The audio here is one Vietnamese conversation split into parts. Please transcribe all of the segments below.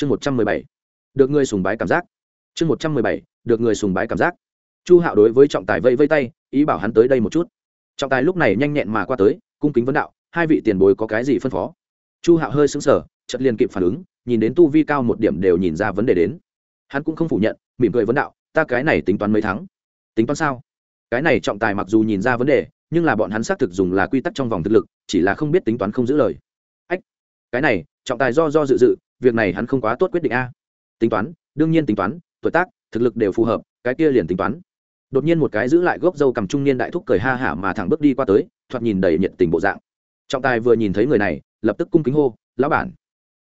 chương một trăm mười bảy. Được người sùng bái cảm giác. Chương một trăm mười bảy. Được người sùng bái cảm giác. Chu hạo đối với trọng tài vây vây tay, ý bảo hắn tới đây một chút. Trọng tài lúc này nhanh nhẹn mà qua tới, cung kính vấn đạo, hai vị tiền bối có cái gì phân phó? Chu hạo hơi sững sờ chật liền kịp phản ứng, nhìn đến tu vi cao một điểm đều nhìn ra vấn đề đến. Hắn cũng không phủ nhận, mỉm cười vấn đạo, ta cái này tính toán mấy tháng? Tính toán sao? Cái này trọng tài mặc dù nhìn ra vấn đề, nhưng là bọn hắn xác thực dùng là quy tắc trong vòng thực lực, chỉ là không biết tính toán không giữ lời cái này, trọng tài do do dự dự, việc này hắn không quá tốt quyết định a. Tính toán, đương nhiên tính toán, tuổi tác, thực lực đều phù hợp, cái kia liền tính toán. Đột nhiên một cái giữ lại gốc dâu cầm trung niên đại thúc cười ha hả mà thẳng bước đi qua tới, thoạt nhìn đầy nhiệt tình bộ dạng. Trọng tài vừa nhìn thấy người này, lập tức cung kính hô, lão bản.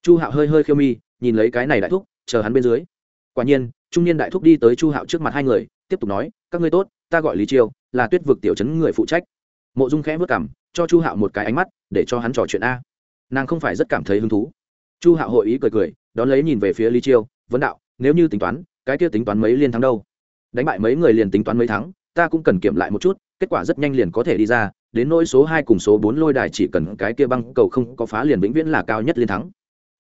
Chu hạo hơi hơi khiêu mi, nhìn lấy cái này đại thúc, chờ hắn bên dưới. Quả nhiên, trung niên đại thúc đi tới chu hạo trước mặt hai người, tiếp tục nói, các ngươi tốt, ta gọi lý chiêu là tuyết vực tiểu chấn người phụ trách. Mộ dung khẽ vất cảm cho chu hạo một cái ánh mắt, để cho hắn trò chuyện a nàng không phải rất cảm thấy hứng thú. Chu hạo hội ý cười cười, đón lấy nhìn về phía lý chiêu, vấn đạo, nếu như tính toán, cái kia tính toán mấy liên thắng đâu? Đánh bại mấy người liền tính toán mấy thắng, ta cũng cần kiểm lại một chút, kết quả rất nhanh liền có thể đi ra, đến nỗi số hai cùng số bốn lôi đài chỉ cần cái kia băng cầu không có phá liền vĩnh viễn là cao nhất liên thắng.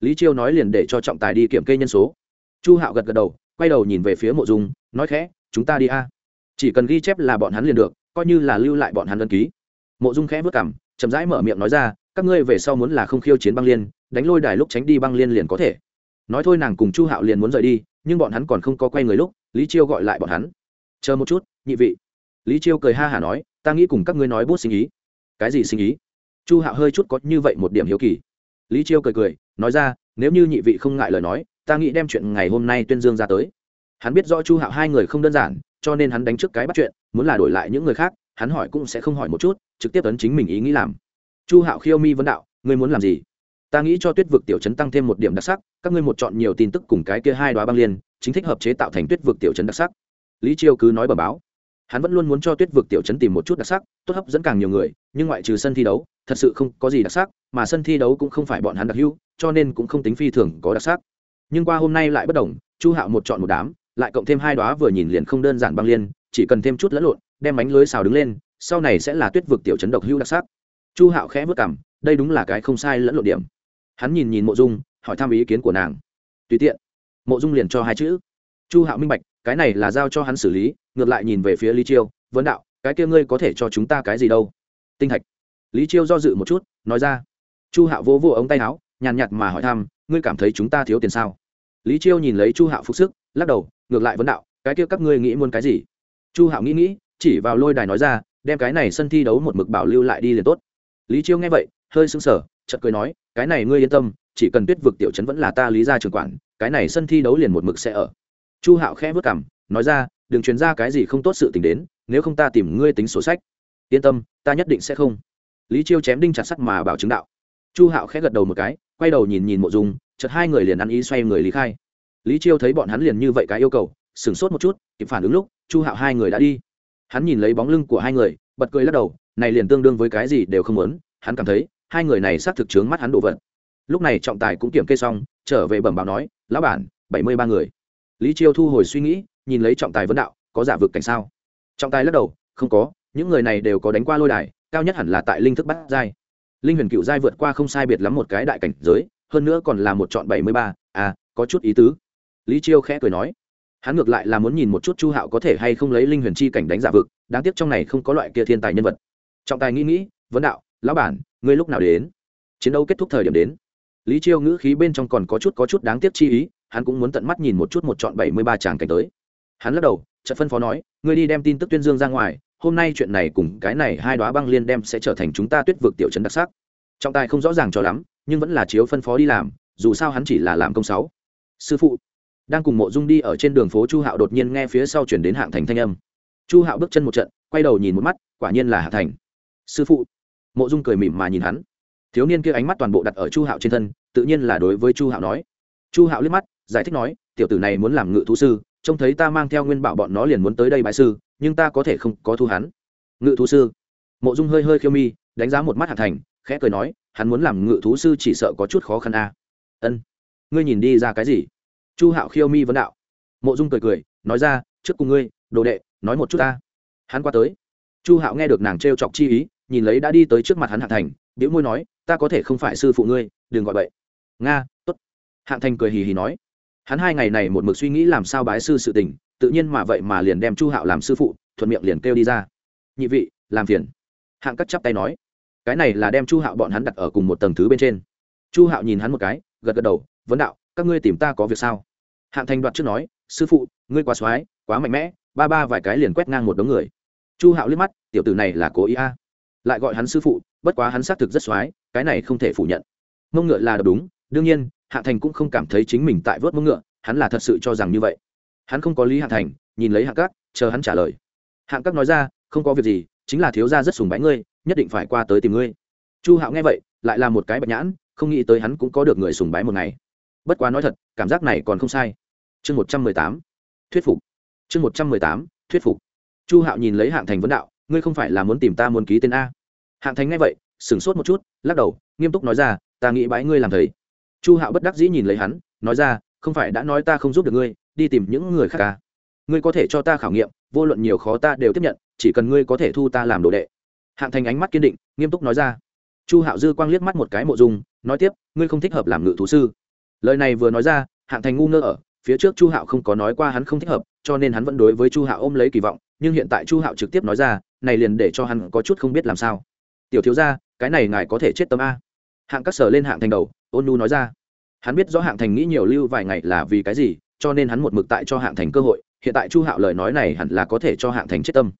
Lý chiêu nói liền để cho trọng tài đi kiểm kê nhân số. Chu hạo gật gật đầu, quay đầu nhìn về phía mộ dung, nói khẽ, chúng ta đi a. Chỉ cần ghi chép là bọn hắn liền được, coi như là lưu lại bọn hắn đ ơ n ký. Mộ dung khẽ vất cảm chậm rãi mở miệng nói ra các ngươi về sau muốn là không khiêu chiến băng liên, đánh lôi đài lúc tránh đi băng liên liền có thể. Nói thôi nàng cùng chu hạo liền muốn rời đi, nhưng bọn hắn còn không có quay người lúc, lý chiêu gọi lại bọn hắn. Chờ một chút, nhị vị. Lý chiêu cười ha hả nói, ta nghĩ cùng các ngươi nói bút sinh ý. Cái gì sinh ý? Chu hạo hơi chút có như vậy một điểm hiếu kỳ. Lý chiêu cười cười, nói ra, nếu như nhị vị không ngại lời nói, ta nghĩ đem chuyện ngày hôm nay tuyên dương ra tới. Hắn biết rõ chu hạo hai người không đơn giản, cho nên hắn đánh trước cái bắt chuyện, muốn là đổi lại những người khác, hắn hỏi cũng sẽ không hỏi một chút, trực tiếp ấn chính mình ý nghĩ làm chu hạo khiêu mi vấn đạo, ngươi muốn làm gì? Ta nghĩ cho tuyết vực tiểu chấn tăng thêm một điểm đặc sắc, các ngươi một chọn nhiều tin tức cùng cái kia hai đoá băng liên, chính thích hợp chế tạo thành tuyết vực tiểu chấn đặc sắc. Lý chiêu cứ nói bờ báo. Hắn vẫn luôn muốn cho tuyết vực tiểu chấn tìm một chút đặc sắc, tốt hấp dẫn càng nhiều người, nhưng ngoại trừ sân thi đấu, thật sự không có gì đặc sắc, mà sân thi đấu cũng không phải bọn hắn đặc hữu, cho nên cũng không tính phi thường có đặc sắc. Nhưng qua hôm nay lại bất đồng, chu hạo một chọn một đám, lại cộng thêm hai đoá vừa nhìn liền không đơn giản băng liên, chỉ cần thêm chút lẫn lộn, đem bánh lưới xào đứng lên, sau này sẽ là tuyết vực tiểu chấn độc hữu đặc sắc chu hạo khẽ vất cảm đây đúng là cái không sai lẫn lộn điểm. Hắn nhìn nhìn mộ dung, hỏi thăm ý kiến của nàng. Tùy tiện. Mộ dung liền cho hai chữ. Chu hạo minh bạch, cái này là giao cho hắn xử lý, ngược lại nhìn về phía lý chiêu, vấn đạo, cái kia ngươi có thể cho chúng ta cái gì đâu? Tinh thạch. Lý chiêu do dự một chút, nói ra. Chu hạo vô vô ống tay áo, nhàn nhạt mà hỏi thăm, ngươi cảm thấy chúng ta thiếu tiền sao? Lý chiêu nhìn lấy chu hạo phục sức, lắc đầu, ngược lại vấn đạo, cái kia các ngươi nghĩ muốn cái gì? Chu hạo nghĩ nghĩ, chỉ vào lôi đài nói ra, đem cái này sân thi đấu một mực bảo lưu lại đi liền tốt lý chiêu nghe vậy, hơi sững sờ, chợt cười nói, cái này ngươi yên tâm, chỉ cần tuyết vực tiểu trấn vẫn là ta lý gia trường quản, cái này sân thi đấu liền một mực sẽ ở. Chu hạo khẽ vất cảm nói ra, đừng truyền ra cái gì không tốt sự tình đến, nếu không ta tìm ngươi tính sổ sách. Yên tâm, ta nhất định sẽ không. Lý chiêu chém đinh chặt sắt mà bảo chứng đạo. Chu hạo khẽ gật đầu một cái, quay đầu nhìn nhìn mộ dung, chợt hai người liền ăn ý xoay người lý khai. Lý chiêu thấy bọn hắn liền như vậy cái yêu cầu, sửng sốt một chút, kịp phản ứng lúc, chu hạo hai người đã đi. Hắn nhìn lấy bóng lưng của hai người, bật cười lắc đầu này liền tương đương với cái gì đều không muốn, hắn cảm thấy, hai người này xác thực chướng mắt hắn đồ vật. Lúc này trọng tài cũng kiểm kê xong, trở về bẩm báo nói, lão bản, bảy mươi ba người. Lý chiêu thu hồi suy nghĩ, nhìn lấy trọng tài vấn đạo, có giả vực cảnh sao? Trọng tài lắc đầu, không có, những người này đều có đánh qua lôi đài, cao nhất hẳn là tại linh thức bắt giai. Linh huyền cựu giai vượt qua không sai biệt lắm một cái đại cảnh giới, hơn nữa còn là một chọn bảy mươi ba à có chút ý tứ. Lý chiêu khẽ cười nói, hắn ngược lại là muốn nhìn một chút chu hạo có thể hay không lấy linh huyền chi cảnh đánh giả vực, đáng tiếc trong này không có loại kia thiên tài nhân vật trọng tài nghĩ nghĩ, vấn đạo, lão bản, ngươi lúc nào đến? Chiến đấu kết thúc thời điểm đến. Lý chiêu ngữ khí bên trong còn có chút có chút đáng tiếc chi ý, hắn cũng muốn tận mắt nhìn một chút một chọn bảy mươi ba tràng cảnh tới. Hắn lắc đầu, Trận phân phó nói, ngươi đi đem tin tức tuyên dương ra ngoài, hôm nay chuyện này cùng cái này hai đoá băng liên đem sẽ trở thành chúng ta tuyết vực tiểu trấn đặc sắc. Trọng tài không rõ ràng cho lắm, nhưng vẫn là chiếu phân phó đi làm, dù sao hắn chỉ là làm công sáu. Sư phụ. Đang cùng mộ dung đi ở trên đường phố chu hạo đột nhiên nghe phía sau chuyển đến hạng thành thanh âm. Chu hạo bước chân một trận, quay đầu nhìn một mắt, quả nhiên là hạ thành sư phụ. Mộ dung cười mỉm mà nhìn hắn. Thiếu niên kia ánh mắt toàn bộ đặt ở chu hạo trên thân, tự nhiên là đối với chu hạo nói. Chu hạo liếc mắt, giải thích nói, tiểu tử này muốn làm ngự thú sư, trông thấy ta mang theo nguyên bảo bọn nó liền muốn tới đây bãi sư, nhưng ta có thể không có thu hắn. Ngự thú sư? Mộ dung hơi hơi khiêu mi, đánh giá một mắt hạ thành, khẽ cười nói, hắn muốn làm ngự thú sư chỉ sợ có chút khó khăn a. Ân, ngươi nhìn đi ra cái gì? Chu hạo khiêu mi vấn đạo. Mộ dung cười cười, nói ra, trước cùng ngươi, đồ đệ, nói một chút ta. Hắn qua tới. Chu hạo nghe được nàng t r e o chọc chi ý nhìn lấy đã đi tới trước mặt hắn hạng thành biễu môi nói, ta có thể không phải sư phụ ngươi, đừng gọi vậy nga t ố t hạng thành cười hì hì nói. Hắn hai ngày này một mực suy nghĩ làm sao bái sư sự tình, tự nhiên mà vậy mà liền đem chu hạo làm sư phụ, thuận miệng liền kêu đi ra. Nhị vị, làm phiền. Hạng cắt chắp tay nói. Cái này là đem chu hạo bọn hắn đặt ở cùng một tầng thứ bên trên. Chu hạo nhìn hắn một cái, gật gật đầu, vấn đạo, các ngươi tìm ta có việc sao? Hạng thành đoạt trước nói, sư phụ, ngươi quá soái, quá mạnh mẽ, ba ba vài cái liền quét ngang một đống người. Chu hạo liếc mắt, tiểu tử này là cố ý a lại gọi hắn sư phụ, bất quá hắn xác thực rất soái cái này không thể phủ nhận. Mông ngựa là đúng, đương nhiên, hạ thành cũng không cảm thấy chính mình tại vớt mông ngựa, hắn là thật sự cho rằng như vậy. Hắn không có lý hạ thành, nhìn lấy hạng các chờ hắn trả lời. Hạng các nói ra, không có việc gì, chính là thiếu gia rất sùng bái ngươi, nhất định phải qua tới tìm ngươi. Chu hạo nghe vậy, lại là một cái bạch nhãn, không nghĩ tới hắn cũng có được người sùng bái một ngày. Bất quá nói thật, cảm giác này còn không sai. Chương một trăm mười tám, thuyết phục. Chương một trăm mười tám, thuyết phục. Chu hạo nhìn lấy hạng thành vấn đạo ngươi không phải là muốn tìm ta muốn ký tên a? Hạng thành nghe vậy, sửng sốt một chút, lắc đầu, nghiêm túc nói ra, ta nghĩ bãi ngươi làm thầy. Chu hạo bất đắc dĩ nhìn lấy hắn, nói ra, không phải đã nói ta không giúp được ngươi, đi tìm những người khác à. ngươi có thể cho ta khảo nghiệm, vô luận nhiều khó ta đều tiếp nhận, chỉ cần ngươi có thể thu ta làm đồ đệ. Hạng thành ánh mắt kiên định, nghiêm túc nói ra. Chu hạo dư quang liếc mắt một cái mộ dung, nói tiếp, ngươi không thích hợp làm ngự thú sư. Lời này vừa nói ra, hạng thành ngu ngơ ở, phía trước chu hạo không có nói qua hắn không thích hợp, cho nên hắn vẫn đối với chu hạo ôm lấy kỳ vọng, nhưng hiện tại chu hạo trực tiếp nói ra này liền để cho hắn có chút không biết làm sao. Tiểu thiếu ra cái này ngài có thể chết tâm a. Hạng các sở lên hạng thành đầu, ôn nu nói ra. Hắn biết rõ hạng thành nghĩ nhiều lưu vài ngày là vì cái gì, cho nên hắn một mực tại cho hạng thành cơ hội. Hiện tại chu hạo lời nói này hẳn là có thể cho hạng thành chết tâm.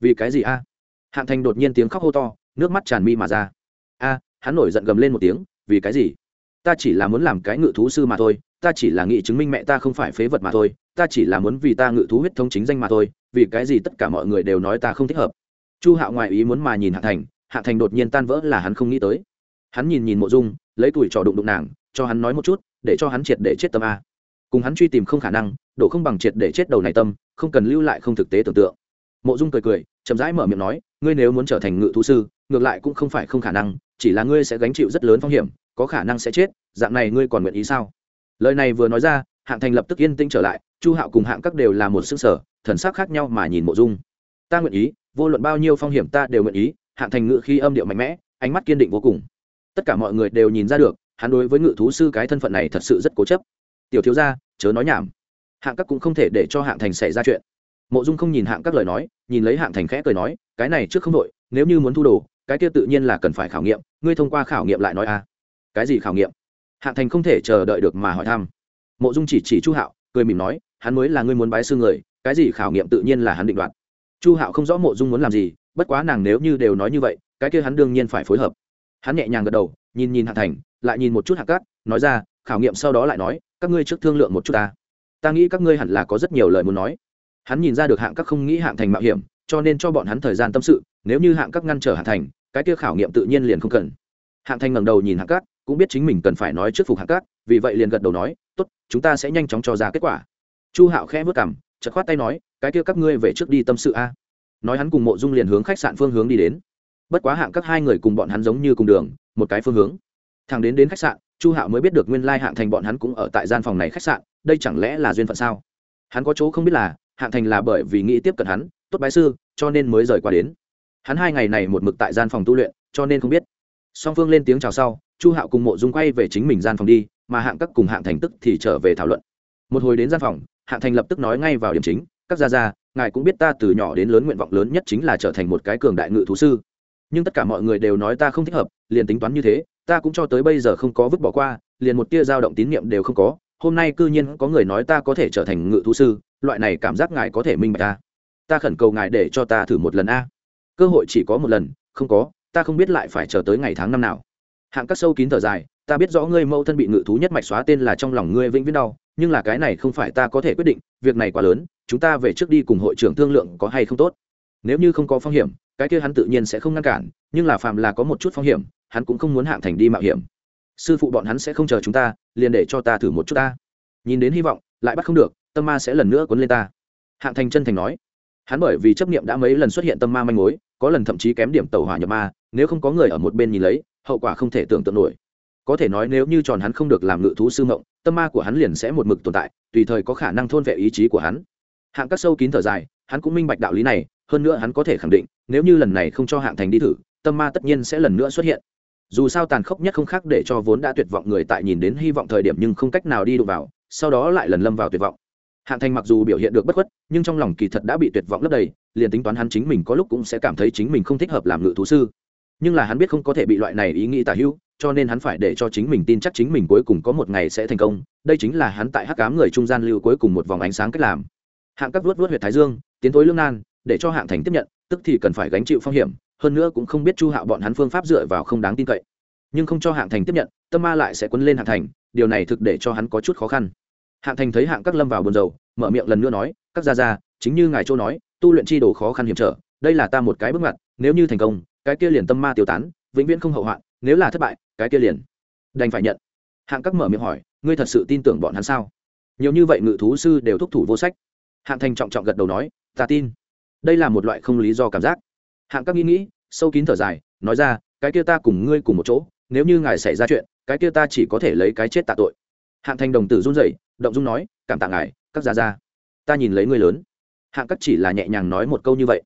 Vì cái gì a? Hạng thành đột nhiên tiếng khóc hô to, nước mắt tràn mi mà ra. A, hắn nổi giận gầm lên một tiếng, vì cái gì? Ta chỉ là muốn làm cái ngự thú sư mà thôi, ta chỉ là nghĩ chứng minh mẹ ta không phải phế vật mà thôi, ta chỉ là muốn vì ta ngự thú huyết thống chính danh mà thôi, vì cái gì tất cả mọi người đều nói ta không thích hợp? Chu hạo ngoại ý muốn mà nhìn hạ thành hạ thành đột nhiên tan vỡ là hắn không nghĩ tới. Hắn nhìn nhìn mộ dung, lấy tuổi trò đụng đụng nàng, cho hắn nói một chút, để cho hắn triệt để chết tâm a. Cùng hắn truy tìm không khả năng đổ không bằng triệt để chết đầu này tâm, không cần lưu lại không thực tế tưởng tượng. Mộ dung cười cười, chậm rãi mở miệng nói, ngươi nếu muốn trở thành ngự thú sư, ngược lại cũng không phải không khả năng, chỉ là ngươi sẽ gánh chịu rất lớn phong hiểm, có khả năng sẽ chết, dạng này ngươi còn nguyện ý sao? Lời này vừa nói ra hạng thành lập tức yên tĩnh trở lại, chu hạo cùng hạng các đều là một xương sở, thần sắc khác nhau mà nhìn mộ dung. Ta nguyện ý vô luận bao nhiêu phong hiểm ta đều nguyện ý, hạng thành ngự khi âm điệu mạnh mẽ, ánh mắt kiên định vô cùng. Tất cả mọi người đều nhìn ra được, hắn đối với ngự thú sư cái thân phận này thật sự rất cố chấp. Tiểu thiếu gia, chớ nói nhảm. Hạng các cũng không thể để cho hạng thành xảy ra chuyện. Mộ dung không nhìn hạng các lời nói, nhìn lấy hạng thành khẽ cười nói, cái này trước không đội nếu như muốn thu đồ, cái kia tự nhiên là cần phải khảo nghiệm, ngươi thông qua khảo nghiệm lại nói a cái gì khảo nghiệm? Hạng thành không thể chờ đợi được mà hỏi thăm. Mộ dung chỉ chỉ chu hạo, cười mỉm nói, hắn mới là ngươi muốn bái sư người, cái gì khảo nghiệm tự nhiên là hắn định đoạt chu hạo không rõ mộ dung muốn làm gì, bất quá nàng nếu như đều nói như vậy, cái kia hắn đương nhiên phải phối hợp. Hắn nhẹ nhàng gật đầu, nhìn nhìn hạng thành, lại nhìn một chút hạng cát, nói ra, khảo nghiệm sau đó lại nói, các ngươi trước thương lượng một chút ta. Ta nghĩ các ngươi hẳn là có rất nhiều lời muốn nói. Hắn nhìn ra được hạng các không nghĩ hạng thành mạo hiểm, cho nên cho bọn hắn thời gian tâm sự, nếu như hạng các ngăn trở hạng thành, cái kia khảo nghiệm tự nhiên liền không cần. Hạng thành ngẩng đầu nhìn hạng các cũng biết chính mình cần phải nói trước phục hạng các vì vậy liền gật đầu nói, tốt, chúng ta sẽ nhanh chóng cho ra kết quả. Chu hạo khẽ vất cảm chật khoát tay nói cái kia các ngươi về trước đi tâm sự a. Nói hắn cùng mộ dung liền hướng khách sạn phương hướng đi đến. Bất quá hạng các hai người cùng bọn hắn giống như cùng đường, một cái phương hướng. Thằng đến đến khách sạn, chu hạo mới biết được nguyên lai hạng thành bọn hắn cũng ở tại gian phòng này khách sạn, đây chẳng lẽ là duyên phận sao? Hắn có chỗ không biết là, hạng thành là bởi vì nghĩ tiếp cận hắn, tốt bái sư, cho nên mới rời qua đến. Hắn hai ngày này một mực tại gian phòng tu luyện, cho nên không biết. Song phương lên tiếng chào sau, chu hạo cùng mộ dung quay về chính mình gian phòng đi, mà hạng các cùng hạng thành tức thì trở về thảo luận. Một hồi đến gian phòng, hạng thành lập tức nói ngay vào điểm chính các gia gia, ngài cũng biết ta từ nhỏ đến lớn nguyện vọng lớn nhất chính là trở thành một cái cường đại ngự thú sư. Nhưng tất cả mọi người đều nói ta không thích hợp, liền tính toán như thế, ta cũng cho tới bây giờ không có vứt bỏ qua, liền một tia dao động tín nhiệm đều không có. Hôm nay cư nhiên có người nói ta có thể trở thành ngự thú sư, loại này cảm giác ngài có thể minh bạch ta. Ta khẩn cầu ngài để cho ta thử một lần a. Cơ hội chỉ có một lần, không có, ta không biết lại phải chờ tới ngày tháng năm nào. Hạng các sâu kín thở dài, ta biết rõ ngươi mẫu thân bị ngự thú nhất mạch xóa tên là trong lòng ngươi vĩnh viễn đau, nhưng là cái này không phải ta có thể quyết định, việc này quá lớn chúng ta về trước đi cùng hội trưởng thương lượng có hay không tốt. Nếu như không có phong hiểm, cái kia hắn tự nhiên sẽ không ngăn cản, nhưng là phạm là có một chút phong hiểm, hắn cũng không muốn hạng thành đi mạo hiểm. Sư phụ bọn hắn sẽ không chờ chúng ta, liền để cho ta thử một chút ta. Nhìn đến hy vọng, lại bắt không được, tâm ma sẽ lần nữa cuốn lên ta. Hạng thành chân thành nói. Hắn bởi vì chấp nghiệm đã mấy lần xuất hiện tâm ma manh mối, có lần thậm chí kém điểm tàu hỏa nhập ma, nếu không có người ở một bên nhìn lấy, hậu quả không thể tưởng tượng nổi. Có thể nói nếu như tròn hắn không được làm ngự thú sư mộng, tâm ma của hắn liền sẽ một mực tồn tại, tùy thời có khả năng thôn vệ ý chí của hắn hạng các sâu kín thở dài, hắn cũng minh bạch đạo lý này, hơn nữa hắn có thể khẳng định, nếu như lần này không cho hạng thành đi thử, tâm ma tất nhiên sẽ lần nữa xuất hiện. Dù sao tàn khốc nhất không khác để cho vốn đã tuyệt vọng người tại nhìn đến hy vọng thời điểm nhưng không cách nào đi đụng vào, sau đó lại lần lâm vào tuyệt vọng. Hạng thành mặc dù biểu hiện được bất khuất, nhưng trong lòng kỳ thật đã bị tuyệt vọng lấp đầy, liền tính toán hắn chính mình có lúc cũng sẽ cảm thấy chính mình không thích hợp làm ngự thú sư. Nhưng là hắn biết không có thể bị loại này ý nghĩ tả hữu, cho nên hắn phải để cho chính mình tin chắc chính mình cuối cùng có một ngày sẽ thành công, đây chính là hắn tại hắc cám người trung gian lưu cuối cùng một vòng ánh sáng cách làm hạng các vuốt vuốt huyệt thái dương tiến thối lương nan để cho hạng thành tiếp nhận tức thì cần phải gánh chịu phong hiểm hơn nữa cũng không biết chu hạo bọn hắn phương pháp dựa vào không đáng tin cậy. Nhưng không cho hạng thành tiếp nhận tâm ma lại sẽ quấn lên hạng thành điều này thực để cho hắn có chút khó khăn. Hạng thành thấy hạng các lâm vào buồn rầu, mở miệng lần nữa nói các gia gia chính như ngài châu nói tu luyện chi đồ khó khăn hiểm trở đây là ta một cái bước ngoặt nếu như thành công cái kia liền tâm ma tiêu tán vĩnh viễn không hậu hoạn nếu là thất bại cái kia liền đành phải nhận. Hạng các mở miệng hỏi ngươi thật sự tin tưởng bọn hắn sao? Nhiều như vậy ngự thú sư đều thúc thủ vô sách hạng thành trọng trọng gật đầu nói, ta tin. Đây là một loại không lý do cảm giác. Hạng các nghĩ nghĩ, sâu kín thở dài, nói ra, cái kia ta cùng ngươi cùng một chỗ, nếu như ngài xảy ra chuyện, cái kia ta chỉ có thể lấy cái chết tạ tội. Hạng thành đồng tử run rẩy, động dung nói, cảm tạ ngài, các gia gia. Ta nhìn lấy ngươi lớn. Hạng các chỉ là nhẹ nhàng nói một câu như vậy.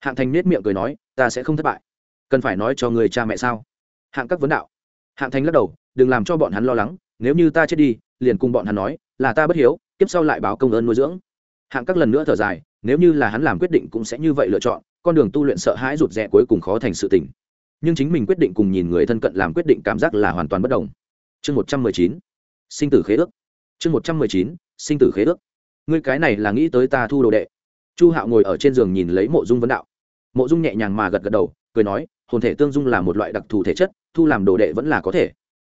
Hạng thành nết miệng cười nói, ta sẽ không thất bại. Cần phải nói cho người cha mẹ sao? Hạng các vấn đạo. Hạng thành lắc đầu, đừng làm cho bọn hắn lo lắng, nếu như ta chết đi, liền cùng bọn hắn nói, là ta bất hiếu tiếp sau lại báo công ơn nuôi dưỡng hạng các lần nữa thở dài, nếu như là hắn làm quyết định cũng sẽ như vậy lựa chọn, con đường tu luyện sợ hãi rụt rẽ cuối cùng khó thành sự tình. Nhưng chính mình quyết định cùng nhìn người thân cận làm quyết định cảm giác là hoàn toàn bất đồng. Chương một trăm mười chín, sinh tử khế ước. Chương một trăm mười chín, sinh tử khế ước. Ngươi cái này là nghĩ tới ta thu đồ đệ. Chu hạo ngồi ở trên giường nhìn lấy mộ dung vấn đạo. Mộ dung nhẹ nhàng mà gật gật đầu, cười nói, hồn thể tương dung là một loại đặc thù thể chất, thu làm đồ đệ vẫn là có thể.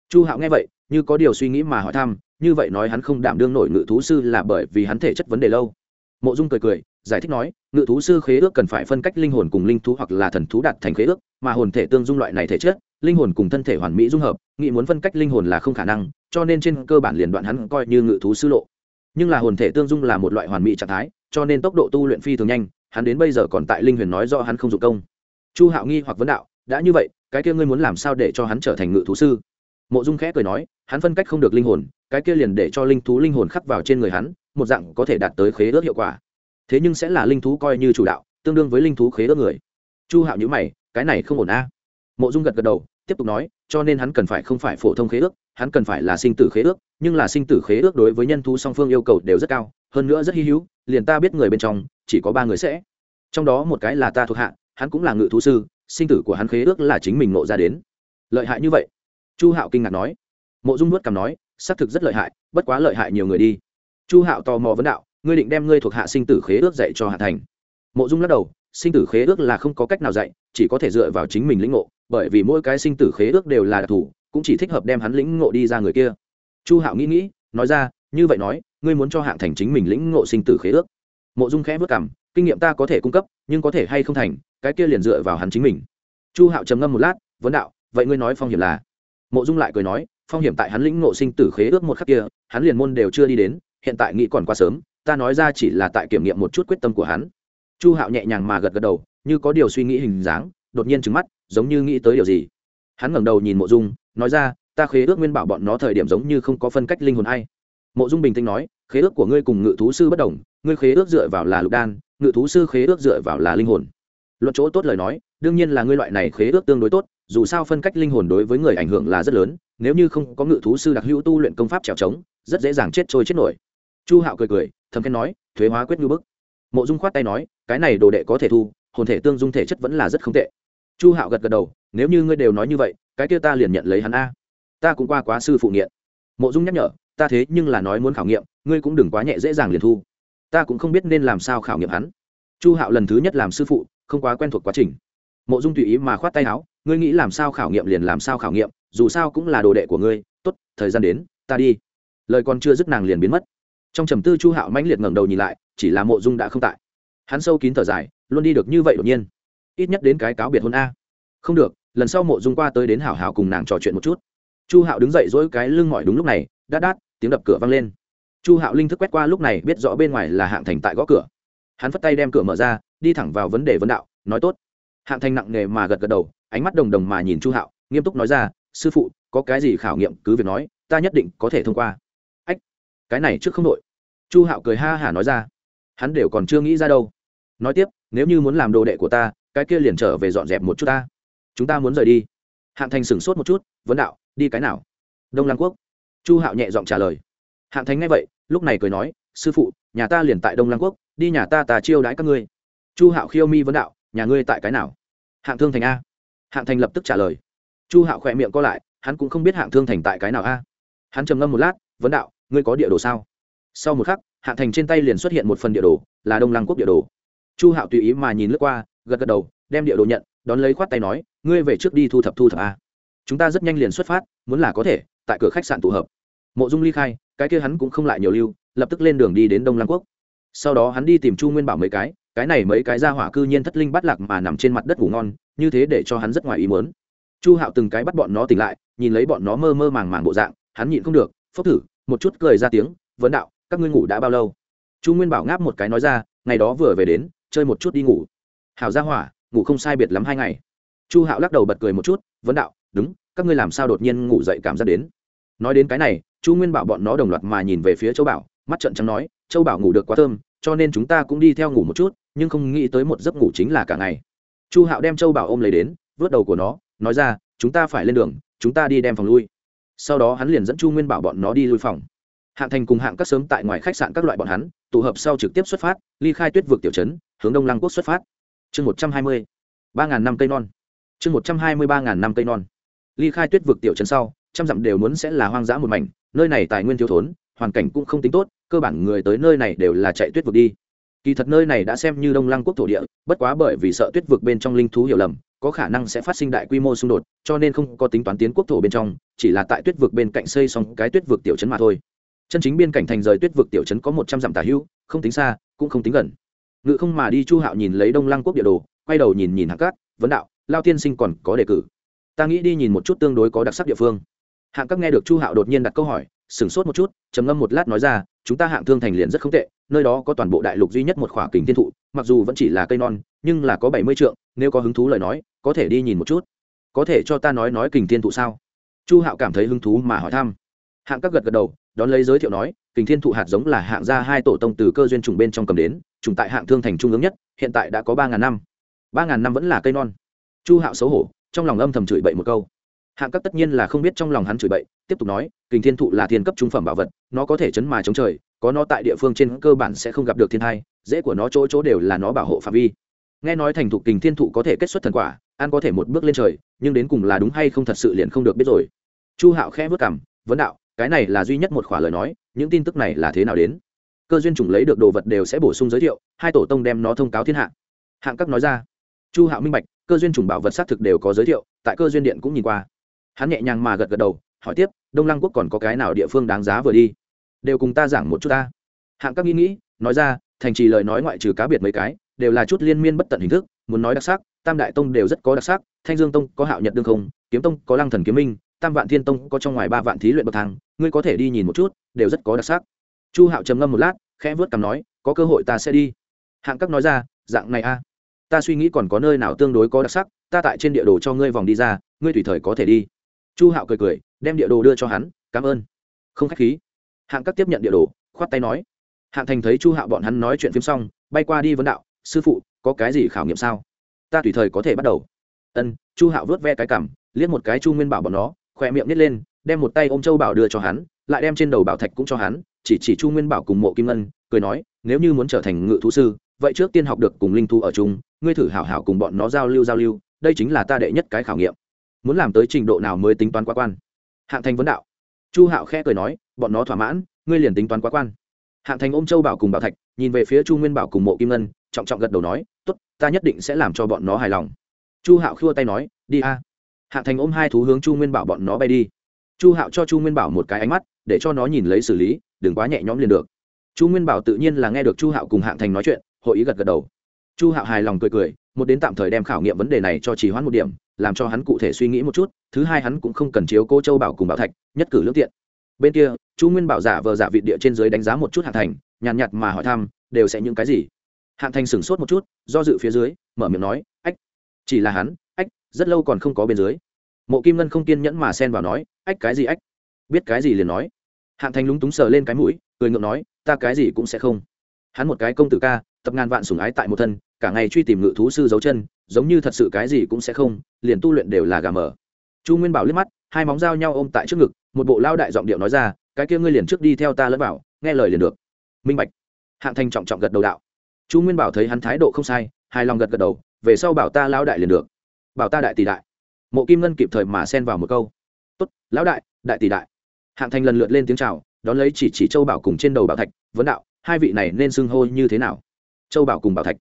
Chu hạo nghe vậy, như có điều suy nghĩ mà hỏi thăm, như vậy nói hắn không đảm đương nổi ngự thú sư là bởi vì hắn thể chất vấn đề lâu mộ dung cười cười, giải thích nói, ngự thú sư khế ước cần phải phân cách linh hồn cùng linh thú hoặc là thần thú đạt thành khế ước, mà hồn thể tương dung loại này thể chất, linh hồn cùng thân thể hoàn mỹ dung hợp nghị muốn phân cách linh hồn là không khả năng, cho nên trên cơ bản liền đoạn hắn coi như ngự thú sư lộ. Nhưng là hồn thể tương dung là một loại hoàn mỹ trạng thái, cho nên tốc độ tu luyện phi thường nhanh, hắn đến bây giờ còn tại linh huyền nói do hắn không dụng công. Chu hạo nghi hoặc vấn đạo, đã như vậy, cái kia ngươi muốn làm sao để cho hắn trở thành ngự thú sư? Mộ dung khẽ cười nói, hắn phân cách không được linh hồn, cái kia liền để cho linh thú linh hồn khắc vào trên người hắn một dạng có thể đạt tới khế ước hiệu quả. Thế nhưng sẽ là linh thú coi như chủ đạo, tương đương với linh thú khế ước người. Chu hạo nhữ mày, cái này không ổn a. Mộ dung gật gật đầu, tiếp tục nói, cho nên hắn cần phải không phải phổ thông khế ước, hắn cần phải là sinh tử khế ước, nhưng là sinh tử khế ước đối với nhân thú song phương yêu cầu đều rất cao, hơn nữa rất hy hữu, liền ta biết người bên trong, chỉ có ba người sẽ. Trong đó một cái là ta thuộc hạ, hắn cũng là ngự thú sư, sinh tử của hắn khế ước là chính mình nộ ra đến. Lợi hại như vậy? Chu hạo kinh ngạc nói. Mộ dung nuốt cằm nói, xác thực rất lợi hại, bất quá lợi hại nhiều người đi chu hạo tò mò vấn đạo, ngươi định đem ngươi thuộc hạ sinh tử khế ước dạy cho hạ thành? Mộ dung lắc đầu, sinh tử khế ước là không có cách nào dạy, chỉ có thể dựa vào chính mình lĩnh ngộ, bởi vì mỗi cái sinh tử khế ước đều là đặc thù, cũng chỉ thích hợp đem hắn lĩnh ngộ đi ra người kia. Chu hạo nghĩ nghĩ, nói ra, như vậy nói, ngươi muốn cho hạng thành chính mình lĩnh ngộ sinh tử khế ước? Mộ dung khẽ vất cảm kinh nghiệm ta có thể cung cấp, nhưng có thể hay không thành, cái kia liền dựa vào hắn chính mình. Chu hạo trầm ngâm một lát, vấn đạo, vậy ngươi nói phong hiểm là? Mộ dung lại cười nói, phong hiểm tại hắn lĩnh ngộ sinh tử khế ước một khắc kia, hắn liền môn đều chưa đi đến hiện tại nghĩ còn quá sớm, ta nói ra chỉ là tại kiểm nghiệm một chút quyết tâm của hắn. Chu hạo nhẹ nhàng mà gật gật đầu, như có điều suy nghĩ hình dáng, đột nhiên trứng mắt, giống như nghĩ tới điều gì. Hắn ngẩng đầu nhìn mộ dung, nói ra, ta khế ước nguyên bảo bọn nó thời điểm giống như không có phân cách linh hồn hay mộ dung bình tĩnh nói, khế ước của ngươi cùng ngự thú sư bất đồng, ngươi khế ước dựa vào là lục đan, ngự thú sư khế ước dựa vào là linh hồn. Luận chỗ tốt lời nói, đương nhiên là ngươi loại này khế ước tương đối tốt, dù sao phân cách linh hồn đối với người ảnh hưởng là rất lớn, nếu như không có ngự thú sư đặc hữu tu luyện công pháp trèo trống, rất dễ dàng chết trôi chết nổi chu hạo cười cười, thầm khen nói, thuế hóa quyết như bức. Mộ dung khoát tay nói, cái này đồ đệ có thể thu, hồn thể tương dung thể chất vẫn là rất không tệ. Chu hạo gật gật đầu, nếu như ngươi đều nói như vậy, cái kia ta liền nhận lấy hắn a. Ta cũng qua quá sư phụ nghiện. Mộ dung nhắc nhở, ta thế nhưng là nói muốn khảo nghiệm, ngươi cũng đừng quá nhẹ dễ dàng liền thu. Ta cũng không biết nên làm sao khảo nghiệm hắn. Chu hạo lần thứ nhất làm sư phụ, không quá quen thuộc quá trình. Mộ dung tùy ý mà khoát tay áo, ngươi nghĩ làm sao khảo nghiệm liền làm sao khảo nghiệm, dù sao cũng là đồ đệ của ngươi, tốt, thời gian đến, ta đi. Lời còn chưa dứt nàng liền biến mất trong trầm tư chu hạo mãnh liệt ngẩng đầu nhìn lại, chỉ là mộ dung đã không tại. Hắn sâu kín thở dài, luôn đi được như vậy đột nhiên. Ít nhất đến cái cáo biệt hôn a. Không được, lần sau mộ dung qua tới đến hảo hảo cùng nàng trò chuyện một chút. Chu hạo đứng dậy dỗi cái lưng mỏi đúng lúc này, đát đát, tiếng đập cửa vang lên. Chu hạo linh thức quét qua lúc này biết rõ bên ngoài là hạng thành tại gõ cửa. Hắn phất tay đem cửa mở ra, đi thẳng vào vấn đề vấn đạo, nói tốt. Hạng thành nặng nề mà gật gật đầu, ánh mắt đồng đồng mà nhìn chu hạo, nghiêm túc nói ra, sư phụ, có cái gì khảo nghiệm cứ việc nói, ta nhất định có thể thông qua. Ách, cái này trước không đội chu hạo cười ha hả nói ra. Hắn đều còn chưa nghĩ ra đâu. Nói tiếp, nếu như muốn làm đồ đệ của ta, cái kia liền trở về dọn dẹp một chút ta. Chúng ta muốn rời đi. Hạng thành sửng sốt một chút, vấn đạo, đi cái nào? Đông lăng quốc. Chu hạo nhẹ giọng trả lời. Hạng thành nghe vậy, lúc này cười nói, sư phụ, nhà ta liền tại đông lăng quốc, đi nhà ta tà chiêu đãi các ngươi. Chu hạo khiêu mi vấn đạo, nhà ngươi tại cái nào? Hạng thương thành a. Hạng thành lập tức trả lời. Chu hạo khỏe miệng co lại, hắn cũng không biết hạng thương thành tại cái nào a. Hắn trầm ngâm một lát, vấn đạo, ngươi có địa đồ sao? Sau một khắc, hạ thành trên tay liền xuất hiện một phần địa đồ, là đông lăng quốc địa đồ. Chu hạo tùy ý mà nhìn lướt qua, gật gật đầu, đem địa đồ nhận, đón lấy khoát tay nói, ngươi về trước đi thu thập thu thập a. Chúng ta rất nhanh liền xuất phát, muốn là có thể, tại cửa khách sạn tụ hợp. Mộ dung ly khai, cái kia hắn cũng không lại nhiều lưu, lập tức lên đường đi đến đông lăng quốc. Sau đó hắn đi tìm chu nguyên bảo mấy cái cái này mấy cái ra hỏa cư nhiên thất linh bắt lạc mà nằm trên mặt đất ngủ ngon, như thế để cho hắn rất ngoài ý muốn. Chu hạo từng cái bắt bọn nó tỉnh lại, nhìn lấy bọn nó mơ mơ màng màng bộ dạng, hắn nhịn không được, phốc thử, một chút cười ra tiếng, vấn đạo các ngươi ngủ đã bao lâu? Chu nguyên bảo ngáp một cái nói ra, ngày đó vừa về đến, chơi một chút đi ngủ. Hảo ra hỏa, ngủ không sai biệt lắm hai ngày. Chu hạo lắc đầu bật cười một chút, vấn đạo, đúng, các ngươi làm sao đột nhiên ngủ dậy cảm giác đến? Nói đến cái này, chu nguyên bảo bọn nó đồng loạt mà nhìn về phía châu bảo, mắt trận trắng nói, châu bảo ngủ được quá thơm, cho nên chúng ta cũng đi theo ngủ một chút, nhưng không nghĩ tới một giấc ngủ chính là cả ngày. Chu hạo đem châu bảo ôm lấy đến, vớt đầu của nó, nói ra, chúng ta phải lên đường, chúng ta đi đem phòng lui. Sau đó hắn liền dẫn chu nguyên bảo bọn nó đi lui phòng hạng thành cùng hạng các sớm tại ngoài khách sạn các loại bọn hắn, tụ hợp sau trực tiếp xuất phát, ly khai tuyết vực tiểu trấn, hướng đông lăng quốc xuất phát. Chương một trăm hai mươi, ba ngàn năm cây non. Chương một trăm hai mươi ba ngàn năm cây non. Ly khai tuyết vực tiểu trấn sau, trăm dặm đều muốn sẽ là hoang dã một mảnh, nơi này tài nguyên thiếu thốn, hoàn cảnh cũng không tính tốt, cơ bản người tới nơi này đều là chạy tuyết vực đi. Kỳ thật nơi này đã xem như đông lăng quốc thổ địa, bất quá bởi vì sợ tuyết vực bên trong linh thú hiểu lầm, có khả năng sẽ phát sinh đại quy mô xung đột, cho nên không có tính toán tiến quốc thổ bên trong, chỉ là tại tuyết vực bên cạnh xây xong cái tuyết vực tiểu trấn mà thôi chân chính biên cảnh thành rời tuyết vực tiểu trấn có một trăm dặm tả hữu, không tính xa, cũng không tính gần. Ngự không mà đi chu hạo nhìn lấy đông lăng quốc địa đồ, quay đầu nhìn nhìn hạng cát, vấn đạo, lao tiên sinh còn có đề cử. Ta nghĩ đi nhìn một chút tương đối có đặc sắc địa phương. Hạng các nghe được chu hạo đột nhiên đặt câu hỏi, sửng sốt một chút, trầm ngâm một lát nói ra, chúng ta hạng thương thành liền rất không tệ, nơi đó có toàn bộ đại lục duy nhất một khỏa kính thiên thụ, mặc dù vẫn chỉ là cây non, nhưng là có bảy mươi trượng, nếu có hứng thú lời nói, có thể đi nhìn một chút. Có thể cho ta nói nói kình thiên thụ sao? Chu hạo cảm thấy hứng thú mà hỏi thăm. Hạng các gật gật đầu đón lấy giới thiệu nói, kình thiên thụ hạt giống là hạng gia hai tổ tông từ cơ duyên trùng bên trong cầm đến, trùng tại hạng thương thành trung ương nhất, hiện tại đã có ba ngàn năm. Ba ngàn năm vẫn là cây non. Chu hạo xấu hổ, trong lòng âm thầm chửi bậy một câu. Hạng các tất nhiên là không biết trong lòng hắn chửi bậy, tiếp tục nói, kình thiên thụ là thiên cấp trung phẩm bảo vật, nó có thể chấn mà chống trời, có nó tại địa phương trên cơ bản sẽ không gặp được thiên thai dễ của nó chỗ chỗ đều là nó bảo hộ phạm vi. Nghe nói thành thụ kình thiên thụ có thể kết xuất thần quả, ăn có thể một bước lên trời, nhưng đến cùng là đúng hay không thật sự liền không được biết rồi. Chu hạo khẽ vất cảm vấn đạo cái này là duy nhất một khỏa lời nói, những tin tức này là thế nào đến? Cơ duyên chủng lấy được đồ vật đều sẽ bổ sung giới thiệu, hai tổ tông đem nó thông cáo thiên hạ. Hạng các nói ra. Chu hạo minh bạch, cơ duyên chủng bảo vật xác thực đều có giới thiệu, tại cơ duyên điện cũng nhìn qua. Hắn nhẹ nhàng mà gật gật đầu, hỏi tiếp, đông lăng quốc còn có cái nào địa phương đáng giá vừa đi? Đều cùng ta giảng một chút ta. Hạng các nghĩ nghĩ, nói ra, thành trì lời nói ngoại trừ cá biệt mấy cái, đều là chút liên miên bất tận hình thức, muốn nói đặc sắc, tam đại tông đều rất có đặc sắc, thanh dương tông có hạo nhật đương không, kiếm tông có lăng thần kiếm minh tam vạn thiên tông có trong ngoài ba vạn thí luyện bậc thang, ngươi có thể đi nhìn một chút, đều rất có đặc sắc. Chu hạo trầm ngâm một lát, khẽ vớt cằm nói, có cơ hội ta sẽ đi. Hạng các nói ra, dạng này a. Ta suy nghĩ còn có nơi nào tương đối có đặc sắc, ta tại trên địa đồ cho ngươi vòng đi ra, ngươi tùy thời có thể đi. Chu hạo cười cười, đem địa đồ đưa cho hắn, cảm ơn. Không k h á c h khí. Hạng các tiếp nhận địa đồ, khoát tay nói. Hạng thành thấy chu hạo bọn hắn nói chuyện phim xong, bay qua đi vấn đạo, sư phụ, có cái gì khảo nghiệm sao? Ta tùy thời có thể bắt đầu. Ân, chu hạo vớt ve cái cảm liếc một cái chu nguyên bảo bọn nó khỏe miệng nít lên, đem một tay ôm châu bảo đưa cho hắn, lại đem trên đầu bảo thạch cũng cho hắn, chỉ chỉ chu nguyên bảo cùng mộ kim ngân, cười nói, nếu như muốn trở thành ngự thú sư, vậy trước tiên học được cùng linh thu ở chung, ngươi thử hảo hảo cùng bọn nó giao lưu giao lưu, đây chính là ta đệ nhất cái khảo nghiệm. Muốn làm tới trình độ nào mới tính toán quá quan? Hạng thành vấn đạo. Chu hạo khẽ cười nói, bọn nó thỏa mãn, ngươi liền tính toán quá quan. Hạng thành ôm châu bảo cùng bảo thạch, nhìn về phía chu nguyên bảo cùng mộ kim ngân, trọng trọng gật đầu nói t ố t ta nhất định sẽ làm cho bọn nó hài lòng. Chu hạo khua tay nói, đi a hạng thành ôm hai thú hướng chu nguyên bảo bọn nó bay đi. Chu hạo cho chu nguyên bảo một cái ánh mắt, để cho nó nhìn lấy xử lý, đừng quá nhẹ nhõm liền được. Chu nguyên bảo tự nhiên là nghe được chu hạo cùng hạng thành nói chuyện, hội ý gật gật đầu. Chu hạo hài lòng cười cười, một đến tạm thời đem khảo nghiệm vấn đề này cho Chỉ hoãn một điểm, làm cho hắn cụ thể suy nghĩ một chút, thứ hai hắn cũng không cần chiếu cô châu bảo cùng bảo thạch, nhất cử lương tiện. Bên kia, chu nguyên bảo giả vờ giả vị địa trên dưới đánh giá một chút hạng thành, nhàn nhạt mà hỏi thăm, đều sẽ những cái gì? Hạng thành sửng sốt một chút, do dự phía dưới, mở miệng nói, ách, chỉ là hắn, ách, rất lâu còn không có bên dưới mộ kim ngân không kiên nhẫn mà xen vào nói, ách, cái gì ách? Biết cái gì liền nói. Hạng thành lúng túng sờ lên cái mũi, cười ngượng nói, ta cái gì cũng sẽ không. Hắn một cái công tử ca, tập ngàn vạn sủng ái tại một thân, cả ngày truy tìm ngự thú sư dấu chân, giống như thật sự cái gì cũng sẽ không, liền tu luyện đều là gà mờ. Chu nguyên bảo liếc mắt, hai móng dao nhau ôm tại trước ngực, một bộ lao đại giọng điệu nói ra, cái kia ngươi liền trước đi theo ta lẫn bảo nghe lời liền được. Minh bạch. Hạng thành trọng trọng gật đầu đạo. Chu nguyên bảo thấy hắn thái độ không sai, hài lòng gật gật đầu, về sau bảo ta lao đại liền được. Bảo ta đại tỷ đại mộ kim ngân kịp thời mà xen vào một câu. Tốt, lão đại đại tỷ đại. Hạng thành lần lượt lên tiếng chào, đón lấy chỉ chỉ châu bảo cùng trên đầu bảo thạch, vấn đạo, hai vị này nên xưng hô như thế nào? Châu bảo cùng bảo thạch.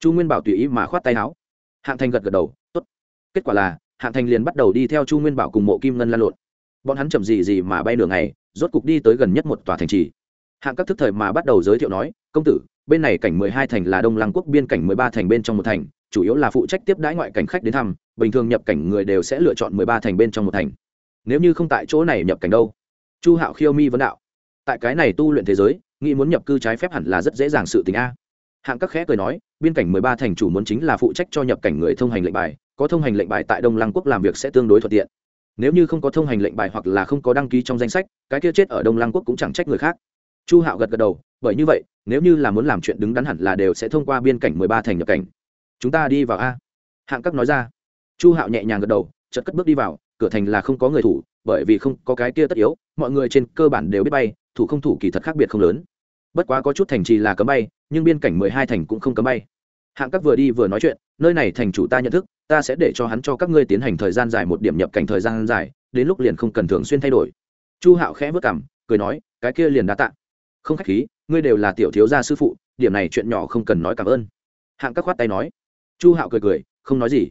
Chu nguyên bảo tùy ý mà khoát tay áo. Hạng thành gật gật đầu, tốt. Kết quả là, hạng thành liền bắt đầu đi theo chu nguyên bảo cùng mộ kim ngân lan lộn. Bọn hắn chậm gì gì mà bay đường này rốt cục đi tới gần nhất một tòa thành trì. Hạng các thức thời mà bắt đầu giới thiệu nói, công tử, bên này cảnh mười hai thành là đông lăng quốc biên cảnh mười ba thành bên trong một thành chủ yếu là phụ trách tiếp đãi ngoại cảnh khách đến thăm, bình thường nhập cảnh người đều sẽ lựa chọn mười ba thành bên trong một thành. Nếu như không tại chỗ này nhập cảnh đâu? Chu hạo khiêu mi vấn đạo. Tại cái này tu luyện thế giới, nghĩ muốn nhập cư trái phép hẳn là rất dễ dàng sự tình a. Hạng các khẽ cười nói, biên cảnh mười ba thành chủ muốn chính là phụ trách cho nhập cảnh người thông hành lệnh bài, có thông hành lệnh bài tại đông lăng quốc làm việc sẽ tương đối thuận tiện. Nếu như không có thông hành lệnh bài hoặc là không có đăng ký trong danh sách, cái kia chết ở đông lăng quốc cũng chẳng trách người khác. Chu hạo gật gật đầu, bởi như vậy, nếu như là muốn làm chuyện đứng đắn hẳn là đều sẽ thông qua biên cảnh mười ba thành nhập cảnh chúng ta đi vào a. Hạng các nói ra. Chu hạo nhẹ nhàng gật đầu chật cất bước đi vào, cửa thành là không có người thủ, bởi vì không có cái kia tất yếu, mọi người trên cơ bản đều biết bay, thủ không thủ kỳ thật khác biệt không lớn. Bất quá có chút thành trì là cấm bay, nhưng biên cảnh mười hai thành cũng không cấm bay. Hạng các vừa đi vừa nói chuyện, nơi này thành chủ ta nhận thức, ta sẽ để cho hắn cho các ngươi tiến hành thời gian dài một điểm nhập cảnh thời gian dài, đến lúc liền không cần thường xuyên thay đổi. Chu hạo khẽ vất cảm cười nói, cái kia liền đã tạ. Không khách khí, ngươi đều là tiểu thiếu gia sư phụ, điểm này chuyện nhỏ không cần nói cảm ơn. Hạng các khoát tay nói chu hạo cười cười, không nói gì.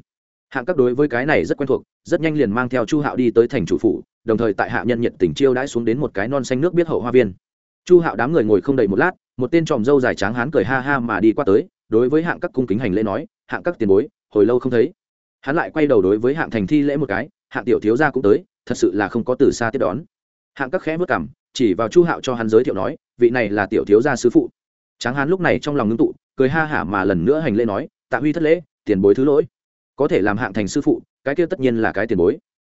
Hạng các đối với cái này rất quen thuộc, rất nhanh liền mang theo chu hạo đi tới thành chủ phủ, đồng thời tại hạ nhân nhiệt tình chiêu đãi xuống đến một cái non xanh nước biết hậu hoa viên. Chu hạo đám người ngồi không đầy một lát, một tên tròm dâu dài tráng hán cười ha ha mà đi qua tới, đối với hạng các cung kính hành lễ nói, hạng các tiền bối, hồi lâu không thấy. Hắn lại quay đầu đối với hạng thành thi lễ một cái, hạng tiểu thiếu gia cũng tới, thật sự là không có từ xa tiếp đón. Hạng các khẽ vất cảm chỉ vào chu hạo cho hắn giới thiệu nói, vị này là tiểu thiếu gia sứ phụ. Tráng hán lúc này trong lòng ngưng tụ, cười ha hả mà lần nữa hành lễ nói tạ huy thất lễ, tiền bối thứ lỗi. Có thể làm hạng thành sư phụ, cái kia tất nhiên là cái tiền bối.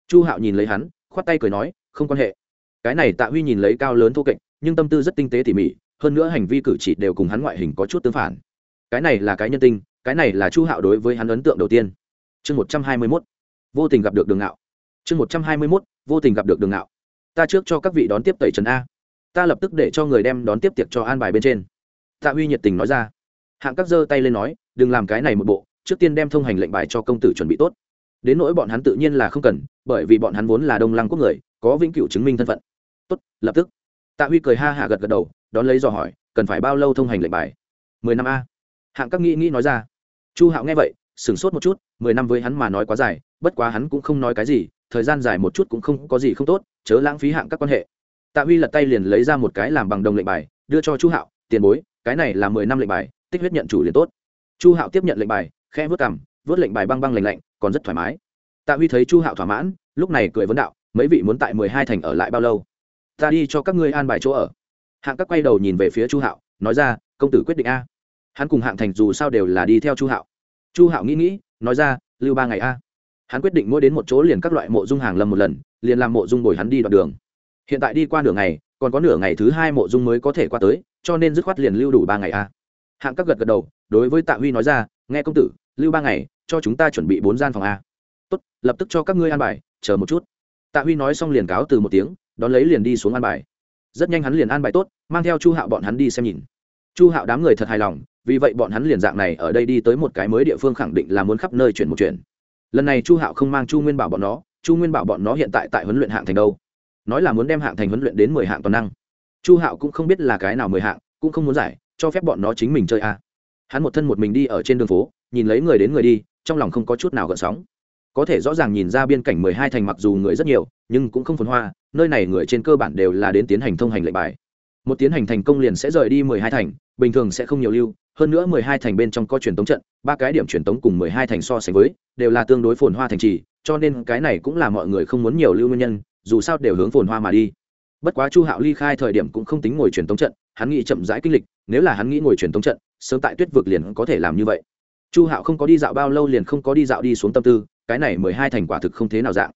Chu hạo nhìn lấy hắn, khoát tay cười nói, không quan hệ. Cái này tạ huy nhìn lấy cao lớn thô kệch, nhưng tâm tư rất tinh tế tỉ mỉ, hơn nữa hành vi cử chỉ đều cùng hắn ngoại hình có chút tương phản. Cái này là cái nhân tinh cái này là chu hạo đối với hắn ấn tượng đầu tiên. Chương một trăm hai mươi mốt. Vô tình gặp được đường ngạo. Chương một trăm hai mươi mốt, vô tình gặp được đường ngạo. Ta trước cho các vị đón tiếp tẩy trần a. Ta lập tức để cho người đem đón tiếp tiệc cho an bài bên trên. Tạ huy nhiệt tình nói ra hạng các giơ tay lên nói, đừng làm cái này một bộ, trước tiên đem thông hành lệnh bài cho công tử chuẩn bị tốt. Đến nỗi bọn hắn tự nhiên là không cần, bởi vì bọn hắn vốn là đông lăng quốc người, có vĩnh cửu chứng minh thân phận. Tốt, lập tức. Tạ huy cười ha hạ gật gật đầu, đón lấy dò hỏi, cần phải bao lâu thông hành lệnh bài? Mười năm a. Hạng các nghĩ nghĩ nói ra. Chu hạo nghe vậy, sửng sốt một chút, mười năm với hắn mà nói quá dài, bất quá hắn cũng không nói cái gì, thời gian dài một chút cũng không có gì không tốt, chớ lãng phí hạng các quan hệ. Tạ huy lật tay liền lấy ra một cái làm bằng đồng lệnh bài, đưa cho chu hạo, tiền bối, cái này là mười năm lệnh bài tích huyết nhận chủ liền tốt. Chu hạo tiếp nhận lệnh bài khe vớt cằm vớt lệnh bài băng băng lành lạnh, còn rất thoải mái. Tạ huy thấy chu hạo thỏa mãn, lúc này cười vấn đạo, mấy vị muốn tại mười hai thành ở lại bao lâu? Ta đi cho các ngươi an bài chỗ ở. Hạng các quay đầu nhìn về phía chu hạo, nói ra, công tử quyết định a. Hắn cùng hạng thành dù sao đều là đi theo chu hạo. Chu hạo nghĩ nghĩ, nói ra, lưu ba ngày a. Hắn quyết định mỗi đến một chỗ liền các loại mộ dung hàng lâm một lần, liền làm mộ dung bồi hắn đi đoạn đường. Hiện tại đi qua nửa ngày, còn có nửa ngày thứ hai mộ dung mới có thể qua tới, cho nên dứt khoát liền lưu đủ ba ngày a hạng các gật gật đầu, đối với tạ huy nói ra, nghe công tử, lưu ba ngày, cho chúng ta chuẩn bị bốn gian phòng a. Tốt, lập tức cho các ngươi an bài, chờ một chút. Tạ huy nói xong liền cáo từ một tiếng, đón lấy liền đi xuống an bài. Rất nhanh hắn liền an bài tốt, mang theo chu hạo bọn hắn đi xem nhìn. Chu hạo đám người thật hài lòng, vì vậy bọn hắn liền dạng này ở đây đi tới một cái mới địa phương khẳng định là muốn khắp nơi chuyển một chuyển. Lần này chu hạo không mang chu nguyên bảo bọn nó, chu nguyên bảo bọn nó hiện tại tại huấn luyện hạng thành đâu? Nói là muốn đem hạng thành huấn luyện đến mười hạng toàn năng. Chu hạo cũng không biết là cái nào mười hạng, cũng không muốn giải cho phép bọn nó chính mình chơi a à. hắn một thân một mình đi ở trên đường phố, nhìn lấy người đến người đi, trong lòng không có chút nào gợn sóng. Có thể rõ ràng nhìn ra biên cảnh mười hai thành mặc dù người rất nhiều, nhưng cũng không phồn hoa, nơi này người trên cơ bản đều là đến tiến hành thông hành lệnh bài. Một tiến hành thành công liền sẽ rời đi mười hai thành, bình thường sẽ không nhiều lưu, hơn nữa mười hai thành bên trong có truyền tống trận, ba cái điểm truyền tống cùng mười hai thành so sánh với, đều là tương đối phồn hoa thành trì, cho nên cái này cũng là mọi người không muốn nhiều lưu nguyên nhân, dù sao đều hướng phồn hoa mà đi bất quá chu hạo ly khai thời điểm cũng không tính ngồi truyền tống trận, hắn nghĩ chậm rãi kinh lịch, nếu là hắn nghĩ ngồi truyền tống trận, sớm tại tuyết vực liền có thể làm như vậy. Chu hạo không có đi dạo bao lâu liền không có đi dạo đi xuống tâm tư, cái này mười hai thành quả thực không thế nào dạng.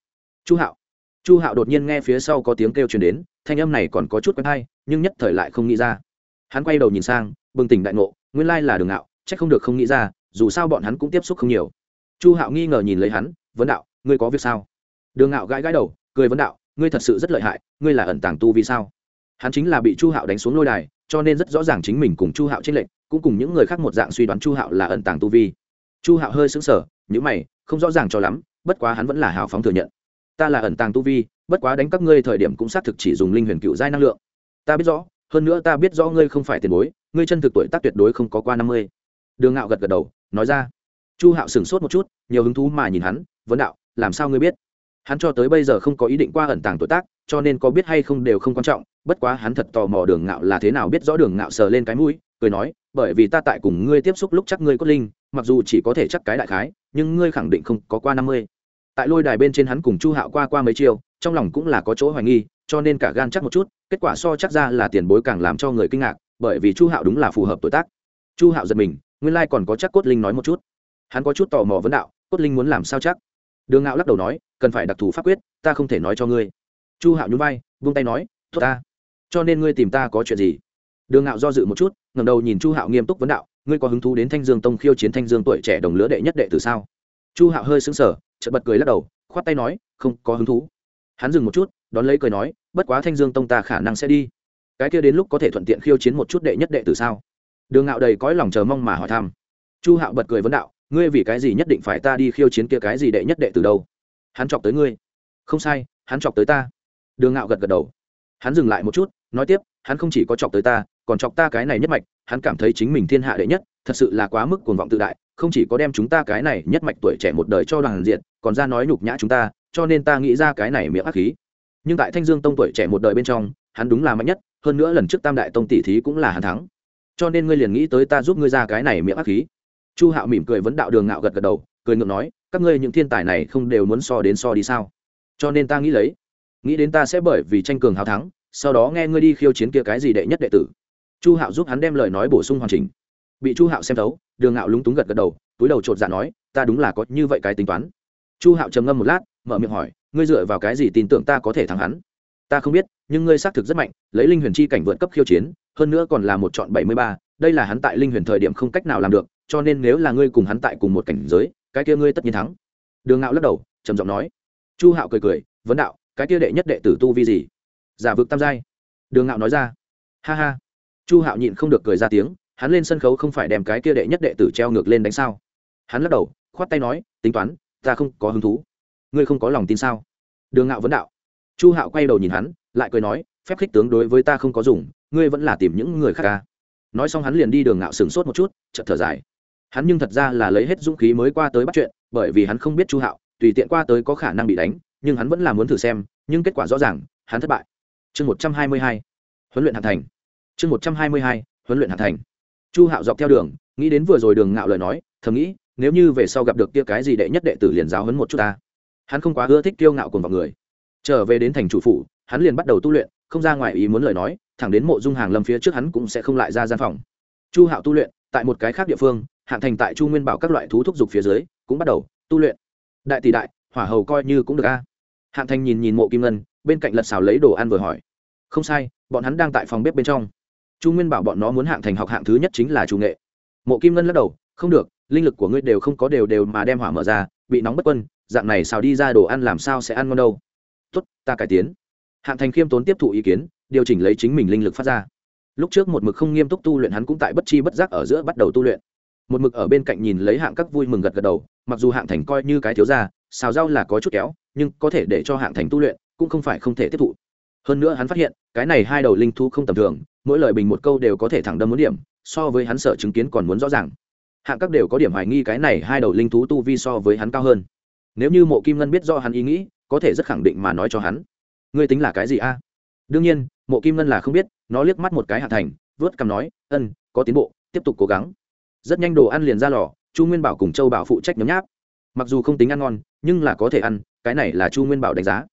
Chu hạo. Chu hạo đột nhiên nghe phía sau có tiếng kêu truyền đến, thanh âm này còn có chút quen hay, nhưng nhất thời lại không nghĩ ra. Hắn quay đầu nhìn sang, bừng tỉnh đại ngộ, nguyên lai là đường ngạo c h ắ c không được không nghĩ ra, dù sao bọn hắn cũng tiếp xúc không nhiều. Chu hạo nghi ngờ nhìn lấy hắn, vấn đạo, ngươi có việc sao? Đường ngạo gãi gãi đầu, cười vấn đạo ngươi thật sự rất lợi hại, ngươi là ẩn tàng tu vì sao? Hắn chính là bị chu hạo đánh xuống lôi đài, cho nên rất rõ ràng chính mình cùng chu hạo trích lệnh cũng cùng những người khác một dạng suy đoán chu hạo là ẩn tàng tu vi. Chu hạo hơi xứng sở những mày, không rõ ràng cho lắm, bất quá hắn vẫn là hào phóng thừa nhận. Ta là ẩn tàng tu vi, bất quá đánh các ngươi thời điểm cũng xác thực chỉ dùng linh huyền cựu giai năng lượng. Ta biết rõ, hơn nữa ta biết rõ ngươi không phải tiền bối, ngươi chân thực tuổi tác tuyệt đối không có qua năm mươi. Đường ngạo gật gật đầu, nói ra. Chu hạo sửng sốt một chút, nhiều hứng thú mà nhìn hắn, vấn đạo, làm sao ngươi biết? Hắn cho tới bây giờ không có ý định qua ẩn tàng tuổi tác cho nên có biết hay không đều không quan trọng bất quá hắn thật tò mò đường ngạo là thế nào biết rõ đường ngạo sờ lên cái mũi cười nói bởi vì ta tại cùng ngươi tiếp xúc lúc chắc ngươi có linh mặc dù chỉ có thể chắc cái đại khái nhưng ngươi khẳng định không có qua năm mươi. Tại lôi đài bên trên hắn cùng chu hạo qua qua mấy chiều, trong lòng cũng là có chỗ hoài nghi cho nên cả gan chắc một chút kết quả so chắc ra là tiền bối càng làm cho người kinh ngạc bởi vì chu hạo đúng là phù hợp tuổi tác. Chu hạo giật mình nguyên lai còn có chắc cốt linh nói một chút. Hắn có chút tò mò vấn đạo cốt linh muốn làm sao chắc? Đường ngạo lắc đầu nói, cần phải đặc thù pháp quyết, ta không thể nói cho ngươi. Chu hạo nhún vai, vung tay nói thốt ta. Cho nên ngươi tìm ta có chuyện gì? Đường ngạo do dự một chút ngầm đầu nhìn chu hạo nghiêm túc vấn đạo, ngươi có hứng thú đến thanh dương tông khiêu chiến thanh dương tuổi trẻ đồng lứa đệ nhất đệ từ sao? Chu hạo hơi xứng sở chợt bật cười lắc đầu, khoát tay nói, không có hứng thú. Hắn dừng một chút, đón lấy cười nói, bất quá thanh dương tông ta khả năng sẽ đi. Cái kia đến lúc có thể thuận tiện khiêu chiến một chút đệ nhất đệ từ sao? Đường ngạo đầy cõi lòng chờ mong mà hỏi thăm. Chu hạo bật cười vấn đạo ngươi vì cái gì nhất định phải ta đi khiêu chiến kia cái gì đệ nhất đệ từ đâu? Hắn chọc tới ngươi. Không sai, hắn chọc tới ta. Đường ngạo gật gật đầu. Hắn dừng lại một chút, nói tiếp, hắn không chỉ có chọc tới ta, còn chọc ta cái này nhất mạch, hắn cảm thấy chính mình thiên hạ đệ nhất, thật sự là quá mức cuồng vọng tự đại, không chỉ có đem chúng ta cái này nhất mạch tuổi trẻ một đời cho đoàn diện, còn ra nói nhục nhã chúng ta, cho nên ta nghĩ ra cái này miệng ác khí. Nhưng tại thanh dương tông tuổi trẻ một đời bên trong, hắn đúng là mạnh nhất, hơn nữa lần trước tam đại tông tỷ thí cũng là hắn thắng. Cho nên ngươi liền nghĩ tới ta giúp ngươi ra cái này miệng ác khí chu hạo mỉm cười vấn đạo đường ngạo gật gật đầu, cười ngượng nói, các ngươi những thiên tài này không đều muốn so đến so đi sao? Cho nên ta nghĩ lấy. Nghĩ đến ta sẽ bởi vì tranh cường hào thắng, sau đó nghe ngươi đi khiêu chiến kia cái gì đệ nhất đệ tử. Chu hạo giúp hắn đem lời nói bổ sung hoàn chỉnh. Bị chu hạo xem thấu, đường ngạo lúng túng gật gật đầu, túi đầu chột dạ nói, ta đúng là có như vậy cái tính toán. Chu hạo trầm ngâm một lát, mở miệng hỏi, ngươi dựa vào cái gì tin tưởng ta có thể thắng hắn? Ta không biết, nhưng ngươi xác thực rất mạnh, lấy linh huyền chi cảnh vượt cấp khiêu chiến, hơn nữa còn là một chọn bảy mươi ba, đây là hắn tại linh huyền thời điểm không cách nào làm được cho nên nếu là ngươi cùng hắn tại cùng một cảnh giới, cái kia ngươi tất nhiên thắng. Đường ngạo lắc đầu, trầm giọng nói. Chu hạo cười cười, vấn đạo, cái kia đệ nhất đệ tử tu vi gì? Giả vực tam giai. Đường ngạo nói ra. Ha ha. Chu hạo nhịn không được cười ra tiếng, hắn lên sân khấu không phải đem cái kia đệ nhất đệ tử treo ngược lên đánh sao? Hắn lắc đầu, khoát tay nói, tính toán, ta không có hứng thú. Ngươi không có lòng tin sao? Đường ngạo vấn đạo. Chu hạo quay đầu nhìn hắn, lại cười nói, phép khích tướng đối với ta không có dùng, ngươi vẫn là tìm những người khác ca. Nói xong hắn liền đi đường ngạo sửng sốt một chút, chợt thở dài hắn nhưng thật ra là lấy hết dũng khí mới qua tới bắt chuyện, bởi vì hắn không biết chu hạo, tùy tiện qua tới có khả năng bị đánh, nhưng hắn vẫn là muốn thử xem, nhưng kết quả rõ ràng, hắn thất bại. Chương một trăm hai mươi hai, huấn luyện hàn thành. Chương một trăm hai mươi hai, huấn luyện hàn thành. Chu hạo dọc theo đường, nghĩ đến vừa rồi đường ngạo lời nói, thầm nghĩ, nếu như về sau gặp được kia cái gì đệ nhất đệ tử liền giáo hấn một chút ta. Hắn không quá ưa thích kiêu ngạo cùng vào người. Trở về đến thành chủ phủ, hắn liền bắt đầu tu luyện, không ra ngoài ý muốn lời nói, thẳng đến mộ dung hàng lâm phía trước hắn cũng sẽ không lại ra gian phòng. Chu hạo tu luyện, tại một cái khác địa phương hạng thành tại chu nguyên bảo các loại thú thúc giục phía dưới, cũng bắt đầu tu luyện. Đại tỷ đại, hỏa hầu coi như cũng được a. Hạng thành nhìn nhìn mộ kim ngân, bên cạnh lật xào lấy đồ ăn vừa hỏi. Không sai, bọn hắn đang tại phòng bếp bên trong. Chu nguyên bảo bọn nó muốn hạng thành học hạng thứ nhất chính là chủ nghệ. Mộ kim ngân lắc đầu, không được, linh lực của ngươi đều không có đều đều mà đem hỏa mở ra, bị nóng bất quân, dạng này xào đi ra đồ ăn làm sao sẽ ăn ngon đâu. Tốt, ta cải tiến. Hạng thành khiêm tốn tiếp thụ ý kiến, điều chỉnh lấy chính mình linh lực phát ra. Lúc trước một mực không nghiêm túc tu luyện hắn cũng tại bất chi bất giác ở giữa bắt đầu tu luyện một mực ở bên cạnh nhìn lấy hạng các vui mừng gật gật đầu, mặc dù hạng thành coi như cái thiếu ra xào rau là có chút kéo, nhưng có thể để cho hạng thành tu luyện cũng không phải không thể tiếp thụ. Hơn nữa hắn phát hiện, cái này hai đầu linh thu không tầm thường, mỗi lời bình một câu đều có thể thẳng đâm muốn điểm, so với hắn sợ chứng kiến còn muốn rõ ràng. Hạng các đều có điểm hoài nghi cái này hai đầu linh thú tu vi so với hắn cao hơn. Nếu như mộ kim ngân biết do hắn ý nghĩ, có thể rất khẳng định mà nói cho hắn. Ngươi tính là cái gì a? Đương nhiên, mộ kim ngân là không biết, nó liếc mắt một cái hạ thành, vớt cằm nói, ân, có tiến bộ, tiếp tục cố gắng rất nhanh đồ ăn liền ra lò, chu nguyên bảo cùng châu bảo phụ trách nhấm nháp. Mặc dù không tính ăn ngon, nhưng là có thể ăn, cái này là chu nguyên bảo đánh giá.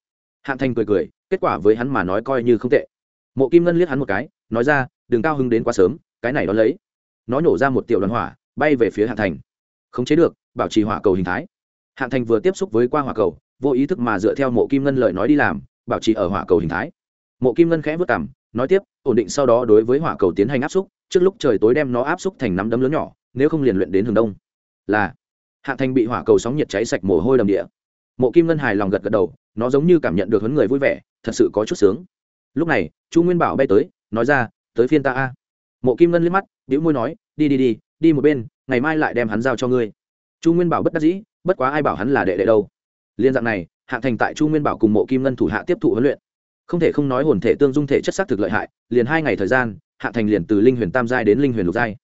Hạng thành cười cười, kết quả với hắn mà nói coi như không tệ. Mộ kim ngân liếc hắn một cái, nói ra đừng cao hứng đến quá sớm, cái này đón lấy. Nó nhổ ra một tiểu đoàn hỏa, bay về phía hạng thành. Khống chế được, bảo trì hỏa cầu hình thái. Hạng thành vừa tiếp xúc với qua hỏa cầu, vô ý thức mà dựa theo mộ kim ngân lời nói đi làm, bảo trì ở hỏa cầu hình thái. Mộ kim ngân khẽ vất cảm nói tiếp, ổn định sau đó đối với hỏa cầu tiến hành áp xúc, trước lúc trời tối đem nó áp xúc thành nắm đấm lớn nhỏ nếu không liền luyện đến hướng đông. Là hạng thành bị hỏa cầu sóng nhiệt cháy sạch mồ hôi đầm địa. Mộ kim ngân hài lòng gật gật đầu, nó giống như cảm nhận được huấn người vui vẻ, thật sự có chút sướng. Lúc này, chu nguyên bảo bay tới, nói ra, tới phiên ta a. Mộ kim ngân liếc mắt đĩu môi nói, đi đi đi đi một bên, ngày mai lại đem hắn giao cho ngươi. Chu nguyên bảo bất đắc dĩ, bất quá ai bảo hắn là đệ đệ đâu? Liên dạng này hạng thành tại chu nguyên bảo cùng mộ kim ngân thủ hạ tiếp thụ huấn luyện. Không thể không nói hồn thể tương dung thể chất xác thực lợi hại, liền hai ngày thời gian hạng thành liền từ linh huyền tam giai đến linh huyền lục giai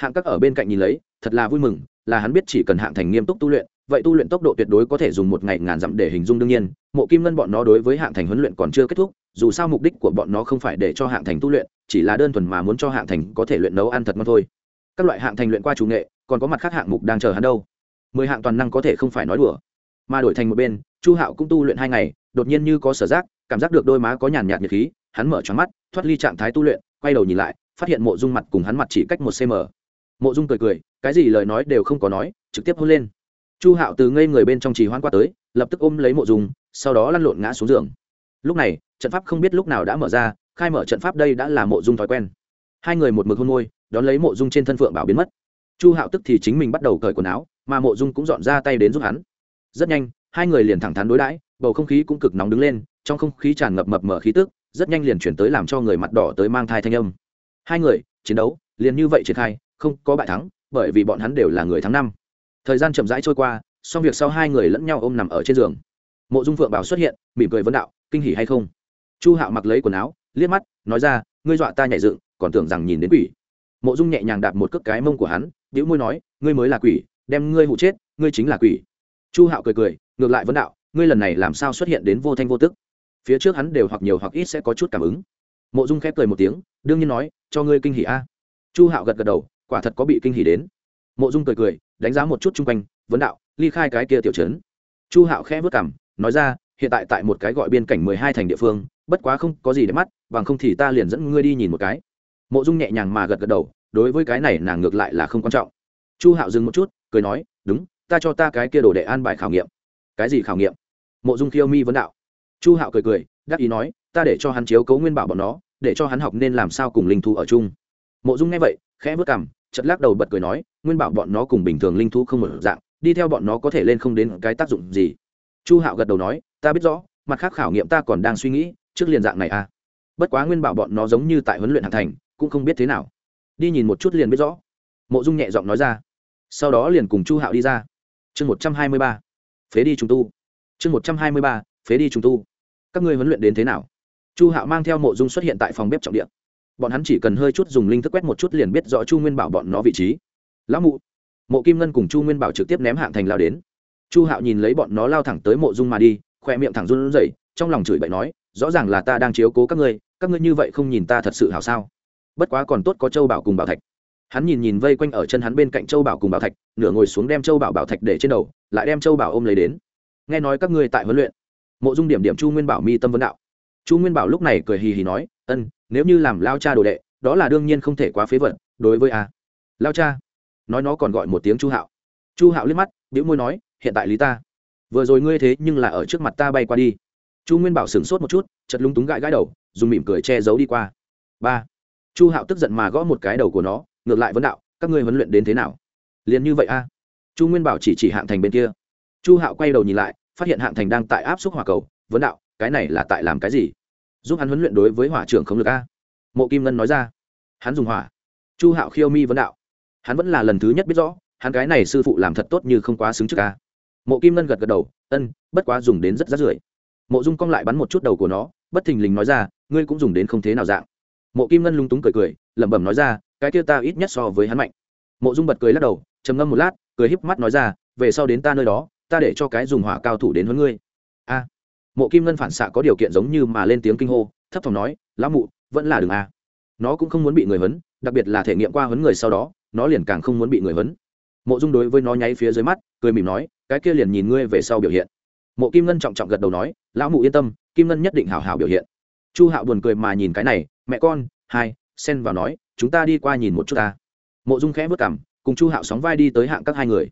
hạng các ở bên cạnh nhìn lấy, thật là vui mừng, là hắn biết chỉ cần hạng thành nghiêm túc tu luyện, vậy tu luyện tốc độ tuyệt đối có thể dùng một ngày ngàn dặm để hình dung đương nhiên, mộ kim ngân bọn nó đối với hạng thành huấn luyện còn chưa kết thúc, dù sao mục đích của bọn nó không phải để cho hạng thành tu luyện, chỉ là đơn thuần mà muốn cho hạng thành có thể luyện nấu ăn thật ngon thôi. Các loại hạng thành luyện qua chủ nghệ, còn có mặt khác hạng mục đang chờ hắn đâu. Mười hạng toàn năng có thể không phải nói đùa. Mà đổi thành một bên, chu hạo cũng tu luyện hai ngày, đột nhiên như có sở giác, cảm giác được đôi má có nhàn nhạt nhiệt khí, hắn mở tròn mắt, thoát ly trạng thái tu luyện, quay đầu nhìn lại, phát hiện mộ dung mặt cùng hắn mặt chỉ cách một cm mộ dung cười cười, cái gì lời nói đều không có nói, trực tiếp hôn lên. Chu hạo từ ngây người bên trong trì hoan qua tới, lập tức ôm lấy mộ dung, sau đó lăn lộn ngã xuống giường. Lúc này, trận pháp không biết lúc nào đã mở ra, khai mở trận pháp đây đã là mộ dung thói quen. Hai người một mực hôn môi, đón lấy mộ dung trên thân phượng bảo biến mất. Chu hạo tức thì chính mình bắt đầu cởi quần áo, mà mộ dung cũng dọn ra tay đến giúp hắn. Rất nhanh, hai người liền thẳng thắn đối đãi, bầu không khí cũng cực nóng đứng lên, trong không khí tràn ngập mập mở khí tức, rất nhanh liền chuyển tới làm cho người mặt đỏ tới mang thai thanh âm. Hai người, chiến đấu, liền như vậy triển khai không có bại thắng, bởi vì bọn hắn đều là người tháng năm. Thời gian chậm rãi trôi qua xong việc sau hai người lẫn nhau ôm nằm ở trên giường. Mộ dung phượng bảo xuất hiện, mỉm cười vấn đạo, kinh hỉ hay không? Chu hạo mặc lấy quần áo, liếc mắt, nói ra, ngươi dọa ta nhảy dựng, còn tưởng rằng nhìn đến quỷ. Mộ dung nhẹ nhàng đạp một cước cái mông của hắn đĩu môi nói, ngươi mới là quỷ, đem ngươi hụ chết, ngươi chính là quỷ. Chu hạo cười cười, ngược lại vấn đạo, ngươi lần này làm sao xuất hiện đến vô thanh vô tức? Phía trước hắn đều hoặc nhiều hoặc ít sẽ có chút cảm ứng. Mộ dung khép cười một tiếng, đương nhiên nói, cho ngươi kinh hỉ a. Chu hạo gật gật đầu quả thật có bị kinh hỉ đến. Mộ dung cười cười, đánh giá một chút chung quanh, vấn đạo, ly khai cái kia tiểu trấn. Chu hạo khẽ vất cảm nói ra, hiện tại tại một cái gọi biên cảnh mười hai thành địa phương, bất quá không có gì để mắt, bằng không thì ta liền dẫn ngươi đi nhìn một cái. Mộ dung nhẹ nhàng mà gật gật đầu, đối với cái này nàng ngược lại là không quan trọng. Chu hạo dừng một chút, cười nói, đúng, ta cho ta cái kia đồ đệ an bài khảo nghiệm. Cái gì khảo nghiệm? Mộ dung khiêu mi vấn đạo. Chu hạo cười cười, đắc ý nói, ta để cho hắn chiếu cấu nguyên bảo bọn nó, để cho hắn học nên làm sao cùng linh thú ở chung. Mộ dung nghe vậy, khẽ vất cảm chật lắc đầu bật cười nói, nguyên bảo bọn nó cùng bình thường linh thú không một dạng, đi theo bọn nó có thể lên không đến cái tác dụng gì? Chu hạo gật đầu nói, ta biết rõ, mặt khác khảo nghiệm ta còn đang suy nghĩ, trước liền dạng này à. Bất quá nguyên bảo bọn nó giống như tại huấn luyện hàn thành, cũng không biết thế nào. Đi nhìn một chút liền biết rõ. Mộ dung nhẹ giọng nói ra. Sau đó liền cùng chu hạo đi ra. Chương một trăm hai mươi ba. Phế đi trùng tu. Chương một trăm hai mươi ba, phế đi trùng tu. Các ngươi huấn luyện đến thế nào? Chu hạo mang theo mộ dung xuất hiện tại phòng bếp trọng điện bọn hắn chỉ cần hơi chút dùng linh thức quét một chút liền biết rõ chu nguyên bảo bọn nó vị trí. Lão mụ, mộ kim ngân cùng chu nguyên bảo trực tiếp ném hạng thành lao đến. Chu hạo nhìn lấy bọn nó lao thẳng tới mộ dung mà đi, khoe miệng thẳng run rẩy, trong lòng chửi bậy nói, rõ ràng là ta đang chiếu cố các ngươi các ngươi như vậy không nhìn ta thật sự hảo sao? Bất quá còn tốt có châu bảo cùng bảo thạch. Hắn nhìn nhìn vây quanh ở chân hắn bên cạnh châu bảo cùng bảo thạch, nửa ngồi xuống đem châu bảo bảo thạch để trên đầu, lại đem châu bảo ôm lấy đến. Nghe nói các ngươi tại huấn luyện. Mộ dung điểm điểm chu nguyên bảo mi tâm vấn đạo. Chu nguyên bảo lúc này cười hì hì nói, ân nếu như làm lao cha đồ đệ, đó là đương nhiên không thể quá phế vật, đối với a. Lao cha. Nói nó còn gọi một tiếng chu hạo. Chu hạo liếc mắt biễu môi nói, hiện tại lý ta. Vừa rồi ngươi thế nhưng là ở trước mặt ta bay qua đi. Chu nguyên bảo sửng sốt một chút chật lúng túng gãi gãi đầu, dùng mỉm cười che giấu đi qua. Ba. Chu hạo tức giận mà gõ một cái đầu của nó, ngược lại vấn đạo, các ngươi huấn luyện đến thế nào? Liền như vậy a. Chu nguyên bảo chỉ chỉ hạng thành bên kia. Chu hạo quay đầu nhìn lại, phát hiện hạng thành đang tại áp xúc hỏa cầu, vấn đạo, cái này là tại làm cái gì? Giúp hắn huấn luyện đối với hỏa trưởng không lực a. Mộ kim ngân nói ra. Hắn dùng hỏa. Chu hạo khiêu mi vấn đạo. Hắn vẫn là lần thứ nhất biết rõ, hắn cái này sư phụ làm thật tốt như không quá xứng trước a. Mộ kim ngân gật gật đầu, ân, bất quá dùng đến rất rát rưởi. Mộ dung cong lại bắn một chút đầu của nó, bất thình lình nói ra, ngươi cũng dùng đến không thế nào dạng. Mộ kim ngân lung túng cười cười, lẩm bẩm nói ra, cái kia ta ít nhất so với hắn mạnh. Mộ dung bật cười lắc đầu, trầm ngâm một lát, cười híp mắt nói ra, về sau đến ta nơi đó, ta để cho cái dùng hỏa cao thủ đến hơn ngươi. A mộ kim ngân phản xạ có điều kiện giống như mà lên tiếng kinh hô, thấp thỏm nói, lão mụ, vẫn là đường a. Nó cũng không muốn bị người huấn, đặc biệt là thể nghiệm qua huấn người sau đó, nó liền càng không muốn bị người huấn. Mộ dung đối với nó nháy phía dưới mắt, cười mỉm nói, cái kia liền nhìn ngươi về sau biểu hiện. Mộ kim ngân trọng trọng gật đầu nói, lão mụ yên tâm, kim ngân nhất định hào hào biểu hiện. Chu hạo buồn cười mà nhìn cái này, mẹ con, hai, xen vào nói, chúng ta đi qua nhìn một chút ta. Mộ dung khẽ vất cảm cùng chu hạo sóng vai đi tới hạng các hai người.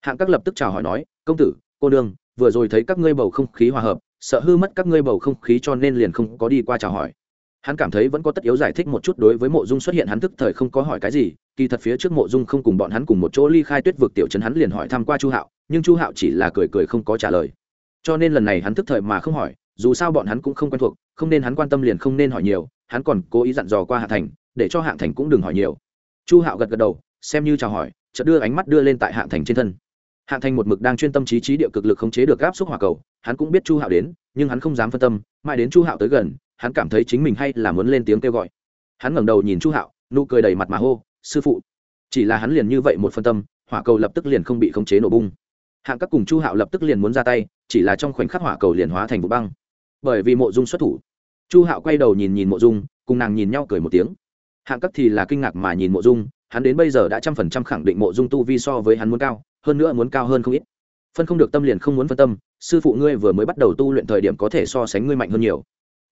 Hạng các lập tức chào hỏi nói, công tử, cô đương vừa rồi thấy các ngươi bầu không khí hòa hợp sợ hư mất các ngươi bầu không khí cho nên liền không có đi qua chào hỏi. Hắn cảm thấy vẫn có tất yếu giải thích một chút đối với mộ dung xuất hiện hắn tức thời không có hỏi cái gì, kỳ thật phía trước mộ dung không cùng bọn hắn cùng một chỗ ly khai tuyết vực tiểu trấn hắn liền hỏi thăm qua chu hạo, nhưng chu hạo chỉ là cười cười không có trả lời. Cho nên lần này hắn thức thời mà không hỏi, dù sao bọn hắn cũng không quen thuộc, không nên hắn quan tâm liền không nên hỏi nhiều, hắn còn cố ý dặn dò qua hạ thành, để cho Hạ thành cũng đừng hỏi nhiều. Chu hạo gật gật đầu, xem như chào hỏi, chợt đưa ánh mắt đưa lên tại Hạ thành trên thân hạng thành một mực đang chuyên tâm trí trí địa cực lực khống chế được áp xúc hỏa cầu, hắn cũng biết chu hạo đến, nhưng hắn không dám phân tâm, mãi đến chu hạo tới gần, hắn cảm thấy chính mình hay là muốn lên tiếng kêu gọi. Hắn ngẩng đầu nhìn chu hạo, nụ cười đầy mặt mà hô, sư phụ. Chỉ là hắn liền như vậy một phân tâm, hỏa cầu lập tức liền không bị khống chế nổ bung. Hạng các cùng chu hạo lập tức liền muốn ra tay, chỉ là trong khoảnh khắc hỏa cầu liền hóa thành vụ băng. Bởi vì mộ dung xuất thủ, chu hạo quay đầu nhìn nhìn mộ dung, cùng nàng nhìn nhau cười một tiếng. Hạng các thì là kinh ngạc mà nhìn mộ dung, hắn đến bây giờ đã trăm phần trăm khẳng định mộ dung tu vi so với hắn muốn cao hơn nữa muốn cao hơn không ít. Phân không được tâm liền không muốn phân tâm, sư phụ ngươi vừa mới bắt đầu tu luyện thời điểm có thể so sánh ngươi mạnh hơn nhiều.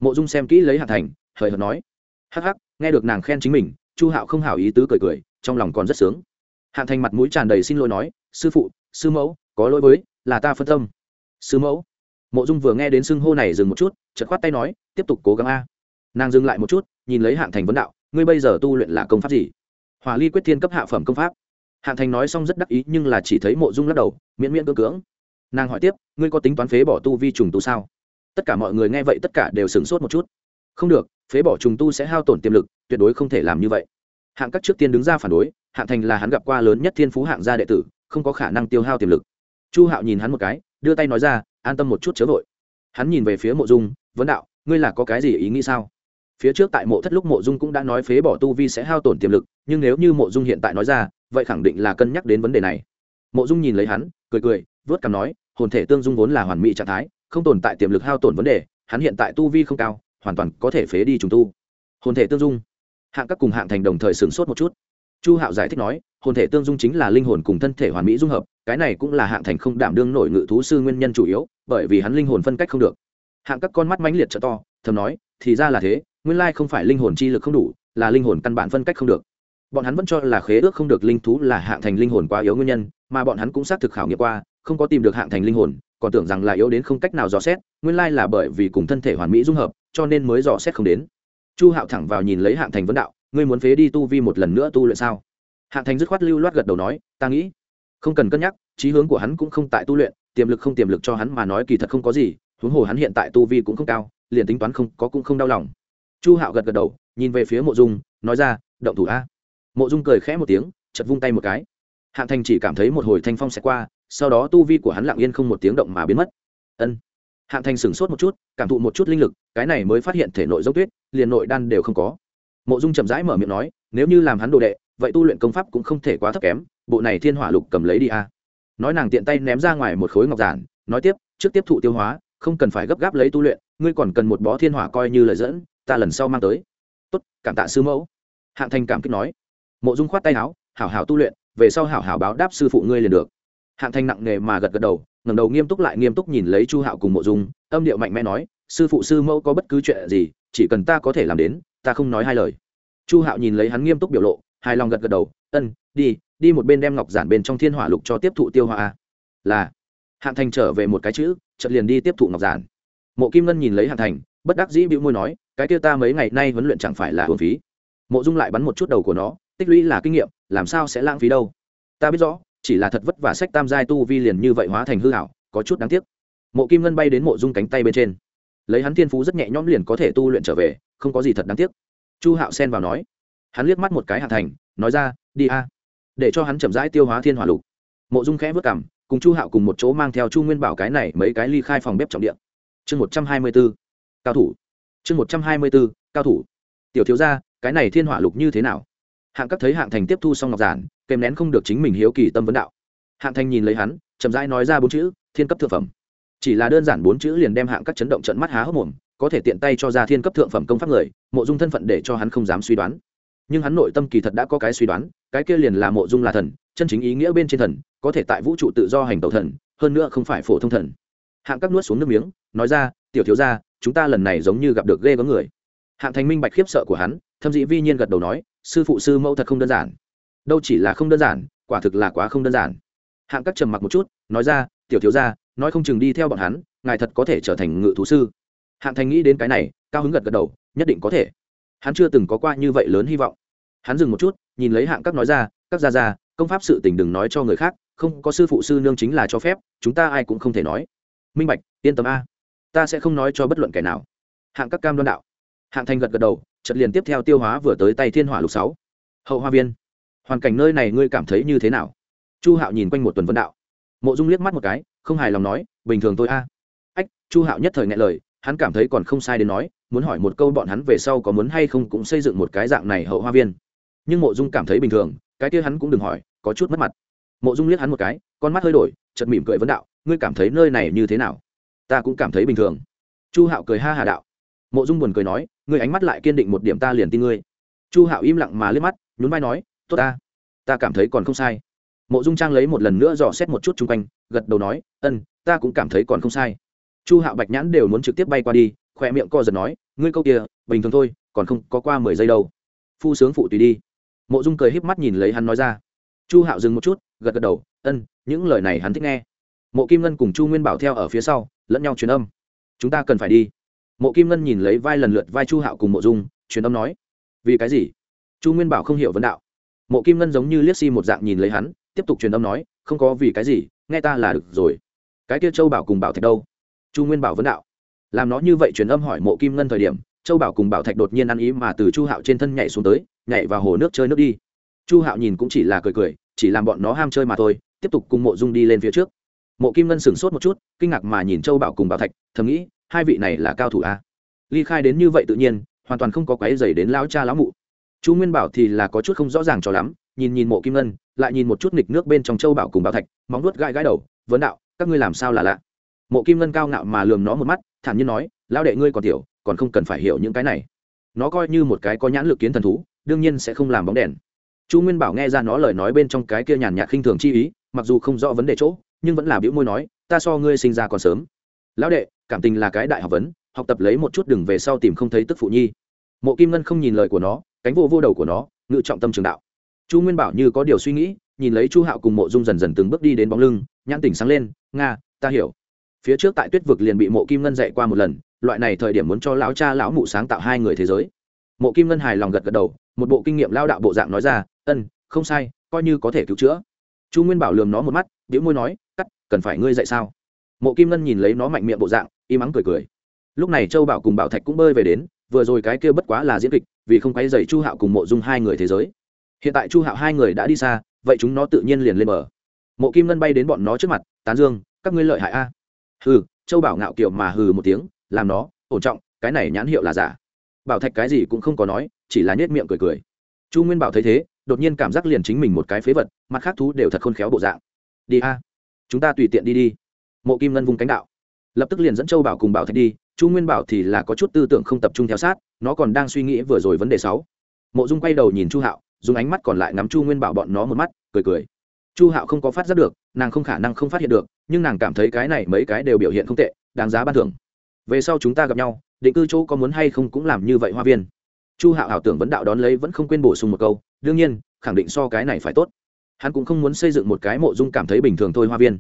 Mộ dung xem kỹ lấy hạ thành, hời hợt nói, hắc hắc, nghe được nàng khen chính mình, chu hạo không hảo ý tứ cười cười, trong lòng còn rất sướng. Hạ thành mặt mũi tràn đầy xin lỗi nói, sư phụ, sư mẫu, có lỗi với, là ta phân tâm. Sư mẫu? Mộ dung vừa nghe đến xưng hô này dừng một chút chật khoát tay nói, tiếp tục cố gắng a. Nàng dừng lại một chút, nhìn lấy hạng thành vấn đạo, ngươi bây giờ tu luyện là công pháp gì? Hỏa ly quyết thiên cấp hạ phẩm công pháp hạng thành nói xong rất đắc ý, nhưng là chỉ thấy mộ dung lắc đầu, miễn miễn cưỡng cưỡng. Nàng hỏi tiếp, ngươi có tính toán phế bỏ tu vi trùng tu sao? Tất cả mọi người nghe vậy tất cả đều sửng sốt một chút. Không được, phế bỏ trùng tu sẽ hao tổn tiềm lực, tuyệt đối không thể làm như vậy. Hạng các trước tiên đứng ra phản đối, hạng thành là hắn gặp qua lớn nhất thiên phú hạng gia đệ tử, không có khả năng tiêu hao tiềm lực. Chu hạo nhìn hắn một cái, đưa tay nói ra, an tâm một chút chớ vội. Hắn nhìn về phía mộ dung, vấn đạo, ngươi là có cái gì ý nghĩ sao? Phía trước tại mộ thất lúc mộ dung cũng đã nói phế bỏ tu vi sẽ hao tổn tiềm lực, nhưng nếu như mộ dung hiện tại nói ra vậy khẳng định là cân nhắc đến vấn đề này. Mộ dung nhìn lấy hắn, cười cười, vớt cằm nói, hồn thể tương dung vốn là hoàn mỹ trạng thái, không tồn tại tiềm lực hao tổn vấn đề, hắn hiện tại tu vi không cao, hoàn toàn có thể phế đi trùng tu. Hồn thể tương dung. Hạng các cùng hạng thành đồng thời sửng sốt một chút. Chu hạo giải thích nói, hồn thể tương dung chính là linh hồn cùng thân thể hoàn mỹ dung hợp, cái này cũng là hạng thành không đảm đương nổi ngự thú sư nguyên nhân chủ yếu, bởi vì hắn linh hồn phân cách không được. Hạng các con mắt mãnh liệt t to, thầm nói, thì ra là thế, nguyên lai không phải linh hồn chi lực không đủ, là linh hồn căn bản phân cách không được bọn hắn vẫn cho là khế ước không được linh thú là hạng thành linh hồn quá yếu nguyên nhân, mà bọn hắn cũng xác thực khảo nghiệm qua, không có tìm được hạng thành linh hồn, còn tưởng rằng là yếu đến không cách nào dò xét, nguyên lai là bởi vì cùng thân thể hoàn mỹ dung hợp, cho nên mới dò xét không đến. Chu hạo thẳng vào nhìn lấy hạng thành vấn đạo, ngươi muốn phế đi tu vi một lần nữa tu luyện sao? Hạng thành dứt khoát lưu loát gật đầu nói, ta nghĩ, không cần cân nhắc trí hướng của hắn cũng không tại tu luyện, tiềm lực không tiềm lực cho hắn mà nói kỳ thật không có gì, huống hồ hắn hiện tại tu vi cũng không cao, liền tính toán không có cũng không đau lòng. Chu hạo gật gật đầu, nhìn về phía mộ dung, nói ra, động thủ a mộ dung cười khẽ một tiếng chật vung tay một cái. Hạng thành chỉ cảm thấy một hồi thanh phong sẽ qua, sau đó tu vi của hắn lặng yên không một tiếng động mà biến mất. Ân. Hạng thành sửng sốt một chút, cảm thụ một chút linh lực, cái này mới phát hiện thể nội dốc tuyết, liền nội đan đều không có. Mộ dung chậm rãi mở miệng nói, nếu như làm hắn đồ đệ, vậy tu luyện công pháp cũng không thể quá thấp kém, bộ này thiên hỏa lục cầm lấy đi a. Nói nàng tiện tay ném ra ngoài một khối ngọc giản, nói tiếp, trước tiếp thụ tiêu hóa, không cần phải gấp gáp lấy tu luyện, ngươi còn cần một bó thiên hỏa coi như lời dẫn, ta lần sau mang tới. Tốt, cảm tạ sư mẫu. Hạng thành cảm kích nói mộ dung khoát tay áo, hảo hảo tu luyện, về sau hảo hảo báo đáp sư phụ ngươi liền được. Hạng Thanh nặng nề mà gật gật đầu, ngẩng đầu nghiêm túc lại nghiêm túc nhìn lấy chu hạo cùng mộ dung, âm điệu mạnh mẽ nói, sư phụ sư mẫu có bất cứ chuyện gì, chỉ cần ta có thể làm đến, ta không nói hai lời. Chu hạo nhìn lấy hắn nghiêm túc biểu lộ, hài lòng gật gật đầu, ân, đi đi một bên đem ngọc giản bên trong thiên hỏa lục cho tiếp thụ tiêu hoa là, hạng thành trở về một cái chữ, chợt liền đi tiếp thụ ngọc giản. Mộ kim ngân nhìn lấy hạng thành bất đắc dĩ bĩu môi nói, cái kia ta mấy ngày nay huấn luyện chẳng phải là hưởng phí. Mộ dung lại bắn một chút đầu của nó tích lũy là kinh nghiệm, làm sao sẽ lãng phí đâu? Ta biết rõ, chỉ là thật vất vả sách tam giai tu vi liền như vậy hóa thành hư hảo có chút đáng tiếc. Mộ kim ngân bay đến mộ dung cánh tay bên trên. Lấy hắn thiên phú rất nhẹ nhõm liền có thể tu luyện trở về, không có gì thật đáng tiếc. Chu hạo xen vào nói. Hắn liếc mắt một cái hạ thành, nói ra, đi a. Để cho hắn chậm rãi tiêu hóa thiên hỏa lục. Mộ dung khẽ vất cảm cùng chu hạo cùng một chỗ mang theo chu nguyên bảo cái này mấy cái ly khai phòng bếp trọng điện chương một trăm hai mươi b ố cao thủ. Chương một trăm hai mươi b ố cao thủ. Tiểu thiếu gia, cái này thiên hỏa lục như thế nào? Hạng các thấy hạng thành tiếp thu xong ngọc giản, kèm nén không được chính mình hiếu kỳ tâm vấn đạo. Hạng thành nhìn lấy hắn, chậm rãi nói ra bốn chữ, thiên cấp thượng phẩm. Chỉ là đơn giản bốn chữ liền đem hạng các chấn động trận mắt há hốc mồm, có thể tiện tay cho ra thiên cấp thượng phẩm công pháp người, mộ dung thân phận để cho hắn không dám suy đoán. Nhưng hắn nội tâm kỳ thật đã có cái suy đoán, cái kia liền là mộ dung là thần, chân chính ý nghĩa bên trên thần, có thể tại vũ trụ tự do hành tẩu thần, hơn nữa không phải phổ thông thần. Hạng các nuốt xuống nước miếng, nói ra, tiểu thiếu gia, chúng ta lần này giống như gặp được ghê có người. Hạng thành minh bạch khiếp sợ của hắn, thâm dĩ vi nhiên gật đầu nói sư phụ sư mẫu thật không đơn giản. Đâu chỉ là không đơn giản, quả thực là quá không đơn giản. Hạng các trầm mặc một chút, nói ra, tiểu thiếu gia, nói không chừng đi theo bọn hắn, ngài thật có thể trở thành ngự thú sư. Hạng thành nghĩ đến cái này, cao hứng gật gật đầu, nhất định có thể. Hắn chưa từng có qua như vậy lớn hy vọng. Hắn dừng một chút, nhìn lấy hạng các nói ra, các gia gia, công pháp sự tình đừng nói cho người khác, không có sư phụ sư nương chính là cho phép, chúng ta ai cũng không thể nói. Minh bạch, yên tâm a, ta sẽ không nói cho bất luận kẻ nào. Hạng các cam đoan đạo. Hạng thành gật gật đầu chật liền tiếp theo tiêu hóa vừa tới tay thiên hỏa lục sáu. Hậu hoa viên. Hoàn cảnh nơi này ngươi cảm thấy như thế nào? Chu hạo nhìn quanh một tuần vân đạo. Mộ dung liếc mắt một cái, không hài lòng nói, bình thường tôi a. Ách, chu hạo nhất thời ngại lời, hắn cảm thấy còn không sai đến nói, muốn hỏi một câu bọn hắn về sau có muốn hay không cũng xây dựng một cái dạng này hậu hoa viên. Nhưng mộ dung cảm thấy bình thường, cái kia hắn cũng đừng hỏi, có chút mất mặt. Mộ dung liếc hắn một cái, con mắt hơi đổi chật mỉm cười vấn đạo, ngươi cảm thấy nơi này như thế nào? Ta cũng cảm thấy bình thường. Chu hạo cười ha hà đạo. Mộ dung buồn cười nói ngươi ánh mắt lại kiên định một điểm ta liền tin ngươi. Chu hạo im lặng mà liếc mắt, nhún vai nói, tốt ta ta cảm thấy còn không sai. Mộ dung trang lấy một lần nữa dò xét một chút chung quanh, gật đầu nói, ân, ta cũng cảm thấy còn không sai. Chu hạo bạch nhãn đều muốn trực tiếp bay qua đi khoe miệng co giật nói, ngươi câu kia, bình thường thôi, còn không có qua mười giây đâu. Phu sướng phụ tùy đi. Mộ dung cười híp mắt nhìn lấy hắn nói ra. Chu hạo dừng một chút, gật gật đầu, ân, những lời này hắn thích nghe. Mộ kim ngân cùng chu nguyên bảo theo ở phía sau, lẫn nhau truyền âm. Chúng ta cần phải đi mộ kim ngân nhìn lấy vai lần lượt vai chu hạo cùng mộ dung, truyền âm nói, vì cái gì? Chu nguyên bảo không hiểu vấn đạo. Mộ kim ngân giống như liếc si một dạng nhìn lấy hắn, tiếp tục truyền âm nói, không có vì cái gì, nghe ta là được rồi. Cái kia châu bảo cùng bảo thạch đâu? Chu nguyên bảo vấn đạo. Làm nó như vậy truyền âm hỏi mộ kim ngân thời điểm, châu bảo cùng bảo thạch đột nhiên ăn ý mà từ chu hạo trên thân nhảy xuống tới, nhảy vào hồ nước chơi nước đi. Chu hạo nhìn cũng chỉ là cười cười, chỉ làm bọn nó ham chơi mà thôi, tiếp tục cùng mộ dung đi lên phía trước. Mộ kim ngân sửng sốt một chút, kinh ngạc mà nhìn châu bảo cùng bảo thạch, thầm nghĩ hai vị này là cao thủ a. Ly khai đến như vậy tự nhiên, hoàn toàn không có quái dày đến lão cha lão mụ. Chu nguyên bảo thì là có chút không rõ ràng cho lắm, nhìn nhìn mộ kim ngân, lại nhìn một chút nghịch nước bên trong châu bảo cùng bảo thạch, móng nuốt gãi gãi đầu, vấn đạo, các ngươi làm sao là lạ? Mộ kim ngân cao ngạo mà lườm nó một mắt, thản nhiên nói, lão đệ ngươi còn tiểu, còn không cần phải hiểu những cái này. Nó coi như một cái có nhãn lực kiến thần thú, đương nhiên sẽ không làm bóng đèn. Chu nguyên bảo nghe ra nó lời nói bên trong cái kia nhàn nhạt khinh thường chi ý, mặc dù không rõ vấn đề chỗ, nhưng vẫn là biểu môi nói, ta so ngươi sinh ra còn sớm. Lão đệ cảm tình là cái đại học vấn, học tập lấy một chút đừng về sau tìm không thấy tức phụ nhi. Mộ kim ngân không nhìn lời của nó, cánh vô vô đầu của nó, ngự trọng tâm trường đạo. Chu nguyên bảo như có điều suy nghĩ, nhìn lấy chu hạo cùng mộ dung dần dần từng bước đi đến bóng lưng, nhãn tỉnh sáng lên, nga, ta hiểu. Phía trước tại tuyết vực liền bị mộ kim ngân dạy qua một lần, loại này thời điểm muốn cho lão cha lão mụ sáng tạo hai người thế giới. Mộ kim ngân hài lòng gật gật đầu, một bộ kinh nghiệm lao đạo bộ dạng nói ra, ân, không sai, coi như có thể cứu chữa. Chu nguyên bảo lườm nó một mắt đĩu môi nói, cắt, cần phải ngươi dạy sao? Mộ kim ngân nhìn lấy nó mạnh miệng bộ dạng im ắng cười cười. Lúc này châu bảo cùng bảo thạch cũng bơi về đến, vừa rồi cái kia bất quá là diễn kịch, vì không quay dày chu hạo cùng mộ dung hai người thế giới. Hiện tại chu hạo hai người đã đi xa, vậy chúng nó tự nhiên liền lên bờ. Mộ kim ngân bay đến bọn nó trước mặt, tán dương, các ngươi lợi hại a. Hừ, châu bảo ngạo kiểu mà hừ một tiếng, làm nó, ổn trọng, cái này nhãn hiệu là giả. Bảo thạch cái gì cũng không có nói, chỉ là nhét miệng cười cười. Chu nguyên bảo thấy thế, đột nhiên cảm giác liền chính mình một cái phế vật, mặt khác thú đều thật khôn khéo bộ dạng. Đi a, chúng ta tùy tiện đi đi mộ kim ngân vùng cánh đạo. Lập tức liền dẫn châu bảo cùng bảo thạch đi, chu nguyên bảo thì là có chút tư tưởng không tập trung theo sát, nó còn đang suy nghĩ vừa rồi vấn đề sáu. Mộ dung quay đầu nhìn chu hạo, dùng ánh mắt còn lại ngắm chu nguyên bảo bọn nó một mắt, cười cười. Chu hạo không có phát giác được, nàng không khả năng không phát hiện được, nhưng nàng cảm thấy cái này mấy cái đều biểu hiện không tệ, đáng giá ban thưởng. Về sau chúng ta gặp nhau, định cư chỗ có muốn hay không cũng làm như vậy hoa viên. Chu hạo ảo tưởng vấn đạo đón lấy vẫn không quên bổ sung một câu, đương nhiên, khẳng định so cái này phải tốt. Hắn cũng không muốn xây dựng một cái mộ dung cảm thấy bình thường thôi hoa viên.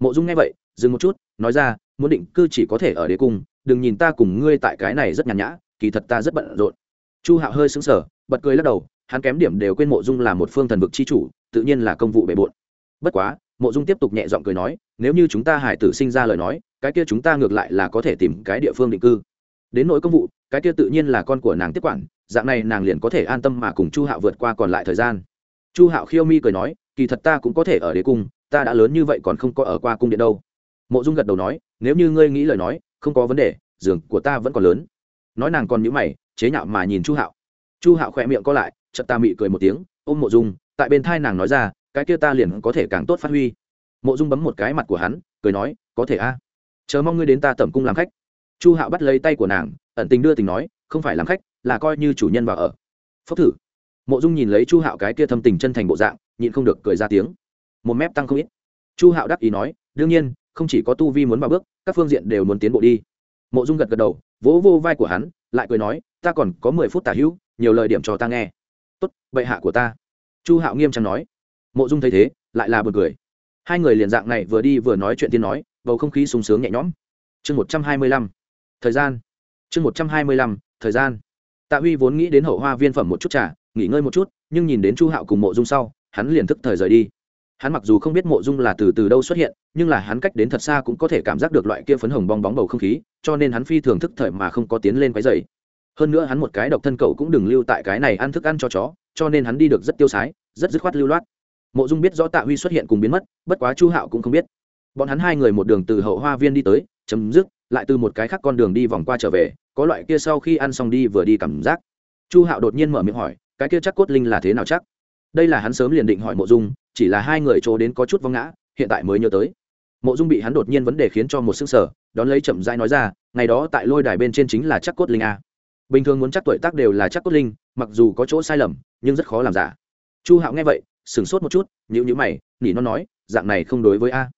Mộ dung nghe vậy dừng một chút, nói ra, muốn định cư chỉ có thể ở đế cung, đừng nhìn ta cùng ngươi tại cái này rất nhàn nhã, kỳ thật ta rất bận rộn. Chu hạo hơi sững sờ, bật cười lắc đầu, hắn kém điểm đều quên mộ dung là một phương thần vực c h i chủ, tự nhiên là công vụ bề bộn. Bất quá, mộ dung tiếp tục nhẹ giọng cười nói, nếu như chúng ta hải tử sinh ra lời nói, cái kia chúng ta ngược lại là có thể tìm cái địa phương định cư. Đến nỗi công vụ, cái kia tự nhiên là con của nàng tiếp quản, dạng này nàng liền có thể an tâm mà cùng chu hạo vượt qua còn lại thời gian. Chu hạo khiêu mi cười nói, kỳ thật ta cũng có thể ở đế cung, ta đã lớn như vậy còn không có ở qua cung điện đâu mộ dung gật đầu nói, nếu như ngươi nghĩ lời nói, không có vấn đề, giường của ta vẫn còn lớn. Nói nàng còn nhữ mày, chế nhạo mà nhìn chu hạo. Chu hạo khỏe miệng co lại, chợt ta mị cười một tiếng, ôm mộ dung. Tại bên thai nàng nói ra, cái kia ta liền có thể càng tốt phát huy. Mộ dung bấm một cái mặt của hắn, cười nói, có thể a. Chờ mong ngươi đến ta tẩm cung làm khách. Chu hạo bắt lấy tay của nàng, ẩn tình đưa tình nói, không phải làm khách, là coi như chủ nhân vào ở. Phốc thử. Mộ dung nhìn lấy chu hạo cái kia thâm tình chân thành bộ dạng, nhịn không được cười ra tiếng. Một mép tăng không ít. Chu hạo đắc ý nói, đương nhiên không chỉ có tu vi muốn vào bước, các phương diện đều muốn tiến bộ đi. Mộ dung gật gật đầu, vỗ vô vai của hắn, lại cười nói, ta còn có mười phút tả hữu, nhiều lời điểm cho ta nghe. Tốt, bệ hạ của ta. Chu hạo nghiêm trang nói. Mộ dung thấy thế, lại là b u ồ n cười. Hai người liền dạng này vừa đi vừa nói chuyện tiên nói, bầu không khí sung sướng nhẹ nhõm. Chương một trăm hai mươi lăm. Thời gian. Chương một trăm hai mươi lăm, thời gian. Tạ huy vốn nghĩ đến hậu hoa viên phẩm một chút trả nghỉ ngơi một chút, nhưng nhìn đến chu hạo cùng mộ dung sau, hắn liền thức thời rời đi. Hắn mặc dù không biết mộ dung là từ từ đâu xuất hiện nhưng là hắn cách đến thật xa cũng có thể cảm giác được loại kia phấn hồng bong bóng bầu không khí, cho nên hắn phi thường thức thời mà không có tiến lên cái dày hơn nữa hắn một cái độc thân cậu cũng đừng lưu tại cái này ăn thức ăn cho chó, cho nên hắn đi được rất tiêu sái, rất dứt khoát lưu loát. Mộ dung biết rõ tạ huy xuất hiện cùng biến mất, bất quá chu hạo cũng không biết. Bọn hắn hai người một đường từ hậu hoa viên đi tới, chấm dứt, lại từ một cái khác con đường đi vòng qua trở về, có loại kia sau khi ăn xong đi vừa đi cảm giác. Chu hạo đột nhiên mở miệng hỏi, cái kia chắc cốt linh là thế nào chắc? Đây là hắn sớm liền định hỏi mộ dung, chỉ là hai người chỗ đến có chút vong ngã, hiện tại mới nhớ tới mộ dung bị hắn đột nhiên vấn đề khiến cho một xương sở đón lấy chậm rãi nói ra, ngày đó tại lôi đài bên trên chính là chắc cốt linh a. Bình thường muốn chắc tuổi tác đều là chắc cốt linh, mặc dù có chỗ sai lầm, nhưng rất khó làm giả. Chu hạo nghe vậy, sửng sốt một chút nhữ nhữ mày, nỉ nó nói, dạng này không đối với a.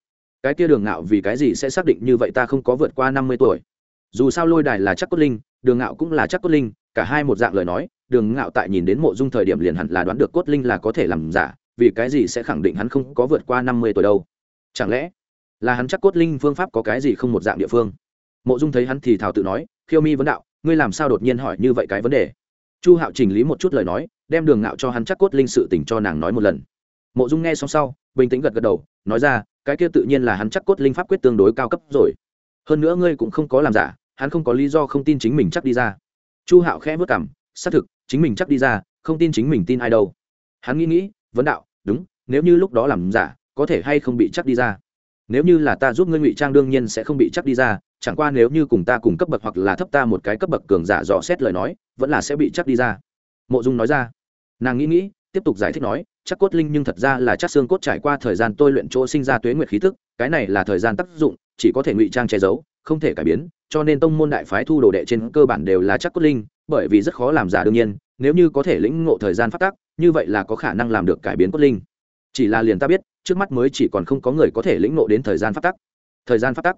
Cái kia đường ngạo vì cái gì sẽ xác định như vậy ta không có vượt qua năm mươi tuổi. Dù sao lôi đài là chắc cốt linh, đường ngạo cũng là chắc cốt linh, cả hai một dạng lời nói, đường ngạo tại nhìn đến mộ dung thời điểm liền hẳn là đoán được cốt linh là có thể làm giả, vì cái gì sẽ khẳng định hắn không có vượt qua năm mươi tuổi đâu. Chẳng lẽ là hắn chắc cốt linh phương pháp có cái gì không một dạng địa phương. Mộ dung thấy hắn thì thảo tự nói, khiêu mi vấn đạo, ngươi làm sao đột nhiên hỏi như vậy cái vấn đề? Chu hạo chỉnh lý một chút lời nói, đem đường ngạo cho hắn chắc cốt linh sự tình cho nàng nói một lần. Mộ dung nghe xong sau, bình tĩnh gật gật đầu, nói ra, cái kia tự nhiên là hắn chắc cốt linh pháp quyết tương đối cao cấp rồi. Hơn nữa ngươi cũng không có làm giả, hắn không có lý do không tin chính mình chắc đi ra. Chu hạo khẽ vất cảm xác thực, chính mình chắc đi ra, không tin chính mình tin ai đâu. Hắn nghĩ nghĩ, vấn đạo, đúng, nếu như lúc đó làm giả, có thể hay không bị chắc đi ra? Nếu như là ta giúp ngươi ngụy trang đương nhiên sẽ không bị chắc đi ra, chẳng qua nếu như cùng ta cùng cấp bậc hoặc là thấp ta một cái cấp bậc cường giả dò xét lời nói, vẫn là sẽ bị chắc đi ra. Mộ dung nói ra. Nàng nghĩ nghĩ, tiếp tục giải thích nói, chắc cốt linh nhưng thật ra là chắc xương cốt trải qua thời gian tôi luyện chỗ sinh ra tuế nguyệt khí thức cái này là thời gian tác dụng, chỉ có thể ngụy trang che giấu, không thể cải biến, cho nên tông môn đại phái thu đồ đệ trên cơ bản đều là chắc cốt linh, bởi vì rất khó làm giả đương nhiên, nếu như có thể lĩnh ngộ thời gian phát tác, như vậy là có khả năng làm được cải biến cốt linh chỉ là liền ta biết, trước mắt mới chỉ còn không có người có thể lĩnh ngộ đến thời gian phát tắc. Thời gian phát tắc.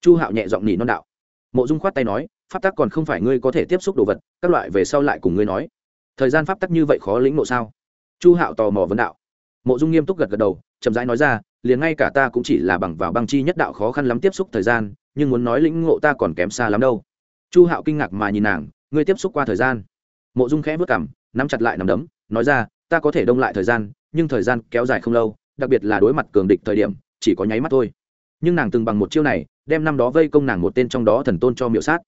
Chu hạo nhẹ giọng nhị non đạo. Mộ dung khoát tay nói, pháp tắc còn không phải ngươi có thể tiếp xúc đồ vật, các loại về sau lại cùng ngươi nói. Thời gian pháp tắc như vậy khó lĩnh ngộ sao? Chu hạo tò mò vấn đạo. Mộ dung nghiêm túc gật gật đầu, chậm rãi nói ra, liền ngay cả ta cũng chỉ là bằng vào băng chi nhất đạo khó khăn lắm tiếp xúc thời gian, nhưng muốn nói lĩnh ngộ ta còn kém xa lắm đâu. Chu hạo kinh ngạc mà nhìn nàng, ngươi tiếp xúc qua thời gian. Mộ dung khẽ vất cảm nắm chặt lại nằm đấm, nói ra, ta có thể đông lại thời gian nhưng thời gian kéo dài không lâu, đặc biệt là đối mặt cường địch thời điểm, chỉ có nháy mắt thôi. Nhưng nàng từng bằng một chiêu này, đem năm đó vây công nàng một tên trong đó thần tôn cho miệu sát.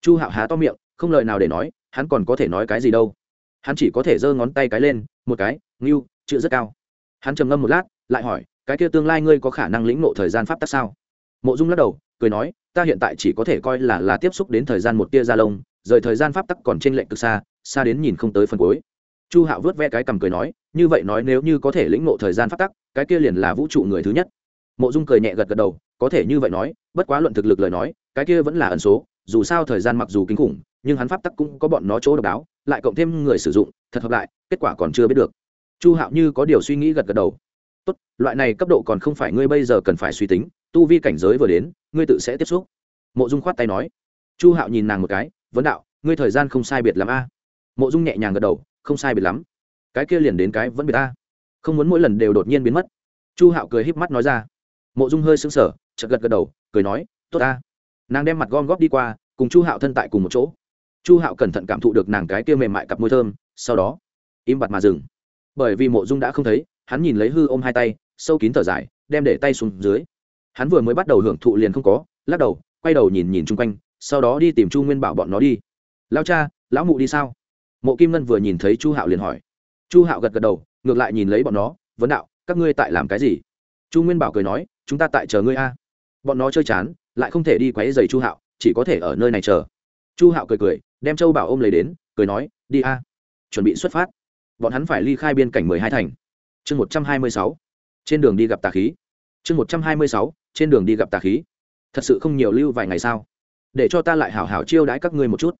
Chu hạo há to miệng, không lời nào để nói, hắn còn có thể nói cái gì đâu. Hắn chỉ có thể giơ ngón tay cái lên, một cái, ngưu, chữ rất cao. Hắn trầm ngâm một lát, lại hỏi, cái kia tương lai ngươi có khả năng lĩnh ngộ thời gian pháp tắc sao? Mộ dung lắc đầu, cười nói, ta hiện tại chỉ có thể coi là là tiếp xúc đến thời gian một tia da lông, rời thời gian pháp tắc còn trên lệnh cực xa xa đến nhìn không tới phần cuối chu hạo vớt ve cái cầm cười nói, như vậy nói nếu như có thể lĩnh ngộ thời gian pháp tắc, cái kia liền là vũ trụ người thứ nhất. Mộ dung cười nhẹ gật gật đầu, có thể như vậy nói, bất quá luận thực lực lời nói, cái kia vẫn là ẩn số, dù sao thời gian mặc dù kinh khủng, nhưng hắn pháp tắc cũng có bọn nó chỗ độc đáo, lại cộng thêm người sử dụng, thật hợp lại, kết quả còn chưa biết được. Chu hạo như có điều suy nghĩ gật gật đầu. Tốt, loại này cấp độ còn không phải ngươi bây giờ cần phải suy tính, tu vi cảnh giới vừa đến, ngươi tự sẽ tiếp xúc. Mộ dung khoát tay nói. Chu hạo nhìn nàng một cái, vấn đạo, ngươi thời gian không sai biệt lắm a. Mộ dung nhẹ nhàng gật đầu không sai biệt lắm. Cái kia liền đến cái vẫn biệt ta. Không muốn mỗi lần đều đột nhiên biến mất. Chu hạo cười híp mắt nói ra. Mộ dung hơi sững sờ chật gật gật đầu, cười nói, tốt ta. Nàng đem mặt gom góp đi qua, cùng chu hạo thân tại cùng một chỗ. Chu hạo cẩn thận cảm thụ được nàng cái kia mềm mại cặp môi thơm, sau đó, im bặt mà dừng. Bởi vì mộ dung đã không thấy, hắn nhìn lấy hư ôm hai tay, sâu kín thở dài, đem để tay xuống dưới. Hắn vừa mới bắt đầu hưởng thụ liền không có, lắc đầu, quay đầu nhìn nhìn chung quanh, sau đó đi tìm chu nguyên bảo bọn nó đi. Lao cha, lão mụ đi sao? Mộ kim ngân vừa nhìn thấy chu hạo liền hỏi. Chu hạo gật gật đầu, ngược lại nhìn lấy bọn nó, vấn đạo, các ngươi tại làm cái gì? Chu nguyên bảo cười nói, chúng ta tại chờ ngươi a. Bọn nó chơi chán, lại không thể đi quáy giày chu hạo, chỉ có thể ở nơi này chờ. Chu hạo cười cười, đem châu bảo ôm lấy đến, cười nói, đi a, chuẩn bị xuất phát. Bọn hắn phải ly khai biên cảnh mười hai thành. Chương một trăm hai mươi sáu, trên đường đi gặp tà khí. Chương một trăm hai mươi sáu, trên đường đi gặp tà khí. Thật sự không nhiều lưu vài ngày sao? Để cho ta lại hảo hảo chiêu đãi các ngươi một chút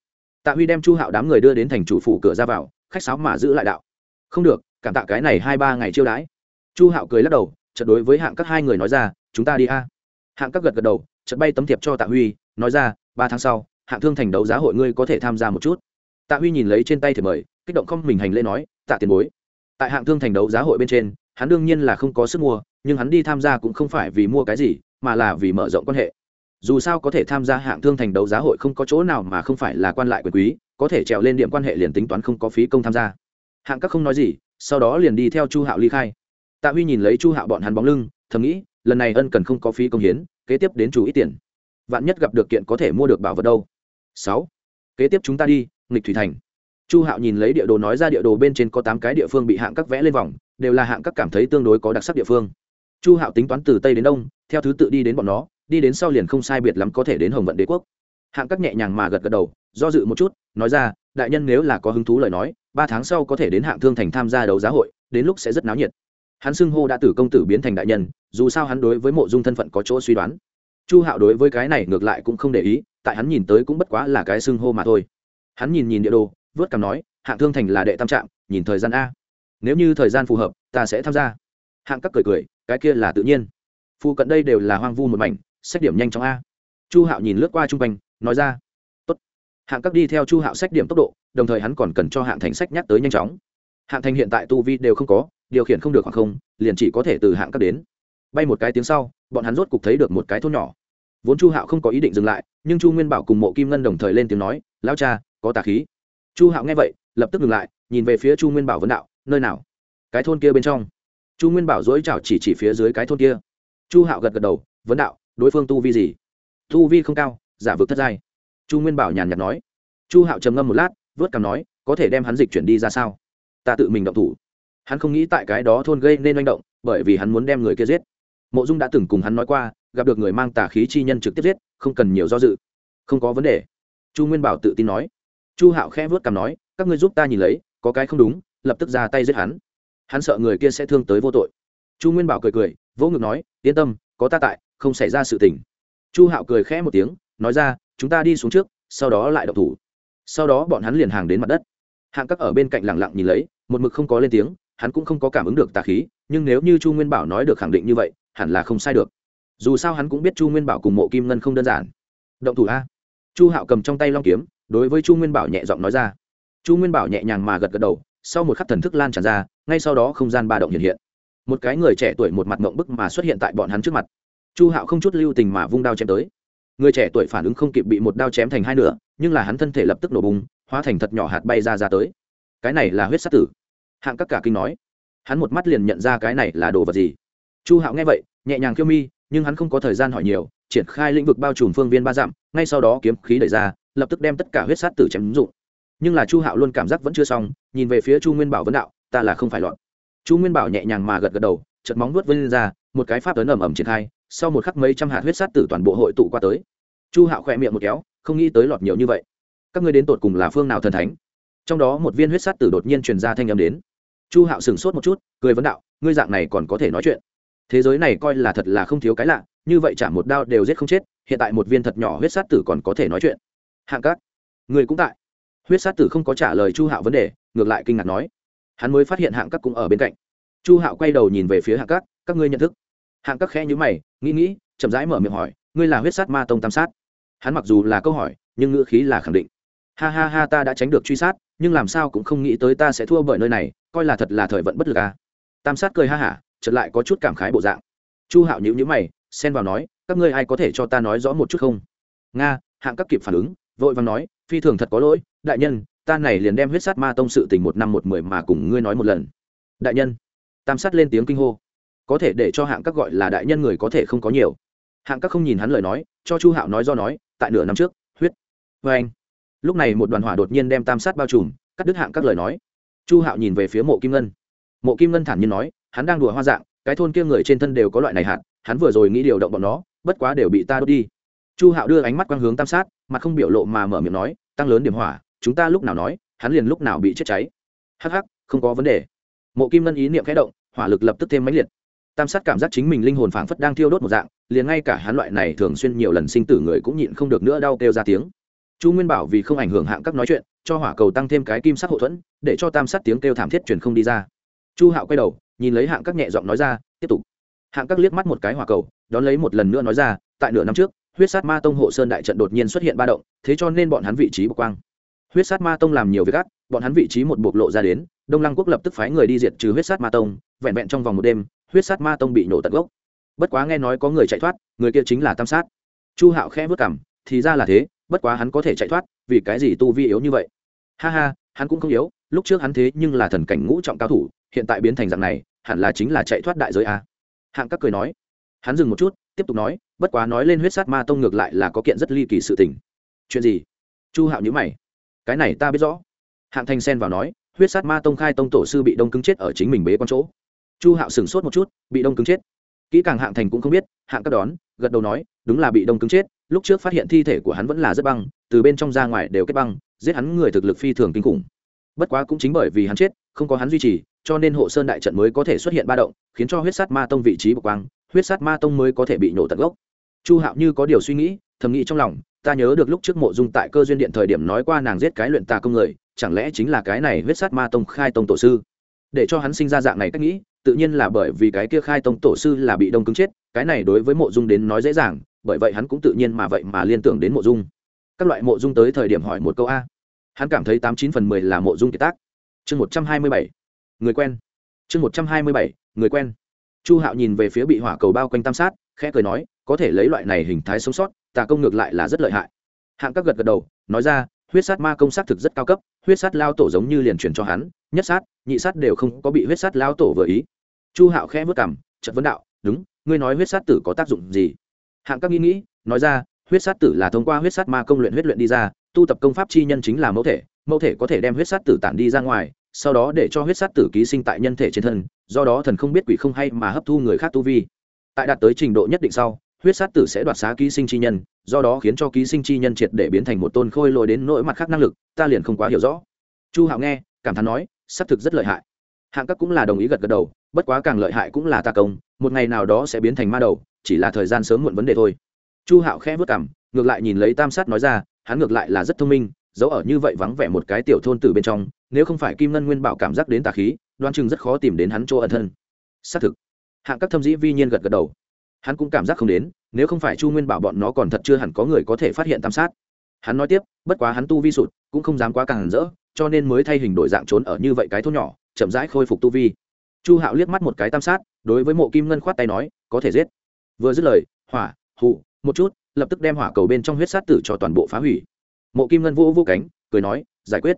tạ huy đem chu hạo đám người đưa đến thành chủ phủ cửa ra vào, khách sáo mà giữ lại đạo. Không được, cảm tạ cái này hai ba ngày chiêu đãi. Chu hạo cười lắc đầu chật đối với hạng các hai người nói ra, chúng ta đi a. Hạng các gật gật đầu chật bay tấm thiệp cho tạ huy, nói ra, ba tháng sau, hạng thương thành đấu giá hội ngươi có thể tham gia một chút. Tạ huy nhìn lấy trên tay thì mời, kích động không mình hành lễ nói, tạ tiền bối. Tại hạng thương thành đấu giá hội bên trên, hắn đương nhiên là không có sức mua, nhưng hắn đi tham gia cũng không phải vì mua cái gì, mà là vì mở rộng quan hệ dù sao có thể tham gia hạng thương thành đấu giá hội không có chỗ nào mà không phải là quan lại quyền quý, có thể trèo lên điểm quan hệ liền tính toán không có phí công tham gia. Hạng các không nói gì, sau đó liền đi theo chu hạo ly khai. Tạ huy nhìn lấy chu hạo bọn hắn bóng lưng, thầm nghĩ, lần này ân cần không có phí công hiến, kế tiếp đến chủ ít tiền. Vạn nhất gặp được kiện có thể mua được bảo vật đâu. Sáu. Kế tiếp chúng ta đi, nghịch thủy thành. Chu hạo nhìn lấy địa đồ nói ra địa đồ bên trên có tám cái địa phương bị hạng các vẽ lên vòng, đều là hạng các cảm thấy tương đối có đặc sắc địa phương. Chu hạo tính toán từ tây đến đông, theo thứ tự đi đến bọn nó đi đến sau liền không sai biệt lắm có thể đến hồng vận đế quốc. Hạng các nhẹ nhàng mà gật gật đầu, do dự một chút, nói ra, đại nhân nếu là có hứng thú lời nói, ba tháng sau có thể đến hạng thương thành tham gia đấu giá hội, đến lúc sẽ rất náo nhiệt. Hắn xưng hô đã từ công tử biến thành đại nhân, dù sao hắn đối với mộ dung thân phận có chỗ suy đoán. Chu hạo đối với cái này ngược lại cũng không để ý, tại hắn nhìn tới cũng bất quá là cái xưng hô mà thôi. Hắn nhìn nhìn địa đồ, vớt cằm nói, hạng thương thành là đệ tam trạm, nhìn thời gian a. Nếu như thời gian phù hợp, ta sẽ tham gia. Hạng các cười cười, cái kia là tự nhiên. Phụ cận đây đều là hoang vu một mảnh xét điểm nhanh chóng a. Chu hạo nhìn lướt qua chung quanh, nói ra, Tốt. hạng các đi theo chu hạo xét điểm tốc độ, đồng thời hắn còn cần cho hạng thành sách nhắc tới nhanh chóng. Hạng thành hiện tại tu vi đều không có, điều khiển không được hoặc không, liền chỉ có thể từ hạng các đến. Bay một cái tiếng sau, bọn hắn rốt cục thấy được một cái thôn nhỏ. Vốn chu hạo không có ý định dừng lại, nhưng chu nguyên bảo cùng mộ kim ngân đồng thời lên tiếng nói lao cha, có tà khí. Chu hạo nghe vậy, lập tức ngừng lại, nhìn về phía chu nguyên bảo vấn đạo, nơi nào? Cái thôn kia bên trong. Chu nguyên bảo dối chào chỉ chỉ phía dưới cái thôn kia. Chu hạo gật gật đầu, vấn đạo đối phương tu vi gì? Tu vi không cao, giả vực thất giai. Chu nguyên bảo nhàn nhạt nói. Chu hạo trầm ngâm một lát, vớt cằm nói, có thể đem hắn dịch chuyển đi ra sao? Ta tự mình động thủ. Hắn không nghĩ tại cái đó thôn gây nên manh động, bởi vì hắn muốn đem người kia giết. Mộ dung đã từng cùng hắn nói qua, gặp được người mang tà khí chi nhân trực tiếp giết, không cần nhiều do dự. Không có vấn đề. Chu nguyên bảo tự tin nói. Chu hạo khẽ vớt cằm nói, các ngươi giúp ta nhìn lấy, có cái không đúng, lập tức ra tay giết hắn. Hắn sợ người kia sẽ thương tới vô tội. Chu nguyên bảo cười cười, vỗ ngực nói, yên tâm, có ta tại không xảy ra sự tình. Chu hạo cười khẽ một tiếng, nói ra, chúng ta đi xuống trước, sau đó lại đậu thủ. Sau đó bọn hắn liền hàng đến mặt đất. Hạng các ở bên cạnh lẳng lặng nhìn lấy, một mực không có lên tiếng, hắn cũng không có cảm ứng được tà khí, nhưng nếu như chu nguyên bảo nói được khẳng định như vậy, hẳn là không sai được. Dù sao hắn cũng biết chu nguyên bảo cùng mộ kim ngân không đơn giản. Động thủ a. Chu hạo cầm trong tay long kiếm, đối với chu nguyên bảo nhẹ giọng nói ra. Chu nguyên bảo nhẹ nhàng mà gật gật đầu, sau một khắc thần thức lan tràn ra, ngay sau đó không gian ba động hiện hiện. Một cái người trẻ tuổi một mặt mộng bức mà xuất hiện tại bọn hắn trước mặt chu hạo không chút lưu tình mà vung đao chém tới. Người trẻ tuổi phản ứng không kịp bị một đao chém thành hai nửa, nhưng là hắn thân thể lập tức nổ bùng, hóa thành thật nhỏ hạt bay ra ra tới. Cái này là huyết sát tử. Hạng các cả kinh nói. Hắn một mắt liền nhận ra cái này là đồ vật gì. Chu hạo nghe vậy, nhẹ nhàng khiêu mi, nhưng hắn không có thời gian hỏi nhiều, triển khai lĩnh vực bao trùm phương viên ba dặm, ngay sau đó kiếm khí đẩy ra, lập tức đem tất cả huyết sát tử chém ứng dụng. Nhưng là chu hạo luôn cảm giác vẫn chưa xong, nhìn về phía chu nguyên bảo vấn đạo, ta là không phải lọt chu nguyên bảo nhẹ nhàng mà gật gật đầu chật móng nuốt vân ra, một cái pháp ấn ẩm ẩm triển khai sau một khắc mấy trăm hạt huyết sát tử toàn bộ hội tụ qua tới. Chu hạo khỏe miệng một kéo, không nghĩ tới lọt nhiều như vậy. Các ngươi đến tột cùng là phương nào thần thánh? Trong đó một viên huyết sát tử đột nhiên truyền ra thanh âm đến. Chu hạo sửng sốt một chút, cười vấn đạo, ngươi dạng này còn có thể nói chuyện. Thế giới này coi là thật là không thiếu cái lạ, như vậy chả một đao đều giết không chết, hiện tại một viên thật nhỏ huyết sát tử còn có thể nói chuyện. Hạng các người cũng tại. Huyết sát tử không có trả lời chu hạo vấn đề, ngược lại kinh ngạc nói. Hắn mới phát hiện hạng các cũng ở bên cạnh. Chu hạo quay đầu nhìn về phía hạng các các ngươi nhận thức hạng các khẽ nhữ mày, nghĩ nghĩ, chậm rãi mở miệng hỏi, ngươi là huyết sát ma tông tam sát? Hắn mặc dù là câu hỏi, nhưng ngữ khí là khẳng định. Ha ha ha, ta đã tránh được truy sát, nhưng làm sao cũng không nghĩ tới ta sẽ thua bởi nơi này, coi là thật là thời vận bất lực à. tam sát cười ha hả, chợt lại có chút cảm khái bộ dạng. Chu hạo nhữ nhữ mày, xen vào nói, các ngươi ai có thể cho ta nói rõ một chút không? Nga, hạng các kịp phản ứng, vội vàng nói, phi thường thật có lỗi, đại nhân, ta này liền đem huyết sát ma tông sự tình một năm một mười mà cùng ngươi nói một lần. Đại nhân. Tam sát lên tiếng kinh hô có thể để cho hạng các gọi là đại nhân người có thể không có nhiều. Hạng các không nhìn hắn lời nói, cho chu hạo nói do nói, tại nửa năm trước, huyết. Vê anh. Lúc này một đoàn hỏa đột nhiên đem tam sát bao trùm, cắt đứt hạng các lời nói. Chu hạo nhìn về phía mộ kim ngân. Mộ kim ngân thản nhiên nói, hắn đang đùa hoa dạng, cái thôn kia người trên thân đều có loại này hạn hắn vừa rồi nghĩ điều động bọn nó, bất quá đều bị ta đốt đi. Chu hạo đưa ánh mắt quang hướng tam sát, mặt không biểu lộ mà mở miệng nói, tăng lớn điểm hỏa, chúng ta lúc nào nói, hắn liền lúc nào bị chết cháy. Hắc hắc, không có vấn đề. Mộ kim ngân ý niệm khẽ động, hỏa lực lập tức thêm mãnh liệt tam sát cảm giác chính mình linh hồn phảng phất đang thiêu đốt một dạng, liền ngay cả hắn loại này thường xuyên nhiều lần sinh tử người cũng nhịn không được nữa đau kêu ra tiếng. Chu nguyên bảo vì không ảnh hưởng hạng các nói chuyện, cho hỏa cầu tăng thêm cái kim sắc hậu thuẫn, để cho tam sát tiếng kêu thảm thiết truyền không đi ra. Chu hạo quay đầu, nhìn lấy hạng các nhẹ giọng nói ra, tiếp tục. Hạng các liếc mắt một cái hỏa cầu, đón lấy một lần nữa nói ra, tại nửa năm trước, huyết sát ma tông hộ sơn đại trận đột nhiên xuất hiện ba động, thế cho nên bọn hắn vị trí bộc quang. Huyết sát ma tông làm nhiều việc ác, bọn hắn vị trí một bộc lộ ra đến, đông lăng quốc lập tức phái người đi diệt trừ huyết sát ma tông, vẹn vẹn trong vòng một đêm huyết sát ma tông bị nổ tận gốc. Bất quá nghe nói có người chạy thoát, người kia chính là tam sát. Chu hạo khẽ vất cảm thì ra là thế, bất quá hắn có thể chạy thoát, vì cái gì tu vi yếu như vậy? Ha ha, hắn cũng không yếu, lúc trước hắn thế nhưng là thần cảnh ngũ trọng cao thủ, hiện tại biến thành dạng này, hẳn là chính là chạy thoát đại giới a. Hạng các cười nói. Hắn dừng một chút, tiếp tục nói, bất quá nói lên huyết sát ma tông ngược lại là có kiện rất ly kỳ sự tình. Chuyện gì? Chu hạo nhữ mày. Cái này ta biết rõ. Hạng Thanh xen vào nói, huyết sát ma tông khai tông tổ sư bị đông cứng chết ở chính mình bế con chỗ chu hạo sửng sốt một chút, bị đông cứng chết. Kỹ càng hạng thành cũng không biết, hạng các đón, gật đầu nói, đúng là bị đông cứng chết, lúc trước phát hiện thi thể của hắn vẫn là rất băng, từ bên trong ra ngoài đều kết băng, giết hắn người thực lực phi thường kinh khủng. Bất quá cũng chính bởi vì hắn chết, không có hắn duy trì, cho nên hộ sơn đại trận mới có thể xuất hiện ba động, khiến cho huyết sát ma tông vị trí bộc quang, huyết sát ma tông mới có thể bị nổ tận gốc. Chu hạo như có điều suy nghĩ, thầm nghĩ trong lòng, ta nhớ được lúc trước mộ dung tại cơ duyên điện thời điểm nói qua nàng giết cái luyện tà công người, chẳng lẽ chính là cái này huyết sát ma tông khai tông tổ sư? Để cho hắn sinh ra dạng này cách nghĩ tự nhiên là bởi vì cái kia khai tông tổ sư là bị đông cứng chết, cái này đối với mộ dung đến nói dễ dàng, bởi vậy hắn cũng tự nhiên mà vậy mà liên tưởng đến mộ dung. Các loại mộ dung tới thời điểm hỏi một câu a. Hắn cảm thấy tám chín phần mười là mộ dung kiệt tác. Chương một trăm hai mươi bảy. Người quen. Chương một trăm hai mươi bảy, người quen. Chu hạo nhìn về phía bị hỏa cầu bao quanh tam sát, khẽ cười nói, có thể lấy loại này hình thái sống sót, tà công ngược lại là rất lợi hại. Hạng các gật gật đầu, nói ra, huyết sát ma công sát thực rất cao cấp, huyết sát lao tổ giống như liền truyền cho hắn, nhất sát, nhị sát đều không có bị huyết sát lao tổ vừa ý chu hạo khẽ vất cảm trận vấn đạo, đúng, ngươi nói huyết sát tử có tác dụng gì? Hạng các nghĩ nghĩ, nói ra, huyết sát tử là thông qua huyết sát ma công luyện huyết luyện đi ra, tu tập công pháp chi nhân chính là mẫu thể mẫu thể có thể đem huyết sát tử tản đi ra ngoài, sau đó để cho huyết sát tử ký sinh tại nhân thể trên thân, do đó thần không biết quỷ không hay mà hấp thu người khác tu vi. Tại đạt tới trình độ nhất định sau, huyết sát tử sẽ đoạt xá ký sinh chi nhân, do đó khiến cho ký sinh chi nhân triệt để biến thành một tôn khôi lồi đến nỗi mặt khác năng lực, ta liền không quá hiểu rõ. Chu hạo nghe, cảm thán nói, xác thực rất lợi hại hạng các cũng là đồng ý gật gật đầu, bất quá càng lợi hại cũng là ta công, một ngày nào đó sẽ biến thành ma đầu, chỉ là thời gian sớm muộn vấn đề thôi. Chu hạo khẽ vất cảm ngược lại nhìn lấy tam sát nói ra, hắn ngược lại là rất thông minh, giấu ở như vậy vắng vẻ một cái tiểu thôn từ bên trong, nếu không phải kim ngân nguyên bảo cảm giác đến tà khí đoan chừng rất khó tìm đến hắn chỗ ẩn thân. Xác thực. Hạng các thâm dĩ vi nhiên gật gật đầu. Hắn cũng cảm giác không đến, nếu không phải chu nguyên bảo bọn nó còn thật chưa hẳn có người có thể phát hiện tam sát. Hắn nói tiếp, bất quá hắn tu vi sụt, cũng không dám quá càng rỡ, cho nên mới thay hình đổi dạng trốn ở như vậy cái thôn nhỏ chậm rãi khôi phục tu vi. Chu hạo liếc mắt một cái tam sát, đối với mộ kim ngân khoát tay nói, có thể giết. Vừa dứt lời, hỏa hụ một chút, lập tức đem hỏa cầu bên trong huyết sát tử cho toàn bộ phá hủy. Mộ kim ngân vô vô cánh, cười nói, giải quyết.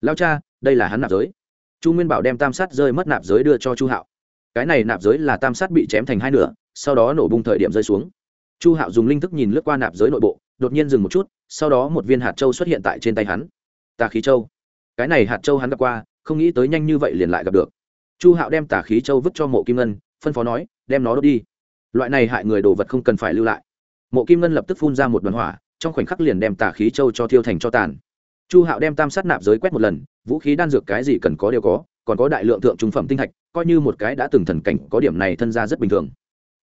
Lao cha, đây là hắn nạp giới. Chu nguyên bảo đem tam sát rơi mất nạp giới đưa cho chu hạo. Cái này nạp giới là tam sát bị chém thành hai nửa, sau đó nổ bung thời điểm rơi xuống. Chu hạo dùng linh thức nhìn lướt qua nạp giới nội bộ, đột nhiên dừng một chút, sau đó một viên hạt châu xuất hiện tại trên tay hắn. Tà khí châu. Cái này hạt châu hắn gặp qua không nghĩ tới nhanh như vậy liền lại gặp được. Chu hạo đem tà khí châu vứt cho mộ kim ngân, phân phó nói, đem nó đốt đi. Loại này hại người đồ vật không cần phải lưu lại. Mộ kim ngân lập tức phun ra một đoàn hỏa, trong khoảnh khắc liền đem tà khí châu cho thiêu thành cho tàn. Chu hạo đem tam sát nạp giới quét một lần, vũ khí đan dược cái gì cần có đều có, còn có đại lượng thượng trung phẩm tinh thạch, coi như một cái đã từng thần cảnh, có điểm này thân ra rất bình thường.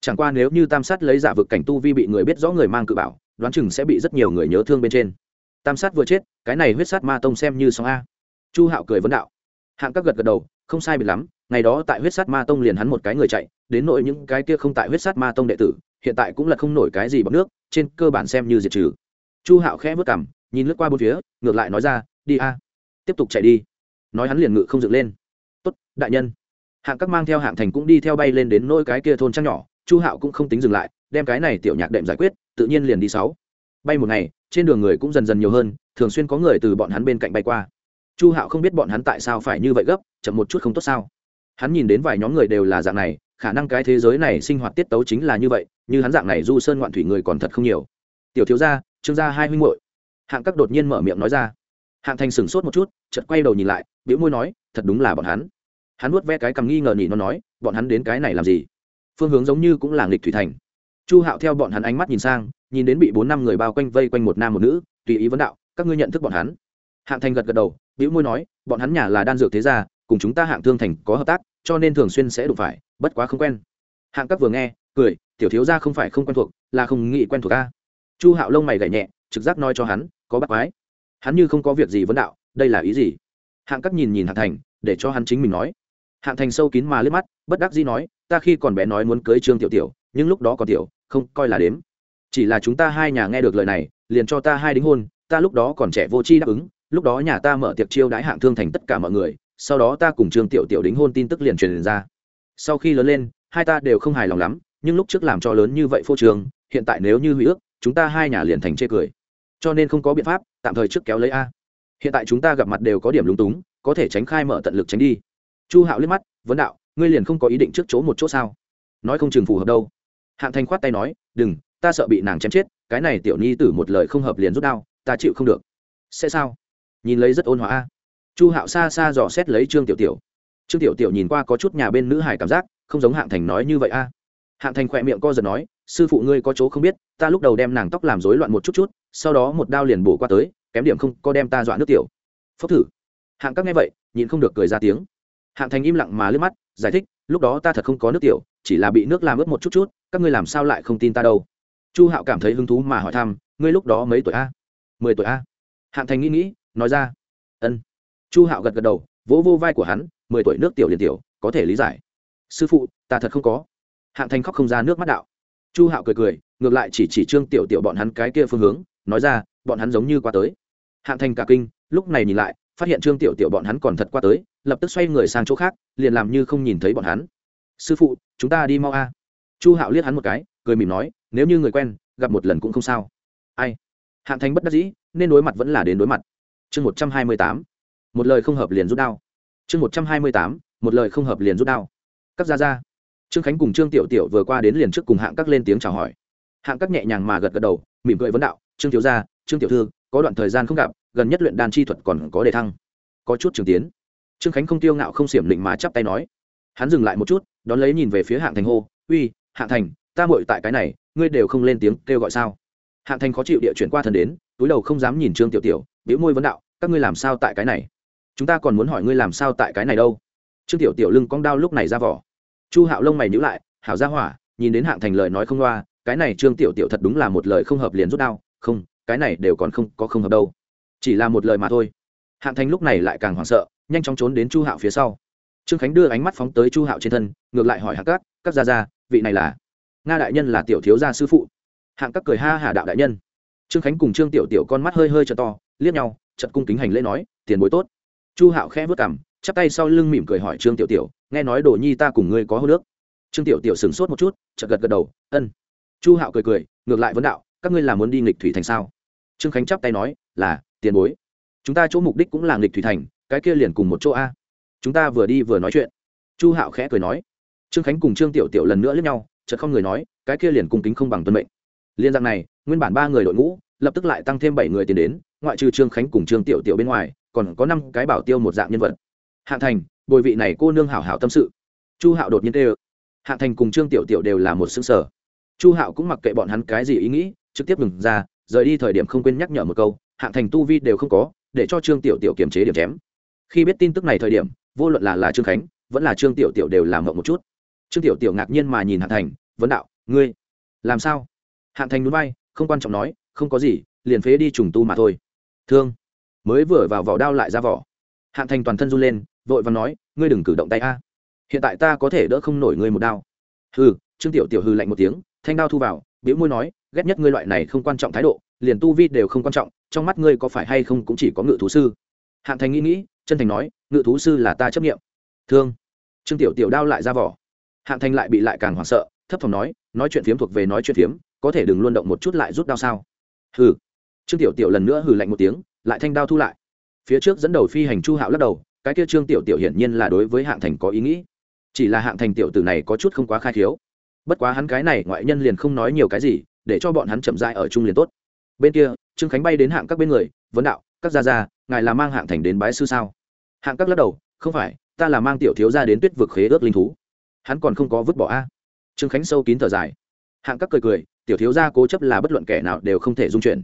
Chẳng qua nếu như tam sát lấy giả vực cảnh tu vi bị người biết rõ người mang cự bảo, đoán chừng sẽ bị rất nhiều người nhớ thương bên trên. Tam sát vừa chết, cái này huyết sát ma tông xem như sóng a. Chu hạo cười vấn đạo hạng các gật gật đầu, không sai bị lắm, ngày đó tại huyết sát ma tông liền hắn một cái người chạy, đến nỗi những cái kia không tại huyết sát ma tông đệ tử, hiện tại cũng là không nổi cái gì bằng nước, trên cơ bản xem như diệt trừ. Chu hạo khẽ vất cảm nhìn lướt qua bốn phía, ngược lại nói ra, đi a, tiếp tục chạy đi. Nói hắn liền ngự không dựng lên. Tốt, đại nhân. Hạng các mang theo hạng thành cũng đi theo bay lên đến nỗi cái kia thôn trăng nhỏ, chu hạo cũng không tính dừng lại, đem cái này tiểu nhạc đệm giải quyết, tự nhiên liền đi sáu. Bay một ngày, trên đường người cũng dần dần nhiều hơn, thường xuyên có người từ bọn hắn bên cạnh bay qua chu hạo không biết bọn hắn tại sao phải như vậy gấp, chậm một chút không tốt sao. Hắn nhìn đến vài nhóm người đều là dạng này, khả năng cái thế giới này sinh hoạt tiết tấu chính là như vậy, như hắn dạng này du sơn ngoạn thủy người còn thật không nhiều. Tiểu thiếu gia, trương gia hai huynh hội hạng các đột nhiên mở miệng nói ra. Hạng thành sửng sốt một chút, chợt quay đầu nhìn lại biểu môi nói, thật đúng là bọn hắn. Hắn nuốt ve cái cầm nghi ngờ nhỉ, nó nói, bọn hắn đến cái này làm gì? Phương hướng giống như cũng là nghịch thủy thành. Chu hạo theo bọn hắn ánh mắt nhìn sang, nhìn đến bị bốn năm người bao quanh vây quanh một nam một nữ, tùy ý vấn đạo, các ngươi nhận thức bọn hắn? Hạng thành gật gật đầu biểu môi nói, bọn hắn nhà là đan dược thế gia, cùng chúng ta hạng thương thành có hợp tác, cho nên thường xuyên sẽ đụng phải, bất quá không quen. Hạng các vừa nghe, cười, tiểu thiếu gia không phải không quen thuộc, là không nghĩ quen thuộc a. Chu hạo lông mày gảy nhẹ, trực giác nói cho hắn, có bắt quái. Hắn như không có việc gì vấn đạo, đây là ý gì? Hạng các nhìn nhìn hạng thành, để cho hắn chính mình nói. Hạng thành sâu kín mà liếc mắt, bất đắc dĩ nói, ta khi còn bé nói muốn cưới trương tiểu tiểu, nhưng lúc đó còn tiểu, không coi là đếm. Chỉ là chúng ta hai nhà nghe được lời này, liền cho ta hai đính hôn, ta lúc đó còn trẻ vô tri đáp ứng lúc đó nhà ta mở tiệc chiêu đãi hạng thương thành tất cả mọi người, sau đó ta cùng trương tiểu tiểu đính hôn tin tức liền truyền ra. Sau khi lớn lên, hai ta đều không hài lòng lắm, nhưng lúc trước làm cho lớn như vậy phô trường hiện tại nếu như hủy ước, chúng ta hai nhà liền thành chê cười. Cho nên không có biện pháp, tạm thời trước kéo lấy a. Hiện tại chúng ta gặp mặt đều có điểm lúng túng, có thể tránh khai mở tận lực tránh đi. Chu hạo liếc mắt, vấn đạo, ngươi liền không có ý định trước chỗ một chỗ sao? Nói không chừng phù hợp đâu. Hạng thành khoát tay nói, đừng, ta sợ bị nàng chém chết, cái này tiểu nhi tử một lời không hợp liền rút đao, ta chịu không được. Sẽ sao? Nhìn lấy rất ôn hòa chu hạo xa xa dò xét lấy trương tiểu tiểu. Trương tiểu tiểu nhìn qua có chút nhà bên nữ hải cảm giác, không giống hạng thành nói như vậy a. Hạng thành khỏe miệng co giật nói, sư phụ ngươi có chỗ không biết, ta lúc đầu đem nàng tóc làm rối loạn một chút chút, sau đó một đao liền bổ qua tới, kém điểm không có đem ta dọa nước tiểu. Phốc thử. Hạng các nghe vậy, nhịn không được cười ra tiếng. Hạng thành im lặng mà lướt mắt, giải thích, lúc đó ta thật không có nước tiểu, chỉ là bị nước làm ướt một chút chút, các ngươi làm sao lại không tin ta đâu? Chu hạo cảm thấy hứng thú mà hỏi thăm, ngươi lúc đó mấy tuổi a? Mười tuổi a. Hạng thành nghĩ nghĩ nói ra. Ân. Chu hạo gật gật đầu, vỗ vô vai của hắn, mười tuổi nước tiểu liền tiểu, có thể lý giải. Sư phụ, ta thật không có. Hạng thành khóc không ra nước mắt đạo. Chu hạo cười cười, ngược lại chỉ chỉ trương tiểu tiểu bọn hắn cái kia phương hướng, nói ra, bọn hắn giống như qua tới. Hạng thành cả kinh, lúc này nhìn lại, phát hiện trương tiểu tiểu bọn hắn còn thật qua tới, lập tức xoay người sang chỗ khác, liền làm như không nhìn thấy bọn hắn. Sư phụ, chúng ta đi mau a. Chu hạo liếc hắn một cái, cười mỉm nói, nếu như người quen, gặp một lần cũng không sao. Ai? Hạng thành bất đắc dĩ, nên đối mặt vẫn là đến đối mặt chương một trăm hai mươi tám, một lời không hợp liền rút đao. Chương một trăm hai mươi tám, một lời không hợp liền rút đao. Cắt ra ra trương khánh cùng trương tiểu tiểu vừa qua đến liền trước cùng hạng các lên tiếng chào hỏi. Hạng các nhẹ nhàng mà gật gật đầu, mỉm cười vấn đạo, trương thiếu gia, trương tiểu thư, có đoạn thời gian không gặp, gần nhất luyện đan chi thuật còn có đề thăng. Có chút trường tiến. Trương khánh không tiêu ngạo không xiểm định mà chắp tay nói. Hắn dừng lại một chút, đón lấy nhìn về phía hạng thành hô, uy, hạng thành, ta mội tại cái này, ngươi đều không lên tiếng kêu gọi sao? Hạng thành khó chịu địa chuyển qua thần đến, túi đầu không dám nhìn trương tiểu tiểu biểu môi vấn đạo, các ngươi làm sao tại cái này? Chúng ta còn muốn hỏi ngươi làm sao tại cái này đâu? Trương tiểu tiểu lưng cong đao lúc này ra vỏ. Chu hạo lông mày nhữ lại, hảo ra hỏa, nhìn đến hạng thành lời nói không loa, cái này trương tiểu tiểu thật đúng là một lời không hợp liền rút đao. Không, cái này đều còn không có không hợp đâu. Chỉ là một lời mà thôi. Hạng thành lúc này lại càng hoảng sợ, nhanh chóng trốn đến chu hạo phía sau. Trương khánh đưa ánh mắt phóng tới chu hạo trên thân, ngược lại hỏi hạng các các gia gia, vị này là? Nga đại nhân là tiểu thiếu gia sư phụ. Hạng các cười ha hà đạo đại nhân. Trương khánh cùng trương tiểu tiểu con mắt hơi hơi t to liếc nhau chật cung kính hành lễ nói, tiền bối tốt. Chu hạo khẽ vớt cảm chắp tay sau lưng mỉm cười hỏi trương tiểu tiểu, nghe nói đồ nhi ta cùng ngươi có hô nước trương tiểu tiểu sửng sốt một chút, chợt gật gật đầu, ân. Chu hạo cười cười, ngược lại vấn đạo, các ngươi là muốn đi nghịch thủy thành sao? Trương khánh chắp tay nói, là, tiền bối. Chúng ta chỗ mục đích cũng là nghịch thủy thành, cái kia liền cùng một chỗ a. Chúng ta vừa đi vừa nói chuyện. Chu hạo khẽ cười nói. Trương khánh cùng trương tiểu tiểu lần nữa lướt nhau, chợt không người nói, cái kia liền cung kính không bằng tuân mệnh. Liên dạng này, nguyên bản ba người đội ngũ, lập tức lại tăng thêm bảy người tiến đến ngoại trừ trương khánh cùng trương tiểu tiểu bên ngoài, còn có năm cái bảo tiêu một dạng nhân vật. Hạng thành, bồi vị này cô nương hảo hảo tâm sự. Chu hạo đột nhiên tê ơ hạng thành cùng trương tiểu tiểu đều là một xương sở chu hạo cũng mặc kệ bọn hắn cái gì ý nghĩ, trực tiếp ngừng ra, rời đi thời điểm không quên nhắc nhở một câu, hạng thành tu vi đều không có, để cho trương tiểu tiểu kiềm chế điểm chém. Khi biết tin tức này thời điểm, vô luận là là trương khánh, vẫn là trương tiểu tiểu đều làm mộng một chút. Trương tiểu tiểu ngạc nhiên mà nhìn hạng thành, vấn đạo, ngươi, làm sao? Hạng thành núi bay không quan trọng nói, không có gì, liền phế đi trùng tu mà thôi thương. Mới vừa vào vỏ đao lại ra vỏ. Hạng thành toàn thân run lên, vội và nói, ngươi đừng cử động tay a. Hiện tại ta có thể đỡ không nổi ngươi một đao. Hừ, trương tiểu tiểu hư lạnh một tiếng, thanh đao thu vào biểu môi nói, ghét nhất ngươi loại này không quan trọng thái độ, liền tu vi đều không quan trọng, trong mắt ngươi có phải hay không cũng chỉ có ngự thú sư? Hạng thành nghĩ nghĩ, chân thành nói, ngự thú sư là ta chấp nghiệm thương. Trương tiểu tiểu đao lại ra vỏ. Hạng thành lại bị lại càng hoảng sợ, thấp phòng nói nói chuyện phiếm thuộc về nói chuyện phiếm, có thể đừng luôn động một chút lại rút đao sao? Hừ trương tiểu tiểu lần nữa hừ lạnh một tiếng, lại thanh đao thu lại. Phía trước dẫn đầu phi hành chu hạo lắc đầu, cái kia trương tiểu tiểu hiển nhiên là đối với hạng thành có ý nghĩ. Chỉ là hạng thành tiểu tử này có chút không quá khai thiếu. bất quá hắn cái này ngoại nhân liền không nói nhiều cái gì, để cho bọn hắn chậm dại ở chung liền tốt. Bên kia, trương khánh bay đến hạng các bên người, vấn đạo, các gia gia, ngài là mang hạng thành đến bái sư sao? Hạng các lắc đầu, không phải, ta là mang tiểu thiếu gia đến tuyết vực khế ước linh thú. Hắn còn không có vứt bỏ a. Trương khánh sâu kín thở dài. Hạng các cười cười, tiểu thiếu gia cố chấp là bất luận kẻ nào đều không thể dung chuyển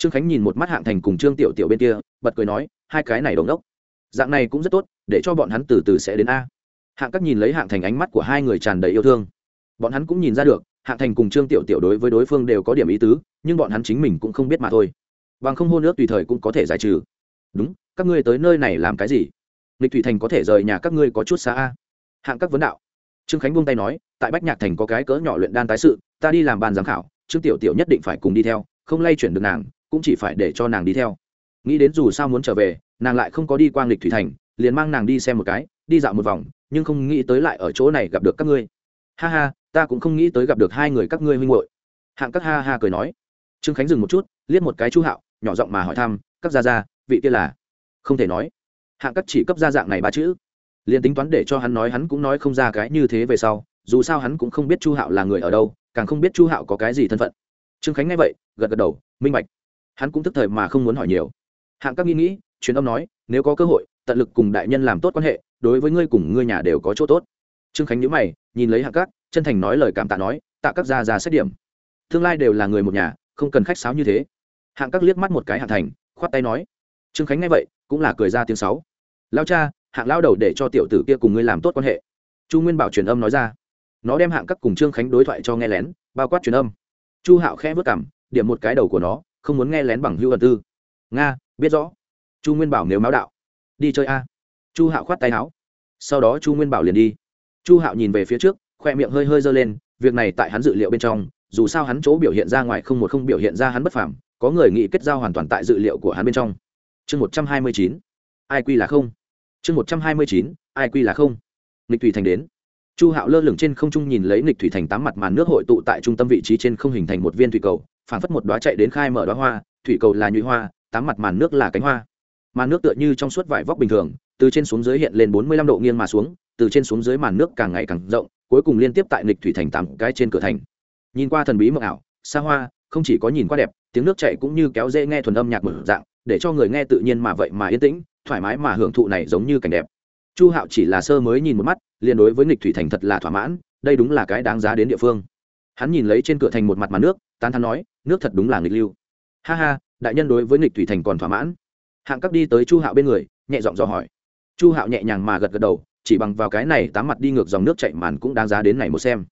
trương khánh nhìn một mắt hạng thành cùng trương tiểu tiểu bên kia, bật cười nói, hai cái này đồng đốc, dạng này cũng rất tốt, để cho bọn hắn từ từ sẽ đến a. Hạng các nhìn lấy hạng thành ánh mắt của hai người tràn đầy yêu thương. Bọn hắn cũng nhìn ra được, hạng thành cùng trương tiểu tiểu đối với đối phương đều có điểm ý tứ, nhưng bọn hắn chính mình cũng không biết mà thôi. Bằng không hôn ước tùy thời cũng có thể giải trừ. Đúng, các ngươi tới nơi này làm cái gì? Lịch thủy thành có thể rời nhà các ngươi có chút xa a. Hạng các vấn đạo. Trương khánh buông tay nói, tại bách nhạc thành có cái cỡ nhỏ luyện đan tái sự, ta đi làm ban giám khảo, trương tiểu tiểu nhất định phải cùng đi theo, không lay chuyển được nàng cũng chỉ phải để cho nàng đi theo. Nghĩ đến dù sao muốn trở về, nàng lại không có đi qua lịch thủy thành, liền mang nàng đi xem một cái, đi dạo một vòng, nhưng không nghĩ tới lại ở chỗ này gặp được các ngươi. Ha ha, ta cũng không nghĩ tới gặp được hai người các ngươi huynh hội hạng các ha ha cười nói. Trương khánh dừng một chút, liếc một cái chu hạo, nhỏ giọng mà hỏi thăm, các gia gia, vị kia là? Không thể nói. Hạng các chỉ cấp gia dạng này ba chữ. Liền tính toán để cho hắn nói, hắn cũng nói không ra cái như thế về sau, dù sao hắn cũng không biết chu hạo là người ở đâu, càng không biết chu hạo có cái gì thân phận. Trương khánh nghe vậy, gật gật đầu, minh bạch hắn cũng tức thời mà không muốn hỏi nhiều. Hạng các nghĩ nghĩ, truyền âm nói, nếu có cơ hội, tận lực cùng đại nhân làm tốt quan hệ, đối với ngươi cùng ngươi nhà đều có chỗ tốt. Trương khánh nhữ mày, nhìn lấy hạng các, chân thành nói lời cảm tạ nói, tạ các gia ra xét điểm. Tương lai đều là người một nhà, không cần khách sáo như thế. Hạng các liếc mắt một cái hạng thành, khoát tay nói. Trương khánh nghe vậy, cũng là cười ra tiếng sáu lao cha, hạng lao đầu để cho tiểu tử kia cùng ngươi làm tốt quan hệ. Chu nguyên bảo truyền âm nói ra. Nó đem hạng các cùng trương khánh đối thoại cho nghe lén, bao quát truyền âm. Chu hạo khẽ vất cảm điểm một cái đầu của nó không muốn nghe lén bằng hữu ẩn tư. Nga, biết rõ. Chu nguyên bảo nếu máu đạo, đi chơi a. Chu hạo khoát tay áo. Sau đó chu nguyên bảo liền đi. Chu hạo nhìn về phía trước, khoe miệng hơi hơi dơ lên, việc này tại hắn dự liệu bên trong, dù sao hắn chỗ biểu hiện ra ngoài không một không biểu hiện ra hắn bất phàm, có người nghĩ kết giao hoàn toàn tại dự liệu của hắn bên trong. Chương một trăm hai mươi chín, ai quy là không? Chương một trăm hai mươi chín, ai quy là không? Nghịch thủy thành đến. Chu hạo lơ lửng trên không trung nhìn lấy nghịch thủy thành tám mặt màn nước hội tụ tại trung tâm vị trí trên không hình thành một viên thủy cầu phảng phất một đóa chạy đến khai mở đóa hoa, thủy cầu là nhụy hoa, tám mặt màn nước là cánh hoa. Màn nước tựa như trong suốt vải vóc bình thường, từ trên xuống dưới hiện lên bốn mươi lăm độ nghiêng mà xuống, từ trên xuống dưới màn nước càng ngày càng rộng, cuối cùng liên tiếp tại nghịch thủy thành tám cái trên cửa thành. Nhìn qua thần bí mộng ảo, xa hoa, không chỉ có nhìn qua đẹp, tiếng nước chảy cũng như kéo dễ nghe thuần âm nhạc mở dạng, để cho người nghe tự nhiên mà vậy mà yên tĩnh, thoải mái mà hưởng thụ này giống như cảnh đẹp. Chu hạo chỉ là sơ mới nhìn một mắt, liền đối với nghịch thủy thành thật là thỏa mãn, đây đúng là cái đáng giá đến địa phương. Hắn nhìn lấy trên cửa thành một mặt màn nước, tán thán nói nước thật đúng là nghịch lưu. Ha ha, đại nhân đối với nghịch thủy thành còn thỏa mãn. Hạng cấp đi tới chu hạo bên người, nhẹ giọng dò hỏi. Chu hạo nhẹ nhàng mà gật gật đầu, chỉ bằng vào cái này tám mặt đi ngược dòng nước chạy màn cũng đáng giá đến này một xem.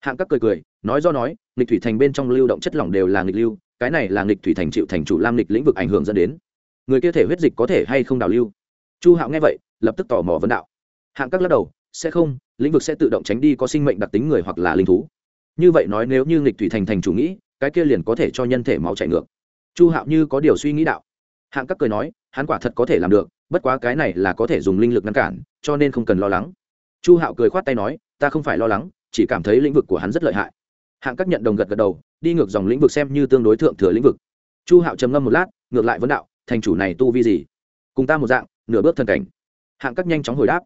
Hạng cấp cười cười, nói do nói, nghịch thủy thành bên trong lưu động chất lỏng đều là nghịch lưu, cái này là nghịch thủy thành chịu thành chủ lam nghịch lĩnh vực ảnh hưởng dẫn đến. Người kia thể huyết dịch có thể hay không đào lưu? Chu hạo nghe vậy, lập tức tò mò vấn đạo. Hạng các lắc đầu, sẽ không, lĩnh vực sẽ tự động tránh đi có sinh mệnh đặc tính người hoặc là linh thú. Như vậy nói nếu như nghịch thủy thành thành chủ nghĩ cái kia liền có thể cho nhân thể máu chảy ngược. Chu hạo như có điều suy nghĩ đạo. Hạng các cười nói, hắn quả thật có thể làm được, bất quá cái này là có thể dùng linh lực ngăn cản, cho nên không cần lo lắng. Chu hạo cười khoát tay nói, ta không phải lo lắng, chỉ cảm thấy lĩnh vực của hắn rất lợi hại. Hạng các nhận đồng gật gật đầu, đi ngược dòng lĩnh vực xem như tương đối thượng thừa lĩnh vực. Chu hạo trầm ngâm một lát, ngược lại vấn đạo, thành chủ này tu vi gì? Cùng ta một dạng, nửa bước thần cảnh. Hạng các nhanh chóng hồi đáp.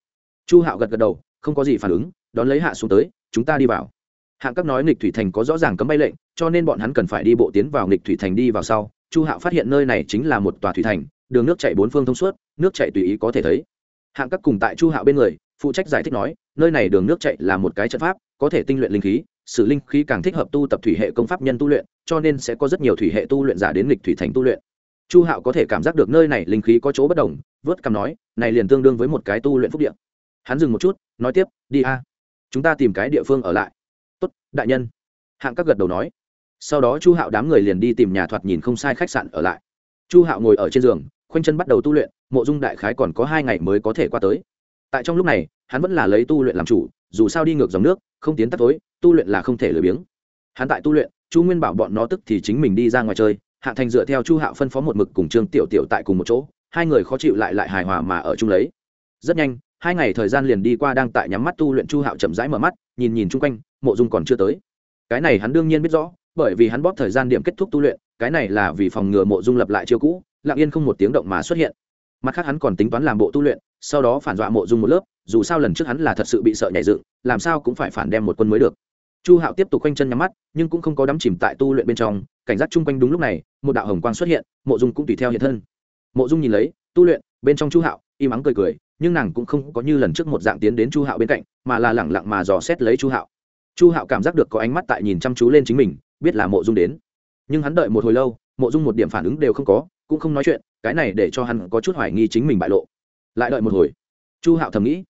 Chu hạo gật gật đầu, không có gì phản ứng, đón lấy hạ xuống tới, chúng ta đi vào hạng các nói nghịch thủy thành có rõ ràng cấm bay lệnh, cho nên bọn hắn cần phải đi bộ tiến vào nghịch thủy thành đi vào sau. Chu hạo phát hiện nơi này chính là một tòa thủy thành, đường nước chạy bốn phương thông suốt, nước chạy tùy ý có thể thấy. Hạng các cùng tại chu hạo bên người, phụ trách giải thích nói, nơi này đường nước chạy là một cái trận pháp, có thể tinh luyện linh khí, sử linh khí càng thích hợp tu tập thủy hệ công pháp nhân tu luyện, cho nên sẽ có rất nhiều thủy hệ tu luyện giả đến nghịch thủy thành tu luyện. Chu hạo có thể cảm giác được nơi này linh khí có chỗ bất đồng, vớt cằm nói, này liền tương đương với một cái tu luyện phúc điện hắn dừng một chút, nói tiếp, đi a, chúng ta tìm cái địa phương ở lại đại nhân. Hạng các gật đầu nói. Sau đó chu hạo đám người liền đi tìm nhà thoạt nhìn không sai khách sạn ở lại. Chu hạo ngồi ở trên giường, khoanh chân bắt đầu tu luyện, mộ dung đại khái còn có hai ngày mới có thể qua tới. Tại trong lúc này, hắn vẫn là lấy tu luyện làm chủ, dù sao đi ngược dòng nước, không tiến tắt tối, tu luyện là không thể lười biếng. Hắn tại tu luyện, chu nguyên bảo bọn nó tức thì chính mình đi ra ngoài chơi, hạ thành dựa theo chu hạo phân phó một mực cùng trương tiểu tiểu tại cùng một chỗ, hai người khó chịu lại lại hài hòa mà ở chung lấy. Rất nhanh, hai ngày thời gian liền đi qua đang tại nhắm mắt tu luyện chu hạo chậm rãi mở mắt, nhìn nhìn chung quanh mộ dung còn chưa tới. Cái này hắn đương nhiên biết rõ, bởi vì hắn bóp thời gian điểm kết thúc tu luyện, cái này là vì phòng ngừa mộ dung lập lại chiêu cũ, lặng yên không một tiếng động mà xuất hiện. Mặt khác hắn còn tính toán làm bộ tu luyện, sau đó phản dọa mộ dung một lớp, dù sao lần trước hắn là thật sự bị sợ nhảy dựng, làm sao cũng phải phản đem một quân mới được. Chu hạo tiếp tục quanh chân nhắm mắt, nhưng cũng không có đắm chìm tại tu luyện bên trong, cảnh giác chung quanh đúng lúc này, một đạo hồng quang xuất hiện, mộ dung cũng tùy theo hiện thân. Mộ dung nhìn lấy, tu luyện, bên trong chu hạo, im ắng cười cười, nhưng nàng cũng không có như lần trước một dạng tiến đến chu hạo bên cạnh, mà là lẳng lặng mà dò xét lấy chu hạo chu hạo cảm giác được có ánh mắt tại nhìn chăm chú lên chính mình, biết là mộ dung đến. Nhưng hắn đợi một hồi lâu, mộ dung một điểm phản ứng đều không có, cũng không nói chuyện, cái này để cho hắn có chút hoài nghi chính mình bại lộ. Lại đợi một hồi. Chu hạo thầm nghĩ.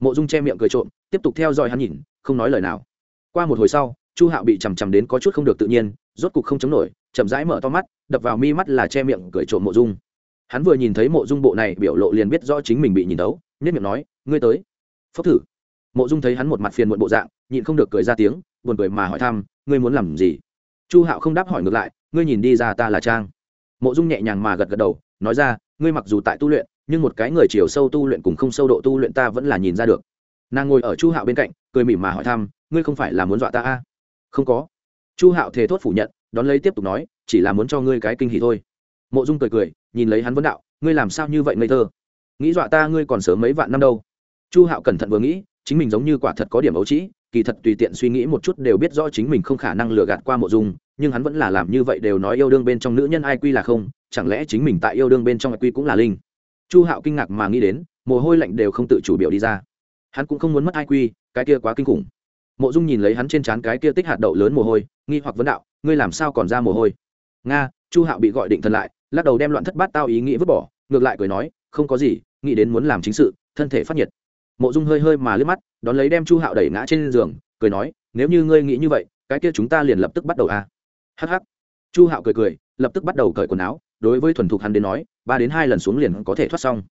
Mộ dung che miệng cười trộm, tiếp tục theo dõi hắn nhìn, không nói lời nào. Qua một hồi sau, chu hạo bị chằm chằm đến có chút không được tự nhiên, rốt cục không chống nổi, chậm rãi mở to mắt, đập vào mi mắt là che miệng cười trộm mộ dung. Hắn vừa nhìn thấy mộ dung bộ này, biểu lộ liền biết rõ chính mình bị nhìn tấu nhất miệng nói, ngươi tới. Phốc thử mộ dung thấy hắn một mặt phiền muộn bộ dạng, nhịn không được cười ra tiếng, buồn cười mà hỏi thăm, ngươi muốn làm gì? Chu hạo không đáp hỏi ngược lại, ngươi nhìn đi ra ta là trang. Mộ dung nhẹ nhàng mà gật gật đầu, nói ra, ngươi mặc dù tại tu luyện, nhưng một cái người chiều sâu tu luyện cùng không sâu độ tu luyện ta vẫn là nhìn ra được. Nàng ngồi ở chu hạo bên cạnh, cười mỉm mà hỏi thăm, ngươi không phải là muốn dọa ta a? À? không có. Chu hạo thề thốt phủ nhận, đón lấy tiếp tục nói, chỉ là muốn cho ngươi cái kinh hỉ thôi. Mộ dung cười cười, nhìn lấy hắn vấn đạo, ngươi làm sao như vậy ngây thơ? Nghĩ dọa ta ngươi còn sớm mấy vạn năm đâu. Chu hạo cẩn thận vừa nghĩ chính mình giống như quả thật có điểm ấu trĩ, kỳ thật tùy tiện suy nghĩ một chút đều biết rõ chính mình không khả năng lừa gạt qua mộ dung, nhưng hắn vẫn là làm như vậy đều nói yêu đương bên trong nữ nhân ai quy là không, chẳng lẽ chính mình tại yêu đương bên trong ai quy cũng là linh? Chu hạo kinh ngạc mà nghĩ đến, mồ hôi lạnh đều không tự chủ biểu đi ra. Hắn cũng không muốn mất ai quy, cái kia quá kinh khủng. Mộ dung nhìn lấy hắn trên trán cái kia tích hạt đậu lớn mồ hôi, nghi hoặc vấn đạo, ngươi làm sao còn ra mồ hôi? Nga, chu hạo bị gọi định thần lại, lắc đầu đem loạn thất bát tao ý nghĩ vứt bỏ, ngược lại cười nói, không có gì, nghĩ đến muốn làm chính sự, thân thể phát nhiệt mộ dung hơi hơi mà liếc mắt, đón lấy đem chu hạo đẩy ngã trên giường, cười nói, nếu như ngươi nghĩ như vậy, cái kia chúng ta liền lập tức bắt đầu a à? hh chu hạo cười cười, lập tức bắt đầu cởi quần áo, đối với thuần thục hắn đến nói, ba đến hai lần xuống liền có thể thoát xong.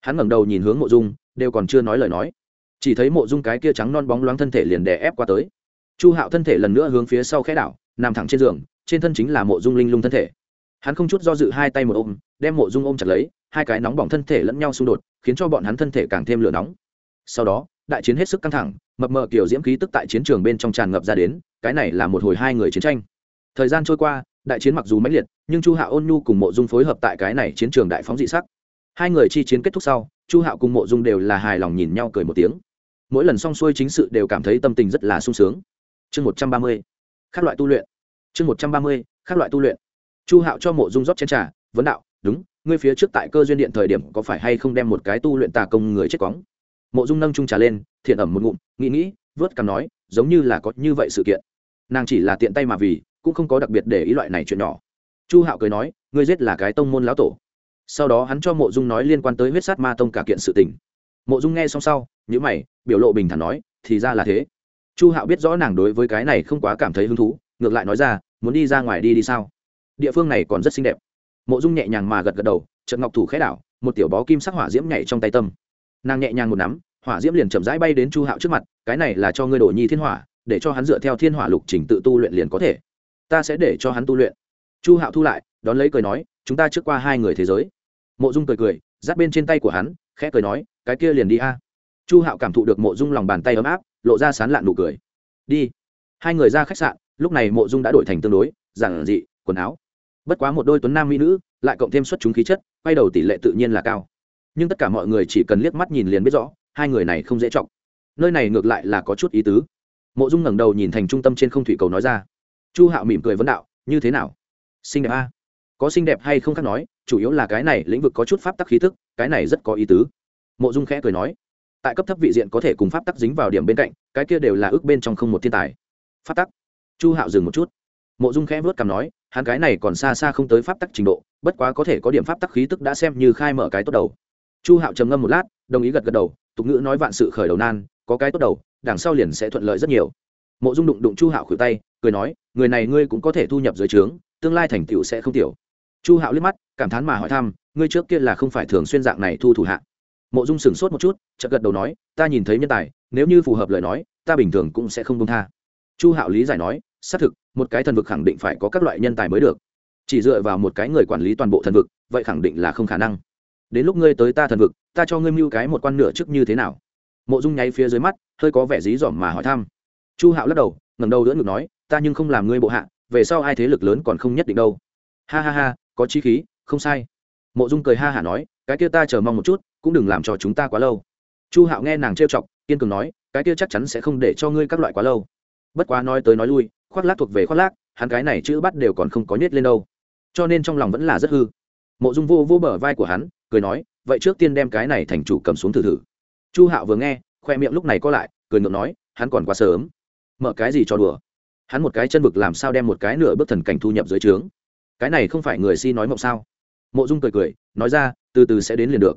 Hắn ngẩng đầu nhìn hướng mộ dung, đều còn chưa nói lời nói. Chỉ thấy mộ dung cái kia trắng non bóng loáng thân thể liền đè ép qua tới. Chu hạo thân thể lần nữa hướng phía sau khẽ đảo, nằm thẳng trên giường, trên thân chính là mộ dung linh lung thân thể. Hắn không chút do dự hai tay một ôm, đem mộ dung ôm chặt lấy, hai cái nóng bỏng thân thể lẫn nhau xung đột, khiến cho bọn hắn thân thể càng thêm lửa nóng sau đó, đại chiến hết sức căng thẳng, mập mờ kiểu diễm khí tức tại chiến trường bên trong tràn ngập ra đến, cái này là một hồi hai người chiến tranh. Thời gian trôi qua, đại chiến mặc dù mãnh liệt, nhưng chu hạo ôn nhu cùng mộ dung phối hợp tại cái này chiến trường đại phóng dị sắc. Hai người chi chiến kết thúc sau, chu hạo cùng mộ dung đều là hài lòng nhìn nhau cười một tiếng. Mỗi lần xong xuôi chính sự đều cảm thấy tâm tình rất là sung sướng. Chương một trăm ba mươi các loại tu luyện. Chương một trăm ba mươi các loại tu luyện. Chu hạo cho mộ dung rót chén t r à vấn đạo, đúng, ngươi phía trước tại cơ duyên điện thời điểm có phải hay không đem một cái tu luyện tà công người chết cóng mộ dung nâng trung trà lên, thiện ẩm một ngụm, nghĩ nghĩ, vớt cằm nói, giống như là có như vậy sự kiện. Nàng chỉ là tiện tay mà vì, cũng không có đặc biệt để ý loại này chuyện nhỏ. Chu hạo cười nói, ngươi giết là cái tông môn lão tổ. Sau đó hắn cho mộ dung nói liên quan tới huyết sát ma tông cả kiện sự tình. Mộ dung nghe xong sau nhữ mày, biểu lộ bình thản nói, thì ra là thế. Chu hạo biết rõ nàng đối với cái này không quá cảm thấy hứng thú, ngược lại nói ra, muốn đi ra ngoài đi đi sao? Địa phương này còn rất xinh đẹp. Mộ dung nhẹ nhàng mà gật gật đầu trận ngọc thủ khẽ đảo, một tiểu bó kim sắc hỏa diễm nhảy trong tay tâm nàng nhẹ nhàng một nắm, hỏa diễm liền chậm rãi bay đến chu hạo trước mặt, cái này là cho ngươi đổ nhi thiên hỏa, để cho hắn dựa theo thiên hỏa lục trình tự tu luyện liền có thể. Ta sẽ để cho hắn tu luyện. Chu hạo thu lại, đón lấy cười nói, chúng ta trước qua hai người thế giới. Mộ dung cười cười giáp bên trên tay của hắn, khẽ cười nói, cái kia liền đi a. Chu hạo cảm thụ được mộ dung lòng bàn tay ấm áp, lộ ra sán lạn nụ cười. Đi. Hai người ra khách sạn, lúc này mộ dung đã đổi thành tương đối, giản dị, quần áo. Bất quá một đôi tuấn nam mỹ nữ, lại cộng thêm xuất chúng khí chất, quay đầu tỷ lệ tự nhiên là cao nhưng tất cả mọi người chỉ cần liếc mắt nhìn liền biết rõ, hai người này không dễ chọc. Nơi này ngược lại là có chút ý tứ. Mộ dung ngẩng đầu nhìn thành trung tâm trên không thủy cầu nói ra. Chu hạo mỉm cười vấn đạo, như thế nào? Xinh đẹp a. Có xinh đẹp hay không khác nói, chủ yếu là cái này lĩnh vực có chút pháp tắc khí thức, cái này rất có ý tứ. Mộ dung khẽ cười nói, tại cấp thấp vị diện có thể cùng pháp tắc dính vào điểm bên cạnh, cái kia đều là ước bên trong không một thiên tài. Pháp tắc? Chu hạo dừng một chút. Mộ dung khẽ vớt cằm nói, hắn cái này còn xa xa không tới pháp tắc trình độ, bất quá có thể có điểm pháp tắc khí tức đã xem như khai mở cái tốt đầu chu hạo trầm ngâm một lát, đồng ý gật gật đầu, tục ngữ nói vạn sự khởi đầu nan, có cái tốt đầu, đằng sau liền sẽ thuận lợi rất nhiều. Mộ dung đụng đụng chu hạo khử tay, cười nói, người này ngươi cũng có thể thu nhập dưới trướng, tương lai thành tựu sẽ không tiểu. Chu hạo liếc mắt, cảm thán mà hỏi thăm, ngươi trước kia là không phải thường xuyên dạng này thu thủ hạ. Mộ dung sửng sốt một chút, chợt gật đầu nói, ta nhìn thấy nhân tài, nếu như phù hợp lời nói, ta bình thường cũng sẽ không công tha. Chu hạo lý giải nói, xác thực, một cái thần vực khẳng định phải có các loại nhân tài mới được. Chỉ dựa vào một cái người quản lý toàn bộ thần vực, vậy khẳng định là không khả năng đến lúc ngươi tới ta thần vực, ta cho ngươi mưu cái một quan nửa trước như thế nào? Mộ dung nháy phía dưới mắt, hơi có vẻ dí dỏm mà hỏi thăm. Chu hạo lắc đầu ngầm đầu đỡ ngực nói, ta nhưng không làm ngươi bộ hạ, về sau ai thế lực lớn còn không nhất định đâu. Ha ha ha, có chi khí, không sai. Mộ dung cười ha hả nói, cái kia ta chờ mong một chút, cũng đừng làm cho chúng ta quá lâu. Chu hạo nghe nàng trêu chọc, kiên cường nói, cái kia chắc chắn sẽ không để cho ngươi các loại quá lâu. Bất quá nói tới nói lui, khoác lác thuộc về khoác lác, hắn cái này chữ bắt đều còn không có nhét lên đâu. Cho nên trong lòng vẫn là rất hư. Mộ dung vô vô bờ vai của hắn cười nói, vậy trước tiên đem cái này thành chủ cầm xuống thử thử. Chu hạo vừa nghe, khoe miệng lúc này co lại, cười ngượng nói, hắn còn quá sớm. Mở cái gì cho đùa? Hắn một cái chân vực làm sao đem một cái nửa bước thần cảnh thu nhập dưới trướng? Cái này không phải người si nói mộng sao? Mộ dung cười cười, nói ra, từ từ sẽ đến liền được.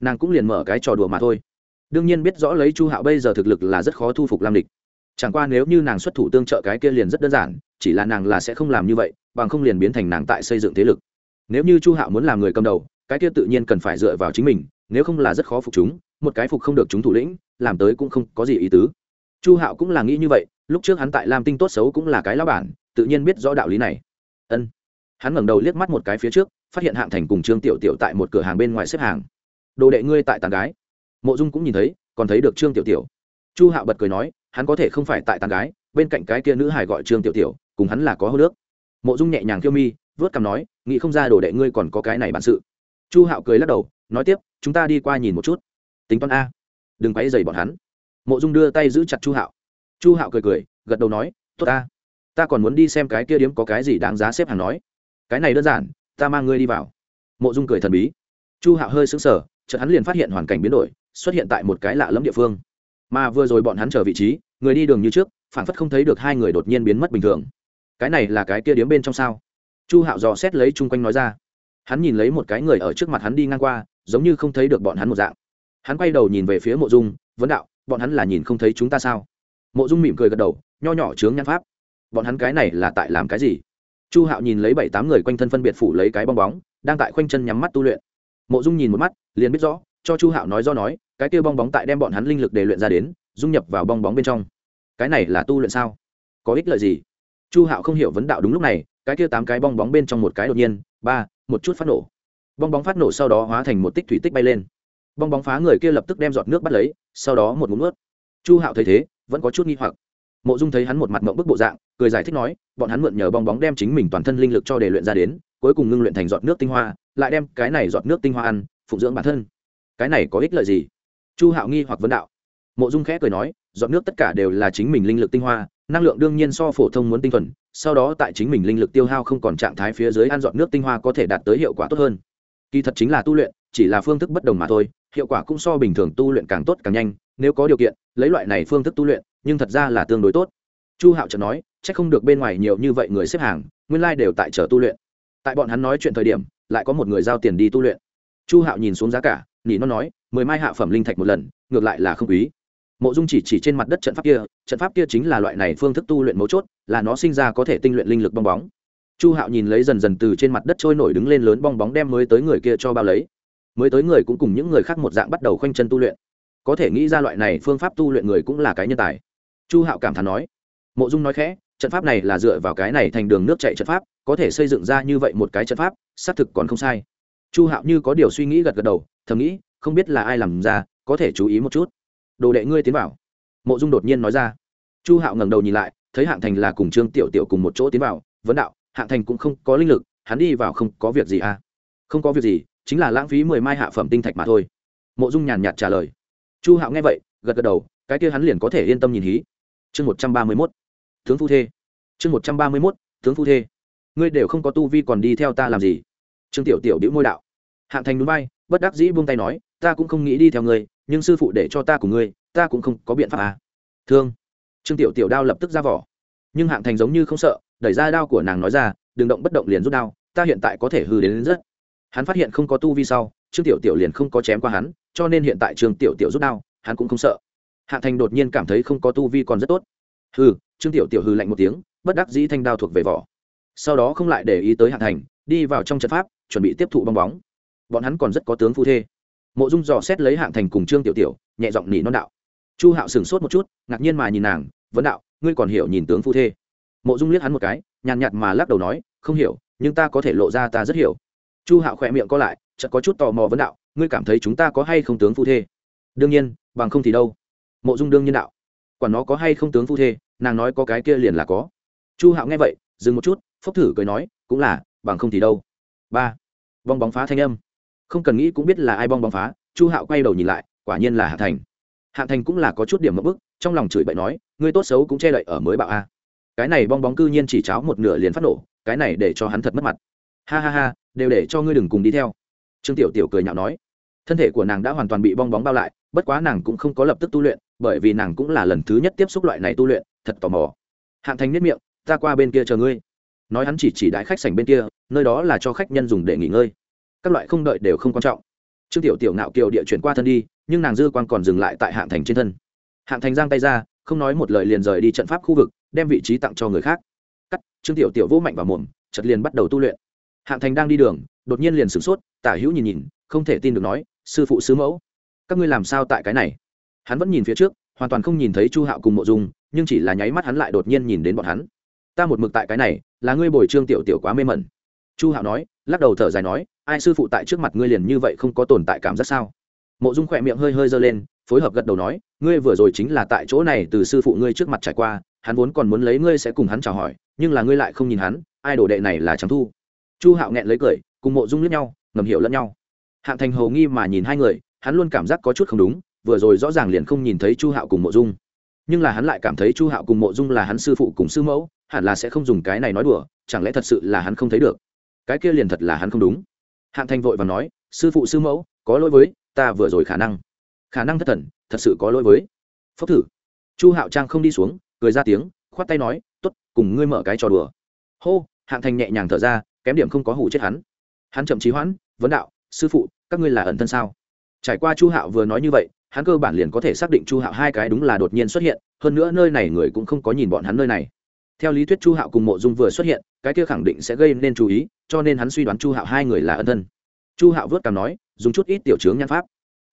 Nàng cũng liền mở cái trò đùa mà thôi. Đương nhiên biết rõ lấy chu hạo bây giờ thực lực là rất khó thu phục lam địch chẳng qua nếu như nàng xuất thủ tương trợ cái kia liền rất đơn giản, chỉ là nàng là sẽ không làm như vậy, bằng không liền biến thành nàng tại xây dựng thế lực. Nếu như chu hạo muốn làm người cầm đầu cái kia tự nhiên cần phải dựa vào chính mình, nếu không là rất khó phục chúng, một cái phục không được chúng thủ lĩnh, làm tới cũng không có gì ý tứ. Chu hạo cũng là nghĩ như vậy, lúc trước hắn tại lam tinh tốt xấu cũng là cái lao bản, tự nhiên biết rõ đạo lý này. Ân. Hắn ngẩng đầu liếc mắt một cái phía trước, phát hiện hạng thành cùng trương tiểu tiểu tại một cửa hàng bên ngoài xếp hàng. Đồ đệ ngươi tại tàn gái. Mộ dung cũng nhìn thấy, còn thấy được trương tiểu tiểu. Chu hạo bật cười nói, hắn có thể không phải tại tàn gái, bên cạnh cái kia nữ hải gọi trương tiểu tiểu, cùng hắn là có hô nước. Mộ dung nhẹ nhàng kêu mi, vớt cằm nói, nghĩ không ra đồ đệ ngươi còn có cái này bản sự chu hạo cười lắc đầu, nói tiếp, chúng ta đi qua nhìn một chút. Tính toán a. Đừng quấy dày bọn hắn. Mộ dung đưa tay giữ chặt chu hạo. Chu hạo cười cười, gật đầu nói, tốt ta. Ta còn muốn đi xem cái kia điếm có cái gì đáng giá xếp hàng nói. Cái này đơn giản, ta mang ngươi đi vào. Mộ dung cười thần bí. Chu hạo hơi sững sờ, chợt hắn liền phát hiện hoàn cảnh biến đổi, xuất hiện tại một cái lạ lẫm địa phương. Mà vừa rồi bọn hắn chờ vị trí, người đi đường như trước phản phất không thấy được hai người đột nhiên biến mất bình thường. Cái này là cái kia điếm bên trong sao? Chu hạo dò xét lấy chung quanh nói ra hắn nhìn lấy một cái người ở trước mặt hắn đi ngang qua, giống như không thấy được bọn hắn một dạng. Hắn quay đầu nhìn về phía mộ dung, vấn đạo, bọn hắn là nhìn không thấy chúng ta sao? Mộ dung mỉm cười gật đầu, nho nhỏ chướng nhãn pháp. Bọn hắn cái này là tại làm cái gì? Chu hạo nhìn lấy bảy tám người quanh thân phân biệt phủ lấy cái bong bóng, đang tại khoanh chân nhắm mắt tu luyện. Mộ dung nhìn một mắt, liền biết rõ, cho chu hạo nói do nói, cái kia bong bóng tại đem bọn hắn linh lực để luyện ra đến, dung nhập vào bong bóng bên trong. Cái này là tu luyện sao? Có ích lợi gì? Chu hạo không hiểu vấn đạo đúng lúc này, cái kia tám cái bong bóng bên trong một cái đột nhiên, ba một chút phát nổ. Bong bóng phát nổ sau đó hóa thành một tích thủy tích bay lên. Bong bóng phá người kia lập tức đem giọt nước bắt lấy, sau đó một ngụm ướt chu hạo thấy thế, vẫn có chút nghi hoặc. Mộ dung thấy hắn một mặt mộng bức bộ dạng, cười giải thích nói, bọn hắn mượn nhờ bong bóng đem chính mình toàn thân linh lực cho để luyện ra đến, cuối cùng ngưng luyện thành giọt nước tinh hoa, lại đem cái này giọt nước tinh hoa ăn, phụng dưỡng bản thân. Cái này có ích lợi gì? Chu hạo nghi hoặc vấn đạo. Mộ dung khẽ cười nói, giọt nước tất cả đều là chính mình linh lực tinh hoa, năng lượng đương nhiên so phổ thông muốn tinh thuần sau đó tại chính mình linh lực tiêu hao không còn trạng thái phía dưới ăn giọt nước tinh hoa có thể đạt tới hiệu quả tốt hơn. Kỳ thật chính là tu luyện, chỉ là phương thức bất đồng mà thôi, hiệu quả cũng so bình thường tu luyện càng tốt càng nhanh, nếu có điều kiện, lấy loại này phương thức tu luyện, nhưng thật ra là tương đối tốt. Chu hạo chợt nói c h ắ c không được bên ngoài nhiều như vậy người xếp hàng, nguyên lai、like、đều tại chờ tu luyện. Tại bọn hắn nói chuyện thời điểm, lại có một người giao tiền đi tu luyện. Chu hạo nhìn xuống giá cả, nỉ nó nói, mười mai hạ phẩm linh thạch một lần, ngược lại là không quý mộ dung chỉ chỉ trên mặt đất trận pháp kia, trận pháp kia chính là loại này phương thức tu luyện mấu chốt, là nó sinh ra có thể tinh luyện linh lực bong bóng. Chu hạo nhìn lấy dần dần từ trên mặt đất trôi nổi đứng lên lớn bong bóng đem mới tới người kia cho bao lấy. Mới tới người cũng cùng những người khác một dạng bắt đầu khoanh chân tu luyện. Có thể nghĩ ra loại này phương pháp tu luyện người cũng là cái nhân tài. Chu hạo cảm thán nói. Mộ dung nói khẽ, trận pháp này là dựa vào cái này thành đường nước chạy trận pháp, có thể xây dựng ra như vậy một cái trận pháp, xác thực còn không sai. Chu hạo như có điều suy nghĩ gật gật đầu, thầm nghĩ, không biết là ai làm ra, có thể chú ý một chút đồ đệ ngươi tiến vào. Mộ dung đột nhiên nói ra. Chu hạo ngẩng đầu nhìn lại, thấy hạng thành là cùng trương tiểu tiểu cùng một chỗ tiến vào. Vấn đạo, hạng thành cũng không có linh lực, hắn đi vào không có việc gì à? Không có việc gì, chính là lãng phí mười mai hạ phẩm tinh thạch mà thôi. Mộ dung nhàn nhạt trả lời. Chu hạo nghe vậy, gật gật đầu, cái kia hắn liền có thể yên tâm nhìn hí. Chương một trăm ba mươi mốt. Tướng phu thê. Chương một trăm ba mươi mốt, tướng phu thê. Ngươi đều không có tu vi còn đi theo ta làm gì? Trương tiểu tiểu đĩu môi đạo. Hạng thành núi bay, bất đắc dĩ buông tay nói, ta cũng không nghĩ đi theo ngươi nhưng sư phụ để cho ta cùng ngươi ta cũng không có biện pháp à. thương. Trương tiểu tiểu đao lập tức ra vỏ. Nhưng hạng thành giống như không sợ đẩy ra đao của nàng nói ra đừng động bất động liền rút đao ta hiện tại có thể hư đến, đến rất. Hắn phát hiện không có tu vi sau trương tiểu tiểu liền không có chém qua hắn cho nên hiện tại trương tiểu tiểu rút đao hắn cũng không sợ. Hạng thành đột nhiên cảm thấy không có tu vi còn rất tốt. Hư trương tiểu tiểu hư lạnh một tiếng bất đắc dĩ thanh đao thuộc về vỏ. Sau đó không lại để ý tới hạng thành đi vào trong trận pháp chuẩn bị tiếp thụ bong bóng. Bọn hắn còn rất có tướng phu thê mộ dung dò xét lấy hạng thành cùng trương tiểu tiểu, nhẹ giọng nỉ non đạo. Chu hạo sửng sốt một chút, ngạc nhiên mà nhìn nàng, vấn đạo, ngươi còn hiểu nhìn tướng phu thê? Mộ dung liếc hắn một cái, nhàn nhạt mà lắc đầu nói, không hiểu, nhưng ta có thể lộ ra ta rất hiểu. Chu hạo khỏe miệng co lại, chợt có chút tò mò vấn đạo, ngươi cảm thấy chúng ta có hay không tướng phu thê? Đương nhiên, bằng không thì đâu. Mộ dung đương nhiên đạo, quản nó có hay không tướng phu thê, nàng nói có cái kia liền là có. Chu hạo nghe vậy, dừng một chút, phốc thử cười nói, cũng là, bằng không thì đâu. Ba bong bóng phá thanh âm không cần nghĩ cũng biết là ai bong bóng phá, chu hạo quay đầu nhìn lại, quả nhiên là hạ thành. Hạ thành cũng là có chút điểm mất bức trong lòng chửi bậy nói, ngươi tốt xấu cũng che đậy ở mới bạo a. Cái này bong bóng cư nhiên chỉ cháo một nửa liền phát nổ, cái này để cho hắn thật mất mặt. Ha ha ha, đều để cho ngươi đừng cùng đi theo. Trương tiểu tiểu cười nhạo nói. Thân thể của nàng đã hoàn toàn bị bong bóng bao lại, bất quá nàng cũng không có lập tức tu luyện, bởi vì nàng cũng là lần thứ nhất tiếp xúc loại này tu luyện, thật tò mò. Hạng thành nhất miệng, ta qua bên kia chờ ngươi. Nói hắn chỉ chỉ đại khách sảnh bên kia, nơi đó là cho khách nhân dùng để nghỉ ngơi các loại không đợi đều không quan trọng. Trương tiểu tiểu ngạo kiều địa chuyển qua thân đi, nhưng nàng dư quan còn dừng lại tại hạng thành trên thân. Hạng thành giang tay ra, không nói một lời liền rời đi trận pháp khu vực, đem vị trí tặng cho người khác. Cắt, trương tiểu tiểu vỗ mạnh vào mồm chật liền bắt đầu tu luyện. Hạng thành đang đi đường, đột nhiên liền sửng sốt, tả hữu nhìn nhìn, không thể tin được nói, sư phụ sứ mẫu, các ngươi làm sao tại cái này? Hắn vẫn nhìn phía trước, hoàn toàn không nhìn thấy chu hạo cùng mộ dung, nhưng chỉ là nháy mắt hắn lại đột nhiên nhìn đến bọn hắn. Ta một mực tại cái này, là ngươi bồi trương tiểu tiểu quá mê mẩn. Chu hạo nói, lắc đầu thở dài nói ai sư phụ tại trước mặt ngươi liền như vậy không có tồn tại cảm giác sao? Mộ dung khỏe miệng hơi hơi giơ lên, phối hợp gật đầu nói, ngươi vừa rồi chính là tại chỗ này từ sư phụ ngươi trước mặt trải qua, hắn vốn còn muốn lấy ngươi sẽ cùng hắn chào hỏi, nhưng là ngươi lại không nhìn hắn, ai đổ đệ này là trắng thu. Chu hạo nghẹn lấy cười, cùng mộ dung lướt nhau, ngầm hiểu lẫn nhau. Hạng thành hầu nghi mà nhìn hai người, hắn luôn cảm giác có chút không đúng, vừa rồi rõ ràng liền không nhìn thấy chu hạo cùng mộ dung. Nhưng là hắn lại cảm thấy chu hạo cùng mộ dung là hắn sư phụ cùng sư mẫu, hẳn là sẽ không dùng cái này nói đùa, chẳng lẽ thật sự là hắn không thấy được? Cái kia liền thật là hắn không đúng hạng thanh vội và nói, sư phụ, sư mẫu, có lỗi với ta vừa rồi khả năng. Khả năng thất thần, thật sự có lỗi với. Phốc thử. Chu hạo trang không đi xuống, cười ra tiếng, khoát tay nói t ố t cùng ngươi mở cái trò đùa. Hô, hạng thành nhẹ nhàng thở ra, kém điểm không có hủ chết hắn. Hắn chậm trí hoãn, vấn đạo, sư phụ, các ngươi là ẩn thân sao? Trải qua chu hạo vừa nói như vậy, hắn cơ bản liền có thể xác định chu hạo hai cái đúng là đột nhiên xuất hiện, hơn nữa nơi này người cũng không có nhìn bọn hắn nơi này. Theo lý thuyết chu hạo cùng mộ dung vừa xuất hiện, cái kia khẳng định sẽ gây nên chú ý cho nên hắn suy đoán chu hạo hai người là ân thân. Chu hạo vớt cảm nói, dùng chút ít tiểu chướng nhan pháp.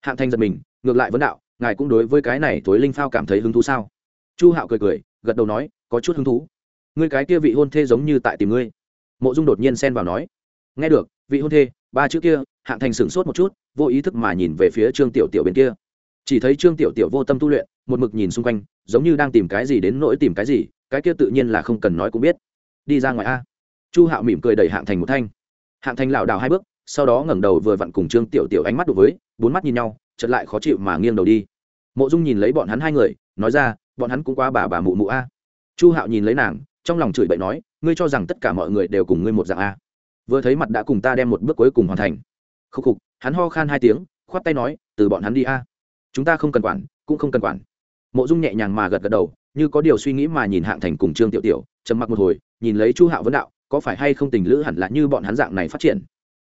Hạng thanh giật mình, ngược lại vấn đạo, ngài cũng đối với cái này tối linh phao cảm thấy hứng thú sao? Chu hạo cười cười, gật đầu nói, có chút hứng thú. Ngươi cái kia vị hôn thê giống như tại tìm ngươi. Mộ dung đột nhiên xen vào nói, nghe được, vị hôn thê, ba chữ kia, hạng thành sửng sốt một chút, vô ý thức mà nhìn về phía trương tiểu tiểu bên kia. Chỉ thấy trương tiểu tiểu vô tâm tu luyện, một mực nhìn xung quanh, giống như đang tìm cái gì đến nỗi tìm cái gì, cái kia tự nhiên là không cần nói cũng biết. Đi ra ngoài a chu hạo mỉm cười đẩy hạng thành một thanh. Hạng thành lảo đảo hai bước, sau đó ngẩng đầu vừa vặn cùng trương tiểu tiểu ánh mắt đối với, bốn mắt nhìn nhau chật lại khó chịu mà nghiêng đầu đi. Mộ dung nhìn lấy bọn hắn hai người, nói ra, bọn hắn cũng qua bà bà mụ mụ a. Chu hạo nhìn lấy nàng, trong lòng chửi bậy nói, ngươi cho rằng tất cả mọi người đều cùng ngươi một dạng a? Vừa thấy mặt đã cùng ta đem một bước cuối cùng hoàn thành. Khúc khục, hắn ho khan hai tiếng, khoát tay nói, từ bọn hắn đi a. Chúng ta không cần quản, cũng không cần quản. Mộ dung nhẹ nhàng mà gật gật đầu, như có điều suy nghĩ mà nhìn hạng thành cùng trương tiểu tiểu, trầm mặc một hồi, nhìn lấy chu hạo vấn đạo có phải hay không tình lữ hẳn là như bọn hắn dạng này phát triển?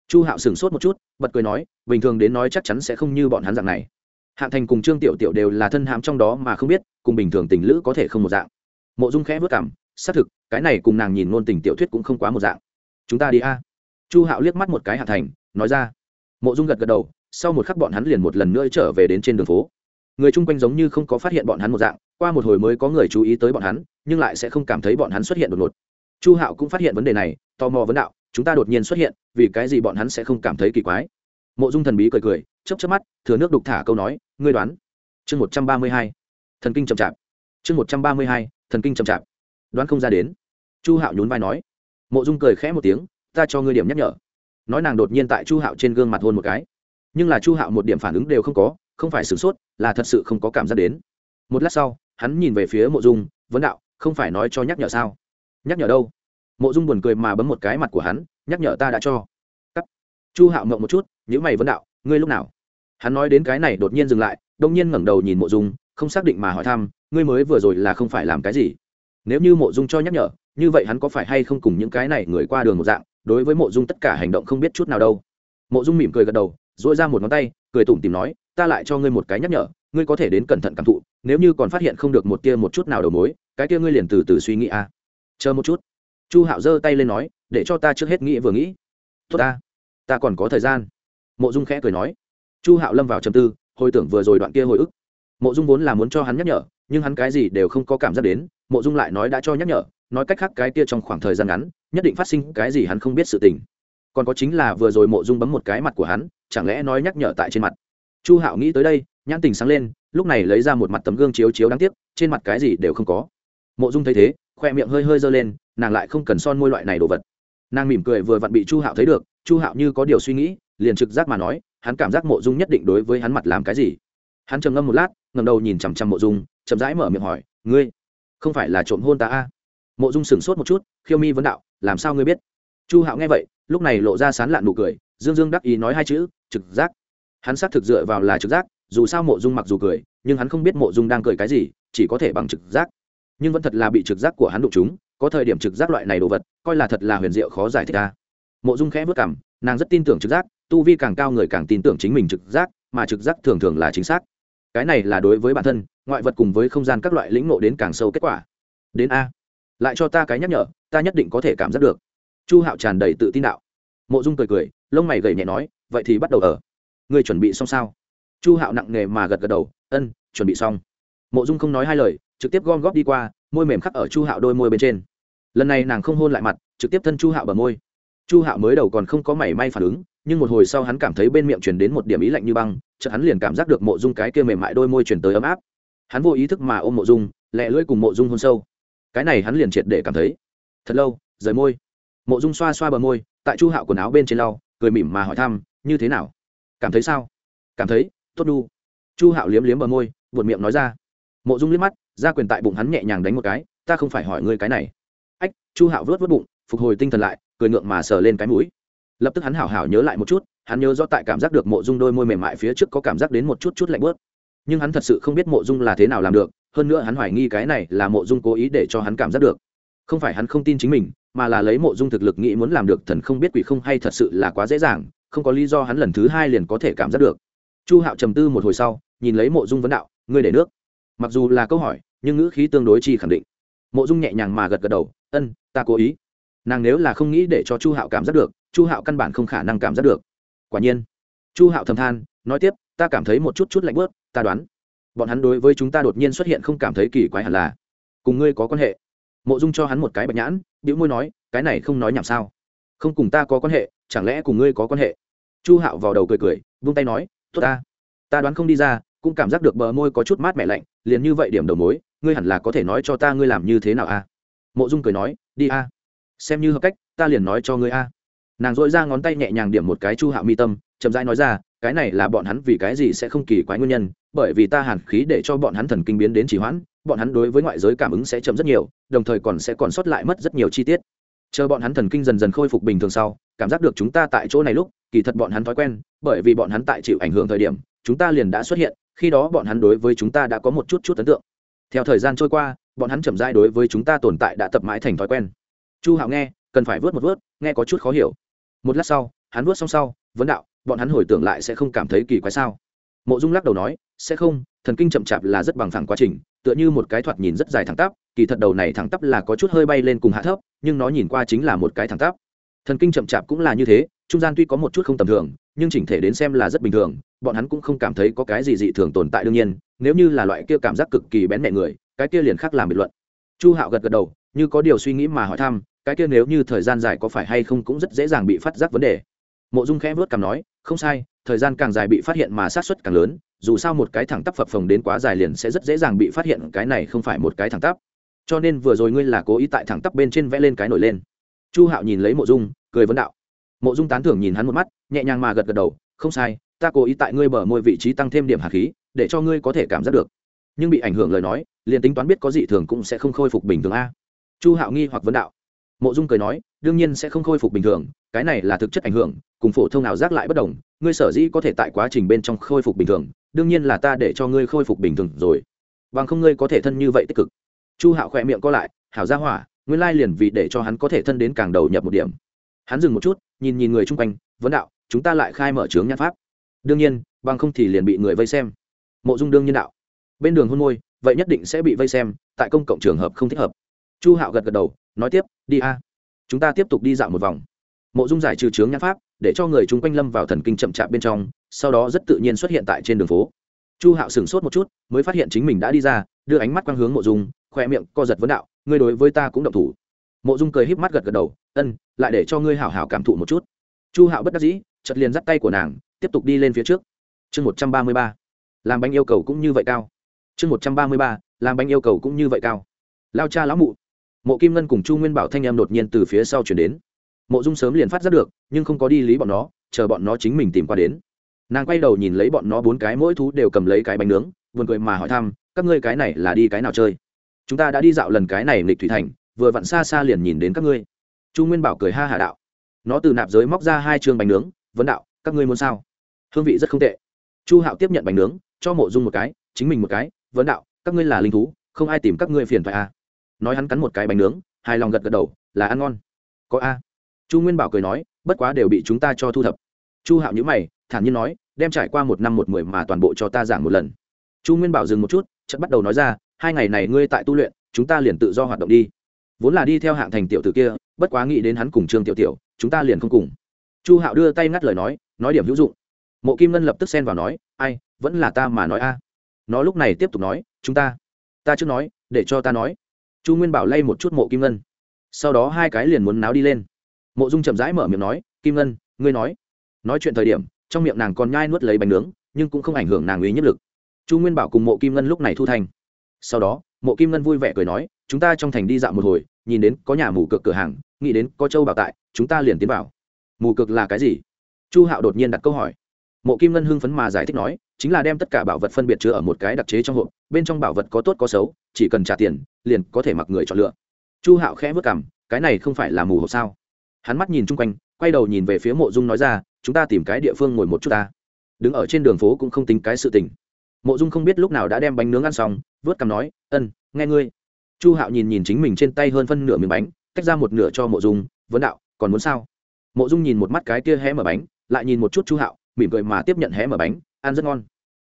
Chu hạo sửng sốt một chút, bật cười nói, bình thường đến nói chắc chắn sẽ không như bọn hắn dạng này. Hạng thành cùng trương tiểu tiểu đều là thân hãm trong đó mà không biết, cùng bình thường tình lữ có thể không một dạng. Mộ dung khẽ vất cảm, xác thực, cái này cùng nàng nhìn ngôn tình tiểu thuyết cũng không quá một dạng. Chúng ta đi a. Chu hạo liếc mắt một cái Hạ thành, nói ra. Mộ dung gật gật đầu, sau một khắc bọn hắn liền một lần nữa trở về đến trên đường phố. Người chung quanh giống như không có phát hiện bọn hắn một dạng, qua một hồi mới có người chú ý tới bọn hắn, nhưng lại sẽ không cảm thấy bọn hắn xuất hiện đột ngột chu hạo cũng phát hiện vấn đề này, tò mò vấn đạo, chúng ta đột nhiên xuất hiện, vì cái gì bọn hắn sẽ không cảm thấy kỳ quái? Mộ dung thần bí cười cười chấp chấp mắt, thừa nước đục thả câu nói, ngươi đoán. Chương một trăm ba mươi hai, thần kinh chậm chạp. Chương một trăm ba mươi hai, thần kinh chậm chạp. Đoán không ra đến. Chu hạo nhún vai nói. Mộ dung cười khẽ một tiếng, ta cho ngươi điểm nhắc nhở. Nói nàng đột nhiên tại chu hạo trên gương mặt hôn một cái. Nhưng là chu hạo một điểm phản ứng đều không có, không phải sửng sốt, là thật sự không có cảm giác đến. Một lát sau, hắn nhìn về phía mộ dung, vấn đạo, không phải nói cho nhắc nhở sao? Nhắc nhở đâu? Mộ dung buồn cười mà bấm một cái mặt của hắn, nhắc nhở ta đã cho. Cắt. Chu hạo mộng một chút nhữ mày vấn đạo, ngươi lúc nào? Hắn nói đến cái này đột nhiên dừng lại, đông nhiên ngẩng đầu nhìn mộ dung, không xác định mà hỏi thăm, ngươi mới vừa rồi là không phải làm cái gì? Nếu như mộ dung cho nhắc nhở, như vậy hắn có phải hay không cùng những cái này người qua đường một dạng, đối với mộ dung tất cả hành động không biết chút nào đâu. Mộ dung mỉm cười gật đầu dỗi ra một ngón tay, cười tủm tìm nói, ta lại cho ngươi một cái nhắc nhở, ngươi có thể đến cẩn thận cảm thụ, nếu như còn phát hiện không được một tia một chút nào đầu mối, cái tia ngươi liền từ từ suy nghĩ a. à chờ một chút. Chu hạo giơ tay lên nói, để cho ta trước hết nghĩ vừa nghĩ. Tốt ta ta còn có thời gian. Mộ dung khẽ cười nói. Chu hạo lâm vào trầm tư, hồi tưởng vừa rồi đoạn kia hồi ức. Mộ dung vốn là muốn cho hắn nhắc nhở, nhưng hắn cái gì đều không có cảm giác đến, mộ dung lại nói đã cho nhắc nhở, nói cách khác cái kia trong khoảng thời gian ngắn, nhất định phát sinh cái gì hắn không biết sự tình. Còn có chính là vừa rồi mộ dung bấm một cái mặt của hắn, chẳng lẽ nói nhắc nhở tại trên mặt. Chu hạo nghĩ tới đây, nhãn tình sáng lên, lúc này lấy ra một mặt tấm gương chiếu chiếu đáng tiếc, trên mặt cái gì đều không có. Mộ dung thấy thế khoe miệng hơi hơi giơ lên, nàng lại không cần son môi loại này đồ vật. Nàng mỉm cười vừa vặn bị chu hạo thấy được, chu hạo như có điều suy nghĩ, liền trực giác mà nói, hắn cảm giác mộ dung nhất định đối với hắn mặt làm cái gì. Hắn trầm ngâm một lát ngầm đầu nhìn chằm chằm mộ dung, chậm rãi mở miệng hỏi, ngươi không phải là trộm hôn ta a? Mộ dung sửng sốt một chút, khiêu mi vấn đạo, làm sao ngươi biết? Chu hạo nghe vậy, lúc này lộ ra sán lạn nụ cười, dương dương đắc ý nói hai chữ, trực giác. Hắn xác thực dựa vào là trực giác, dù sao mộ dung mặc dù cười, nhưng hắn không biết mộ dung đang cười cái gì, chỉ có thể bằng trực giác nhưng vẫn thật là bị trực giác của hắn đụng chúng có thời điểm trực giác loại này đồ vật, coi là thật là huyền diệu khó giải thích ra. Mộ dung khẽ vất cảm nàng rất tin tưởng trực giác, tu vi càng cao người càng tin tưởng chính mình trực giác, mà trực giác thường thường là chính xác. Cái này là đối với bản thân, ngoại vật cùng với không gian các loại lĩnh ngộ đến càng sâu kết quả. Đến a. Lại cho ta cái nhắc nhở, ta nhất định có thể cảm giác được. Chu hạo tràn đầy tự tin đạo. Mộ dung cười cười, lông mày gầy nhẹ nói, vậy thì bắt đầu ở. Người chuẩn bị xong sao? Chu hạo nặng nề mà gật gật đầu, ân, chuẩn bị xong. Mộ dung không nói hai lời trực tiếp gom góp đi qua, môi mềm khắc ở chu hạo đôi môi bên trên. Lần này nàng không hôn lại mặt, trực tiếp thân chu hạo bờ môi. Chu hạo mới đầu còn không có mảy may phản ứng, nhưng một hồi sau hắn cảm thấy bên miệng truyền đến một điểm ý lạnh như băng, chợt hắn liền cảm giác được mộ dung cái kia mềm mại đôi môi chuyển tới ấm áp. Hắn vô ý thức mà ôm mộ dung, lẹ lưỡi cùng mộ dung hôn sâu. Cái này hắn liền triệt để cảm thấy. Thật lâu, rời môi. Mộ dung xoa xoa bờ môi, tại chu hạo quần áo bên trên lau, cười mỉm mà hỏi thăm, như thế nào? Cảm thấy sao? Cảm thấy, tốt đu. Chu hạo liếm liếm bờ môi, buột miệng nói ra. Mộ dung liếc mắt ra quyền tại bụng hắn nhẹ nhàng đánh một cái, ta không phải hỏi ngươi cái này. Ách, chu hạo vớt vớt bụng, phục hồi tinh thần lại, cười ngượng mà sờ lên cái mũi. Lập tức hắn hảo hảo nhớ lại một chút, hắn nhớ rõ tại cảm giác được mộ dung đôi môi mềm mại phía trước có cảm giác đến một chút chút lạnh bớt nhưng hắn thật sự không biết mộ dung là thế nào làm được, hơn nữa hắn hoài nghi cái này là mộ dung cố ý để cho hắn cảm giác được. Không phải hắn không tin chính mình, mà là lấy mộ dung thực lực nghĩ muốn làm được thần không biết quỷ không hay thật sự là quá dễ dàng, không có lý do hắn lần thứ hai liền có thể cảm giác được. Chu hạo trầm tư một hồi sau, nhìn lấy mộ dung vấn đạo, ngươi để nước mặc dù là câu hỏi, nhưng ngữ khí tương đối chi khẳng định. Mộ dung nhẹ nhàng mà gật gật đầu, ân, ta cố ý. Nàng nếu là không nghĩ để cho chu hạo cảm giác được, chu hạo căn bản không khả năng cảm giác được. Quả nhiên, chu hạo thầm than, nói tiếp, ta cảm thấy một chút chút lạnh bớt, ta đoán, bọn hắn đối với chúng ta đột nhiên xuất hiện không cảm thấy kỳ quái hẳn là, cùng ngươi có quan hệ. Mộ dung cho hắn một cái bạch nhãn điệu môi nói, cái này không nói nhảm sao? Không cùng ta có quan hệ, chẳng lẽ cùng ngươi có quan hệ? Chu hạo vào đầu cười cười, vung tay nói, tốt ta ta đoán không đi ra cũng cảm giác được bờ môi có chút mát mẻ lạnh, liền như vậy điểm đầu mối, ngươi hẳn là có thể nói cho ta ngươi làm như thế nào a mộ dung cười nói, đi a. Xem như hợp cách, ta liền nói cho ngươi a. Nàng dội ra ngón tay nhẹ nhàng điểm một cái chu hạo mi tâm, chậm rãi nói ra, cái này là bọn hắn vì cái gì sẽ không kỳ quái nguyên nhân, bởi vì ta hàn khí để cho bọn hắn thần kinh biến đến chỉ hoãn, bọn hắn đối với ngoại giới cảm ứng sẽ chậm rất nhiều, đồng thời còn sẽ còn sót lại mất rất nhiều chi tiết. Chờ bọn hắn thần kinh dần dần khôi phục bình thường sau, cảm giác được chúng ta tại chỗ này lúc, kỳ thật bọn hắn thói quen, bởi vì bọn hắn tại chịu ảnh hưởng thời điểm, chúng ta liền đã xuất hiện khi đó bọn hắn đối với chúng ta đã có một chút chút ấn tượng. Theo thời gian trôi qua, bọn hắn chậm rãi đối với chúng ta tồn tại đã tập mãi thành thói quen. Chu hạo nghe, cần phải vớt một vớt, nghe có chút khó hiểu. Một lát sau, hắn vớt xong sau, vấn đạo, bọn hắn hồi tưởng lại sẽ không cảm thấy kỳ quái sao? Mộ dung lắc đầu nói, sẽ không, thần kinh chậm chạp là rất bằng thẳng quá trình, tựa như một cái thoạt nhìn rất dài thẳng tắp, kỳ thật đầu này thẳng tắp là có chút hơi bay lên cùng hạ thấp, nhưng nó nhìn qua chính là một cái thẳng tắp thần kinh chậm chạp cũng là như thế, trung gian tuy có một chút không tầm thường, nhưng chỉnh thể đến xem là rất bình thường, bọn hắn cũng không cảm thấy có cái gì dị thường tồn tại đương nhiên, nếu như là loại kia cảm giác cực kỳ bén mẹ người, cái kia liền khác làm bình luận. Chu hạo gật gật đầu, như có điều suy nghĩ mà hỏi thăm, cái kia nếu như thời gian dài có phải hay không cũng rất dễ dàng bị phát giác vấn đề. Mộ dung khẽ vớt cảm nói, không sai, thời gian càng dài bị phát hiện mà sát xuất càng lớn, dù sao một cái thẳng tắp phập phồng đến quá dài liền sẽ rất dễ dàng bị phát hiện, cái này không phải một cái thẳng tắp. Cho nên vừa rồi ngươi là cố ý tại thẳng tắp bên trên vẽ lên cái nổi lên chu hạo nhìn lấy mộ dung, cười vấn đạo. Mộ dung tán thưởng nhìn hắn một mắt, nhẹ nhàng mà gật gật đầu, không sai, ta cố ý tại ngươi bờ môi vị trí tăng thêm điểm hạt khí, để cho ngươi có thể cảm giác được. Nhưng bị ảnh hưởng lời nói, liền tính toán biết có dị thường cũng sẽ không khôi phục bình thường a. Chu hạo nghi hoặc vấn đạo. Mộ dung cười nói, đương nhiên sẽ không khôi phục bình thường, cái này là thực chất ảnh hưởng, cùng phổ thông nào giác lại bất đồng, ngươi sở dĩ có thể tại quá trình bên trong khôi phục bình thường, đương nhiên là ta để cho ngươi khôi phục bình thường rồi. Bằng không ngươi có thể thân như vậy tích cực. Chu hạo khỏe miệng co lại, hảo ra hỏa nguyên lai liền vì để cho hắn có thể thân đến càng đầu nhập một điểm. Hắn dừng một chút, nhìn nhìn người chung quanh, vấn đạo, chúng ta lại khai mở trướng nhãn pháp. Đương nhiên, bằng không thì liền bị người vây xem. Mộ dung đương nhiên đạo, bên đường hôn môi, vậy nhất định sẽ bị vây xem, tại công cộng trường hợp không thích hợp. Chu hạo gật gật đầu, nói tiếp, đi a, chúng ta tiếp tục đi dạo một vòng. Mộ dung giải trừ trướng nhãn pháp, để cho người chung quanh lâm vào thần kinh chậm chạp bên trong, sau đó rất tự nhiên xuất hiện tại trên đường phố. Chu hạo sửng sốt một chút, mới phát hiện chính mình đã đi ra, đưa ánh mắt quang hướng mộ dung khoe miệng co giật vấn đạo ngươi đối với ta cũng động thủ. Mộ dung cười híp mắt gật gật đầu, ân, lại để cho ngươi hảo hảo cảm thụ một chút. Chu hạo bất đắc dĩ chật liền dắt tay của nàng, tiếp tục đi lên phía trước. Chương một trăm ba mươi ba, làm bánh yêu cầu cũng như vậy cao. Chương một trăm ba mươi ba, làm bánh yêu cầu cũng như vậy cao. Lao cha lão mụ. Mộ kim ngân cùng chu nguyên bảo thanh em đột nhiên từ phía sau chuyển đến. Mộ dung sớm liền phát ra được, nhưng không có đi lý bọn nó, chờ bọn nó chính mình tìm qua đến. Nàng quay đầu nhìn lấy bọn nó bốn cái, mỗi thú đều cầm lấy cái bánh nướng vườn cười mà hỏi thăm, các ngươi cái này là đi cái nào chơi? Chúng ta đã đi dạo lần cái này lịch thủy thành, vừa vặn xa xa liền nhìn đến các ngươi. Chu nguyên bảo cười ha hạ đạo. Nó từ nạp giới móc ra hai chương bánh nướng, vấn đạo, các ngươi muốn sao? Hương vị rất không tệ. Chu hạo tiếp nhận bánh nướng, cho mộ dung một cái, chính mình một cái, vấn đạo, các ngươi là linh thú, không ai tìm các ngươi phiền phải à. nói hắn cắn một cái bánh nướng, hài lòng gật gật đầu, là ăn ngon. Có a. Chu nguyên bảo cười nói, bất quá đều bị chúng ta cho thu thập. Chu hạo nhữ mày, thản nhiên nói, đem trải qua một năm một mười mà toàn bộ cho ta giảng một lần. Chu nguyên bảo dừng một chút chất bắt đầu nói ra, hai ngày này ngươi tại tu luyện, chúng ta liền tự do hoạt động đi. Vốn là đi theo hạng thành tiểu tử kia, bất quá nghĩ đến hắn cùng trương tiểu tiểu, chúng ta liền không cùng. Chu hạo đưa tay ngắt lời nói nói điểm hữu dụng. Mộ kim ngân lập tức xen vào nói, ai, vẫn là ta mà nói a. Nó lúc này tiếp tục nói, chúng ta ta chưa nói, để cho ta nói. Chu nguyên bảo lay một chút mộ kim ngân. Sau đó hai cái liền muốn náo đi lên. Mộ dung chậm rãi mở miệng nói, kim ngân, ngươi nói. Nói chuyện thời điểm, trong miệng nàng còn nhai nuốt lấy bánh nướng, nhưng cũng không ảnh hưởng nàng uy nhất lực chu nguyên bảo cùng mộ kim ngân lúc này thu thành sau đó, mộ kim ngân vui vẻ cười nói, chúng ta trong thành đi dạo một hồi, nhìn đến có nhà mù cực cửa hàng, nghĩ đến có châu bảo tại, chúng ta liền tiến vào. Mù cực là cái gì? Chu hạo đột nhiên đặt câu hỏi. Mộ kim ngân hưng phấn mà giải thích nói, chính là đem tất cả bảo vật phân biệt chứa ở một cái đặc chế trong hộp, bên trong bảo vật có tốt có xấu, chỉ cần trả tiền, liền có thể mặc người chọn lựa. Chu hạo khẽ vất cảm cái này không phải là mù hộp sao? Hắn mắt nhìn chung quanh, quay đầu nhìn về phía mộ dung nói ra, chúng ta tìm cái địa phương ngồi một chút ta. Đứng ở trên đường phố cũng không tính cái sự tình mộ dung không biết lúc nào đã đem bánh nướng ăn xong, vớt cằm nói, ân, nghe ngươi. Chu hạo nhìn nhìn chính mình trên tay hơn phân nửa miếng bánh, tách ra một nửa cho mộ dung, vấn đạo, còn muốn sao? Mộ dung nhìn một mắt cái kia hé mở bánh, lại nhìn một chút chu hạo, mỉm cười mà tiếp nhận hé mở bánh, ăn rất ngon.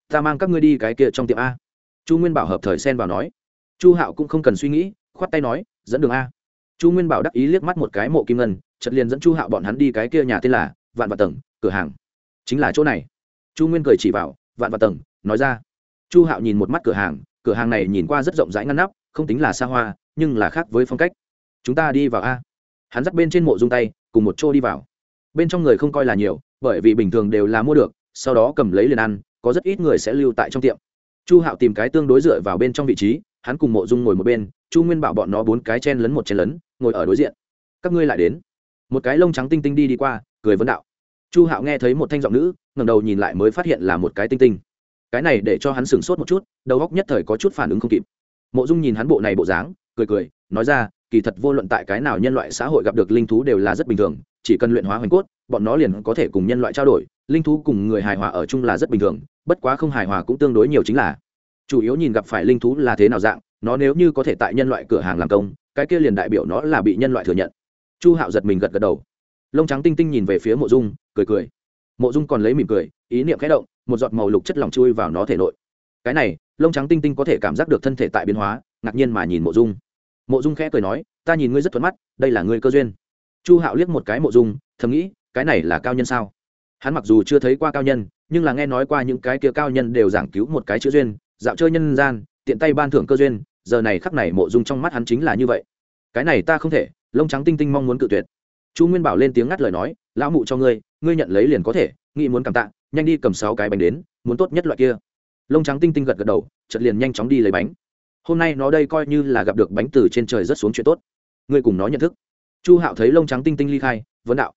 Ta mang các ngươi đi cái kia trong tiệm a. Chu nguyên bảo hợp thời xen vào nói. Chu hạo cũng không cần suy nghĩ, khoát tay nói, dẫn đường a. Chu nguyên bảo đắc ý liếc mắt một cái mộ kim ngân chật liền dẫn chu hạo bọn hắn đi cái kia nhà tên là vạn và tầng, cửa hàng. Chính là chỗ này. Chu nguyên cười chỉ vào, vạn và tầng nói ra. Chu hạo nhìn một mắt cửa hàng cửa hàng này nhìn qua rất rộng rãi ngăn nắp, không tính là xa hoa, nhưng là khác với phong cách. Chúng ta đi vào a. Hắn dắt bên trên mộ dung tay, cùng một chỗ đi vào. Bên trong người không coi là nhiều, bởi vì bình thường đều là mua được, sau đó cầm lấy liền ăn, có rất ít người sẽ lưu tại trong tiệm. Chu hạo tìm cái tương đối dựa vào bên trong vị trí, hắn cùng mộ dung ngồi một bên, chu nguyên bảo bọn nó bốn cái chen lấn một chen lấn, ngồi ở đối diện. Các ngươi lại đến. Một cái lông trắng tinh tinh đi đi qua, cười vấn đạo. Chu hạo nghe thấy một thanh giọng nữ ngầm đầu nhìn lại mới phát hiện là một cái tinh tinh cái này để cho hắn sửng sốt một chút, đầu góc nhất thời có chút phản ứng không kịp. Mộ dung nhìn hắn bộ này bộ dáng, cười cười, nói ra, kỳ thật vô luận tại cái nào nhân loại xã hội gặp được linh thú đều là rất bình thường, chỉ cần luyện hóa hoành cốt, bọn nó liền có thể cùng nhân loại trao đổi, linh thú cùng người hài hòa ở chung là rất bình thường, bất quá không hài hòa cũng tương đối nhiều chính là. Chủ yếu nhìn gặp phải linh thú là thế nào dạng, nó nếu như có thể tại nhân loại cửa hàng làm công, cái kia liền đại biểu nó là bị nhân loại thừa nhận. Chu hạo giật mình gật gật đầu. Lông trắng tinh tinh nhìn về phía mộ dung, cười cười mộ dung còn lấy mỉm cười, ý niệm khẽ động, một giọt màu lục chất lỏng chui vào nó thể nội. Cái này, lông trắng tinh tinh có thể cảm giác được thân thể tại biến hóa, ngạc nhiên mà nhìn mộ dung. Mộ dung khẽ cười nói, ta nhìn ngươi rất thuận mắt, đây là ngươi cơ duyên. Chu hạo liếc một cái mộ dung, thầm nghĩ, cái này là cao nhân sao? Hắn mặc dù chưa thấy qua cao nhân, nhưng là nghe nói qua những cái kia cao nhân đều giảng cứu một cái chữ duyên, dạo chơi nhân gian, tiện tay ban thưởng cơ duyên, giờ này khắc này mộ dung trong mắt hắn chính là như vậy. Cái này ta không thể, lông trắng tinh tinh mong muốn cự tuyệt. Chu nguyên bảo lên tiếng ngắt lời nói, lão mụ cho ngươi ngươi nhận lấy liền có thể, nghĩ muốn cảm tạ, nhanh đi cầm sáu cái bánh đến, muốn tốt nhất loại kia. Lông trắng tinh tinh gật gật đầu chật liền nhanh chóng đi lấy bánh. Hôm nay nó đây coi như là gặp được bánh từ trên trời rất xuống chuyện tốt. Ngươi cùng nó nhận thức. Chu hạo thấy lông trắng tinh tinh ly khai, vấn đạo.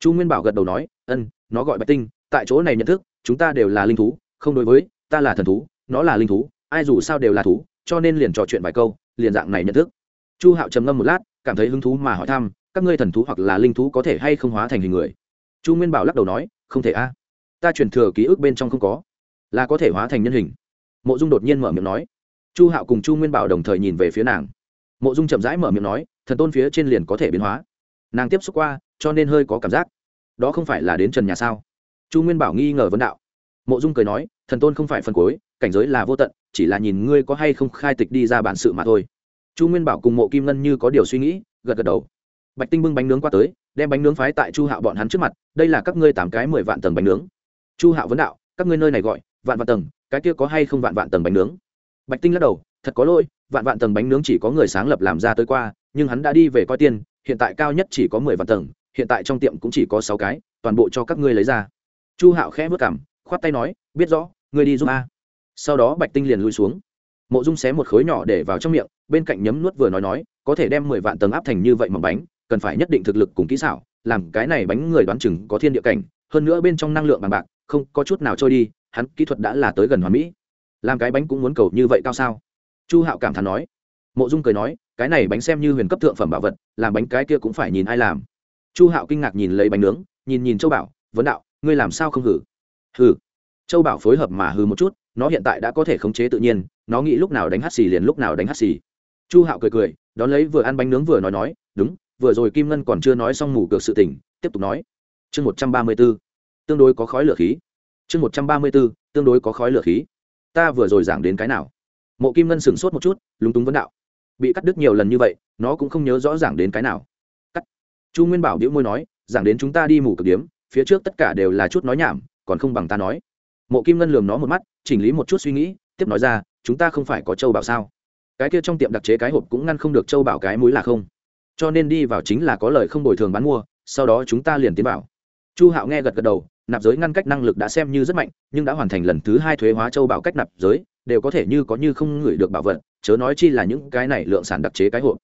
Chu nguyên bảo gật đầu nói, ân, nó gọi bạch tinh, tại chỗ này nhận thức, chúng ta đều là linh thú, không đối với, ta là thần thú, nó là linh thú, ai dù sao đều là thú, cho nên liền trò chuyện vài câu, liền dạng này nhận thức. Chu hạo trầm ngâm một lát, cảm thấy hứng thú mà hỏi thăm, các ngươi thần thú hoặc là linh thú có thể hay không hóa thành hình người? Chu nguyên bảo lắc đầu nói, không thể a. Ta truyền thừa ký ức bên trong không có, là có thể hóa thành nhân hình. Mộ dung đột nhiên mở miệng nói. Chu hạo cùng chu nguyên bảo đồng thời nhìn về phía nàng. Mộ dung chậm rãi mở miệng nói, thần tôn phía trên liền có thể biến hóa. Nàng tiếp xúc qua, cho nên hơi có cảm giác. Đó không phải là đến trần nhà sao? Chu nguyên bảo nghi ngờ vấn đạo. Mộ dung cười nói, thần tôn không phải phần cuối, cảnh giới là vô tận, chỉ là nhìn ngươi có hay không khai tịch đi ra bản sự mà thôi. Chu nguyên bảo cùng mộ kim ngân như có điều suy nghĩ, gật gật đầu bạch tinh bưng bánh nướng qua tới, đem bánh nướng phái tại chu hạo bọn hắn trước mặt, đây là các ngươi tám cái mười vạn tầng bánh nướng. Chu hạo vấn đạo, các ngươi nơi này gọi, vạn vạn tầng, cái kia có hay không vạn vạn tầng bánh nướng? Bạch tinh lắc đầu, thật có lỗi, vạn vạn tầng bánh nướng chỉ có người sáng lập làm ra tới qua, nhưng hắn đã đi về coi tiền, hiện tại cao nhất chỉ có mười vạn tầng, hiện tại trong tiệm cũng chỉ có sáu cái, toàn bộ cho các ngươi lấy ra. Chu hạo khẽ vất cảm, khoát tay nói, biết rõ, ngươi đi giúp a. Sau đó bạch tinh liền lui xuống. Mộ dung xé một khối nhỏ để vào trong miệng, bên cạnh nhấm nuốt vừa nói nói, có thể đem mười vạn tầng áp thành như vậy mà bánh cần phải nhất định thực lực cùng kỹ xảo, làm cái này bánh người đoán chừng có thiên địa cảnh, hơn nữa bên trong năng lượng bằng bạc, không có chút nào trôi đi, hắn kỹ thuật đã là tới gần hoàn mỹ. Làm cái bánh cũng muốn cầu như vậy cao sao? Chu hạo cảm thán nói. Mộ dung cười nói, cái này bánh xem như huyền cấp thượng phẩm bảo vật, làm bánh cái kia cũng phải nhìn ai làm. Chu hạo kinh ngạc nhìn lấy bánh nướng, nhìn nhìn châu bảo, vấn đạo, ngươi làm sao không hử? Hử? Châu bảo phối hợp mà hư một chút, nó hiện tại đã có thể khống chế tự nhiên, nó nghĩ lúc nào đánh hắt xì liền lúc nào đánh hắt xì. Chu hạo cười cười, đón lấy vừa ăn bánh nướng vừa nói nói, đúng vừa rồi kim ngân còn chưa nói xong ngủ cược sự tỉnh tiếp tục nói. Chương một trăm ba mươi b ố tương đối có khói lửa khí. Chương một trăm ba mươi b ố tương đối có khói lửa khí. Ta vừa rồi giảng đến cái nào? Mộ kim ngân sửng sốt một chút, lúng túng vấn đạo. Bị cắt đứt nhiều lần như vậy, nó cũng không nhớ rõ giảng đến cái nào. Cắt. Chu nguyên bảo đĩu môi nói, giảng đến chúng ta đi mù cực điếm, phía trước tất cả đều là chút nói nhảm, còn không bằng ta nói. Mộ kim ngân lườm nó một mắt, chỉnh lý một chút suy nghĩ, tiếp nói ra, chúng ta không phải có châu bảo sao? Cái kia trong tiệm đặc chế cái hộp cũng ngăn không được châu bảo cái mũi là không cho nên đi vào chính là có lời không bồi thường bán mua, sau đó chúng ta liền tiến vào. Chu hạo nghe gật gật đầu, nạp giới ngăn cách năng lực đã xem như rất mạnh, nhưng đã hoàn thành lần thứ hai thuế hóa châu bảo cách nạp giới, đều có thể như có như không ngửi được bảo vật, chớ nói chi là những cái này lượng sản đặc chế cái hộp.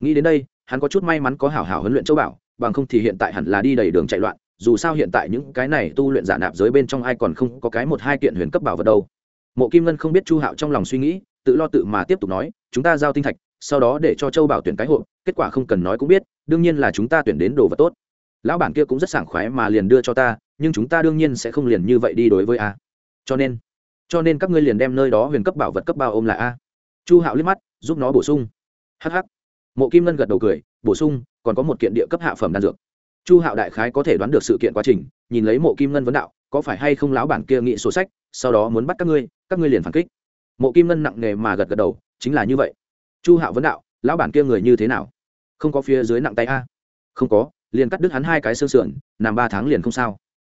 Nghĩ đến đây, hắn có chút may mắn có hảo hảo huấn luyện châu bảo, bằng không thì hiện tại hẳn là đi đầy đường chạy loạn, dù sao hiện tại những cái này tu luyện giả nạp giới bên trong ai còn không có cái một hai kiện huyền cấp bảo vật đâu. Mộ kim ngân không biết chu hạo trong lòng suy nghĩ, tự lo tự mà tiếp tục nói, chúng ta giao tinh thạch sau đó để cho châu bảo tuyển cái hộp, kết quả không cần nói cũng biết, đương nhiên là chúng ta tuyển đến đồ vật tốt. Lão bản kia cũng rất sảng khoái mà liền đưa cho ta, nhưng chúng ta đương nhiên sẽ không liền như vậy đi đối với a. Cho nên cho nên các ngươi liền đem nơi đó huyền cấp bảo vật cấp bao ôm lại a. Chu hạo liếc mắt, giúp nó bổ sung. Hh mộ kim ngân gật đầu cười, bổ sung, còn có một kiện địa cấp hạ phẩm đan dược. Chu hạo đại khái có thể đoán được sự kiện quá trình, nhìn lấy mộ kim ngân vấn đạo, có phải hay không lão bản kia nghị sổ sách, sau đó muốn bắt các ngươi các ngươi liền phản kích. Mộ kim ngân nặng nề mà gật gật đầu, chính là như vậy chu hạo vấn đạo, lão bản kia người như thế nào? Không có phía dưới nặng tay a? Không có, liền cắt đứt hắn hai cái xương sườn, nằm ba tháng liền không sao.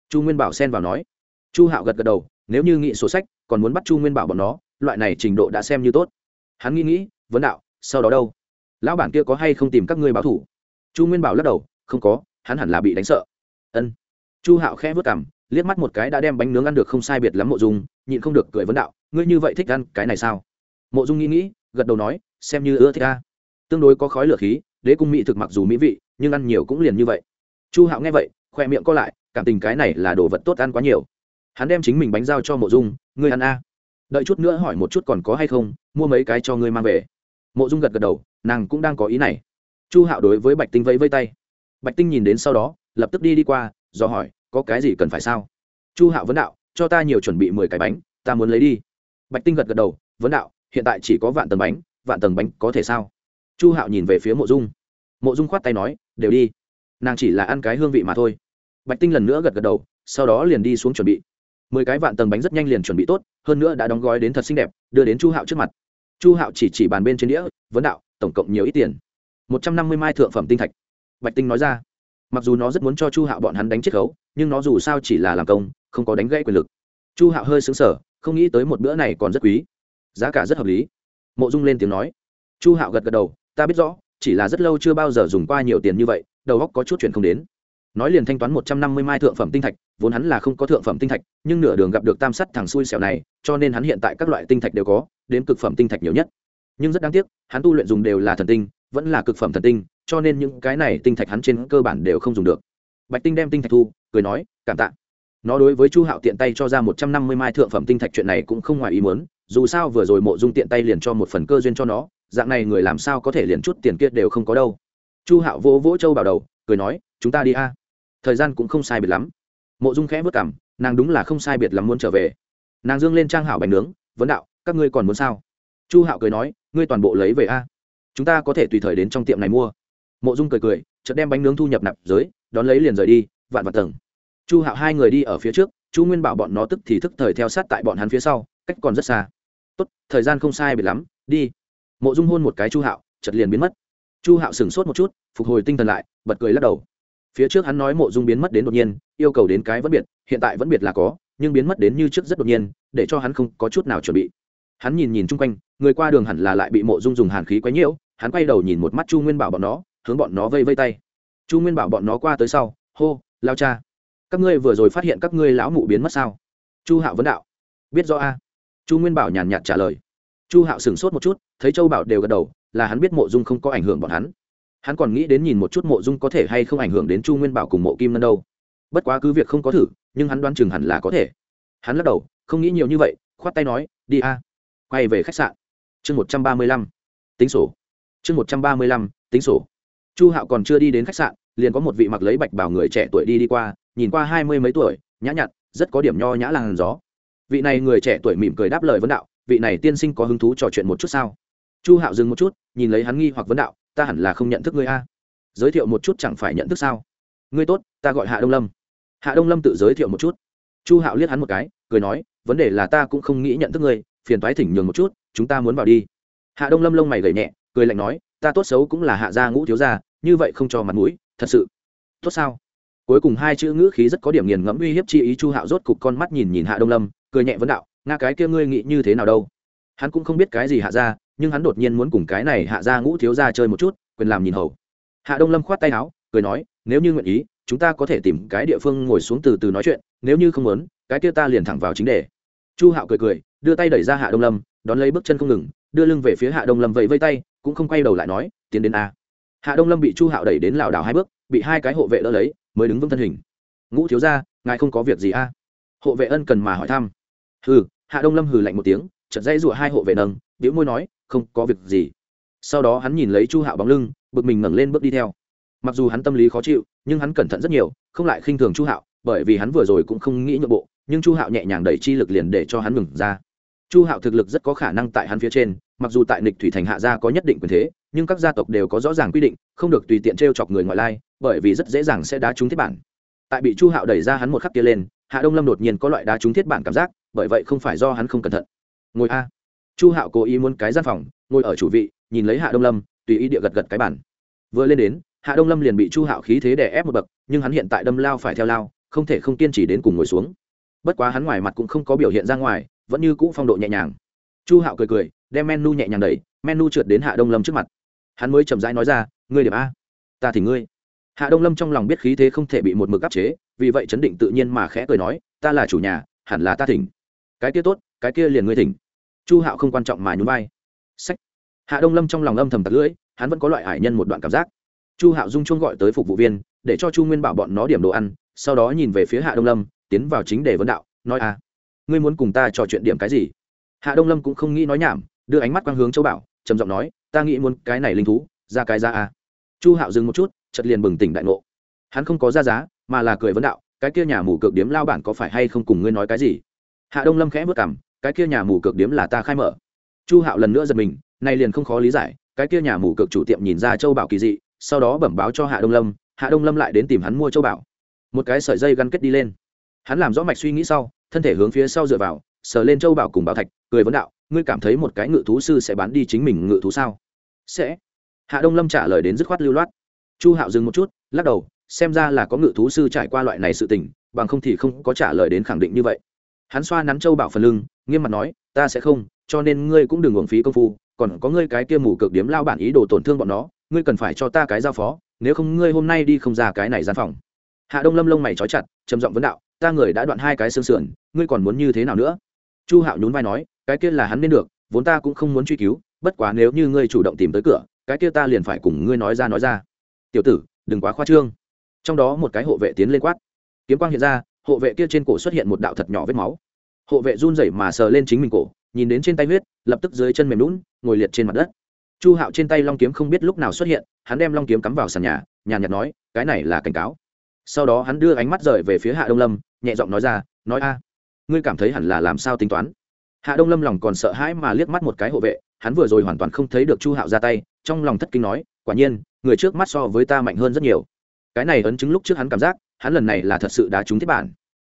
Chu nguyên bảo xen vào nói. Chu hạo gật gật đầu, nếu như nghị sổ sách, còn muốn bắt chu nguyên bảo bọn nó, loại này trình độ đã xem như tốt. Hắn nghĩ nghĩ, vấn đạo, sau đó đâu? Lão bản kia có hay không tìm các ngươi báo thủ? Chu nguyên bảo lắc đầu, không có, hắn hẳn là bị đánh sợ. Ân. Chu hạo khẽ vất cảm liếc mắt một cái đã đem bánh nướng ăn được không sai biệt lắm mộ dung, nhịn không được cười vấn đạo, ngươi như vậy thích ăn cái này sao? Mộ dung nghĩ nghĩ, gật đầu nói xem như ưa thích a tương đối có khói lửa khí, đế cung mỹ thực mặc dù mỹ vị, nhưng ăn nhiều cũng liền như vậy. Chu hạo nghe vậy khoe miệng co lại, cảm tình cái này là đồ vật tốt ăn quá nhiều. Hắn đem chính mình bánh giao cho mộ dung, ngươi ăn a. Đợi chút nữa hỏi một chút còn có hay không, mua mấy cái cho ngươi mang về. Mộ dung gật gật đầu, nàng cũng đang có ý này. Chu hạo đối với bạch tinh vẫy vây tay. Bạch tinh nhìn đến sau đó, lập tức đi đi qua, do hỏi, có cái gì cần phải sao? Chu hạo vấn đạo, cho ta nhiều chuẩn bị mười cái bánh, ta muốn lấy đi. Bạch tinh gật gật đầu, vấn đạo, hiện tại chỉ có vạn tầng bánh vạn tầng bánh có thể sao? Chu hạo nhìn về phía mộ dung. Mộ dung khoát tay nói, đều đi. Nàng chỉ là ăn cái hương vị mà thôi. Bạch tinh lần nữa gật gật đầu, sau đó liền đi xuống chuẩn bị. Mười cái vạn tầng bánh rất nhanh liền chuẩn bị tốt, hơn nữa đã đóng gói đến thật xinh đẹp, đưa đến chu hạo trước mặt. Chu hạo chỉ chỉ bàn bên trên đĩa, vấn đạo, tổng cộng nhiều ít tiền? Một trăm năm mươi mai thượng phẩm tinh thạch. Bạch tinh nói ra. Mặc dù nó rất muốn cho chu hạo bọn hắn đánh chiết khấu, nhưng nó dù sao chỉ là làm công, không có đánh gãy quyền lực. Chu hạo hơi xứng sở không nghĩ tới một bữa này còn rất quý. Giá cả rất hợp lý mộ dung lên tiếng nói. Chu hạo gật gật đầu, ta biết rõ, chỉ là rất lâu chưa bao giờ dùng qua nhiều tiền như vậy, đầu góc có chút chuyện không đến. Nói liền thanh toán một trăm năm mươi mai thượng phẩm tinh thạch, vốn hắn là không có thượng phẩm tinh thạch, nhưng nửa đường gặp được tam sắt thằng xui xẻo này, cho nên hắn hiện tại các loại tinh thạch đều có, đến cực phẩm tinh thạch nhiều nhất. Nhưng rất đáng tiếc, hắn tu luyện dùng đều là thần tinh, vẫn là cực phẩm thần tinh, cho nên những cái này tinh thạch hắn trên cơ bản đều không dùng được. Bạch tinh đem tinh thạch thu, cười nói, cảm tạ. Nó đối với chu hạo tiện tay cho ra một trăm năm mươi mai thượng phẩm tinh thạch chuyện này cũng không ngoài ý muốn dù sao vừa rồi mộ dung tiện tay liền cho một phần cơ duyên cho nó, dạng này người làm sao có thể liền chút tiền kia đều không có đâu. Chu hạo vỗ vỗ châu bảo đầu, cười nói, chúng ta đi a. Thời gian cũng không sai biệt lắm. Mộ dung khẽ vất cảm nàng đúng là không sai biệt lắm muốn trở về. Nàng dương lên trang hảo bánh nướng, vấn đạo, các ngươi còn muốn sao? Chu hạo cười nói, ngươi toàn bộ lấy về a. Chúng ta có thể tùy thời đến trong tiệm này mua. Mộ dung cười cười, chợt đem bánh nướng thu nhập nạp giới, đón lấy liền rời đi, vạn vạn tầng. Chu hạo hai người đi ở phía trước, chu nguyên bảo bọn nó tức thì thức thời theo sát tại bọn hắn phía sau, cách còn rất xa tốt, thời gian không sai biệt lắm, đi. Mộ dung hôn một cái chu hạo chật liền biến mất. Chu hạo sửng sốt một chút, phục hồi tinh thần lại, bật cười lắc đầu. Phía trước hắn nói mộ dung biến mất đến đột nhiên, yêu cầu đến cái vẫn biệt, hiện tại vẫn biệt là có, nhưng biến mất đến như trước rất đột nhiên, để cho hắn không có chút nào chuẩn bị. Hắn nhìn nhìn chung quanh, người qua đường hẳn là lại bị mộ dung dùng hàn khí quấy nhiễu, hắn quay đầu nhìn một mắt chu nguyên bảo bọn nó, hướng bọn nó vây vây tay. Chu nguyên bảo bọn nó qua tới sau, hô, lao cha, các ngươi vừa rồi phát hiện các ngươi lão mụ biến mất sao? Chu hạo vấn đạo. Biết rõ a chu nguyên bảo nhàn nhạt trả lời. Chu hạo sửng sốt một chút, thấy châu bảo đều gật đầu, là hắn biết mộ dung không có ảnh hưởng bọn hắn. Hắn còn nghĩ đến nhìn một chút mộ dung có thể hay không ảnh hưởng đến chu nguyên bảo cùng mộ kim ngân đâu. Bất quá cứ việc không có thử, nhưng hắn đoán chừng hẳn là có thể. Hắn lắc đầu, không nghĩ nhiều như vậy, khoát tay nói, đi a. Quay về khách sạn. Chương một trăm ba mươi lăm. Tính sổ. Chương một trăm ba mươi lăm, tính sổ. Chu hạo còn chưa đi đến khách sạn, liền có một vị mặc lấy bạch bảo người trẻ tuổi đi đi qua, nhìn qua hai mươi mấy tuổi, nhã nhặn, rất có điểm nho nhã làng gió vị này người trẻ tuổi mỉm cười đáp lời vấn đạo, vị này tiên sinh có hứng thú trò chuyện một chút sao? Chu hạo dừng một chút, nhìn lấy hắn nghi hoặc vấn đạo, ta hẳn là không nhận thức ngươi a. Giới thiệu một chút chẳng phải nhận thức sao? Ngươi tốt, ta gọi hạ đông lâm. Hạ đông lâm tự giới thiệu một chút. Chu hạo liếc hắn một cái, cười nói, vấn đề là ta cũng không nghĩ nhận thức ngươi, phiền toái thỉnh nhường một chút, chúng ta muốn vào đi. Hạ đông lâm lông mày gầy nhẹ, cười lạnh nói, ta tốt xấu cũng là hạ gia ngũ thiếu gia, như vậy không cho mặt mũi, thật sự. Tốt sao? Cuối cùng hai chữ ngữ khí rất có điểm nghiền ngẫm uy hiếp chi ý chu hạo rốt cục con mắt nhìn nhìn hạ đông lâm, cười nhẹ vấn đạo, nga cái kia ngươi nghĩ như thế nào đâu? Hắn cũng không biết cái gì hạ gia, nhưng hắn đột nhiên muốn cùng cái này hạ gia ngũ thiếu gia chơi một chút, quyền làm nhìn hầu. Hạ đông lâm khoát tay áo, cười nói, nếu như nguyện ý, chúng ta có thể tìm cái địa phương ngồi xuống từ từ nói chuyện, nếu như không muốn, cái kia ta liền thẳng vào chính đề. Chu hạo cười cười, đưa tay đẩy ra hạ đông lâm, đón lấy bước chân không ngừng, đưa lưng về phía hạ đông lâm vẫy vây tay, cũng không quay đầu lại nói, tiến đến a. Hạ đông lâm bị chu hạo đẩy đến lảo đảo hai bước, bị hai cái hộ vệ đỡ lấy mới đứng vững thân hình. Ngũ thiếu ra ngài không có việc gì a hộ vệ ân cần mà hỏi thăm. Hừ, hạ đông lâm hừ lạnh một tiếng chật dây rụa hai hộ vệ nâng biểu môi nói, không có việc gì. Sau đó hắn nhìn lấy chu hạo bóng lưng, bực mình ngẩng lên bước đi theo. Mặc dù hắn tâm lý khó chịu, nhưng hắn cẩn thận rất nhiều, không lại khinh thường chu hạo, bởi vì hắn vừa rồi cũng không nghĩ nhượng bộ, nhưng chu hạo nhẹ nhàng đẩy chi lực liền để cho hắn ngừng ra. Chu hạo thực lực rất có khả năng tại hắn phía trên, mặc dù tại nịch thủy thành hạ gia có nhất định quyền thế nhưng các gia tộc đều có rõ ràng quy định, không được tùy tiện t r e o chọc người ngoại lai, bởi vì rất dễ dàng sẽ đá trúng thiết bản. Tại bị chu hạo đẩy ra hắn một khắc kia lên, hạ đông lâm đột nhiên có loại đá trúng thiết bản cảm giác, bởi vậy không phải do hắn không cẩn thận. Ngồi a. Chu hạo cố ý muốn cái gian phòng, ngồi ở chủ vị, nhìn lấy hạ đông lâm, tùy ý địa gật gật cái bản. Vừa lên đến, hạ đông lâm liền bị chu hạo khí thế đè ép một bậc, nhưng hắn hiện tại đâm lao phải theo lao, không thể không kiên trì đến cùng ngồi xuống. Bất quá hắn ngoài mặt cũng không có biểu hiện ra ngoài, vẫn như cũ phong độ nhẹ nhàng. Chu hạo cười cười, đem menu nhẹ nhàng đẩy, menu trượt đến hạ đông lâm trước mặt hắn mới chậm rãi nói ra, ngươi điểm a, ta thì ngươi. Hạ đông lâm trong lòng biết khí thế không thể bị một mực áp chế, vì vậy chấn định tự nhiên mà khẽ cười nói, ta là chủ nhà, hẳn là ta thỉnh. Cái kia tốt, cái kia liền ngươi thỉnh. Chu hạo không quan trọng mà nhún vai. Sách. Hạ đông lâm trong lòng âm thầm tặc lưỡi, hắn vẫn có loại hải nhân một đoạn cảm giác. Chu hạo dung chuông gọi tới phục vụ viên, để cho chu nguyên bảo bọn nó điểm đồ ăn, sau đó nhìn về phía hạ đông lâm, tiến vào chính đề vấn đạo, nói a ngươi muốn cùng ta trò chuyện điểm cái gì? Hạ đông lâm cũng không nghĩ nói nhảm, đưa ánh mắt quang hướng châu bảo trầm giọng nói, ta nghĩ muốn cái này linh thú, ra cái ra a. Chu hạo dừng một chút chật liền bừng tỉnh đại ngộ. Hắn không có ra giá, mà là cười vấn đạo, cái kia nhà mù cực điếm lao bản có phải hay không cùng ngươi nói cái gì? Hạ đông lâm khẽ vất cảm cái kia nhà mù cực điếm là ta khai mở. Chu hạo lần nữa giật mình nay liền không khó lý giải, cái kia nhà mù cực chủ tiệm nhìn ra châu bảo kỳ dị, sau đó bẩm báo cho hạ đông lâm, hạ đông lâm lại đến tìm hắn mua châu bảo. Một cái sợi dây gắn kết đi lên. Hắn làm rõ mạch suy nghĩ sau, thân thể hướng phía sau dựa vào, sờ lên châu bảo cùng bảo thạch, cười vấn đạo ngươi cảm thấy một cái ngự thú sư sẽ bán đi chính mình ngự thú sao? Sẽ. Hạ đông lâm trả lời đến dứt khoát lưu loát. Chu hạo dừng một chút, lắc đầu, xem ra là có ngự thú sư trải qua loại này sự tình, bằng không thì không có trả lời đến khẳng định như vậy. Hắn xoa nắn châu bảo phần lưng, nghiêm mặt nói, ta sẽ không, cho nên ngươi cũng đừng uổng phí công phu, còn có ngươi cái kia mù cực điếm lao bản ý đồ tổn thương bọn nó, ngươi cần phải cho ta cái giao phó, nếu không ngươi hôm nay đi không ra cái này gian phòng. Hạ đông lâm lông mày trói chặt, trầm giọng vấn đạo, ta người đã đoạn hai cái xương sườn, ngươi còn muốn như thế nào nữa? Chu hạo nhún vai nói cái kia là hắn nên được, vốn ta cũng không muốn truy cứu, bất quá nếu như ngươi chủ động tìm tới cửa, cái kia ta liền phải cùng ngươi nói ra nói ra. Tiểu tử, đừng quá khoa trương. Trong đó một cái hộ vệ tiến lên quát. Kiếm quang hiện ra, hộ vệ kia trên cổ xuất hiện một đạo thật nhỏ vết máu. Hộ vệ run rẩy mà sờ lên chính mình cổ, nhìn đến trên tay huyết, lập tức dưới chân mềm lún ngồi liệt trên mặt đất. Chu hạo trên tay long kiếm không biết lúc nào xuất hiện, hắn đem long kiếm cắm vào sàn nhà, nhàn nhạt nói, cái này là cảnh cáo. Sau đó hắn đưa ánh mắt rời về phía hạ đông lâm, nhẹ giọng nói ra, nói a, ngươi cảm thấy hẳn là làm sao tính toán? Hạ đông lâm lòng còn sợ hãi mà liếc mắt một cái hộ vệ, hắn vừa rồi hoàn toàn không thấy được chu hạo ra tay, trong lòng thất kinh nói, quả nhiên, người trước mắt so với ta mạnh hơn rất nhiều. Cái này ấn chứng lúc trước hắn cảm giác, hắn lần này là thật sự đá trúng thiết bản.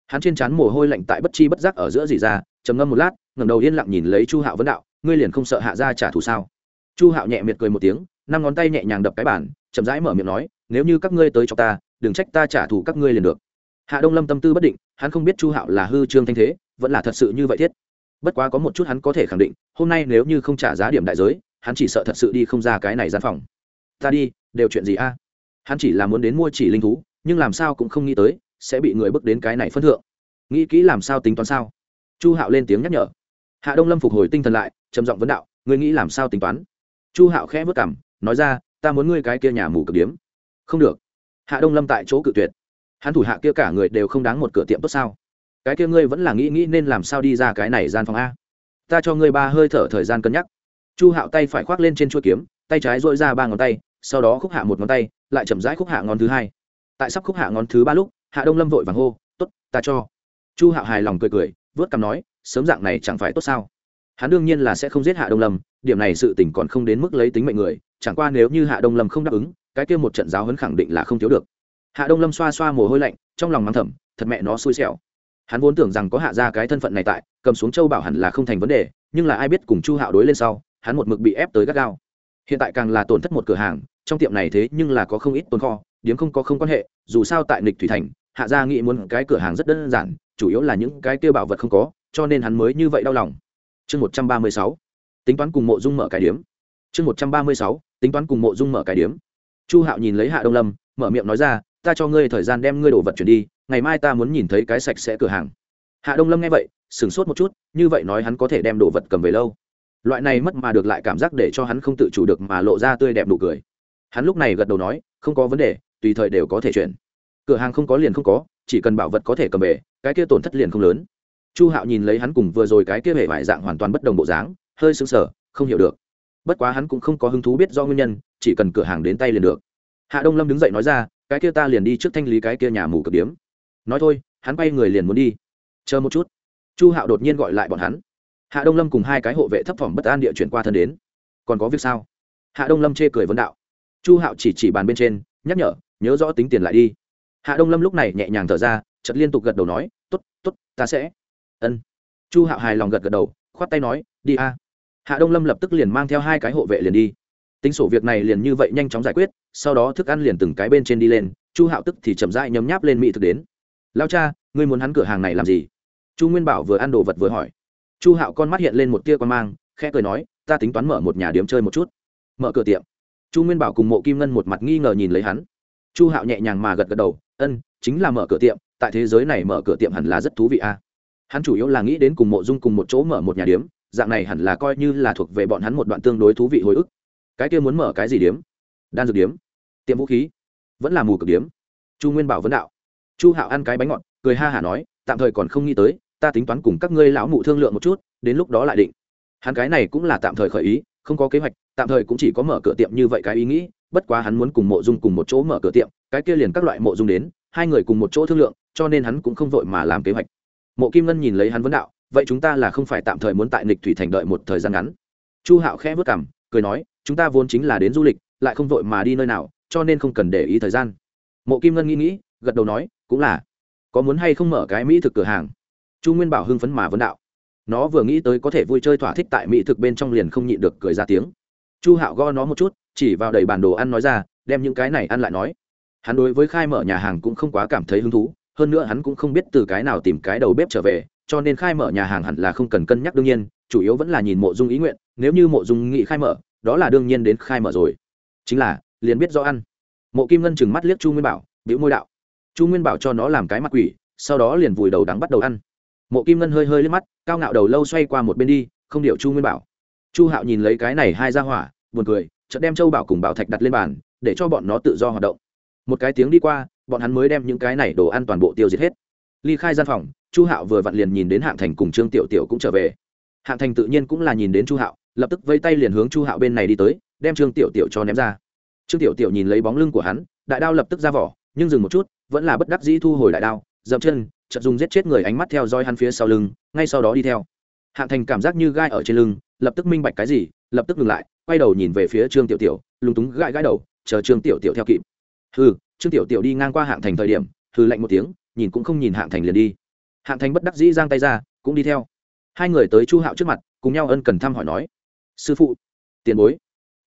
Hắn trên trán mồ hôi lạnh tại bất chi bất giác ở giữa dì ra, trầm ngâm một lát, ngẩng đầu yên lặng nhìn lấy chu hạo vấn đạo, ngươi liền không sợ hạ ra trả thù sao? Chu hạo nhẹ miệt cười một tiếng, năm ngón tay nhẹ nhàng đập cái bản chậm rãi mở miệng nói, nếu như các ngươi tới cho ta, đừng trách ta trả thù các ngươi liền được. Hạ đông lâm tâm tư bất định, hắn không biết chu hạo là hư trương thanh thế, vẫn là thật sự như vậy thiết bất quá có một chút hắn có thể khẳng định, hôm nay nếu như không trả giá điểm đại giới, hắn chỉ sợ thật sự đi không ra cái này gian phòng. Ta đi, đều chuyện gì a? Hắn chỉ là muốn đến mua chỉ linh thú, nhưng làm sao cũng không nghĩ tới, sẽ bị người bước đến cái này phân thượng. Nghĩ kỹ làm sao tính toán sao? Chu hạo lên tiếng nhắc nhở. Hạ đông lâm phục hồi tinh thần lại, trầm giọng vấn đạo, ngươi nghĩ làm sao tính toán? Chu hạo khẽ vất cảm nói ra, ta muốn ngươi cái kia nhà mù cực điếm không được. Hạ đông lâm tại chỗ cự tuyệt. Hắn thủ hạ kia cả người đều không đáng một cửa tiệm tốt sao? Cái kia ngươi vẫn là nghĩ nghĩ nên làm sao đi ra cái này gian phòng a? Ta cho ngươi ba hơi thở thời gian cân nhắc. Chu hạo tay phải khoác lên trên chuôi kiếm, tay trái dội ra ba ngón tay, sau đó khúc hạ một ngón tay, lại chậm rãi khúc hạ ngón thứ hai. Tại sắp khúc hạ ngón thứ ba lúc, hạ đông lâm vội vàng hô t ố t ta cho. Chu hạo hài lòng cười cười, vớt cằm nói, sớm dạng này chẳng phải tốt sao? Hắn đương nhiên là sẽ không giết hạ đông lâm, điểm này sự tỉnh còn không đến mức lấy tính mệnh người, chẳng qua nếu như hạ đông lâm không đáp ứng, cái kia một trận giáo hấn khẳng định là không thiếu được. Hạ đông lâm xoa xoa mồ hôi lạnh, trong lòng mắng thầm, thật mẹ nó xui xẻo hắn vốn tưởng rằng có hạ ra cái thân phận này tại, cầm xuống châu bảo hẳn là không thành vấn đề, nhưng là ai biết cùng chu hạo đối lên sau, hắn một mực bị ép tới gắt gao. Hiện tại càng là tổn thất một cửa hàng, trong tiệm này thế nhưng là có không ít tồn kho, điếm không có không quan hệ, dù sao tại nịch thủy thành, hạ gia nghĩ muốn cái cửa hàng rất đơn giản, chủ yếu là những cái tiêu bảo vật không có, cho nên hắn mới như vậy đau lòng. Chương một trăm ba mươi sáu, tính toán cùng mộ dung mở cái điếm. Chương một trăm ba mươi sáu, tính toán cùng mộ dung mở cái điếm. Chu hạo nhìn lấy hạ đông lâm, mở miệng nói ra, ta cho ngươi thời gian đem ngươi đồ vật chuyển đi ngày mai ta muốn nhìn thấy cái sạch sẽ cửa hàng. Hạ đông lâm nghe vậy, sửng sốt một chút, như vậy nói hắn có thể đem đồ vật cầm về lâu. Loại này mất mà được lại cảm giác để cho hắn không tự chủ được mà lộ ra tươi đẹp đủ cười. Hắn lúc này gật đầu nói, không có vấn đề, tùy thời đều có thể chuyển. Cửa hàng không có liền không có, chỉ cần bảo vật có thể cầm về, cái kia tổn thất liền không lớn. Chu hạo nhìn lấy hắn cùng vừa rồi cái kia hệ vải dạng hoàn toàn bất đồng bộ dáng, hơi sững sờ, không hiểu được. Bất quá hắn cũng không có hứng thú biết do nguyên nhân, chỉ cần cửa hàng đến tay liền được. Hạ đông lâm đứng dậy nói ra, cái kia ta liền đi trước thanh lý cái kia nhà mù cực điếm nói thôi, hắn quay người liền muốn đi. Chờ một chút. Chu hạo đột nhiên gọi lại bọn hắn. Hạ đông lâm cùng hai cái hộ vệ thấp phỏng bất an địa chuyển qua thân đến. Còn có việc sao? Hạ đông lâm chê cười vấn đạo. Chu hạo chỉ chỉ bàn bên trên, nhắc nhở, nhớ rõ tính tiền lại đi. Hạ đông lâm lúc này nhẹ nhàng thở ra chật liên tục gật đầu nói t ố t t ố t ta sẽ. Ân. Chu hạo hài lòng gật gật đầu, khoát tay nói, đi a. Hạ đông lâm lập tức liền mang theo hai cái hộ vệ liền đi. Tính sổ việc này liền như vậy nhanh chóng giải quyết, sau đó thức ăn liền từng cái bên trên đi lên, chu hạo tức thì chậm rãi nhấm nháp lên mỹ thực đến lao cha, ngươi muốn hắn cửa hàng này làm gì? Chu nguyên bảo vừa ăn đồ vật vừa hỏi. Chu hạo con mắt hiện lên một tia con mang, khẽ cười nói, ta tính toán mở một nhà điếm chơi một chút. Mở cửa tiệm. Chu nguyên bảo cùng mộ kim ngân một mặt nghi ngờ nhìn lấy hắn. Chu hạo nhẹ nhàng mà gật gật đầu, ân, chính là mở cửa tiệm, tại thế giới này mở cửa tiệm hẳn là rất thú vị a. Hắn chủ yếu là nghĩ đến cùng mộ dung cùng một chỗ mở một nhà điếm dạng này hẳn là coi như là thuộc về bọn hắn một đoạn tương đối thú vị hồi ức. Cái kia muốn mở cái gì điếm đan dược điếm tiệm vũ khí. Vẫn là mù cực điếm chu nguyên bảo vấn đạo chu hạo ăn cái bánh ngọt, cười ha hả nói, tạm thời còn không nghĩ tới, ta tính toán cùng các ngươi lão mụ thương lượng một chút, đến lúc đó lại định. Hắn cái này cũng là tạm thời khởi ý, không có kế hoạch, tạm thời cũng chỉ có mở cửa tiệm như vậy cái ý nghĩ, bất quá hắn muốn cùng mộ dung cùng một chỗ mở cửa tiệm, cái kia liền các loại mộ dung đến, hai người cùng một chỗ thương lượng, cho nên hắn cũng không vội mà làm kế hoạch. Mộ kim ngân nhìn lấy hắn vấn đạo, vậy chúng ta là không phải tạm thời muốn tại nịch thủy thành đợi một thời gian ngắn? Chu hạo khẽ vất cảm cười nói, chúng ta vốn chính là đến du lịch, lại không vội mà đi nơi nào, cho nên không cần để ý thời gian. Mộ kim ngân nghĩ nghĩ, gật đầu nói cũng là. Có muốn hay không mở cái mỹ thực cửa hàng? Chu nguyên bảo hưng phấn mà vấn đạo. Nó vừa nghĩ tới có thể vui chơi thỏa thích tại mỹ thực bên trong liền không nhịn được cười ra tiếng. Chu hạo go nó một chút, chỉ vào đầy bản đồ ăn nói ra, đem những cái này ăn lại nói. Hắn đối với khai mở nhà hàng cũng không quá cảm thấy hứng thú, hơn nữa hắn cũng không biết từ cái nào tìm cái đầu bếp trở về, cho nên khai mở nhà hàng hẳn là không cần cân nhắc đương nhiên, chủ yếu vẫn là nhìn mộ dung ý nguyện, nếu như mộ dung nghị khai mở, đó là đương nhiên đến khai mở rồi. Chính là, liền biết do ăn. Mộ kim ngân chừng mắt liếc chu nguyên bảo biểu môi đạo chu nguyên bảo cho nó làm cái mặt quỷ, sau đó liền vùi đầu đắng bắt đầu ăn. Mộ kim ngân hơi hơi lên mắt, cao ngạo đầu lâu xoay qua một bên đi, không điệu chu nguyên bảo. Chu hạo nhìn lấy cái này hai ra hỏa, buồn cười, chợt đem châu bảo cùng bảo thạch đặt lên bàn, để cho bọn nó tự do hoạt động. Một cái tiếng đi qua, bọn hắn mới đem những cái này đồ ăn toàn bộ tiêu diệt hết. Ly khai gian phòng, chu hạo vừa vặn liền nhìn đến hạng thành cùng trương tiểu tiểu cũng trở về. Hạng thành tự nhiên cũng là nhìn đến chu hạo, lập tức vây tay liền hướng chu hạo bên này đi tới, đem trương tiểu tiểu cho ném ra. Trương tiểu tiểu nhìn lấy bóng lưng của hắn, đại đao lập tức ra vỏ, nhưng dừng một chút vẫn là bất đắc dĩ thu hồi đại đao, dậm chân chật dùng giết chết người ánh mắt theo dõi hắn phía sau lưng, ngay sau đó đi theo. Hạng thành cảm giác như gai ở trên lưng, lập tức minh bạch cái gì, lập tức ngừng lại, quay đầu nhìn về phía trương tiểu tiểu, lúng túng gãi gãi đầu, chờ trương tiểu tiểu theo kịp. Hừ, trương tiểu tiểu đi ngang qua hạng thành thời điểm, hừ lạnh một tiếng, nhìn cũng không nhìn hạng thành liền đi. Hạng thành bất đắc dĩ giang tay ra, cũng đi theo. Hai người tới chu hạo trước mặt, cùng nhau ân cần thăm hỏi nói, sư phụ, tiền bối.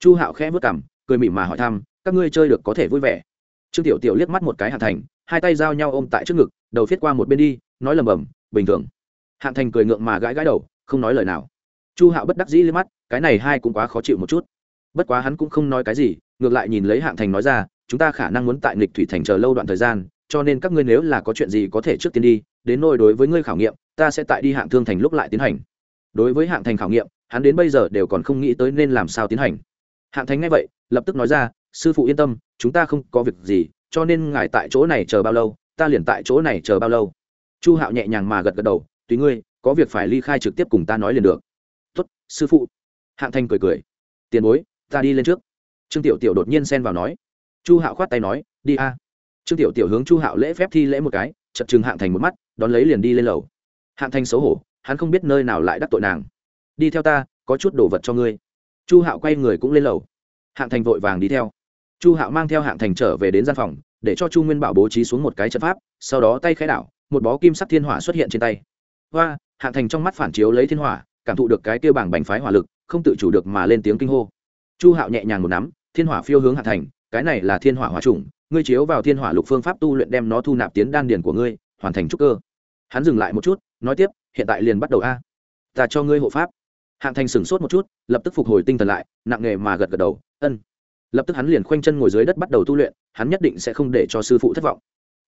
Chu hạo khẽ vất cảm cười mỉm mà hỏi thăm, các ngươi chơi được có thể vui vẻ? Trương tiểu tiểu liếc mắt một cái hạng thành hai tay giao nhau ôm tại trước ngực, đầu viết qua một bên đi, nói lầm bầm, bình thường. Hạng thành cười ngượng mà gãi gãi đầu, không nói lời nào. Chu hạo bất đắc dĩ liếc mắt, cái này hai cũng quá khó chịu một chút. Bất quá hắn cũng không nói cái gì, ngược lại nhìn lấy hạng thành nói ra, chúng ta khả năng muốn tại nghịch thủy thành chờ lâu đoạn thời gian, cho nên các ngươi nếu là có chuyện gì có thể trước tiên đi, đến nôi đối với ngươi khảo nghiệm, ta sẽ tại đi hạng thương thành lúc lại tiến hành. Đối với hạng thành khảo nghiệm, hắn đến bây giờ đều còn không nghĩ tới nên làm sao tiến hành. Hạng thành nghe vậy, lập tức nói ra, sư phụ yên tâm, chúng ta không có việc gì cho nên ngài tại chỗ này chờ bao lâu, ta liền tại chỗ này chờ bao lâu. Chu hạo nhẹ nhàng mà gật gật đầu, tùy ngươi, có việc phải ly khai trực tiếp cùng ta nói liền được. Tuất sư phụ. Hạng thanh cười cười. Tiền bối, ta đi lên trước. Trương tiểu tiểu đột nhiên xen vào nói. Chu hạo khoát tay nói, đi a. Trương tiểu tiểu hướng chu hạo lễ phép thi lễ một cái chật chừng hạng thành một mắt, đón lấy liền đi lên lầu. Hạng thanh xấu hổ, hắn không biết nơi nào lại đắc tội nàng. Đi theo ta, có chút đồ vật cho ngươi. Chu hạo quay người cũng lên lầu. Hạng thành vội vàng đi theo chu hạo mang theo hạng thành trở về đến gian phòng, để cho chu nguyên bảo bố trí xuống một cái trận pháp, sau đó tay khai đảo, một bó kim sắc thiên hỏa xuất hiện trên tay. Hoa, hạng thành trong mắt phản chiếu lấy thiên hỏa, cảm thụ được cái kêu bảng bành phái hỏa lực, không tự chủ được mà lên tiếng kinh hô. Chu hạo nhẹ nhàng một nắm, thiên hỏa phiêu hướng hạng thành, cái này là thiên hỏa hỏa trùng ngươi chiếu vào thiên hỏa lục phương pháp tu luyện đem nó thu nạp tiến đan điền của ngươi, hoàn thành trúc cơ. Hắn dừng lại một chút, nói tiếp, hiện tại liền bắt đầu a. Ta cho ngươi hộ pháp. Hạng thành sửng sốt một chút, lập tức phục hồi tinh thần lại, nặng nghề mà gật gật đầu, ân lập tức hắn liền khoanh chân ngồi dưới đất bắt đầu tu luyện, hắn nhất định sẽ không để cho sư phụ thất vọng.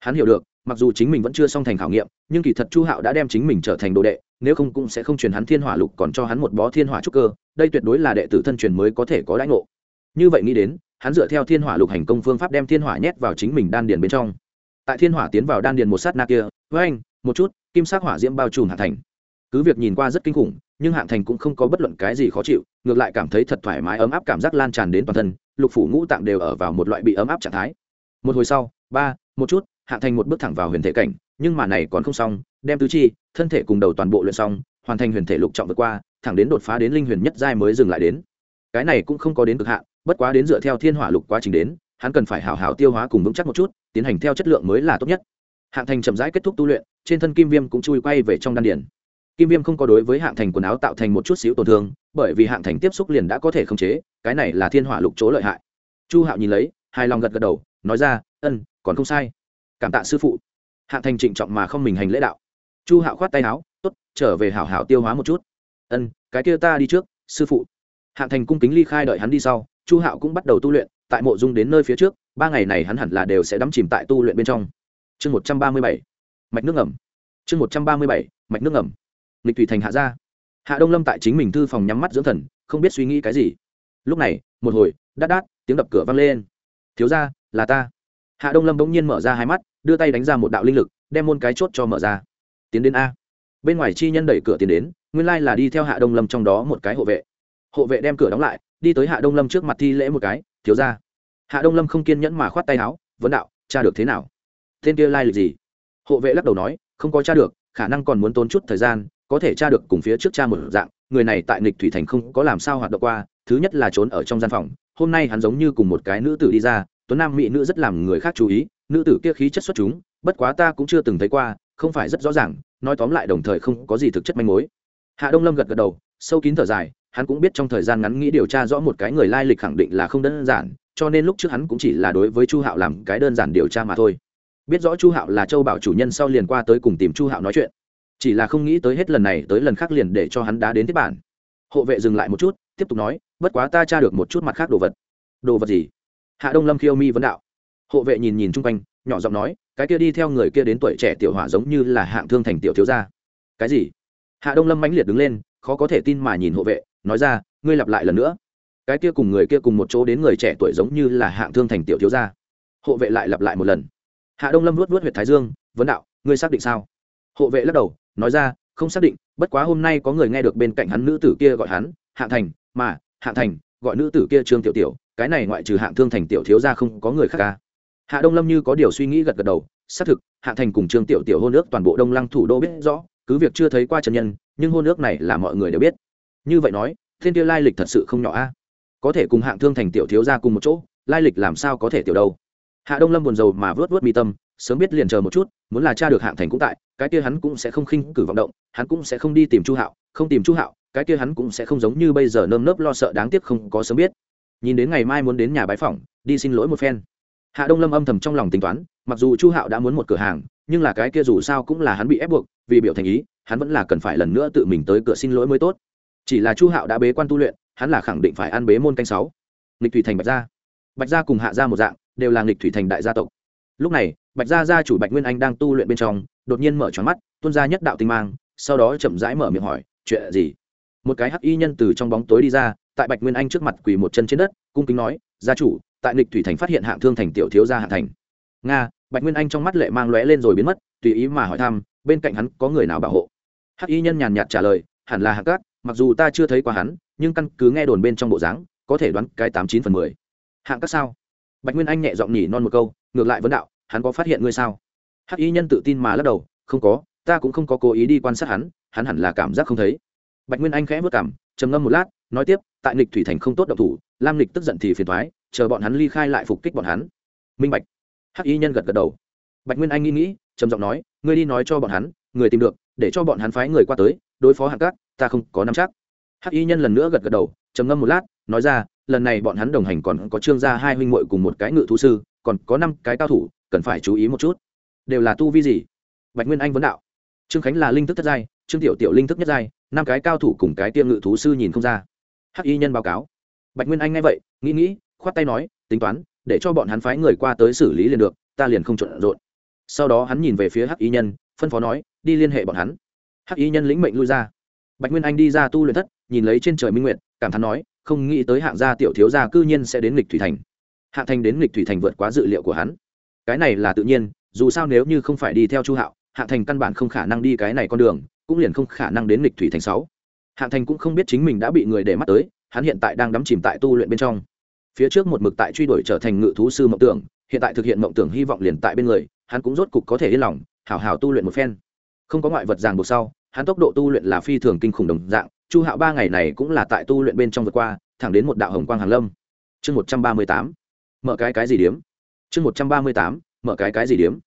Hắn hiểu được, mặc dù chính mình vẫn chưa xong thành khảo nghiệm, nhưng kỳ thật chu hạo đã đem chính mình trở thành đồ đệ, nếu không cũng sẽ không truyền hắn thiên hỏa lục còn cho hắn một bó thiên hỏa trúc cơ, đây tuyệt đối là đệ tử thân truyền mới có thể có đãi ngộ. Như vậy nghĩ đến, hắn dựa theo thiên hỏa lục hành công phương pháp đem thiên hỏa nhét vào chính mình đan điền bên trong. Tại thiên hỏa tiến vào đan điền một sát na kia, với anh, một chút, kim sắc hỏa diễm bao trùm hạ thành. Cứ việc nhìn qua rất kinh khủng, nhưng hạng thành cũng không có bất luận cái gì khó chịu, ngược lại cảm thấy thật thoải mái ấm áp cảm giác lan tràn đến toàn thân lục phủ ngũ tạng đều ở vào một loại bị ấm áp trạng thái. Một hồi sau, ba, một chút hạng thành một bước thẳng vào huyền thể cảnh, nhưng mà này còn không xong, đem tứ chi, thân thể cùng đầu toàn bộ luyện xong, hoàn thành huyền thể lục trọng vượt qua, thẳng đến đột phá đến linh huyền nhất giai mới dừng lại đến. Cái này cũng không có đến cực hạn, bất quá đến dựa theo thiên hỏa lục quá trình đến, hắn cần phải hào hào tiêu hóa cùng vững chắc một chút, tiến hành theo chất lượng mới là tốt nhất. Hạng thành chậm rãi kết thúc tu luyện, trên thân kim viêm cũng chui quay về trong đan điển kim viêm không có đối với hạng thành quần áo tạo thành một chút xíu tổn thương, bởi vì hạng thành tiếp xúc liền đã có thể khống chế, cái này là thiên hỏa lục chỗ lợi hại. Chu hạo nhìn lấy, hài lòng gật gật đầu, nói ra, ân, còn không sai. Cảm tạ sư phụ. Hạng thành trịnh trọng mà không mình hành lễ đạo. Chu hạo khoát tay áo t ố t trở về hảo hảo tiêu hóa một chút. Ân, cái kia ta đi trước, sư phụ. Hạng thành cung kính ly khai đợi hắn đi sau, chu hạo cũng bắt đầu tu luyện, tại mộ dung đến nơi phía trước, ba ngày này hắn hẳn là đều sẽ đắm chìm tại tu luyện bên trong. Chương một trăm ba mươi bảy, mạch nước ngầm. Chương một trăm ba mươi bảy, mạch nước ngầm nghịch thủy thành hạ ra. Hạ đông lâm tại chính mình thư phòng nhắm mắt dưỡng thần, không biết suy nghĩ cái gì. Lúc này, một hồi, đát đát, tiếng đập cửa vang lên. Thiếu ra là ta. Hạ đông lâm bỗng nhiên mở ra hai mắt, đưa tay đánh ra một đạo linh lực, đem môn cái chốt cho mở ra. Tiến đến a. Bên ngoài chi nhân đẩy cửa tiến đến, nguyên lai là đi theo hạ đông lâm trong đó một cái hộ vệ. Hộ vệ đem cửa đóng lại, đi tới hạ đông lâm trước mặt thi lễ một cái, thiếu ra hạ đông lâm không kiên nhẫn mà khoát tay áo, vấn đạo, cha được thế nào? Tên kia lai lịch gì? Hộ vệ lắc đầu nói, không có cha được, khả năng còn muốn tốn chút thời gian có thể tra được cùng phía trước cha một dạng, người này tại nghịch thủy thành không có làm sao hoạt động qua, thứ nhất là trốn ở trong gian phòng, hôm nay hắn giống như cùng một cái nữ tử đi ra, tuấn nam mỹ nữ rất làm người khác chú ý, nữ tử kia khí chất xuất chúng, bất quá ta cũng chưa từng thấy qua, không phải rất rõ ràng, nói tóm lại đồng thời không có gì thực chất manh mối. Hạ đông lâm gật gật đầu, sâu kín thở dài, hắn cũng biết trong thời gian ngắn nghĩ điều tra rõ một cái người lai lịch khẳng định là không đơn giản, cho nên lúc trước hắn cũng chỉ là đối với chu hạo làm cái đơn giản điều tra mà thôi. Biết rõ chu hạo là châu bảo chủ nhân sau liền qua tới cùng tìm chu hạo nói chuyện chỉ là không nghĩ tới hết lần này tới lần khác liền để cho hắn đá đến tiếp bản. Hộ vệ dừng lại một chút, tiếp tục nói, bất quá ta tra được một chút mặt khác đồ vật. Đồ vật gì? Hạ đông lâm khiêu mi vấn đạo. Hộ vệ nhìn nhìn chung quanh, nhỏ giọng nói, cái kia đi theo người kia đến tuổi trẻ tiểu hỏa giống như là hạng thương thành tiểu thiếu gia. Cái gì? Hạ đông lâm mãnh liệt đứng lên, khó có thể tin mà nhìn hộ vệ, nói ra, ngươi lặp lại lần nữa. Cái kia cùng người kia cùng một chỗ đến người trẻ tuổi giống như là hạng thương thành tiểu thiếu gia. Hộ vệ lại lặp lại một lần. Hạ đông lâm luốt luốt huyệt thái dương, vấn đạo, ngươi xác định sao? Hộ vệ lắc đầu, nói ra, không xác định, bất quá hôm nay có người nghe được bên cạnh hắn nữ tử kia gọi hắn Hạ thành, mà Hạ thành, gọi nữ tử kia trương tiểu tiểu, cái này ngoại trừ hạng thương thành tiểu thiếu ra không có người khác ca hạ đông lâm như có điều suy nghĩ gật gật đầu, xác thực Hạ thành cùng trương tiểu tiểu hôn ước toàn bộ đông lăng thủ đô biết rõ, cứ việc chưa thấy qua trần nhân, nhưng hôn ước này là mọi người đều biết. Như vậy nói, thiên tiêu lai lịch thật sự không nhỏ a. Có thể cùng hạng thương thành tiểu thiếu ra cùng một chỗ, lai lịch làm sao có thể tiểu đâu? Hạ đông lâm buồn rầu mà vớt vớt mi tâm, sớm biết liền chờ một chút, muốn là cha được hạng thành cũng tại cái kia hắn cũng sẽ không khinh cử vọng động, hắn cũng sẽ không đi tìm chu hạo, không tìm chu hạo, cái kia hắn cũng sẽ không giống như bây giờ nơm nớp lo sợ đáng tiếc không có sớm biết. Nhìn đến ngày mai muốn đến nhà bái phỏng, đi xin lỗi một phen. Hạ đông lâm âm thầm trong lòng tính toán, mặc dù chu hạo đã muốn một cửa hàng, nhưng là cái kia dù sao cũng là hắn bị ép buộc, vì biểu thành ý, hắn vẫn là cần phải lần nữa tự mình tới cửa xin lỗi mới tốt. Chỉ là chu hạo đã bế quan tu luyện, hắn là khẳng định phải ăn bế môn canh sáu. Nghịch thủy thành bạch gia. Bạch gia cùng hạ gia một dạng, đều là nghịch thủy thành đại gia tộc. Lúc này bạch gia gia chủ bạch nguyên anh đang tu luyện bên trong, đột nhiên mở tròn mắt, tuôn ra nhất đạo tinh mang, sau đó chậm rãi mở miệng hỏi, chuyện gì? Một cái hắc y nhân từ trong bóng tối đi ra, tại bạch nguyên anh trước mặt quỳ một chân trên đất, cung kính nói, gia chủ, tại nịch thủy thành phát hiện hạng thương thành tiểu thiếu gia hạ thành. Nga, bạch nguyên anh trong mắt lệ mang lóe lên rồi biến mất, tùy ý mà hỏi thăm, bên cạnh hắn có người nào bảo hộ? Hắc y nhân nhàn nhạt trả lời, hẳn là hạng cát, mặc dù ta chưa thấy qua hắn, nhưng căn cứ nghe đồn bên trong bộ dáng, có thể đoán cái tám chín phần mười. Hạng cát sao? Bạch nguyên anh nhẹ giọng nhỉ non một câu, ngược lại vấn đạo hắn có phát hiện ngươi sao? Hắc y nhân tự tin mà lắc đầu, không có, ta cũng không có cố ý đi quan sát hắn hắn hẳn là cảm giác không thấy. Bạch nguyên anh khẽ vất cảm, trầm ngâm một lát, nói tiếp, tại nịch thủy thành không tốt độc thủ, lam nịch tức giận thì phiền thoái chờ bọn hắn ly khai lại phục kích bọn hắn. Minh bạch. Hắc y nhân gật gật đầu. Bạch nguyên anh nghĩ nghĩ, trầm giọng nói, ngươi đi nói cho bọn hắn, người tìm được, để cho bọn hắn phái người qua tới, đối phó hạng cát ta không có nắm chắc. Hắc y nhân lần nữa gật gật đầu, trầm ngâm một lát, nói ra, lần này bọn hắn đồng hành còn có trương gia hai huynh muội cùng một cái ngự thú sư còn có năm cái cao thủ, cần phải chú ý một chút. Đều là tu vi gì? Bạch nguyên anh vấn đạo. Trương khánh là linh thức thất giai, trương tiểu tiểu linh thức nhất giai, năm cái cao thủ cùng cái tiêm ngự thú sư nhìn không ra. Hắc y nhân báo cáo. Bạch nguyên anh nghe vậy, nghĩ nghĩ, khoát tay nói, tính toán, để cho bọn hắn phái người qua tới xử lý liền được, ta liền không trộn rộn. Sau đó hắn nhìn về phía hắc y nhân, phân phó nói, đi liên hệ bọn hắn. Hắc y nhân lĩnh mệnh lui ra. Bạch nguyên anh đi ra tu luyện thất, nhìn lấy trên trời minh nguyện cảm thán nói, không nghĩ tới hạng gia tiểu thiếu gia cư nhiên sẽ đến lịch thủy thành. Hạ thành đến nghịch thủy thành vượt quá dự liệu của hắn. Cái này là tự nhiên, dù sao nếu như không phải đi theo chu hạo, Hạ thành căn bản không khả năng đi cái này con đường, cũng liền không khả năng đến nghịch thủy thành sáu. Hạ thành cũng không biết chính mình đã bị người để mắt tới, hắn hiện tại đang đắm chìm tại tu luyện bên trong. Phía trước một mực tại truy đuổi trở thành ngự thú sư mộng tưởng, hiện tại thực hiện mộng tưởng hy vọng liền tại bên người, hắn cũng rốt cục có thể yên lòng hảo hảo tu luyện một phen. Không có ngoại vật ràng buộc sau, hắn tốc độ tu luyện là phi thường kinh khủng đồng dạng, chu hạo ba ngày này cũng là tại tu luyện bên trong vượt qua, thẳng đến một đạo hồng quang hàn lâm. Chương một trăm ba mươi tám mở cái cái gì điếm? Chương một trăm ba mươi tám, mở cái cái gì điếm?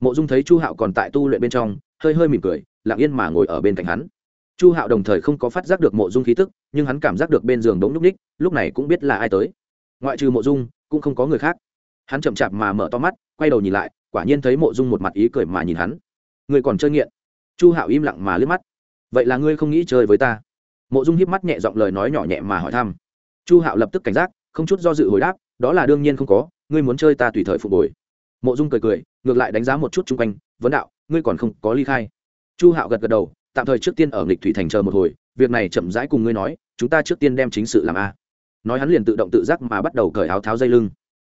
Mộ dung thấy chu hạo còn tại tu luyện bên trong, hơi hơi mỉm cười, lặng yên mà ngồi ở bên cạnh hắn. Chu hạo đồng thời không có phát giác được mộ dung khí tức, nhưng hắn cảm giác được bên giường đống núp ních, lúc này cũng biết là ai tới. Ngoại trừ mộ dung, cũng không có người khác. Hắn chậm chạp mà mở to mắt, quay đầu nhìn lại, quả nhiên thấy mộ dung một mặt ý cười mà nhìn hắn. Người còn chơi nghiện? Chu hạo im lặng mà liếc mắt. Vậy là ngươi không nghĩ chơi với ta? Mộ dung hiếp mắt nhẹ giọng lời nói nhỏ nhẹ mà hỏi thăm. Chu hạo lập tức cảnh giác, không chút do dự hồi đáp đó là đương nhiên không có, ngươi muốn chơi ta tùy thời phục hồi. Mộ dung cười cười, ngược lại đánh giá một chút chung quanh, vấn đạo, ngươi còn không có ly khai. Chu hạo gật gật đầu, tạm thời trước tiên ở nghịch thủy thành chờ một hồi, việc này chậm rãi cùng ngươi nói, chúng ta trước tiên đem chính sự làm a. Nói hắn liền tự động tự giác mà bắt đầu cởi áo tháo dây lưng.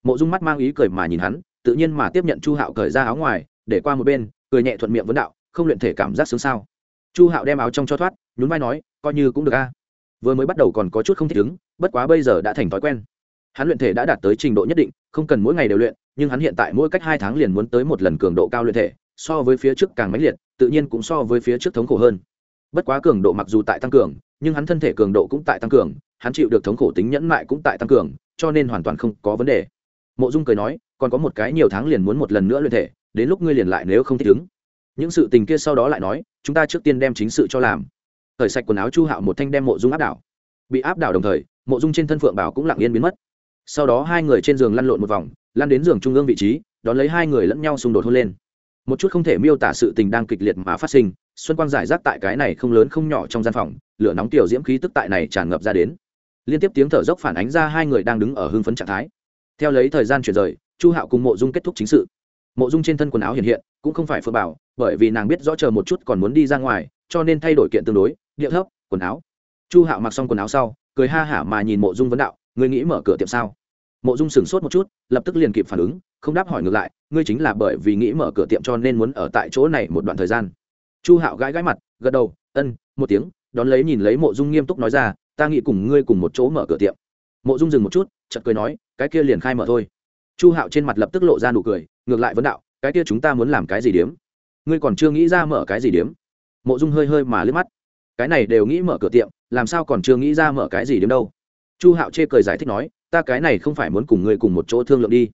Mộ dung mắt mang ý cười mà nhìn hắn, tự nhiên mà tiếp nhận chu hạo cởi ra áo ngoài, để qua một bên, cười nhẹ thuận miệng vấn đạo, không luyện thể cảm giác sướng sao? Chu hạo đem áo trong cho thoát, nhún vai nói, coi như cũng được a. Vừa mới bắt đầu còn có chút không thích ứng, bất quá bây giờ đã thành thói quen hắn luyện thể đã đạt tới trình độ nhất định, không cần mỗi ngày đều luyện, nhưng hắn hiện tại mỗi cách hai tháng liền muốn tới một lần cường độ cao luyện thể, so với phía trước càng mãnh liệt, tự nhiên cũng so với phía trước thống khổ hơn. Bất quá cường độ mặc dù tại tăng cường, nhưng hắn thân thể cường độ cũng tại tăng cường, hắn chịu được thống khổ tính nhẫn mại cũng tại tăng cường, cho nên hoàn toàn không có vấn đề. Mộ dung cười nói, còn có một cái nhiều tháng liền muốn một lần nữa luyện thể, đến lúc ngươi liền lại nếu không thích ứng. Những sự tình kia sau đó lại nói, chúng ta trước tiên đem chính sự cho làm. Thời sạch quần áo chu hạo một thanh đem mộ dung áp đảo. Bị áp đảo đồng thời, mộ dung trên thân phượng bảo cũng lặng yên biến mất sau đó hai người trên giường lăn lộn một vòng, lăn đến giường trung ương vị trí, đón lấy hai người lẫn nhau xung đột hôn lên. Một chút không thể miêu tả sự tình đang kịch liệt mà phát sinh, xuân quang giải rác tại cái này không lớn không nhỏ trong gian phòng, lửa nóng tiểu diễm khí tức tại này tràn ngập ra đến. Liên tiếp tiếng thở dốc phản ánh ra hai người đang đứng ở hưng phấn trạng thái. Theo lấy thời gian chuyển rời, chu hạo cùng mộ dung kết thúc chính sự. Mộ dung trên thân quần áo hiện hiện, cũng không phải phượng bảo, bởi vì nàng biết rõ chờ một chút còn muốn đi ra ngoài, cho nên thay đổi kiện tương đối, điệu thấp, quần áo. Chu hạo mặc xong quần áo sau, cười ha hả mà nhìn mộ dung vấn đạo Ngươi nghĩ mở cửa tiệm sao? Mộ dung sửng sốt một chút, lập tức liền kịp phản ứng, không đáp hỏi ngược lại, ngươi chính là bởi vì nghĩ mở cửa tiệm cho nên muốn ở tại chỗ này một đoạn thời gian. Chu hạo gãi gãi mặt, gật đầu, ân, một tiếng. Đón lấy nhìn lấy mộ dung nghiêm túc nói ra, ta nghĩ cùng ngươi cùng một chỗ mở cửa tiệm. Mộ dung dừng một chút chật cười nói, cái kia liền khai mở thôi. Chu hạo trên mặt lập tức lộ ra nụ cười, ngược lại vấn đạo, cái kia chúng ta muốn làm cái gì điếm? Ngươi còn chưa nghĩ ra mở cái gì điếm? Mộ dung hơi hơi mà liếc mắt, cái này đều nghĩ mở cửa tiệm, làm sao còn chưa nghĩ ra mở cái gì điếm đâu? Chu hạo chê cười giải thích nói, ta cái này không phải muốn cùng ngươi cùng một chỗ thương lượng đi.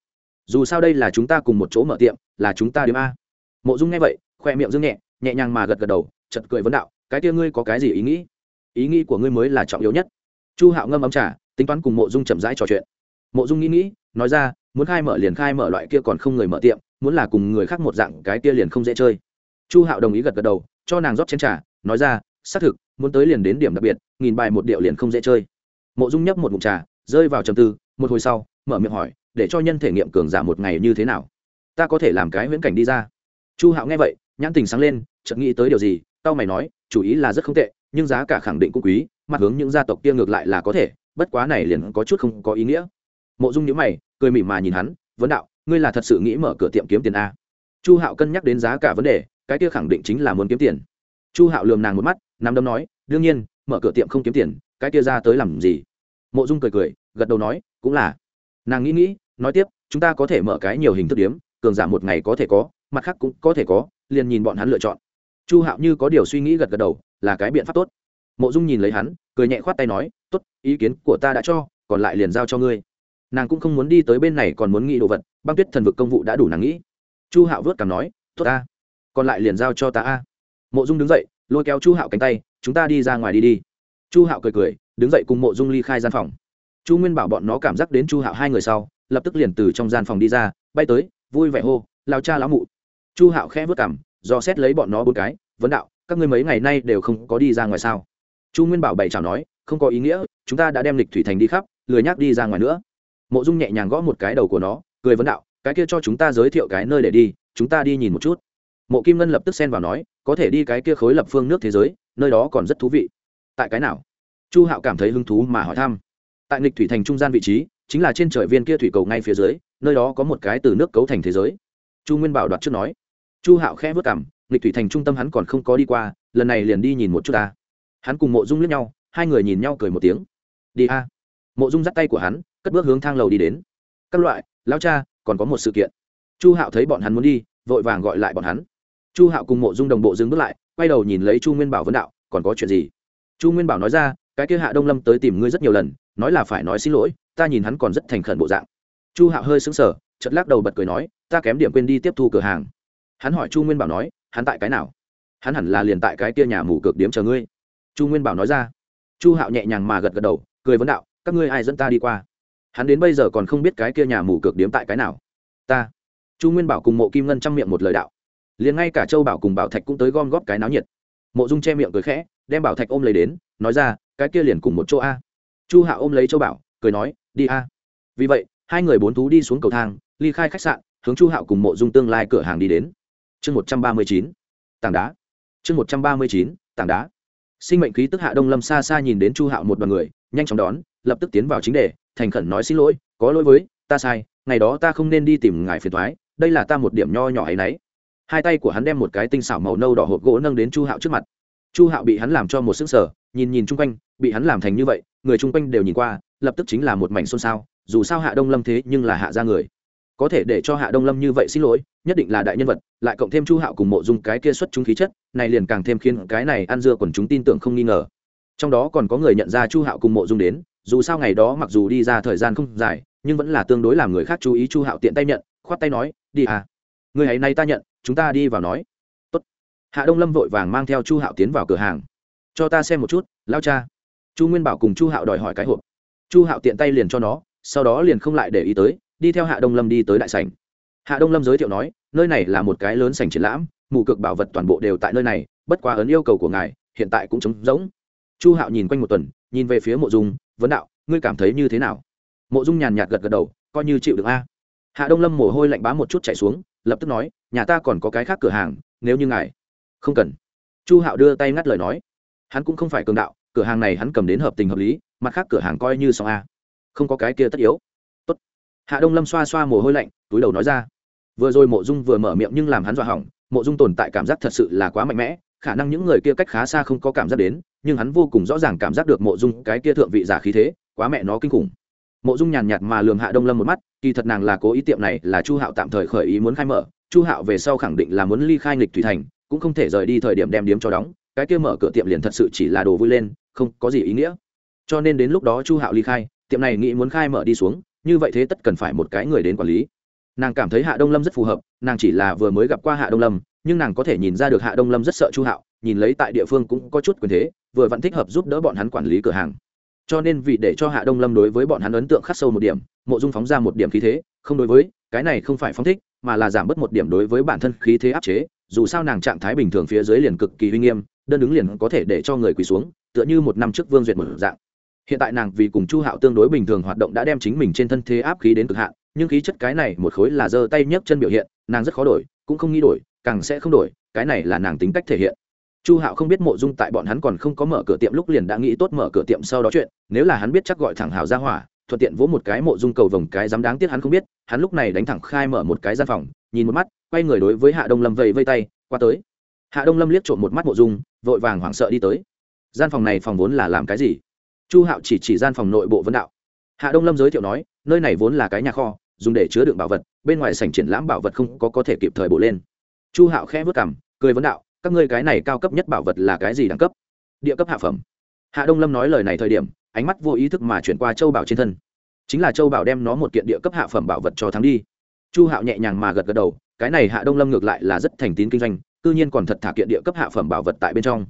Dù sao đây là chúng ta cùng một chỗ mở tiệm, là chúng ta điếm a. Mộ dung nghe vậy, khoe miệng dương nhẹ nhẹ nhàng mà gật gật đầu chật cười vấn đạo, cái kia ngươi có cái gì ý nghĩ? Ý nghĩ của ngươi mới là trọng yếu nhất. Chu hạo ngâm ấm trà, tính toán cùng mộ dung chậm rãi trò chuyện. Mộ dung nghĩ nghĩ, nói ra, muốn khai mở liền khai mở loại kia còn không người mở tiệm, muốn là cùng người khác một dạng, cái kia liền không dễ chơi. Chu hạo đồng ý gật gật đầu, cho nàng rót chén trà, nói ra, xác thực, muốn tới liền đến điểm đặc biệt, nghìn bài một điệu liền không dễ chơi mộ dung nhấp một mụn trà, rơi vào trầm tư, một hồi sau, mở miệng hỏi, để cho nhân thể nghiệm cường giả một ngày như thế nào? Ta có thể làm cái huyễn cảnh đi ra. Chu hạo nghe vậy, nhãn tình sáng lên, chợt nghĩ tới điều gì tao mày nói, chủ ý là rất không tệ, nhưng giá cả khẳng định cũng quý, mặt hướng những gia tộc kia ngược lại là có thể, bất quá này liền có chút không có ý nghĩa. Mộ dung nhíu mày, cười mỉm mà nhìn hắn, vấn đạo, ngươi là thật sự nghĩ mở cửa tiệm kiếm tiền a? Chu hạo cân nhắc đến giá cả vấn đề, cái kia khẳng định chính là muốn kiếm tiền. Chu hạo lườm nàng một mắt, nắm đấm nói, đương nhiên, mở cửa tiệm không kiếm tiền cái kia ra tới làm gì? Mộ dung cười cười, gật đầu nói, cũng là. Nàng nghĩ nghĩ, nói tiếp, chúng ta có thể mở cái nhiều hình thức điếm, cường giảm một ngày có thể có, mặt khác cũng có thể có, liền nhìn bọn hắn lựa chọn. Chu hạo như có điều suy nghĩ gật gật đầu, là cái biện pháp tốt. Mộ dung nhìn lấy hắn, cười nhẹ khoát tay nói, tốt, ý kiến của ta đã cho, còn lại liền giao cho ngươi. Nàng cũng không muốn đi tới bên này còn muốn nghĩ đồ vật, băng tuyết thần vực công vụ đã đủ nàng nghĩ. Chu hạo vớt cảm nói, tốt ta, còn lại liền giao cho ta a. Mộ dung đứng dậy, lôi kéo chu hạo cánh tay, chúng ta đi ra ngoài đi đi chu hạo cười cười, đứng dậy cùng mộ dung ly khai gian phòng. Chu nguyên bảo bọn nó cảm giác đến chu hạo hai người sau, lập tức liền từ trong gian phòng đi ra, bay tới, vui vẻ hô, lao cha lão mụ. Chu hạo khẽ vớt cảm do xét lấy bọn nó bốn cái, vấn đạo, các ngươi mấy ngày nay đều không có đi ra ngoài sao? Chu nguyên bảo bày chào nói, không có ý nghĩa, chúng ta đã đem lịch thủy thành đi khắp, lười nhác đi ra ngoài nữa. Mộ dung nhẹ nhàng gõ một cái đầu của nó, cười vấn đạo, cái kia cho chúng ta giới thiệu cái nơi để đi, chúng ta đi nhìn một chút. Mộ kim ngân lập tức xen vào nói, có thể đi cái kia khối lập phương nước thế giới, nơi đó còn rất thú vị tại cái nào? Chu hạo cảm thấy hứng thú mà hỏi thăm. Tại Nịch thủy thành trung gian vị trí, chính là trên trời viên kia thủy cầu ngay phía dưới, nơi đó có một cái từ nước cấu thành thế giới. Chu nguyên bảo đoạt trước nói. Chu hạo khẽ vất cảm Nịch thủy thành trung tâm hắn còn không có đi qua, lần này liền đi nhìn một chút ta. Hắn cùng mộ dung lướt nhau, hai người nhìn nhau cười một tiếng. Đi a. Mộ dung dắt tay của hắn, cất bước hướng thang lầu đi đến. Các loại lao cha, còn có một sự kiện. Chu hạo thấy bọn hắn muốn đi, vội vàng gọi lại bọn hắn. Chu hạo cùng mộ dung đồng bộ dừng bước lại, quay đầu nhìn lấy chu nguyên bảo vấn đạo, còn có chuyện gì? Chu nguyên bảo nói ra, cái kia hạ đông lâm tới tìm ngươi rất nhiều lần, nói là phải nói xin lỗi, ta nhìn hắn còn rất thành khẩn bộ dạng. Chu hạo hơi sững sờ chật lắc đầu bật cười nói, ta kém điểm quên đi tiếp thu cửa hàng. Hắn hỏi chu nguyên bảo nói, hắn tại cái nào? Hắn hẳn là liền tại cái kia nhà mù cực điếm chờ ngươi. Chu nguyên bảo nói ra. Chu hạo nhẹ nhàng mà gật gật đầu, cười vấn đạo, các ngươi ai dẫn ta đi qua? Hắn đến bây giờ còn không biết cái kia nhà mù cực điếm tại cái nào. Ta. Chu nguyên bảo cùng mộ kim ngân trong miệng một lời đạo. Liền ngay cả châu bảo cùng bảo thạch cũng tới gom góp cái náo nhiệt. Mộ dung che miệng cười khẽ đem bảo thạch ôm lấy đến, nói ra, cái kia liền cùng một chỗ a. Chu hạ ôm lấy châu bảo, cười nói, đi a. Vì vậy, hai người bốn thú đi xuống cầu thang, ly khai khách sạn, hướng chu hạo cùng mộ dung tương lai cửa hàng đi đến. Chương một trăm ba mươi chín, tảng đá. Chương một trăm ba mươi chín, tảng đá. Sinh mệnh khí tức hạ đông lâm xa xa nhìn đến chu hạo một đoàn người, nhanh chóng đón, lập tức tiến vào chính đề, thành khẩn nói xin lỗi, có lỗi với, ta sai, ngày đó ta không nên đi tìm ngài phiền thoái đây là ta một điểm nho nhỏ ấy nấy. Hai tay của hắn đem một cái tinh xảo màu nâu đỏ hộp gỗ nâng đến chu hạo trước mặt chu hạo bị hắn làm cho một sức sở nhìn nhìn chung quanh, bị hắn làm thành như vậy, người chung quanh đều nhìn qua, lập tức chính là một mảnh xôn xao, dù sao hạ đông lâm thế nhưng là hạ ra người. Có thể để cho hạ đông lâm như vậy xin lỗi, nhất định là đại nhân vật, lại cộng thêm chu hạo cùng mộ dung cái kia xuất chúng khí chất, này liền càng thêm khiến cái này ăn dưa còn chúng tin tưởng không nghi ngờ. Trong đó còn có người nhận ra chu hạo cùng mộ dung đến, dù sao ngày đó mặc dù đi ra thời gian không dài, nhưng vẫn là tương đối làm người khác chú ý chu hạo tiện tay nhận, khoát tay nói, đi à người hãy nay ta nhận, chúng ta đi vào nói hạ đông lâm vội vàng mang theo chu hạo tiến vào cửa hàng. Cho ta xem một chút lao cha. Chu nguyên bảo cùng chu hạo đòi hỏi cái hộp. Chu hạo tiện tay liền cho nó, sau đó liền không lại để ý tới, đi theo hạ đông lâm đi tới đại sảnh. Hạ đông lâm giới thiệu nói, nơi này là một cái lớn sảnh triển lãm, mù cực bảo vật toàn bộ đều tại nơi này, bất quá ấn yêu cầu của ngài, hiện tại cũng trống rỗng. Chu hạo nhìn quanh một tuần, nhìn về phía mộ dung, vấn đạo, ngươi cảm thấy như thế nào? Mộ dung nhàn nhạt gật gật đầu, coi như chịu được a. Hạ đông lâm mồ hôi lạnh bá một chút chạy xuống, lập tức nói, nhà ta còn có cái khác cửa hàng, nếu như ngài không cần. Chu hạo đưa tay ngắt lời nói. Hắn cũng không phải cường đạo, cửa hàng này hắn cầm đến hợp tình hợp lý, mặt khác cửa hàng coi như xong a. Không có cái kia tất yếu. Tốt. hạ đông lâm xoa xoa mồ hôi lạnh, túi đầu nói ra. Vừa rồi mộ dung vừa mở miệng nhưng làm hắn dọa hỏng, mộ dung tồn tại cảm giác thật sự là quá mạnh mẽ, khả năng những người kia cách khá xa không có cảm giác đến, nhưng hắn vô cùng rõ ràng cảm giác được mộ dung cái kia thượng vị giả khí thế, quá mẹ nó kinh khủng. Mộ dung nhàn nhạt mà lường hạ đông lâm một mắt, kỳ thật nàng là cố ý tiệm này là chu hạo tạm thời khởi ý muốn khai mở, chu hạo về sau khẳng định là muốn ly khai nghịch thủy thành cũng không thể rời đi thời điểm đem điếm cho đóng, cái kia mở cửa tiệm liền thật sự chỉ là đồ vui lên, không có gì ý nghĩa. Cho nên đến lúc đó chu hạo ly khai, tiệm này nghĩ muốn khai mở đi xuống, như vậy thế tất cần phải một cái người đến quản lý. Nàng cảm thấy hạ đông lâm rất phù hợp, nàng chỉ là vừa mới gặp qua hạ đông lâm, nhưng nàng có thể nhìn ra được hạ đông lâm rất sợ chu hạo, nhìn lấy tại địa phương cũng có chút quyền thế, vừa vẫn thích hợp giúp đỡ bọn hắn quản lý cửa hàng. Cho nên vì để cho hạ đông lâm đối với bọn hắn ấn tượng khắc sâu một điểm, mộ dung phóng ra một điểm khí thế, không đối với, cái này không phải phóng thích, mà là giảm bớt một điểm đối với bản thân khí thế áp chế dù sao nàng trạng thái bình thường phía dưới liền cực kỳ uy nghiêm, đơn đứng liền có thể để cho người quỳ xuống, tựa như một năm trước vương duyệt một dạng. Hiện tại nàng vì cùng chu hạo tương đối bình thường hoạt động đã đem chính mình trên thân thế áp khí đến cực hạn, nhưng khí chất cái này một khối là giơ tay nhấc chân biểu hiện, nàng rất khó đổi, cũng không nghĩ đổi, càng sẽ không đổi, cái này là nàng tính cách thể hiện. Chu hạo không biết mộ dung tại bọn hắn còn không có mở cửa tiệm lúc liền đã nghĩ tốt mở cửa tiệm sau đó chuyện, nếu là hắn biết chắc gọi thẳng hào ra hỏa, thuận tiện vỗ một cái mộ dung cầu vồng cái dám đáng tiếc hắn không biết, hắn lúc này đánh thẳng khai mở một cái gian phòng nhìn một mắt, quay người đối với hạ đông lâm vẫy vây tay, qua tới. Hạ đông lâm liếc trộm một mắt mộ dung, vội vàng hoảng sợ đi tới. Gian phòng này phòng vốn là làm cái gì? Chu hạo chỉ chỉ gian phòng nội bộ vấn đạo. Hạ đông lâm giới thiệu nói, nơi này vốn là cái nhà kho, dùng để chứa đựng bảo vật, bên ngoài sảnh triển lãm bảo vật không có có thể kịp thời bổ lên. Chu hạo khẽ vất cảm cười vấn đạo, các ngươi cái này cao cấp nhất bảo vật là cái gì đẳng cấp? Địa cấp hạ phẩm. Hạ đông lâm nói lời này thời điểm, ánh mắt vô ý thức mà chuyển qua châu bảo trên thân. Chính là châu bảo đem nó một kiện địa cấp hạ phẩm bảo vật cho thắng đi chu hạo nhẹ nhàng mà gật gật đầu, cái này hạ đông lâm ngược lại là rất thành tín kinh doanh, cư nhiên còn thật thả kiện địa cấp hạ phẩm bảo vật tại bên trong.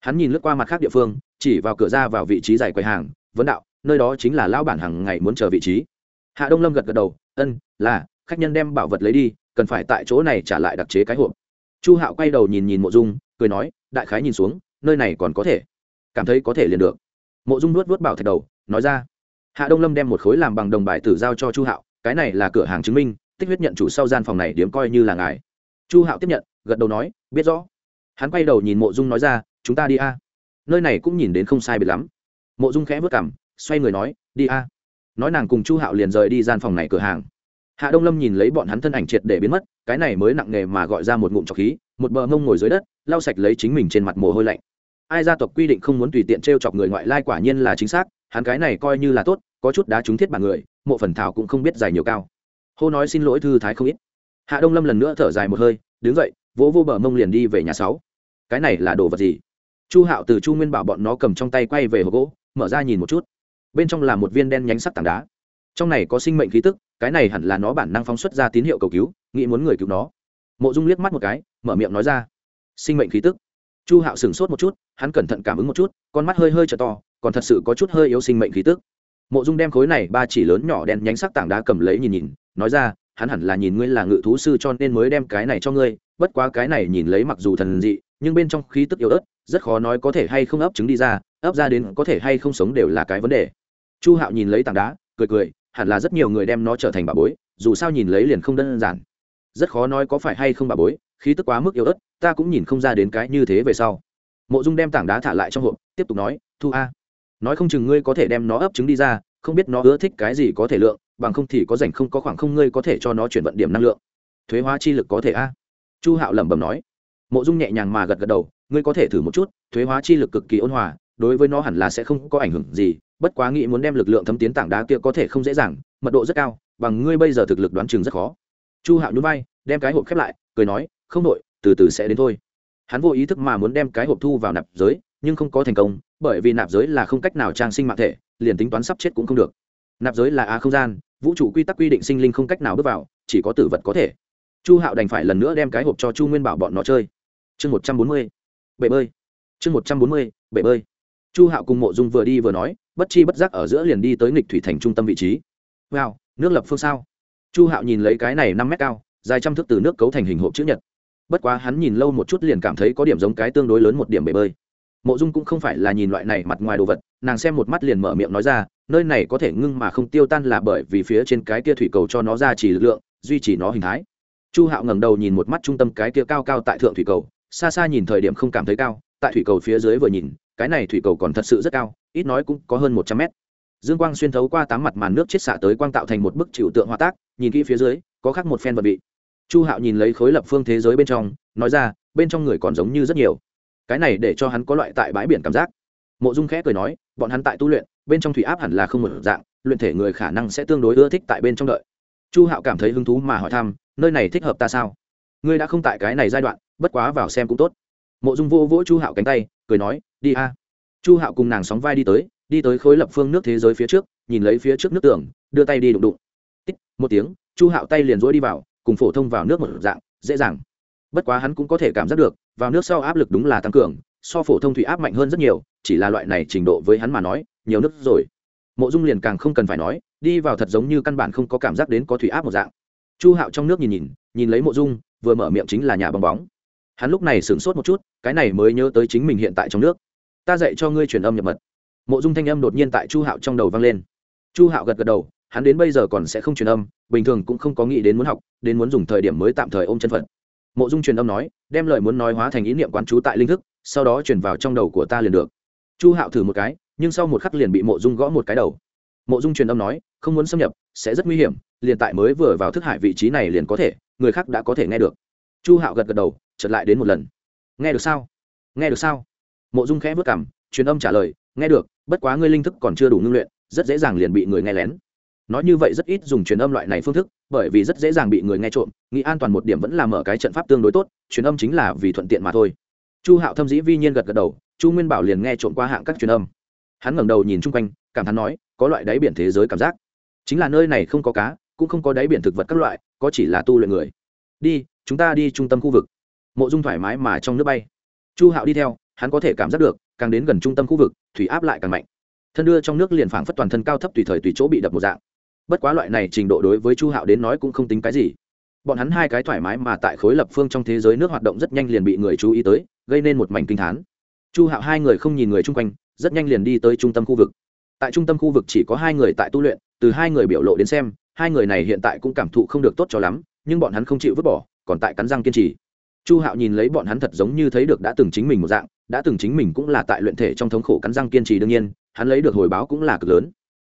Hắn nhìn lướt qua mặt khác địa phương, chỉ vào cửa ra vào vị trí dài quầy hàng, vấn đạo, nơi đó chính là lão bản hàng ngày muốn chờ vị trí. Hạ đông lâm gật gật đầu, ân, là, khách nhân đem bảo vật lấy đi, cần phải tại chỗ này trả lại đặc chế cái hộp. Chu hạo quay đầu nhìn nhìn mộ dung, cười nói, đại khái nhìn xuống, nơi này còn có thể. Cảm thấy có thể liền được. Mộ dung nuốt vớt bảo thạch đầu, nói ra, hạ đông lâm đem một khối làm bằng đồng bài tử giao cho chu hạo, cái này là cửa hàng chứng minh tích huyết nhận chủ sau gian phòng này điếm coi như là ngài. Chu hạo tiếp nhận, gật đầu nói, biết rõ. Hắn quay đầu nhìn mộ dung nói ra, chúng ta đi a. Nơi này cũng nhìn đến không sai biệt lắm. Mộ dung khẽ vất cảm xoay người nói, đi a. Nói nàng cùng chu hạo liền rời đi gian phòng này cửa hàng. Hạ đông lâm nhìn lấy bọn hắn thân ảnh triệt để biến mất, cái này mới nặng nề mà gọi ra một ngụm trọc khí, một bờ mông ngồi dưới đất, lau sạch lấy chính mình trên mặt mồ hôi lạnh. Ai gia tộc quy định không muốn tùy tiện t r e o chọc người ngoại lai quả nhiên là chính xác, hắn cái này coi như là tốt, có chút đá trúng thiết bản người, mộ phần thảo cũng không biết dài nhiều cao hô nói xin lỗi thư thái không ít. Hạ đông lâm lần nữa thở dài một hơi, đứng dậy, vỗ vô bờ mông liền đi về nhà sáu. Cái này là đồ vật gì? Chu hạo từ chu nguyên bảo bọn nó cầm trong tay quay về hộp gỗ, mở ra nhìn một chút. Bên trong là một viên đen nhánh sắc tảng đá. Trong này có sinh mệnh khí tức, cái này hẳn là nó bản năng phóng xuất ra tín hiệu cầu cứu, nghĩ muốn người cứu nó. Mộ dung liếc mắt một cái, mở miệng nói ra. Sinh mệnh khí tức. Chu hạo sửng sốt một chút, hắn cẩn thận cảm ứng một chút, con mắt hơi hơi t to, còn thật sự có chút hơi yếu sinh mệnh khí tức mộ dung đem khối này ba chỉ lớn nhỏ đen nhánh sắc tảng đá cầm lấy nhìn nhìn, nói ra, hắn hẳn là nhìn ngươi là ngự thú sư cho nên mới đem cái này cho ngươi, bất quá cái này nhìn lấy mặc dù thần dị, nhưng bên trong khí tức yếu ớt, rất khó nói có thể hay không ấp trứng đi ra, ấp ra đến có thể hay không sống đều là cái vấn đề. Chu hạo nhìn lấy tảng đá, cười cười, hẳn là rất nhiều người đem nó trở thành bà bối, dù sao nhìn lấy liền không đơn giản. Rất khó nói có phải hay không bà bối, khí tức quá mức yếu ớt, ta cũng nhìn không ra đến cái như thế về sau. Mộ dung đem tảng đá thả lại trong hộp, tiếp tục nói, thu a nói không chừng ngươi có thể đem nó ấp trứng đi ra, không biết nó ưa thích cái gì có thể lượng, bằng không thì có rảnh không có khoảng không ngươi có thể cho nó chuyển vận điểm năng lượng. Thuế hóa chi lực có thể a? Chu hạo lẩm bẩm nói. Mộ dung nhẹ nhàng mà gật gật đầu, ngươi có thể thử một chút, thuế hóa chi lực cực kỳ ôn hòa, đối với nó hẳn là sẽ không có ảnh hưởng gì, bất quá nghĩ muốn đem lực lượng thấm tiến tảng đá kia có thể không dễ dàng, mật độ rất cao, bằng ngươi bây giờ thực lực đoán chừng rất khó. Chu hạo nhún vai, đem cái hộp khép lại, cười nói, không đội từ từ sẽ đến thôi. Hắn vô ý thức mà muốn đem cái hộp thu vào nạp giới, nhưng không có thành công bởi vì nạp giới là không cách nào trang sinh mạng thể, liền tính toán sắp chết cũng không được. Nạp giới là á không gian, vũ trụ quy tắc quy định sinh linh không cách nào bước vào, chỉ có tử vật có thể. Chu hạo đành phải lần nữa đem cái hộp cho chu nguyên bảo bọn nó chơi. Chương một trăm bốn mươi, bể bơi. Chương một trăm bốn mươi, bể bơi. Chu hạo cùng mộ dung vừa đi vừa nói, bất chi bất giác ở giữa liền đi tới nghịch thủy thành trung tâm vị trí. Wow, nước lập phương sao? Chu hạo nhìn lấy cái này năm mét cao, dài trăm thước từ nước cấu thành hình hộp chữ nhật. Bất quá hắn nhìn lâu một chút liền cảm thấy có điểm giống cái tương đối lớn một điểm bể bơi mộ dung cũng không phải là nhìn loại này mặt ngoài đồ vật, nàng xem một mắt liền mở miệng nói ra, nơi này có thể ngưng mà không tiêu tan là bởi vì phía trên cái kia thủy cầu cho nó ra chỉ lực lượng, duy trì nó hình thái. Chu hạo ngẩng đầu nhìn một mắt trung tâm cái kia cao cao tại thượng thủy cầu, xa xa nhìn thời điểm không cảm thấy cao, tại thủy cầu phía dưới vừa nhìn, cái này thủy cầu còn thật sự rất cao, ít nói cũng có hơn một trăm mét. Dương quang xuyên thấu qua tám mặt màn nước chết xạ tới quang tạo thành một bức chịu tượng hoa tác, nhìn kỹ phía dưới, có khác một phen vật vị. Chu hạo nhìn lấy khối lập phương thế giới bên trong, nói ra, bên trong người còn giống như rất nhiều cái này để cho hắn có loại tại bãi biển cảm giác. Mộ dung khẽ cười nói, bọn hắn tại tu luyện, bên trong thủy áp hẳn là không một dạng, luyện thể người khả năng sẽ tương đối ưa thích tại bên trong đợi. Chu hạo cảm thấy hứng thú mà hỏi thăm, nơi này thích hợp ta sao? Ngươi đã không tại cái này giai đoạn, bất quá vào xem cũng tốt. Mộ dung vô vỗ chu hạo cánh tay, cười nói, đi a. Chu hạo cùng nàng sóng vai đi tới đi tới khối lập phương nước thế giới phía trước, nhìn lấy phía trước nước tường, đưa tay đi đụng đụng. Tích, một tiếng, chu hạo tay liền rỗi đi vào, cùng phổ thông vào nước một dạng, dễ dàng bất quá hắn cũng có thể cảm giác được, vào nước sau áp lực đúng là tăng cường, so phổ thông thủy áp mạnh hơn rất nhiều, chỉ là loại này trình độ với hắn mà nói, nhiều nước rồi. Mộ dung liền càng không cần phải nói, đi vào thật giống như căn bản không có cảm giác đến có thủy áp một dạng. Chu hạo trong nước nhìn nhìn nhìn lấy mộ dung, vừa mở miệng chính là nhà bong bóng. Hắn lúc này sửng sốt một chút, cái này mới nhớ tới chính mình hiện tại trong nước. Ta dạy cho ngươi truyền âm nhập mật. Mộ dung thanh âm đột nhiên tại chu hạo trong đầu vang lên. Chu hạo gật gật đầu, hắn đến bây giờ còn sẽ không truyền âm, bình thường cũng không có nghĩ đến muốn học, đến muốn dùng thời điểm mới tạm thời ôm chân phận mộ dung truyền âm nói, đem lời muốn nói hóa thành ý niệm quán trú tại linh thức, sau đó truyền vào trong đầu của ta liền được. Chu hạo thử một cái, nhưng sau một khắc liền bị mộ dung gõ một cái đầu. Mộ dung truyền âm nói, không muốn xâm nhập, sẽ rất nguy hiểm, liền tại mới vừa vào thức hải vị trí này liền có thể, người khác đã có thể nghe được. Chu hạo gật gật đầu chật lại đến một lần. Nghe được sao? Nghe được sao? Mộ dung khẽ vất cảm truyền âm trả lời, nghe được, bất quá ngươi linh thức còn chưa đủ ngưng luyện, rất dễ dàng liền bị người nghe lén nói như vậy rất ít dùng truyền âm loại này phương thức, bởi vì rất dễ dàng bị người nghe trộm, nghĩ an toàn một điểm vẫn là mở cái trận pháp tương đối tốt, truyền âm chính là vì thuận tiện mà thôi. Chu hạo thâm dĩ vi nhiên gật gật đầu, chu nguyên bảo liền nghe trộm qua hạng các truyền âm. Hắn ngẩng đầu nhìn chung quanh, cảm thán nói, có loại đáy biển thế giới cảm giác. Chính là nơi này không có cá, cũng không có đáy biển thực vật các loại, có chỉ là tu luyện người. Đi, chúng ta đi trung tâm khu vực. Mộ dung thoải mái mà trong nước bay. Chu hạo đi theo, hắn có thể cảm giác được, càng đến gần trung tâm khu vực, thủy áp lại càng mạnh. Thân đưa trong nước liền phảng phất toàn thân cao thấp tùy thời tùy chỗ bị đập một dạng bất quá loại này trình độ đối với chu hạo đến nói cũng không tính cái gì. Bọn hắn hai cái thoải mái mà tại khối lập phương trong thế giới nước hoạt động rất nhanh liền bị người chú ý tới, gây nên một mảnh kinh thán. Chu hạo hai người không nhìn người chung quanh, rất nhanh liền đi tới trung tâm khu vực. Tại trung tâm khu vực chỉ có hai người tại tu luyện, từ hai người biểu lộ đến xem, hai người này hiện tại cũng cảm thụ không được tốt cho lắm, nhưng bọn hắn không chịu vứt bỏ, còn tại cắn răng kiên trì. Chu hạo nhìn lấy bọn hắn thật giống như thấy được đã từng chính mình một dạng, đã từng chính mình cũng là tại luyện thể trong thống khổ cắn răng kiên trì đương nhiên, hắn lấy được hồi báo cũng là cực lớn.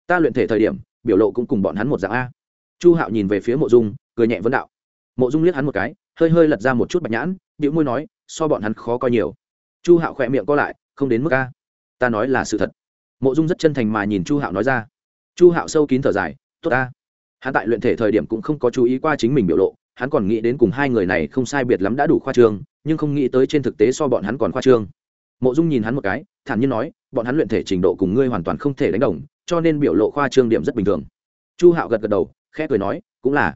Ta luyện thể thời điểm biểu lộ cũng cùng bọn hắn một dạng a. Chu hạo nhìn về phía mộ dung, cười nhẹ vấn đạo. Mộ dung liếc hắn một cái, hơi hơi lật ra một chút bạch nhãn điệu môi nói, so bọn hắn khó coi nhiều. Chu hạo khỏe miệng co lại, không đến mức a. ta nói là sự thật. Mộ dung rất chân thành mà nhìn chu hạo nói ra. Chu hạo sâu kín thở dài, tốt ta hắn tại luyện thể thời điểm cũng không có chú ý qua chính mình biểu lộ, hắn còn nghĩ đến cùng hai người này không sai biệt lắm đã đủ khoa trương, nhưng không nghĩ tới trên thực tế so bọn hắn còn khoa trương mộ dung nhìn hắn một cái, thản nhiên nói, bọn hắn luyện thể trình độ cùng ngươi hoàn toàn không thể đánh đồng, cho nên biểu lộ khoa trương điểm rất bình thường. Chu hạo gật gật đầu, khẽ cười nói, cũng là.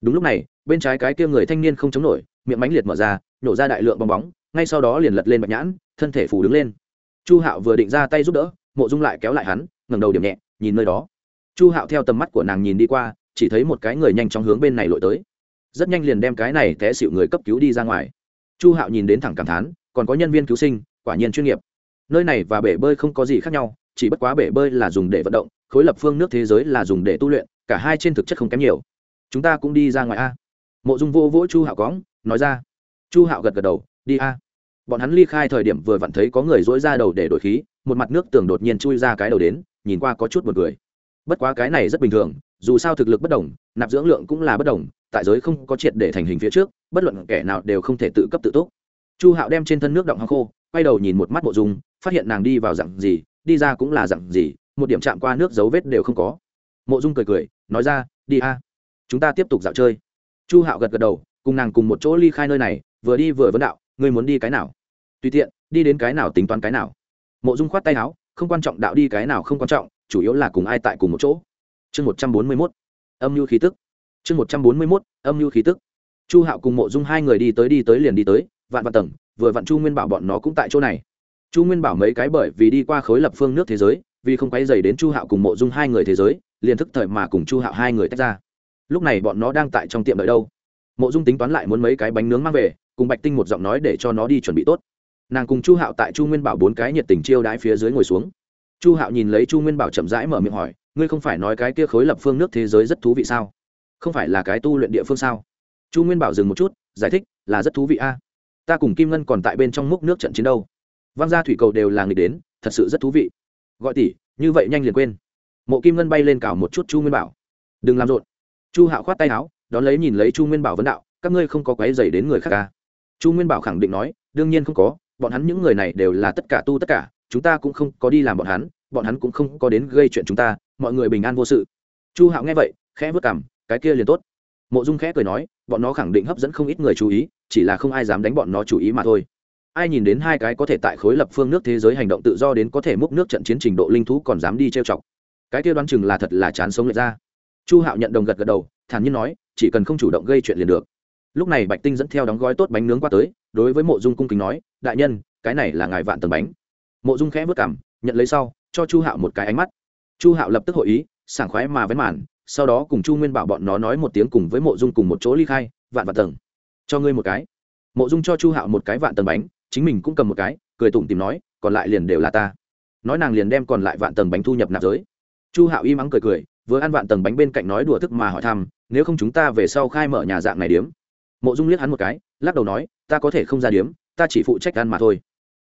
Đúng lúc này, bên trái cái kia người thanh niên không chống nổi, miệng mánh liệt mở ra nhổ ra đại lượng bong bóng, ngay sau đó liền lật lên bạch nhãn, thân thể phủ đứng lên. Chu hạo vừa định ra tay giúp đỡ, mộ dung lại kéo lại hắn, ngẩng đầu điểm nhẹ, nhìn nơi đó. Chu hạo theo tầm mắt của nàng nhìn đi qua, chỉ thấy một cái người nhanh chóng hướng bên này lội tới. Rất nhanh liền đem cái này té xịu người cấp cứu đi ra ngoài. Chu hạo nhìn đến thẳng cảm thán, còn có nhân viên cứu sinh quả nhiên chuyên nghiệp. Nơi này và bể bơi không có gì khác nhau, chỉ bất quá bể bơi là dùng để vận động, khối lập phương nước thế giới là dùng để tu luyện, cả hai trên thực chất không kém nhiều. Chúng ta cũng đi ra ngoài a. Mộ dung vô vỗ chu hạo cóng nói ra. Chu hạo gật gật đầu, đi a. Bọn hắn ly khai thời điểm vừa vặn thấy có người dỗi ra đầu để đổi khí, một mặt nước tường đột nhiên chui ra cái đầu đến, nhìn qua có chút một người bất quá cái này rất bình thường, dù sao thực lực bất đồng, nạp dưỡng lượng cũng là bất đồng, tại giới không có triệt để thành hình phía trước, bất luận kẻ nào đều không thể tự cấp tự túc. Chu hạo đem trên thân nước động hoa khô quay đầu nhìn một mắt mộ dung, phát hiện nàng đi vào dặn gì, đi ra cũng là dặn gì, một điểm chạm qua nước dấu vết đều không có. Mộ dung cười cười, nói ra, đi a, chúng ta tiếp tục dạo chơi. Chu hạo gật gật đầu, cùng nàng cùng một chỗ ly khai nơi này, vừa đi vừa vấn đạo, ngươi muốn đi cái nào? Tùy tiện, đi đến cái nào tính toán cái nào. Mộ dung khoát tay áo, không quan trọng đạo đi cái nào không quan trọng, chủ yếu là cùng ai tại cùng một chỗ. Chương một trăm bốn mươi mốt, âm mưu khí tức. Chương một trăm bốn mươi mốt, âm mưu khí tức. Chu hạo cùng mộ dung hai người đi tới đi tới liền đi tới, vạn vạn tầng vừa vặn chu nguyên bảo bọn nó cũng tại chỗ này. Chu nguyên bảo mấy cái bởi vì đi qua khối lập phương nước thế giới, vì không quay dày đến chu hạo cùng mộ dung hai người thế giới, liền thức thời mà cùng chu hạo hai người tách ra. Lúc này bọn nó đang tại trong tiệm đợi đâu. Mộ dung tính toán lại muốn mấy cái bánh nướng mang về, cùng bạch tinh một giọng nói để cho nó đi chuẩn bị tốt. Nàng cùng chu hạo tại chu nguyên bảo bốn cái nhiệt tình chiêu đái phía dưới ngồi xuống. Chu hạo nhìn lấy chu nguyên bảo chậm rãi mở miệng hỏi, ngươi không phải nói cái kia khối lập phương nước thế giới rất thú vị sao? Không phải là cái tu luyện địa phương sao? Chu nguyên bảo dừng một chút, giải thích, là rất thú vị a ta cùng kim ngân còn tại bên trong múc nước trận chiến đâu. Văng ra thủy cầu đều là người đến, thật sự rất thú vị. Gọi tỷ, như vậy nhanh liền quên. Mộ kim ngân bay lên cào một chút chu nguyên bảo. Đừng làm rộn. Chu hạo khoát tay áo, đón lấy nhìn lấy chu nguyên bảo vấn đạo, các ngươi không có quái dày đến người khác ca à? chu nguyên bảo khẳng định nói, đương nhiên không có, bọn hắn những người này đều là tất cả tu tất cả, chúng ta cũng không có đi làm bọn hắn bọn hắn cũng không có đến gây chuyện chúng ta, mọi người bình an vô sự. Chu hạo nghe vậy, khẽ vất cảm cái kia liền tốt mộ dung khẽ cười nói, bọn nó khẳng định hấp dẫn không ít người chú ý, chỉ là không ai dám đánh bọn nó chú ý mà thôi. Ai nhìn đến hai cái có thể tại khối lập phương nước thế giới hành động tự do đến có thể múc nước trận chiến trình độ linh thú còn dám đi trêu chọc. Cái kia đoán chừng là thật là chán sống lệch ra. Chu hạo nhận đồng gật gật đầu, thản nhiên nói, chỉ cần không chủ động gây chuyện liền được. Lúc này bạch tinh dẫn theo đóng gói tốt bánh nướng qua tới, đối với mộ dung cung kính nói, đại nhân, cái này là ngài vạn tầng bánh. Mộ dung khẽ vất cảm, nhận lấy sau, cho chu hạo một cái ánh mắt. Chu hạo lập tức hội ý, sảng khoái mà vén màn sau đó cùng chu nguyên bảo bọn nó nói một tiếng cùng với mộ dung cùng một chỗ ly khai, vạn vạn tầng. Cho ngươi một cái. Mộ dung cho chu hạo một cái vạn tầng bánh, chính mình cũng cầm một cái, cười tủm tìm nói, còn lại liền đều là ta. Nói nàng liền đem còn lại vạn tầng bánh thu nhập nạp giới. Chu hạo im mắng cười cười, vừa ăn vạn tầng bánh bên cạnh nói đùa thức mà hỏi thăm, nếu không chúng ta về sau khai mở nhà dạng này điếm? Mộ dung liếc hắn một cái, lắc đầu nói, ta có thể không ra điếm, ta chỉ phụ trách ăn mà thôi.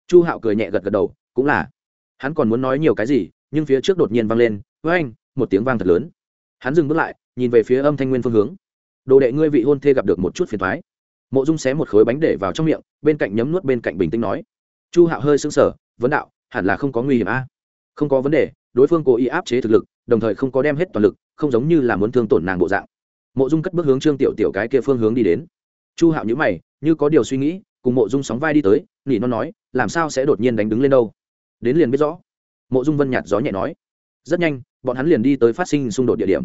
Chu hạo cười nhẹ gật gật đầu, cũng là. Hắn còn muốn nói nhiều cái gì, nhưng phía trước đột nhiên vang lên với anh một tiếng vang thật lớn hắn dừng bước lại, nhìn về phía âm thanh nguyên phương hướng. Đồ đệ ngươi vị hôn thê gặp được một chút phiền thoái mộ dung xé một khối bánh để vào trong miệng, bên cạnh nhấm nuốt bên cạnh bình tĩnh nói. Chu hạo hơi sững sờ, vấn đạo, hẳn là không có nguy hiểm a. Không có vấn đề, đối phương cố ý áp chế thực lực, đồng thời không có đem hết toàn lực, không giống như là muốn thương tổn nàng bộ dạng. Mộ dung cất bước hướng trương tiểu tiểu cái kia phương hướng đi đến. Chu hạo nhữ mày, như có điều suy nghĩ, cùng mộ dung sóng vai đi tới, nỉ nó nói, làm sao sẽ đột nhiên đánh đứng lên đâu? Đến liền biết rõ. Mộ dung vân nhạt gió nhẹ nói. Rất nhanh bọn hắn liền đi tới phát sinh xung đột địa điểm.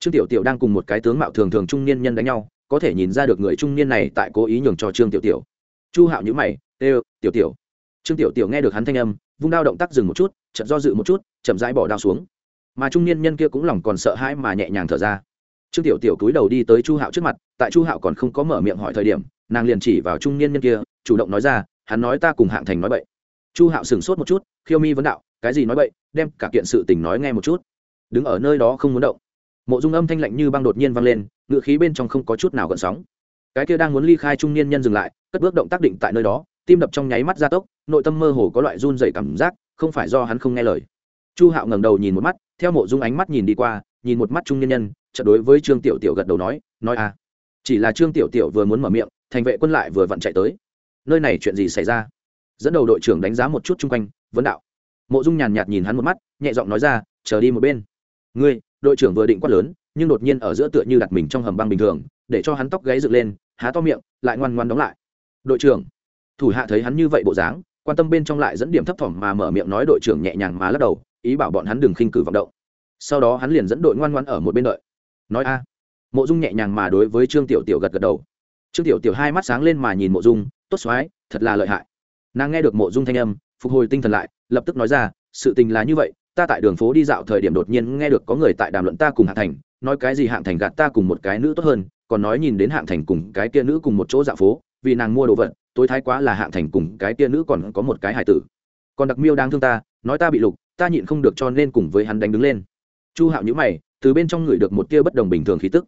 Trương tiểu tiểu đang cùng một cái tướng mạo thường thường trung niên nhân đánh nhau, có thể nhìn ra được người trung niên này tại cố ý nhường cho trương tiểu tiểu. Chu hạo nhữ mày, ê, tiểu tiểu. Trương tiểu tiểu nghe được hắn thanh âm, vung đao động tác dừng một chút chậm do dự một chút, chậm rãi bỏ đao xuống. Mà trung niên nhân kia cũng lòng còn sợ hãi mà nhẹ nhàng thở ra. Trương tiểu tiểu cúi đầu đi tới chu hạo trước mặt, tại chu hạo còn không có mở miệng hỏi thời điểm, nàng liền chỉ vào trung niên nhân kia, chủ động nói ra, hắn nói ta cùng hạng thành nói bậy. Chu hạo sửng sốt một chút, khiêu mi vấn đạo, cái gì nói bậy? Đem cả kiện sự tình nói nghe một chút đứng ở nơi đó không muốn động. Mộ dung âm thanh lạnh như băng đột nhiên vang lên, ngựa khí bên trong không có chút nào gợn sóng. Cái kia đang muốn ly khai trung niên nhân dừng lại, cất bước động tác định tại nơi đó, tim đập trong nháy mắt gia tốc, nội tâm mơ hồ có loại run dày cảm giác, không phải do hắn không nghe lời. Chu hạo ngẩng đầu nhìn một mắt, theo mộ dung ánh mắt nhìn đi qua, nhìn một mắt trung niên nhân, chợt đối với trương tiểu tiểu gật đầu nói nói à chỉ là trương tiểu tiểu vừa muốn mở miệng, thành vệ quân lại vừa vặn chạy tới. Nơi này chuyện gì xảy ra? Dẫn đầu đội trưởng đánh giá một chút chung quanh, vấn đạo. Mộ dung nhàn nhạt nhìn hắn một mắt, nhẹ giọng nói ra, chờ đi một bên ngươi, đội trưởng vừa định quát lớn, nhưng đột nhiên ở giữa tựa như đặt mình trong hầm băng bình thường, để cho hắn tóc gáy dựng lên, há to miệng, lại ngoan ngoan đóng lại. Đội trưởng, thủ hạ thấy hắn như vậy bộ dáng, quan tâm bên trong lại dẫn điểm thấp thỏm mà mở miệng nói đội trưởng nhẹ nhàng mà lắc đầu, ý bảo bọn hắn đừng khinh cử vọng động. Sau đó hắn liền dẫn đội ngoan ngoan ở một bên đợi. Nói a. Mộ dung nhẹ nhàng mà đối với trương tiểu tiểu gật gật đầu. Trương tiểu tiểu hai mắt sáng lên mà nhìn mộ dung, tốt xoái thật là lợi hại. Nàng nghe được mộ dung thanh âm, phục hồi tinh thần lại, lập tức nói ra, sự tình là như vậy ta tại đường phố đi dạo thời điểm đột nhiên nghe được có người tại đàm luận ta cùng hạng thành, nói cái gì hạng thành gạt ta cùng một cái nữ tốt hơn, còn nói nhìn đến hạng thành cùng cái kia nữ cùng một chỗ dạo phố, vì nàng mua đồ vật, tối thái quá là hạng thành cùng cái kia nữ còn có một cái hải tử. Còn đặc miêu đang thương ta, nói ta bị lục, ta nhịn không được cho nên cùng với hắn đánh đứng lên. Chu hạo nhữ mày, từ bên trong người được một tia bất đồng bình thường khí tức.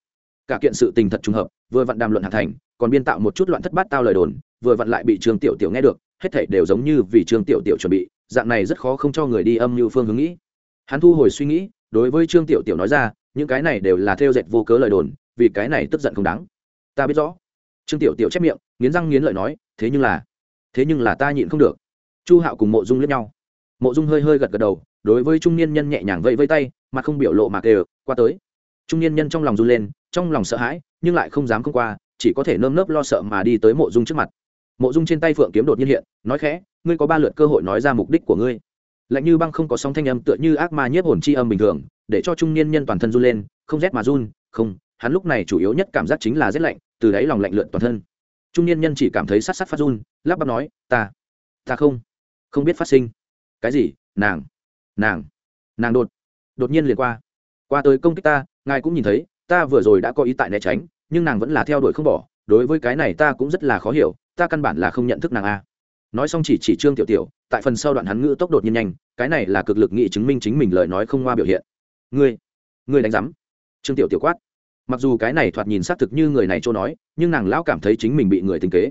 Cả kiện sự tình thật trùng hợp, vừa vặn đàm luận hạng thành, còn biên tạo một chút loạn thất bát tao lời đồn, vừa vặn lại bị Trường tiểu tiểu nghe được hết thảy đều giống như vì trương tiểu tiểu chuẩn bị, dạng này rất khó không cho người đi âm như phương hướng nghĩ. Hắn thu hồi suy nghĩ, đối với trương tiểu tiểu nói ra, những cái này đều là theo dệt vô cớ lời đồn, vì cái này tức giận không đáng. Ta biết rõ. Trương tiểu tiểu chép miệng, nghiến răng nghiến lợi nói, thế nhưng là, thế nhưng là ta nhịn không được. Chu hạo cùng mộ dung lẫn nhau. Mộ dung hơi hơi gật gật đầu, đối với trung niên nhân nhẹ nhàng vẫy vẫy tay, mà không biểu lộ mà kêu, qua tới. Trung niên nhân trong lòng run lên, trong lòng sợ hãi, nhưng lại không dám không qua, chỉ có thể nơm nớp lo sợ mà đi tới mộ dung trước mặt mộ dung trên tay phượng kiếm đột nhiên hiện, nói khẽ, ngươi có ba lượt cơ hội nói ra mục đích của ngươi. Lạnh như băng không có sóng thanh âm tựa như ác ma nhiếp hồn chi âm bình thường, để cho trung niên nhân toàn thân run lên, không rét mà run, không, hắn lúc này chủ yếu nhất cảm giác chính là rét lạnh, từ đáy lòng lạnh lượn toàn thân. Trung niên nhân chỉ cảm thấy sát sát phát run, lắp bắp nói, ta ta không không biết phát sinh. Cái gì? Nàng nàng nàng đột đột nhiên liền qua qua tới công kích ta, ngài cũng nhìn thấy, ta vừa rồi đã có ý tại né tránh, nhưng nàng vẫn là theo đuổi không bỏ, đối với cái này ta cũng rất là khó hiểu ta căn bản là không nhận thức nàng a. Nói xong chỉ chỉ trương tiểu tiểu, tại phần sau đoạn hắn ngữ tốc đột nhiên nhanh, cái này là cực lực nghị chứng minh chính mình lời nói không qua biểu hiện. Ngươi ngươi đánh giám. Trương tiểu tiểu quát. Mặc dù cái này thoạt nhìn xác thực như người này chỗ nói, nhưng nàng lão cảm thấy chính mình bị người tính kế.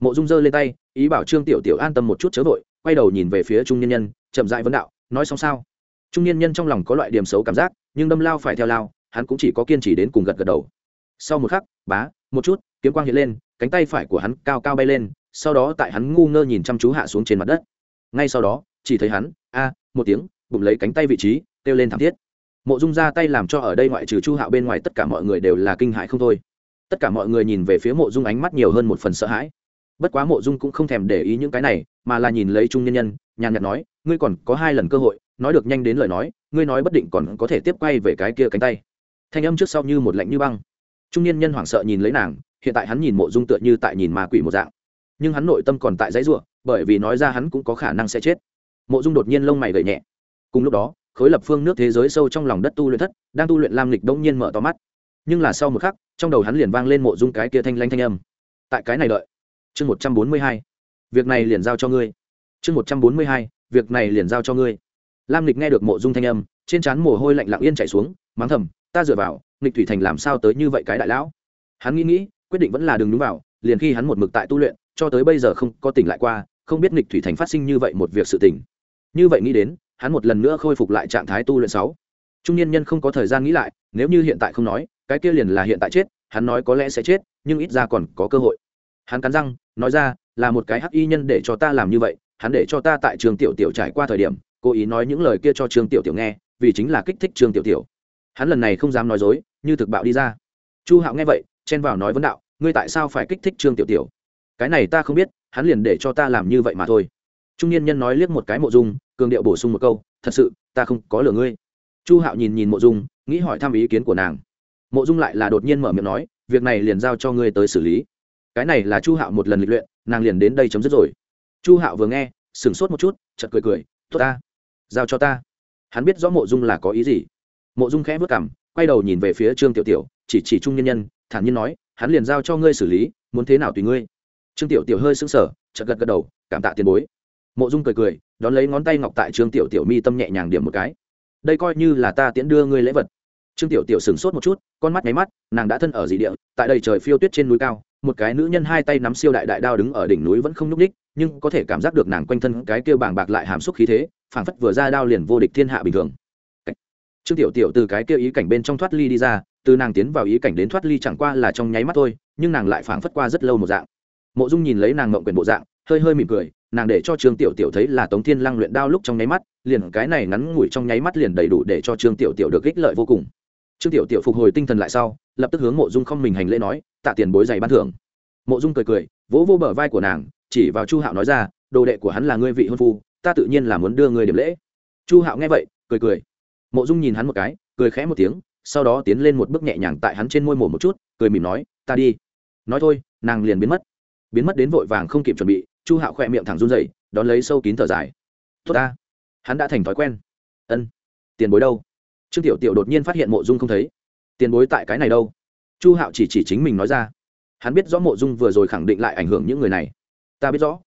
Mộ dung giơ lên tay, ý bảo trương tiểu tiểu an tâm một chút chớ vội, quay đầu nhìn về phía trung nhân nhân, chậm dại vấn đạo, nói xong sao? Trung nhân nhân trong lòng có loại điểm xấu cảm giác, nhưng đâm lao phải theo lao, hắn cũng chỉ có kiên trì đến cùng gật gật đầu. Sau một khắc, bá, một chút, kiếm quang hiện lên cánh tay phải của hắn cao cao bay lên, sau đó tại hắn ngu ngơ nhìn chăm chú hạ xuống trên mặt đất. Ngay sau đó, chỉ thấy hắn, a, một tiếng, bụng lấy cánh tay vị trí, kêu lên thảm thiết. Mộ dung ra tay làm cho ở đây ngoại trừ chu hạo bên ngoài tất cả mọi người đều là kinh hãi không thôi. Tất cả mọi người nhìn về phía mộ dung ánh mắt nhiều hơn một phần sợ hãi. Bất quá mộ dung cũng không thèm để ý những cái này, mà là nhìn lấy trung nhân nhân, nhàn nhạt nói, ngươi còn có hai lần cơ hội, nói được nhanh đến lời nói, ngươi nói bất định còn có thể tiếp quay về cái kia cánh tay. Thanh âm trước sau như một lạnh như băng. Trung niên nhân hoảng sợ nhìn lấy nàng hiện tại hắn nhìn mộ dung tựa như tại nhìn ma quỷ một dạng. Nhưng hắn nội tâm còn tại dãy ruộng bởi vì nói ra hắn cũng có khả năng sẽ chết. Mộ dung đột nhiên lông mày gậy nhẹ. Cùng lúc đó, khối lập phương nước thế giới sâu trong lòng đất tu luyện thất, đang tu luyện lam lịch đông nhiên mở to mắt. Nhưng là sau một khắc, trong đầu hắn liền vang lên mộ dung cái kia thanh lanh thanh âm. Tại cái này đợi. Chương một trăm bốn mươi hai. Việc này liền giao cho ngươi. Chương một trăm bốn mươi hai. Việc này liền giao cho ngươi. Lam lịch nghe được mộ dung thanh âm, trên trán mồ hôi lạnh lặng yên chạy xuống, mắng thầm, ta dựa vào, nghịch thủy thành làm sao tới như vậy cái đại lão? Hắn nghĩ nghĩ quyết định vẫn là đừng đúng vào, liền khi hắn một mực tại tu luyện, cho tới bây giờ không có tỉnh lại qua, không biết nghịch thủy thành phát sinh như vậy một việc sự tỉnh như vậy nghĩ đến, hắn một lần nữa khôi phục lại trạng thái tu luyện sáu. Trung niên nhân không có thời gian nghĩ lại, nếu như hiện tại không nói, cái kia liền là hiện tại chết, hắn nói có lẽ sẽ chết, nhưng ít ra còn có cơ hội. Hắn cắn răng, nói ra, là một cái hắc y nhân để cho ta làm như vậy, hắn để cho ta tại trường tiểu tiểu trải qua thời điểm, cố ý nói những lời kia cho trường tiểu tiểu nghe, vì chính là kích thích trường tiểu tiểu. Hắn lần này không dám nói dối, như thực bạo đi ra. Chu hạo nghe vậy chen vào nói vấn đạo, ngươi tại sao phải kích thích trương tiểu tiểu? Cái này ta không biết, hắn liền để cho ta làm như vậy mà thôi. Trung niên nhân nói liếc một cái mộ dung, cường điệu bổ sung một câu, thật sự, ta không có lừa ngươi. Chu hạo nhìn nhìn mộ dung, nghĩ hỏi thăm ý kiến của nàng. Mộ dung lại là đột nhiên mở miệng nói, việc này liền giao cho ngươi tới xử lý. Cái này là chu hạo một lần lịch luyện, nàng liền đến đây chấm dứt rồi. Chu hạo vừa nghe, sửng sốt một chút chật cười cười, tốt ta, giao cho ta. Hắn biết rõ mộ dung là có ý gì. Mộ dung khẽ vất cảm quay đầu nhìn về phía trương tiểu tiểu, chỉ chỉ trung nhân nhân thản nhiên nói, hắn liền giao cho ngươi xử lý, muốn thế nào tùy ngươi. Trương tiểu tiểu hơi sững sờ, chợt gật gật đầu, cảm tạ tiền bối. Mộ dung cười cười, đón lấy ngón tay ngọc tại trương tiểu tiểu mi tâm nhẹ nhàng điểm một cái. Đây coi như là ta tiễn đưa ngươi lễ vật. Trương tiểu tiểu sửng sốt một chút, con mắt nháy mắt, nàng đã thân ở dị địa, tại đây trời phiêu tuyết trên núi cao, một cái nữ nhân hai tay nắm siêu đại đại đao đứng ở đỉnh núi vẫn không nhúc ních nhưng có thể cảm giác được nàng quanh thân cái kêu bàng bạc lại hàm xúc khí thế, phảng phất vừa ra đao liền vô địch thiên hạ bình thường. Trương tiểu tiểu từ cái kêu ý cảnh bên trong thoát ly đi ra từ nàng tiến vào ý cảnh đến thoát ly chẳng qua là trong nháy mắt thôi, nhưng nàng lại phảng phất qua rất lâu một dạng. Mộ dung nhìn lấy nàng ngậm quyền bộ dạng, hơi hơi mỉm cười, nàng để cho trương tiểu tiểu thấy là tống thiên lăng luyện đao lúc trong nháy mắt, liền cái này ngắn ngủi trong nháy mắt liền đầy đủ để cho trương tiểu tiểu được ích lợi vô cùng. Trương tiểu tiểu phục hồi tinh thần lại sau, lập tức hướng mộ dung không mình hành lễ nói, tạ tiền bối dày ban thưởng. Mộ dung cười cười, vỗ vô bờ vai của nàng, chỉ vào chu hạo nói ra, đồ đệ của hắn là ngươi vị hôn phu, ta tự nhiên là muốn đưa ngươi điểm lễ. Chu hạo nghe vậy, cười cười. Mộ dung nhìn hắn một cái, cười khẽ một tiếng sau đó tiến lên một bước nhẹ nhàng tại hắn trên môi mổ một chút, cười mỉm nói, ta đi. Nói thôi, nàng liền biến mất. Biến mất đến vội vàng không kịp chuẩn bị, chu hạo khỏe miệng thẳng run dậy đón lấy sâu kín thở dài. Tốt ta. Hắn đã thành thói quen. Ân, tiền bối đâu? Trương tiểu tiểu đột nhiên phát hiện mộ dung không thấy. Tiền bối tại cái này đâu? Chu hạo chỉ chỉ chính mình nói ra. Hắn biết rõ mộ dung vừa rồi khẳng định lại ảnh hưởng những người này. Ta biết rõ.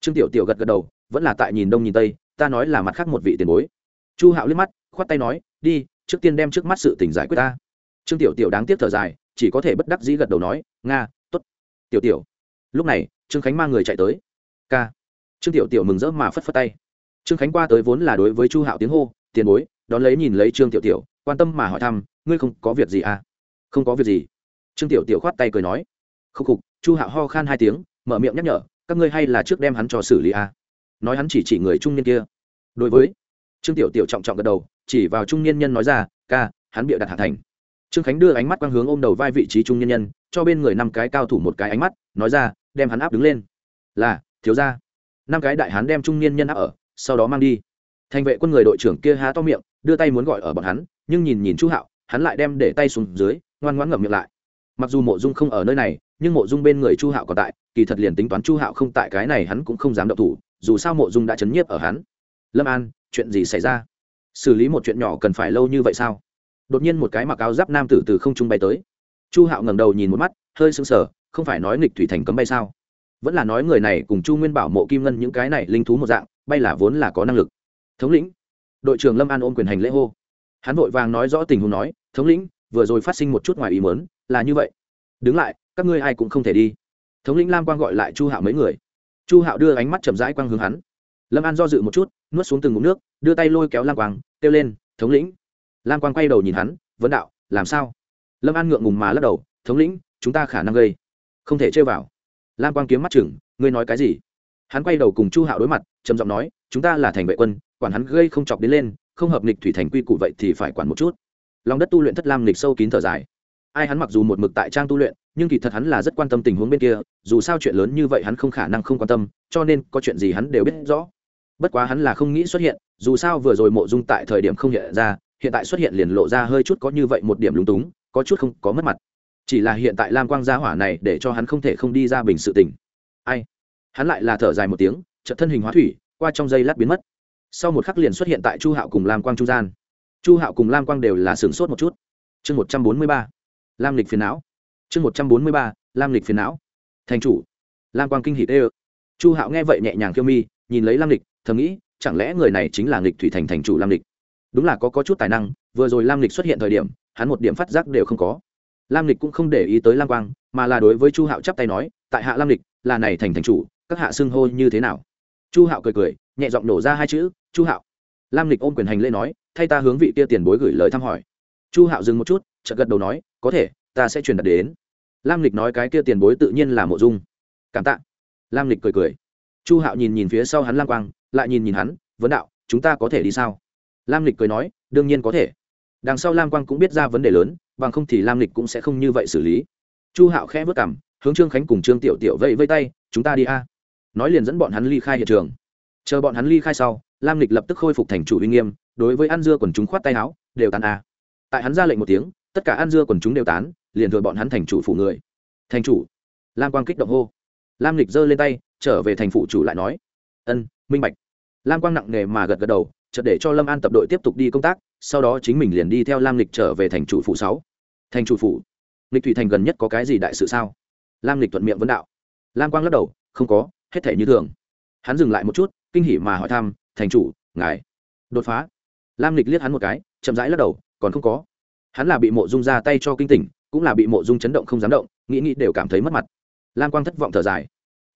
Trương tiểu tiểu gật gật đầu, vẫn là tại nhìn đông nhìn tây, ta nói là mặt khác một vị tiền bối. Chu hạo liếc mắt, khoát tay nói, đi trước tiên đem trước mắt sự tình giải quyết ta. Trương tiểu tiểu đáng tiếc thở dài, chỉ có thể bất đắc dĩ gật đầu nói, nga t ố t tiểu tiểu. Lúc này, trương khánh mang người chạy tới. K. Trương tiểu tiểu mừng rỡ mà phất phất tay. Trương khánh qua tới vốn là đối với chu hạo tiếng hô, tiền bối, đón lấy nhìn lấy trương tiểu tiểu, quan tâm mà hỏi thăm, ngươi không có việc gì à? Không có việc gì. Trương tiểu tiểu khoát tay cười nói. Khúc khục. Chu hạo ho khan hai tiếng, mở miệng nhắc nhở, các ngươi hay là trước đem hắn cho xử lý à? Nói hắn chỉ chỉ người trung niên kia. Đối với trương tiểu tiểu trọng trọng gật đầu chỉ vào trung niên nhân nói ra, ca, hắn bịa đặt hạ thành. Trương khánh đưa ánh mắt quang hướng ôm đầu vai vị trí trung niên nhân, cho bên người năm cái cao thủ một cái ánh mắt, nói ra, đem hắn áp đứng lên. Là, thiếu ra năm cái đại hán đem trung niên nhân áp ở, sau đó mang đi. Thành vệ quân người đội trưởng kia há to miệng, đưa tay muốn gọi ở bọn hắn, nhưng nhìn nhìn chu hạo, hắn lại đem để tay xuống dưới, ngoan ngoãn ngậm miệng lại. Mặc dù mộ dung không ở nơi này, nhưng mộ dung bên người chu hạo còn tại, kỳ thật liền tính toán chu hạo không tại cái này hắn cũng không dám động thủ, dù sao mộ dung đã chấn nhiếp ở hắn. Lâm an, chuyện gì xảy ra? Xử lý một chuyện nhỏ cần phải lâu như vậy sao? Đột nhiên một cái mặc áo giáp nam tử từ không trung bay tới. Chu hạo ngẩng đầu nhìn một mắt, hơi sững sờ, không phải nói nghịch thủy thành cấm bay sao? Vẫn là nói người này cùng chu nguyên bảo, mộ kim ngân những cái này linh thú một dạng, bay là vốn là có năng lực. Thống lĩnh, đội trưởng lâm an ôm quyền hành lễ hô. Hắn vội vàng nói rõ tình huống nói, thống lĩnh, vừa rồi phát sinh một chút ngoài ý mớn là như vậy. Đứng lại, các ngươi ai cũng không thể đi. Thống lĩnh lam quang gọi lại chu hạo mấy người. Chu hạo đưa ánh mắt chậm rãi quang hướng hắn lâm an do dự một chút, nuốt xuống từng ngụm nước, đưa tay lôi kéo lam quang, kêu lên, thống lĩnh. Lam quang quay đầu nhìn hắn, vấn đạo, làm sao? Lâm an ngượng ngùng mà lắc đầu, thống lĩnh, chúng ta khả năng gây không thể chơi vào. Lam quang kiếm mắt chừng, ngươi nói cái gì? Hắn quay đầu cùng chu hạo đối mặt, trầm giọng nói, chúng ta là thành vệ quân, quản hắn gây không chọc đến lên, không hợp nghịch thủy thành quy củ vậy thì phải quản một chút. Lòng đất tu luyện thất lam nghịch sâu kín thở dài. Ai hắn mặc dù một mực tại trang tu luyện, nhưng kỳ thật hắn là rất quan tâm tình huống bên kia, dù sao chuyện lớn như vậy hắn không khả năng không quan tâm, cho nên có chuyện gì hắn đều biết rõ bất quá hắn là không nghĩ xuất hiện, dù sao vừa rồi mộ dung tại thời điểm không hiện ra, hiện tại xuất hiện liền lộ ra hơi chút có như vậy một điểm lúng túng, có chút không có mất mặt. Chỉ là hiện tại lam quang gia hỏa này để cho hắn không thể không đi ra bình sự tình. Ai? Hắn lại là thở dài một tiếng, chợt thân hình hóa thủy, qua trong giây lát biến mất. Sau một khắc liền xuất hiện tại chu hạo cùng lam quang trung gian. Chu hạo cùng lam quang đều là sửng sốt một chút. Chương một trăm bốn mươi ba. Lam lịch phiền não. Chương một trăm bốn mươi ba. Lam lịch phiền não. Thành chủ. Lam quang kinh hỷ tê ơ. Chu hạo nghe vậy nhẹ nhàng kêu mi, nhìn lấy lam lịch thầm nghĩ chẳng lẽ người này chính là lịch thủy thành thành chủ lam lịch? Đúng là có, có chút tài năng vừa rồi lam lịch xuất hiện thời điểm hắn một điểm phát giác đều không có. Lam lịch cũng không để ý tới lam quang mà là đối với chu hạo chắp tay nói tại hạ lam lịch là này thành thành chủ các hạ xưng hô như thế nào? Chu hạo cười cười nhẹ giọng nổ ra hai chữ chu hạo. Lam lịch ôm quyền hành lễ nói thay ta hướng vị kia tiền bối gửi lời thăm hỏi. Chu hạo dừng một chút chợt gật đầu nói có thể ta sẽ truyền đạt đến. Lam lịch nói cái kia tiền bối tự nhiên là mộ dung. Cảm tạ. Lam lịch cười cười. Chu hạo nhìn nhìn phía sau hắn lam quang lại nhìn nhìn hắn, vấn đạo, chúng ta có thể đi sao? Lam lịch cười nói, đương nhiên có thể. Đằng sau lam quang cũng biết ra vấn đề lớn, bằng không thì lam lịch cũng sẽ không như vậy xử lý. Chu hạo khẽ vất cảm hướng trương khánh cùng trương tiểu tiểu vẫy vây tay, chúng ta đi a. Nói liền dẫn bọn hắn ly khai hiện trường. Chờ bọn hắn ly khai sau, lam lịch lập tức khôi phục thành chủ uy nghiêm, đối với ăn dưa quần chúng khoát tay áo, đều tàn a. Tại hắn ra lệnh một tiếng, tất cả ăn dưa quần chúng đều tán, liền thừa bọn hắn thành chủ phủ người. Thành chủ? Lam quang kích động hô. Lam lịch giơ lên tay, trở về thành phụ chủ lại nói, ân, minh bạch lam quang nặng nề mà gật gật đầu, chợt để cho lâm an tập đội tiếp tục đi công tác, sau đó chính mình liền đi theo lam lịch trở về thành chủ phủ sáu. Thành chủ phủ? Lịch thủy thành gần nhất có cái gì đại sự sao? Lam lịch thuận miệng vấn đạo. Lam quang lắc đầu, không có, hết thể như thường. Hắn dừng lại một chút, kinh hỉ mà hỏi thăm, thành chủ, ngài đột phá? Lam lịch liếc hắn một cái, chậm rãi lắc đầu, còn không có. Hắn là bị mộ dung ra tay cho kinh tỉnh, cũng là bị mộ dung chấn động không dám động, nghĩ nghĩ đều cảm thấy mất mặt. Lam quang thất vọng thở dài.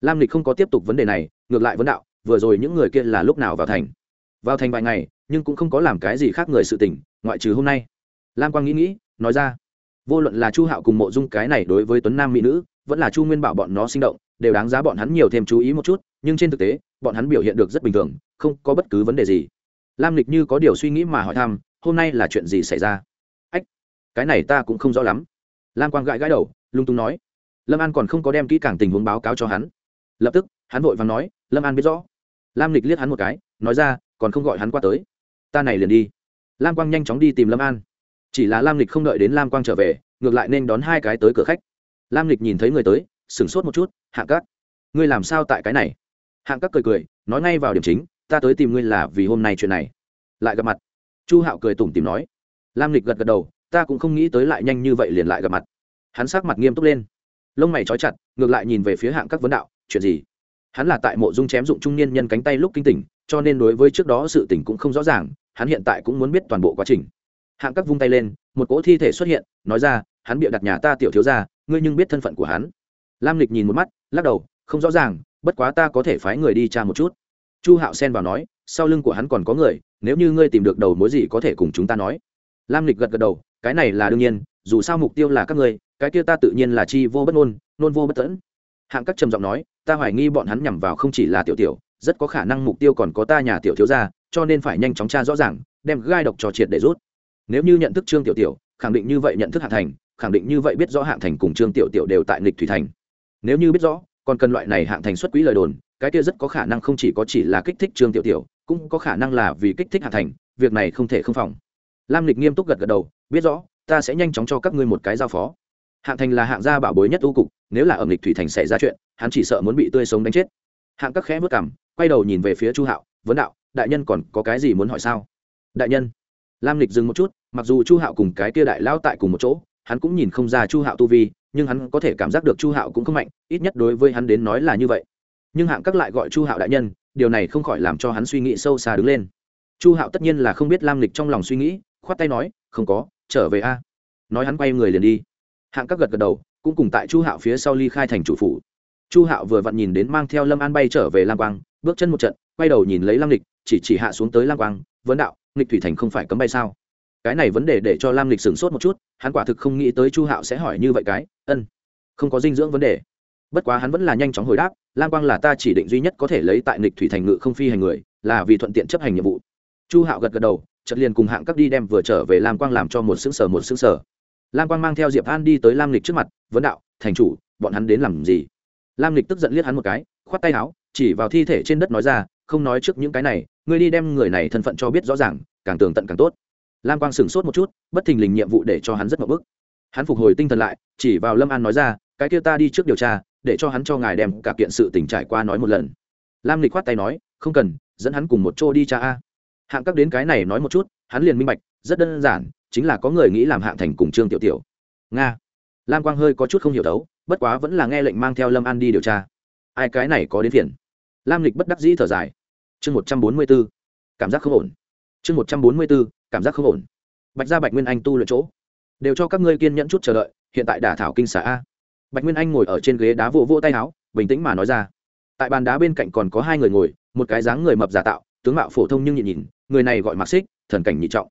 Lam lịch không có tiếp tục vấn đề này, ngược lại vấn đạo vừa rồi những người kia là lúc nào vào thành? Vào thành vài ngày, nhưng cũng không có làm cái gì khác người sự tỉnh ngoại trừ hôm nay. Lam quang nghĩ nghĩ, nói ra. Vô luận là chu hạo cùng mộ dung cái này đối với tuấn nam mỹ nữ, vẫn là chu nguyên bảo bọn nó sinh động, đều đáng giá bọn hắn nhiều thêm chú ý một chút, nhưng trên thực tế, bọn hắn biểu hiện được rất bình thường, không có bất cứ vấn đề gì. Lam lịch như có điều suy nghĩ mà hỏi thăm, hôm nay là chuyện gì xảy ra? Ách, cái này ta cũng không rõ lắm. Lam quang gãi gãi đầu, lung tung nói. Lâm an còn không có đem kỹ càng tình huống báo cáo cho hắn. Lập tức, hắn vội và nói, lâm an biết rõ lam lịch liếc hắn một cái, nói ra, còn không gọi hắn qua tới. Ta này liền đi. Lam quang nhanh chóng đi tìm lâm an. Chỉ là lam lịch không đợi đến lam quang trở về, ngược lại nên đón hai cái tới cửa khách. Lam lịch nhìn thấy người tới, sửng sốt một chút, hạng cát, ngươi làm sao tại cái này? Hạng cát cười cười, nói ngay vào điểm chính, ta tới tìm ngươi là vì hôm nay chuyện này. Lại gặp mặt. Chu hạo cười tủm tìm nói. Lam lịch gật gật đầu, ta cũng không nghĩ tới lại nhanh như vậy liền lại gặp mặt. Hắn sắc mặt nghiêm túc lên. Lông mày trói chặt, ngược lại nhìn về phía hạng các vấn đạo, chuyện gì? Hắn là tại mộ dung chém dụng trung niên nhân cánh tay lúc kinh tỉnh cho nên đối với trước đó sự tỉnh cũng không rõ ràng hắn hiện tại cũng muốn biết toàn bộ quá trình. Hạng các vung tay lên một cỗ thi thể xuất hiện nói ra hắn bịa đặt nhà ta tiểu thiếu ra ngươi nhưng biết thân phận của hắn. Lam lịch nhìn một mắt lắc đầu không rõ ràng bất quá ta có thể phái người đi tra một chút. Chu hạo xen vào nói sau lưng của hắn còn có người nếu như ngươi tìm được đầu mối gì có thể cùng chúng ta nói. Lam lịch gật gật đầu cái này là đương nhiên dù sao mục tiêu là các ngươi cái kia ta tự nhiên là chi vô bất ngôn, nôn vô bất tẫn hạng các trầm giọng nói, ta hoài nghi bọn hắn nhằm vào không chỉ là tiểu tiểu, rất có khả năng mục tiêu còn có ta nhà tiểu thiếu gia, cho nên phải nhanh chóng tra rõ ràng, đem gai độc trò triệt để rút. Nếu như nhận thức trương tiểu tiểu, khẳng định như vậy nhận thức hạng thành, khẳng định như vậy biết rõ hạng thành cùng trương tiểu tiểu đều tại nghịch thủy thành. Nếu như biết rõ, còn cần loại này hạng thành xuất quỹ lời đồn, cái kia rất có khả năng không chỉ có chỉ là kích thích trương tiểu tiểu, cũng có khả năng là vì kích thích hạng thành, việc này không thể không phòng. Lam lịch nghiêm túc gật gật đầu, biết rõ, ta sẽ nhanh chóng cho các ngươi một cái giao phó hạng thành là hạng gia bảo bối nhất ưu cục, nếu là ở nghịch thủy thành xảy ra chuyện, hắn chỉ sợ muốn bị tươi sống đánh chết. Hạng các khẽ vất cảm quay đầu nhìn về phía chu hạo, vấn đạo, đại nhân còn có cái gì muốn hỏi sao? Đại nhân. Lam lịch dừng một chút, mặc dù chu hạo cùng cái kia đại lao tại cùng một chỗ, hắn cũng nhìn không ra chu hạo tu vi, nhưng hắn có thể cảm giác được chu hạo cũng không mạnh, ít nhất đối với hắn đến nói là như vậy. Nhưng hạng các lại gọi chu hạo đại nhân, điều này không khỏi làm cho hắn suy nghĩ sâu xa đứng lên. Chu hạo tất nhiên là không biết lam lịch trong lòng suy nghĩ, khoát tay nói, không có, trở về a. Nói hắn quay người liền đi hạng các gật gật đầu, cũng cùng tại chu hạo phía sau ly khai thành chủ phủ. Chu hạo vừa vặn nhìn đến mang theo lâm an bay trở về lam quang, bước chân một trận, quay đầu nhìn lấy lam lịch, chỉ chỉ hạ xuống tới lam quang, vấn đạo, lịch thủy thành không phải cấm bay sao? Cái này vấn đề để cho lam lịch sửng sốt một chút, hắn quả thực không nghĩ tới chu hạo sẽ hỏi như vậy cái, ân, không có dinh dưỡng vấn đề. Bất quá hắn vẫn là nhanh chóng hồi đáp, lam quang là ta chỉ định duy nhất có thể lấy tại lịch thủy thành ngự không phi hành người, là vì thuận tiện chấp hành nhiệm vụ. Chu hạo gật gật đầu chật liền cùng hạng các đi đem vừa trở về lam quang làm cho một xứng sở một xứng sở lam quang mang theo diệp an đi tới lam lịch trước mặt, vấn đạo, thành chủ, bọn hắn đến làm gì? Lam lịch tức giận liếc hắn một cái, khoát tay áo, chỉ vào thi thể trên đất nói ra, không nói trước những cái này, ngươi đi đem người này thân phận cho biết rõ ràng, càng tường tận càng tốt. Lam quang sửng sốt một chút, bất thình lình nhiệm vụ để cho hắn rất mậu bức. Hắn phục hồi tinh thần lại, chỉ vào lâm an nói ra, cái kia ta đi trước điều tra, để cho hắn cho ngài đem cả kiện sự tình trải qua nói một lần. Lam lịch khoát tay nói, không cần, dẫn hắn cùng một chỗ đi cha a. Hạng các đến cái này nói một chút, hắn liền minh bạch rất đơn giản, chính là có người nghĩ làm hạng thành cùng trương tiểu tiểu. Nga. Lam quang hơi có chút không hiểu đấu bất quá vẫn là nghe lệnh mang theo lâm an đi điều tra. Ai cái này có đến phiền? Lam lịch bất đắc dĩ thở dài. Chương một trăm bốn mươi b ố cảm giác không ổn. Chương một trăm bốn mươi b ố cảm giác không ổn. Bạch gia bạch nguyên anh tu luyện chỗ. Đều cho các ngươi kiên nhẫn chút chờ đợi, hiện tại đả thảo kinh xả a. Bạch nguyên anh ngồi ở trên ghế đá vỗ vỗ tay áo, bình tĩnh mà nói ra. Tại bàn đá bên cạnh còn có hai người ngồi, một cái dáng người mập giả tạo, tướng mạo phổ thông nhưng nhịn nhìn người này gọi mặc xích, thần cảnh nhị trọng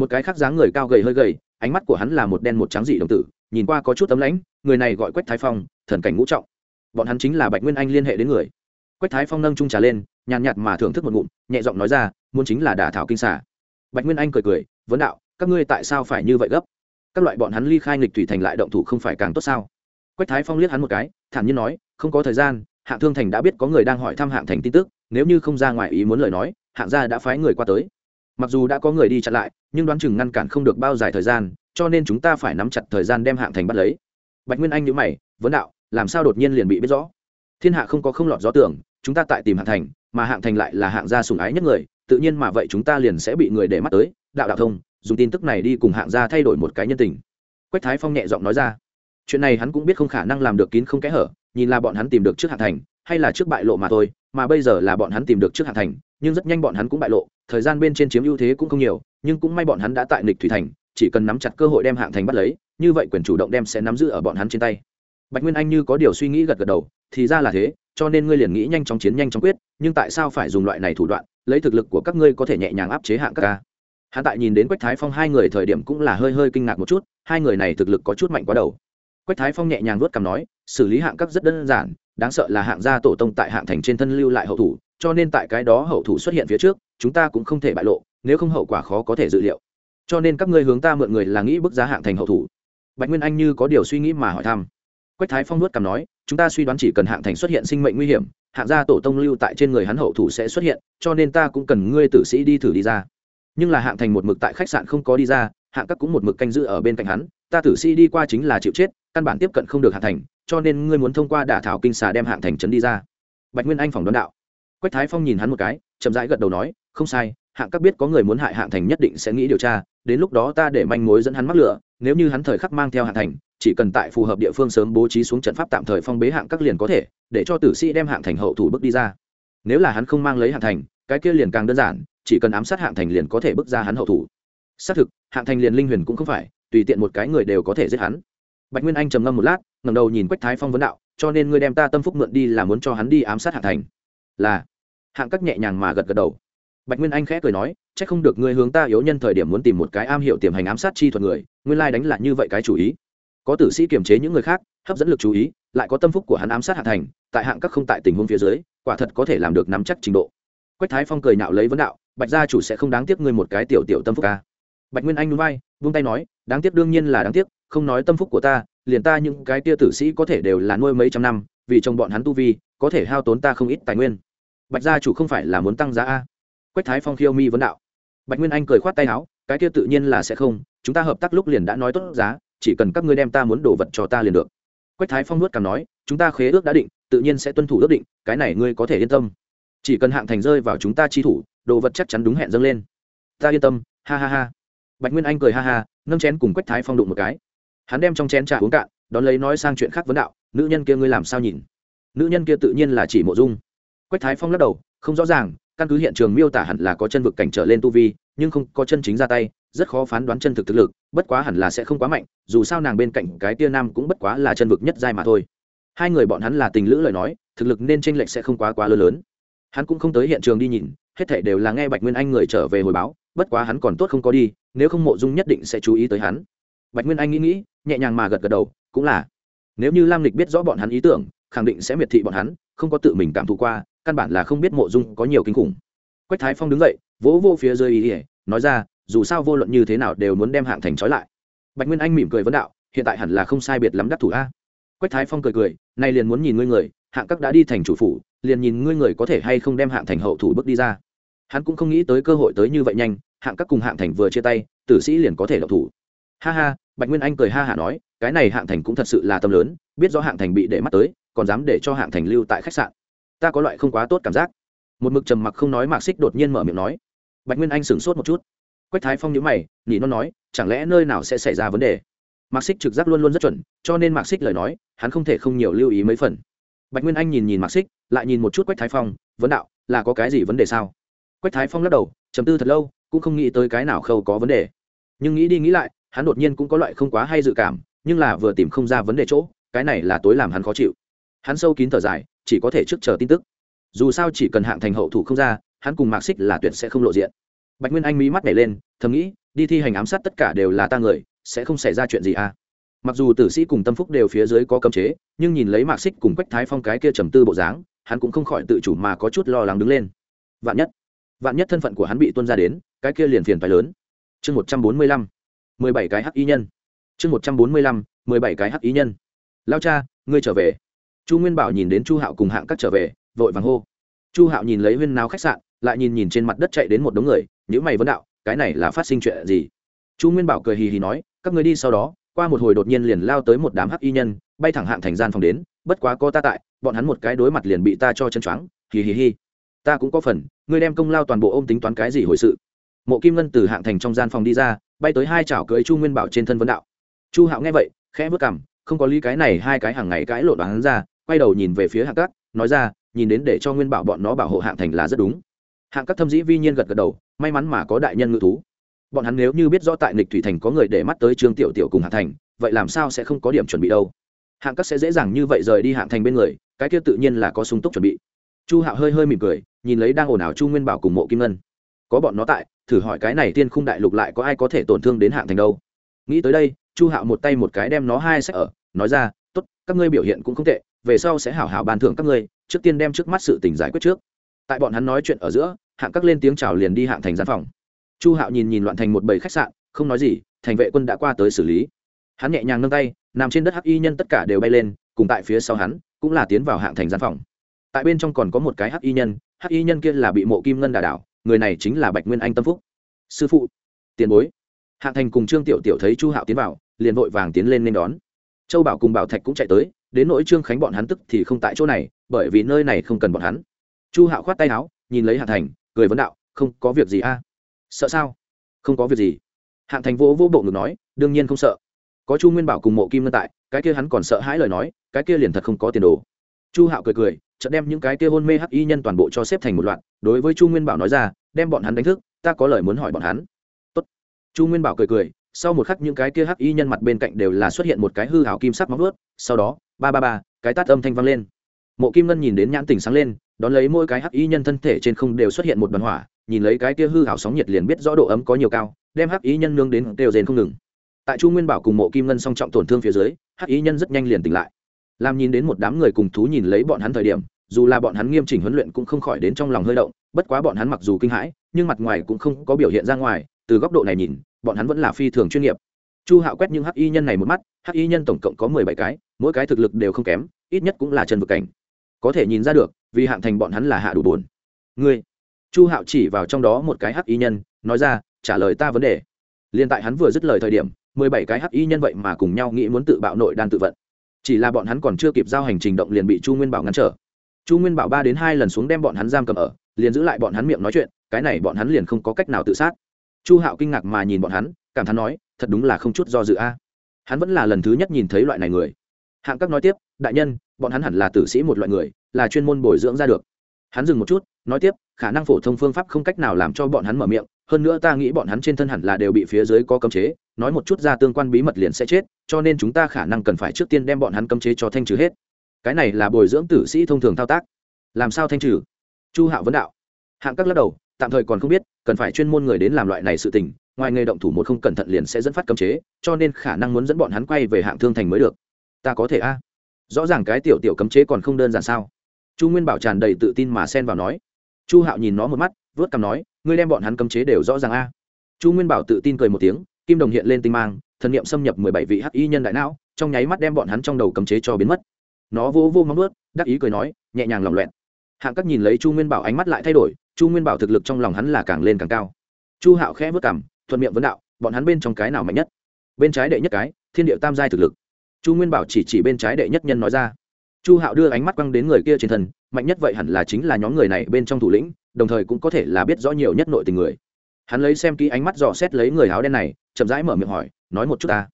một cái khác dáng người cao gầy hơi gầy, ánh mắt của hắn là một đen một trắng dị đồng tử, nhìn qua có chút tấm lãnh, người này gọi quách thái phong, thần cảnh ngũ trọng. Bọn hắn chính là bạch nguyên anh liên hệ đến người. Quách thái phong nâng trung trà lên, nhàn nhạt mà thưởng thức một ngụm, nhẹ giọng nói ra, muốn chính là đả thảo kinh xả bạch nguyên anh cười cười, vấn đạo, các ngươi tại sao phải như vậy gấp? Các loại bọn hắn ly khai nghịch thủy thành lại động thủ không phải càng tốt sao? Quách thái phong liếc hắn một cái, thản nhiên nói, không có thời gian, hạng thương thành đã biết có người đang hỏi thăm hạng thành tin tức, nếu như không ra ngoài ý muốn lời nói, hạng gia đã phái người qua tới mặc dù đã có người đi chặn lại, nhưng đoán chừng ngăn cản không được bao dài thời gian, cho nên chúng ta phải nắm chặt thời gian đem hạng thành bắt lấy. Bạch nguyên anh nhữ mày, vấn đạo, làm sao đột nhiên liền bị biết rõ? Thiên hạ không có không lọt gió tưởng, chúng ta tại tìm hạng thành, mà hạng thành lại là hạng gia sùng ái nhất người, tự nhiên mà vậy chúng ta liền sẽ bị người để mắt tới. Đạo đạo thông, dùng tin tức này đi cùng hạng gia thay đổi một cái nhân tình. Quách thái phong nhẹ giọng nói ra, chuyện này hắn cũng biết không khả năng làm được kín không kẽ hở, nhìn là bọn hắn tìm được trước hạng thành, hay là trước bại lộ mà thôi, mà bây giờ là bọn hắn tìm được trước hạng thành nhưng rất nhanh bọn hắn cũng bại lộ, thời gian bên trên chiếm ưu thế cũng không nhiều, nhưng cũng may bọn hắn đã tại nịch thủy thành, chỉ cần nắm chặt cơ hội đem hạng thành bắt lấy, như vậy quyền chủ động đem sẽ nắm giữ ở bọn hắn trên tay. Bạch nguyên anh như có điều suy nghĩ gật gật đầu, thì ra là thế, cho nên ngươi liền nghĩ nhanh chóng chiến nhanh chóng quyết, nhưng tại sao phải dùng loại này thủ đoạn, lấy thực lực của các ngươi có thể nhẹ nhàng áp chế hạng các ca? Hạ tại nhìn đến quách thái phong hai người thời điểm cũng là hơi hơi kinh ngạc một chút, hai người này thực lực có chút mạnh quá đầu. Quách thái phong nhẹ nhàng vuốt cằm nói, xử lý hạng các rất đơn giản, đáng sợ là hạng gia tổ tông tại hạng thành trên thân lưu lại hậu thủ cho nên tại cái đó hậu thủ xuất hiện phía trước, chúng ta cũng không thể bại lộ, nếu không hậu quả khó có thể dự liệu. Cho nên các ngươi hướng ta mượn người là nghĩ bức giá hạng thành hậu thủ. Bạch nguyên anh như có điều suy nghĩ mà hỏi thăm. Quách thái phong nuốt cằm nói, chúng ta suy đoán chỉ cần hạng thành xuất hiện sinh mệnh nguy hiểm, hạng gia tổ tông lưu tại trên người hắn hậu thủ sẽ xuất hiện, cho nên ta cũng cần ngươi tử sĩ đi thử đi ra. Nhưng là hạng thành một mực tại khách sạn không có đi ra, hạng các cũng một mực canh giữ ở bên cạnh hắn, ta tử sĩ đi qua chính là chịu chết, căn bản tiếp cận không được hạng thành, cho nên ngươi muốn thông qua đả thảo kinh xà đem hạng thành trấn đi ra. Bạch nguyên anh phỏng đoán đạo quách thái phong nhìn hắn một cái, chậm rãi gật đầu nói, không sai, hạng các biết có người muốn hại hạng thành nhất định sẽ nghĩ điều tra, đến lúc đó ta để manh mối dẫn hắn mắc lửa, nếu như hắn thời khắc mang theo hạng thành, chỉ cần tại phù hợp địa phương sớm bố trí xuống trận pháp tạm thời phong bế hạng các liền có thể, để cho tử sĩ đem hạng thành hậu thủ bước đi ra. Nếu là hắn không mang lấy hạng thành, cái kia liền càng đơn giản, chỉ cần ám sát hạng thành liền có thể bước ra hắn hậu thủ. Xác thực, hạng thành liền linh huyền cũng không phải, tùy tiện một cái người đều có thể giết hắn. Bạch nguyên anh trầm ngâm một lát ngầm đầu nhìn quách thái phong vấn đạo, cho nên ngươi đem ta tâm phúc mượn đi là muốn cho hắn đi ám sát hạng thành. Là hạng các nhẹ nhàng mà gật gật đầu. Bạch nguyên anh khẽ cười nói c h ắ c không được ngươi hướng ta yếu nhân thời điểm muốn tìm một cái am hiểu tiềm hành ám sát chi thuật người, nguyên lai、like、đánh là như vậy cái chủ ý. Có tử sĩ kiềm chế những người khác, hấp dẫn lực chú ý, lại có tâm phúc của hắn ám sát hạ thành, tại hạng các không tại tình huống phía dưới, quả thật có thể làm được nắm chắc trình độ. Quách thái phong cười nạo lấy vấn đạo, bạch gia chủ sẽ không đáng tiếc ngươi một cái tiểu tiểu tâm phúc ca. Bạch nguyên anh núi vai, vung tay nói, đáng tiếc đương nhiên là đáng tiếc, không nói tâm phúc của ta, liền ta những cái tia tử sĩ có thể đều là nuôi mấy trăm năm, vì trong bọn hắn tu vi, có thể hao tốn ta không ít tài nguyên bạch gia chủ không phải là muốn tăng giá a. Quách thái phong khiêu mi vấn đạo. Bạch nguyên anh cười khoát tay áo, cái kia tự nhiên là sẽ không, chúng ta hợp tác lúc liền đã nói tốt giá, chỉ cần các ngươi đem ta muốn đổ vật cho ta liền được. Quách thái phong nuốt cảm nói, chúng ta khế ước đã định, tự nhiên sẽ tuân thủ ước định, cái này ngươi có thể yên tâm. Chỉ cần hạng thành rơi vào chúng ta chi thủ, đồ vật chắc chắn đúng hẹn dâng lên. Ta yên tâm, ha ha ha. Bạch nguyên anh cười ha ha, nâng chén cùng quách thái phong đụng một cái. Hắn đem trong chén trà uống cạn, đón lấy nói sang chuyện khác vấn đạo, nữ nhân kia ngươi làm sao nhìn? Nữ nhân kia tự nhiên là chỉ mộ dung quách thái phong lắc đầu, không rõ ràng, căn cứ hiện trường miêu tả hẳn là có chân vực cảnh trở lên tu vi, nhưng không có chân chính ra tay, rất khó phán đoán chân thực thực lực, bất quá hẳn là sẽ không quá mạnh, dù sao nàng bên cạnh cái tia nam cũng bất quá là chân vực nhất giai mà thôi. Hai người bọn hắn là tình lữ lời nói, thực lực nên tranh lệch sẽ không quá quá lớn lớn. Hắn cũng không tới hiện trường đi nhìn, hết thảy đều là nghe bạch nguyên anh người trở về hồi báo, bất quá hắn còn tốt không có đi, nếu không mộ dung nhất định sẽ chú ý tới hắn. Bạch nguyên anh nghĩ nghĩ, nhẹ nhàng mà gật gật đầu, cũng là. Nếu như lam lịch biết rõ bọn hắn ý tưởng, khẳng định sẽ miệt thị bọn hắn, không có tự mình cảm thụ qua căn bản là không biết mộ dung có nhiều kinh khủng. Quách thái phong đứng dậy, vỗ vô phía dưới ý ỉa nói ra, dù sao vô luận như thế nào đều muốn đem hạng thành trói lại. Bạch nguyên anh mỉm cười vấn đạo, hiện tại hẳn là không sai biệt lắm đắc thủ a. Quách thái phong cười cười, nay liền muốn nhìn ngươi người, hạng các đã đi thành chủ phủ, liền nhìn ngươi người có thể hay không đem hạng thành hậu thủ bước đi ra. Hắn cũng không nghĩ tới cơ hội tới như vậy nhanh, hạng các cùng hạng thành vừa chia tay, tử sĩ liền có thể độc thủ. Ha ha, bạch nguyên anh cười ha hả nói, cái này hạng thành cũng thật sự là tâm lớn, biết rõ hạng thành bị để mắt tới, còn dám để cho hạng thành lưu tại khách sạn ta có loại không quá tốt cảm giác. Một mực trầm mặc không nói mạc xích đột nhiên mở miệng nói. Bạch nguyên anh sửng sốt một chút. Quách thái phong nhớ mày, nhỉ nó nói, chẳng lẽ nơi nào sẽ xảy ra vấn đề? Mạc xích trực giác luôn luôn rất chuẩn, cho nên mạc xích lời nói, hắn không thể không nhiều lưu ý mấy phần. Bạch nguyên anh nhìn nhìn mạc xích, lại nhìn một chút quách thái phong, vấn đạo, là có cái gì vấn đề sao? Quách thái phong lắc đầu chầm tư thật lâu, cũng không nghĩ tới cái nào khâu có vấn đề. Nhưng nghĩ đi nghĩ lại, hắn đột nhiên cũng có loại không quá hay dự cảm, nhưng là vừa tìm không ra vấn đề chỗ, cái này là tối làm hắn khó chịu. Hắn sâu kín thở dài chỉ có thể trước chờ tin tức. Dù sao chỉ cần hạng thành hậu thủ không ra, hắn cùng mạc xích là tuyệt sẽ không lộ diện. Bạch nguyên anh mỹ mắt nhảy lên, thầm nghĩ, đi thi hành ám sát tất cả đều là ta người, sẽ không xảy ra chuyện gì à? Mặc dù tử sĩ cùng tâm phúc đều phía dưới có cấm chế, nhưng nhìn lấy mạc xích cùng quách thái phong cái kia trầm tư bộ dáng, hắn cũng không khỏi tự chủ mà có chút lo lắng đứng lên. Vạn nhất vạn nhất thân phận của hắn bị tuân ra đến, cái kia liền phiền phải lớn. Chương một trăm bốn mươi lăm, mười bảy cái hắc ý nhân. Chương một trăm bốn mươi lăm, mười bảy cái hắc ý nhân. Lao cha, ngươi trở về chu nguyên bảo nhìn đến chu hạo cùng hạng các trở về, vội vàng hô. Chu hạo nhìn lấy huyên náo khách sạn, lại nhìn nhìn trên mặt đất chạy đến một đống người những mày vấn đạo, cái này là phát sinh chuyện gì? Chu nguyên bảo cười hì hì nói, các người đi sau đó, qua một hồi đột nhiên liền lao tới một đám hắc y nhân, bay thẳng hạng thành gian phòng đến, bất quá có ta tại, bọn hắn một cái đối mặt liền bị ta cho chân choáng, hì hì hì. Ta cũng có phần, ngươi đem công lao toàn bộ ôm tính toán cái gì hồi sự. Mộ kim ngân từ hạng thành trong gian phòng đi ra, bay tới hai chảo cưới chu nguyên bảo trên thân vấn đạo. Chu hạo nghe vậy, khẽ vất cảm không có lý cái này hai cái hàng ngày cãi lộ đoán ra quay đầu nhìn về phía hạng cát, nói ra, nhìn đến để cho nguyên bảo bọn nó bảo hộ hạng thành là rất đúng. Hạng các thâm dĩ vi nhiên gật gật đầu, may mắn mà có đại nhân ngự thú. Bọn hắn nếu như biết rõ tại nịch thủy thành có người để mắt tới trương tiểu tiểu cùng hạng thành, vậy làm sao sẽ không có điểm chuẩn bị đâu? Hạng các sẽ dễ dàng như vậy rời đi hạng thành bên người, cái kia tự nhiên là có sung túc chuẩn bị. Chu hạo hơi hơi mỉm cười, nhìn lấy đang ồn ào chu nguyên bảo cùng mộ kim ngân. Có bọn nó tại, thử hỏi cái này tiên khung đại lục lại có ai có thể tổn thương đến hạng thành đâu? Nghĩ tới đây, chu hạo một tay một cái đem nó hai sách ở, nói ra, tốt, các ngươi biểu hiện cũng không tệ về sau sẽ hảo hảo bàn thưởng các ngươi, trước tiên đem trước mắt sự tình giải quyết trước. Tại bọn hắn nói chuyện ở giữa, hạng các lên tiếng chào liền đi hạng thành gian phòng. Chu hạo nhìn nhìn loạn thành một bầy khách sạn, không nói gì, thành vệ quân đã qua tới xử lý. Hắn nhẹ nhàng nâng tay, nằm trên đất hắc y nhân tất cả đều bay lên, cùng tại phía sau hắn, cũng là tiến vào hạng thành gian phòng. Tại bên trong còn có một cái hắc y nhân, hắc y nhân kia là bị mộ kim ngân đà đảo, người này chính là bạch nguyên anh tâm phúc. Sư phụ, tiền bối. Hạng thành cùng trương tiểu tiểu thấy chu hạo tiến vào, liền vội vàng tiến lên nên đón. Châu bảo cùng bảo thạch cũng chạy tới đến nỗi trương khánh bọn hắn tức thì không tại chỗ này, bởi vì nơi này không cần bọn hắn. Chu hạo khoát tay áo, nhìn lấy hạng thành, cười vấn đạo, không có việc gì a? Sợ sao? Không có việc gì. Hạng thành vỗ vỗ bộ ngực nói, đương nhiên không sợ. Có chu nguyên bảo cùng mộ kim ngân tại, cái kia hắn còn sợ hãi lời nói, cái kia liền thật không có tiền đồ. Chu hạo cười cười, chợt đem những cái kia hôn mê hắc y nhân toàn bộ cho xếp thành một loạt, đối với chu nguyên bảo nói ra, đem bọn hắn đánh thức, ta có lời muốn hỏi bọn hắn. Tốt. chu nguyên bảo cười cười sau một khắc những cái kia hắc y nhân mặt bên cạnh đều là xuất hiện một cái hư hảo kim sắc móng ướt sau đó, ba ba ba, cái tát âm thanh vang lên. Mộ kim ngân nhìn đến nhãn tình sáng lên, đón lấy mỗi cái hắc y nhân thân thể trên không đều xuất hiện một đoàn hỏa, nhìn lấy cái kia hư hảo sóng nhiệt liền biết rõ độ ấm có nhiều cao, đem hắc y nhân nương đến đều rền không ngừng. Tại chu nguyên bảo cùng mộ kim ngân song trọng tổn thương phía dưới, hắc y nhân rất nhanh liền tỉnh lại. Làm nhìn đến một đám người cùng thú nhìn lấy bọn hắn thời điểm, dù là bọn hắn nghiêm chỉnh huấn luyện cũng không khỏi đến trong lòng hơi động, bất quá bọn hắn mặc dù kinh hãi, nhưng mặt ngoài cũng không có biểu hiện ra ngoài, từ góc độ này nhìn bọn hắn vẫn là phi thường chuyên nghiệp. Chu hạo quét những hắc y nhân này một mắt, hắc y nhân tổng cộng có mười bảy cái, mỗi cái thực lực đều không kém, ít nhất cũng là chân vực cảnh. Có thể nhìn ra được, vì hạng thành bọn hắn là hạ đủ bồn ngươi? Chu hạo chỉ vào trong đó một cái hắc y nhân, nói ra, trả lời ta vấn đề. Liên tại hắn vừa dứt lời thời điểm, mười bảy cái hắc y nhân vậy mà cùng nhau nghĩ muốn tự bạo nội đan tự vận. Chỉ là bọn hắn còn chưa kịp giao hành trình động liền bị chu nguyên bảo ngăn trở. Chu nguyên bảo ba đến hai lần xuống đem bọn hắn giam cầm ở, liền giữ lại bọn hắn miệng nói chuyện, cái này bọn hắn liền không có cách nào tự sát chu hạo kinh ngạc mà nhìn bọn hắn, cảm thán nói, thật đúng là không chút do dự a. Hắn vẫn là lần thứ nhất nhìn thấy loại này người. Hạng các nói tiếp, đại nhân, bọn hắn hẳn là tử sĩ một loại người, là chuyên môn bồi dưỡng ra được. Hắn dừng một chút, nói tiếp, khả năng phổ thông phương pháp không cách nào làm cho bọn hắn mở miệng, hơn nữa ta nghĩ bọn hắn trên thân hẳn là đều bị phía dưới có cấm chế, nói một chút ra tương quan bí mật liền sẽ chết, cho nên chúng ta khả năng cần phải trước tiên đem bọn hắn cấm chế cho thanh trừ hết. Cái này là bồi dưỡng tử sĩ thông thường thao tác. Làm sao thanh trừ? Chu hạo vấn đạo. Hạng các lắc đầu, tạm thời còn không biết cần phải chuyên môn người đến làm loại này sự tình, ngoài nghề động thủ một không cẩn thận liền sẽ dẫn phát cấm chế, cho nên khả năng muốn dẫn bọn hắn quay về hạng thương thành mới được. Ta có thể a? Rõ ràng cái tiểu tiểu cấm chế còn không đơn giản sao? Chu nguyên bảo tràn đầy tự tin mà xen vào nói. Chu hạo nhìn nó một mắt, vớt cằm nói, ngươi đem bọn hắn cấm chế đều rõ ràng a. Chu nguyên bảo tự tin cười một tiếng, kim đồng hiện lên tinh mang, thần niệm xâm nhập mười bảy vị hắc y nhân đại não, trong nháy mắt đem bọn hắn trong đầu cấm chế cho biến mất. Nó vô vô móng ướt đắc ý cười nói, nhẹ nhàng lỏng loẹn hạng các nhìn lấy chu nguyên bảo ánh mắt lại thay đổi, chu nguyên bảo thực lực trong lòng hắn là càng lên càng cao. Chu hạo khẽ vất cảm thuận miệng vấn đạo, bọn hắn bên trong cái nào mạnh nhất? Bên trái đệ nhất cái, thiên điệu tam giai thực lực. Chu nguyên bảo chỉ chỉ bên trái đệ nhất nhân nói ra. Chu hạo đưa ánh mắt quăng đến người kia trên thân, mạnh nhất vậy hẳn là chính là nhóm người này bên trong thủ lĩnh, đồng thời cũng có thể là biết rõ nhiều nhất nội tình người. Hắn lấy xem kỹ ánh mắt dò xét lấy người áo đen này, chậm rãi mở miệng hỏi, nói một chút ta,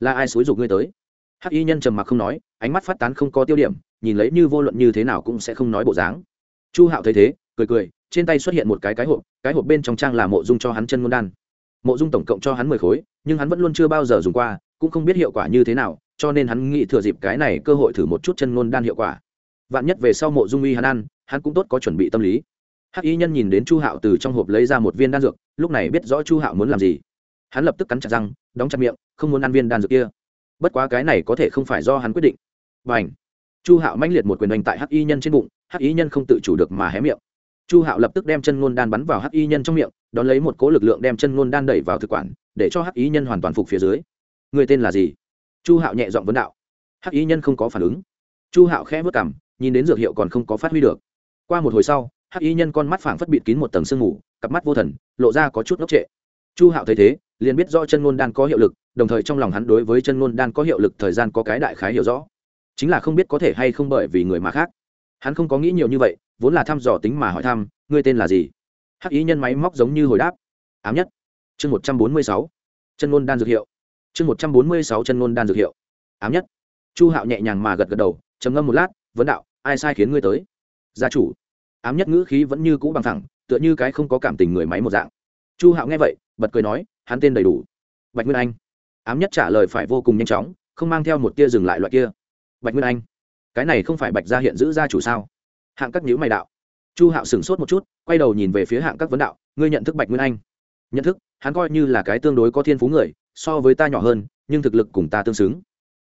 là ai xúi giục ngươi tới? Hắc y nhân trầm mặc không nói, ánh mắt phát tán không có tiêu điểm, nhìn lấy như vô luận như thế nào cũng sẽ không nói bộ dáng chu hạo thấy thế, cười cười, trên tay xuất hiện một cái cái hộp cái hộp bên trong trang là mộ dung cho hắn chân ngôn đan. Mộ dung tổng cộng cho hắn mười khối, nhưng hắn vẫn luôn chưa bao giờ dùng qua, cũng không biết hiệu quả như thế nào, cho nên hắn nghĩ thừa dịp cái này cơ hội thử một chút chân ngôn đan hiệu quả. Vạn nhất về sau mộ dung uy hắn ăn, hắn cũng tốt có chuẩn bị tâm lý. Hắc y nhân nhìn đến chu hạo từ trong hộp lấy ra một viên đan dược, lúc này biết rõ chu hạo muốn làm gì. Hắn lập tức cắn chặt răng, đóng chặt miệng, không muốn ăn viên đan dược kia. Bất quá cái này có thể không phải do hắn quyết định. Và ảnh chu hạo manh liệt một quyền đánh tại hắc y nhân trên bụng hắc y nhân không tự chủ được mà hé miệng. Chu hạo lập tức đem chân ngôn đan bắn vào hắc y nhân trong miệng, đón lấy một cố lực lượng đem chân ngôn đan đẩy vào thực quản, để cho hắc y nhân hoàn toàn phục phía dưới. Người tên là gì? Chu hạo nhẹ giọng vấn đạo. Hắc y nhân không có phản ứng. Chu hạo khẽ vất cảm nhìn đến dược hiệu còn không có phát huy được. Qua một hồi sau, hắc y nhân con mắt phảng phất bịt kín một tầng sương mù, cặp mắt vô thần, lộ ra có chút ngốc trệ. Chu hạo thấy thế, liền biết do chân ngôn đan có hiệu lực, đồng thời trong lòng hắn đối với chân ngôn đan có hiệu lực thời gian có cái đại khái hiểu rõ. Chính là không biết có thể hay không bởi vì người mà khác hắn không có nghĩ nhiều như vậy, vốn là thăm dò tính mà hỏi thăm, ngươi tên là gì? Hắc ý nhân máy móc giống như hồi đáp, ám nhất. Chương một trăm bốn mươi sáu. Chân ngôn đan dược hiệu. Chương một trăm bốn mươi sáu chân ngôn đan dược hiệu. Ám nhất. Chu hạo nhẹ nhàng mà gật gật đầu, trầm ngâm một lát, vấn đạo, ai sai khiến ngươi tới? Gia chủ. Ám nhất ngữ khí vẫn như cũ bằng thẳng, tựa như cái không có cảm tình người máy một dạng. Chu hạo nghe vậy, bật cười nói, hắn tên đầy đủ. Bạch nguyên anh. Ám nhất trả lời phải vô cùng nhanh chóng, không mang theo một tia dừng lại loại kia. Bạch nguyên anh cái này không phải bạch gia hiện giữ gia chủ sao? Hạng các nhữ mày đạo. Chu hạo sửng sốt một chút, quay đầu nhìn về phía hạng các vấn đạo, ngươi nhận thức bạch nguyên anh? Nhận thức, hắn coi như là cái tương đối có thiên phú người, so với ta nhỏ hơn, nhưng thực lực cùng ta tương xứng.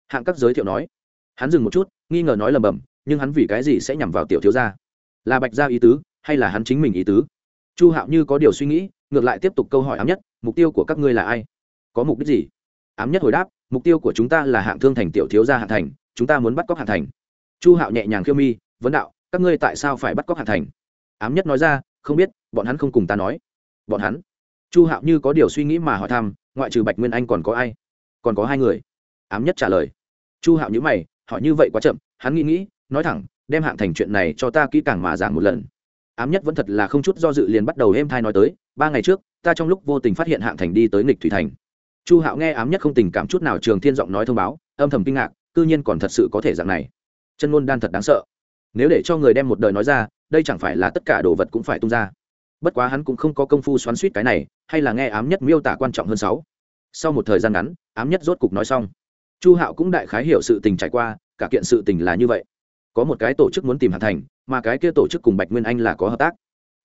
Hạng các giới thiệu nói. Hắn dừng một chút, nghi ngờ nói lầm bầm, nhưng hắn vì cái gì sẽ nhằm vào tiểu thiếu gia? Là bạch gia ý tứ, hay là hắn chính mình ý tứ? Chu hạo như có điều suy nghĩ, ngược lại tiếp tục câu hỏi ám nhất, mục tiêu của các ngươi là ai? Có mục đích gì? Ám nhất hồi đáp, mục tiêu của chúng ta là hạng thương thành tiểu thiếu gia hạng thành, chúng ta muốn bắt cóc hạng thành chu hạo nhẹ nhàng khiêu mi, vấn đạo, các ngươi tại sao phải bắt cóc hạng thành? Ám nhất nói ra, không biết, bọn hắn không cùng ta nói. Bọn hắn? Chu hạo như có điều suy nghĩ mà hỏi thăm, ngoại trừ bạch nguyên anh còn có ai? Còn có hai người? Ám nhất trả lời. Chu hạo nhữ mày, hỏi như vậy quá chậm, hắn nghĩ nghĩ, nói thẳng, đem hạng thành chuyện này cho ta kỹ càng mà giảng một lần. Ám nhất vẫn thật là không chút do dự liền bắt đầu êm thai nói tới, ba ngày trước, ta trong lúc vô tình phát hiện hạng thành đi tới nghịch thủy thành. Chu hạo nghe ám nhất không tình cảm chút nào trường thiên giọng nói thông báo, âm thầm kinh ngạc, cư nhiên còn thật sự có thể dạng này chân ngôn đan thật đáng sợ. Nếu để cho người đem một đời nói ra, đây chẳng phải là tất cả đồ vật cũng phải tung ra. Bất quá hắn cũng không có công phu xoắn suýt cái này, hay là nghe ám nhất miêu tả quan trọng hơn sáu. Sau một thời gian ngắn, ám nhất rốt cục nói xong. Chu hạo cũng đại khái hiểu sự tình trải qua, cả kiện sự tình là như vậy. Có một cái tổ chức muốn tìm hạ thành, mà cái kia tổ chức cùng bạch nguyên anh là có hợp tác.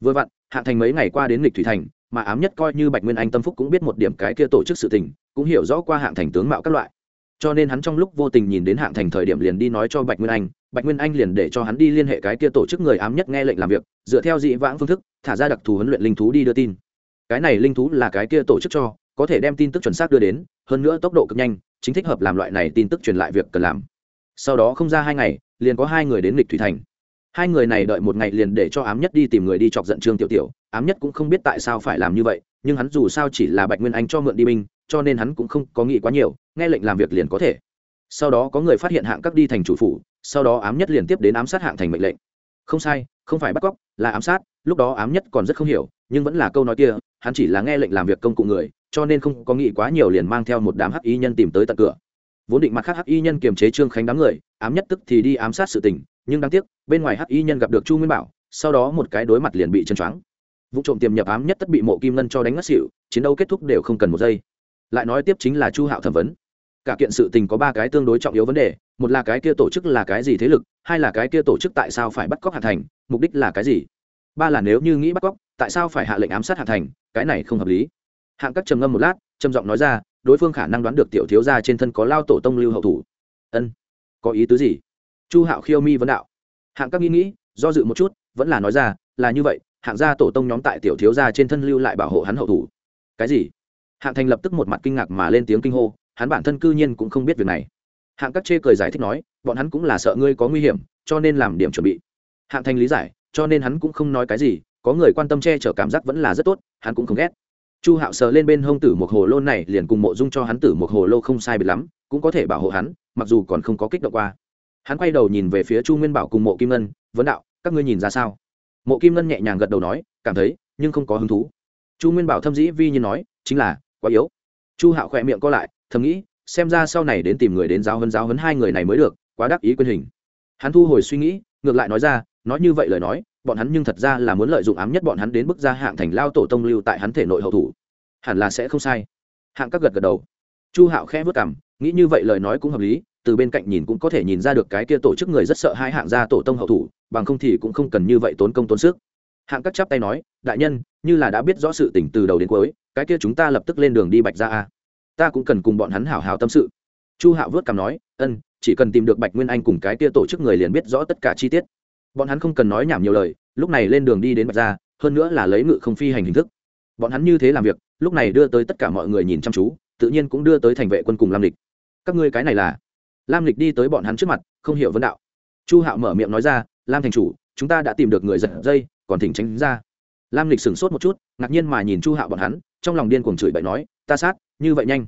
Vừa vặn hạ thành mấy ngày qua đến lịch thủy thành, mà ám nhất coi như bạch nguyên anh tâm phúc cũng biết một điểm cái kia tổ chức sự tình, cũng hiểu rõ qua hạng thành tướng mạo các loại cho nên hắn trong lúc vô tình nhìn đến hạng thành thời điểm liền đi nói cho bạch nguyên anh. Bạch nguyên anh liền để cho hắn đi liên hệ cái kia tổ chức người ám nhất nghe lệnh làm việc, dựa theo dị vãng phương thức, thả ra đặc thù huấn luyện linh thú đi đưa tin. Cái này linh thú là cái kia tổ chức cho, có thể đem tin tức chuẩn xác đưa đến, hơn nữa tốc độ cực nhanh, chính thích hợp làm loại này tin tức truyền lại việc cần làm. Sau đó không ra hai ngày, liền có hai người đến lịch thủy thành. Hai người này đợi một ngày liền để cho ám nhất đi tìm người đi chọc giận trương tiểu tiểu. Ám nhất cũng không biết tại sao phải làm như vậy, nhưng hắn dù sao chỉ là bạch nguyên anh cho mượn đi binh, cho nên hắn cũng không có nghĩ quá nhiều nghe lệnh làm việc liền có thể. Sau đó có người phát hiện hạng các đi thành chủ phủ, sau đó ám nhất liền tiếp đến ám sát hạng thành mệnh lệnh. Không sai, không phải bắt cóc, là ám sát, lúc đó ám nhất còn rất không hiểu, nhưng vẫn là câu nói kia, hắn chỉ là nghe lệnh làm việc công cụ người, cho nên không có nghĩ quá nhiều liền mang theo một đám hắc y nhân tìm tới tận cửa. Vốn định mặt khác hắc y nhân kiềm chế trương khánh đám người, ám nhất tức thì đi ám sát sự tình, nhưng đáng tiếc, bên ngoài hắc y nhân gặp được chu nguyên bảo, sau đó một cái đối mặt liền bị chân choáng. Vụ trộm tiềm nhập ám nhất tất bị mộ kim ngân cho đánh ngất xỉu, chiến đấu kết thúc đều không cần một giây. Lại nói tiếp chính là chu hạo thẩm vấn cả kiện sự tình có ba cái tương đối trọng yếu vấn đề, một là cái kia tổ chức là cái gì thế lực, hai là cái kia tổ chức tại sao phải bắt cóc hạ thành, mục đích là cái gì? Ba là nếu như nghĩ bắt cóc, tại sao phải hạ lệnh ám sát hạ thành, cái này không hợp lý. Hạng cắt trầm ngâm một lát, trầm giọng nói ra, đối phương khả năng đoán được tiểu thiếu gia trên thân có lao tổ tông lưu hậu thủ. Ân, có ý tứ gì? Chu hạo khiêu mi vấn đạo. Hạng các nghĩ nghĩ, do dự một chút, vẫn là nói ra, là như vậy, hạng gia tổ tông nhóm tại tiểu thiếu gia trên thân lưu lại bảo hộ hắn hậu thủ. Cái gì? Hạng thành lập tức một mặt kinh ngạc mà lên tiếng kinh hô hắn bản thân cư nhiên cũng không biết việc này. Hạng các chê cười giải thích nói, bọn hắn cũng là sợ ngươi có nguy hiểm, cho nên làm điểm chuẩn bị. Hạng thành lý giải, cho nên hắn cũng không nói cái gì, có người quan tâm che chở cảm giác vẫn là rất tốt, hắn cũng không ghét. Chu hạo sờ lên bên hông tử một hồ lô này, liền cùng mộ dung cho hắn tử một hồ lô không sai biệt lắm, cũng có thể bảo hộ hắn, mặc dù còn không có kích động qua. Hắn quay đầu nhìn về phía chu nguyên bảo cùng mộ kim ngân, vấn đạo, các ngươi nhìn ra sao? Mộ kim ngân nhẹ nhàng gật đầu nói, cảm thấy, nhưng không có hứng thú. Chu nguyên bảo thâm dĩ vi như nói, chính là, quá yếu. Chu hạo khỏe miệng co lại thầm nghĩ, xem ra sau này đến tìm người đến giáo hấn giáo hấn hai người này mới được, quá đắc ý quyền hình. Hắn thu hồi suy nghĩ, ngược lại nói ra, nói như vậy lời nói, bọn hắn nhưng thật ra là muốn lợi dụng ám nhất bọn hắn đến bức ra hạng thành lao tổ tông lưu tại hắn thể nội hậu thủ. Hẳn là sẽ không sai. Hạng các gật gật đầu. Chu hạo khẽ vất cảm nghĩ như vậy lời nói cũng hợp lý, từ bên cạnh nhìn cũng có thể nhìn ra được cái kia tổ chức người rất sợ hai hạng gia tổ tông hậu thủ, bằng không thì cũng không cần như vậy tốn công tốn sức. Hạng các chắp tay nói, đại nhân, như là đã biết rõ sự tình từ đầu đến cuối, cái kia chúng ta lập tức lên đường đi bạch ra a ta cũng cần cùng bọn hắn hảo hảo tâm sự. Chu hạo vớt cằm nói, ân, chỉ cần tìm được bạch nguyên anh cùng cái kia tổ chức người liền biết rõ tất cả chi tiết. Bọn hắn không cần nói nhảm nhiều lời, lúc này lên đường đi đến bạch gia, hơn nữa là lấy ngự không phi hành hình thức. Bọn hắn như thế làm việc, lúc này đưa tới tất cả mọi người nhìn chăm chú, tự nhiên cũng đưa tới thành vệ quân cùng lam lịch. Các ngươi cái này là? Lam lịch đi tới bọn hắn trước mặt, không hiểu vấn đạo. Chu hạo mở miệng nói ra, lam thành chủ, chúng ta đã tìm được người giật dây, còn thỉnh tránh ra. Lam lịch sửng sốt một chút, ngạc nhiên mà nhìn chu hạo bọn hắn, trong lòng điên cuồng chửi bậy nói, ta sát như vậy nhanh.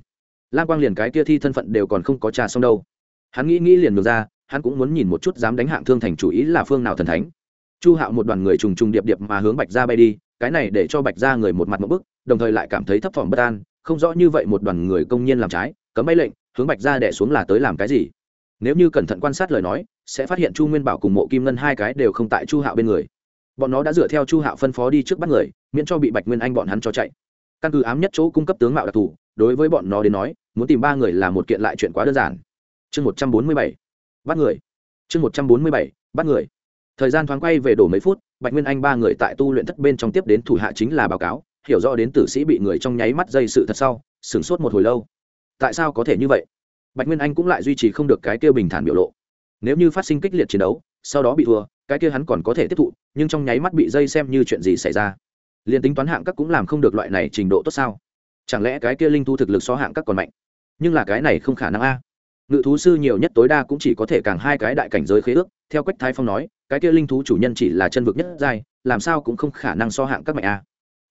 Lan quang liền cái kia thi thân phận đều còn không có trà xong đâu. Hắn nghĩ nghĩ liền ngược ra, hắn cũng muốn nhìn một chút dám đánh hạng thương thành chủ ý là phương nào thần thánh. Chu hạo một đoàn người trùng trùng điệp điệp mà hướng bạch ra bay đi, cái này để cho bạch ra người một mặt một bức, đồng thời lại cảm thấy thấp thỏm bất an, không rõ như vậy một đoàn người công nhiên làm trái, cấm bay lệnh, hướng bạch ra đẻ xuống là tới làm cái gì. Nếu như cẩn thận quan sát lời nói, sẽ phát hiện chu nguyên bảo cùng mộ kim ngân hai cái đều không tại chu hạo bên người. Bọn nó đã dựa theo chu hạo phân phó đi trước bắt người, miễn cho bị bạch nguyên anh bọn hắn cho chạy. Căn cứ ám nhất chỗ cung cấp tướng mạo đặc thù đối với bọn nó đến nói, muốn tìm ba người là một kiện lại chuyện quá đơn giản. Chương một trăm bốn mươi bảy, bắt người. Chương một trăm bốn mươi bảy, bắt người. Thời gian thoáng quay về đổ mấy phút, bạch nguyên anh ba người tại tu luyện thất bên trong tiếp đến thủ hạ chính là báo cáo, hiểu rõ đến tử sĩ bị người trong nháy mắt dây sự thật sau, sửng sốt một hồi lâu. Tại sao có thể như vậy? Bạch nguyên anh cũng lại duy trì không được cái kia bình thản biểu lộ. Nếu như phát sinh kích liệt chiến đấu, sau đó bị thua, cái kia hắn còn có thể tiếp thụ, nhưng trong nháy mắt bị dây xem như chuyện gì xảy ra. Liền tính toán hạng các cũng làm không được loại này trình độ tốt sao? Chẳng lẽ cái kia linh thú thực lực so hạng các còn mạnh? Nhưng là cái này không khả năng a. Ngự thú sư nhiều nhất tối đa cũng chỉ có thể càng hai cái đại cảnh giới khế ước, theo quách thái phong nói, cái kia linh thú chủ nhân chỉ là chân vực nhất giai, làm sao cũng không khả năng so hạng các mạnh a.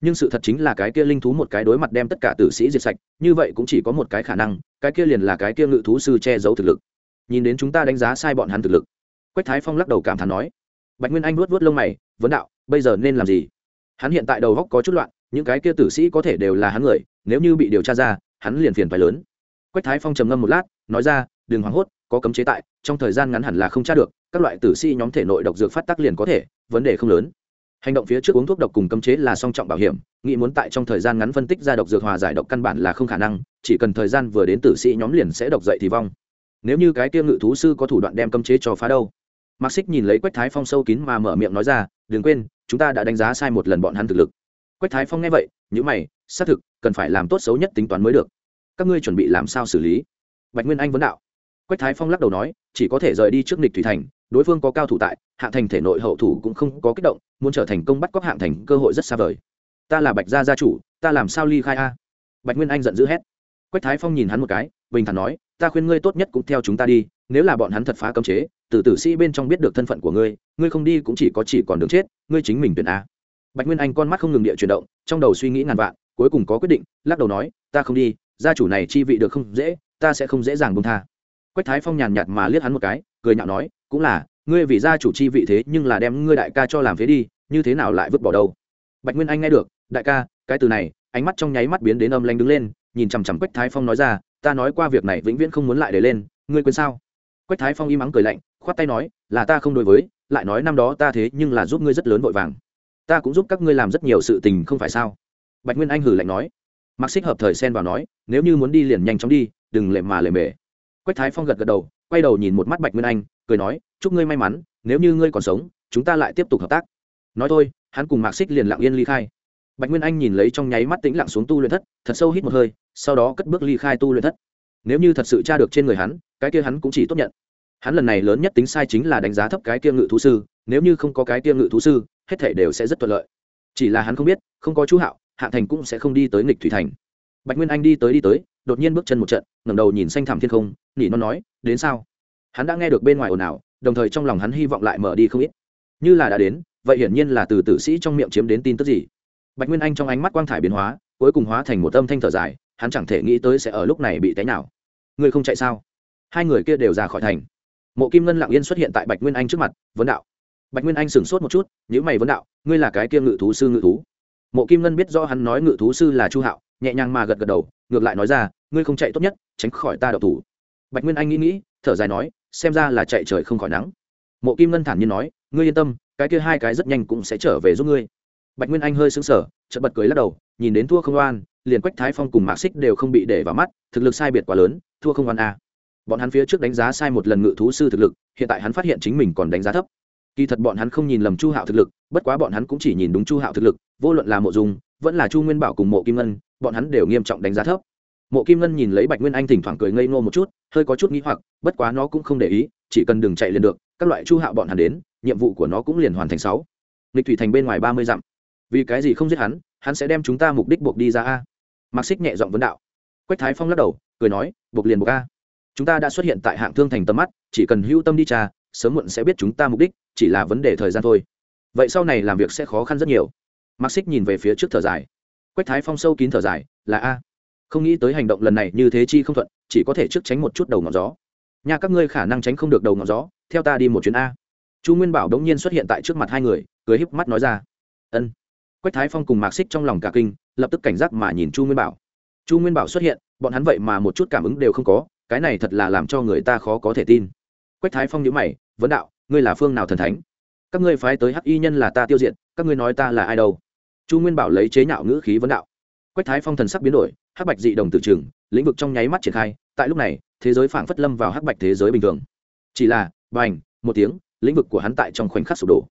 Nhưng sự thật chính là cái kia linh thú một cái đối mặt đem tất cả tử sĩ diệt sạch, như vậy cũng chỉ có một cái khả năng, cái kia liền là cái kia ngự thú sư che giấu thực lực. Nhìn đến chúng ta đánh giá sai bọn hắn thực lực. Quách thái phong lắc đầu cảm thán nói. Bạch nguyên anh vuốt vuốt lông mày, vấn đạo, bây giờ nên làm gì? Hắn hiện tại đầu góc có chút loạn những cái kia tử sĩ có thể đều là hắn người, nếu như bị điều tra ra, hắn liền phiền phải lớn. Quách thái phong trầm ngâm một lát, nói ra, đừng hoảng hốt, có cấm chế tại, trong thời gian ngắn hẳn là không tra được, các loại tử sĩ nhóm thể nội độc dược phát tác liền có thể, vấn đề không lớn. Hành động phía trước uống thuốc độc cùng cấm chế là song trọng bảo hiểm, nghĩ muốn tại trong thời gian ngắn phân tích ra độc dược hòa giải độc căn bản là không khả năng, chỉ cần thời gian vừa đến tử sĩ nhóm liền sẽ độc dậy thì vong. Nếu như cái kia ngự thú sư có thủ đoạn đem cấm chế cho phá đâu? Mạc xích nhìn lấy quách thái phong sâu kín mà mở miệng nói ra, đừng quên, chúng ta đã đánh giá sai một lần bọn hắn thực lực quách thái phong nghe vậy nhữ mày, xác thực, cần phải làm tốt xấu nhất tính toán mới được. Các ngươi chuẩn bị làm sao xử lý? Bạch nguyên anh vấn đạo. Quách thái phong lắc đầu nói, chỉ có thể rời đi trước nịch thủy thành, đối phương có cao thủ tại hạng thành thể nội hậu thủ cũng không có kích động, muốn trở thành công bắt cóc hạng thành cơ hội rất xa vời. Ta là bạch gia gia chủ, ta làm sao ly khai a? Bạch nguyên anh giận dữ hét. Quách thái phong nhìn hắn một cái, bình thản nói, ta khuyên ngươi tốt nhất cũng theo chúng ta đi, nếu là bọn hắn thật phá cấm chế, từ tử sĩ bên trong biết được thân phận của ngươi ngươi không đi cũng chỉ có chỉ còn đường chết, ngươi chính mình tuyển a bạch nguyên anh con mắt không ngừng địa chuyển động, trong đầu suy nghĩ ngàn vạn, cuối cùng có quyết định, lắc đầu nói, ta không đi, gia chủ này chi vị được không dễ, ta sẽ không dễ dàng buông tha. Quách thái phong nhàn nhạt mà liếc hắn một cái, cười nhạo nói, cũng là, ngươi vì gia chủ chi vị thế nhưng là đem ngươi đại ca cho làm phế đi, như thế nào lại vứt bỏ đâu? Bạch nguyên anh nghe được, đại ca, cái từ này, ánh mắt trong nháy mắt biến đến âm lanh đứng lên, nhìn chằm chằm quách thái phong nói ra, ta nói qua việc này vĩnh viễn không muốn lại để lên, ngươi quên sao? Quách thái phong im ắng cười lạnh, khoát tay nói, là ta không đối với, lại nói năm đó ta thế nhưng là giúp ngươi rất lớn vội vàng ta cũng giúp các ngươi làm rất nhiều sự tình không phải sao? Bạch nguyên anh hử lạnh nói. Mặc xích hợp thời xen vào nói, nếu như muốn đi liền nhanh chóng đi, đừng lệ mà lệ mề. Quách thái phong gật gật đầu, quay đầu nhìn một mắt bạch nguyên anh, cười nói, chúc ngươi may mắn, nếu như ngươi còn sống, chúng ta lại tiếp tục hợp tác. Nói thôi, hắn cùng mạc xích liền lặng yên ly khai. Bạch nguyên anh nhìn lấy trong nháy mắt tĩnh lặng xuống tu luyện thất, thật sâu hít một hơi, sau đó cất bước ly khai tu luyện thất. Nếu như thật sự tra được trên người hắn, cái kia hắn cũng chỉ tốt nhận. Hắn lần này lớn nhất tính sai chính là đánh giá thấp cái kia ngự thú sư, nếu như không có cái kia ngự thú sư hết thể đều sẽ rất thuận lợi. Chỉ là hắn không biết, không có chú hạo, hạ thành cũng sẽ không đi tới nghịch thủy thành. Bạch nguyên anh đi tới đi tới, đột nhiên bước chân một trận, ngẩng đầu nhìn xanh thẳm thiên không, nỉ nó nói, đến sao? Hắn đã nghe được bên ngoài ồn ào, đồng thời trong lòng hắn hy vọng lại mở đi không ít. Như là đã đến, vậy hiển nhiên là từ tử sĩ trong miệng chiếm đến tin tức gì. Bạch nguyên anh trong ánh mắt quang thải biến hóa, cuối cùng hóa thành một âm thanh thở dài, hắn chẳng thể nghĩ tới sẽ ở lúc này bị té nào ngươi không chạy sao? Hai người kia đều ra khỏi thành. Mộ kim ngân lặng yên xuất hiện tại bạch nguyên anh trước mặt, vấn đạo bạch nguyên anh sửng sốt một chút nhữ mày vấn đạo, ngươi là cái kia ngự thú sư ngự thú? Mộ kim ngân biết do hắn nói ngự thú sư là chu hạo, nhẹ nhàng mà gật gật đầu, ngược lại nói ra, ngươi không chạy tốt nhất, tránh khỏi ta đậu thủ. Bạch nguyên anh nghĩ nghĩ, thở dài nói, xem ra là chạy trời không khỏi nắng. Mộ kim ngân thản nhiên nói, ngươi yên tâm, cái kia hai cái rất nhanh cũng sẽ trở về giúp ngươi. Bạch nguyên anh hơi xứng sở chợt bật cười lắc đầu, nhìn đến thua không oan, liền quách thái phong cùng mạc xích đều không bị để vào mắt, thực lực sai biệt quá lớn, thua không oan à? bọn hắn phía trước đánh giá sai một lần ngự thú sư thực lực, hiện tại hắn phát hiện chính mình còn đánh giá thấp kỳ thật bọn hắn không nhìn lầm chu hạo thực lực, bất quá bọn hắn cũng chỉ nhìn đúng chu hạo thực lực, vô luận là mộ dung, vẫn là chu nguyên bảo cùng mộ kim ngân, bọn hắn đều nghiêm trọng đánh giá thấp. Mộ kim ngân nhìn lấy bạch nguyên anh thỉnh thoảng cười ngây ngô một chút, hơi có chút nghĩ hoặc, bất quá nó cũng không để ý, chỉ cần đừng chạy liền được, các loại chu hạo bọn hắn đến, nhiệm vụ của nó cũng liền hoàn thành sáu. Nghịch thủy thành bên ngoài ba mươi dặm. Vì cái gì không giết hắn hắn sẽ đem chúng ta mục đích buộc đi ra a. Mặc xích nhẹ giọng vấn đạo. Quách thái phong lắc đầu, cười nói, buộc liền buộc a. Chúng ta đã xuất hiện tại hạng thương thành tầm mắt, chỉ cần Hưu tâm đi trà sớm muộn sẽ biết chúng ta mục đích, chỉ là vấn đề thời gian thôi. Vậy sau này làm việc sẽ khó khăn rất nhiều. Mạc xích nhìn về phía trước thở dài. Quách thái phong sâu kín thở dài, là a. Không nghĩ tới hành động lần này như thế chi không thuận, chỉ có thể trước tránh một chút đầu ngọn gió. Nhà các ngươi khả năng tránh không được đầu ngọn gió, theo ta đi một chuyến a. Chu nguyên bảo đống nhiên xuất hiện tại trước mặt hai người, cười híp mắt nói ra. Ân. Quách thái phong cùng mạc xích trong lòng cả kinh, lập tức cảnh giác mà nhìn chu nguyên bảo. Chu nguyên bảo xuất hiện, bọn hắn vậy mà một chút cảm ứng đều không có, cái này thật là làm cho người ta khó có thể tin. Quách thái phong nhớ mày vấn đạo, ngươi là phương nào thần thánh? Các ngươi phái tới hắc y nhân là ta tiêu diệt, các ngươi nói ta là ai đâu? Chu nguyên bảo lấy chế nhạo ngữ khí vấn đạo. Quách thái phong thần sắc biến đổi, hắc bạch dị đồng từ trường lĩnh vực trong nháy mắt triển khai, tại lúc này, thế giới phảng phất lâm vào hắc bạch thế giới bình thường. Chỉ là, bành, một tiếng, lĩnh vực của hắn tại trong khoảnh khắc sụp đổ.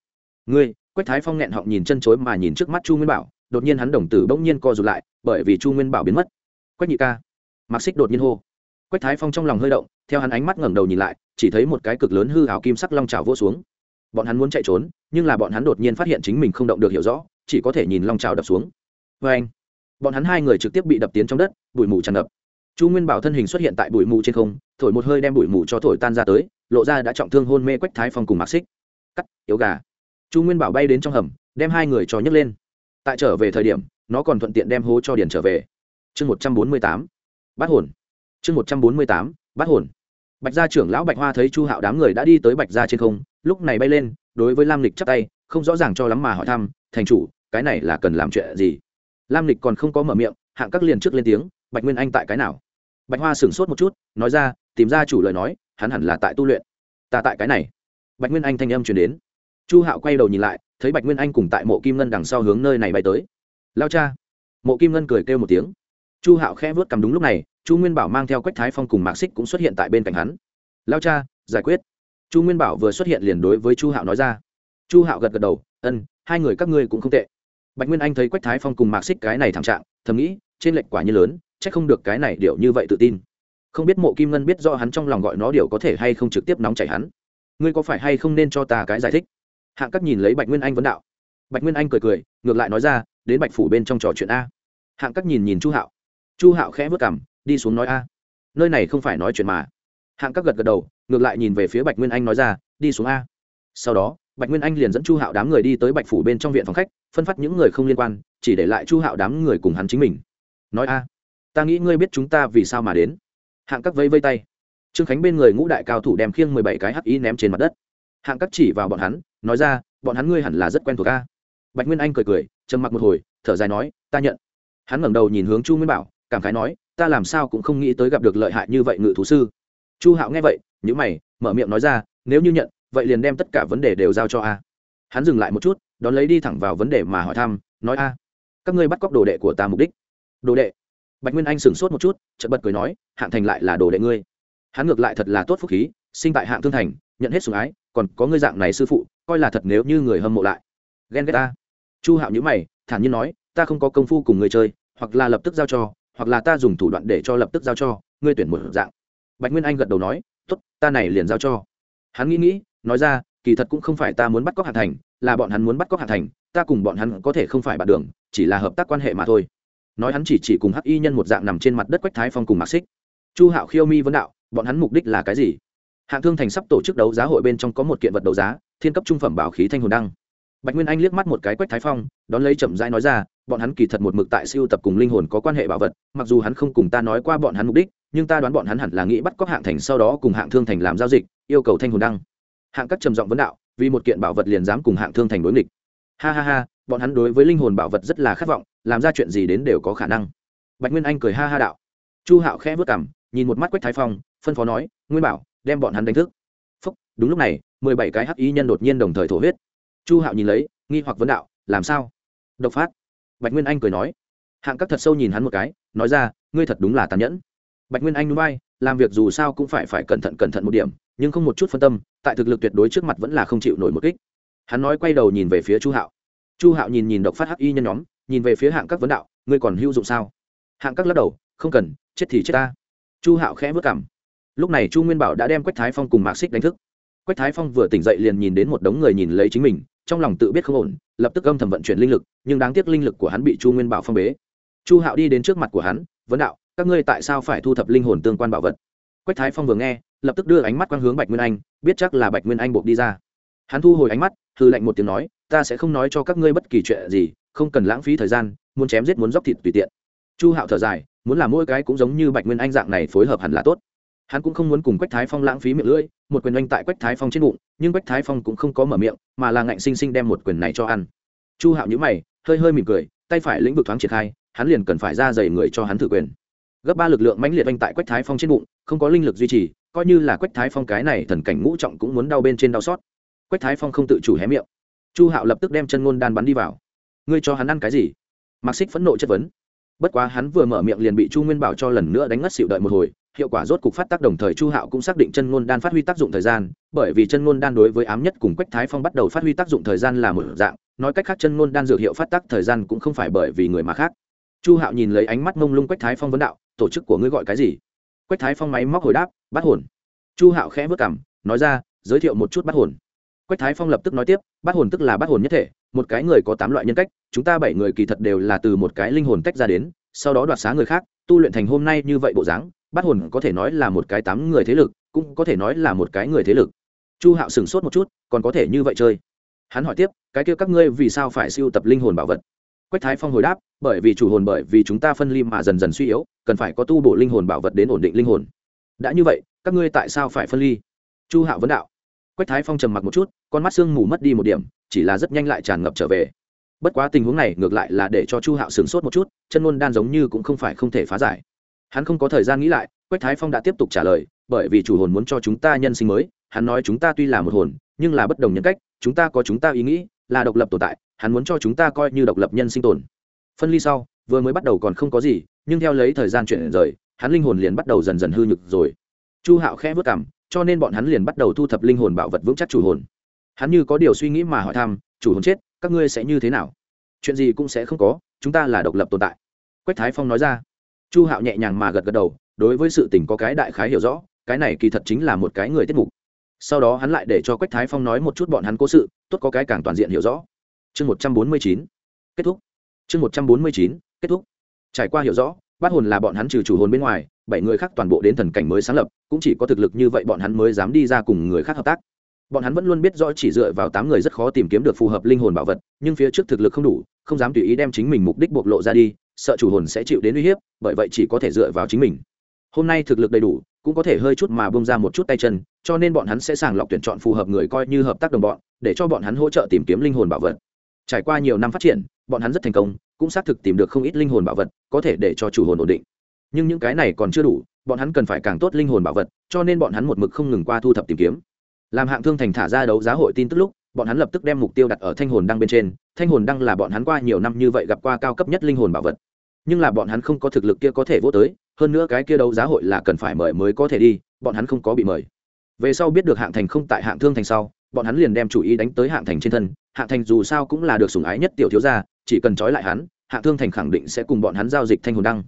Ngươi, quách thái phong nghẹn họng nhìn chân chối mà nhìn trước mắt chu nguyên bảo, đột nhiên hắn đồng tử bỗng nhiên co rụt lại, bởi vì chu nguyên bảo biến mất. Quách nhị ca. Mặc xích đột nhiên hô. Quách thái phong trong lòng hơi động theo hắn ánh mắt ngẩng đầu nhìn lại, chỉ thấy một cái cực lớn hư hào kim sắc long trào vô xuống. Bọn hắn muốn chạy trốn, nhưng là bọn hắn đột nhiên phát hiện chính mình không động được hiểu rõ, chỉ có thể nhìn long trào đập xuống. Vê anh, bọn hắn hai người trực tiếp bị đập tiến trong đất, bụi mù tràn ngập. Chu nguyên bảo thân hình xuất hiện tại bụi mù trên không, thổi một hơi đem bụi mù cho thổi tan ra tới, lộ ra đã trọng thương hôn mê quách thái phong cùng mạc xích. Cắt, yếu gà. Chu nguyên bảo bay đến trong hầm, đem hai người cho nhấc lên. Tại trở về thời điểm, nó còn thuận tiện đem hố cho điền trở về. Chương một trăm bốn mươi tám bát hồn. Chương một trăm bốn mươi tám bát hồn. Bạch gia trưởng lão bạch hoa thấy chu hạo đám người đã đi tới bạch gia trên không, lúc này bay lên, đối với lam lịch chắp tay, không rõ ràng cho lắm mà hỏi thăm, thành chủ, cái này là cần làm chuyện gì? Lam lịch còn không có mở miệng, hạng các liền trước lên tiếng, bạch nguyên anh tại cái nào? Bạch hoa sửng sốt một chút, nói ra, tìm ra chủ lời nói, hắn hẳn là tại tu luyện. Ta tại cái này. Bạch nguyên anh thanh âm chuyển đến. Chu hạo quay đầu nhìn lại, thấy bạch nguyên anh cùng tại mộ kim ngân đằng sau hướng nơi này bay tới. Lao cha. Mộ kim ngân cười kêu một tiếng. Chu hạo khẽ vớt cầm đúng lúc này chu nguyên bảo mang theo quách thái phong cùng mạc xích cũng xuất hiện tại bên cạnh hắn. Lao cha, giải quyết. Chu nguyên bảo vừa xuất hiện liền đối với chu hạo nói ra. Chu hạo gật gật đầu, ân, hai người các ngươi cũng không tệ. Bạch nguyên anh thấy quách thái phong cùng mạc xích cái này thảm trạng, thầm nghĩ, trên lệnh quả như lớn c h ắ c không được cái này điệu như vậy tự tin. Không biết mộ kim ngân biết do hắn trong lòng gọi nó điều có thể hay không trực tiếp nóng chảy hắn. Ngươi có phải hay không nên cho ta cái giải thích? Hạng các nhìn lấy bạch nguyên anh vấn đạo. Bạch nguyên anh cười cười, ngược lại nói ra, đến bạch phủ bên trong trò chuyện a. Hạng các nhìn nhìn chu hạo. Chu hạo khẽ vất cảm đi xuống nói a. Nơi này không phải nói chuyện mà. Hạng các gật gật đầu, ngược lại nhìn về phía bạch nguyên anh nói ra, đi xuống a. Sau đó, bạch nguyên anh liền dẫn chu hạo đám người đi tới bạch phủ bên trong viện phòng khách, phân phát những người không liên quan, chỉ để lại chu hạo đám người cùng hắn chính mình. Nói a, ta nghĩ ngươi biết chúng ta vì sao mà đến. Hạng các vây vây tay. Trương khánh bên người ngũ đại cao thủ đem khiêng mười bảy cái hắc ý ném trên mặt đất. Hạng các chỉ vào bọn hắn, nói ra, bọn hắn ngươi hẳn là rất quen thuộc a. Bạch nguyên anh cười cười, trầm mặc một hồi, thở dài nói, ta nhận. Hắn ngẩng đầu nhìn hướng chu nguyên bảo, cảm khái nói ta làm sao cũng không nghĩ tới gặp được lợi hại như vậy ngự thú sư. Chu hạo nghe vậy nhữ mày, mở miệng nói ra, nếu như nhận, vậy liền đem tất cả vấn đề đều giao cho a. Hắn dừng lại một chút, đón lấy đi thẳng vào vấn đề mà hỏi thăm, nói a, các ngươi bắt cóc đồ đệ của ta mục đích? Đồ đệ? Bạch nguyên anh sửng sốt một chút, chợt bật cười nói, hạng thành lại là đồ đệ ngươi. Hắn ngược lại thật là tốt phúc khí, sinh tại hạng thương thành, nhận hết sủng ái, còn có ngươi dạng này sư phụ, coi là thật nếu như người hâm mộ lại. Ghen ghét ta chu hạo nhữ mày, thản nhiên nói, ta không có công phu cùng người chơi, hoặc là lập tức giao cho hoặc là ta dùng thủ đoạn để cho lập tức giao cho, ngươi tuyển một dạng. Bạch nguyên anh gật đầu nói t ố t ta này liền giao cho. Hắn nghĩ nghĩ, nói ra, kỳ thật cũng không phải ta muốn bắt cóc hạ thành, là bọn hắn muốn bắt cóc hạ thành, ta cùng bọn hắn có thể không phải bạn đường, chỉ là hợp tác quan hệ mà thôi. Nói hắn chỉ chỉ cùng hắc y nhân một dạng nằm trên mặt đất quách thái phong cùng mạc xích. Chu hạo khiêu mi vấn đạo, bọn hắn mục đích là cái gì? Hạng thương thành sắp tổ chức đấu giá hội bên trong có một kiện vật đấu giá, thiên cấp trung phẩm bảo khí thanh hồn đăng bạch nguyên anh liếc mắt một cái quách thái phong, đón lấy chậm rãi nói ra, bọn hắn kỳ thật một mực tại siêu tập cùng linh hồn có quan hệ bảo vật, mặc dù hắn không cùng ta nói qua bọn hắn mục đích, nhưng ta đoán bọn hắn hẳn là nghĩ bắt cóc hạng thành sau đó cùng hạng thương thành làm giao dịch, yêu cầu thanh hồn đăng. Hạng các trầm giọng vấn đạo, vì một kiện bảo vật liền dám cùng hạng thương thành đối nghịch. Ha ha ha, bọn hắn đối với linh hồn bảo vật rất là khát vọng, làm ra chuyện gì đến đều có khả năng. Bạch nguyên anh cười ha ha đạo. Chu hạo khẽ vớt cảm nhìn một mắt quách thái phong, phân phó nói, nguyên bảo, đem bọn hắn đánh thức. Phúc, đúng lúc này, mười bảy cái hắc y nhân đột nhiên đồng thời thổ huyết chu hạo nhìn lấy, nghi hoặc vấn đạo, làm sao? Độc phát. Bạch nguyên anh cười nói. Hạng các thật sâu nhìn hắn một cái, nói ra, ngươi thật đúng là tàn nhẫn. Bạch nguyên anh núi bay làm việc dù sao cũng phải phải cẩn thận cẩn thận một điểm, nhưng không một chút phân tâm, tại thực lực tuyệt đối trước mặt vẫn là không chịu nổi một kích. Hắn nói quay đầu nhìn về phía chu hạo. Chu hạo nhìn nhìn độc phát hắc y nhân nhóm, nhìn về phía hạng các vấn đạo, ngươi còn hữu dụng sao? Hạng các lắc đầu, không cần, chết thì chết ta. Chu hạo khẽ vất cảm lúc này chu nguyên bảo đã đem quách thái phong cùng mạc xích đánh thức. Quách thái phong vừa tỉnh dậy liền nhìn đến một đống người nhìn lấy chính mình trong lòng tự biết không ổn, lập tức âm thầm vận chuyển linh lực, nhưng đáng tiếc linh lực của hắn bị chu nguyên bảo phong bế. Chu hạo đi đến trước mặt của hắn, vấn đạo, các ngươi tại sao phải thu thập linh hồn tương quan bảo vật? Quách thái phong vừa nghe, lập tức đưa ánh mắt quang hướng bạch nguyên anh, biết chắc là bạch nguyên anh buộc đi ra. Hắn thu hồi ánh mắt hư lạnh một tiếng nói, ta sẽ không nói cho các ngươi bất kỳ chuyện gì, không cần lãng phí thời gian, muốn chém giết muốn dóc thịt tùy tiện. Chu hạo thở dài, muốn làm mỗi cái cũng giống như bạch nguyên anh dạng này phối hợp hẳn là tốt. Hắn cũng không muốn cùng quách thái phong lãng phí miệng lưỡi một quyền oanh tại quách thái phong trên bụng, nhưng quách thái phong cũng không có mở miệng, mà là ngạnh sinh sinh đem một quyền này cho ăn. Chu hạo nhữ mày, hơi hơi mỉm cười, tay phải lĩnh vực thoáng triển khai, hắn liền cần phải ra dày người cho hắn thử quyền. Gấp ba lực lượng mãnh liệt oanh tại quách thái phong trên bụng, không có linh lực duy trì, coi như là quách thái phong cái này thần cảnh ngũ trọng cũng muốn đau bên trên đau xót. Quách thái phong không tự chủ hé miệng. Chu hạo lập tức đem chân ngôn đan bắn đi vào. Ngươi cho hắn ăn cái gì? Mặc xích phẫn nộ chất vấn. Bất quá hắn vừa mở miệng liền bị chu nguyên bảo cho lần nữa đánh ngất xịu đợi một hồi hiệu quả rốt cục phát tác đồng thời chu hạo cũng xác định chân ngôn đan phát huy tác dụng thời gian, bởi vì chân ngôn đan đối với ám nhất cùng quách thái phong bắt đầu phát huy tác dụng thời gian là một dạng, nói cách khác chân ngôn đan dược hiệu phát tác thời gian cũng không phải bởi vì người mà khác. Chu hạo nhìn lấy ánh mắt mông lung quách thái phong vấn đạo, tổ chức của ngươi gọi cái gì? Quách thái phong máy móc hồi đáp bắt hồn. Chu hạo khẽ vất cảm nói ra, giới thiệu một chút bắt hồn. Quách thái phong lập tức nói tiếp bắt hồn tức là bắt hồn nhất thể, một cái người có tám loại nhân cách, chúng ta bảy người kỳ thật đều là từ một cái linh hồn tách ra đến, sau đó đoạt xá người khác, tu luyện thành hôm nay như vậy bộ dáng bắt hồn có thể nói là một cái tám người thế lực, cũng có thể nói là một cái người thế lực. Chu hạo sửng sốt một chút, còn có thể như vậy chơi? Hắn hỏi tiếp, cái kia các ngươi vì sao phải siêu tập linh hồn bảo vật? Quách thái phong hồi đáp, bởi vì chủ hồn bởi vì chúng ta phân ly mà dần dần suy yếu, cần phải có tu bổ linh hồn bảo vật đến ổn định linh hồn. Đã như vậy, các ngươi tại sao phải phân ly? Chu hạo vấn đạo. Quách thái phong trầm mặc một chút, con mắt sương mù mất đi một điểm, chỉ là rất nhanh lại tràn ngập trở về. Bất quá tình huống này ngược lại là để cho chu hạo sửng sốt một chút, chân ngôn đan giống như cũng không phải không thể phá giải hắn không có thời gian nghĩ lại, quách thái phong đã tiếp tục trả lời, bởi vì chủ hồn muốn cho chúng ta nhân sinh mới, hắn nói chúng ta tuy là một hồn, nhưng là bất đồng nhân cách, chúng ta có chúng ta ý nghĩ, là độc lập tồn tại, hắn muốn cho chúng ta coi như độc lập nhân sinh tồn. Phân ly sau, vừa mới bắt đầu còn không có gì, nhưng theo lấy thời gian chuyển rời, hắn linh hồn liền bắt đầu dần dần hư nhực rồi. Chu hạo khẽ vất cảm, cho nên bọn hắn liền bắt đầu thu thập linh hồn bảo vật vững chắc chủ hồn. Hắn như có điều suy nghĩ mà hỏi thăm, chủ hồn chết, các ngươi sẽ như thế nào? Chuyện gì cũng sẽ không có, chúng ta là độc lập tồn tại. Quách thái phong nói ra chu hạo nhẹ nhàng mà gật gật đầu, đối với sự tình có cái đại khái hiểu rõ, cái này kỳ thật chính là một cái người tiết mục. Sau đó hắn lại để cho quách thái phong nói một chút bọn hắn cố sự, tốt có cái càng toàn diện hiểu rõ. Chương một trăm bốn mươi chín, kết thúc. Chương một trăm bốn mươi chín, kết thúc. Trải qua hiểu rõ bát hồn là bọn hắn trừ chủ hồn bên ngoài, bảy người khác toàn bộ đến thần cảnh mới sáng lập, cũng chỉ có thực lực như vậy bọn hắn mới dám đi ra cùng người khác hợp tác. Bọn hắn vẫn luôn biết rõ chỉ dựa vào tám người rất khó tìm kiếm được phù hợp linh hồn bảo vật, nhưng phía trước thực lực không đủ, không dám tùy ý đem chính mình mục đích bộc lộ ra đi sợ chủ hồn sẽ chịu đến uy hiếp, bởi vậy chỉ có thể dựa vào chính mình. Hôm nay thực lực đầy đủ, cũng có thể hơi chút mà bông ra một chút tay chân, cho nên bọn hắn sẽ sàng lọc tuyển chọn phù hợp người coi như hợp tác đồng bọn, để cho bọn hắn hỗ trợ tìm kiếm linh hồn bảo vật. Trải qua nhiều năm phát triển, bọn hắn rất thành công, cũng xác thực tìm được không ít linh hồn bảo vật, có thể để cho chủ hồn ổn định. Nhưng những cái này còn chưa đủ, bọn hắn cần phải càng tốt linh hồn bảo vật, cho nên bọn hắn một mực không ngừng qua thu thập tìm kiếm. Làm hạng thương thành thả ra đấu giá hội tin tức lúc bọn hắn lập tức đem mục tiêu đặt ở thanh hồn đăng bên trên, thanh hồn đăng là bọn hắn qua nhiều năm như vậy gặp qua cao cấp nhất linh hồn bảo vật. Nhưng là bọn hắn không có thực lực kia có thể vô tới, hơn nữa cái kia đấu giá hội là cần phải mời mới có thể đi, bọn hắn không có bị mời. Về sau biết được hạng thành không tại hạng thương thành sau, bọn hắn liền đem chủ ý đánh tới hạng thành trên thân. Hạng thành dù sao cũng là được sủng ái nhất tiểu thiếu gia, chỉ cần trói lại hắn, hạng thương thành khẳng định sẽ cùng bọn hắn giao dịch thanh hồn đăng.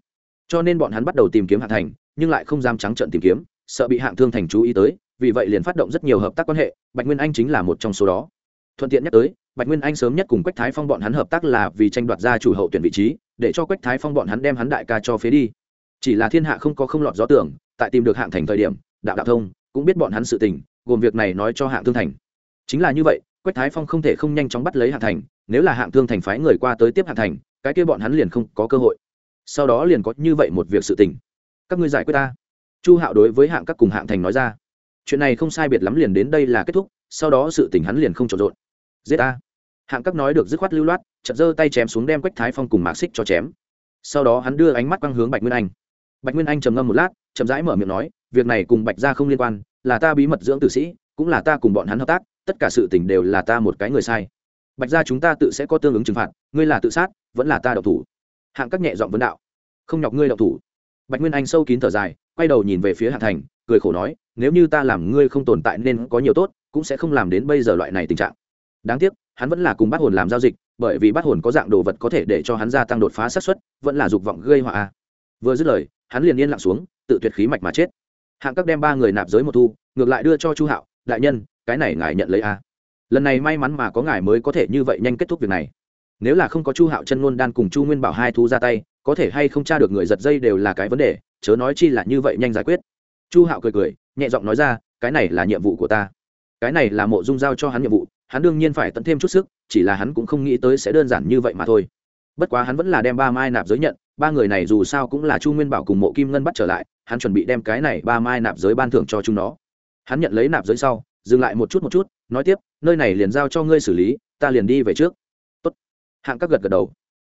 Cho nên bọn hắn bắt đầu tìm kiếm hạng thành, nhưng lại không dám trắng trợn tìm kiếm, sợ bị hạng thương thành chú ý tới, vì vậy liền phát động rất nhiều hợp tác quan hệ, bạch nguyên anh chính là một trong số đó thuận tiện nhắc tới, bạch nguyên anh sớm nhất cùng quách thái phong bọn hắn hợp tác là vì tranh đoạt ra chủ hậu tuyển vị trí, để cho quách thái phong bọn hắn đem hắn đại ca cho phế đi. Chỉ là thiên hạ không có không lọt gió tưởng, tại tìm được hạng thành thời điểm, đạo đạo thông cũng biết bọn hắn sự tình, gồm việc này nói cho hạng thương thành. Chính là như vậy, quách thái phong không thể không nhanh chóng bắt lấy hạng thành, nếu là hạng thương thành phái người qua tới tiếp hạng thành, cái kia bọn hắn liền không có cơ hội. Sau đó liền có như vậy một việc sự tình. Các ngươi giải quyết ta. Chu hạo đối với hạng các cùng hạng thành nói ra. Chuyện này không sai biệt lắm liền đến đây là kết thúc, sau đó sự tình hắn liền không trộn rộn giết ta. Hạng các nói được dứt khoát lưu loát, chợt giơ tay chém xuống đem quách thái phong cùng mạc xích cho chém. Sau đó hắn đưa ánh mắt quang hướng bạch nguyên anh. Bạch nguyên anh trầm ngâm một lát, chậm rãi mở miệng nói, việc này cùng bạch gia không liên quan, là ta bí mật dưỡng tử sĩ, cũng là ta cùng bọn hắn hợp tác, tất cả sự tình đều là ta một cái người sai. Bạch gia chúng ta tự sẽ có tương ứng trừng phạt, ngươi là tự sát, vẫn là ta đậu thủ. Hạng các nhẹ dọn vấn đạo. Không nhọc ngươi đậu thủ. Bạch nguyên anh sâu kín thở dài, quay đầu nhìn về phía hạng thành, cười khổ nói, nếu như ta làm ngươi không tồn tại nên có nhiều tốt, cũng sẽ không làm đến bây giờ loại này tình trạng đáng tiếc, hắn vẫn là cùng bát hồn làm giao dịch, bởi vì bát hồn có dạng đồ vật có thể để cho hắn gia tăng đột phá xác suất, vẫn là dục vọng gây họa vừa dứt lời, hắn liền yên lặng xuống, tự tuyệt khí mạch mà chết. Hạng các đem ba người nạp giới một thu, ngược lại đưa cho chu hạo, đại nhân, cái này ngài nhận lấy a. Lần này may mắn mà có ngài mới có thể như vậy nhanh kết thúc việc này. Nếu là không có chu hạo chân ngôn đan cùng chu nguyên bảo hai thu ra tay, có thể hay không tra được người giật dây đều là cái vấn đề, chớ nói chi là như vậy nhanh giải quyết. Chu hạo cười cười, nhẹ giọng nói ra, cái này là nhiệm vụ của ta cái này là mộ dung giao cho hắn nhiệm vụ, hắn đương nhiên phải tận thêm chút sức, chỉ là hắn cũng không nghĩ tới sẽ đơn giản như vậy mà thôi. Bất quá hắn vẫn là đem ba mai nạp giới nhận, ba người này dù sao cũng là chu nguyên bảo cùng mộ kim ngân bắt trở lại, hắn chuẩn bị đem cái này ba mai nạp giới ban thưởng cho chúng nó. Hắn nhận lấy nạp giới sau, dừng lại một chút một chút, nói tiếp, nơi này liền giao cho ngươi xử lý, ta liền đi về trước. Tốt. hạng các gật gật đầu.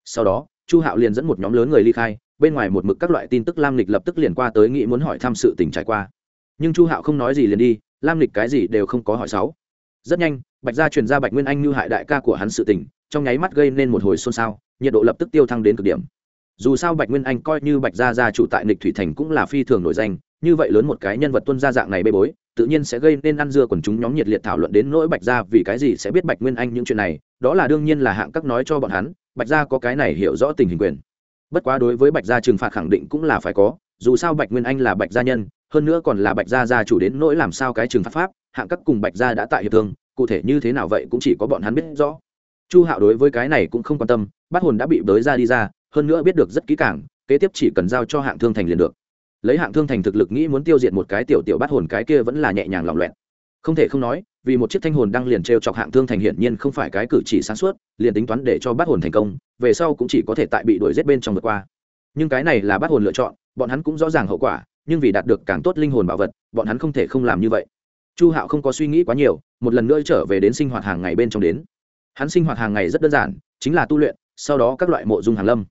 Sau đó, chu hạo liền dẫn một nhóm lớn người ly khai, bên ngoài một mực các loại tin tức lam lịch lập tức liền qua tới nghĩ muốn hỏi thăm sự tình trải qua. Nhưng chu hạo không nói gì liền đi lam lịch cái gì đều không có hỏi sáu. Rất nhanh, bạch gia truyền ra bạch nguyên anh như hại đại ca của hắn sự tình, trong nháy mắt gây nên một hồi xôn xao, nhiệt độ lập tức tiêu thăng đến cực điểm. Dù sao bạch nguyên anh coi như bạch gia gia chủ tại nịch thủy thành cũng là phi thường nổi danh, như vậy lớn một cái nhân vật tuân gia dạng này bê bối, tự nhiên sẽ gây nên ăn dưa quần chúng nhóm nhiệt liệt thảo luận đến nỗi bạch gia vì cái gì sẽ biết bạch nguyên anh những chuyện này, đó là đương nhiên là hạng các nói cho bọn hắn, bạch gia có cái này hiểu rõ tình hình quyền. Bất quá đối với bạch gia trừng phạt khẳng định cũng là phải có, dù sao bạch nguyên anh là bạch gia nhân hơn nữa còn là bạch gia gia chủ đến nỗi làm sao cái trường pháp pháp, hạng các cùng bạch gia đã tại hiệp thương, cụ thể như thế nào vậy cũng chỉ có bọn hắn biết rõ. Chu hạo đối với cái này cũng không quan tâm, bắt hồn đã bị bới ra đi ra, hơn nữa biết được rất kỹ càng, kế tiếp chỉ cần giao cho hạng thương thành liền được. Lấy hạng thương thành thực lực nghĩ muốn tiêu diệt một cái tiểu tiểu bắt hồn cái kia vẫn là nhẹ nhàng lỏng lẻn không thể không nói, vì một chiếc thanh hồn đang liền t r e o chọc hạng thương thành hiển nhiên không phải cái cử chỉ sáng suốt, liền tính toán để cho bắt hồn thành công, về sau cũng chỉ có thể tại bị đuổi rét bên trong vượt qua. Nhưng cái này là bắt hồn lựa chọn, bọn hắn cũng rõ ràng hậu quả nhưng vì đạt được càng tốt linh hồn bảo vật, bọn hắn không thể không làm như vậy. Chu hạo không có suy nghĩ quá nhiều, một lần nữa trở về đến sinh hoạt hàng ngày bên trong đến. Hắn sinh hoạt hàng ngày rất đơn giản, chính là tu luyện, sau đó các loại mộ dung hàng lâm.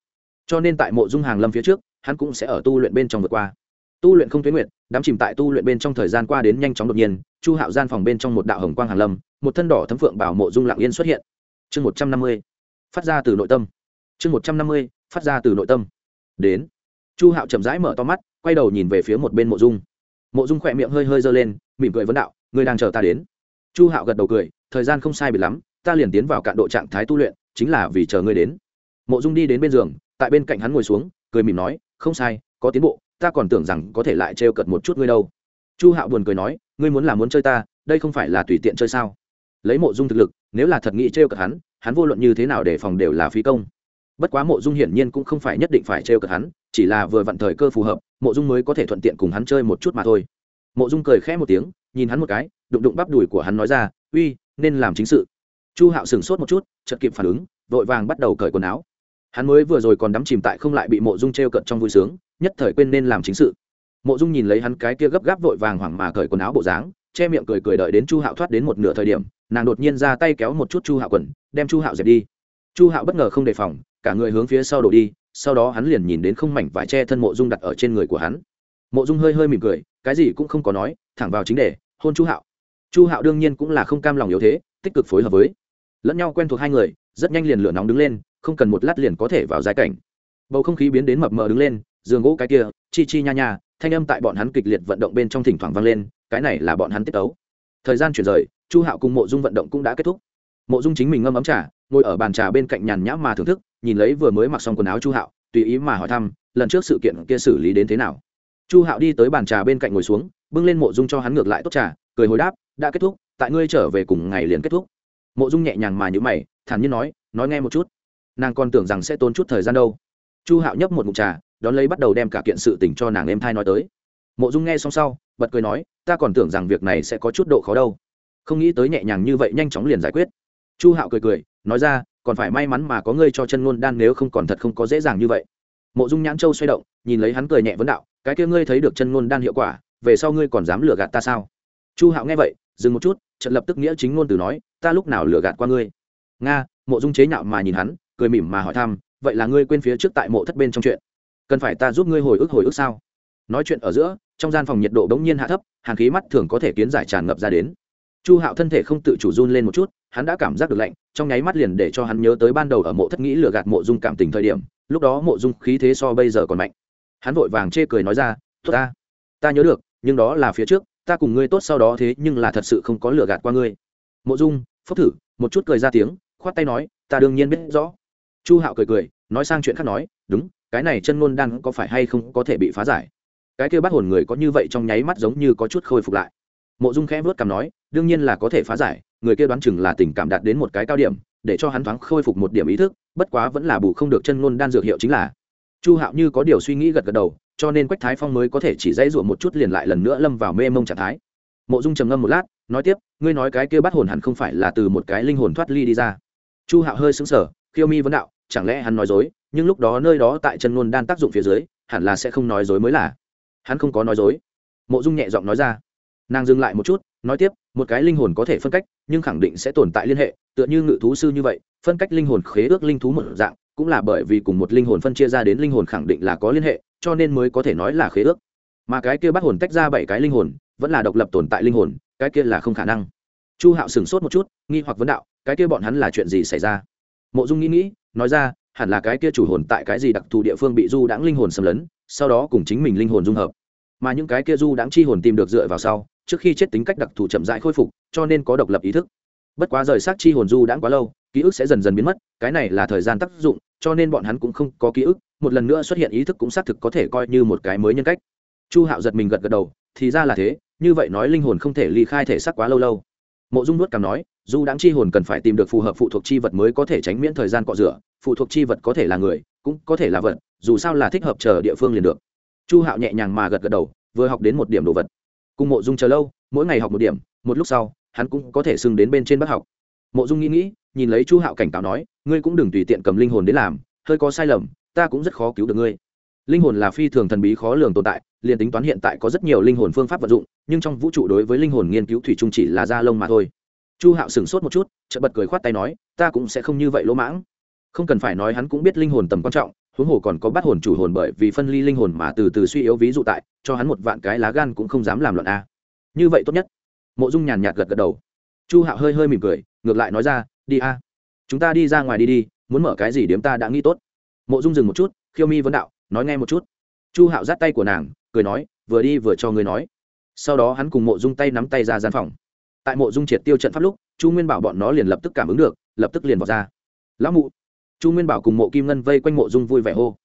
Cho nên tại mộ dung hàng lâm phía trước, hắn cũng sẽ ở tu luyện bên trong vượt qua. Tu luyện không tuyến nguyện đám chìm tại tu luyện bên trong thời gian qua đến nhanh chóng đột nhiên, chu hạo gian phòng bên trong một đạo hồng quang hàng lâm, một thân đỏ thấm phượng bảo mộ dung lạng yên xuất hiện. Chương một trăm năm mươi, phát ra từ nội tâm. Chương một trăm năm mươi, phát ra từ nội tâm. Đến. Chu hạo chậm rãi mở to mắt quay đầu nhìn về phía một bên mộ dung. Mộ dung khỏe miệng hơi hơi giơ lên, mỉm cười vấn đạo người đang chờ ta đến? Chu hạo gật đầu cười, thời gian không sai biệt lắm, ta liền tiến vào cạn độ trạng thái tu luyện, chính là vì chờ ngươi đến. Mộ dung đi đến bên giường, tại bên cạnh hắn ngồi xuống, cười mỉm nói, không sai, có tiến bộ, ta còn tưởng rằng có thể lại trêu cợt một chút ngươi đâu. Chu hạo buồn cười nói, ngươi muốn là muốn chơi ta, đây không phải là tùy tiện chơi sao? Lấy mộ dung thực lực, nếu là thật nghĩ trêu cợt hắn hắn vô luận như thế nào để phòng đều là phí công bất quá mộ dung hiển nhiên cũng không phải nhất định phải trêu cợt hắn, chỉ là vừa vặn thời cơ phù hợp, mộ dung mới có thể thuận tiện cùng hắn chơi một chút mà thôi. Mộ dung cười khẽ một tiếng, nhìn hắn một cái, đụng đụng bắp đùi của hắn nói ra, uy, nên làm chính sự. Chu hạo sửng sốt một chút, chợt kịp phản ứng, vội vàng bắt đầu cởi quần áo. Hắn mới vừa rồi còn đắm chìm tại không lại bị mộ dung t r e o cận trong vui sướng, nhất thời quên nên làm chính sự. Mộ dung nhìn lấy hắn cái kia gấp gáp vội vàng hoảng mà cởi quần áo bộ dáng, che miệng cười cười đợi đến chu hạo thoát đến một nửa thời điểm, nàng đột nhiên ra tay kéo một chút chu hạo quần, đem chu hạo dẹp đi. Chu hạo bất ngờ không đề phòng cả người hướng phía sau đổ đi, sau đó hắn liền nhìn đến không mảnh vải che thân mộ dung đặt ở trên người của hắn. Mộ dung hơi hơi mỉm cười, cái gì cũng không có nói, thẳng vào chính đề, hôn chu hạo. Chu hạo đương nhiên cũng là không cam lòng yếu thế, tích cực phối hợp với lẫn nhau quen thuộc hai người, rất nhanh liền lửa nóng đứng lên, không cần một lát liền có thể vào giai cảnh. Bầu không khí biến đến mập mờ đứng lên, giường gỗ cái kia, chi chi nha nha, thanh âm tại bọn hắn kịch liệt vận động bên trong thỉnh thoảng vang lên, cái này là bọn hắn tiết tấu. Thời gian chuyển rời, chu hạo cùng mộ dung vận động cũng đã kết thúc. Mộ dung chính mình ngâm ấm trà, ngồi ở bàn trà bên cạnh nhàn nhã mà thưởng thức nhìn lấy vừa mới mặc xong quần áo chu hạo, tùy ý mà hỏi thăm, lần trước sự kiện kia xử lý đến thế nào? Chu hạo đi tới bàn trà bên cạnh ngồi xuống, bưng lên mộ dung cho hắn ngược lại tốt trà, cười hồi đáp, đã kết thúc, tại ngươi trở về cùng ngày liền kết thúc. Mộ dung nhẹ nhàng mà nhữ mày, thản nhiên nói nói nghe một chút. Nàng còn tưởng rằng sẽ tốn chút thời gian đâu. Chu hạo nhấp một mục trà, đón lấy bắt đầu đem cả kiện sự tình cho nàng em thai nói tới. Mộ dung nghe xong sau, bật cười nói, ta còn tưởng rằng việc này sẽ có chút độ khó đâu. Không nghĩ tới nhẹ nhàng như vậy nhanh chóng liền giải quyết. Chu hạo cười cười, nói ra còn phải may mắn mà có ngươi cho chân ngôn đan nếu không còn thật không có dễ dàng như vậy. Mộ dung nhãn châu xoay động, nhìn lấy hắn cười nhẹ vấn đạo, cái kia ngươi thấy được chân ngôn đan hiệu quả, về sau ngươi còn dám lừa gạt ta sao? Chu hạo nghe vậy, dừng một chút trận lập tức nghĩa chính ngôn từ nói, ta lúc nào lừa gạt qua ngươi? Nga, mộ dung chế nhạo mà nhìn hắn, cười mỉm mà hỏi thăm, vậy là ngươi quên phía trước tại mộ thất bên trong chuyện. Cần phải ta giúp ngươi hồi ức hồi ức sao? Nói chuyện ở giữa, trong gian phòng nhiệt độ bỗng nhiên hạ thấp hàng khí mắt thường có thể kiến giải tràn ngập ra đến chu hạo thân thể không tự chủ run lên một chút, hắn đã cảm giác được lạnh, trong nháy mắt liền để cho hắn nhớ tới ban đầu ở mộ thất nghĩ lừa gạt mộ dung cảm tình thời điểm, lúc đó mộ dung khí thế so bây giờ còn mạnh. Hắn vội vàng chê cười nói ra, tốt ta ta nhớ được, nhưng đó là phía trước, ta cùng ngươi tốt sau đó thế nhưng là thật sự không có lừa gạt qua ngươi. Mộ dung phúc thử, một chút cười ra tiếng, khoát tay nói, ta đương nhiên biết rõ. Chu hạo cười cười, nói sang chuyện khác nói, đúng, cái này chân ngôn đan có phải hay không có thể bị phá giải? Cái kia bắt hồn người có như vậy trong nháy mắt giống như có chút khôi phục lại mộ dung khẽ vớt cằm nói, đương nhiên là có thể phá giải, người kia đoán chừng là tình cảm đạt đến một cái cao điểm, để cho hắn thoáng khôi phục một điểm ý thức, bất quá vẫn là bù không được chân ngôn đan dược hiệu chính là. Chu hạo như có điều suy nghĩ gật gật đầu, cho nên quách thái phong mới có thể chỉ dãy ruộng một chút liền lại lần nữa lâm vào mê mông trạng thái. Mộ dung trầm ngâm một lát, nói tiếp, ngươi nói cái kia bắt hồn hẳn không phải là từ một cái linh hồn thoát ly đi ra. Chu hạo hơi xứng sở khiêu mi vấn đạo, chẳng lẽ hắn nói dối, nhưng lúc đó nơi đó tại chân ngôn đan tác dụng phía dưới, hẳn là sẽ không nói dối mới là. Hắn không có nói dối. Mộ dung nhẹ giọng nói ra nàng dừng lại một chút, nói tiếp, một cái linh hồn có thể phân cách, nhưng khẳng định sẽ tồn tại liên hệ, tựa như ngự thú sư như vậy, phân cách linh hồn khế ước linh thú một dạng, cũng là bởi vì cùng một linh hồn phân chia ra đến linh hồn khẳng định là có liên hệ, cho nên mới có thể nói là khế ước. Mà cái kia bắt hồn tách ra bảy cái linh hồn, vẫn là độc lập tồn tại linh hồn, cái kia là không khả năng. Chu hạo sửng sốt một chút, nghi hoặc vấn đạo, cái kia bọn hắn là chuyện gì xảy ra? Mộ dung nghĩ nghĩ, nói ra, hẳn là cái kia chủ hồn tại cái gì đặc thù địa phương bị du đãng linh hồn xâm lấn, sau đó cùng chính mình linh hồn dung hợp. Mà những cái kia du đãng chi hồn tìm được dựa vào sau trước khi chết tính cách đặc thù chậm rãi khôi phục, cho nên có độc lập ý thức. Bất quá rời xác chi hồn du đã quá lâu, ký ức sẽ dần dần biến mất, cái này là thời gian tác dụng, cho nên bọn hắn cũng không có ký ức, một lần nữa xuất hiện ý thức cũng xác thực có thể coi như một cái mới nhân cách. Chu hạo giật mình gật gật đầu, thì ra là thế, như vậy nói linh hồn không thể ly khai thể xác quá lâu lâu. Mộ dung nuốt cảm nói, dù đáng chi hồn cần phải tìm được phù hợp phụ thuộc chi vật mới có thể tránh miễn thời gian cọ rửa, phụ thuộc chi vật có thể là người, cũng có thể là vật, dù sao là thích hợp chờ địa phương liền được. Chu hạo nhẹ nhàng mà gật gật đầu, vừa học đến một điểm đồ vật cùng mộ dung chờ lâu, mỗi ngày học một điểm, một lúc sau, hắn cũng có thể xưng đến bên trên bác học. Mộ dung nghĩ nghĩ, nhìn lấy chu hạo cảnh cáo nói, ngươi cũng đừng tùy tiện cầm linh hồn đến làm, hơi có sai lầm, ta cũng rất khó cứu được ngươi. Linh hồn là phi thường thần bí khó lường tồn tại, liền tính toán hiện tại có rất nhiều linh hồn phương pháp vận dụng, nhưng trong vũ trụ đối với linh hồn nghiên cứu thủy chung chỉ là da lông mà thôi. Chu hạo sửng sốt một chút, chợt bật cười khoát tay nói, ta cũng sẽ không như vậy lỗ mãng. Không cần phải nói hắn cũng biết linh hồn tầm quan trọng huống hồ còn có bắt hồn chủ hồn bởi vì phân ly linh hồn mà từ từ suy yếu ví dụ tại, cho hắn một vạn cái lá gan cũng không dám làm loạn a. Như vậy tốt nhất. Mộ dung nhàn nhạt gật gật đầu. Chu hạo hơi hơi mỉm cười, ngược lại nói ra, đi a. Chúng ta đi ra ngoài đi đi, muốn mở cái gì điếm ta đã nghĩ tốt. Mộ dung dừng một chút, khiêu mi vấn đạo, nói nghe một chút. Chu hạo giắt tay của nàng, cười nói, vừa đi vừa cho người nói. Sau đó hắn cùng mộ dung tay nắm tay ra gian phòng. Tại mộ dung triệt tiêu trận pháp lúc, chu nguyên bảo bọn nó liền lập tức cảm ứng được, lập tức liền vào ra. Lão mụ chu nguyên bảo cùng mộ kim ngân vây quanh mộ dung vui vẻ hô.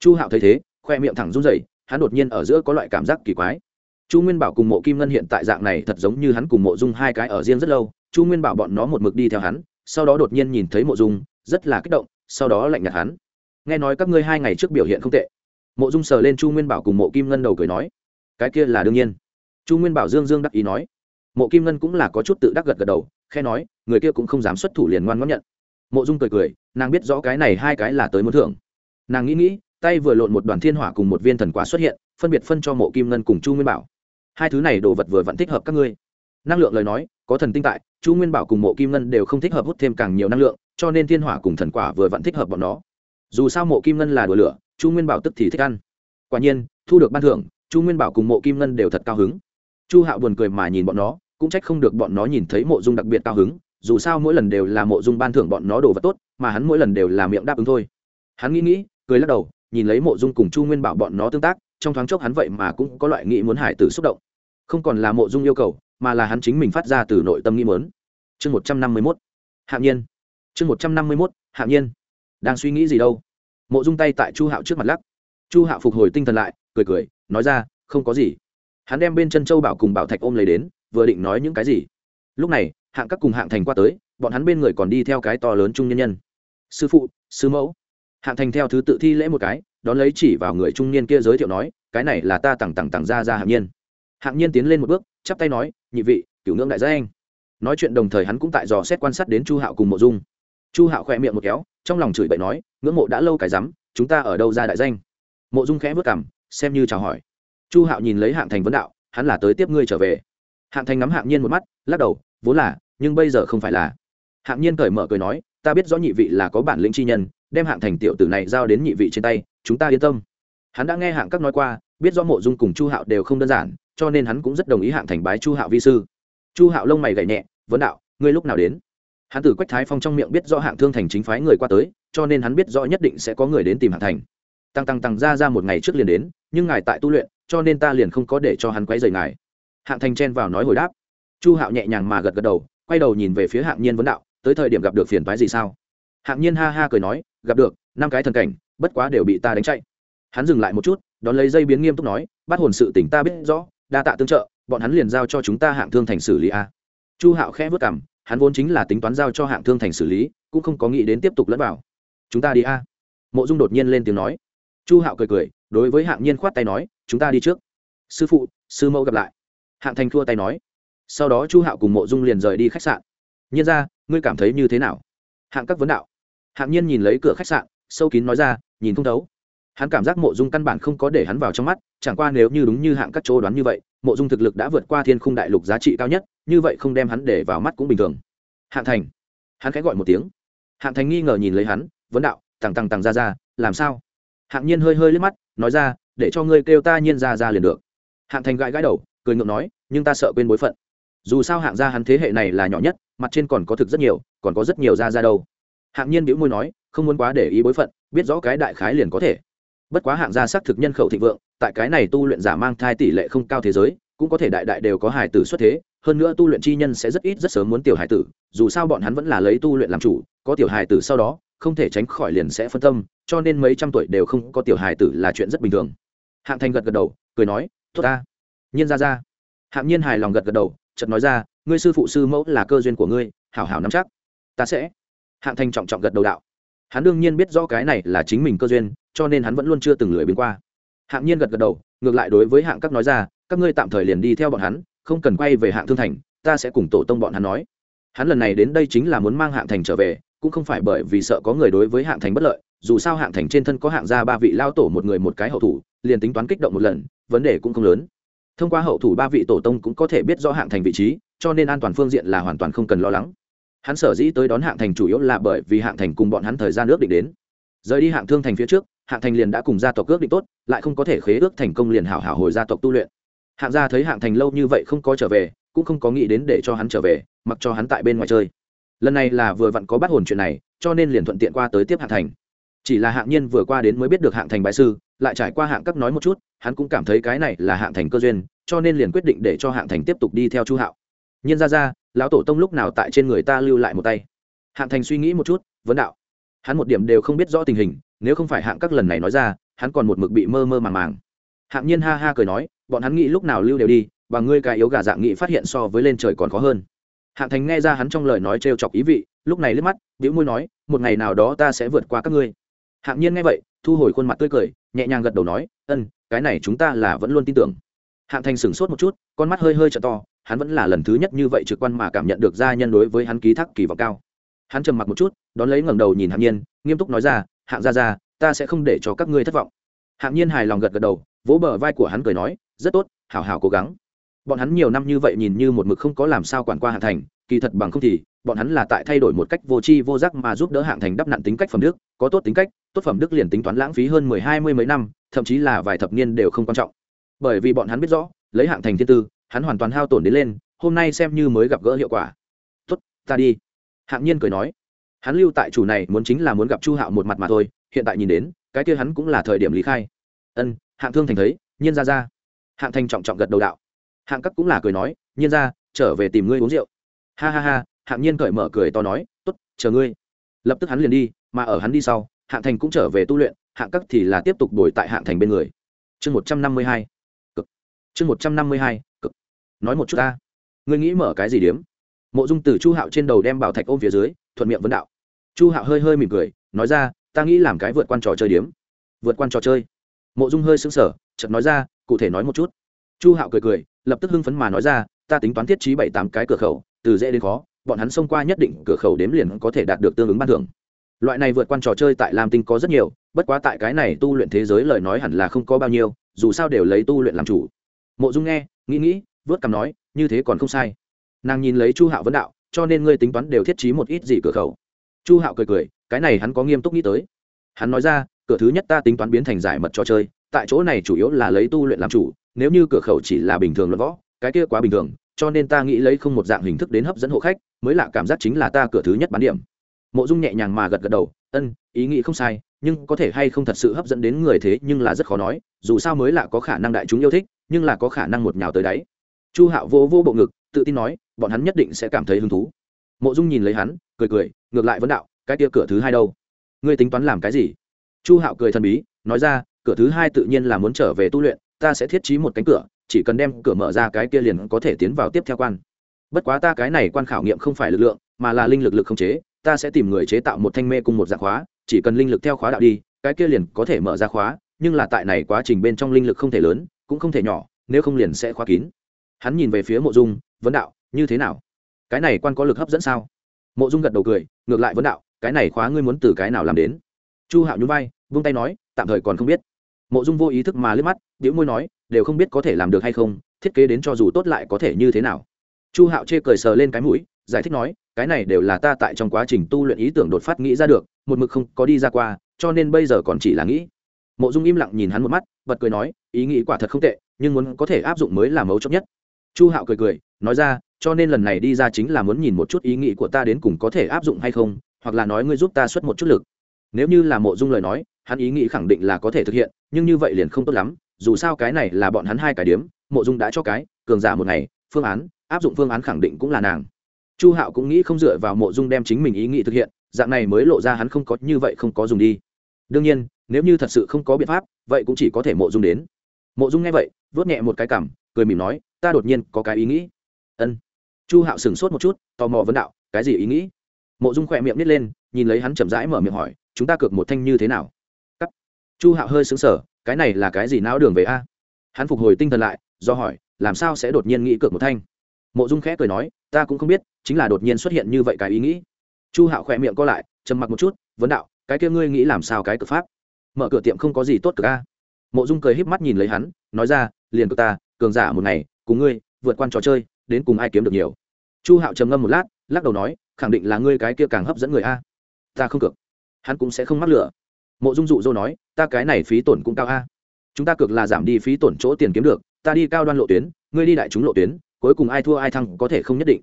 Chu hạo thấy thế, khoe miệng thẳng run rẩy, hắn đột nhiên ở giữa có loại cảm giác kỳ quái. Chu nguyên bảo cùng mộ kim ngân hiện tại dạng này thật giống như hắn cùng mộ dung hai cái ở riêng rất lâu. Chu nguyên bảo bọn nó một mực đi theo hắn, sau đó đột nhiên nhìn thấy mộ dung, rất là kích động, sau đó lạnh nhạt hắn. Nghe nói các ngươi hai ngày trước biểu hiện không tệ. Mộ dung sờ lên chu nguyên bảo cùng mộ kim ngân đầu cười nói, cái kia là đương nhiên. Chu nguyên bảo dương dương đắc ý nói. Mộ kim ngân cũng là có chút tự đắc gật gật đầu, khe nói, người kia cũng không dám xuất thủ liền ngoan ngoãn nhận. Mộ dung cười cười nàng biết rõ cái này hai cái là tới muốn thưởng. Nàng nghĩ nghĩ, tay vừa lộn một đoàn thiên hỏa cùng một viên thần quả xuất hiện, phân biệt phân cho mộ kim ngân cùng chu nguyên bảo. Hai thứ này đồ vật vừa vẫn thích hợp các ngươi. Năng lượng lời nói, có thần tinh tại, chu nguyên bảo cùng mộ kim ngân đều không thích hợp hút thêm càng nhiều năng lượng, cho nên thiên hỏa cùng thần quả vừa vẫn thích hợp bọn nó. Dù sao mộ kim ngân là đùa lửa, chu nguyên bảo tức thì thích ăn. Quả nhiên, thu được ban thưởng, chu nguyên bảo cùng mộ kim ngân đều thật cao hứng. Chu hạo buồn cười mà nhìn bọn nó, cũng trách không được bọn nó nhìn thấy mộ dung đặc biệt cao hứng, dù sao mỗi lần đều là mộ dung ban thưởng bọn nó đồ vật tốt mà hắn mỗi lần đều là miệng đáp ứng thôi. Hắn nghĩ nghĩ, cười lắc đầu, nhìn lấy mộ dung cùng chu nguyên bảo bọn nó tương tác, trong thoáng chốc hắn vậy mà cũng có loại nghĩ muốn hải tử xúc động. Không còn là mộ dung yêu cầu, mà là hắn chính mình phát ra từ nội tâm nghĩ mớn chương một trăm năm mươi mốt. Hạng nhiên. Chương một trăm năm mươi mốt hạng nhiên. Đang suy nghĩ gì đâu? Mộ dung tay tại chu hạo trước mặt lắc. Chu hạo phục hồi tinh thần lại, cười cười, nói ra, không có gì. Hắn đem bên chân châu bảo cùng bảo thạch ôm lấy đến, vừa định nói những cái gì. Lúc này, hạng các cùng hạng thành qua tới, bọn hắn bên người còn đi theo cái to lớn trung nhân nhân sư phụ, sư mẫu. Hạng thành theo thứ tự thi lễ một cái, đón lấy chỉ vào người trung niên kia giới thiệu nói, cái này là ta tặng tặng tặng ra ra hạng nhiên. Hạng nhiên tiến lên một bước, chắp tay nói, nhị vị, cửu ngưỡng đại gia anh. Nói chuyện đồng thời hắn cũng tại dò xét quan sát đến chu hạo cùng mộ dung. Chu hạo khỏe miệng một kéo, trong lòng chửi bậy nói, ngưỡng mộ đã lâu cái rắm, chúng ta ở đâu ra đại danh? Mộ dung khẽ vất cảm xem như chào hỏi. Chu hạo nhìn lấy hạng thành vấn đạo, hắn là tới tiếp ngươi trở về. Hạng thành ngắm hạng nhiên một mắt, lắc đầu, vốn là, nhưng bây giờ không phải là. Hạng nhiên cởi mở cười nói ta biết rõ nhị vị là có bản lĩnh chi nhân, đem hạng thành tiểu tử này giao đến nhị vị trên tay, chúng ta yên tâm. Hắn đã nghe hạng các nói qua, biết rõ mộ dung cùng chu hạo đều không đơn giản, cho nên hắn cũng rất đồng ý hạng thành bái chu hạo vi sư. Chu hạo lông mày gậy nhẹ, vấn đạo, ngươi lúc nào đến? Hắn từ quách thái phong trong miệng biết rõ hạng thương thành chính phái người qua tới, cho nên hắn biết rõ nhất định sẽ có người đến tìm hạng thành. Tăng tăng tăng ra ra một ngày trước liền đến, nhưng ngài tại tu luyện, cho nên ta liền không có để cho hắn quấy rầy ngài. Hạng thành chen vào nói hồi đáp. Chu hạo nhẹ nhàng mà gật gật đầu, quay đầu nhìn về phía hạng nhiên vấn đạo tới thời điểm gặp được phiền toái gì sao? Hạng nhiên ha ha cười nói, gặp được, năm cái thần cảnh, bất quá đều bị ta đánh chạy. Hắn dừng lại một chút, đón lấy dây biến nghiêm túc nói, bắt hồn sự tỉnh ta biết rõ, đa tạ tương trợ, bọn hắn liền giao cho chúng ta hạng thương thành xử lý a. Chu hạo khẽ vất cảm hắn vốn chính là tính toán giao cho hạng thương thành xử lý, cũng không có nghĩ đến tiếp tục lẫn vào. Chúng ta đi a. Mộ dung đột nhiên lên tiếng nói. Chu hạo cười cười, đối với hạng nhiên khoát tay nói, chúng ta đi trước. Sư phụ, sư mẫu gặp lại. Hạng thành thua tay nói. Sau đó chu hạo cùng mộ dung liền rời đi khách sạn. Nhiên ra ngươi cảm thấy như thế nào? Hạng các vấn đạo. Hạng nhiên nhìn lấy cửa khách sạn, sâu kín nói ra, nhìn không thấu. Hắn cảm giác mộ dung căn bản không có để hắn vào trong mắt, chẳng qua nếu như đúng như hạng các chỗ đoán như vậy, mộ dung thực lực đã vượt qua thiên khung đại lục giá trị cao nhất, như vậy không đem hắn để vào mắt cũng bình thường. Hạng thành. Hắn khẽ gọi một tiếng. Hạng thành nghi ngờ nhìn lấy hắn, vấn đạo, tằng tằng tằng ra ra, làm sao? Hạng nhiên hơi hơi liếc mắt, nói ra, để cho ngươi kêu ta nhiên ra ra liền được. Hạng thành gãi gãi đầu, cười ngượng nói, nhưng ta sợ quên bối phận dù sao hạng gia hắn thế hệ này là nhỏ nhất, mặt trên còn có thực rất nhiều, còn có rất nhiều gia ra đâu. Hạng nhiên bĩu môi nói, không muốn quá để ý bối phận, biết rõ cái đại khái liền có thể. Bất quá hạng gia xác thực nhân khẩu thịnh vượng, tại cái này tu luyện giả mang thai tỷ lệ không cao thế giới, cũng có thể đại đại đều có hài tử xuất thế, hơn nữa tu luyện chi nhân sẽ rất ít rất sớm muốn tiểu hài tử, dù sao bọn hắn vẫn là lấy tu luyện làm chủ, có tiểu hài tử sau đó, không thể tránh khỏi liền sẽ phân tâm, cho nên mấy trăm tuổi đều không có tiểu hài tử là chuyện rất bình thường. Hạng thành gật gật đầu, cười nói, tốt ta. Nhiên ra ra. Hạng nhiên hài lòng gật gật đầu chợt nói ra, ngươi sư phụ sư mẫu là cơ duyên của ngươi, hảo hảo nắm chắc. Ta sẽ. Hạng thành trọng trọng gật đầu đạo. Hắn đương nhiên biết rõ cái này là chính mình cơ duyên, cho nên hắn vẫn luôn chưa từng lười biến qua. Hạng nhiên gật gật đầu, ngược lại đối với hạng các nói ra, các ngươi tạm thời liền đi theo bọn hắn, không cần quay về hạng thương thành, ta sẽ cùng tổ tông bọn hắn nói. Hắn lần này đến đây chính là muốn mang hạng thành trở về, cũng không phải bởi vì sợ có người đối với hạng thành bất lợi, dù sao hạng thành trên thân có hạng gia ba vị lao tổ một người một cái hậu thủ, liền tính toán kích động một lần, vấn đề cũng không lớn thông qua hậu thủ ba vị tổ tông cũng có thể biết rõ hạng thành vị trí, cho nên an toàn phương diện là hoàn toàn không cần lo lắng. Hắn sở dĩ tới đón hạng thành chủ yếu là bởi vì hạng thành cùng bọn hắn thời gian ước định đến. Rời đi hạng thương thành phía trước, hạng thành liền đã cùng gia tộc ước định tốt, lại không có thể khế ước thành công liền hảo hảo hồi gia tộc tu luyện. Hạng gia thấy hạng thành lâu như vậy không có trở về, cũng không có nghĩ đến để cho hắn trở về, mặc cho hắn tại bên ngoài chơi. Lần này là vừa vặn có bắt hồn chuyện này, cho nên liền thuận tiện qua tới tiếp hạng thành chỉ là hạng nhiên vừa qua đến mới biết được hạng thành bại sư, lại trải qua hạng cấp nói một chút, hắn cũng cảm thấy cái này là hạng thành cơ duyên, cho nên liền quyết định để cho hạng thành tiếp tục đi theo chu hạo. Nhiên ra ra, lão tổ tông lúc nào tại trên người ta lưu lại một tay. Hạng thành suy nghĩ một chút, vấn đạo. Hắn một điểm đều không biết rõ tình hình, nếu không phải hạng các lần này nói ra, hắn còn một mực bị mơ mơ màng màng. Hạng nhiên ha ha cười nói, bọn hắn nghĩ lúc nào lưu đều đi, và ngươi cái yếu gà dạng nghĩ phát hiện so với lên trời còn khó hơn. Hạng thành nghe ra hắn trong lời nói trêu chọc ý vị, lúc này liếc mắt đĩu môi nói, một ngày nào đó ta sẽ vượt qua các ngươi hạng nhiên nghe vậy, thu hồi khuôn mặt tươi cười, nhẹ nhàng gật đầu nói, ân, cái này chúng ta là vẫn luôn tin tưởng. Hạng thành sửng sốt một chút, con mắt hơi hơi t to, hắn vẫn là lần thứ nhất như vậy trực quan mà cảm nhận được gia nhân đối với hắn ký thác kỳ vọng cao. Hắn trầm mặc một chút, đón lấy ngẩng đầu nhìn hạng nhiên, nghiêm túc nói ra, hạng gia gia, ta sẽ không để cho các ngươi thất vọng. Hạng nhiên hài lòng gật gật đầu, vỗ bờ vai của hắn cười nói, rất tốt, hảo hảo cố gắng bọn hắn nhiều năm như vậy nhìn như một mực không có làm sao quản qua hạng thành, kỳ thật bằng không thì, bọn hắn là tại thay đổi một cách vô tri vô giác mà giúp đỡ hạng thành đắp nặn tính cách phẩm đức, có tốt tính cách, tốt phẩm đức liền tính toán lãng phí hơn mười hai mươi mấy năm, thậm chí là vài thập niên đều không quan trọng. Bởi vì bọn hắn biết rõ, lấy hạng thành thiên tư, hắn hoàn toàn hao tổn đến lên, hôm nay xem như mới gặp gỡ hiệu quả. Tốt, ta đi. Hạng nhiên cười nói. Hắn lưu tại chủ này muốn chính là muốn gặp chu hạo một mặt mà thôi, hiện tại nhìn đến, cái kia hắn cũng là thời điểm lý khai. Ân, hạng thương thành thấy, nhiên ra ra. Hạng thành trọng trọng gật đầu đạo hạng các cũng là cười nói, nhiên ra, trở về tìm ngươi uống rượu. Ha ha ha, hạng nhiên cởi mở cười to nói t ố t chờ ngươi. Lập tức hắn liền đi, mà ở hắn đi sau, hạng thành cũng trở về tu luyện, hạng các thì là tiếp tục đổi tại hạng thành bên người. Chương một trăm năm mươi hai, cực. Chương một trăm năm mươi hai, cực. Nói một chút ta, ngươi nghĩ mở cái gì điếm? Mộ dung từ chu hạo trên đầu đem bảo thạch ôm phía dưới, thuận miệng vấn đạo. Chu hạo hơi hơi mỉm cười, nói ra, ta nghĩ làm cái vượt quan trò chơi điếm. Vượt quan trò chơi? Mộ dung hơi sững sờ, chợt nói ra, cụ thể nói một chút. Chu hạo cười cười lập tức hưng phấn mà nói ra, ta tính toán thiết trí bảy tám cái cửa khẩu, từ dễ đến khó, bọn hắn xông qua nhất định cửa khẩu đếm liền có thể đạt được tương ứng ban thưởng. Loại này vượt qua trò chơi tại lam tinh có rất nhiều, bất quá tại cái này tu luyện thế giới lời nói hẳn là không có bao nhiêu, dù sao đều lấy tu luyện làm chủ. Mộ dung nghe, nghĩ nghĩ, vớt cằm nói, như thế còn không sai. Nàng nhìn lấy chu hạo vấn đạo, cho nên ngươi tính toán đều thiết trí một ít gì cửa khẩu? Chu hạo cười cười, cái này hắn có nghiêm túc nghĩ tới. Hắn nói ra, cửa thứ nhất ta tính toán biến thành giải mật trò chơi, tại chỗ này chủ yếu là lấy tu luyện làm chủ nếu như cửa khẩu chỉ là bình thường luận võ, cái kia quá bình thường, cho nên ta nghĩ lấy không một dạng hình thức đến hấp dẫn hộ khách, mới lạ cảm giác chính là ta cửa thứ nhất bán điểm. Mộ dung nhẹ nhàng mà gật gật đầu, ân, ý nghĩ không sai, nhưng có thể hay không thật sự hấp dẫn đến người thế nhưng là rất khó nói, dù sao mới là có khả năng đại chúng yêu thích, nhưng là có khả năng một nhào tới đáy. Chu hạo vô vô bộ ngực, tự tin nói, bọn hắn nhất định sẽ cảm thấy hứng thú. Mộ dung nhìn lấy hắn, cười cười, ngược lại vấn đạo, cái kia cửa thứ hai đâu? Ngươi tính toán làm cái gì? Chu hạo cười thần bí, nói ra, cửa thứ hai tự nhiên là muốn trở về tu luyện ta sẽ thiết trí một cánh cửa, chỉ cần đem cửa mở ra cái kia liền có thể tiến vào tiếp theo quan. Bất quá ta cái này quan khảo nghiệm không phải lực lượng, mà là linh lực lực không chế, ta sẽ tìm người chế tạo một thanh mê cùng một dạng khóa, chỉ cần linh lực theo khóa đạo đi, cái kia liền có thể mở ra khóa, nhưng là tại này quá trình bên trong linh lực không thể lớn, cũng không thể nhỏ, nếu không liền sẽ khóa kín. Hắn nhìn về phía mộ dung, vấn đạo, như thế nào? Cái này quan có lực hấp dẫn sao? Mộ dung gật đầu cười, ngược lại vấn đạo, cái này khóa ngươi muốn từ cái nào làm đến? Chu hạo nhún vai, vung tay nói, tạm thời còn không biết mộ dung vô ý thức mà liếc mắt điếu môi nói, đều không biết có thể làm được hay không, thiết kế đến cho dù tốt lại có thể như thế nào. Chu hạo chê cười sờ lên cái mũi, giải thích nói, cái này đều là ta tại trong quá trình tu luyện ý tưởng đột phát nghĩ ra được, một mực không có đi ra qua, cho nên bây giờ còn chỉ là nghĩ. Mộ dung im lặng nhìn hắn một mắt, bật cười nói, ý nghĩ quả thật không tệ, nhưng muốn có thể áp dụng mới là mấu chốt nhất. Chu hạo cười cười, nói ra, cho nên lần này đi ra chính là muốn nhìn một chút ý nghĩ của ta đến cùng có thể áp dụng hay không, hoặc là nói ngươi giúp ta xuất một chút lực. Nếu như là mộ dung lời nói, hắn ý nghĩ khẳng định là có thể thực hiện nhưng như vậy liền không tốt lắm, dù sao cái này là bọn hắn hai cái điếm, mộ dung đã cho cái, cường giả một ngày, phương án, áp dụng phương án khẳng định cũng là nàng. Chu hạo cũng nghĩ không dựa vào mộ dung đem chính mình ý nghĩ thực hiện, dạng này mới lộ ra hắn không có, như vậy không có dùng đi. Đương nhiên, nếu như thật sự không có biện pháp, vậy cũng chỉ có thể mộ dung đến. Mộ dung nghe vậy, vớt nhẹ một cái cảm cười mỉm nói, ta đột nhiên có cái ý nghĩ. Ân. Chu hạo sửng sốt một chút, tò mò vấn đạo, cái gì ý nghĩ? Mộ dung khỏe miệng nít lên, nhìn lấy hắn chậm rãi mở miệng hỏi, chúng ta cược một thanh như thế nào? Chu hạo hơi xứng sở cái này là cái gì não đường về a? Hắn phục hồi tinh thần lại, do hỏi, làm sao sẽ đột nhiên nghĩ cược một thanh? Mộ dung khẽ cười nói, ta cũng không biết, chính là đột nhiên xuất hiện như vậy cái ý nghĩ. Chu hạo khỏe miệng co lại, trầm mặc một chút, vấn đạo, cái kia ngươi nghĩ làm sao cái cực pháp? Mở cửa tiệm không có gì tốt cực a. Mộ dung cười híp mắt nhìn lấy hắn, nói ra, liền cực ta, cường giả một ngày, cùng ngươi, vượt qua trò chơi, đến cùng ai kiếm được nhiều? Chu hạo trầm ngâm một lát, lắc đầu nói, khẳng định là ngươi cái kia càng hấp dẫn người a. Ta không cược. Hắn cũng sẽ không mắc lửa mộ dung dụ dô nói, ta cái này phí tổn cũng cao a. Chúng ta cược là giảm đi phí tổn chỗ tiền kiếm được, ta đi cao đoan lộ tuyến, ngươi đi đại chúng lộ tuyến, cuối cùng ai thua ai thăng có thể không nhất định.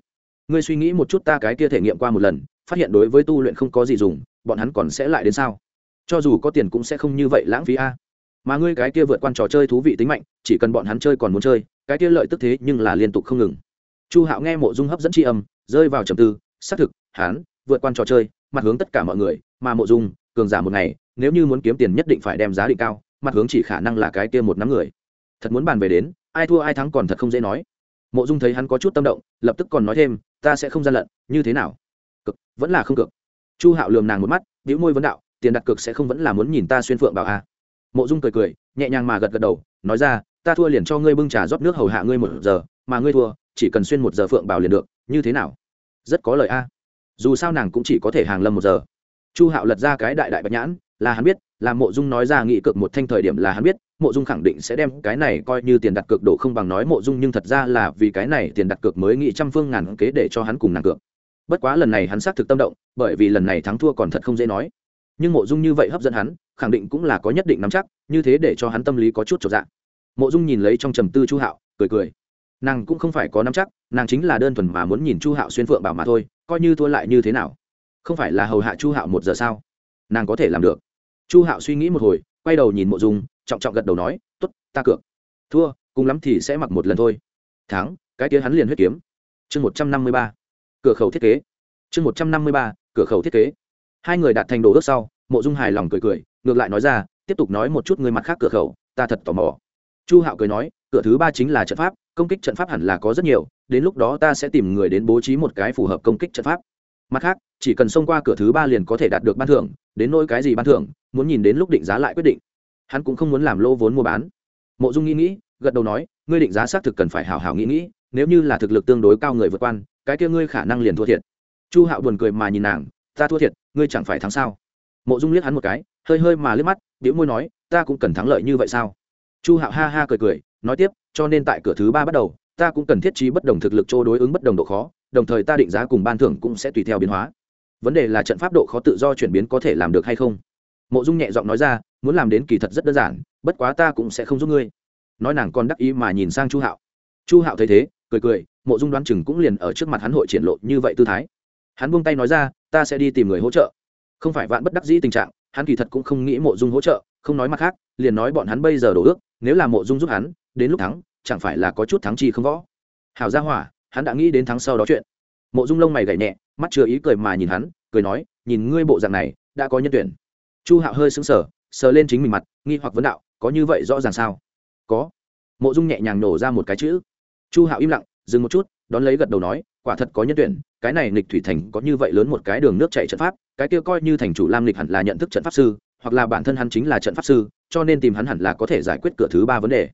Ngươi suy nghĩ một chút ta cái kia thể nghiệm qua một lần, phát hiện đối với tu luyện không có gì dùng, bọn hắn còn sẽ lại đến sao? Cho dù có tiền cũng sẽ không như vậy lãng phí a. Mà ngươi cái kia vượt qua trò chơi thú vị tính mạnh, chỉ cần bọn hắn chơi còn muốn chơi, cái kia lợi tức thế nhưng là liên tục không ngừng. Chu hạo nghe mộ dung hấp dẫn tri âm, rơi vào trầm tư, xác thực, hắn, vượt qua trò chơi, mặt hướng tất cả mọi người, mà mộ dung cường giả một ngày, nếu như muốn kiếm tiền nhất định phải đem giá định cao, mặt hướng chỉ khả năng là cái kia một nắm người. Thật muốn bàn về đến, ai thua ai thắng còn thật không dễ nói. Mộ dung thấy hắn có chút tâm động, lập tức còn nói thêm, ta sẽ không gian lận, như thế nào? Cực, vẫn là không cực. Chu hạo lườm nàng một mắt, bĩu môi vấn đạo, tiền đặt cược sẽ không vẫn là muốn nhìn ta xuyên phượng bảo a à. mộ dung cười cười, nhẹ nhàng mà gật gật đầu, nói ra, ta thua liền cho ngươi bưng trà rót nước hầu hạ ngươi một giờ, mà ngươi thua, chỉ cần xuyên một giờ phượng bảo liền được, như thế nào? Rất có lời a. Dù sao nàng cũng chỉ có thể hàng lâm một giờ chu hạo lật ra cái đại đại bạch nhãn, là hắn biết, là mộ dung nói ra nghị cực một thanh thời điểm là hắn biết, mộ dung khẳng định sẽ đem cái này coi như tiền đặt cược đổ không bằng nói mộ dung nhưng thật ra là vì cái này tiền đặt cược mới nghị trăm phương ngàn kế để cho hắn cùng nàng cược. Bất quá lần này hắn xác thực tâm động, bởi vì lần này thắng thua còn thật không dễ nói. Nhưng mộ dung như vậy hấp dẫn hắn, khẳng định cũng là có nhất định nắm chắc, như thế để cho hắn tâm lý có chút trọn dạng. Mộ dung nhìn lấy trong trầm tư chu hạo, cười cười. Nàng cũng không phải có nắm chắc, nàng chính là đơn thuần mà muốn nhìn chu hạo xuyên phượng bảo mà thôi, coi như thua lại như thế nào không phải là hầu hạ chu hạo một giờ sao? Nàng có thể làm được. Chu hạo suy nghĩ một hồi, quay đầu nhìn mộ dung, trọng trọng gật đầu nói t ố t ta cược. Thua, cùng lắm thì sẽ mặc một lần thôi. Thắng, cái tía hắn liền huyết kiếm. Chương một trăm năm mươi ba. Cửa khẩu thiết kế. Chương một trăm năm mươi ba, cửa khẩu thiết kế. Hai người đạt thành đồ ước sau, mộ dung hài lòng cười cười, ngược lại nói ra, tiếp tục nói một chút người mặt khác cửa khẩu, ta thật tò mò. Chu hạo cười nói, cửa thứ ba chính là trận pháp, công kích trận pháp hẳn là có rất nhiều, đến lúc đó ta sẽ tìm người đến bố trí một cái phù hợp công kích trận pháp mặt khác, chỉ cần xông qua cửa thứ ba liền có thể đạt được ban thưởng, đến nỗi cái gì ban thưởng, muốn nhìn đến lúc định giá lại quyết định. Hắn cũng không muốn làm lô vốn mua bán. Mộ dung nghĩ nghĩ, gật đầu nói, ngươi định giá xác thực cần phải hào hào nghĩ nghĩ, nếu như là thực lực tương đối cao người vượt quan, cái kia ngươi khả năng liền thua thiệt. Chu hạo buồn cười mà nhìn nàng, ta thua thiệt, ngươi chẳng phải thắng sao? Mộ dung liếc hắn một cái, hơi hơi mà liếc mắt biểu môi nói, ta cũng cần thắng lợi như vậy sao? Chu hạo ha ha cười cười, nói tiếp, cho nên tại cửa thứ ba bắt đầu ta cũng cần thiết trí bất đồng thực lực chỗ đối ứng bất đồng độ khó, đồng thời ta định giá cùng ban thưởng cũng sẽ tùy theo biến hóa. Vấn đề là trận pháp độ khó tự do chuyển biến có thể làm được hay không? Mộ dung nhẹ giọng nói ra, muốn làm đến kỳ thật rất đơn giản, bất quá ta cũng sẽ không giúp ngươi. Nói nàng còn đắc ý mà nhìn sang chu hạo. Chu hạo thấy thế, cười cười, mộ dung đoán chừng cũng liền ở trước mặt hắn hội triển lộ như vậy tư thái. Hắn buông tay nói ra, ta sẽ đi tìm người hỗ trợ. Không phải vạn bất đắc dĩ tình trạng, hắn kỳ thật cũng không nghĩ mộ dung hỗ trợ, không nói mặt khác, liền nói bọn hắn bây giờ đổ ước, nếu là mộ dung giúp hắn, đến lúc thắng chẳng phải là có chút thắng chi không võ. Hảo gia hỏa, hắn đã nghĩ đến thắng sau đó chuyện. Mộ dung lông mày gảy nhẹ, mắt chưa ý cười mà nhìn hắn, cười nói, nhìn ngươi bộ dạng này, đã có nhân tuyển. Chu hạo hơi sững sờ sờ lên chính mình mặt, nghi hoặc vấn đạo, có như vậy rõ ràng sao? Có. Mộ dung nhẹ nhàng nổ ra một cái chữ. Chu hạo im lặng, dừng một chút, đón lấy gật đầu nói, quả thật có nhân tuyển, cái này nịch thủy thành có như vậy lớn một cái đường nước chạy trận pháp, cái kia coi như thành chủ lam lịch hẳn là nhận thức trận pháp sư, hoặc là bản thân hắn chính là trận pháp sư, cho nên tìm hắn hẳn là có thể giải quyết cửa thứ ba vấn đề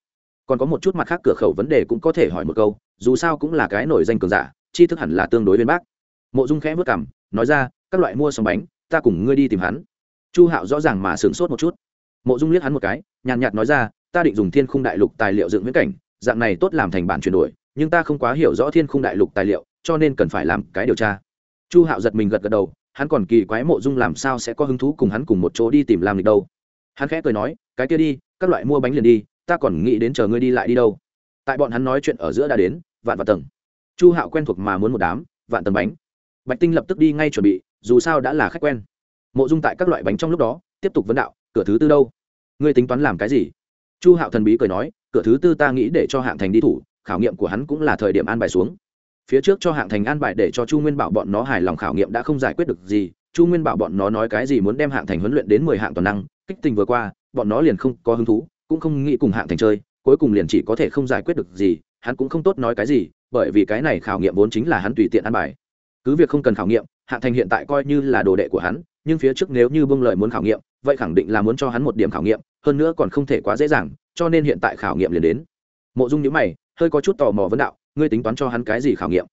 còn có một chút mặt khác cửa khẩu vấn đề cũng có thể hỏi một câu, dù sao cũng là cái nổi danh cường giả chi thức hẳn là tương đối bên bác. Mộ dung khẽ vất cảm nói ra, các loại mua sòng bánh, ta cùng ngươi đi tìm hắn. Chu hạo rõ ràng mà sửng sốt một chút. Mộ dung liếc hắn một cái, nhàn nhạt nói ra, ta định dùng thiên khung đại lục tài liệu dựng viễn cảnh, dạng này tốt làm thành bản chuyển đổi, nhưng ta không quá hiểu rõ thiên khung đại lục tài liệu, cho nên cần phải làm cái điều tra. Chu hạo giật mình gật gật đầu, hắn còn kỳ quái mộ dung làm sao sẽ có hứng thú cùng hắn cùng một chỗ đi tìm làm lịch đâu. Hắn khẽ cười nói, cái kia đi, các loại mua bánh liền đi ta còn nghĩ đến chờ ngươi đi lại đi đâu. Tại bọn hắn nói chuyện ở giữa đã đến, vạn vạn tầng. Chu hạo quen thuộc mà muốn một đám, vạn tầng bánh. Bạch tinh lập tức đi ngay chuẩn bị, dù sao đã là khách quen. Mộ dung tại các loại bánh trong lúc đó, tiếp tục vấn đạo, cửa thứ tư đâu? Ngươi tính toán làm cái gì? Chu hạo thần bí cười nói, cửa thứ tư ta nghĩ để cho hạng thành đi thủ, khảo nghiệm của hắn cũng là thời điểm an bài xuống. Phía trước cho hạng thành an bài để cho chu nguyên bảo bọn nó hài lòng khảo nghiệm đã không giải quyết được gì, chu nguyên bảo bọn nó nói cái gì muốn đem hạng thành huấn luyện đến mười hạng toàn năng, kích tình vừa qua, bọn nó liền không có hứng thú cũng không nghĩ cùng hạng thành chơi, cuối cùng liền chỉ có thể không giải quyết được gì, hắn cũng không tốt nói cái gì, bởi vì cái này khảo nghiệm vốn chính là hắn tùy tiện ăn bài. Cứ việc không cần khảo nghiệm, hạng thành hiện tại coi như là đồ đệ của hắn, nhưng phía trước nếu như bưng lợi muốn khảo nghiệm, vậy khẳng định là muốn cho hắn một điểm khảo nghiệm, hơn nữa còn không thể quá dễ dàng, cho nên hiện tại khảo nghiệm liền đến. Mộ dung nhữ mày, hơi có chút tò mò vấn đạo, ngươi tính toán cho hắn cái gì khảo nghiệm?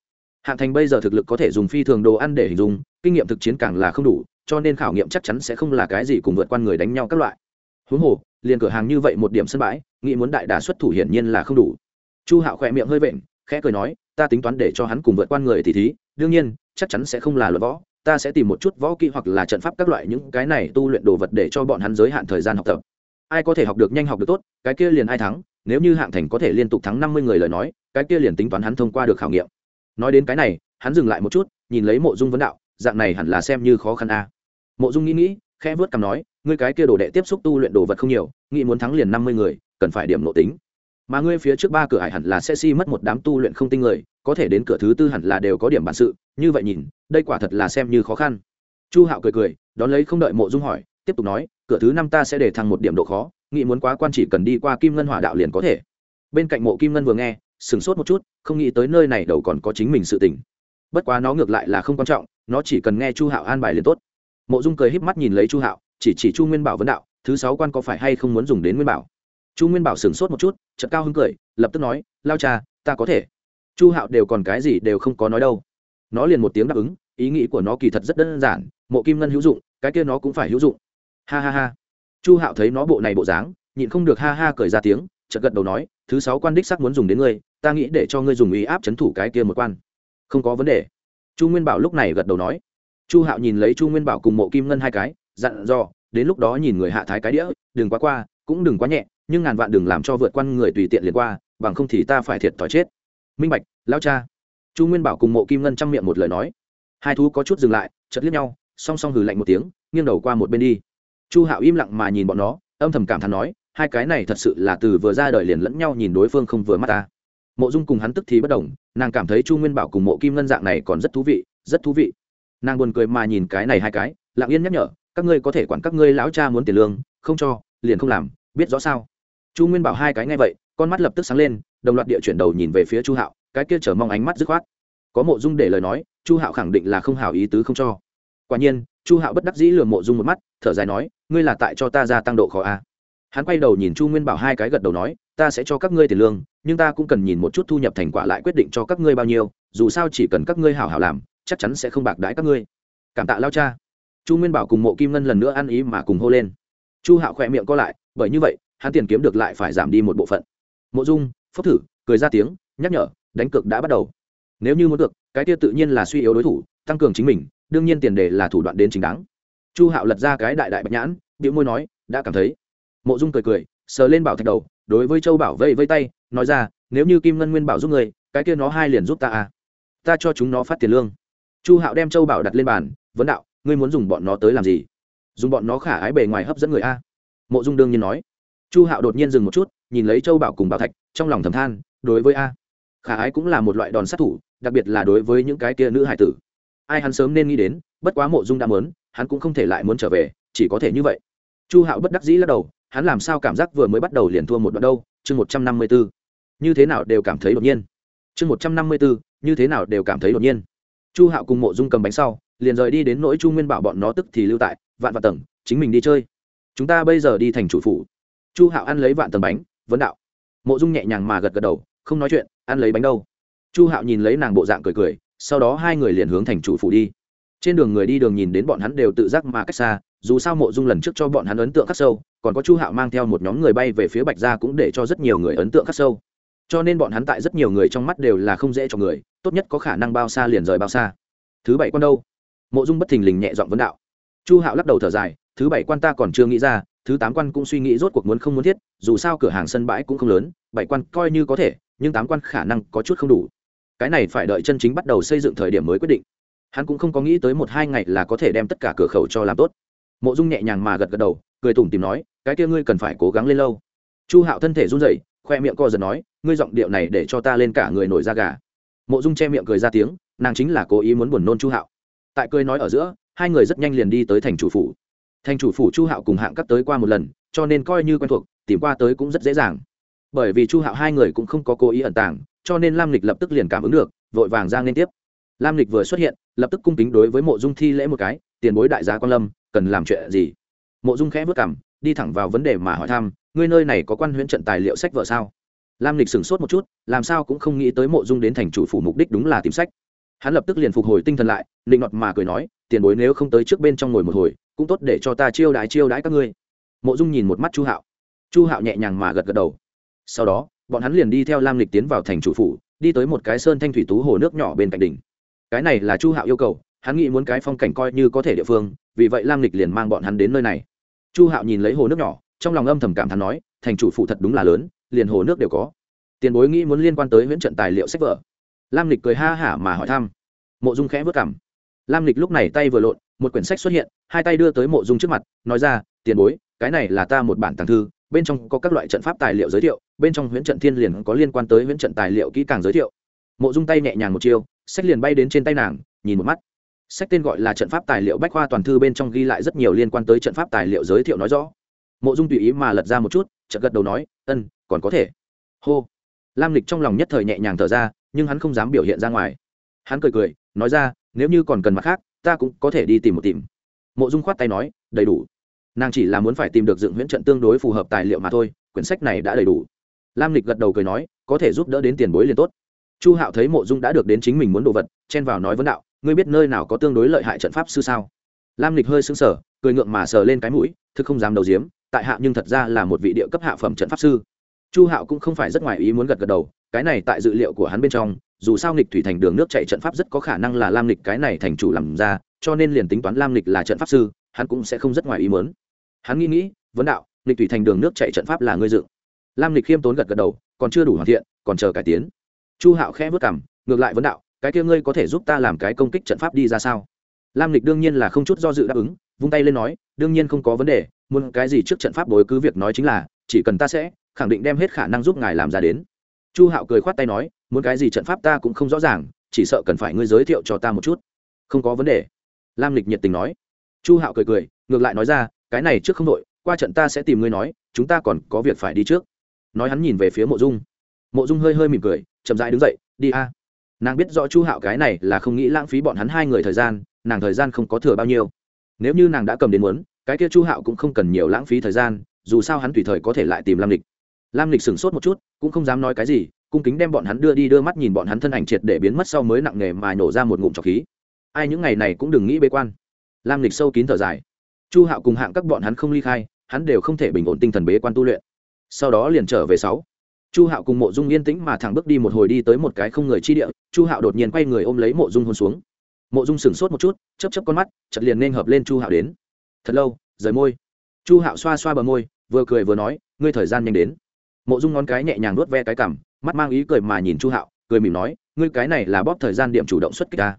Hạng thành bây giờ thực lực có thể dùng phi thường đồ ăn để hình dung, kinh nghiệm thực chiến càng là không đủ, cho nên khảo nghiệm chắc chắn sẽ không là cái gì cùng vượt qua người đánh nhau các loại. Huống hồ liền cửa hàng như vậy một điểm sân bãi, nghĩ muốn đại đà xuất thủ hiển nhiên là không đủ. Chu hạo khỏe miệng hơi vện, khẽ cười nói, ta tính toán để cho hắn cùng vượt qua người thì thí, đương nhiên, chắc chắn sẽ không là luật võ. Ta sẽ tìm một chút võ kỹ hoặc là trận pháp các loại những cái này tu luyện đồ vật để cho bọn hắn giới hạn thời gian học tập. Ai có thể học được nhanh học được tốt, cái kia liền ai thắng. Nếu như hạng thành có thể liên tục thắng năm mươi người lời nói, cái kia liền tính toán hắn thông qua được khảo nghiệm. Nói đến cái này, hắn dừng lại một chút, nhìn lấy mộ dung vấn đạo, dạng này hẳn là xem như khó khăn a. Mộ dung nghĩ nghĩ, khẽ vớt cằm nói ngươi cái kia đồ đệ tiếp xúc tu luyện đồ vật không nhiều, nghĩ muốn thắng liền năm mươi người, cần phải điểm nội tính. Mà ngươi phía trước ba cửa hải hẳn là sẽ si mất một đám tu luyện không tinh người, có thể đến cửa thứ tư hẳn là đều có điểm bản sự, như vậy nhìn, đây quả thật là xem như khó khăn. Chu hạo cười cười, đón lấy không đợi mộ dung hỏi, tiếp tục nói, cửa thứ năm ta sẽ để thăng một điểm độ khó, nghĩ muốn quá quan chỉ cần đi qua kim ngân hỏa đạo liền có thể. Bên cạnh mộ kim ngân vừa nghe, sửng sốt một chút, không nghĩ tới nơi này đầu còn có chính mình sự tình. Bất quá nó ngược lại là không quan trọng, nó chỉ cần nghe chu hạo an bài liền tốt. Mộ dung cười híp mắt nhìn lấy chu hạo chỉ chỉ chu nguyên bảo vấn đạo, thứ sáu quan có phải hay không muốn dùng đến nguyên bảo? Chu nguyên bảo sửng sốt một chút, chợt cao hứng cười, lập tức nói, lao cha, ta có thể. Chu hạo đều còn cái gì đều không có nói đâu. Nó liền một tiếng đáp ứng, ý nghĩ của nó kỳ thật rất đơn giản, mộ kim ngân hữu dụng, cái kia nó cũng phải hữu dụng. Ha ha ha. Chu hạo thấy nó bộ này bộ dáng, nhịn không được ha ha cười ra tiếng, chợt gật đầu nói, thứ sáu quan đích sắc muốn dùng đến ngươi, ta nghĩ để cho ngươi dùng ý áp chấn thủ cái kia một quan. Không có vấn đề. Chu nguyên bảo lúc này gật đầu nói. Chu hạo nhìn lấy chu nguyên bảo cùng mộ kim ngân hai cái dặn dò, đến lúc đó nhìn người hạ thái cái đĩa, đừng quá qua, cũng đừng quá nhẹ, nhưng ngàn vạn đừng làm cho vượt quan người tùy tiện liền qua, bằng không thì ta phải thiệt thòi chết. Minh bạch, lao cha. Chu nguyên bảo cùng mộ kim ngân chăm miệng một lời nói. Hai thú có chút dừng lại chật liếc nhau, song song hừ lạnh một tiếng, nghiêng đầu qua một bên đi. Chu hạo im lặng mà nhìn bọn nó, âm thầm cảm thán nói, hai cái này thật sự là từ vừa ra đời liền lẫn nhau nhìn đối phương không vừa mắt ta. Mộ dung cùng hắn tức thì bất đồng nàng cảm thấy chu nguyên bảo cùng mộ kim ngân dạng này còn rất thú vị, rất thú vị. Nàng buồn cười mà nhìn cái này hai cái, lặng yên nhắc nhở các ngươi có thể quản các ngươi lão cha muốn tiền lương, không cho, liền không làm, biết rõ sao? Chu nguyên bảo hai cái ngay vậy, con mắt lập tức sáng lên, đồng loạt địa chuyển đầu nhìn về phía chu hạo, cái kia chở mong ánh mắt dứt khoát. Có mộ dung để lời nói, chu hạo khẳng định là không hào ý tứ không cho. Quả nhiên, chu hạo bất đắc dĩ lừa mộ dung một mắt, thở dài nói, ngươi là tại cho ta gia tăng độ khó a à. hắn quay đầu nhìn chu nguyên bảo hai cái gật đầu nói, ta sẽ cho các ngươi tiền lương, nhưng ta cũng cần nhìn một chút thu nhập thành quả lại quyết định cho các ngươi bao nhiêu, dù sao chỉ cần các ngươi hảo hảo làm, chắc chắn sẽ không bạc đãi các ngươi. Cảm tạ lao cha chu nguyên bảo cùng mộ kim ngân lần nữa ăn ý mà cùng hô lên. Chu hạo khỏe miệng co lại, bởi như vậy, hắn tiền kiếm được lại phải giảm đi một bộ phận. Mộ dung phốc thử, cười ra tiếng, nhắc nhở, đánh cược đã bắt đầu. Nếu như muốn được cái kia tự nhiên là suy yếu đối thủ, tăng cường chính mình, đương nhiên tiền đề là thủ đoạn đến chính đáng. Chu hạo lật ra cái đại đại bạch nhãn biểu môi nói, đã cảm thấy. Mộ dung cười cười, sờ lên bảo thạch đầu, đối với châu bảo vây vây tay, nói ra, nếu như kim ngân nguyên bảo giúp người, cái kia nó hai liền giúp ta à. Ta cho chúng nó phát tiền lương. Chu hạo đem châu bảo đặt lên bàn, vấn đạo ngươi muốn dùng bọn nó tới làm gì? Dùng bọn nó khả ái bề ngoài hấp dẫn người a. Mộ dung đương nhiên nói. Chu hạo đột nhiên dừng một chút, nhìn lấy châu bảo cùng bảo thạch, trong lòng thầm than, đối với a, khả ái cũng là một loại đòn sát thủ, đặc biệt là đối với những cái kia nữ hải tử. Ai hắn sớm nên nghĩ đến, bất quá mộ dung đã muốn, hắn cũng không thể lại muốn trở về, chỉ có thể như vậy. Chu hạo bất đắc dĩ lắc đầu, hắn làm sao cảm giác vừa mới bắt đầu liền thua một đoạn đâu? Chương một trăm năm mươi bốn như thế nào đều cảm thấy đột nhiên. Chương một trăm năm mươi bốn như thế nào đều cảm thấy đột nhiên. Chu hạo cùng mộ dung cầm bánh sau liền rời đi đến nỗi chu nguyên bảo bọn nó tức thì lưu tại vạn vạn tầng, chính mình đi chơi. Chúng ta bây giờ đi thành chủ phủ. Chu hạo ăn lấy vạn tầng bánh, vấn đạo. Mộ dung nhẹ nhàng mà gật gật đầu, không nói chuyện, ăn lấy bánh đâu. Chu hạo nhìn lấy nàng bộ dạng cười cười, sau đó hai người liền hướng thành chủ phủ đi. Trên đường người đi đường nhìn đến bọn hắn đều tự giác mà cách xa, dù sao mộ dung lần trước cho bọn hắn ấn tượng khắc sâu, còn có chu hạo mang theo một nhóm người bay về phía bạch gia cũng để cho rất nhiều người ấn tượng khắc sâu. Cho nên bọn hắn tại rất nhiều người trong mắt đều là không dễ cho người, tốt nhất có khả năng bao xa liền rời bao xa. Thứ bảy quan đâu? Mộ dung bất thình lình nhẹ dọn vấn đạo. Chu hạo lắc đầu thở dài, thứ bảy quan ta còn chưa nghĩ ra, thứ tám quan cũng suy nghĩ rốt cuộc muốn không muốn thiết, dù sao cửa hàng sân bãi cũng không lớn, bảy quan coi như có thể, nhưng tám quan khả năng có chút không đủ. Cái này phải đợi chân chính bắt đầu xây dựng thời điểm mới quyết định. Hắn cũng không có nghĩ tới một hai ngày là có thể đem tất cả cửa khẩu cho làm tốt. Mộ dung nhẹ nhàng mà gật gật đầu, cười tủm tìm nói, cái kia ngươi cần phải cố gắng lên lâu. Chu hạo thân thể run rẩy, khoe miệng co giật nói, ngươi giọng điệu này để cho ta lên cả người nổi da gà. Mộ dung che miệng cười ra tiếng, nàng chính là cố ý muốn buồn nôn chu hạo tại cười nói ở giữa, hai người rất nhanh liền đi tới thành chủ phủ. Thành chủ phủ chu hạo cùng hạng cấp tới qua một lần, cho nên coi như quen thuộc, tìm qua tới cũng rất dễ dàng. Bởi vì chu hạo hai người cũng không có cố ý ẩn tàng, cho nên lam lịch lập tức liền cảm ứng được, vội vàng ra liên tiếp. Lam lịch vừa xuất hiện, lập tức cung kính đối với mộ dung thi lễ một cái, tiền bối đại gia quan lâm, cần làm chuyện gì? Mộ dung khẽ vất cảm đi thẳng vào vấn đề mà hỏi thăm, ngươi nơi này có quan huyễn trận tài liệu sách vợ sao? Lam lịch sửng sốt một chút, làm sao cũng không nghĩ tới mộ dung đến thành chủ phủ mục đích đúng là tìm sách hắn lập tức liền phục hồi tinh thần lại định nọt mà cười nói, tiền bối nếu không tới trước bên trong ngồi một hồi, cũng tốt để cho ta chiêu đãi chiêu đãi các ngươi. Mộ dung nhìn một mắt chu hạo. Chu hạo nhẹ nhàng mà gật gật đầu. Sau đó, bọn hắn liền đi theo lam lịch tiến vào thành chủ phủ, đi tới một cái sơn thanh thủy tú hồ nước nhỏ bên cạnh đỉnh. Cái này là chu hạo yêu cầu, hắn nghĩ muốn cái phong cảnh coi như có thể địa phương, vì vậy lam lịch liền mang bọn hắn đến nơi này. Chu hạo nhìn lấy hồ nước nhỏ, trong lòng âm thầm cảm thán nói, thành chủ phụ thật đúng là lớn, liền hồ nước đều có. Tiền bối nghĩ muốn liên quan tới huyễn trận tài liệu sách vở lam lịch cười ha hả mà hỏi thăm. Mộ dung khẽ vất cảm lam lịch lúc này tay vừa lộn, một quyển sách xuất hiện, hai tay đưa tới mộ dung trước mặt, nói ra, tiền bối, cái này là ta một bản tàng thư, bên trong có các loại trận pháp tài liệu giới thiệu, bên trong huyễn trận thiên liền có liên quan tới huyễn trận tài liệu kỹ càng giới thiệu. Mộ dung tay nhẹ nhàng một chiêu, sách liền bay đến trên tay nàng, nhìn một mắt. Sách tên gọi là trận pháp tài liệu bách khoa toàn thư bên trong ghi lại rất nhiều liên quan tới trận pháp tài liệu giới thiệu nói rõ. Mộ dung tùy ý mà lật ra một chút, chợt gật đầu nói ân còn có thể. Hô. Lam lịch trong lòng nhất thời nhẹ nhàng thở ra nhưng hắn không dám biểu hiện ra ngoài. Hắn cười cười, nói ra, nếu như còn cần mặt khác, ta cũng có thể đi tìm một tìm. Mộ dung khoát tay nói, đầy đủ. Nàng chỉ là muốn phải tìm được dựng huyễn trận tương đối phù hợp tài liệu mà thôi, quyển sách này đã đầy đủ. Lam lịch gật đầu cười nói, có thể giúp đỡ đến tiền bối liền tốt. Chu hạo thấy mộ dung đã được đến chính mình muốn đồ vật, chen vào nói vấn đạo, ngươi biết nơi nào có tương đối lợi hại trận pháp sư sao? Lam lịch hơi xứng sở cười ngượng mà sờ lên cái mũi thức không dám đầu diếm tại hạ nhưng thật ra là một vị địa cấp hạ phẩm trận pháp sư. Chu hạo cũng không phải rất ngoài ý muốn gật gật đầu cái này tại dự liệu của hắn bên trong, dù sao nghịch thủy thành đường nước chạy trận pháp rất có khả năng là lam lịch cái này thành chủ làm ra, cho nên liền tính toán lam lịch là trận pháp sư, hắn cũng sẽ không rất ngoài ý muốn. Hắn nghĩ nghĩ, vấn đạo, nghịch thủy thành đường nước chạy trận pháp là ngươi dựng. Lam lịch khiêm tốn gật gật đầu, còn chưa đủ hoàn thiện, còn chờ cải tiến. Chu hạo khẽ vất cảm ngược lại vấn đạo, cái kia ngươi có thể giúp ta làm cái công kích trận pháp đi ra sao? Lam lịch đương nhiên là không chút do dự đáp ứng, vung tay lên nói, đương nhiên không có vấn đề, muốn cái gì trước trận pháp đối cứ việc nói chính là, chỉ cần ta sẽ, khẳng định đem hết khả năng giúp ngài làm ra đến chu hạo cười khoát tay nói, muốn cái gì trận pháp ta cũng không rõ ràng, chỉ sợ cần phải ngươi giới thiệu cho ta một chút. Không có vấn đề. Lam lịch nhiệt tình nói. Chu hạo cười cười, ngược lại nói ra, cái này trước không đội qua trận ta sẽ tìm ngươi nói, chúng ta còn có việc phải đi trước. Nói hắn nhìn về phía mộ dung. Mộ dung hơi hơi mỉm cười, chậm rãi đứng dậy, đi a. Nàng biết rõ chu hạo cái này là không nghĩ lãng phí bọn hắn hai người thời gian, nàng thời gian không có thừa bao nhiêu. Nếu như nàng đã cầm đến muốn, cái kia chu hạo cũng không cần nhiều lãng phí thời gian, dù sao hắn tùy thời có thể lại tìm lam lịch lam lịch sửng sốt một chút, cũng không dám nói cái gì, cung kính đem bọn hắn đưa đi đưa mắt nhìn bọn hắn thân ảnh triệt để biến mất sau mới nặng nề mà nổ ra một ngụm trọc khí. Ai những ngày này cũng đừng nghĩ bế quan. Lam lịch sâu kín thở dài. Chu hạo cùng hạng các bọn hắn không ly khai, hắn đều không thể bình ổn tinh thần bế quan tu luyện. Sau đó liền trở về sáu. Chu hạo cùng mộ dung yên tĩnh mà thẳng bước đi một hồi đi tới một cái không người chi địa, chu hạo đột nhiên quay người ôm lấy mộ dung hôn xuống. Mộ dung sửng sốt một chút chấp chấp con mắt chật liền nên hợp lên chu hạo đến. Thật lâu, rời môi. Chu hạo xoa xoa bờ môi, vừa cười vừa nói, ngươi thời gian nhanh đến mộ dung ngón cái nhẹ nhàng nuốt ve cái cằm, mắt mang ý cười mà nhìn chu hạo, cười mỉm nói, ngươi cái này là bóp thời gian điểm chủ động xuất kích ta.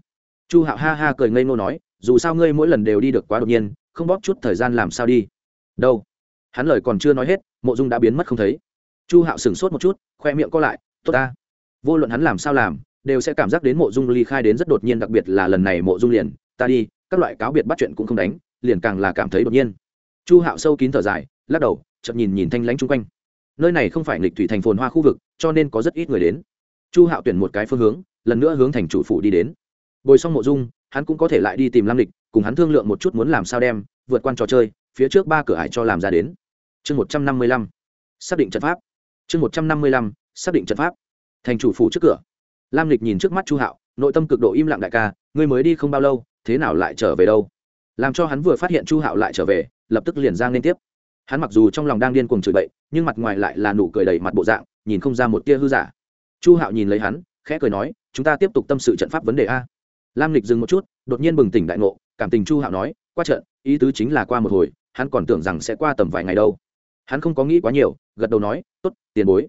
Chu hạo ha ha cười ngây ngô nói, dù sao ngươi mỗi lần đều đi được quá đột nhiên, không bóp chút thời gian làm sao đi? Đâu? Hắn lời còn chưa nói hết, mộ dung đã biến mất không thấy. Chu hạo sửng sốt một chút, khoe miệng co lại, tốt ta. Vô luận hắn làm sao làm, đều sẽ cảm giác đến mộ dung ly khai đến rất đột nhiên, đặc biệt là lần này mộ dung liền, ta đi, các loại cáo biệt bắt chuyện cũng không đánh, liền càng là cảm thấy đột nhiên. Chu hạo sâu kín thở dài, lắc đầu chậm nhìn nhìn thanh lãnh chung quanh nơi này không phải nghịch thủy thành phồn hoa khu vực, cho nên có rất ít người đến. Chu hạo tuyển một cái phương hướng, lần nữa hướng thành chủ phủ đi đến. Bồi xong mộ dung, hắn cũng có thể lại đi tìm lam lịch, cùng hắn thương lượng một chút muốn làm sao đem, vượt qua trò chơi, phía trước ba cửa ải cho làm ra đến. Chương một trăm năm mươi lăm. Xác định trận pháp. Chương một trăm năm mươi lăm, xác định trận pháp. Thành chủ phủ trước cửa. Lam lịch nhìn trước mắt chu hạo, nội tâm cực độ im lặng đại ca, ngươi mới đi không bao lâu, thế nào lại trở về đâu? Làm cho hắn vừa phát hiện chu hạo lại trở về, lập tức liền giang liên tiếp hắn mặc dù trong lòng đang điên cuồng chửi bậy, nhưng mặt ngoài lại là nụ cười đầy mặt bộ dạng, nhìn không ra một tia hư giả. Chu hạo nhìn lấy hắn, khẽ cười nói, chúng ta tiếp tục tâm sự trận pháp vấn đề a. Lam lịch dừng một chút, đột nhiên bừng tỉnh đại ngộ, cảm tình chu hạo nói, qua trận, ý tứ chính là qua một hồi, hắn còn tưởng rằng sẽ qua tầm vài ngày đâu. Hắn không có nghĩ quá nhiều, gật đầu nói t ố t tiền bối.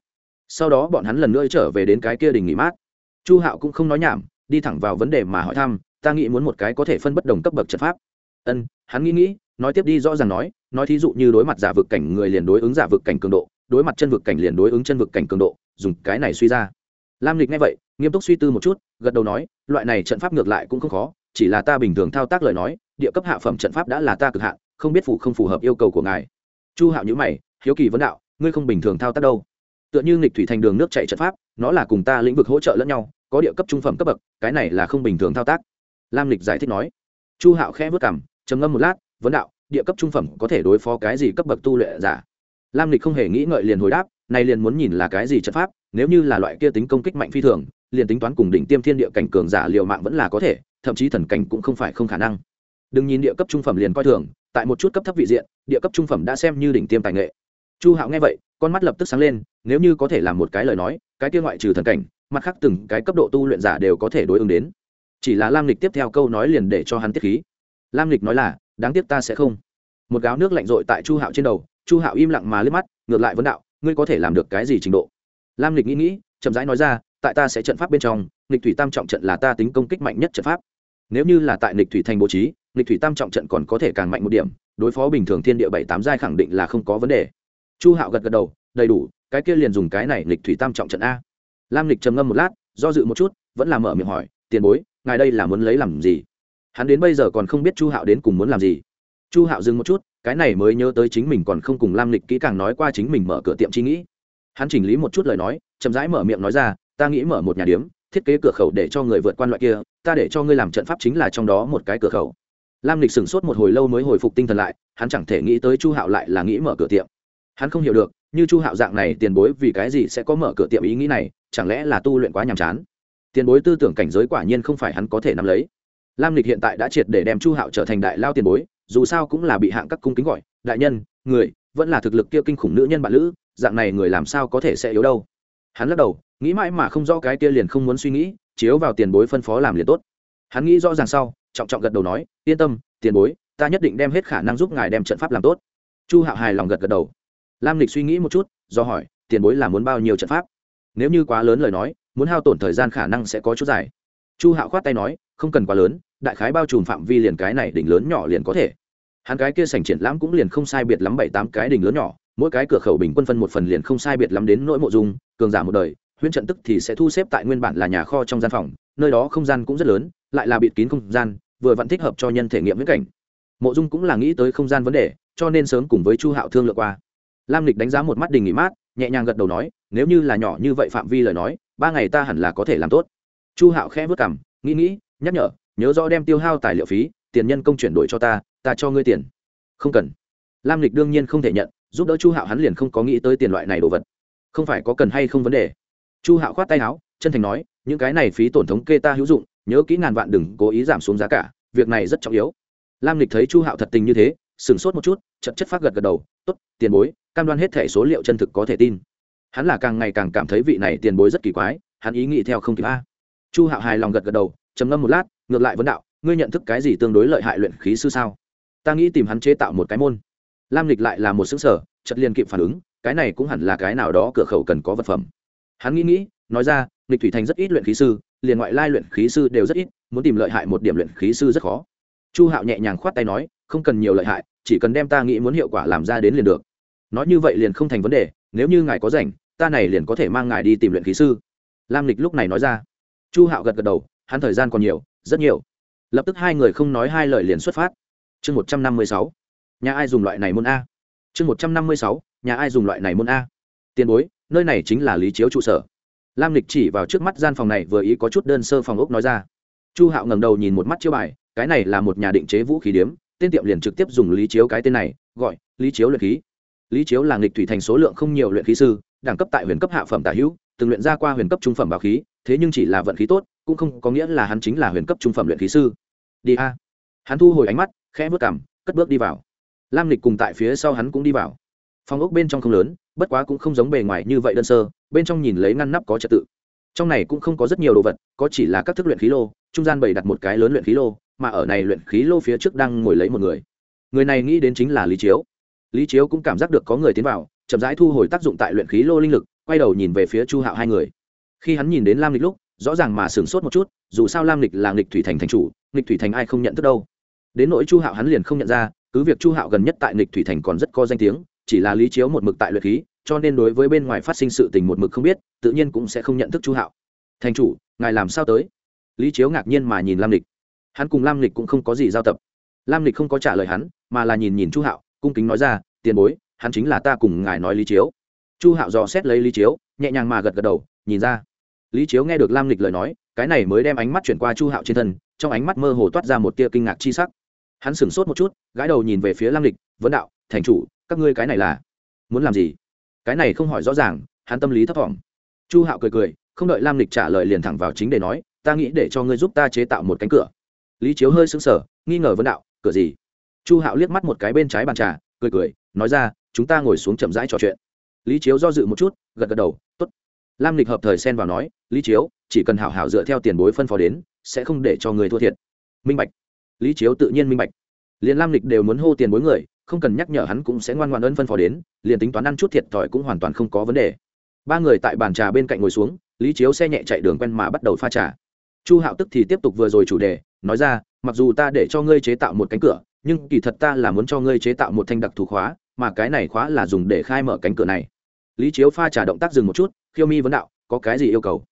Sau đó bọn hắn lần nữa trở về đến cái kia đình nghỉ mát. Chu hạo cũng không nói nhảm, đi thẳng vào vấn đề mà hỏi thăm, ta nghĩ muốn một cái có thể phân bất đồng cấp bậc trận pháp. Ân, hắn nghĩ nghĩ nói tiếp đi rõ ràng nói nói thí dụ như đối mặt giả vực cảnh người liền đối ứng giả vực cảnh cường độ, đối mặt chân vực cảnh liền đối ứng chân vực cảnh cường độ, dùng cái này suy ra. Lam lịch nghe vậy, nghiêm túc suy tư một chút, gật đầu nói, loại này trận pháp ngược lại cũng không khó, chỉ là ta bình thường thao tác lời nói, địa cấp hạ phẩm trận pháp đã là ta cực hạn, không biết phù không phù hợp yêu cầu của ngài. Chu hạo nhữ mày, hiếu kỳ vấn đạo, ngươi không bình thường thao tác đâu. Tựa như nghịch thủy thành đường nước chạy trận pháp, nó là cùng ta lĩnh vực hỗ trợ lẫn nhau, có địa cấp trung phẩm cấp bậc, cái này là không bình thường thao tác. Lam lịch giải thích nói. Chu hạo khẽ vất cảm trầm ngâm một lát vấn đạo, địa cấp trung phẩm có thể đối phó cái gì cấp bậc tu luyện giả? Lam lịch không hề nghĩ ngợi liền hồi đáp, nay liền muốn nhìn là cái gì trận pháp, nếu như là loại kia tính công kích mạnh phi thường, liền tính toán cùng đỉnh tiêm thiên địa cảnh cường giả liều mạng vẫn là có thể, thậm chí thần cảnh cũng không phải không khả năng. Đừng nhìn địa cấp trung phẩm liền coi thường, tại một chút cấp thấp vị diện, địa cấp trung phẩm đã xem như đỉnh tiêm tài nghệ. Chu hạo nghe vậy, con mắt lập tức sáng lên, nếu như có thể làm một cái lời nói, cái kia ngoại trừ thần cảnh, mặt khác từng cái cấp độ tu luyện giả đều có thể đối ứng đến. Chỉ là lam lịch tiếp theo câu nói liền để cho hắn tiết khí. Lam lịch nói là đáng tiếc ta sẽ không. Một gáo nước lạnh rội tại chu hạo trên đầu, chu hạo im lặng mà liếc mắt, ngược lại vấn đạo, ngươi có thể làm được cái gì trình độ? Lam lịch nghĩ nghĩ, chậm rãi nói ra, tại ta sẽ trận pháp bên trong, lịch thủy tam trọng trận là ta tính công kích mạnh nhất trận pháp. Nếu như là tại lịch thủy thành bố trí, lịch thủy tam trọng trận còn có thể càng mạnh một điểm, đối phó bình thường thiên địa bảy tám giai khẳng định là không có vấn đề. Chu hạo gật gật đầu, đầy đủ, cái kia liền dùng cái này lịch thủy tam trọng trận a. Lam lịch trầm ngâm một lát, do dự một chút, vẫn là mở miệng hỏi, tiền bối, ngài đây là muốn lấy làm gì? Hắn đến bây giờ còn không biết chu hạo đến cùng muốn làm gì. Chu hạo dừng một chút, cái này mới nhớ tới chính mình còn không cùng lam lịch kỹ càng nói qua chính mình mở cửa tiệm chi nghĩ. Hắn chỉnh lý một chút lời nói, chậm rãi mở miệng nói ra, ta nghĩ mở một nhà điếm, thiết kế cửa khẩu để cho người vượt qua loại kia, ta để cho ngươi làm trận pháp chính là trong đó một cái cửa khẩu. Lam lịch sửng sốt một hồi lâu mới hồi phục tinh thần lại, hắn chẳng thể nghĩ tới chu hạo lại là nghĩ mở cửa tiệm. Hắn không hiểu được, như chu hạo dạng này tiền bối vì cái gì sẽ có mở cửa tiệm ý nghĩ này, chẳng lẽ là tu luyện quá nhàm chán? Tiền bối tư tưởng cảnh giới quả nhiên không phải hắn có thể nắm lấy lam lịch hiện tại đã triệt để đem chu hạo trở thành đại lao tiền bối, dù sao cũng là bị hạng các cung kính gọi, đại nhân, người, vẫn là thực lực kia kinh khủng nữ nhân bạn lữ, dạng này người làm sao có thể sẽ yếu đâu? Hắn lắc đầu, nghĩ mãi mà không rõ cái kia liền không muốn suy nghĩ, chiếu vào tiền bối phân phó làm liền tốt. Hắn nghĩ rõ ràng sau, trọng trọng gật đầu nói, yên tâm, tiền bối, ta nhất định đem hết khả năng giúp ngài đem trận pháp làm tốt. Chu hạo hài lòng gật gật đầu. Lam lịch suy nghĩ một chút, do hỏi, tiền bối là muốn bao nhiêu trận pháp? Nếu như quá lớn lời nói, muốn hao tổn thời gian khả năng sẽ có chút dài. Chu hạo khoát tay nói, không cần quá lớn đại khái bao trùm phạm vi liền cái này đỉnh lớn nhỏ liền có thể. Hắn cái kia sành triển lãm cũng liền không sai biệt lắm bảy tám cái đỉnh lớn nhỏ, mỗi cái cửa khẩu bình quân phân một phần liền không sai biệt lắm đến nỗi mộ dung, cường giả một đời, huyễn trận tức thì sẽ thu xếp tại nguyên bản là nhà kho trong gian phòng, nơi đó không gian cũng rất lớn, lại là bịt kín không gian, vừa vẫn thích hợp cho nhân thể nghiệm viễn cảnh. Mộ dung cũng là nghĩ tới không gian vấn đề, cho nên sớm cùng với chu hạo thương lượng qua. Lam lịch đánh giá một mắt đình nghỉ mát, nhẹ nhàng gật đầu nói, nếu như là nhỏ như vậy phạm vi lời nói, ba ngày ta hẳn là có thể làm tốt. Chu hạo khẽ vất cảm nghĩ nghĩ, nhắc nhở nhớ rõ đem tiêu hao tài liệu phí, tiền nhân công chuyển đổi cho ta ta cho ngươi tiền. Không cần. Lam lịch đương nhiên không thể nhận, giúp đỡ chu hạo hắn liền không có nghĩ tới tiền loại này đồ vật. Không phải có cần hay không vấn đề. Chu hạo khoát tay áo, chân thành nói, những cái này phí tổn thống kê ta hữu dụng, nhớ kỹ ngàn vạn đừng cố ý giảm xuống giá cả, việc này rất trọng yếu. Lam lịch thấy chu hạo thật tình như thế, sửng sốt một chút chật chất phát gật gật đầu t ố t tiền bối, cam đoan hết thẻ số liệu chân thực có thể tin. Hắn là càng ngày càng cảm thấy vị này tiền bối rất kỳ quái, hắn ý nghĩ theo không kịp a. Chu hạo hài lòng gật gật đầu, trầm ngâm một lát ngược lại vấn đạo, ngươi nhận thức cái gì tương đối lợi hại luyện khí sư sao? Ta nghĩ tìm hắn chế tạo một cái môn. Lam lịch lại là một xứng sở chật liền kịp phản ứng, cái này cũng hẳn là cái nào đó cửa khẩu cần có vật phẩm. Hắn nghĩ nghĩ, nói ra, lịch thủy thành rất ít luyện khí sư, liền ngoại lai luyện khí sư đều rất ít, muốn tìm lợi hại một điểm luyện khí sư rất khó. Chu hạo nhẹ nhàng khoát tay nói, không cần nhiều lợi hại, chỉ cần đem ta nghĩ muốn hiệu quả làm ra đến liền được. Nói như vậy liền không thành vấn đề, nếu như ngài có rảnh, ta này liền có thể mang ngài đi tìm luyện khí sư. Lam lịch lúc này nói ra. Chu hạo gật gật đầu, hắn thời gian còn nhiều rất nhiều. Lập tức hai người không nói hai lời liền xuất phát. Chương một trăm năm mươi sáu. Nhà ai dùng loại này môn a? Chương một trăm năm mươi sáu. Nhà ai dùng loại này môn a? Tiền bối, nơi này chính là lý chiếu trụ sở. Lam lịch chỉ vào trước mắt gian phòng này vừa ý có chút đơn sơ phòng ốc nói ra. Chu hạo ngẩng đầu nhìn một mắt chiêu bài, cái này là một nhà định chế vũ khí điếm, tên tiệm liền trực tiếp dùng lý chiếu cái tên này, gọi lý chiếu luyện khí. Lý chiếu là nghịch thủy thành số lượng không nhiều luyện khí sư, đẳng cấp tại huyền cấp hạ phẩm tả hữu từng luyện ra qua huyền cấp trung phẩm bảo khí, thế nhưng chỉ là vận khí tốt, cũng không có nghĩa là hắn chính là huyền cấp trung phẩm luyện khí sư. Đi a. Hắn thu hồi ánh mắt, khẽ vớt cảm cất bước đi vào. Lam lịch cùng tại phía sau hắn cũng đi vào. Phòng ốc bên trong không lớn, bất quá cũng không giống bề ngoài như vậy đơn sơ, bên trong nhìn lấy ngăn nắp có trật tự. Trong này cũng không có rất nhiều đồ vật, có chỉ là các thức luyện khí lô, trung gian bày đặt một cái lớn luyện khí lô, mà ở này luyện khí lô phía trước đang ngồi lấy một người. Người này nghĩ đến chính là lý chiếu. Lý chiếu cũng cảm giác được có người tiến vào, chậm rãi thu hồi tác dụng tại luyện khí lô linh lực quay đầu nhìn về phía chu hạo hai người. Khi hắn nhìn đến lam lịch lúc, rõ ràng mà sửng sốt một chút, dù sao lam lịch là nghịch thủy thành thành chủ, nghịch thủy thành ai không nhận thức đâu. Đến nỗi chu hạo hắn liền không nhận ra, cứ việc chu hạo gần nhất tại nghịch thủy thành còn rất có danh tiếng, chỉ là lý chiếu một mực tại luyện khí, cho nên đối với bên ngoài phát sinh sự tình một mực không biết, tự nhiên cũng sẽ không nhận thức chu hạo. Thành chủ, ngài làm sao tới? Lý chiếu ngạc nhiên mà nhìn lam lịch. Hắn cùng lam lịch cũng không có gì giao tập. Lam lịch không có trả lời hắn, mà là nhìn nhìn chu hạo, cung kính nói ra, tiền bối, hắn chính là ta cùng ngài nói lý chiếu chu hạo dò xét lấy lý chiếu, nhẹ nhàng mà gật gật đầu, nhìn ra. Lý chiếu nghe được lam lịch lời nói, cái này mới đem ánh mắt chuyển qua chu hạo trên thân, trong ánh mắt mơ hồ toát ra một tia kinh ngạc chi sắc. Hắn sửng sốt một chút, gãi đầu nhìn về phía lam lịch, vấn đạo, thành chủ, các ngươi cái này là muốn làm gì? Cái này không hỏi rõ ràng, hắn tâm lý thấp t chu hạo cười cười, không đợi lam lịch trả lời liền thẳng vào chính để nói, ta nghĩ để cho ngươi giúp ta chế tạo một cánh cửa. Lý chiếu hơi sững sờ, nghi ngờ vấn đạo, cửa gì? Chu hạo liếc mắt một cái bên trái bàn trà, cười cười, nói ra, chúng ta ngồi xuống chậm rãi trò chuyện lý chiếu do dự một chút, gật gật đầu t ố t lam lịch hợp thời xen vào nói, lý chiếu, chỉ cần hảo hảo dựa theo tiền bối phân phó đến, sẽ không để cho người thua thiệt. Minh bạch. Lý chiếu tự nhiên minh bạch. Liền lam lịch đều muốn hô tiền bối người, không cần nhắc nhở hắn cũng sẽ ngoan ngoan ân phân phó đến, liền tính toán ăn chút thiệt thòi cũng hoàn toàn không có vấn đề. Ba người tại bàn trà bên cạnh ngồi xuống, lý chiếu xe nhẹ chạy đường quen mà bắt đầu pha trà. Chu hạo tức thì tiếp tục vừa rồi chủ đề, nói ra, mặc dù ta để cho ngươi chế tạo một cánh cửa, nhưng kỳ thật ta là muốn cho ngươi chế tạo một thanh đặc thù khóa, mà cái này khóa là dùng để khai mở cánh cửa này lý chiếu pha trà động tác dừng một chút, khiêu mi vấn đạo, có cái gì yêu cầu?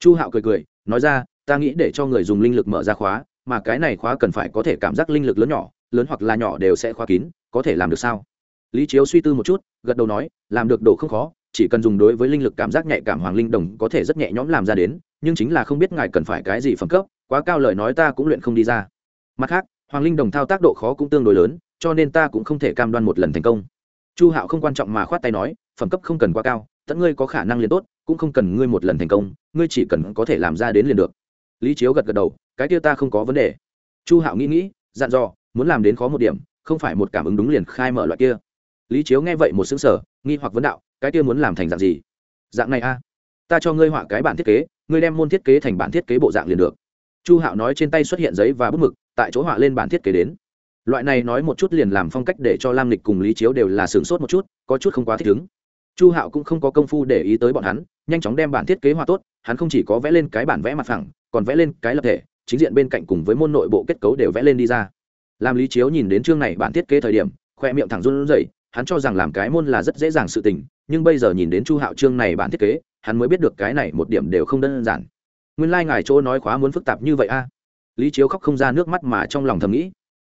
Chu hạo cười cười, nói ra, ta nghĩ để cho người dùng linh lực mở ra khóa, mà cái này khóa cần phải có thể cảm giác linh lực lớn nhỏ, lớn hoặc là nhỏ đều sẽ khóa kín, có thể làm được sao? Lý chiếu suy tư một chút, gật đầu nói, làm được đồ không khó, chỉ cần dùng đối với linh lực cảm giác nhạy cảm hoàng linh đồng có thể rất nhẹ nhõm làm ra đến, nhưng chính là không biết ngài cần phải cái gì phẩm cấp, quá cao lời nói ta cũng luyện không đi ra. Mặt khác, hoàng linh đồng thao tác độ khó cũng tương đối lớn, cho nên ta cũng không thể cam đoan một lần thành công. Chu hạo không quan trọng mà khoát tay nói phẩm cấp không cần quá cao, tận ngươi có khả năng liền tốt, cũng không cần ngươi một lần thành công, ngươi chỉ cần có thể làm ra đến liền được. Lý chiếu gật gật đầu, cái kia ta không có vấn đề. Chu hạo nghĩ nghĩ, dặn dò, muốn làm đến khó một điểm, không phải một cảm ứng đúng liền khai mở loại kia. Lý chiếu nghe vậy một xứng sở nghi hoặc vấn đạo, cái kia muốn làm thành dạng gì? Dạng này a, ta cho ngươi họa cái bản thiết kế, ngươi đem môn thiết kế thành bản thiết kế bộ dạng liền được. Chu hạo nói trên tay xuất hiện giấy và bút mực, tại chỗ họa lên bản thiết kế đến. Loại này nói một chút liền làm phong cách để cho lam lịch cùng lý chiếu đều là sửng sốt một chút, có chút không quá thích ứng chu hạo cũng không có công phu để ý tới bọn hắn, nhanh chóng đem bản thiết kế họa tốt, hắn không chỉ có vẽ lên cái bản vẽ mặt phẳng, còn vẽ lên cái lập thể, chính diện bên cạnh cùng với môn nội bộ kết cấu đều vẽ lên đi ra. Làm lý chiếu nhìn đến chương này bản thiết kế thời điểm, khoe miệng thẳng run rẩy, hắn cho rằng làm cái môn là rất dễ dàng sự tình, nhưng bây giờ nhìn đến chu hạo chương này bản thiết kế, hắn mới biết được cái này một điểm đều không đơn giản. Nguyên lai、like、ngài chỗ nói khóa muốn phức tạp như vậy a. Lý chiếu khóc không ra nước mắt mà trong lòng thầm nghĩ.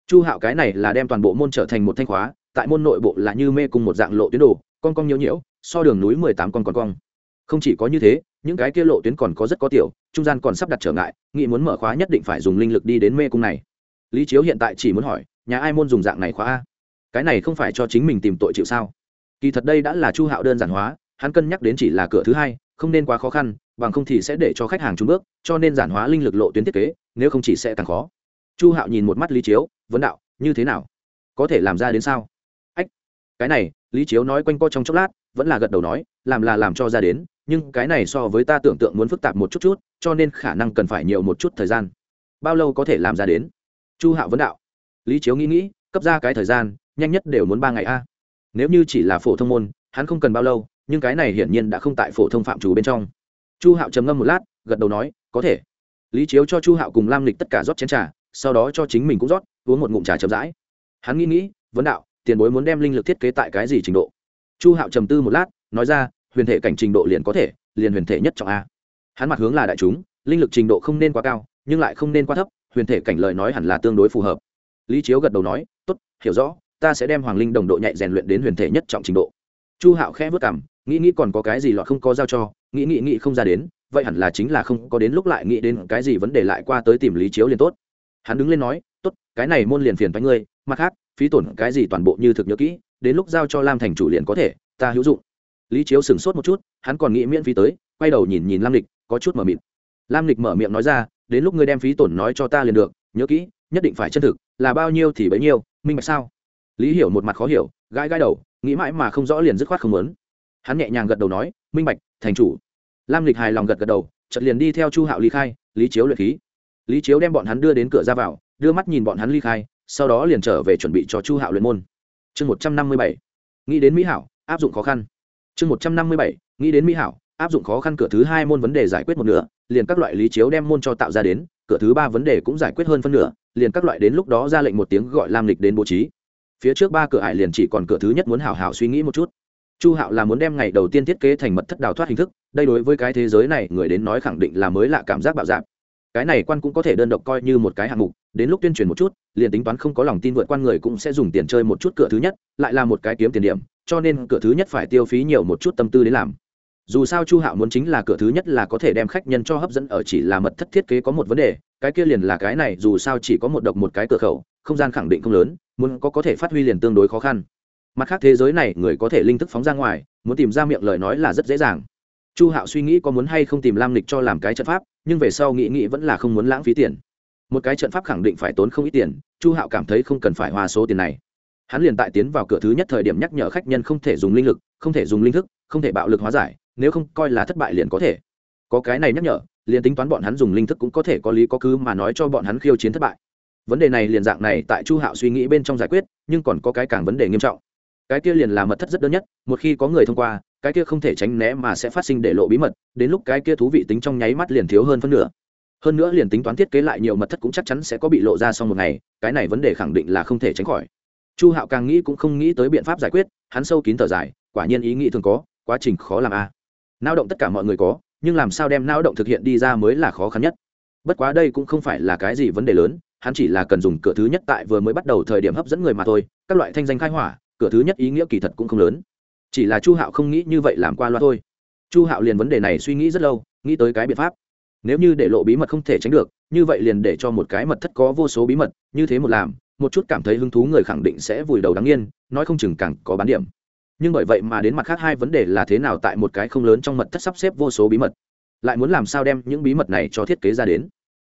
Chu hạo cái này là đem toàn bộ môn trở thành một thanh khóa, tại môn nội bộ là như mê cùng một dạng lộ tuyến đồ, con cong nhiễu nhiễu so đường núi mười tám con con cong. Không chỉ có như thế, những cái kia lộ tuyến còn có rất có tiểu, trung gian còn sắp đặt trở ngại nghĩ muốn mở khóa nhất định phải dùng linh lực đi đến mê cung này. Lý chiếu hiện tại chỉ muốn hỏi, nhà ai môn dùng dạng này khóa a? Cái này không phải cho chính mình tìm tội chịu sao? Kỳ thật đây đã là chu hạo đơn giản hóa, hắn cân nhắc đến chỉ là cửa thứ hai, không nên quá khó khăn, bằng không thì sẽ để cho khách hàng trúng bước, cho nên giản hóa linh lực lộ tuyến thiết kế, nếu không chỉ sẽ càng khó. Chu hạo nhìn một mắt lý chiếu, vấn đạo, như thế nào? Có thể làm ra đến sao? Ách, cái này, lý chiếu nói quanh co trong chốc lát vẫn là gật đầu nói, làm là làm cho ra đến, nhưng cái này so với ta tưởng tượng muốn phức tạp một chút chút, cho nên khả năng cần phải nhiều một chút thời gian. Bao lâu có thể làm ra đến? Chu hạo vấn đạo. Lý chiếu nghĩ nghĩ, cấp ra cái thời gian, nhanh nhất đều muốn ba ngày a. Nếu như chỉ là phổ thông môn, hắn không cần bao lâu, nhưng cái này hiển nhiên đã không tại phổ thông phạm chủ bên trong. Chu hạo trầm ngâm một lát, gật đầu nói, có thể. Lý chiếu cho chu hạo cùng lam lịch tất cả rót chén trà, sau đó cho chính mình cũng rót, uống một ngụm trà chậm rãi. Hắn nghĩ nghĩ, vấn đạo, tiền bối muốn đem linh lực thiết kế tại cái gì trình độ? Chu hạo trầm tư một lát, nói ra, huyền thể cảnh trình độ liền có thể, liền huyền thể nhất trọng a. Hắn mặt hướng là đại chúng, linh lực trình độ không nên quá cao, nhưng lại không nên quá thấp, huyền thể cảnh lời nói hẳn là tương đối phù hợp. Lý chiếu gật đầu nói, tốt, hiểu rõ, ta sẽ đem hoàng linh đồng độ nhạy rèn luyện đến huyền thể nhất trọng trình độ. Chu hạo khẽ vất cảm nghĩ nghĩ còn có cái gì lọt không có giao cho, nghĩ nghĩ nghĩ không ra đến, vậy hẳn là chính là không có đến lúc lại nghĩ đến cái gì vấn đề lại qua tới tìm lý chiếu liền tốt. Hắn đứng lên nói, tốt, cái này môn liền phiền với ngươi, mặt khác, phí tổn cái gì toàn bộ như thực nhớ kỹ đến lúc giao cho lam thành chủ liền có thể, ta hữu dụng. Lý chiếu sửng sốt một chút, hắn còn nghĩ miễn phí tới, quay đầu nhìn nhìn lam lịch, có chút mở miệng lam lịch mở miệng nói ra, đến lúc ngươi đem phí tổn nói cho ta liền được, nhớ kỹ, nhất định phải chân thực, là bao nhiêu thì bấy nhiêu, minh bạch sao? Lý hiểu một mặt khó hiểu, gãi gãi đầu, nghĩ mãi mà không rõ liền dứt khoát không muốn. Hắn nhẹ nhàng gật đầu nói, minh bạch, thành chủ. Lam lịch hài lòng gật gật đầu, chợt liền đi theo chu hạo ly khai, lý chiếu luyện khí. Lý chiếu đem bọn hắn đưa đến cửa ra vào, đưa mắt nhìn bọn hắn ly khai, sau đó liền trở về chuẩn bị cho chu hạo luyện môn chương một trăm năm mươi bảy. Nghĩ đến mỹ hảo, áp dụng khó khăn. Chương một trăm năm mươi bảy. Nghĩ đến mỹ hảo, áp dụng khó khăn cửa thứ hai môn vấn đề giải quyết một nửa, liền các loại lý chiếu đem môn cho tạo ra đến, cửa thứ ba vấn đề cũng giải quyết hơn phân nửa, liền các loại đến lúc đó ra lệnh một tiếng gọi lam lịch đến bố trí. Phía trước ba cửa ải liền chỉ còn cửa thứ nhất muốn hảo hảo suy nghĩ một chút. Chu hạo là muốn đem ngày đầu tiên thiết kế thành mật thất đào thoát hình thức, đây đối với cái thế giới này, người đến nói khẳng định là mới lạ cảm giác bạo dạp cái này quan cũng có thể đơn độc coi như một cái hạng mục, đến lúc tuyên truyền một chút, liền tính toán không có lòng tin vượt quan người cũng sẽ dùng tiền chơi một chút cửa thứ nhất, lại là một cái kiếm tiền điểm, cho nên cửa thứ nhất phải tiêu phí nhiều một chút tâm tư đến làm. Dù sao chu hạo muốn chính là cửa thứ nhất là có thể đem khách nhân cho hấp dẫn ở chỉ là mật thất thiết kế có một vấn đề, cái kia liền là cái này, dù sao chỉ có một độc một cái cửa khẩu, không gian khẳng định không lớn, muốn có có thể phát huy liền tương đối khó khăn. Mặt khác thế giới này, người có thể linh thức phóng ra ngoài, muốn tìm ra miệng lời nói là rất dễ dàng. Chu hạo suy nghĩ có muốn hay không tìm lam lịch cho làm cái trận pháp nhưng về sau nghĩ nghĩ vẫn là không muốn lãng phí tiền. Một cái trận pháp khẳng định phải tốn không ít tiền, chu hạo cảm thấy không cần phải hoa số tiền này. Hắn liền tại tiến vào cửa thứ nhất thời điểm nhắc nhở khách nhân không thể dùng linh lực, không thể dùng linh thức, không thể bạo lực hóa giải, nếu không coi là thất bại liền có thể. Có cái này nhắc nhở, liền tính toán bọn hắn dùng linh thức cũng có thể có lý có cứ mà nói cho bọn hắn khiêu chiến thất bại. Vấn đề này liền dạng này tại chu hạo suy nghĩ bên trong giải quyết, nhưng còn có cái càng vấn đề nghiêm trọng. Cái kia liền là mật thất rất đơn nhất, một khi có người thông qua cái kia không thể tránh né mà sẽ phát sinh để lộ bí mật, đến lúc cái kia thú vị tính trong nháy mắt liền thiếu hơn phân nửa. Hơn nữa liền tính toán thiết kế lại nhiều mật thất cũng chắc chắn sẽ có bị lộ ra sau một ngày, cái này vấn đề khẳng định là không thể tránh khỏi. Chu hạo càng nghĩ cũng không nghĩ tới biện pháp giải quyết, hắn sâu kín thở dài, quả nhiên ý nghĩ thường có, quá trình khó làm a. À. lao động tất cả mọi người có, nhưng làm sao đem lao động thực hiện đi ra mới là khó khăn nhất. Bất quá đây cũng không phải là cái gì vấn đề lớn, hắn chỉ là cần dùng cửa thứ nhất tại vừa mới bắt đầu thời điểm hấp dẫn người mà thôi, các loại thanh danh khai hỏa, cửa thứ nhất ý nghĩa kỳ thật cũng không lớn chỉ là chu hạo không nghĩ như vậy làm qua loa thôi. Chu hạo liền vấn đề này suy nghĩ rất lâu, nghĩ tới cái biện pháp. Nếu như để lộ bí mật không thể tránh được, như vậy liền để cho một cái mật thất có vô số bí mật, như thế một làm, một chút cảm thấy hứng thú người khẳng định sẽ vùi đầu đáng yên, nói không chừng càng có bán điểm. Nhưng bởi vậy mà đến mặt khác hai vấn đề là thế nào tại một cái không lớn trong mật thất sắp xếp vô số bí mật. Lại muốn làm sao đem những bí mật này cho thiết kế ra đến.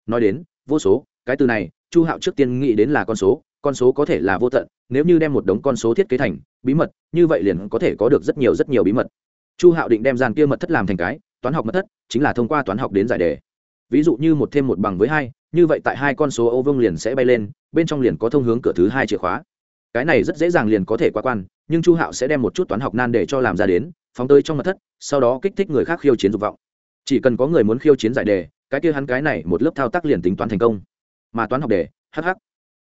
Nói đến, vô số, cái từ này, chu hạo trước tiên nghĩ đến là con số con số có thể là vô tận, nếu như đem một đống con số thiết kế thành bí mật, như vậy liền có thể có được rất nhiều rất nhiều bí mật. Chu hạo định đem gian kia mật thất làm thành cái, toán học mật thất chính là thông qua toán học đến giải đề. Ví dụ như một thêm một bằng với hai, như vậy tại hai con số ô vương liền sẽ bay lên, bên trong liền có thông hướng cửa thứ hai chìa khóa. Cái này rất dễ dàng liền có thể qua quan, nhưng chu hạo sẽ đem một chút toán học nan để cho làm ra đến, phóng tới trong mật thất, sau đó kích thích người khác khiêu chiến dục vọng. Chỉ cần có người muốn khiêu chiến giải đề, cái kia hắn cái này một lớp thao tác liền tính toán thành công. Mà toán học đề hh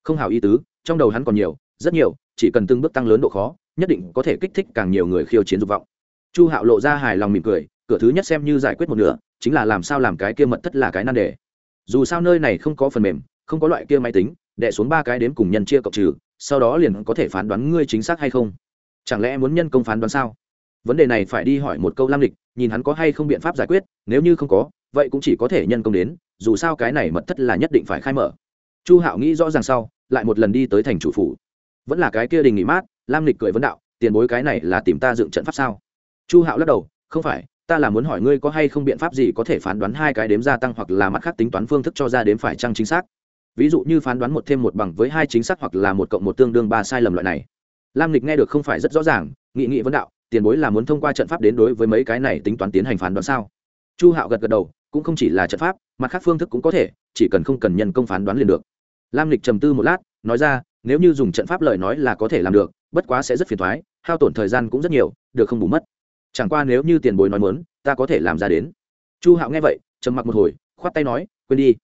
không hào ý tứ, trong đầu hắn còn nhiều, rất nhiều, chỉ cần từng bước tăng lớn độ khó, nhất định có thể kích thích càng nhiều người khiêu chiến dục vọng. Chu hạo lộ ra hài lòng mỉm cười, cửa thứ nhất xem như giải quyết một nửa, chính là làm sao làm cái kia mật thất là cái nan đề. Dù sao nơi này không có phần mềm, không có loại kia máy tính đẻ xuống ba cái đếm cùng nhân chia cộng trừ, sau đó liền có thể phán đoán ngươi chính xác hay không. Chẳng lẽ muốn nhân công phán đoán sao? Vấn đề này phải đi hỏi một câu lam lịch, nhìn hắn có hay không biện pháp giải quyết, nếu như không có, vậy cũng chỉ có thể nhân công đến, dù sao cái này mật thất là nhất định phải khai mở. Chu hạo nghĩ rõ ràng sau lại một lần đi tới thành chủ phủ. Vẫn là cái kia đình nghỉ mát, lam lịch cười vấn đạo, tiền bối cái này là tìm ta dựng trận pháp sao? Chu hạo lắc đầu, không phải, ta là muốn hỏi ngươi có hay không biện pháp gì có thể phán đoán hai cái đếm gia tăng hoặc là mặt khác tính toán phương thức cho ra đếm phải trăng chính xác. Ví dụ như phán đoán một thêm một bằng với hai chính xác hoặc là một cộng một tương đương ba sai lầm loại này. Lam lịch nghe được không phải rất rõ ràng, nghị nghị vấn đạo, tiền bối là muốn thông qua trận pháp đến đối với mấy cái này tính toán tiến hành phán đoán sao? Chu hạo gật gật đầu, cũng không chỉ là trận pháp, mặt khác phương thức cũng có thể, chỉ cần không cần nhân công phán đoán liền được lam lịch trầm tư một lát, nói ra, nếu như dùng trận pháp lời nói là có thể làm được, bất quá sẽ rất phiền thoái, hao tổn thời gian cũng rất nhiều, được không bù mất. Chẳng qua nếu như tiền bối nói mớn ta có thể làm ra đến. Chu hạo nghe vậy, trầm mặc một hồi, khoát tay nói, quên đi.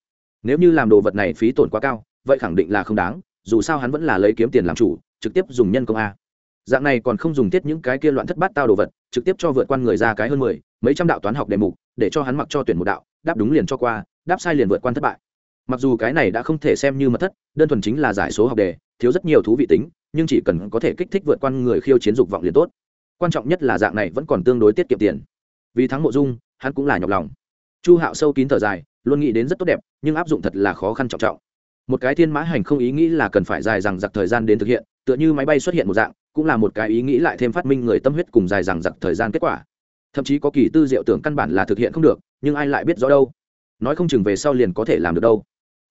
Nếu như làm đồ vật này phí tổn quá cao, vậy khẳng định là không đáng, dù sao hắn vẫn là lấy kiếm tiền làm chủ, trực tiếp dùng nhân công a. Dạng này còn không dùng tiết những cái kia loạn thất bát tao đồ vật, trực tiếp cho vượt qua người ra cái hơn mười, mấy trăm đạo toán học đề mục, để cho hắn mặc cho tuyển một đạo, đáp đúng liền cho qua, đáp sai liền vượt qua thất bại mặc dù cái này đã không thể xem như mật thất, đơn thuần chính là giải số học đề, thiếu rất nhiều thú vị tính, nhưng chỉ cần có thể kích thích vượt qua người khiêu chiến dục vọng liền tốt. Quan trọng nhất là dạng này vẫn còn tương đối tiết kiệm tiền. Vì thắng mộ dung, hắn cũng là nhọc lòng. Chu hạo sâu kín thở dài, luôn nghĩ đến rất tốt đẹp, nhưng áp dụng thật là khó khăn trọng trọng. Một cái thiên mã hành không ý nghĩ là cần phải dài dằng dặc thời gian đến thực hiện, tựa như máy bay xuất hiện một dạng, cũng là một cái ý nghĩ lại thêm phát minh người tâm huyết cùng dài dằng dặc thời gian kết quả. Thậm chí có kỳ tư diệu tưởng căn bản là thực hiện không được, nhưng ai lại biết rõ đâu. Nói không chừng về sau liền có thể làm được đâu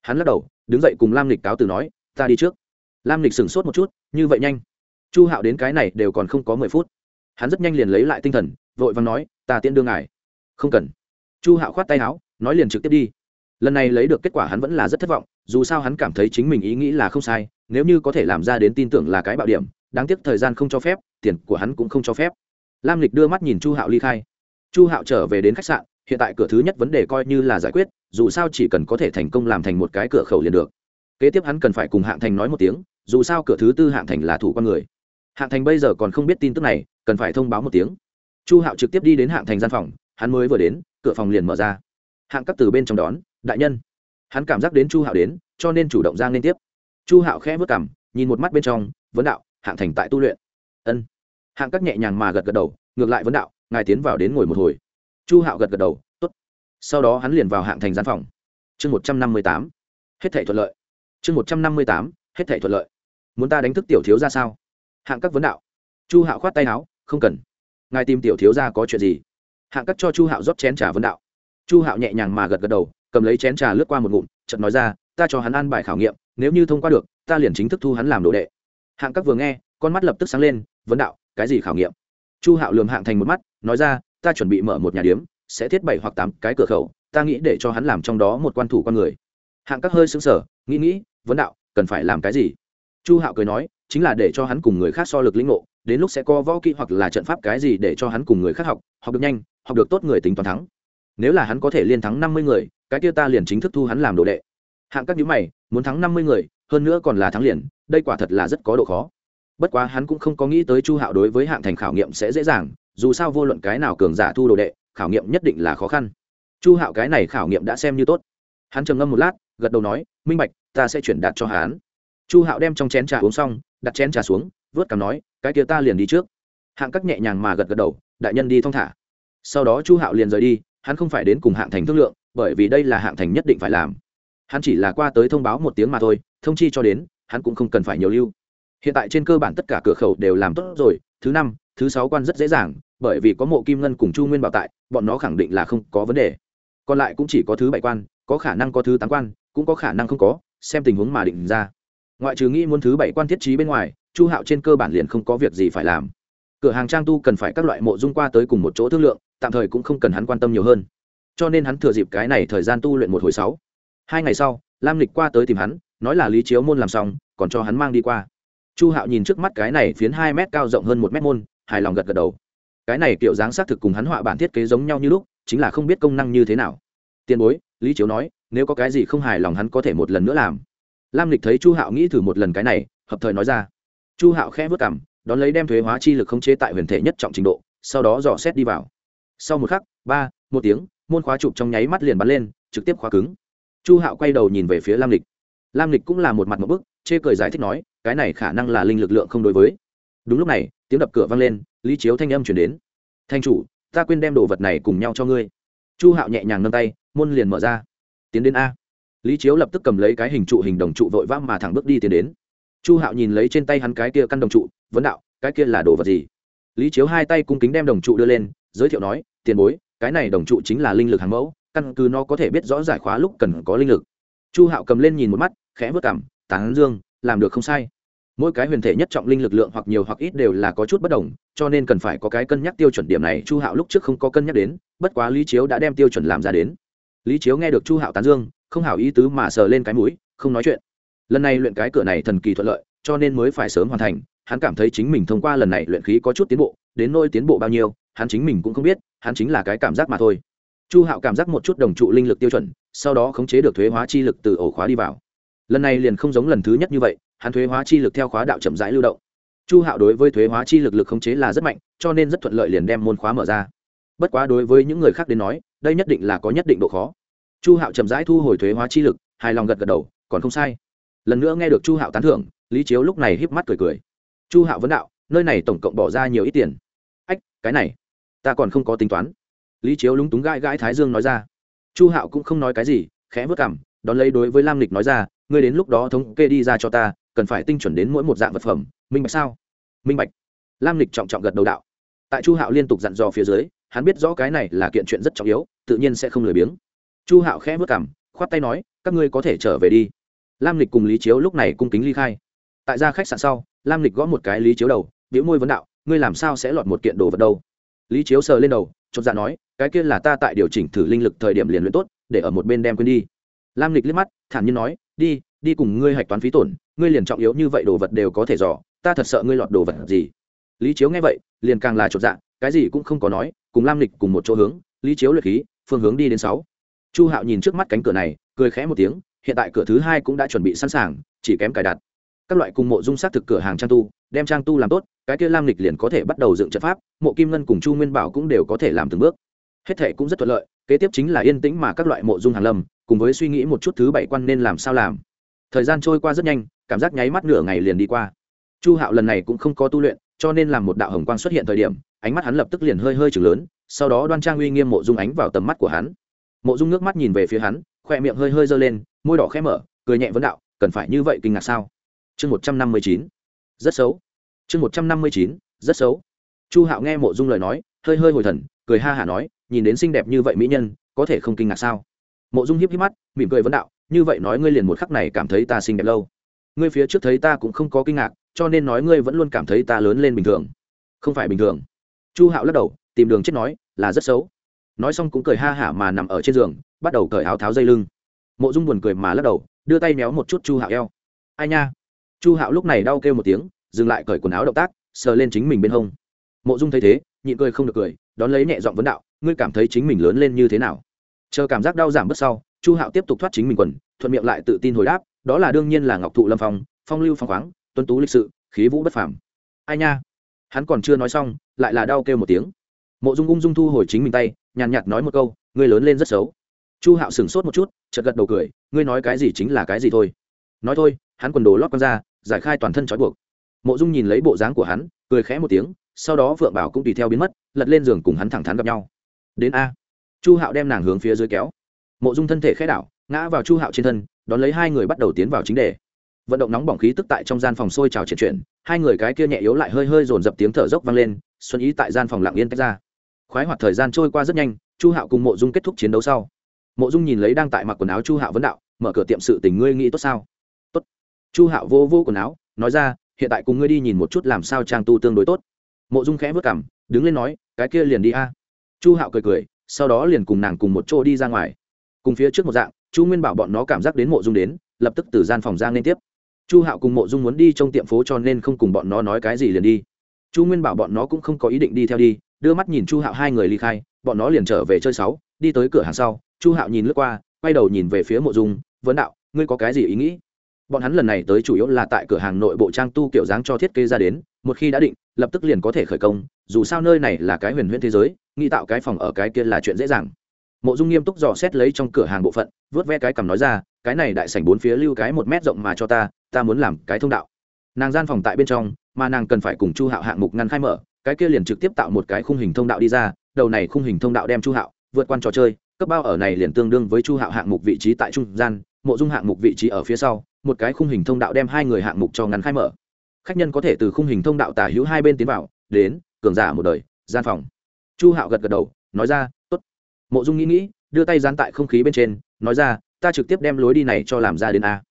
hắn lắc đầu, đứng dậy cùng lam lịch cáo từ nói, ta đi trước. Lam lịch sửng sốt một chút, như vậy nhanh? Chu hạo đến cái này đều còn không có mười phút. Hắn rất nhanh liền lấy lại tinh thần, vội vàng nói, ta tiễn đương ngài. Không cần. Chu hạo khoát tay áo, nói liền trực tiếp đi. Lần này lấy được kết quả hắn vẫn là rất thất vọng, dù sao hắn cảm thấy chính mình ý nghĩ là không sai, nếu như có thể làm ra đến tin tưởng là cái bạo điểm, đáng tiếc thời gian không cho phép, tiền của hắn cũng không cho phép. Lam lịch đưa mắt nhìn chu hạo ly khai. Chu hạo trở về đến khách sạn hiện tại cửa thứ nhất vấn đề coi như là giải quyết, dù sao chỉ cần có thể thành công làm thành một cái cửa khẩu liền được. Kế tiếp hắn cần phải cùng hạng thành nói một tiếng, dù sao cửa thứ tư hạng thành là thủ con người. Hạng thành bây giờ còn không biết tin tức này, cần phải thông báo một tiếng. Chu hạo trực tiếp đi đến hạng thành gian phòng, hắn mới vừa đến, cửa phòng liền mở ra. Hạng các từ bên trong đón, đại nhân. Hắn cảm giác đến chu hạo đến, cho nên chủ động giang liên tiếp. Chu hạo khẽ vất cảm nhìn một mắt bên trong, vấn đạo, hạng thành tại tu luyện. Ân. Hạng các nhẹ nhàng mà gật gật đầu, ngược lại vấn đạo, ngài tiến vào đến ngồi một hồi chu hạo gật gật đầu t ố t sau đó hắn liền vào hạng thành gian phòng. Chương một trăm năm mươi tám. Hết thể thuận lợi. Chương một trăm năm mươi tám. Hết thể thuận lợi. Muốn ta đánh thức tiểu thiếu ra sao? Hạng các vấn đạo. Chu hạo khoát tay áo, không cần. Ngài tìm tiểu thiếu ra có chuyện gì? Hạng các cho chu hạo rót chén trà vấn đạo. Chu hạo nhẹ nhàng mà gật gật đầu, cầm lấy chén trà lướt qua một ngụm, chợt nói ra, ta cho hắn ăn bài khảo nghiệm, nếu như thông qua được, ta liền chính thức thu hắn làm đồ đệ. Hạng các vừa nghe, con mắt lập tức sáng lên, vấn đạo, cái gì khảo nghiệm? Chu hạo lườm hạng thành một mắt, nói ra ta chuẩn bị mở một nhà điếm, sẽ thiết bảy hoặc tám cái cửa khẩu, ta nghĩ để cho hắn làm trong đó một quan thủ con người. Hạng các hơi xứng sở nghĩ nghĩ, vấn đạo, cần phải làm cái gì? Chu hạo cười nói, chính là để cho hắn cùng người khác so lực lĩnh ngộ, đến lúc sẽ có võ kỹ hoặc là trận pháp cái gì để cho hắn cùng người khác học học được nhanh, học được tốt người tính toán thắng. Nếu là hắn có thể liên thắng năm mươi người, cái kia ta liền chính thức thu hắn làm đồ đệ. Hạng các nhữ mày, muốn thắng năm mươi người, hơn nữa còn là thắng liền, đây quả thật là rất có độ khó. Bất quá hắn cũng không có nghĩ tới chu hạo đối với hạng thành khảo nghiệm sẽ dễ dàng dù sao vô luận cái nào cường giả thu đồ đệ, khảo nghiệm nhất định là khó khăn. Chu hạo cái này khảo nghiệm đã xem như tốt. Hắn trầm ngâm một lát, gật đầu nói, minh bạch, ta sẽ chuyển đạt cho hắn. Chu hạo đem trong chén trà uống xong, đặt chén trà xuống, vớt cằm nói, cái kia ta liền đi trước. Hạng các nhẹ nhàng mà gật gật đầu, đại nhân đi thong thả. Sau đó chu hạo liền rời đi, hắn không phải đến cùng hạng thành thương lượng, bởi vì đây là hạng thành nhất định phải làm. Hắn chỉ là qua tới thông báo một tiếng mà thôi, thông chi cho đến, hắn cũng không cần phải nhiều lưu. Hiện tại trên cơ bản tất cả cửa khẩu đều làm tốt rồi, thứ năm thứ sáu quan rất dễ dàng, bởi vì có mộ kim ngân cùng chu nguyên bảo tại, bọn nó khẳng định là không có vấn đề. Còn lại cũng chỉ có thứ bảy quan, có khả năng có thứ tám quan, cũng có khả năng không có, xem tình huống mà định ra. Ngoại trừ nghĩ muốn thứ bảy quan thiết trí bên ngoài, chu hạo trên cơ bản liền không có việc gì phải làm. Cửa hàng trang tu cần phải các loại mộ dung qua tới cùng một chỗ thương lượng, tạm thời cũng không cần hắn quan tâm nhiều hơn. Cho nên hắn thừa dịp cái này thời gian tu luyện một hồi sáu. Hai ngày sau, lam lịch qua tới tìm hắn, nói là lý chiếu môn làm xong, còn cho hắn mang đi qua. Chu hạo nhìn trước mắt cái này phiến hai mét cao rộng hơn một mét môn hài lòng gật gật đầu. Cái này kiểu dáng xác thực cùng hắn họa bản thiết kế giống nhau như lúc, chính là không biết công năng như thế nào. Tiền bối, lý chiếu nói, nếu có cái gì không hài lòng hắn có thể một lần nữa làm. Lam lịch thấy chu hạo nghĩ thử một lần cái này, hợp thời nói ra. Chu hạo khẽ vất cảm đón lấy đem thuế hóa chi lực khống chế tại huyền thể nhất trọng trình độ, sau đó dò xét đi vào. Sau một khắc, ba, một tiếng, môn khóa chụp trong nháy mắt liền bắn lên, trực tiếp khóa cứng. Chu hạo quay đầu nhìn về phía lam lịch. Lam lịch cũng là một mặt một bức, chê cười giải thích nói, cái này khả năng là linh lực lượng không đối với đúng lúc này, tiếng đập cửa vang lên, lý chiếu thanh âm chuyển đến. Thanh chủ, ta quên đem đồ vật này cùng nhau cho ngươi. Chu hạo nhẹ nhàng nâng tay, môn liền mở ra. Tiến đến a. Lý chiếu lập tức cầm lấy cái hình trụ hình đồng trụ vội vã mà thẳng bước đi tiến đến. Chu hạo nhìn lấy trên tay hắn cái kia căn đồng trụ, vấn đạo, cái kia là đồ vật gì? Lý chiếu hai tay cung kính đem đồng trụ đưa lên, giới thiệu nói, tiền bối, cái này đồng trụ chính là linh lực hàng mẫu, căn cứ nó có thể biết rõ giải khóa lúc cần có linh lực. Chu hạo cầm lên nhìn một mắt, khẽ vớt cảm, tán dương, làm được không sai mỗi cái huyền thể nhất trọng linh lực lượng hoặc nhiều hoặc ít đều là có chút bất đồng, cho nên cần phải có cái cân nhắc tiêu chuẩn điểm này, chu hạo lúc trước không có cân nhắc đến, bất quá lý chiếu đã đem tiêu chuẩn làm ra đến. Lý chiếu nghe được chu hạo tán dương, không hảo ý tứ mà sờ lên cái mũi, không nói chuyện. Lần này luyện cái cửa này thần kỳ thuận lợi, cho nên mới phải sớm hoàn thành, hắn cảm thấy chính mình thông qua lần này luyện khí có chút tiến bộ, đến nôi tiến bộ bao nhiêu, hắn chính mình cũng không biết, hắn chính là cái cảm giác mà thôi. Chu hạo cảm giác một chút đồng trụ linh lực tiêu chuẩn, sau đó khống chế được thuế hóa chi lực từ ổ khóa đi vào. Lần này liền không giống lần thứ nhất như vậy hắn thuế hóa chi lực theo khóa đạo chậm rãi lưu động. Chu hạo đối với thuế hóa chi lực lực khống chế là rất mạnh, cho nên rất thuận lợi liền đem môn khóa mở ra. Bất quá đối với những người khác đến nói, đây nhất định là có nhất định độ khó. Chu hạo chậm rãi thu hồi thuế hóa chi lực, hài lòng gật gật đầu, còn không sai. Lần nữa nghe được chu hạo tán thưởng, lý chiếu lúc này híp mắt cười cười. Chu hạo vấn đạo, nơi này tổng cộng bỏ ra nhiều ít tiền. Ách, cái này, ta còn không có tính toán. Lý chiếu lúng túng gãi gãi thái dương nói ra. Chu hạo cũng không nói cái gì, khẽ vất cảm đón lấy đối với lam lịch nói ra, ngươi đến lúc đó thống kê đi ra cho ta cần phải tinh chuẩn đến mỗi một dạng vật phẩm, minh bạch sao? Minh bạch. Lam lịch trọng trọng gật đầu đạo. Tại chu hạo liên tục dặn dò phía dưới, hắn biết rõ cái này là kiện chuyện rất trọng yếu, tự nhiên sẽ không lười biếng. Chu hạo khẽ vất cảm khoát tay nói, các ngươi có thể trở về đi. Lam lịch cùng lý chiếu lúc này cung kính ly khai. Tại ra khách sạn sau, lam lịch gõ một cái lý chiếu đầu biểu môi vấn đạo, ngươi làm sao sẽ lọt một kiện đồ vật đâu? Lý chiếu sờ lên đầu, chột dạ nói, cái kia là ta tại điều chỉnh thử linh lực thời điểm liền luyện tốt, để ở một bên đem quên đi. Lam lịch liếc mắt, thản nhiên nói, đi đi cùng ngươi hạch toán phí tổn, ngươi liền trọng yếu như vậy đồ vật đều có thể dò, ta thật sợ ngươi lọt đồ vật gì. Lý chiếu nghe vậy, liền càng là chột dạ cái gì cũng không có nói, cùng lam lịch cùng một chỗ hướng, lý chiếu luyện khí, phương hướng đi đến sáu. Chu hạo nhìn trước mắt cánh cửa này, cười khẽ một tiếng, hiện tại cửa thứ hai cũng đã chuẩn bị sẵn sàng, chỉ kém cài đặt. Các loại cùng mộ dung sát thực cửa hàng trang tu, đem trang tu làm tốt, cái kia lam lịch liền có thể bắt đầu dựng trận pháp, mộ kim ngân cùng chu nguyên bảo cũng đều có thể làm từng bước. Hết thể cũng rất thuận lợi, kế tiếp chính là yên tĩnh mà các loại mộ dung hàn lâm, cùng với suy nghĩ một chút thứ bảy quan nên làm sao làm thời gian trôi qua rất nhanh, cảm giác nháy mắt nửa ngày liền đi qua. Chu hạo lần này cũng không có tu luyện, cho nên làm một đạo hồng quang xuất hiện thời điểm, ánh mắt hắn lập tức liền hơi hơi chừng lớn, sau đó đoan trang uy nghiêm mộ dung ánh vào tầm mắt của hắn. Mộ dung nước mắt nhìn về phía hắn, khoe miệng hơi hơi giơ lên, môi đỏ khẽ mở, cười nhẹ vấn đạo, cần phải như vậy kinh ngạc sao? Chương một trăm năm mươi chín. Rất xấu. Chương một trăm năm mươi chín, rất xấu. Chu hạo nghe mộ dung lời nói, hơi hơi hồi thần, cười ha hả nói, nhìn đến xinh đẹp như vậy mỹ nhân, có thể không kinh ngạc sao? Mộ dung hiếp hiếp mắt, mỉm cười vấn đạo như vậy nói ngươi liền một khắc này cảm thấy ta xinh đẹp lâu. Ngươi phía trước thấy ta cũng không có kinh ngạc, cho nên nói ngươi vẫn luôn cảm thấy ta lớn lên bình thường. Không phải bình thường. Chu hạo lắc đầu, tìm đường chết nói, là rất xấu. Nói xong cũng cười ha hả mà nằm ở trên giường, bắt đầu cởi áo tháo dây lưng. Mộ dung buồn cười mà lắc đầu, đưa tay méo một chút chu hạo eo. Ai nha? Chu hạo lúc này đau kêu một tiếng, dừng lại cởi quần áo động tác, sờ lên chính mình bên hông. Mộ dung thấy thế, nhịn cười không được cười, đón lấy nhẹ giọng vấn đạo, ngươi cảm thấy chính mình lớn lên như thế nào? Chờ cảm giác đau giảm bớt sau chu hạo tiếp tục thoát chính mình quần, thuận miệng lại tự tin hồi đáp, đó là đương nhiên là ngọc thụ lâm phong phong lưu phong khoáng tuân tú lịch sự, khí vũ bất phàm. Ai nha? Hắn còn chưa nói xong, lại là đau kêu một tiếng. Mộ dung ung dung thu hồi chính mình tay, nhàn nhạt nói một câu, ngươi lớn lên rất xấu. Chu hạo sửng sốt một chút, chợt gật đầu cười, ngươi nói cái gì chính là cái gì thôi. Nói thôi, hắn quần đồ lót con ra, giải khai toàn thân trói buộc. Mộ dung nhìn lấy bộ dáng của hắn, cười khẽ một tiếng, sau đó vượng bảo cũng tùy theo biến mất, lật lên giường cùng hắn thẳng thắn gặp nhau. Đến a. Chu hạo đem nàng hướng phía dưới kéo mộ dung thân thể khẽ đảo, ngã vào chu hạo trên thân, đón lấy hai người bắt đầu tiến vào chính đề. Vận động nóng bỏng khí tức tại trong gian phòng sôi trào triển chuyển, hai người cái kia nhẹ yếu lại hơi hơi dồn dập tiếng thở dốc vang lên, xuân ý tại gian phòng lặng yên tách ra. Khoái hoạt thời gian trôi qua rất nhanh, chu hạo cùng mộ dung kết thúc chiến đấu sau. Mộ dung nhìn lấy đang tại mặc quần áo chu hạo vấn đạo, mở cửa tiệm sự tình ngươi nghĩ tốt sao? Tốt. Chu hạo vô vô quần áo, nói ra, hiện tại cùng ngươi đi nhìn một chút làm sao trang tu tương đối tốt. Mộ dung khẽ vất cảm đứng lên nói, cái kia liền đi a. Chu hạo cười cười, sau đó liền cùng nàng cùng một chỗ đi ra ngoài cùng phía trước một dạng, chu nguyên bảo bọn nó cảm giác đến mộ dung đến, lập tức từ gian phòng ra liên tiếp. Chu hạo cùng mộ dung muốn đi trong tiệm phố cho nên không cùng bọn nó nói cái gì liền đi. Chu nguyên bảo bọn nó cũng không có ý định đi theo đi, đưa mắt nhìn chu hạo hai người ly khai, bọn nó liền trở về chơi sáu, đi tới cửa hàng sau, chu hạo nhìn lướt qua, quay đầu nhìn về phía mộ dung, vấn đạo, ngươi có cái gì ý nghĩ? Bọn hắn lần này tới chủ yếu là tại cửa hàng nội bộ trang tu kiểu dáng cho thiết kế ra đến, một khi đã định, lập tức liền có thể khởi công, dù sao nơi này là cái huyền huyễn thế giới, nghĩ tạo cái phòng ở cái kia là chuyện dễ dàng mộ dung nghiêm túc dò xét lấy trong cửa hàng bộ phận vớt ve cái cầm nói ra, cái này đại sảnh bốn phía lưu cái một mét rộng mà cho ta ta muốn làm cái thông đạo. Nàng gian phòng tại bên trong, mà nàng cần phải cùng chu hạo hạng mục ngăn khai mở, cái kia liền trực tiếp tạo một cái khung hình thông đạo đi ra, đầu này khung hình thông đạo đem chu hạo vượt qua trò chơi, cấp bao ở này liền tương đương với chu hạo hạng mục vị trí tại trung gian, mộ dung hạng mục vị trí ở phía sau, một cái khung hình thông đạo đem hai người hạng mục cho ngắn khai mở. Khách nhân có thể từ khung hình thông đạo tả hữu hai bên tiến vào, đến, cường giả một đời, gian phòng. Chu hạo gật gật đầu, nói ra mộ dung nghĩ nghĩ, đưa tay dán tại không khí bên trên, nói ra, ta trực tiếp đem lối đi này cho làm ra đến a.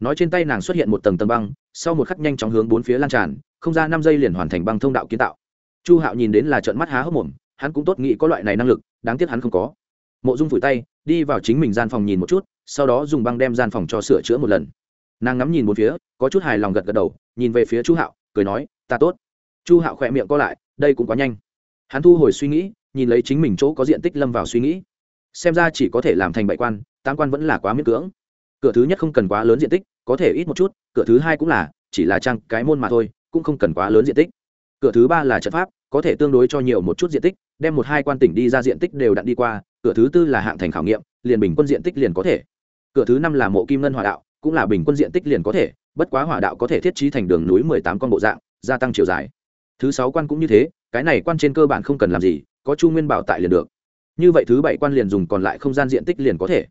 Nói trên tay nàng xuất hiện một tầng tầng băng, sau một khắc nhanh chóng hướng bốn phía lan tràn, không ra năm giây liền hoàn thành băng thông đạo kiến tạo. Chu hạo nhìn đến là trận mắt há hốc mồm, hắn cũng tốt nghĩ có loại này năng lực, đáng tiếc hắn không có. Mộ dung phủi tay, đi vào chính mình gian phòng nhìn một chút, sau đó dùng băng đem gian phòng cho sửa chữa một lần. Nàng ngắm nhìn một phía, có chút hài lòng gật gật đầu, nhìn về phía chu hạo, cười nói, ta tốt. Chu hạo khỏe miệng co lại, đây cũng quá nhanh. Hắn thu hồi suy nghĩ nhìn lấy chính mình chỗ có diện tích lâm vào suy nghĩ. Xem ra chỉ có thể làm thành bảy quan, tám quan vẫn là quá miễn cưỡng. Cửa thứ nhất không cần quá lớn diện tích, có thể ít một chút, cửa thứ hai cũng là, chỉ là trang cái môn mà thôi, cũng không cần quá lớn diện tích. Cửa thứ ba là trận pháp, có thể tương đối cho nhiều một chút diện tích, đem một hai quan tỉnh đi ra diện tích đều đặn đi qua, cửa thứ tư là hạng thành khảo nghiệm, liền bình quân diện tích liền có thể. Cửa thứ năm là mộ kim ngân hỏa đạo, cũng là bình quân diện tích liền có thể, bất quá hỏa đạo có thể thiết trí thành đường núi mười tám con bộ dạng, gia tăng chiều dài. Thứ sáu quan cũng như thế, cái này quan trên cơ bản không cần làm gì có chu nguyên bảo tại liền được. Như vậy thứ bảy quan liền dùng còn lại không gian diện tích liền có thể.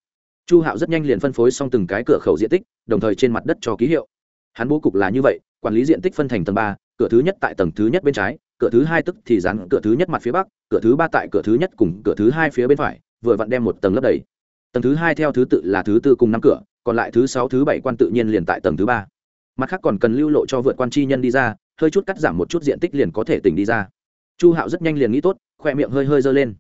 Chu hạo rất nhanh liền phân phối xong từng cái cửa khẩu diện tích, đồng thời trên mặt đất cho ký hiệu. Hắn bố cục là như vậy, quản lý diện tích phân thành tầng ba, cửa thứ nhất tại tầng thứ nhất bên trái, cửa thứ hai tức thì dán cửa thứ nhất mặt phía bắc, cửa thứ ba tại cửa thứ nhất cùng cửa thứ hai phía bên phải, vừa vặn đem một tầng lấp đầy. Tầng thứ hai theo thứ tự là thứ tư cùng năm cửa, còn lại thứ sáu, thứ bảy quan tự nhiên liền tại tầng thứ ba. Mặt khác còn cần lưu lộ cho vượt quan chi nhân đi ra, hơi chút cắt giảm một chút diện tích liền có thể tỉnh đi ra. Chu hạo rất nhanh liền nghĩ tốt khoe miệng hơi hơi giơ lên.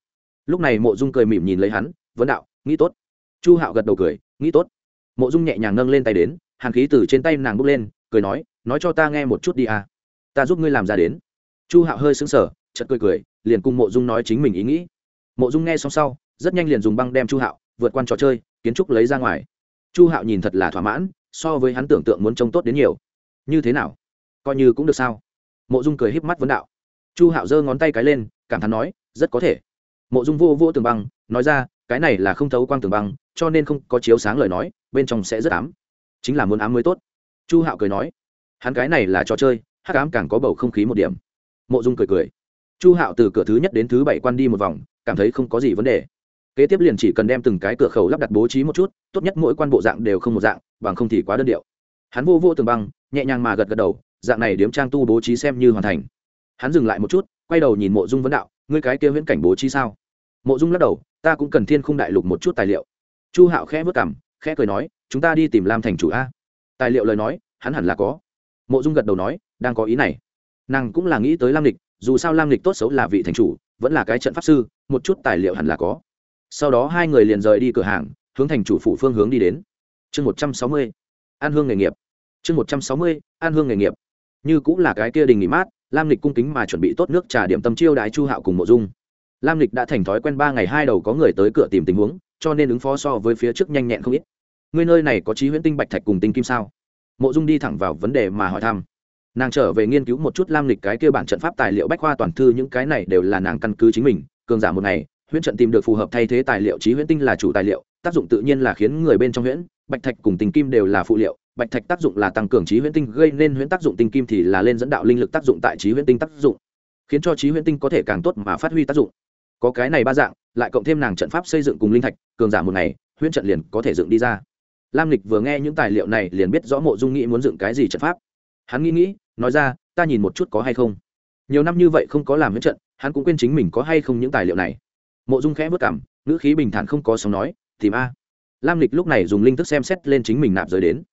Lúc này mộ dung cười mỉm nhìn lấy hắn, vấn đạo, nghĩ tốt. Chu hạo gật đầu cười, nghĩ tốt. Mộ dung nhẹ nhàng nâng lên tay đến, hàng khí từ trên tay nàng bốc lên, cười nói nói cho ta nghe một chút đi à. Ta giúp ngươi làm ra đến. Chu hạo hơi sững sờ, chợt cười cười, liền cùng mộ dung nói chính mình ý nghĩ. Mộ dung nghe xong sau, rất nhanh liền dùng băng đem chu hạo vượt qua trò chơi, kiến trúc lấy ra ngoài. Chu hạo nhìn thật là thỏa mãn, so với hắn tưởng tượng muốn trông tốt đến nhiều. Như thế nào? Coi như cũng được sao? Mộ dung cười híp mắt vấn đạo. Chu hạo giơ ngón tay cái lên cảm thán nói, rất có thể. Mộ dung vô vô tường băng, nói ra, cái này là không thấu quang tường băng, cho nên không có chiếu sáng lời nói, bên trong sẽ rất ám. Chính là muốn ám mới tốt. Chu hạo cười nói, hắn cái này là trò chơi, hắc ám càng có bầu không khí một điểm. Mộ dung cười cười. Chu hạo từ cửa thứ nhất đến thứ bảy quan đi một vòng, cảm thấy không có gì vấn đề. Kế tiếp liền chỉ cần đem từng cái cửa khẩu lắp đặt bố trí một chút, tốt nhất mỗi quan bộ dạng đều không một dạng, bằng không thì quá đơn điệu. Hắn vô vô tường băng, nhẹ nhàng mà gật gật đầu, dạng này điếm trang tu bố trí xem như hoàn thành hắn dừng lại một chút, quay đầu nhìn mộ dung vấn đạo, ngươi cái kia viễn cảnh bố trí sao? Mộ dung lắc đầu, ta cũng cần thiên khung đại lục một chút tài liệu. Chu hạo khẽ vất cảm khẽ cười nói, chúng ta đi tìm lam thành chủ a. Tài liệu lời nói, hắn hẳn là có. Mộ dung gật đầu nói, đang có ý này. Nàng cũng là nghĩ tới lam lịch, dù sao lam lịch tốt xấu là vị thành chủ, vẫn là cái trận pháp sư, một chút tài liệu hẳn là có. Sau đó hai người liền rời đi cửa hàng, hướng thành chủ phủ phương hướng đi đến. Chương một trăm sáu mươi, an hương nghề nghiệp. Chương một trăm sáu mươi, an hương nghề nghiệp như cũng là cái kia đình nghỉ mát, lam lịch cung kính mà chuẩn bị tốt nước trà điểm tâm chiêu đái chu hạo cùng mộ dung. Lam lịch đã thành thói quen ba ngày hai đầu có người tới cửa tìm tình huống, cho nên ứng phó so với phía trước nhanh nhẹn không ít. Ngươi nơi này có trí huyễn tinh bạch thạch cùng tinh kim sao? Mộ dung đi thẳng vào vấn đề mà hỏi thăm. Nàng trở về nghiên cứu một chút lam lịch cái kia bản trận pháp tài liệu bách khoa toàn thư, những cái này đều là nàng căn cứ chính mình, cường giả một ngày, huyễn trận tìm được phù hợp thay thế tài liệu, trí huyễn tinh là chủ tài liệu, tác dụng tự nhiên là khiến người bên trong huyễn, bạch thạch cùng tinh kim đều là phụ liệu bạch thạch tác dụng là tăng cường trí huyễn tinh, gây nên huyễn tác dụng tinh kim thì là lên dẫn đạo linh lực tác dụng tại trí huyễn tinh tác dụng, khiến cho trí huyễn tinh có thể càng tốt mà phát huy tác dụng. Có cái này ba dạng, lại cộng thêm nàng trận pháp xây dựng cùng linh thạch, cường giả một ngày, huyễn trận liền có thể dựng đi ra. Lam lịch vừa nghe những tài liệu này liền biết rõ mộ dung nghĩ muốn dựng cái gì trận pháp. Hắn nghĩ nghĩ, nói ra, ta nhìn một chút có hay không. Nhiều năm như vậy không có làm huyễn trận, hắn cũng quên chính mình có hay không những tài liệu này. Mộ dung khẽ vất cảm ngữ khí bình thản không có sóng nói, tìm a. Lam lịch lúc này dùng linh thức xem xét lên chính mình nạp giới đến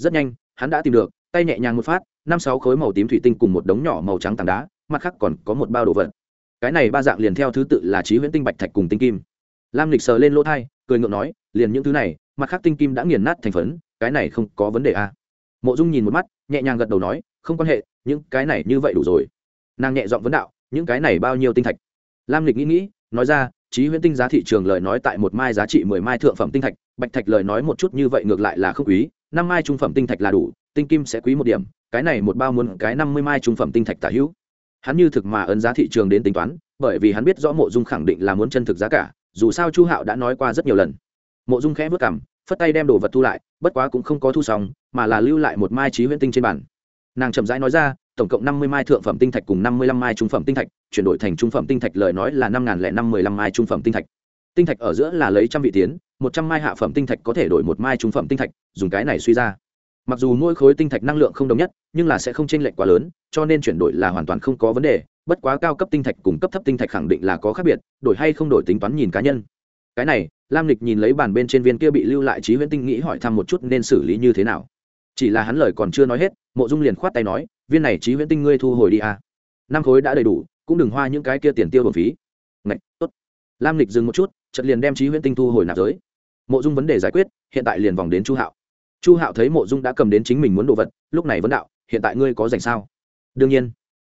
rất nhanh, hắn đã tìm được, tay nhẹ nhàng một phát, năm sáu khối màu tím thủy tinh cùng một đống nhỏ màu trắng tảng đá, mặt khác còn có một bao đồ vật. Cái này ba dạng liền theo thứ tự là trí huyễn tinh bạch thạch cùng tinh kim. Lam lịch sờ lên lỗ thai cười ngượng nói, liền những thứ này, mặt khác tinh kim đã nghiền nát thành phấn, cái này không có vấn đề à? mộ dung nhìn một mắt, nhẹ nhàng gật đầu nói, không quan hệ, những cái này như vậy đủ rồi. Nàng nhẹ dọn vấn đạo, những cái này bao nhiêu tinh thạch? Lam lịch nghĩ nghĩ, nói ra trí huyễn tinh giá thị trường lời nói tại một mai giá trị mười mai thượng phẩm tinh thạch, bạch thạch lời nói một chút như vậy ngược lại là không quý năm mai trung phẩm tinh thạch là đủ, tinh kim sẽ quý một điểm, cái này một bao muốn cái năm mươi mai trung phẩm tinh thạch tả hữu. Hắn như thực mà ấn giá thị trường đến tính toán, bởi vì hắn biết rõ mộ dung khẳng định là muốn chân thực giá cả, dù sao chu hạo đã nói qua rất nhiều lần. Mộ dung khẽ vất cảm phất tay đem đồ vật thu lại, bất quá cũng không có thu xong, mà là lưu lại một mai trí huyễn tinh trên bản nàng chậm rãi nói ra, tổng cộng năm mươi mai thượng phẩm tinh thạch cùng năm mươi lăm mai trung phẩm tinh thạch, chuyển đổi thành trung phẩm tinh thạch lời nói là năm n lẻ năm mười lăm mai trung phẩm tinh thạch. Tinh thạch ở giữa là lấy trăm vị tiến một trăm mai hạ phẩm tinh thạch có thể đổi một mai trung phẩm tinh thạch dùng cái này suy ra. Mặc dù mỗi khối tinh thạch năng lượng không đồng nhất nhưng là sẽ không chênh lệch quá lớn cho nên chuyển đổi là hoàn toàn không có vấn đề bất quá cao cấp tinh thạch cùng cấp thấp tinh thạch khẳng định là có khác biệt đổi hay không đổi tính toán nhìn cá nhân. Cái này lam lịch nhìn lấy bàn bên trên viên kia bị lưu lại trí huyễn tinh nghĩ hỏi thăm một chút nên xử lý như thế nào. Chỉ là hắn lời còn chưa nói hết mộ dung liền khoát tay nói viên này trí huyễn tinh ngươi thu hồi đi à. năm khối đã đầy đủ cũng đừng hoa những cái kia tiền tiêu bổng phí. Ngạch, tốt. Lam lịch dừng một chút chợt liền đem trí huyễn tinh thu hồi nạp giới mộ dung vấn đề giải quyết, hiện tại liền vòng đến chu hạo. Chu hạo thấy mộ dung đã cầm đến chính mình muốn đồ vật, lúc này vấn đạo, hiện tại ngươi có dành sao? Đương nhiên.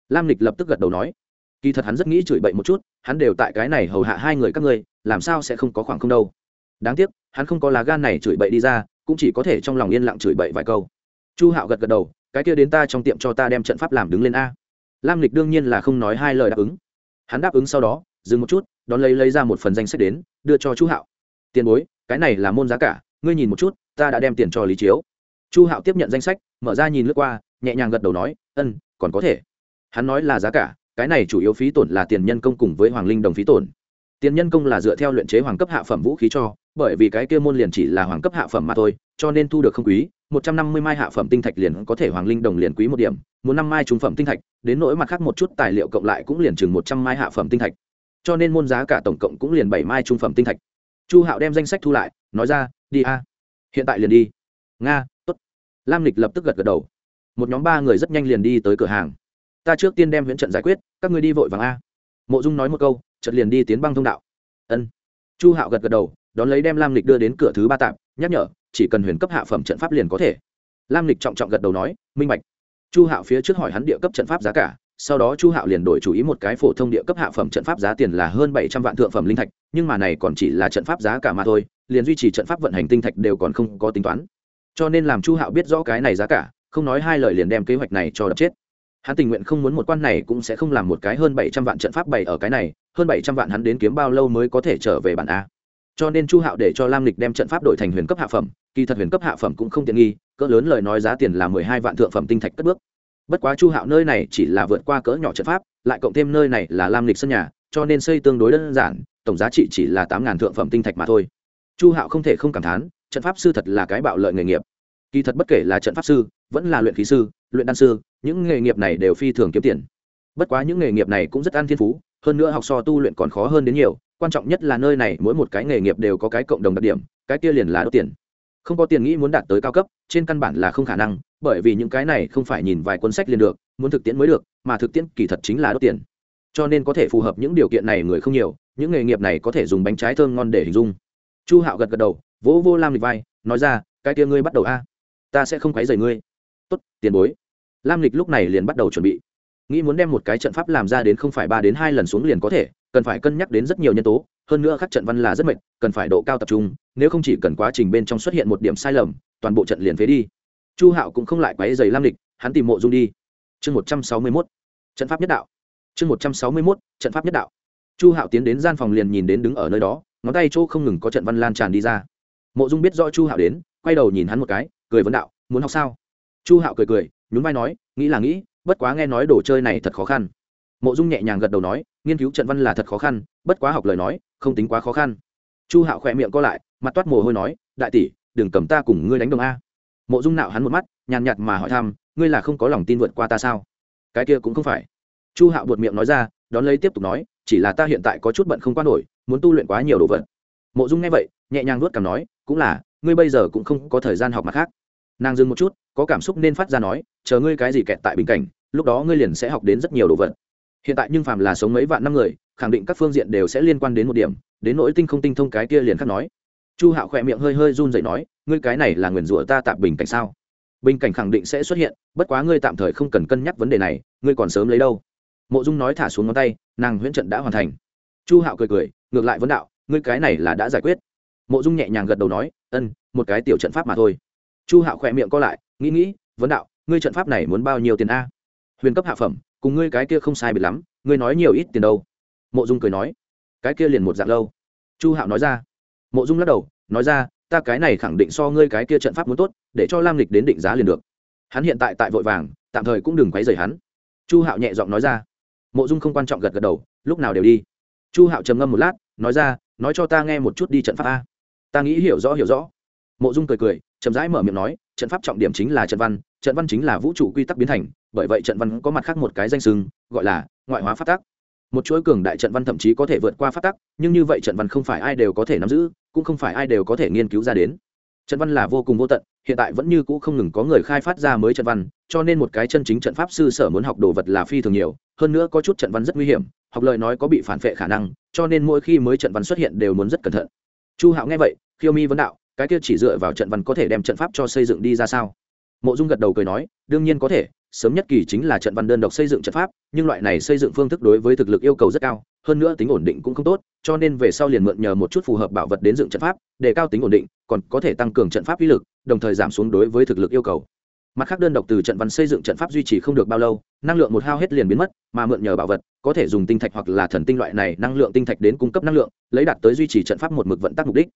Lam lịch lập tức gật đầu nói. Kỳ thật hắn rất nghĩ chửi bậy một chút, hắn đều tại cái này hầu hạ hai người các ngươi, làm sao sẽ không có khoảng không đâu. Đáng tiếc, hắn không có lá gan này chửi bậy đi ra, cũng chỉ có thể trong lòng yên lặng chửi bậy vài câu. Chu hạo gật gật đầu, cái kia đến ta trong tiệm cho ta đem trận pháp làm đứng lên a. Lam lịch đương nhiên là không nói hai lời đáp ứng. Hắn đáp ứng sau đó, dừng một chút, đón lấy lấy ra một phần danh sách đến, đưa cho chu hạo. Tiền bối cái này là môn giá cả, ngươi nhìn một chút, ta đã đem tiền cho lý chiếu. Chu hạo tiếp nhận danh sách, mở ra nhìn lướt qua, nhẹ nhàng gật đầu nói ân còn có thể. Hắn nói là giá cả, cái này chủ yếu phí tổn là tiền nhân công cùng với hoàng linh đồng phí tổn. Tiền nhân công là dựa theo luyện chế hoàng cấp hạ phẩm vũ khí cho, bởi vì cái kia môn liền chỉ là hoàng cấp hạ phẩm mà thôi, cho nên thu được không quý, một trăm năm mươi mai hạ phẩm tinh thạch liền có thể hoàng linh đồng liền quý một điểm, muốn năm mai trung phẩm tinh thạch, đến nỗi mặt khác một chút tài liệu cộng lại cũng liền chừng một trăm mai hạ phẩm tinh thạch. Cho nên môn giá cả tổng cộng cũng liền bảy mai trung phẩm tinh thạch chu hạo đem danh sách thu lại, nói ra, đi a, hiện tại liền đi. Nga t ố t lam lịch lập tức gật gật đầu. Một nhóm ba người rất nhanh liền đi tới cửa hàng. Ta trước tiên đem viễn trận giải quyết, các người đi vội vàng a. Mộ dung nói một câu trận liền đi tiến băng thông đạo. Ân. Chu hạo gật gật đầu, đón lấy đem lam lịch đưa đến cửa thứ ba tạm, nhắc nhở, chỉ cần huyền cấp hạ phẩm trận pháp liền có thể. Lam lịch trọng trọng gật đầu nói, minh bạch. Chu hạo phía trước hỏi hắn địa cấp trận pháp giá cả sau đó chu hạo liền đổi chủ ý một cái phổ thông địa cấp hạ phẩm trận pháp giá tiền là hơn bảy trăm vạn thượng phẩm linh thạch, nhưng mà này còn chỉ là trận pháp giá cả mà thôi, liền duy trì trận pháp vận hành tinh thạch đều còn không có tính toán. Cho nên làm chu hạo biết rõ cái này giá cả, không nói hai lời liền đem kế hoạch này cho đập chết. Hắn tình nguyện không muốn một quan này cũng sẽ không làm một cái hơn bảy trăm vạn trận pháp bày ở cái này, hơn bảy trăm vạn hắn đến kiếm bao lâu mới có thể trở về bản a. Cho nên chu hạo để cho lam lịch đem trận pháp đổi thành huyền cấp hạ phẩm, kỳ thật huyền cấp hạ phẩm cũng không tiện nghi, cỡ lớn lời nói giá tiền là mười hai vạn thượng phẩm tinh thạch cất bước bất quá chu hạo nơi này chỉ là vượt qua cỡ nhỏ trận pháp, lại cộng thêm nơi này là lam lịch sân nhà, cho nên xây tương đối đơn giản, tổng giá trị chỉ là tám ngàn thượng phẩm tinh thạch mà thôi. Chu hạo không thể không cảm thán, trận pháp sư thật là cái bạo lợi nghề nghiệp. Kỳ thật bất kể là trận pháp sư, vẫn là luyện khí sư, luyện đan sư, những nghề nghiệp này đều phi thường kiếm tiền. Bất quá những nghề nghiệp này cũng rất ăn thiên phú, hơn nữa học so tu luyện còn khó hơn đến nhiều, quan trọng nhất là nơi này mỗi một cái nghề nghiệp đều có cái cộng đồng đặc điểm, cái kia liền là đốt tiền. Không có tiền nghĩ muốn đạt tới cao cấp, trên căn bản là không khả năng bởi vì những cái này không phải nhìn vài cuốn sách liền được, muốn thực tiễn mới được, mà thực tiễn kỳ thật chính là đốt tiền. Cho nên có thể phù hợp những điều kiện này người không nhiều, những nghề nghiệp này có thể dùng bánh trái thơm ngon để hình dung. Chu hạo gật gật đầu, vỗ vô lam lịch vai, nói ra, cái kia ngươi bắt đầu a. Ta sẽ không quấy rầy ngươi. Tốt, tiền bối. Lam lịch lúc này liền bắt đầu chuẩn bị. Nghĩ muốn đem một cái trận pháp làm ra đến không phải ba đến hai lần xuống liền có thể, cần phải cân nhắc đến rất nhiều nhân tố, hơn nữa khắc trận văn là rất mệt, cần phải độ cao tập trung, nếu không chỉ cần quá trình bên trong xuất hiện một điểm sai lầm, toàn bộ trận liền phế đi chu hạo cũng không lại quấy dày lam lịch, hắn tìm mộ dung đi. Chương một trăm sáu mươi mốt, trận pháp nhất đạo. Chương một trăm sáu mươi mốt, trận pháp nhất đạo. Chu hạo tiến đến gian phòng liền nhìn đến đứng ở nơi đó, ngón tay chỗ không ngừng có trận văn lan tràn đi ra. Mộ dung biết rõ chu hạo đến, quay đầu nhìn hắn một cái, cười vấn đạo, muốn học sao? Chu hạo cười cười, nhún vai nói, nghĩ là nghĩ, bất quá nghe nói đồ chơi này thật khó khăn. Mộ dung nhẹ nhàng gật đầu nói, nghiên cứu trận văn là thật khó khăn, bất quá học lời nói, không tính quá khó khăn. Chu hạo khỏe miệng co lại, mặt toát mồ hôi nói, đại tỷ, đừng cầm ta cùng ngươi đánh đồng a mộ dung nạo hắn một mắt, nhàn nhạt mà hỏi thăm, ngươi là không có lòng tin vượt qua ta sao? Cái kia cũng không phải. Chu hạo buột miệng nói ra, đón lấy tiếp tục nói, chỉ là ta hiện tại có chút bận không qua nổi, muốn tu luyện quá nhiều đồ vật. Mộ dung nghe vậy, nhẹ nhàng nuốt cảm nói, cũng là, ngươi bây giờ cũng không có thời gian học mặt khác. Nàng dừng một chút, có cảm xúc nên phát ra nói, chờ ngươi cái gì kẹt tại bình cảnh, lúc đó ngươi liền sẽ học đến rất nhiều đồ vật. Hiện tại nhưng phàm là sống mấy vạn năm người, khẳng định các phương diện đều sẽ liên quan đến một điểm, đến nỗi tinh không tinh thông cái kia liền khác nói chu hạo khỏe miệng hơi hơi run dậy nói, ngươi cái này là nguyền rủa ta tạm bình cảnh sao? Bình cảnh khẳng định sẽ xuất hiện, bất quá ngươi tạm thời không cần cân nhắc vấn đề này, ngươi còn sớm lấy đâu? Mộ dung nói thả xuống ngón tay, nàng huyễn trận đã hoàn thành. Chu hạo cười cười, ngược lại vấn đạo, ngươi cái này là đã giải quyết. Mộ dung nhẹ nhàng gật đầu nói, ân, một cái tiểu trận pháp mà thôi. Chu hạo khỏe miệng co lại, nghĩ nghĩ, vấn đạo, ngươi trận pháp này muốn bao nhiêu tiền a? Huyền cấp hạ phẩm, cùng ngươi cái kia không sai biệt lắm, ngươi nói nhiều ít tiền đâu. Mộ dung cười nói, cái kia liền một dạng lâu. Chu hạo nói ra mộ dung lắc đầu, nói ra, ta cái này khẳng định so ngươi cái kia trận pháp muốn tốt, để cho lam lịch đến định giá liền được. Hắn hiện tại tại vội vàng, tạm thời cũng đừng quấy rầy hắn. Chu hạo nhẹ giọng nói ra. Mộ dung không quan trọng gật gật đầu, lúc nào đều đi. Chu hạo trầm ngâm một lát, nói ra, nói cho ta nghe một chút đi trận pháp a. Ta nghĩ hiểu rõ hiểu rõ. Mộ dung cười cười, chậm rãi mở miệng nói, trận pháp trọng điểm chính là trận văn trận văn chính là vũ trụ quy tắc biến thành, bởi vậy trận văn có mặt khác một cái danh sừng gọi là ngoại hóa phát tắc một chuỗi cường đại trận văn thậm chí có thể vượt qua phát tắc, nhưng như vậy trận văn không phải ai đều có thể nắm giữ, cũng không phải ai đều có thể nghiên cứu ra đến. Trận văn là vô cùng vô tận, hiện tại vẫn như cũ không ngừng có người khai phát ra mới trận văn, cho nên một cái chân chính trận pháp sư sở muốn học đồ vật là phi thường nhiều, hơn nữa có chút trận văn rất nguy hiểm, học lời nói có bị phản vệ khả năng, cho nên mỗi khi mới trận văn xuất hiện đều muốn rất cẩn thận. Chu hạo nghe vậy, khiêu mi vấn đạo, cái kia chỉ dựa vào trận văn có thể đem trận pháp cho xây dựng đi ra sao? Mộ dung gật đầu cười nói, đương nhiên có thể, sớm nhất kỳ chính là trận văn đơn độc xây dựng trận pháp, nhưng loại này xây dựng phương thức đối với thực lực yêu cầu rất cao, hơn nữa tính ổn định cũng không tốt, cho nên về sau liền mượn nhờ một chút phù hợp bảo vật đến dựng trận pháp, để cao tính ổn định, còn có thể tăng cường trận pháp uy lực, đồng thời giảm xuống đối với thực lực yêu cầu. Mặt khác đơn độc từ trận văn xây dựng trận pháp duy trì không được bao lâu, năng lượng một hao hết liền biến mất, mà mượn nhờ bảo vật, có thể dùng tinh thạch hoặc là thần tinh loại này năng lượng tinh thạch đến cung cấp năng lượng, lấy đạt tới duy trì trận pháp một mực vận tắc mục đích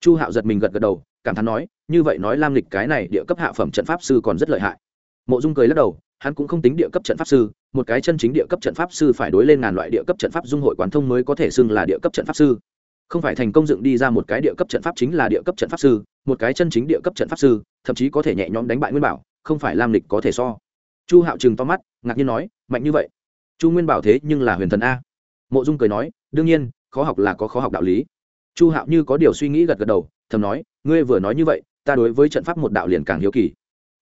chu hạo giật mình gật gật đầu, cảm thán nói, như vậy nói lam lịch cái này địa cấp hạ phẩm trận pháp sư còn rất lợi hại. Mộ dung cười lắc đầu, hắn cũng không tính địa cấp trận pháp sư, một cái chân chính địa cấp trận pháp sư phải đối lên ngàn loại địa cấp trận pháp dung hội quán thông mới có thể xưng là địa cấp trận pháp sư. Không phải thành công dựng đi ra một cái địa cấp trận pháp chính là địa cấp trận pháp sư, một cái chân chính địa cấp trận pháp sư, thậm chí có thể nhẹ nhõm đánh bại nguyên bảo, không phải lam lịch có thể so. Chu hạo chừng to mắt, ngạc nhiên nói, mạnh như vậy? Chu nguyên bảo thế nhưng là huyền thần a. Mộ dung cười nói, đương nhiên, khó học là có khó học đạo lý chu hạo như có điều suy nghĩ gật gật đầu, thầm nói, ngươi vừa nói như vậy, ta đối với trận pháp một đạo liền càng hiếu kỳ.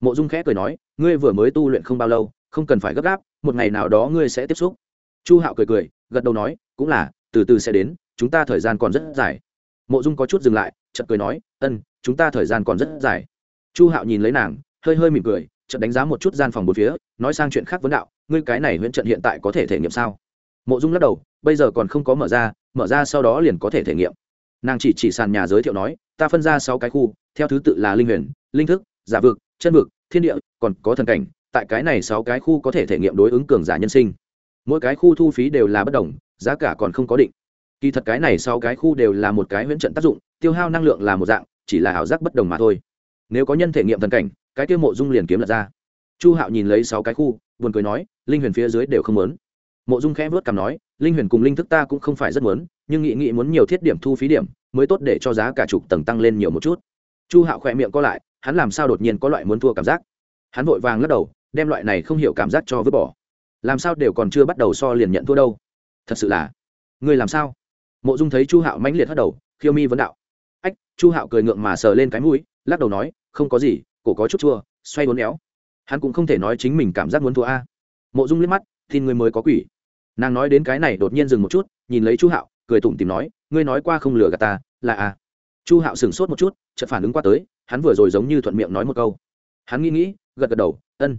Mộ dung khẽ cười nói, ngươi vừa mới tu luyện không bao lâu, không cần phải gấp gáp, một ngày nào đó ngươi sẽ tiếp xúc. Chu hạo cười cười, gật đầu nói, cũng là, từ từ sẽ đến, chúng ta thời gian còn rất dài. Mộ dung có chút dừng lại, chợt cười nói, ân, chúng ta thời gian còn rất dài. Chu hạo nhìn lấy nàng, hơi hơi mỉm cười, chợt đánh giá một chút gian phòng một phía, nói sang chuyện khác vấn đạo, ngươi cái này huyễn trận hiện tại có thể thể nghiệm sao? Mộ dung lắc đầu, bây giờ còn không có mở ra mở ra sau đó liền có thể thể nghiệm nàng chỉ chỉ sàn nhà giới thiệu nói, ta phân ra sáu cái khu, theo thứ tự là linh huyền, linh thức, giả vực, chân vực, thiên địa, còn có thần cảnh, tại cái này sáu cái khu có thể thể nghiệm đối ứng cường giả nhân sinh. Mỗi cái khu thu phí đều là bất đồng, giá cả còn không có định. Kỳ thật cái này sau cái khu đều là một cái huyễn trận tác dụng, tiêu hao năng lượng là một dạng, chỉ là ảo giác bất đồng mà thôi. Nếu có nhân thể nghiệm thần cảnh, cái tiêu mộ dung liền kiếm lật ra. Chu hạo nhìn lấy sáu cái khu, buồn cười nói, linh huyền phía dưới đều không muốn. Mộ dung khẽ vớt cảm nói, linh huyền cùng linh thức ta cũng không phải rất muốn nhưng nghị nghị muốn nhiều thiết điểm thu phí điểm, mới tốt để cho giá cả chục tầng tăng lên nhiều một chút. Chu hạo khỏe miệng co lại, hắn làm sao đột nhiên có loại muốn thua cảm giác? Hắn vội vàng lắc đầu, đem loại này không hiểu cảm giác cho vứt bỏ. Làm sao đều còn chưa bắt đầu so liền nhận thua đâu? Thật sự là, ngươi làm sao? Mộ dung thấy chu hạo mãnh liệt hất đầu, khiêu mi vấn đạo. Ách, chu hạo cười ngượng mà sờ lên cái mũi, lắc đầu nói, không có gì, cổ có chút chua xoay bốn éo. Hắn cũng không thể nói chính mình cảm giác muốn thua a. Mộ dung liếc mắt, tin người mới có quỷ. Nàng nói đến cái này đột nhiên dừng một chút, nhìn lấy chu hạo cười tủm tìm nói, ngươi nói qua không lừa gạt ta, là à? chu hạo sửng sốt một chút, chợt phản ứng qua tới, hắn vừa rồi giống như thuận miệng nói một câu. Hắn nghĩ nghĩ, gật gật đầu, ân,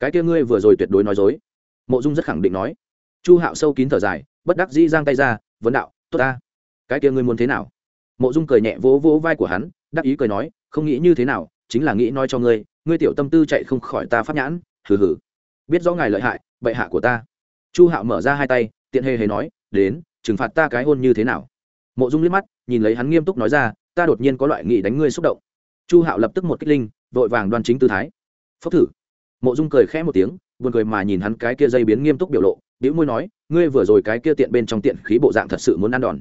cái kia ngươi vừa rồi tuyệt đối nói dối. Mộ dung rất khẳng định nói. Chu hạo sâu kín thở dài, bất đắc dĩ giang tay ra, vấn đạo, tốt ta. Cái kia ngươi muốn thế nào? Mộ dung cười nhẹ vỗ vỗ vai của hắn, đắc ý cười nói, không nghĩ như thế nào, chính là nghĩ nói cho ngươi ngươi tiểu tâm tư chạy không khỏi ta pháp nhãn, hừ hừ. Biết rõ ngài lợi hại, bệ hạ của ta. Chu hạo mở ra hai tay, tiện hề hề nói, đến trừng phạt ta cái hôn như thế nào? Mộ dung liếc mắt, nhìn lấy hắn nghiêm túc nói ra, ta đột nhiên có loại nghị đánh ngươi xúc động. Chu hạo lập tức một kích linh, vội vàng đoan chính tư thái. Phốc thử. Mộ dung cười khẽ một tiếng, buồn cười mà nhìn hắn cái kia dây biến nghiêm túc biểu lộ biểu môi nói, ngươi vừa rồi cái kia tiện bên trong tiện khí bộ dạng thật sự muốn ăn đòn.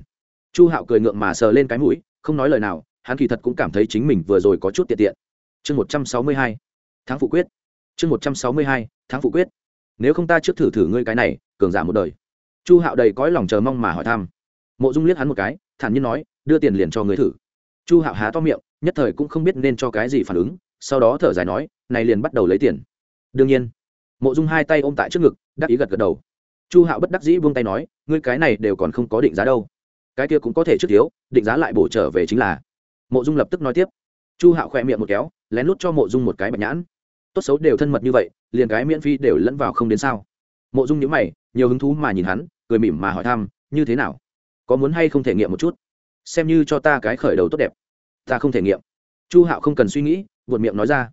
Chu hạo cười ngượng mà sờ lên cái mũi, không nói lời nào, hắn kỳ thật cũng cảm thấy chính mình vừa rồi có chút tiện tiện. Chương một trăm sáu mươi hai tháng phụ quyết. Chương một trăm sáu mươi hai tháng phụ quyết. Nếu không ta trước thử thử ngươi cái này, cường giả một đời chu hạo đầy cõi lòng chờ mong mà hỏi thăm. Mộ dung liếc hắn một cái, thản nhiên nói, đưa tiền liền cho người thử. Chu hạo há to miệng, nhất thời cũng không biết nên cho cái gì phản ứng, sau đó thở dài nói, này liền bắt đầu lấy tiền. Đương nhiên, mộ dung hai tay ôm tại trước ngực, đắc ý gật gật đầu. Chu hạo bất đắc dĩ buông tay nói, ngươi cái này đều còn không có định giá đâu. Cái kia cũng có thể trước thiếu, định giá lại bổ trở về chính là. Mộ dung lập tức nói tiếp. Chu hạo khỏe miệng một kéo, lén lút cho mộ dung một cái bạch nhãn. Tốt xấu đều thân mật như vậy, liền cái miễn phí đều lẫn vào không đến sao mộ dung nhữ mày, nhiều hứng thú mà nhìn hắn, cười mỉm mà hỏi thăm, như thế nào? Có muốn hay không thể nghiệm một chút? Xem như cho ta cái khởi đầu tốt đẹp. Ta không thể nghiệm. Chu hạo không cần suy nghĩ vượt miệng nói ra.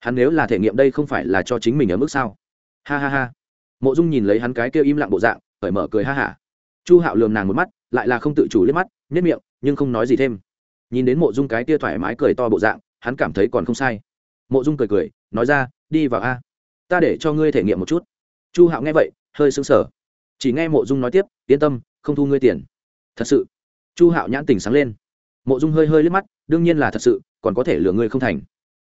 Hắn nếu là thể nghiệm đây không phải là cho chính mình ở mức sao? Ha ha ha. Mộ dung nhìn lấy hắn cái kêu im lặng bộ dạng, cởi mở cười ha hả. Chu hạo lườm nàng một mắt, lại là không tự chủ liếc mắt nhất miệng, nhưng không nói gì thêm. Nhìn đến mộ dung cái kia thoải mái cười to bộ dạng, hắn cảm thấy còn không sai. Mộ dung cười cười, nói ra, đi vào a. Ta để cho ngươi thể nghiệm một chút chu hạo nghe vậy, hơi sững sờ. Chỉ nghe mộ dung nói tiếp, yên tâm, không thu ngươi tiền. Thật sự? Chu hạo nhãn tình sáng lên. Mộ dung hơi hơi liếc mắt, đương nhiên là thật sự, còn có thể lừa ngươi không thành.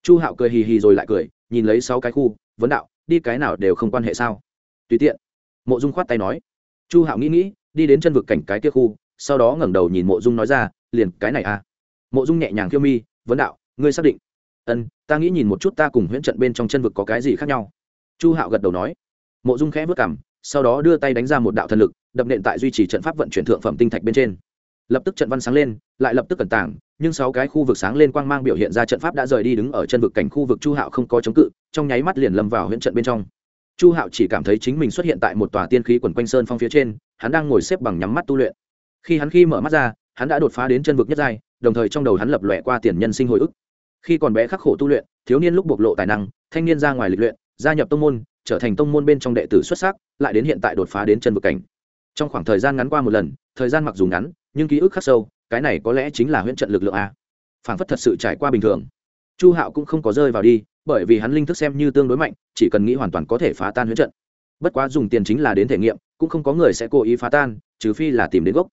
Chu hạo cười hì hì rồi lại cười, nhìn lấy sáu cái khu, vấn đạo, đi cái nào đều không quan hệ sao? Tùy tiện. Mộ dung khoát tay nói. Chu hạo nghĩ nghĩ, đi đến chân vực cảnh cái kia khu, sau đó ngẩng đầu nhìn mộ dung nói ra, liền cái này à? Mộ dung nhẹ nhàng khiêu mi, vấn đạo, ngươi xác định? Ân, ta nghĩ nhìn một chút ta cùng huyễn trận bên trong chân vực có cái gì khác nhau. Chu hạo gật đầu nói mộ dung khẽ vất cảm, sau đó đưa tay đánh ra một đạo thần lực, đập nện tại duy trì trận pháp vận chuyển thượng phẩm tinh thạch bên trên. Lập tức trận văn sáng lên, lại lập tức cẩn tảng nhưng sáu cái khu vực sáng lên quang mang biểu hiện ra trận pháp đã rời đi đứng ở chân vực cảnh khu vực chu hạo không có chống cự, trong nháy mắt liền lâm vào huyễn trận bên trong. Chu hạo chỉ cảm thấy chính mình xuất hiện tại một tòa tiên khí quần quanh sơn phong phía trên, hắn đang ngồi xếp bằng nhắm mắt tu luyện. Khi hắn khi mở mắt ra, hắn đã đột phá đến chân vực nhất giai, đồng thời trong đầu hắn lập lòe qua tiền nhân sinh hồi ức. Khi còn bé khắc khổ tu luyện, thiếu niên lúc bộc lộ tài năng, thanh niên ra ngoài lịch luyện, gia nhập tông môn trở thành tông môn bên trong đệ tử xuất sắc, lại đến hiện tại đột phá đến chân vực cảnh. Trong khoảng thời gian ngắn qua một lần, thời gian mặc dù ngắn, nhưng ký ức khắc sâu, cái này có lẽ chính là huyễn trận lực lượng a. Phảng phất thật sự trải qua bình thường. Chu hạo cũng không có rơi vào đi, bởi vì hắn linh thức xem như tương đối mạnh, chỉ cần nghĩ hoàn toàn có thể phá tan huyễn trận. Bất quá dùng tiền chính là đến thể nghiệm, cũng không có người sẽ cố ý phá tan, trừ phi là tìm đến gốc.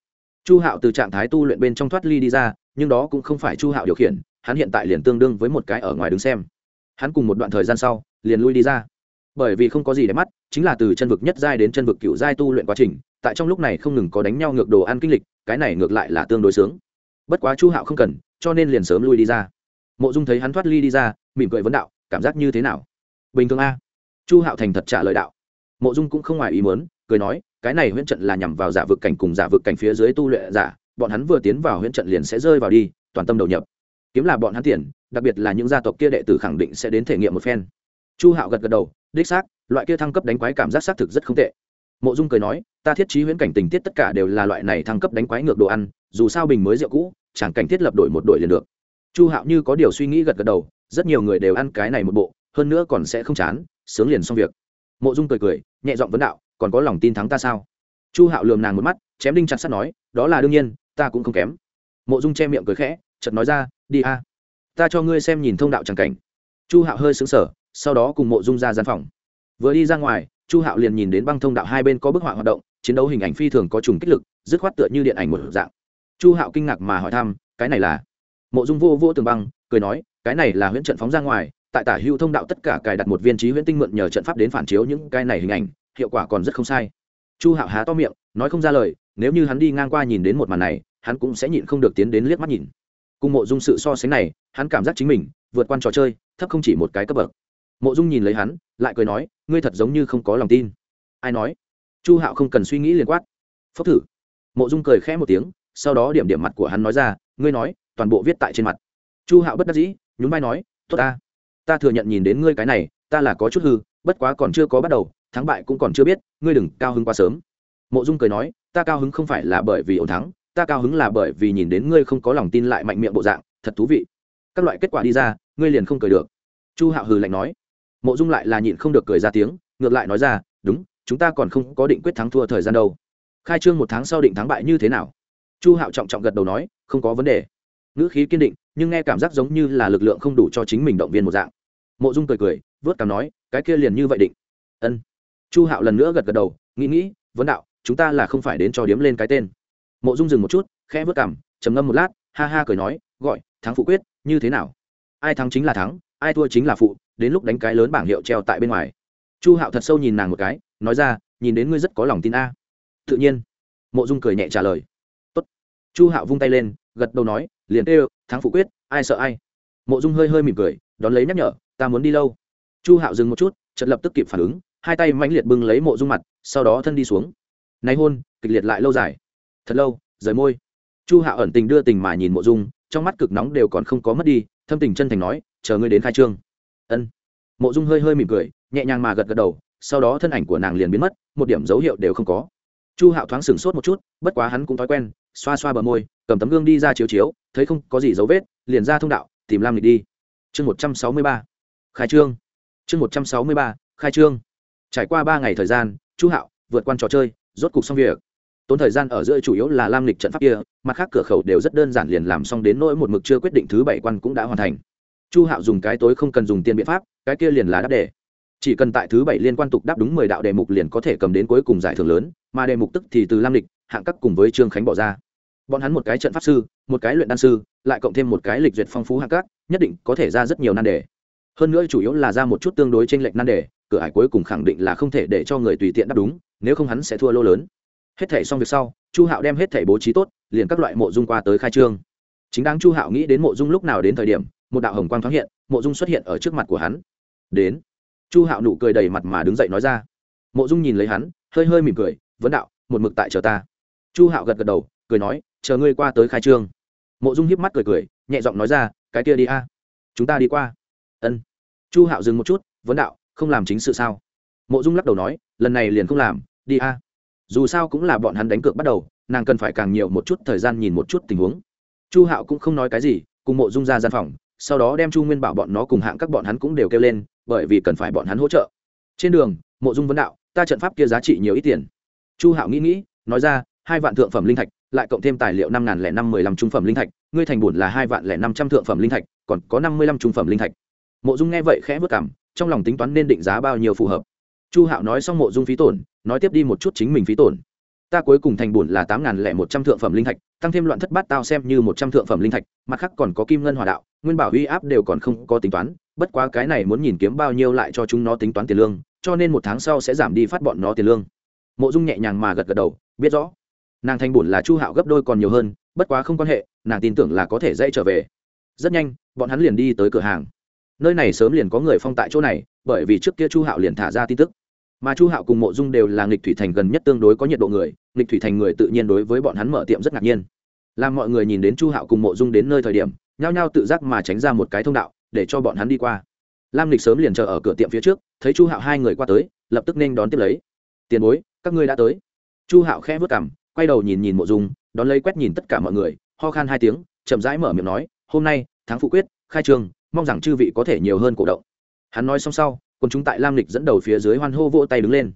Chu hạo từ trạng thái tu luyện bên trong thoát ly đi ra, nhưng đó cũng không phải chu hạo điều khiển, hắn hiện tại liền tương đương với một cái ở ngoài đứng xem. Hắn cùng một đoạn thời gian sau, liền lui đi ra bởi vì không có gì để mắt, chính là từ chân vực nhất giai đến chân vực cựu giai tu luyện quá trình, tại trong lúc này không ngừng có đánh nhau ngược đồ ăn kinh lịch, cái này ngược lại là tương đối sướng. Bất quá chu hạo không cần, cho nên liền sớm lui đi ra. Mộ dung thấy hắn thoát ly đi ra, mỉm cười vấn đạo, cảm giác như thế nào? Bình thường a. Chu hạo thành thật trả lời đạo. Mộ dung cũng không ngoài ý muốn, cười nói, cái này huyễn trận là nhằm vào giả vực cảnh cùng giả vực cảnh phía dưới tu luyện giả, bọn hắn vừa tiến vào huyễn trận liền sẽ rơi vào đi, toàn tâm đầu nhập. Kiếm là bọn hắn tiền, đặc biệt là những gia tộc kia đệ tử khẳng định sẽ đến thể nghiệm một phen. Chu hạo gật gật đầu đích xác, loại kia thăng cấp đánh quái cảm giác xác thực rất không tệ. Mộ dung cười nói, ta thiết trí huyễn cảnh tình tiết tất cả đều là loại này thăng cấp đánh quái ngược đồ ăn, dù sao bình mới rượu cũ, chẳng cảnh thiết lập đổi một đội liền được. Chu hạo như có điều suy nghĩ gật gật đầu, rất nhiều người đều ăn cái này một bộ, hơn nữa còn sẽ không chán, sướng liền xong việc. Mộ dung cười cười, nhẹ giọng vấn đạo, còn có lòng tin thắng ta sao? Chu hạo lườm nàng một mắt, chém đinh chặt sắt nói, đó là đương nhiên, ta cũng không kém. Mộ dung che miệng cười khẽ, chợt nói ra, đi a, ta cho ngươi xem nhìn thông đạo tràng cảnh. Chu hạo hơi xứng sở sau đó cùng mộ dung ra gian phòng. Vừa đi ra ngoài, chu hạo liền nhìn đến băng thông đạo hai bên có bức họa hoạt động, chiến đấu hình ảnh phi thường có trùng kích lực, dứt khoát tựa như điện ảnh một dạng. Chu hạo kinh ngạc mà hỏi thăm, cái này là? Mộ dung vô vô tường băng, cười nói, cái này là huyễn trận phóng ra ngoài, tại tả hưu thông đạo tất cả cài đặt một viên trí huyễn tinh mượn nhờ trận pháp đến phản chiếu những cái này hình ảnh, hiệu quả còn rất không sai. Chu hạo há to miệng, nói không ra lời, nếu như hắn đi ngang qua nhìn đến một màn này, hắn cũng sẽ nhịn không được tiến đến liếc mắt nhìn. Cùng mộ dung sự so sánh này, hắn cảm giác chính mình, vượt qua trò chơi, thấp không chỉ một cái cấp bậc mộ dung nhìn lấy hắn, lại cười nói, ngươi thật giống như không có lòng tin. Ai nói? Chu hạo không cần suy nghĩ liền quát. Phốc thử. Mộ dung cười khẽ một tiếng, sau đó điểm điểm mặt của hắn nói ra, ngươi nói, toàn bộ viết tại trên mặt. Chu hạo bất đắc dĩ, nhún vai nói, tốt ta. Ta thừa nhận nhìn đến ngươi cái này, ta là có chút hư, bất quá còn chưa có bắt đầu, thắng bại cũng còn chưa biết, ngươi đừng cao hứng quá sớm. Mộ dung cười nói, ta cao hứng không phải là bởi vì ổn thắng, ta cao hứng là bởi vì nhìn đến ngươi không có lòng tin lại mạnh miệng bộ dạng, thật thú vị. Các loại kết quả đi ra, ngươi liền không cười được. Chu hạo hừ lạnh nói mộ dung lại là nhịn không được cười ra tiếng, ngược lại nói ra, đúng, chúng ta còn không có định quyết thắng thua thời gian đâu. Khai trương một tháng sau định thắng bại như thế nào? Chu hạo trọng trọng gật đầu nói, không có vấn đề. Ngữ khí kiên định, nhưng nghe cảm giác giống như là lực lượng không đủ cho chính mình động viên một dạng. Mộ dung cười cười, vớt cảm nói, cái kia liền như vậy định. Ân. Chu hạo lần nữa gật gật đầu, nghĩ nghĩ, vấn đạo, chúng ta là không phải đến cho điếm lên cái tên. Mộ dung dừng một chút, khẽ vớt cảm trầm ngâm một lát, ha ha cười nói, gọi, thắng phụ quyết, như thế nào? Ai thắng chính là thắng, ai thua chính là phụ đến lúc đánh cái lớn bảng hiệu treo tại bên ngoài. Chu hạo thật sâu nhìn nàng một cái, nói ra, nhìn đến ngươi rất có lòng tin a. Tự nhiên, mộ dung cười nhẹ trả lời. Tốt. chu hạo vung tay lên, gật đầu nói, liền kêu, thắng phụ quyết, ai sợ ai. Mộ dung hơi hơi mỉm cười, đón lấy nhắc nhở, ta muốn đi lâu. Chu hạo dừng một chút, chợt lập tức kịp phản ứng, hai tay mãnh liệt bưng lấy mộ dung mặt, sau đó thân đi xuống. Nay hôn, kịch liệt lại lâu dài. Thật lâu, rời môi. Chu hạo ẩn tình đưa tình mà nhìn mộ dung, trong mắt cực nóng đều còn không có mất đi, thâm tình chân thành nói, chờ ngươi đến khai trương ân mộ dung hơi hơi mỉm cười nhẹ nhàng mà gật gật đầu sau đó thân ảnh của nàng liền biến mất một điểm dấu hiệu đều không có chu hạo thoáng sửng sốt một chút bất quá hắn cũng thói quen xoa xoa bờ môi cầm tấm gương đi ra chiếu chiếu thấy không có gì dấu vết liền ra thông đạo tìm lam lịch đi chương một trăm sáu mươi ba khai trương chương một trăm sáu mươi ba khai trương trải qua ba ngày thời gian chu hạo vượt qua trò chơi rốt cục xong việc tốn thời gian ở giữa chủ yếu là lam lịch trận pháp kia mặt khác cửa khẩu đều rất đơn giản liền làm xong đến nỗi một mực chưa quyết định thứ bảy quan cũng đã hoàn thành chu hạo dùng cái tối không cần dùng tiền biện pháp, cái kia liền là đáp đề. Chỉ cần tại thứ bảy liên quan tục đáp đúng mười đạo đề mục liền có thể cầm đến cuối cùng giải thưởng lớn, mà đề mục tức thì từ lam lịch, hạng cấp cùng với trương khánh bỏ ra. Bọn hắn một cái trận pháp sư, một cái luyện đan sư, lại cộng thêm một cái lịch duyệt phong phú hạng cấp nhất định có thể ra rất nhiều nan đề. Hơn nữa chủ yếu là ra một chút tương đối tranh lệch nan đề, cửa hải cuối cùng khẳng định là không thể để cho người tùy tiện đáp đúng, nếu không hắn sẽ thua lô lớn. Hết thể xong việc sau, chu hạo đem hết thể bố trí tốt, liền các loại mộ dung qua tới khai trương. Chính đáng chu hạo nghĩ đến mộ dung lúc nào đến thời điểm một đạo hồng quang thoáng hiện, mộ dung xuất hiện ở trước mặt của hắn. Đến. Chu hạo nụ cười đầy mặt mà đứng dậy nói ra. Mộ dung nhìn lấy hắn, hơi hơi mỉm cười, vấn đạo, một mực tại chờ ta. Chu hạo gật gật đầu, cười nói, chờ ngươi qua tới khai trương. Mộ dung hiếp mắt cười cười, nhẹ giọng nói ra, cái kia đi a, chúng ta đi qua. Ân. Chu hạo dừng một chút, vấn đạo, không làm chính sự sao? Mộ dung lắc đầu nói, lần này liền không làm, đi a. Dù sao cũng là bọn hắn đánh cược bắt đầu, nàng cần phải càng nhiều một chút thời gian nhìn một chút tình huống. Chu hạo cũng không nói cái gì, cùng mộ dung ra gian phòng sau đó đem chu nguyên bảo bọn nó cùng hạng các bọn hắn cũng đều kêu lên, bởi vì cần phải bọn hắn hỗ trợ. Trên đường, mộ dung vấn đạo, ta trận pháp kia giá trị nhiều ít tiền. Chu hạo nghĩ nghĩ, nói ra, hai vạn thượng phẩm linh thạch, lại cộng thêm tài liệu năm nghìn lẻ năm mười lăm trung phẩm linh thạch, ngươi thành bùn là hai vạn lẻ năm trăm thượng phẩm linh thạch, còn có năm mươi lăm trung phẩm linh thạch. Mộ dung nghe vậy khẽ vất cảm trong lòng tính toán nên định giá bao nhiêu phù hợp. Chu hạo nói xong mộ dung phí tổn, nói tiếp đi một chút chính mình phí tổn. Ta cuối cùng thành bổn là tám nghìn lẻ một trăm thượng phẩm linh thạch, tăng thêm loạn thất bát tao xem như một trăm thượng phẩm linh thạch, mặt khác còn có kim ngân hòa đạo nguyên bảo uy áp đều còn không có tính toán, bất quá cái này muốn nhìn kiếm bao nhiêu lại cho chúng nó tính toán tiền lương, cho nên một tháng sau sẽ giảm đi phát bọn nó tiền lương. Mộ dung nhẹ nhàng mà gật gật đầu, biết rõ. Nàng thanh bùn là chu hạo gấp đôi còn nhiều hơn, bất quá không quan hệ, nàng tin tưởng là có thể dây trở về. Rất nhanh, bọn hắn liền đi tới cửa hàng. Nơi này sớm liền có người phong tại chỗ này, bởi vì trước kia chu hạo liền thả ra tin tức. Mà chu hạo cùng mộ dung đều là nghịch thủy thành gần nhất tương đối có nhiệt độ người, nghịch thủy thành người tự nhiên đối với bọn hắn mở tiệm rất ngạc nhiên. Làm mọi người nhìn đến chu hạo cùng mộ dung đến nơi thời điểm nhao nhao tự giác mà tránh ra một cái thông đạo, để cho bọn hắn đi qua. Lam lịch sớm liền chờ ở cửa tiệm phía trước, thấy chu hạo hai người qua tới, lập tức nên đón tiếp lấy. Tiền bối, các ngươi đã tới. Chu hạo khẽ vớt cảm quay đầu nhìn nhìn mộ dung, đón lấy quét nhìn tất cả mọi người, ho khan hai tiếng, chậm rãi mở miệng nói, hôm nay, tháng phụ quyết, khai trường, mong rằng chư vị có thể nhiều hơn cổ động. Hắn nói xong sau còn chúng tại lam lịch dẫn đầu phía dưới hoan hô vỗ tay đứng lên.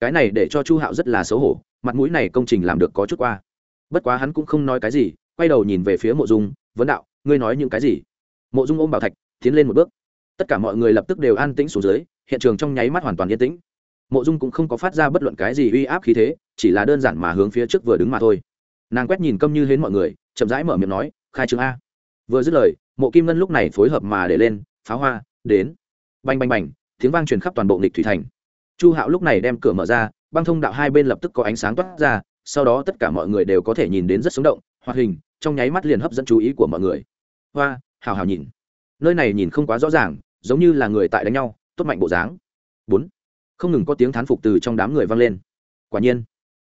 Cái này để cho chu hạo rất là xấu hổ, mặt mũi này công trình làm được có chút qua. Bất quá hắn cũng không nói cái gì, quay đầu nhìn về phía mộ dung, vấn đạo ngươi nói những cái gì? Mộ dung ôm bảo thạch, tiến lên một bước. Tất cả mọi người lập tức đều an tĩnh xuống dưới, hiện trường trong nháy mắt hoàn toàn yên tĩnh. Mộ dung cũng không có phát ra bất luận cái gì uy áp khí thế, chỉ là đơn giản mà hướng phía trước vừa đứng mà thôi. Nàng quét nhìn câm như hến mọi người, chậm rãi mở miệng nói, khai trương a. Vừa dứt lời, mộ kim ngân lúc này phối hợp mà để lên, pháo hoa, đến. Bành bành bành, tiếng vang truyền khắp toàn bộ nghịch thủy thành. Chu hạo lúc này đem cửa mở ra, băng thông đạo hai bên lập tức có ánh sáng toát ra, sau đó tất cả mọi người đều có thể nhìn đến rất sống động, hoạt hình, trong nháy mắt liền hấp dẫn chú ý của mọi người hoa, hào hào nhìn. Nơi này nhìn không quá rõ ràng, giống như là người tại đánh nhau, tốt mạnh bộ dáng. Bốn. Không ngừng có tiếng thán phục từ trong đám người vang lên. Quả nhiên,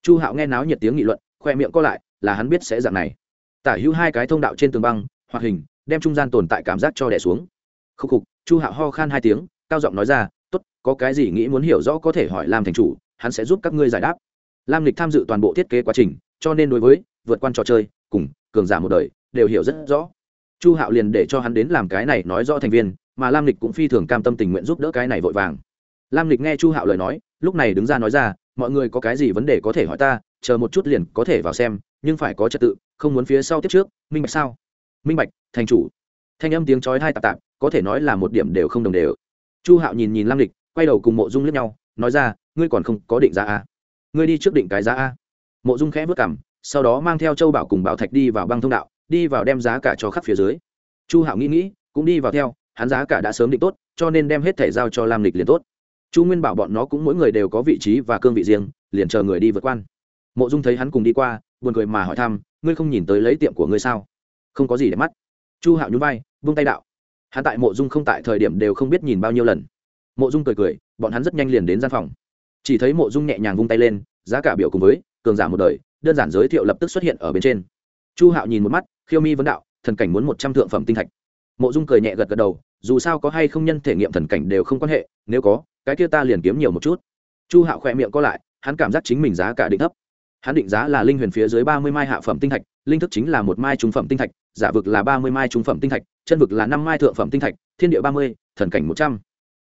chu hạo nghe náo nhiệt tiếng nghị luận, khoe miệng co lại, là hắn biết sẽ dạng này. Tả hữu hai cái thông đạo trên tường băng, hoạt hình, đem trung gian tồn tại cảm giác cho đẻ xuống. Khúc khục, chu hạo ho khan hai tiếng, cao giọng nói ra t ố t có cái gì nghĩ muốn hiểu rõ có thể hỏi làm thành chủ, hắn sẽ giúp các ngươi giải đáp. Lam lịch tham dự toàn bộ thiết kế quá trình, cho nên đối với vượt qua trò chơi, cùng cường giả một đời, đều hiểu rất rõ chu hạo liền để cho hắn đến làm cái này nói rõ thành viên, mà lam lịch cũng phi thường cam tâm tình nguyện giúp đỡ cái này vội vàng. Lam lịch nghe chu hạo lời nói, lúc này đứng ra nói ra, mọi người có cái gì vấn đề có thể hỏi ta, chờ một chút liền có thể vào xem, nhưng phải có trật tự, không muốn phía sau tiếp trước, minh bạch sao? Minh bạch, thành chủ. Thanh âm tiếng chói hai tạp tạp, có thể nói là một điểm đều không đồng đều. Chu hạo nhìn nhìn lam lịch, quay đầu cùng mộ dung lướt nhau, nói ra, ngươi còn không có định giá a? Ngươi đi trước định cái giá a? Mộ dung khẽ vất cảm sau đó mang theo châu bảo cùng bảo thạch đi vào băng thông đạo đi vào đem giá cả cho khắp phía dưới. Chu hạo nghĩ nghĩ, cũng đi vào theo, hắn giá cả đã sớm định tốt, cho nên đem hết thẻ giao cho lam lịch liền tốt. Chu nguyên bảo bọn nó cũng mỗi người đều có vị trí và cương vị riêng, liền chờ người đi vượt quan. Mộ dung thấy hắn cùng đi qua, buồn cười mà hỏi thăm, ngươi không nhìn tới lấy tiệm của ngươi sao? Không có gì để mắt. Chu hạo nhún vai, vung tay đạo. Hắn tại mộ dung không tại thời điểm đều không biết nhìn bao nhiêu lần. Mộ dung cười cười, bọn hắn rất nhanh liền đến gian phòng. Chỉ thấy mộ dung nhẹ nhàng vung tay lên, giá cả biểu cùng với, cường giả một đời, đơn giản giới thiệu lập tức xuất hiện ở bên trên. Chu hạo nhìn một mắt khiêu mi vấn đạo, thần cảnh muốn một trăm thượng phẩm tinh thạch. Mộ dung cười nhẹ gật gật đầu, dù sao có hay không nhân thể nghiệm thần cảnh đều không quan hệ, nếu có, cái kia ta liền kiếm nhiều một chút. Chu hạo khỏe miệng co lại, hắn cảm giác chính mình giá cả định thấp. Hắn định giá là linh huyền phía dưới ba mươi mai hạ phẩm tinh thạch, linh thức chính là một mai trung phẩm tinh thạch, giả vực là ba mươi mai trung phẩm tinh thạch, chân vực là năm mai thượng phẩm tinh thạch, thiên địa ba mươi, thần cảnh một trăm.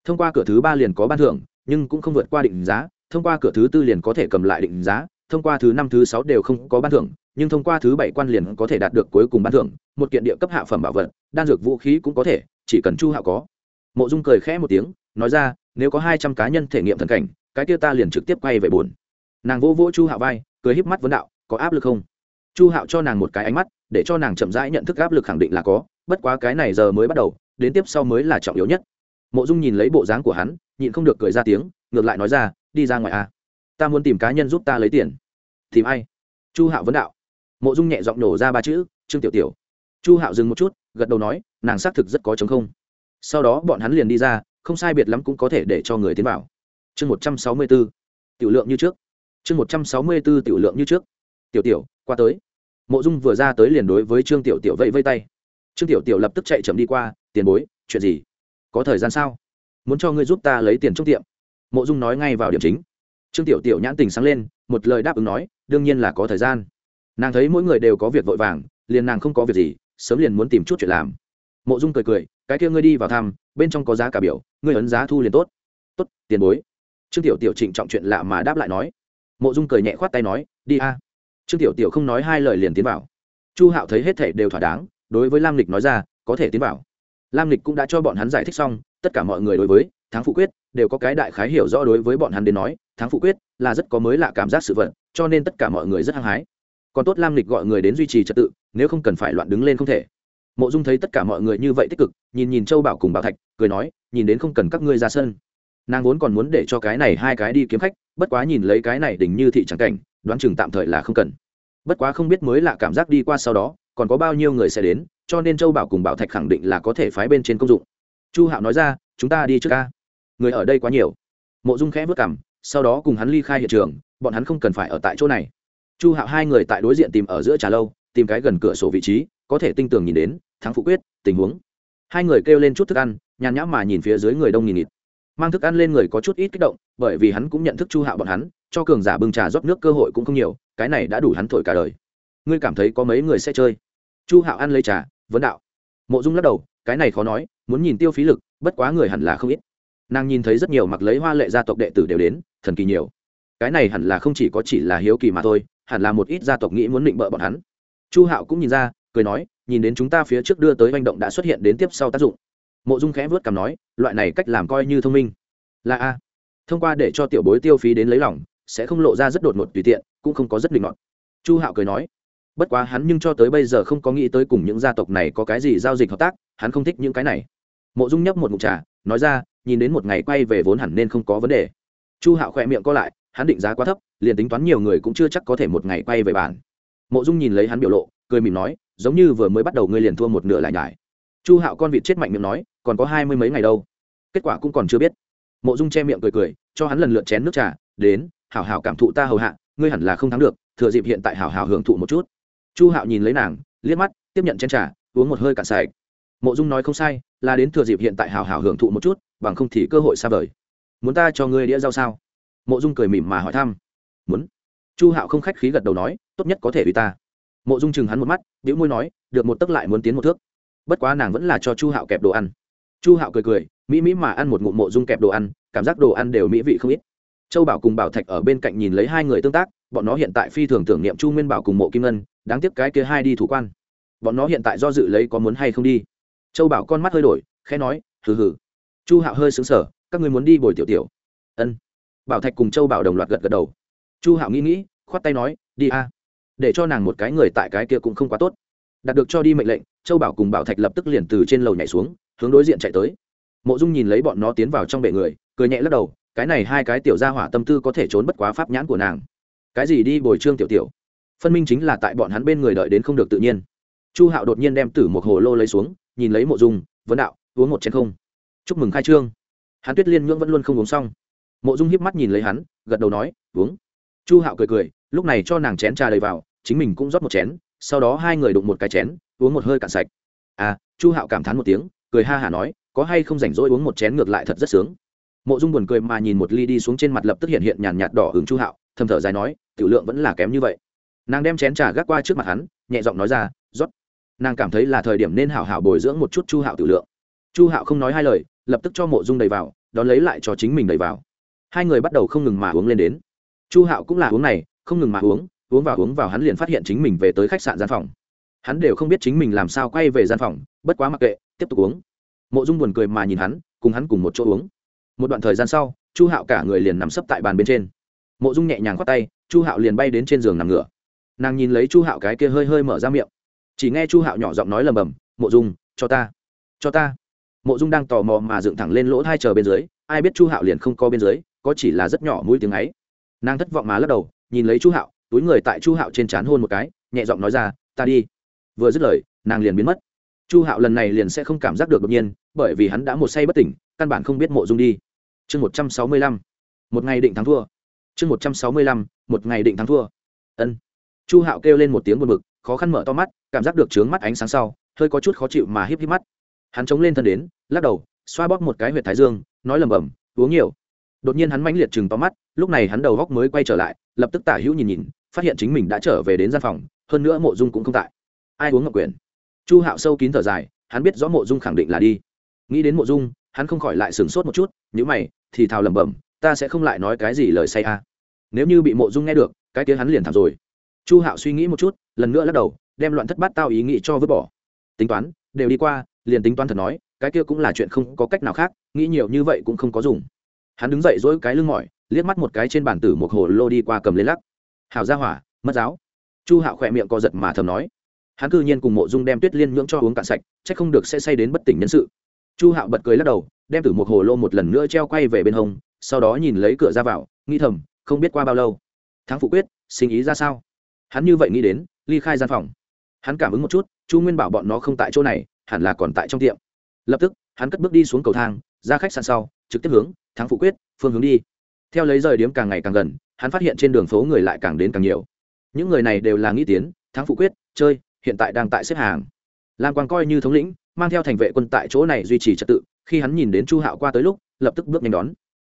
Thông qua cửa thứ ba liền có ban thưởng, nhưng cũng không vượt qua định giá, thông qua cửa thứ tư liền có thể cầm lại định giá, thông qua thứ năm, thứ sáu đều không có ban thưởng nhưng thông qua thứ bảy quan liền có thể đạt được cuối cùng ban thưởng, một kiện địa cấp hạ phẩm bảo vật, đan dược vũ khí cũng có thể, chỉ cần chu hạo có. Mộ dung cười khẽ một tiếng, nói ra, nếu có hai trăm cá nhân thể nghiệm thần cảnh, cái kia ta liền trực tiếp quay về buồn. Nàng vỗ vỗ chu hạo vai, cười híp mắt vấn đạo, có áp lực không? Chu hạo cho nàng một cái ánh mắt, để cho nàng chậm rãi nhận thức áp lực khẳng định là có, bất quá cái này giờ mới bắt đầu, đến tiếp sau mới là trọng yếu nhất. Mộ dung nhìn lấy bộ dáng của hắn, nhịn không được cười ra tiếng, ngược lại nói ra, đi ra ngoài a à? ta muốn tìm cá nhân giúp ta lấy tiền. Tìm ai? Chu hạo vấn đạo mộ dung nhẹ giọng nổ ra ba chữ, trương tiểu tiểu. Chu hạo dừng một chút, gật đầu nói, nàng xác thực rất có chống không. Sau đó bọn hắn liền đi ra, không sai biệt lắm cũng có thể để cho người tiến vào. Chương một trăm sáu mươi b ố tiểu lượng như trước. Chương một trăm sáu mươi b ố tiểu lượng như trước. Tiểu tiểu, qua tới. Mộ dung vừa ra tới liền đối với trương tiểu tiểu vẫy vây tay. Trương tiểu tiểu lập tức chạy chậm đi qua, tiền bối, chuyện gì? Có thời gian sao? Muốn cho ngươi giúp ta lấy tiền trong tiệm. Mộ dung nói ngay vào điểm chính. Trương tiểu tiểu nhãn tình sáng lên, một lời đáp ứng nói, đương nhiên là có thời gian nàng thấy mỗi người đều có việc vội vàng liền nàng không có việc gì sớm liền muốn tìm chút chuyện làm. Mộ dung cười cười cái kia ngươi đi vào thăm bên trong có giá cả biểu ngươi ấn giá thu liền tốt. Tốt tiền bối. Trương tiểu tiểu trịnh trọng chuyện lạ mà đáp lại nói. Mộ dung cười nhẹ khoát tay nói đi a. Trương tiểu tiểu không nói hai lời liền tiến vào. Chu hạo thấy hết thể đều thỏa đáng đối với lam lịch nói ra có thể tiến vào. Lam lịch cũng đã cho bọn hắn giải thích xong tất cả mọi người đối với thắng phụ quyết đều có cái đại khái hiểu rõ đối với bọn hắn đến nói thắng phụ quyết là rất có mới lạ cảm giác sự vật, cho nên tất cả mọi người rất hăng hái còn tốt lam lịch gọi người đến duy trì trật tự, nếu không cần phải loạn đứng lên không thể. Mộ dung thấy tất cả mọi người như vậy tích cực, nhìn nhìn châu bảo cùng bảo thạch, cười nói, nhìn đến không cần các ngươi ra sân. Nàng vốn còn muốn để cho cái này hai cái đi kiếm khách, bất quá nhìn lấy cái này đỉnh như thị trắng cảnh, đoán chừng tạm thời là không cần. Bất quá không biết mới lạ cảm giác đi qua sau đó, còn có bao nhiêu người sẽ đến, cho nên châu bảo cùng bảo thạch khẳng định là có thể phái bên trên công dụng. Chu hạo nói ra, chúng ta đi trước ca. Người ở đây quá nhiều. Mộ dung khẽ vất cảm sau đó cùng hắn ly khai hiện trường, bọn hắn không cần phải ở tại chỗ này chu hạo hai người tại đối diện tìm ở giữa trà lâu, tìm cái gần cửa sổ vị trí, có thể tinh tường nhìn đến, thắng phụ quyết, tình huống. Hai người kêu lên chút thức ăn, nhàn nhã mà nhìn phía dưới người đông nghìn nghịt. Mang thức ăn lên người có chút ít kích động, bởi vì hắn cũng nhận thức chu hạo bọn hắn, cho cường giả bưng trà rót nước cơ hội cũng không nhiều, cái này đã đủ hắn thổi cả đời. Ngươi cảm thấy có mấy người sẽ chơi? Chu hạo ăn lấy trà, vấn đạo. Mộ dung lắc đầu, cái này khó nói, muốn nhìn tiêu phí lực, bất quá người hẳn là không ít. Nàng nhìn thấy rất nhiều mặc lấy hoa lệ gia tộc đệ tử đều đến, thần kỳ nhiều. Cái này hẳn là không chỉ có chỉ là hiếu kỳ mà thôi hẳn là một ít gia tộc nghĩ muốn định bợ bọn hắn. Chu hạo cũng nhìn ra, cười nói, nhìn đến chúng ta phía trước đưa tới manh động đã xuất hiện đến tiếp sau tác dụng. Mộ dung khẽ vớt cằm nói, loại này cách làm coi như thông minh. Là a. Thông qua để cho tiểu bối tiêu phí đến lấy lòng, sẽ không lộ ra rất đột ngột tùy tiện, cũng không có rất định ngọt chu hạo cười nói, bất quá hắn nhưng cho tới bây giờ không có nghĩ tới cùng những gia tộc này có cái gì giao dịch hợp tác, hắn không thích những cái này. Mộ dung nhấp một mục trà, nói ra, nhìn đến một ngày quay về vốn hẳn nên không có vấn đề. Chu hạo khỏe miệng co lại hắn định giá quá thấp, liền tính toán nhiều người cũng chưa chắc có thể một ngày quay về bản mộ dung nhìn lấy hắn biểu lộ, cười mỉm nói, giống như vừa mới bắt đầu ngươi liền thua một nửa lại nhải. Chu hạo con vịt chết mạnh miệng nói, còn có hai mươi mấy ngày đâu. Kết quả cũng còn chưa biết. Mộ dung che miệng cười cười, cho hắn lần lượt chén nước trà, đến, hảo hảo cảm thụ ta hầu hạ, ngươi hẳn là không thắng được, thừa dịp hiện tại hảo hảo hưởng thụ một chút. Chu hạo nhìn lấy nàng, liếc mắt, tiếp nhận chén trà, uống một hơi cạn sạch. Mộ dung nói không sai, là đến thừa dịp hiện tại hảo hảo hưởng thụ một chút, bằng không thì cơ hội xa vời. Muốn ta cho ngươi đĩa rau sao? Mộ dung cười mỉm mà hỏi thăm. Muốn. Chu hạo không khách khí gật đầu nói, tốt nhất có thể vì ta. Mộ dung chừng hắn một mắt đĩu môi nói, được một tấc lại muốn tiến một thước. Bất quá nàng vẫn là cho chu hạo kẹp đồ ăn. Chu hạo cười cười, mỹ mỹ mà ăn một ngụm mộ dung kẹp đồ ăn, cảm giác đồ ăn đều mỹ vị không ít. Châu bảo cùng bảo thạch ở bên cạnh nhìn lấy hai người tương tác, bọn nó hiện tại phi thường tưởng niệm chu nguyên bảo cùng mộ kim ngân, đáng tiếc cái kia hai đi thủ quan. Bọn nó hiện tại do dự lấy có muốn hay không đi. Châu bảo con mắt hơi đổi, khẽ nói, hừ hừ. Chu hạo hơi xứng sở các người muốn đi bồi tiểu tiểu. Ân bảo thạch cùng châu bảo đồng loạt gật gật đầu. Chu hạo nghĩ nghĩ, khoát tay nói, đi a. Để cho nàng một cái người tại cái kia cũng không quá tốt. Đạt được cho đi mệnh lệnh, châu bảo cùng bảo thạch lập tức liền từ trên lầu nhảy xuống, hướng đối diện chạy tới. Mộ dung nhìn lấy bọn nó tiến vào trong bể người, cười nhẹ lắc đầu, cái này hai cái tiểu gia hỏa tâm tư có thể trốn bất quá pháp nhãn của nàng. Cái gì đi bồi trương tiểu tiểu? Phân minh chính là tại bọn hắn bên người đợi đến không được tự nhiên. Chu hạo đột nhiên đem tử một hồ lô lấy xuống, nhìn lấy mộ dung vấn đạo, uống một chén không? Chúc mừng khai trương. Hắn tuyết liên nhưỡng vẫn luôn không uống xong mộ dung hiếp mắt nhìn lấy hắn, gật đầu nói, uống. Chu hạo cười cười, lúc này cho nàng chén trà đầy vào, chính mình cũng rót một chén, sau đó hai người đụng một cái chén, uống một hơi cạn sạch. À chu hạo cảm thán một tiếng, cười ha hả nói, có hay không rảnh rỗi uống một chén ngược lại thật rất sướng. Mộ dung buồn cười mà nhìn một ly đi xuống trên mặt lập tức hiện hiện nhàn nhạt đỏ hứng chu hạo, thầm thở dài nói, tiểu lượng vẫn là kém như vậy. Nàng đem chén trà gác qua trước mặt hắn, nhẹ giọng nói ra, rót. Nàng cảm thấy là thời điểm nên hảo hảo bồi dưỡng một chút chu hạo tiểu lượng. Chu hạo không nói hai lời, lập tức cho mộ dung đầy vào, đón lấy lại cho chính mình đầy vào hai người bắt đầu không ngừng mà uống lên đến. Chu hạo cũng là uống này, không ngừng mà uống uống vào uống vào hắn liền phát hiện chính mình về tới khách sạn gian phòng. Hắn đều không biết chính mình làm sao quay về gian phòng, bất quá mặc kệ, tiếp tục uống. Mộ dung buồn cười mà nhìn hắn, cùng hắn cùng một chỗ uống. Một đoạn thời gian sau, chu hạo cả người liền nằm sấp tại bàn bên trên. Mộ dung nhẹ nhàng khoác tay, chu hạo liền bay đến trên giường nằm ngửa. Nàng nhìn lấy chu hạo cái kia hơi hơi mở ra miệng. Chỉ nghe chu hạo nhỏ giọng nói lầm bầm, mộ dung, cho ta cho ta. Mộ dung đang tò mò mà dựng thẳng lên lỗ thai chờ bên dưới, ai biết chu hạo liền không co bên dưới có chỉ là rất nhỏ mũi tiếng ấy. Nàng thất vọng mà lắc đầu, nhìn lấy chu hạo, túi người tại chu hạo trên trán hôn một cái, nhẹ giọng nói ra, ta đi. Vừa dứt lời, nàng liền biến mất. Chu hạo lần này liền sẽ không cảm giác được đột nhiên, bởi vì hắn đã một say bất tỉnh, căn bản không biết mộ dung đi. Chương một trăm sáu mươi lăm. Một ngày định thắng thua. Chương một trăm sáu mươi lăm, một ngày định thắng thua. Ân. Chu hạo kêu lên một tiếng buồn b ự c khó khăn mở to mắt, cảm giác được trướng mắt ánh sáng sau, hơi có chút khó chịu mà híp híp mắt. Hắn chống lên thân đến, lắc đầu, xoa bóp một cái huyệt thái dương, nói lầm bầm uống nhiều đột nhiên hắn mãnh liệt chừng to mắt, lúc này hắn đầu góc mới quay trở lại, lập tức tả hữu nhìn nhìn, phát hiện chính mình đã trở về đến gian phòng, hơn nữa mộ dung cũng không tại. Ai uống ngọc quyền chu hạo sâu kín thở dài, hắn biết rõ mộ dung khẳng định là đi. Nghĩ đến mộ dung, hắn không khỏi lại sửng sốt một chút nhữ mày, thì thào lẩm bẩm, ta sẽ không lại nói cái gì lời say a. Nếu như bị mộ dung nghe được, cái kia hắn liền thảm rồi. Chu hạo suy nghĩ một chút, lần nữa lắc đầu, đem loạn thất bát tao ý nghĩ cho vứt bỏ. Tính toán, đều đi qua, liền tính toán thật nói, cái kia cũng là chuyện không có cách nào khác, nghĩ nhiều như vậy cũng không có dùng hắn đứng dậy dỗi cái lưng mỏi, liếc mắt một cái trên bàn tử một hồ lô đi qua cầm lên lắc. Hào ra hỏa, mất giáo. Chu hạo khỏe miệng co giật mà thầm nói. Hắn cư nhiên cùng mộ dung đem tuyết liên nhưỡng cho uống cạn sạch c h ắ c không được sẽ say đến bất tỉnh nhân sự. Chu hạo bật cười lắc đầu, đem tử một hồ lô một lần nữa treo quay về bên hông, sau đó nhìn lấy cửa ra vào, nghĩ thầm, không biết qua bao lâu. Thắng phụ quyết, sinh ý ra sao? Hắn như vậy nghĩ đến, ly khai gian phòng. Hắn cảm ứng một chút, chu nguyên bảo bọn nó không tại chỗ này, hẳn là còn tại trong tiệm. Lập tức, hắn cất bước đi xuống cầu thang, ra khách sạn sau trực tiếp hướng, thắng phụ quyết, phương hướng đi. Theo lấy rời điếm càng ngày càng gần, hắn phát hiện trên đường phố người lại càng đến càng nhiều. Những người này đều là nghĩ tiến, thắng phụ quyết, chơi, hiện tại đang tại xếp hàng. Lam quang coi như thống lĩnh, mang theo thành vệ quân tại chỗ này duy trì trật tự, khi hắn nhìn đến chu hạo qua tới lúc, lập tức bước nhanh đón.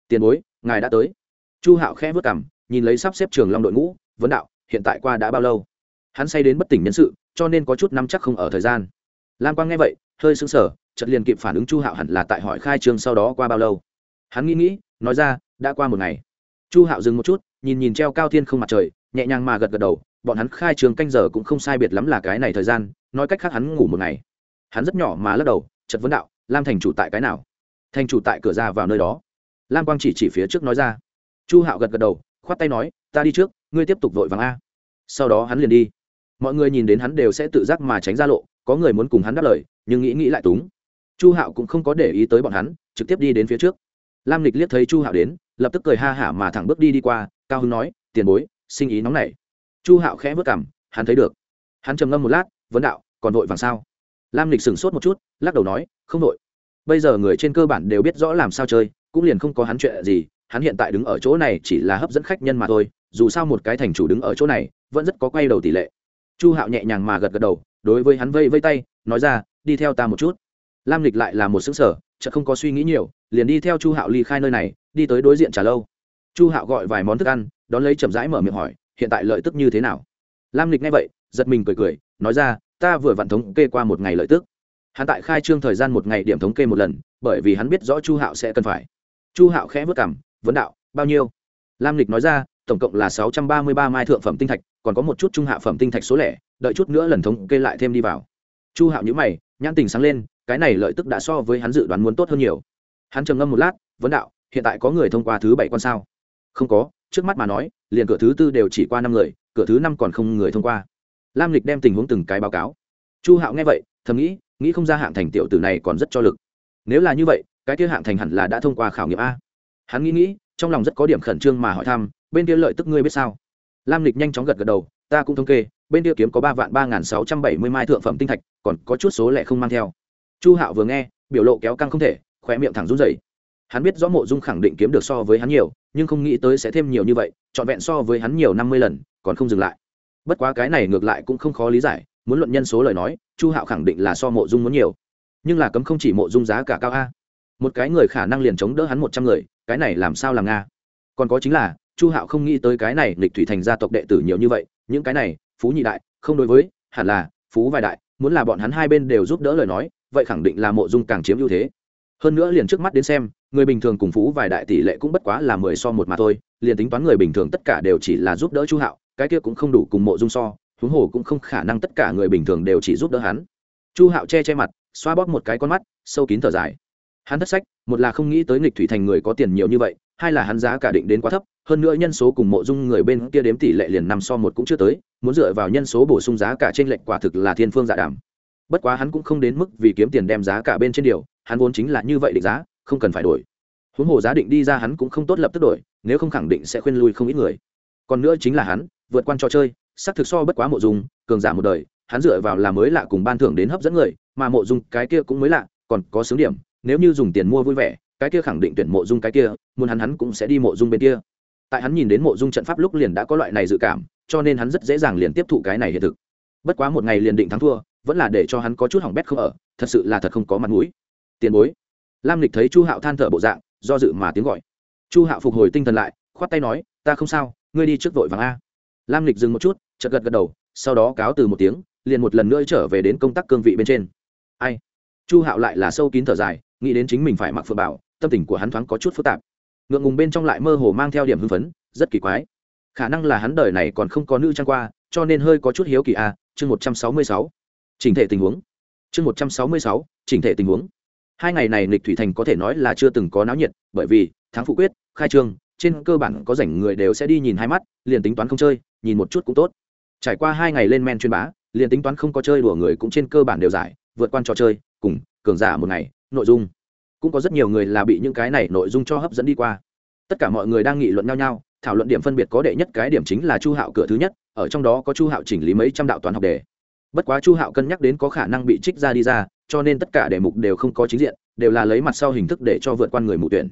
Tiền bối, ngài đã tới. Chu hạo khẽ vớt cảm nhìn lấy sắp xếp trường long đội ngũ, vấn đạo, hiện tại qua đã bao lâu? Hắn say đến bất tỉnh nhân sự, cho nên có chút năm chắc không ở thời gian. Lam quang nghe vậy, hơi sững sờ chợt liền kịp phản ứng chu hạo hẳn là tại hỏi khai trương sau đó qua bao lâu. Hắn nghĩ nghĩ, nói ra, đã qua một ngày. Chu hạo dừng một chút, nhìn nhìn treo cao thiên không mặt trời, nhẹ nhàng mà gật gật đầu, bọn hắn khai trường canh giờ cũng không sai biệt lắm là cái này thời gian, nói cách khác hắn ngủ một ngày. Hắn rất nhỏ mà lắc đầu chật vấn đạo, lam thành chủ tại cái nào? Thành chủ tại cửa ra vào nơi đó. Lam quang chỉ chỉ phía trước nói ra. Chu hạo gật gật đầu, khoát tay nói, ta đi trước, ngươi tiếp tục vội vàng a. Sau đó hắn liền đi. Mọi người nhìn đến hắn đều sẽ tự giác mà tránh ra lộ, có người muốn cùng hắn đáp lời, nhưng nghĩ nghĩ lại túng chu hạo cũng không có để ý tới bọn hắn, trực tiếp đi đến phía trước. Lam lịch liếc thấy chu hạo đến, lập tức cười ha hả mà thẳng bước đi đi qua, cao hưng nói, tiền bối, sinh ý nóng nảy. Chu hạo khẽ vất cảm hắn thấy được. Hắn trầm ngâm một lát, vấn đạo, còn vội vàng sao? Lam lịch sửng sốt một chút, lắc đầu nói, không vội. Bây giờ người trên cơ bản đều biết rõ làm sao chơi, cũng liền không có hắn chuyện gì, hắn hiện tại đứng ở chỗ này chỉ là hấp dẫn khách nhân mà thôi, dù sao một cái thành chủ đứng ở chỗ này, vẫn rất có quay đầu tỷ lệ. Chu hạo nhẹ nhàng mà gật gật đầu, đối với hắn vây vây tay, nói ra, đi theo ta một chút lam lịch lại là một xứng sở chợ không có suy nghĩ nhiều, liền đi theo chu hạo ly khai nơi này, đi tới đối diện trả lâu. Chu hạo gọi vài món thức ăn, đón lấy chậm rãi mở miệng hỏi, hiện tại lợi tức như thế nào? Lam lịch nghe vậy, giật mình cười cười, nói ra, ta vừa vặn thống kê qua một ngày lợi tức. Hắn tại khai trương thời gian một ngày điểm thống kê một lần, bởi vì hắn biết rõ chu hạo sẽ cần phải. Chu hạo khẽ vất cảm vấn đạo, bao nhiêu? Lam lịch nói ra, tổng cộng là sáu trăm ba mươi ba mai thượng phẩm tinh thạch, còn có một chút trung hạ phẩm tinh thạch số lẻ, đợi chút nữa lần thống kê lại thêm đi vào. Chu hạo nhữ mày, nhãn tình sáng lên cái này lợi tức đã so với hắn dự đoán muốn tốt hơn nhiều. Hắn trầm ngâm một lát, vấn đạo, hiện tại có người thông qua thứ bảy con sao? Không có, trước mắt mà nói, liền cửa thứ tư đều chỉ qua năm người, cửa thứ năm còn không người thông qua. Lam lịch đem tình huống từng cái báo cáo. Chu hạo nghe vậy, thầm nghĩ nghĩ không ra hạng thành tiểu tử này còn rất cho lực. Nếu là như vậy, cái kia hạng thành hẳn là đã thông qua khảo nghiệm a. Hắn nghĩ nghĩ, trong lòng rất có điểm khẩn trương mà hỏi thăm, bên kia lợi tức ngươi biết sao? Lam lịch nhanh chóng gật gật đầu, ta cũng thống kê, bên kia kiếm có ba vạn ba n sáu trăm bảy mươi mai thượng phẩm tinh thạch, còn có chút số lẻ không mang theo chu hạo vừa nghe, biểu lộ kéo căng không thể, khóe miệng thẳng run dày hắn biết rõ mộ dung khẳng định kiếm được so với hắn nhiều, nhưng không nghĩ tới sẽ thêm nhiều như vậy, trọn vẹn so với hắn nhiều năm mươi lần, còn không dừng lại. Bất quá cái này ngược lại cũng không khó lý giải, muốn luận nhân số lời nói, chu hạo khẳng định là so mộ dung muốn nhiều. Nhưng là cấm không chỉ mộ dung giá cả cao a. Một cái người khả năng liền chống đỡ hắn một trăm người, cái này làm sao làm nga? Còn có chính là, chu hạo không nghĩ tới cái này lịch thủy thành gia tộc đệ tử nhiều như vậy, những cái này, phú nhị đại, không đối với, hẳn là phú vài đại, muốn là bọn hắn hai bên đều giúp đỡ lời nói vậy khẳng định là mộ dung càng chiếm ưu thế. Hơn nữa liền trước mắt đến xem, người bình thường cùng phú vài đại tỷ lệ cũng bất quá là mười so một mà thôi, liền tính toán người bình thường tất cả đều chỉ là giúp đỡ chu hạo, cái kia cũng không đủ cùng mộ dung so, huống hồ cũng không khả năng tất cả người bình thường đều chỉ giúp đỡ hắn. Chu hạo che che mặt, xoa bóp một cái con mắt, sâu kín thở dài. Hắn thất sách, một là không nghĩ tới nghịch thủy thành người có tiền nhiều như vậy, hai là hắn giá cả định đến quá thấp, hơn nữa nhân số cùng mộ dung người bên kia đếm tỷ lệ liền năm so một cũng chưa tới, muốn dựa vào nhân số bổ sung giá cả trên lệnh quả thực là thiên phương dạ đàm bất quá hắn cũng không đến mức vì kiếm tiền đem giá cả bên trên điều, hắn vốn chính là như vậy định giá, không cần phải đổi. Huống hồ giá định đi ra hắn cũng không tốt lập tức đổi, nếu không khẳng định sẽ khuyên lui không ít người. Còn nữa chính là hắn, vượt qua trò chơi, xác thực so bất quá mộ dung, cường giả một đời, hắn dựa vào là mới lạ cùng ban thưởng đến hấp dẫn người, mà mộ dung cái kia cũng mới lạ, còn có xướng điểm, nếu như dùng tiền mua vui vẻ, cái kia khẳng định tuyển mộ dung cái kia, muốn hắn hắn cũng sẽ đi mộ dung bên kia. Tại hắn nhìn đến mộ dung trận pháp lúc liền đã có loại này dự cảm, cho nên hắn rất dễ dàng liền tiếp thụ cái này hiện thực. Bất quá một ngày liền định thắng thua vẫn là để cho hắn có chút hỏng bét không ở, thật sự là thật không có mặt mũi. Tiền bối. Lam lịch thấy chu hạo than thở bộ dạng, do dự mà tiếng gọi. Chu hạo phục hồi tinh thần lại, khoát tay nói, ta không sao, ngươi đi trước vội vàng a. Lam lịch dừng một chút, chợt gật gật đầu, sau đó cáo từ một tiếng, liền một lần nữa trở về đến công tác cương vị bên trên. Ai? Chu hạo lại là sâu kín thở dài, nghĩ đến chính mình phải mặc phượng bảo, tâm tình của hắn thoáng có chút phức tạp. Ngượng ngùng bên trong lại mơ hồ mang theo điểm hưng phấn, rất kỳ quái. Khả năng là hắn đời này còn không có nữ trang qua, cho nên hơi có chút hiếu kỳ a, chương một trăm sáu mươi sáu chỉnh thể tình huống. Chương một trăm sáu mươi sáu, chỉnh thể tình huống. Hai ngày này lịch thủy thành có thể nói là chưa từng có náo nhiệt, bởi vì, tháng phụ quyết, khai trương, trên cơ bản có rảnh người đều sẽ đi nhìn hai mắt, liền tính toán không chơi, nhìn một chút cũng tốt. Trải qua hai ngày lên men chuyên bá, liền tính toán không có chơi đùa người cũng trên cơ bản đều giải, vượt qua trò chơi, cùng, cường giả một ngày, nội dung. Cũng có rất nhiều người là bị những cái này nội dung cho hấp dẫn đi qua. Tất cả mọi người đang nghị luận nhau nhau, thảo luận điểm phân biệt có đệ nhất cái điểm chính là chu hạo cửa thứ nhất, ở trong đó có chu hạo chỉnh lý mấy trăm đạo toán học đề bất quá chu hạo cân nhắc đến có khả năng bị trích ra đi ra cho nên tất cả đề mục đều không có chính diện đều là lấy mặt sau hình thức để cho vượt qua người mù tuyển.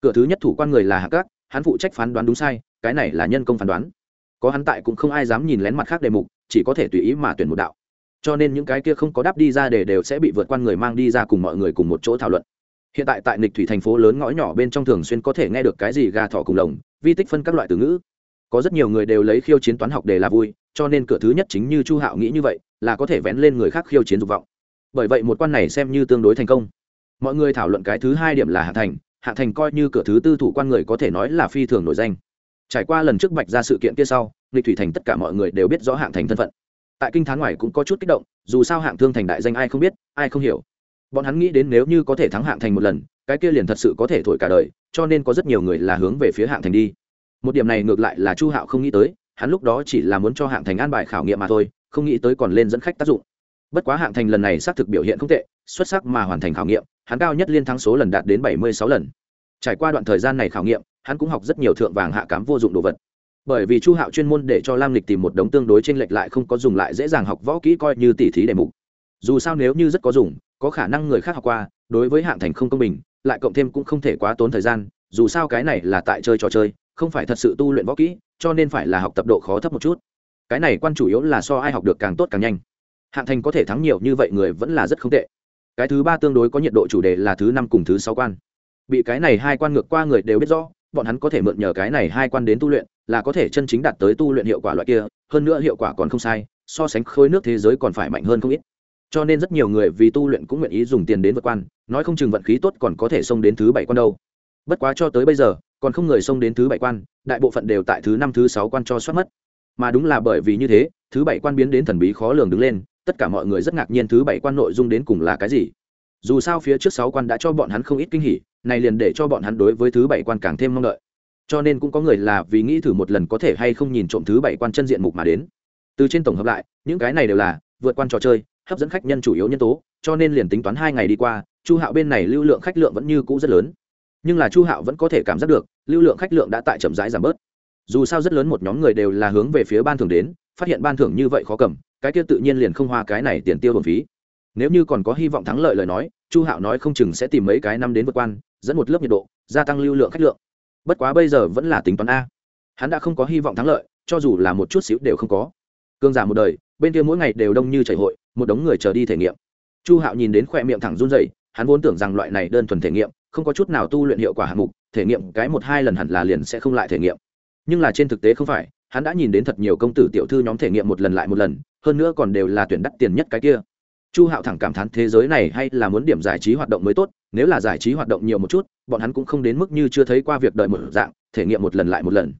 Cửa thứ nhất thủ quan người là hạ cát, hắn phụ trách phán đoán đúng sai cái này là nhân công phán đoán. Có hắn tại cũng không ai dám nhìn lén mặt khác đề mục chỉ có thể tùy ý mà tuyển một đạo. Cho nên những cái kia không có đáp đi ra để đều sẽ bị vượt qua người mang đi ra cùng mọi người cùng một chỗ thảo luận. Hiện tại tại nịch thủy thành phố lớn ngõ nhỏ bên trong thường xuyên có thể nghe được cái gì gà thỏ cùng lồng vi tích phân các loại từ ngữ. Có rất nhiều người đều lấy khiêu chiến toán học để là vui cho nên cửa thứ nhất chính như chu hạo nghĩ như vậy, là có thể vén lên người khác khiêu chiến dục vọng. Bởi vậy một quan này xem như tương đối thành công. Mọi người thảo luận cái thứ hai điểm là hạ thành hạ thành coi như cửa thứ tư thủ quan người có thể nói là phi thường nổi danh. Trải qua lần trước bạch ra sự kiện kia sau, lịch thủy thành tất cả mọi người đều biết rõ hạng thành thân phận. Tại kinh thán ngoài cũng có chút kích động, dù sao hạng thương thành đại danh ai không biết, ai không hiểu. Bọn hắn nghĩ đến nếu như có thể thắng hạng thành một lần, cái kia liền thật sự có thể thổi cả đời, cho nên có rất nhiều người là hướng về phía hạng thành đi. Một điểm này ngược lại là chu hạo không nghĩ tới hắn lúc đó chỉ là muốn cho hạng thành an bài khảo nghiệm mà thôi, không nghĩ tới còn lên dẫn khách tác dụng. Bất quá hạng thành lần này xác thực biểu hiện không tệ, xuất sắc mà hoàn thành khảo nghiệm, hắn cao nhất liên thắng số lần đạt đến bảy mươi sáu lần. Trải qua đoạn thời gian này khảo nghiệm, hắn cũng học rất nhiều thượng vàng hạ cám vô dụng đồ vật. Bởi vì chu hạo chuyên môn để cho lam lịch tìm một đống tương đối t r ê n lệch lại không có dùng lại dễ dàng học võ kỹ coi như tỉ thí đề mục. Dù sao nếu như rất có dùng, có khả năng người khác học qua, đối với hạng thành không công bình, lại cộng thêm cũng không thể quá tốn thời gian, dù sao cái này là tại chơi trò chơi không phải thật sự tu luyện võ kỹ, cho nên phải là học tập độ khó thấp một chút. Cái này quan chủ yếu là so ai học được càng tốt càng nhanh. Hạng thành có thể thắng nhiều như vậy người vẫn là rất không tệ. Cái thứ ba tương đối có nhiệt độ chủ đề là thứ năm cùng thứ sáu quan. Bị cái này hai quan ngược qua người đều biết rõ, bọn hắn có thể mượn nhờ cái này hai quan đến tu luyện, là có thể chân chính đạt tới tu luyện hiệu quả loại kia, hơn nữa hiệu quả còn không sai, so sánh khối nước thế giới còn phải mạnh hơn không ít. Cho nên rất nhiều người vì tu luyện cũng nguyện ý dùng tiền đến vượt quan, nói không chừng vận khí tốt còn có thể xông đến thứ bảy quan đâu. Bất quá cho tới bây giờ còn không người xông đến thứ bảy quan, đại bộ phận đều tại thứ năm, thứ sáu quan cho soát mất. Mà đúng là bởi vì như thế, thứ bảy quan biến đến thần bí khó lường đứng lên, tất cả mọi người rất ngạc nhiên thứ bảy quan nội dung đến cùng là cái gì. Dù sao phía trước sáu quan đã cho bọn hắn không ít kinh hỉ, này liền để cho bọn hắn đối với thứ bảy quan càng thêm mong đợi. Cho nên cũng có người là vì nghĩ thử một lần có thể hay không nhìn trộm thứ bảy quan chân diện mục mà đến. Từ trên tổng hợp lại, những cái này đều là vượt quan trò chơi, hấp dẫn khách nhân chủ yếu nhân tố, cho nên liền tính toán hai ngày đi qua, chu hạo bên này lưu lượng khách lượng vẫn như cũ rất lớn. Nhưng là chu hạo vẫn có thể cảm giác được lưu lượng khách lượng đã tại chậm rãi giảm bớt. Dù sao rất lớn một nhóm người đều là hướng về phía ban thưởng đến, phát hiện ban thưởng như vậy khó cầm, cái kia tự nhiên liền không hoa cái này tiền tiêu bổng phí. Nếu như còn có hy vọng thắng lợi lời nói, chu hạo nói không chừng sẽ tìm mấy cái năm đến vượt quan, dẫn một lớp nhiệt độ, gia tăng lưu lượng khách lượng. Bất quá bây giờ vẫn là tính toán a. Hắn đã không có hy vọng thắng lợi, cho dù là một chút xíu đều không có. Cương giả một đời, bên kia mỗi ngày đều đông như chảy hội, một đống người chờ đi thể nghiệm. Chu hạo nhìn đến khoe miệng thẳng run dậy hắn vốn tưởng rằng loại này đơn thuần thể nghiệm, không có chút nào tu luyện hiệu quả hạng mục thể nghiệm cái một hai lần hẳn là liền sẽ không lại thể nghiệm. Nhưng là trên thực tế không phải, hắn đã nhìn đến thật nhiều công tử tiểu thư nhóm thể nghiệm một lần lại một lần, hơn nữa còn đều là tuyển đắt tiền nhất cái kia. Chu hạo thẳng cảm thán thế giới này hay là muốn điểm giải trí hoạt động mới tốt, nếu là giải trí hoạt động nhiều một chút, bọn hắn cũng không đến mức như chưa thấy qua việc đợi một dạng, thể nghiệm một lần lại một lần.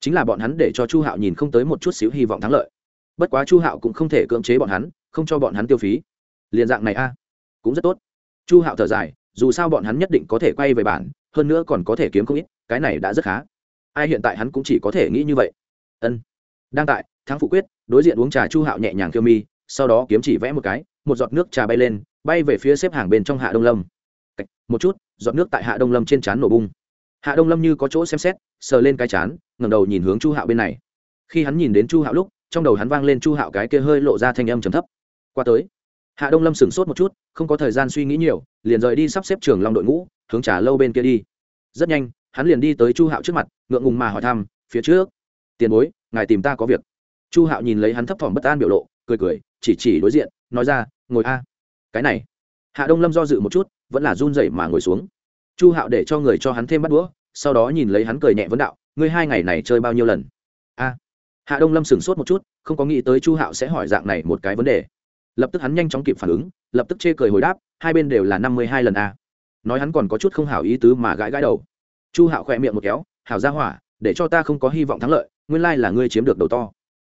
Chính là bọn hắn để cho chu hạo nhìn không tới một chút xíu hy vọng thắng lợi. Bất quá chu hạo cũng không thể cưỡng chế bọn hắn, không cho bọn hắn tiêu phí. Liền dạng này a, cũng rất tốt. Chu hạo thở dài, dù sao bọn hắn nhất định có thể quay về bản hơn nữa còn có thể kiếm không ít, cái này đã rất khá. Ai hiện tại hắn cũng chỉ có thể nghĩ như vậy. Ân. Đang tại, thắng phụ quyết, đối diện uống trà chu hạo nhẹ nhàng kêu mi, sau đó kiếm chỉ vẽ một cái, một giọt nước trà bay lên, bay về phía xếp hàng bên trong hạ đông lâm. Một chút, giọt nước tại hạ đông lâm trên trán nổ bung. Hạ đông lâm như có chỗ xem xét, sờ lên cái chán, ngẩng đầu nhìn hướng chu hạo bên này. Khi hắn nhìn đến chu hạo lúc, trong đầu hắn vang lên chu hạo cái kia hơi lộ ra thanh âm trầm thấp. Qua tới hạ đông lâm sửng sốt một chút, không có thời gian suy nghĩ nhiều, liền rời đi sắp xếp trường long đội ngũ, hướng trà lâu bên kia đi. Rất nhanh, hắn liền đi tới chu hạo trước mặt, ngượng ngùng mà hỏi thăm, phía trước, tiền bối, ngài tìm ta có việc. Chu hạo nhìn lấy hắn thấp thỏm bất an biểu lộ, cười cười, chỉ chỉ đối diện, nói ra, ngồi a. Cái này. Hạ đông lâm do dự một chút, vẫn là run rẩy mà ngồi xuống. Chu hạo để cho người cho hắn thêm bắt đũa, sau đó nhìn lấy hắn cười nhẹ vấn đạo, ngươi hai ngày này chơi bao nhiêu lần? A. Hạ đông lâm sửng sốt một chút, không có nghĩ tới chu hạo sẽ hỏi dạng này một cái vấn đề lập tức hắn nhanh chóng kịp phản ứng, lập tức chê cười hồi đáp, hai bên đều là năm mươi hai lần a. Nói hắn còn có chút không hảo ý tứ mà gãi gãi đầu. Chu hạo khỏe miệng một kéo, hảo ra hỏa, để cho ta không có hy vọng thắng lợi, nguyên lai là ngươi chiếm được đầu to.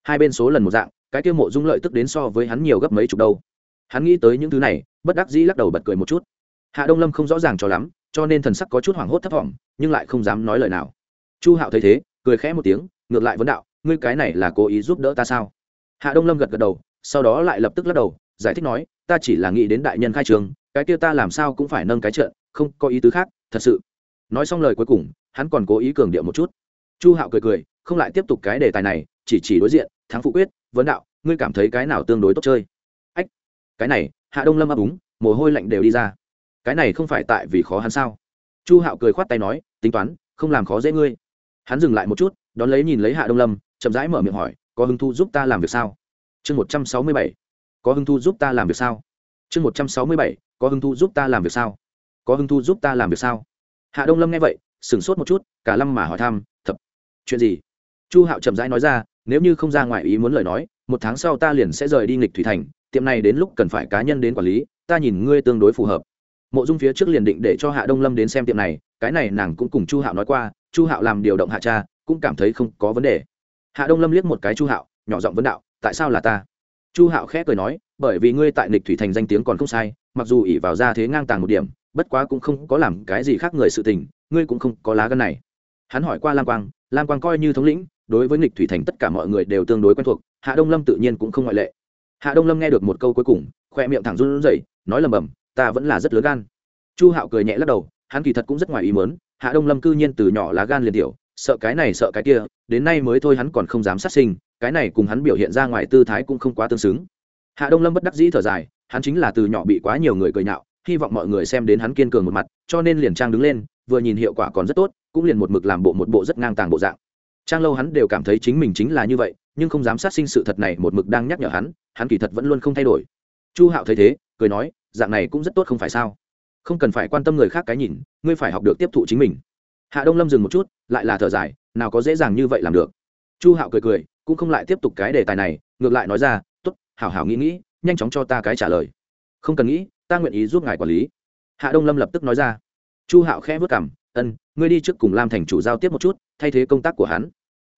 Hai bên số lần một dạng, cái tiêu mộ dung lợi tức đến so với hắn nhiều gấp mấy chục đâu hắn nghĩ tới những thứ này, bất đắc dĩ lắc đầu bật cười một chút. Hạ đông lâm không rõ ràng cho lắm, cho nên thần sắc có chút hoảng hốt thấp thỏm, nhưng lại không dám nói lời nào. Chu hạo thấy thế, cười khẽ một tiếng, ngược lại vấn đạo, ngươi cái này là cố ý giúp đỡ ta sao? Hạ đông lâm gật gật đầu sau đó lại lập tức lắc đầu, giải thích nói, ta chỉ là nghĩ đến đại nhân khai trường, cái kia ta làm sao cũng phải nâng cái trận, không có ý tứ khác, thật sự. Nói xong lời cuối cùng, hắn còn cố ý cường điệu một chút. Chu hạo cười cười, không lại tiếp tục cái đề tài này, chỉ chỉ đối diện, thắng phụ quyết, vấn đạo, ngươi cảm thấy cái nào tương đối tốt chơi? Ách, cái này, hạ đông lâm ấp úng, mồ hôi lạnh đều đi ra. Cái này không phải tại vì khó hắn sao? Chu hạo cười khoát tay nói, tính toán, không làm khó dễ ngươi. Hắn dừng lại một chút, đón lấy nhìn lấy hạ đông lâm, chậm rãi mở miệng hỏi, có hứng thu giúp ta làm việc sao? Chương một trăm sáu mươi bảy. Có hưng thu giúp ta làm việc sao? Chương một trăm sáu mươi bảy. Có hưng thu giúp ta làm việc sao? Có hưng thu giúp ta làm việc sao? Hạ đông lâm nghe vậy, sửng sốt một chút, cả lâm mà hỏi thăm, thập, chuyện gì? Chu hạo chậm rãi nói ra, nếu như không ra ngoài ý muốn lời nói, một tháng sau ta liền sẽ rời đi nghịch thủy thành, tiệm này đến lúc cần phải cá nhân đến quản lý, ta nhìn ngươi tương đối phù hợp. Mộ dung phía trước liền định để cho hạ đông lâm đến xem tiệm này, cái này nàng cũng cùng chu hạo nói qua, chu hạo làm điều động hạ cha, cũng cảm thấy không có vấn đề. Hạ đông lâm liếc một cái chu hạo, nhỏ giọng vấn đạo tại sao là ta? Chu hạo khẽ cười nói, bởi vì ngươi tại nịch thủy thành danh tiếng còn không sai, mặc dù ỉ vào ra thế ngang tàng một điểm, bất quá cũng không có làm cái gì khác người sự tình, ngươi cũng không có lá gân này. Hắn hỏi qua lam quang lam quang coi như thống lĩnh, đối với nịch thủy thành tất cả mọi người đều tương đối quen thuộc, hạ đông lâm tự nhiên cũng không ngoại lệ. Hạ đông lâm nghe được một câu cuối cùng, khoe miệng thẳng run rẩy, nói lầm bầm, ta vẫn là rất lớn gan. Chu hạo cười nhẹ lắc đầu, hắn kỳ thật cũng rất ngoài ý mớn hạ đông lâm cư nhiên từ nhỏ lá gan liền tiểu, sợ cái này sợ cái kia, đến nay mới thôi hắn còn không dám sát sinh cái này cùng hắn biểu hiện ra ngoài tư thái cũng không quá tương xứng. Hạ đông lâm bất đắc dĩ thở dài, hắn chính là từ nhỏ bị quá nhiều người cười nhạo, hy vọng mọi người xem đến hắn kiên cường một mặt, cho nên liền trang đứng lên, vừa nhìn hiệu quả còn rất tốt, cũng liền một mực làm bộ một bộ rất ngang tàng bộ dạng. Trang lâu hắn đều cảm thấy chính mình chính là như vậy, nhưng không dám sát sinh sự thật này một mực đang nhắc nhở hắn hắn kỳ thật vẫn luôn không thay đổi. Chu hạo thấy thế, cười nói, dạng này cũng rất tốt không phải sao? Không cần phải quan tâm người khác cái nhìn, ngươi phải học được tiếp thụ chính mình. Hạ đông lâm dừng một chút, lại là thở dài, nào có dễ dàng như vậy làm được. Chu hạo cười cười cũng không lại tiếp tục cái đề tài này, ngược lại nói ra t ố t hảo hảo nghĩ nghĩ, nhanh chóng cho ta cái trả lời. Không cần nghĩ, ta nguyện ý giúp ngài quản lý. Hạ đông lâm lập tức nói ra. Chu hạo khẽ vất cảm ân, ngươi đi trước cùng lam thành chủ giao tiếp một chút, thay thế công tác của hắn.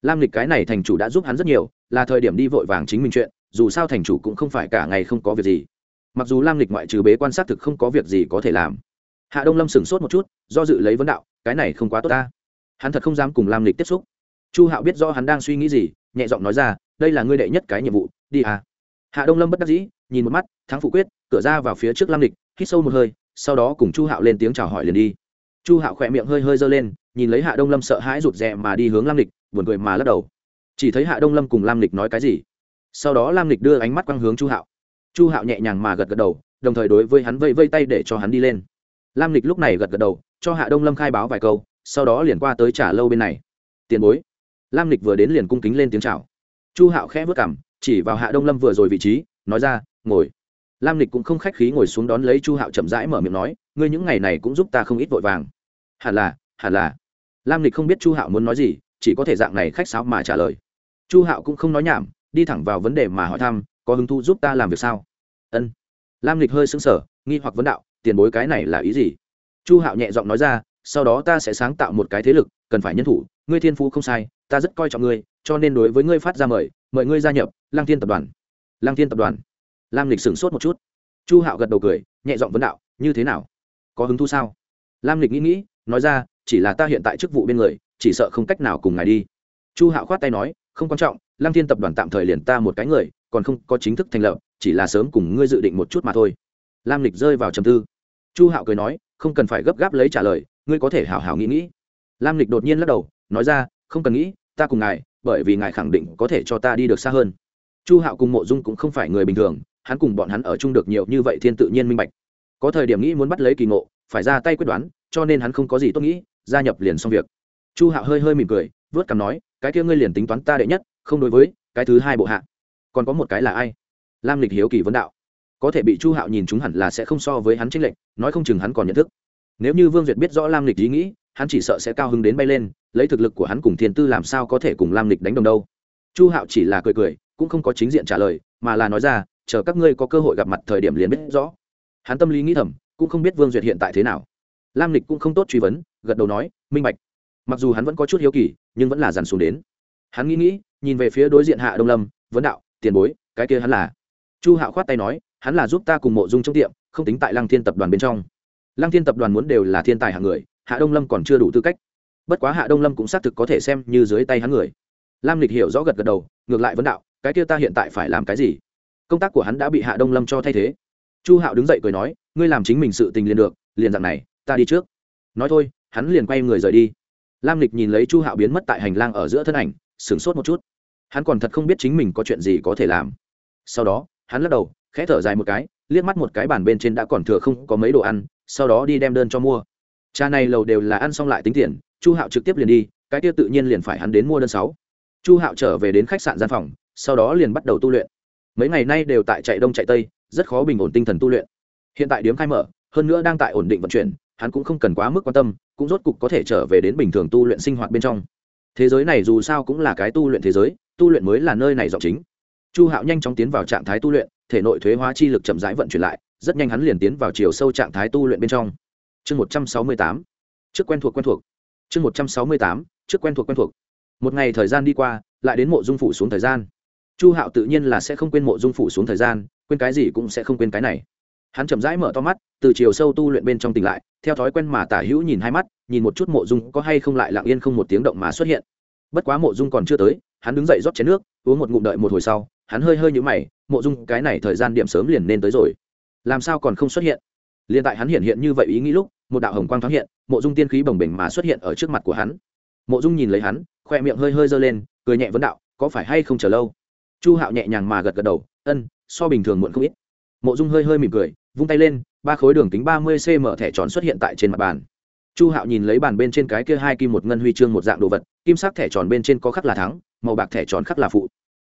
Lam lịch cái này thành chủ đã giúp hắn rất nhiều, là thời điểm đi vội vàng chính mình chuyện, dù sao thành chủ cũng không phải cả ngày không có việc gì. Mặc dù lam lịch ngoại trừ bế quan sát thực không có việc gì có thể làm. Hạ đông lâm sửng sốt một chút, do dự lấy vấn đạo, cái này không quá tốt ta. Hắn thật không dám cùng lam lịch tiếp xúc. Chu hạo biết do hắn đang suy nghĩ gì nhẹ giọng nói ra, đây là ngươi đệ nhất cái nhiệm vụ, đi à. Hạ đông lâm bất đắc dĩ, nhìn một mắt, thắng phụ quyết, cửa ra vào phía trước lam lịch, hít sâu một hơi, sau đó cùng chu hạo lên tiếng chào hỏi liền đi. Chu hạo khỏe miệng hơi hơi giơ lên, nhìn lấy hạ đông lâm sợ hãi rụt rè mà đi hướng lam lịch, buồn cười mà lắc đầu. Chỉ thấy hạ đông lâm cùng lam lịch nói cái gì? Sau đó lam lịch đưa ánh mắt quang hướng chu hạo. Chu hạo nhẹ nhàng mà gật gật đầu, đồng thời đối với hắn vây vây tay để cho hắn đi lên. Lam lịch lúc này gật gật đầu, cho hạ đông lâm khai báo vài câu, sau đó liền qua tới trả lâu bên này. Tiền bối lam lịch vừa đến liền cung kính lên tiếng chào. Chu hạo khẽ vất cảm chỉ vào hạ đông lâm vừa rồi vị trí, nói ra, ngồi. Lam lịch cũng không khách khí ngồi xuống đón lấy chu hạo chậm rãi mở miệng nói, ngươi những ngày này cũng giúp ta không ít vội vàng. Hẳn là hẳn là. Lam lịch không biết chu hạo muốn nói gì, chỉ có thể dạng này khách sáo mà trả lời. Chu hạo cũng không nói nhảm, đi thẳng vào vấn đề mà hỏi thăm, có hứng thú giúp ta làm việc sao? Ân. Lam lịch hơi xứng sở nghi hoặc vấn đạo, tiền bối cái này là ý gì? Chu hạo nhẹ giọng nói ra sau đó ta sẽ sáng tạo một cái thế lực, cần phải nhân thủ, ngươi thiên phú không sai, ta rất coi trọng ngươi, cho nên đối với ngươi phát ra mời mời ngươi gia nhập lang thiên tập đoàn. Lang thiên tập đoàn. Lam lịch sửng sốt một chút. Chu hạo gật đầu cười, nhẹ giọng vấn đạo, như thế nào? Có hứng thú sao? Lam lịch nghĩ nghĩ, nói ra, chỉ là ta hiện tại chức vụ bên người, chỉ sợ không cách nào cùng ngài đi. Chu hạo khoát tay nói, không quan trọng lang thiên tập đoàn tạm thời liền ta một cái người, còn không có chính thức thành lập, chỉ là sớm cùng ngươi dự định một chút mà thôi. Lam lịch rơi vào trầm tư. Chu hạo cười nói, không cần phải gấp gáp lấy trả lời ngươi có thể hảo hảo nghĩ nghĩ. Lam lịch đột nhiên lắc đầu, nói ra, không cần nghĩ, ta cùng ngài, bởi vì ngài khẳng định có thể cho ta đi được xa hơn. Chu hạo cùng mộ dung cũng không phải người bình thường, hắn cùng bọn hắn ở chung được nhiều như vậy thiên tự nhiên minh bạch. Có thời điểm nghĩ muốn bắt lấy kỳ ngộ, phải ra tay quyết đoán, cho nên hắn không có gì tốt nghĩ, gia nhập liền xong việc. Chu hạo hơi hơi mỉm cười, vớt cằm nói, cái kia ngươi liền tính toán ta đệ nhất, không đối với, cái thứ hai bộ hạ. Còn có một cái là ai? Lam lịch hiếu kỳ vấn đạo. Có thể bị chu hạo nhìn chúng hẳn là sẽ không so với hắn tranh lệch, nói không chừng hắn còn nhận thức nếu như vương duyệt biết rõ lam lịch ý nghĩ, hắn chỉ sợ sẽ cao hứng đến bay lên, lấy thực lực của hắn cùng thiên tư làm sao có thể cùng lam lịch đánh đồng đâu. Chu hạo chỉ là cười cười, cũng không có chính diện trả lời, mà là nói ra, chờ các ngươi có cơ hội gặp mặt thời điểm liền biết rõ. Hắn tâm lý nghĩ thầm, cũng không biết vương duyệt hiện tại thế nào. Lam lịch cũng không tốt truy vấn, gật đầu nói, minh bạch. Mặc dù hắn vẫn có chút hiếu kỳ, nhưng vẫn là dàn xuống đến. Hắn nghĩ nghĩ, nhìn về phía đối diện hạ đông lâm, vấn đạo, tiền bối, cái kia hắn là? Chu hạo khoát tay nói, hắn là giúp ta cùng mộ dung trong tiệm, không tính tại lăng thiên tập đoàn bên trong lăng thiên tập đoàn muốn đều là thiên tài hạng người, hạ đông lâm còn chưa đủ tư cách. Bất quá hạ đông lâm cũng xác thực có thể xem như dưới tay hắn người. Lam lịch hiểu rõ gật gật đầu, ngược lại vấn đạo, cái kia ta hiện tại phải làm cái gì? Công tác của hắn đã bị hạ đông lâm cho thay thế. Chu hạo đứng dậy cười nói, ngươi làm chính mình sự tình liền được, liền dạng này, ta đi trước. Nói thôi, hắn liền quay người rời đi. Lam lịch nhìn lấy chu hạo biến mất tại hành lang ở giữa thân ảnh, sửng sốt một chút. Hắn còn thật không biết chính mình có chuyện gì có thể làm. Sau đó, hắn lắc đầu, khẽ thở dài một cái, liếc mắt một cái bàn bên trên đã còn thừa không có mấy đồ ăn sau đó đi đem đơn cho mua. Cha này lầu đều là ăn xong lại tính tiền, chu hạo trực tiếp liền đi, cái tiêu tự nhiên liền phải hắn đến mua đơn sáu. Chu hạo trở về đến khách sạn gian phòng, sau đó liền bắt đầu tu luyện. Mấy ngày nay đều tại chạy đông chạy tây, rất khó bình ổn tinh thần tu luyện. Hiện tại điếm khai mở, hơn nữa đang tại ổn định vận chuyển, hắn cũng không cần quá mức quan tâm, cũng rốt cục có thể trở về đến bình thường tu luyện sinh hoạt bên trong. Thế giới này dù sao cũng là cái tu luyện thế giới, tu luyện mới là nơi này giọng chính. Chu hạo nhanh chóng tiến vào trạng thái tu luyện, thể nội thuế hóa chi lực chậm rãi vận chuyển lại rất nhanh hắn liền tiến vào chiều sâu trạng thái tu luyện bên trong. Chương một trăm sáu mươi tám, trước quen thuộc quen thuộc. Chương một trăm sáu mươi tám, trước quen thuộc quen thuộc. Một ngày thời gian đi qua, lại đến mộ dung phủ xuống thời gian. Chu hạo tự nhiên là sẽ không quên mộ dung phủ xuống thời gian, quên cái gì cũng sẽ không quên cái này. Hắn chậm rãi mở to mắt, từ chiều sâu tu luyện bên trong tỉnh lại, theo thói quen mà tả hữu nhìn hai mắt, nhìn một chút mộ dung có hay không lại lặng yên không một tiếng động mà xuất hiện. Bất quá mộ dung còn chưa tới, hắn đứng dậy rót chén nước, uống một ngụm đợi một hồi sau, hắn hơi hơi nhũ mày, mộ dung cái này thời gian điểm sớm liền nên tới rồi làm sao còn không xuất hiện? Liền tại hắn hiện hiện như vậy ý nghĩ lúc, một đạo hồng quang thoáng hiện, mộ dung tiên khí bồng bềnh mà xuất hiện ở trước mặt của hắn. Mộ dung nhìn lấy hắn, khoe miệng hơi hơi giơ lên, cười nhẹ vấn đạo, có phải hay không chờ lâu? Chu hạo nhẹ nhàng mà gật gật đầu, ân, so bình thường muộn không ít. Mộ dung hơi hơi mỉm cười, vung tay lên, ba khối đường kính ba mươi cm thẻ tròn xuất hiện tại trên mặt bàn. Chu hạo nhìn lấy bàn bên trên cái kia hai kim một ngân huy chương một dạng đồ vật, kim sắc thẻ tròn bên trên có khắc là thắng, màu bạc thẻ tròn khắc là phụ.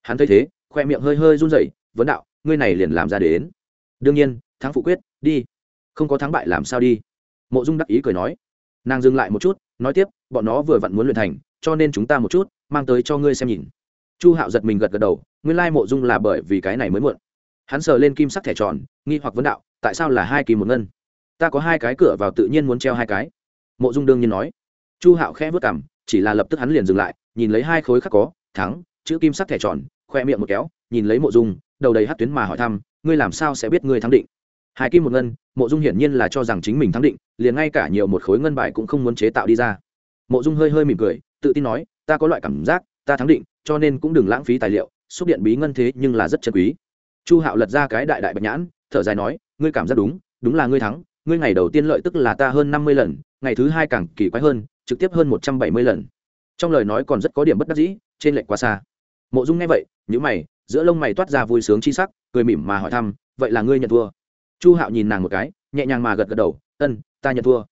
Hắn thấy thế, khoe miệng hơi hơi run rẩy, vấn đạo, ngươi này liền làm ra đến. Đương nhiên thắng phụ quyết, đi. Không có thắng bại làm sao đi? Mộ dung đắc ý cười nói. Nàng dừng lại một chút, nói tiếp, bọn nó vừa vặn muốn luyện thành, cho nên chúng ta một chút, mang tới cho ngươi xem nhìn. Chu hạo giật mình gật gật đầu, nguyên lai mộ dung là bởi vì cái này mới muộn. Hắn sờ lên kim sắc thẻ tròn, nghi hoặc vấn đạo, tại sao là hai kỳ một ngân? Ta có hai cái cửa vào tự nhiên muốn treo hai cái. Mộ dung đương nhiên nói. Chu hạo khẽ vất cảm chỉ là lập tức hắn liền dừng lại, nhìn lấy hai khối khắc có, thắng, chữ kim sắc thẻ tròn, khoe miệng một kéo, nhìn lấy mộ dung, đầu đầy hát tuyến mà hỏi thăm, ngươi làm sao sẽ biết ngươi thắng định? Hai kim một ngân, mộ dung hiển nhiên là cho rằng chính mình thắng định, liền ngay cả nhiều một khối ngân bài cũng không muốn chế tạo đi ra. Mộ dung hơi hơi mỉm cười, tự tin nói, ta có loại cảm giác, ta thắng định, cho nên cũng đừng lãng phí tài liệu, xúc điện bí ngân thế nhưng là rất chân quý. Chu hạo lật ra cái đại đại bạch nhãn, thở dài nói, ngươi cảm giác đúng đúng là ngươi thắng, ngươi ngày đầu tiên lợi tức là ta hơn năm mươi lần, ngày thứ hai càng kỳ quái hơn, trực tiếp hơn một trăm bảy mươi lần. Trong lời nói còn rất có điểm bất đắc dĩ, trên lệnh quá xa. Mộ dung nghe vậy nhữ mày, giữa lông mày toát ra vui sướng chi sắc, cười mỉm mà hỏi thăm, vậy là ngươi nhận thua? Chu hạo nhìn nàng một cái, nhẹ nhàng mà gật gật đầu, ân, ta nhận thua.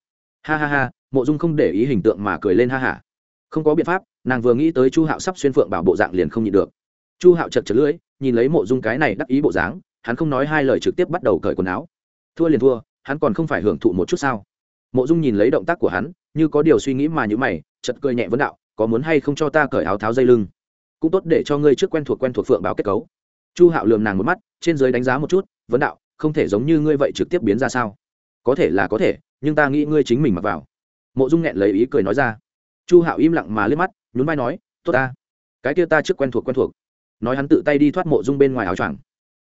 Ha ha ha, mộ dung không để ý hình tượng mà cười lên ha hả. Không có biện pháp, nàng vừa nghĩ tới chu hạo sắp xuyên phượng bảo bộ dạng liền không nhịn được. Chu hạo chật chật lưỡi, nhìn lấy mộ dung cái này đắc ý bộ dáng, hắn không nói hai lời trực tiếp bắt đầu cởi quần áo. Thua liền thua, hắn còn không phải hưởng thụ một chút sao? Mộ dung nhìn lấy động tác của hắn, như có điều suy nghĩ mà như mày chật cười nhẹ vấn đạo, có muốn hay không cho ta cởi áo tháo dây lưng? Cũng tốt để cho ngươi trước quen thuộc quen thuộc phượng báo kết cấu. Chu hạo lườm nàng một mắt, trên dưới đánh giá một chút, vấn đạo không thể giống như ngươi vậy trực tiếp biến ra sao? Có thể là có thể, nhưng ta nghĩ ngươi chính mình mặc vào. Mộ dung nghẹn lấy ý cười nói ra. Chu hạo im lặng mà liếc mắt, nhún vai nói, tốt ta. Cái kia ta trước quen thuộc quen thuộc. Nói hắn tự tay đi thoát mộ dung bên ngoài áo choàng.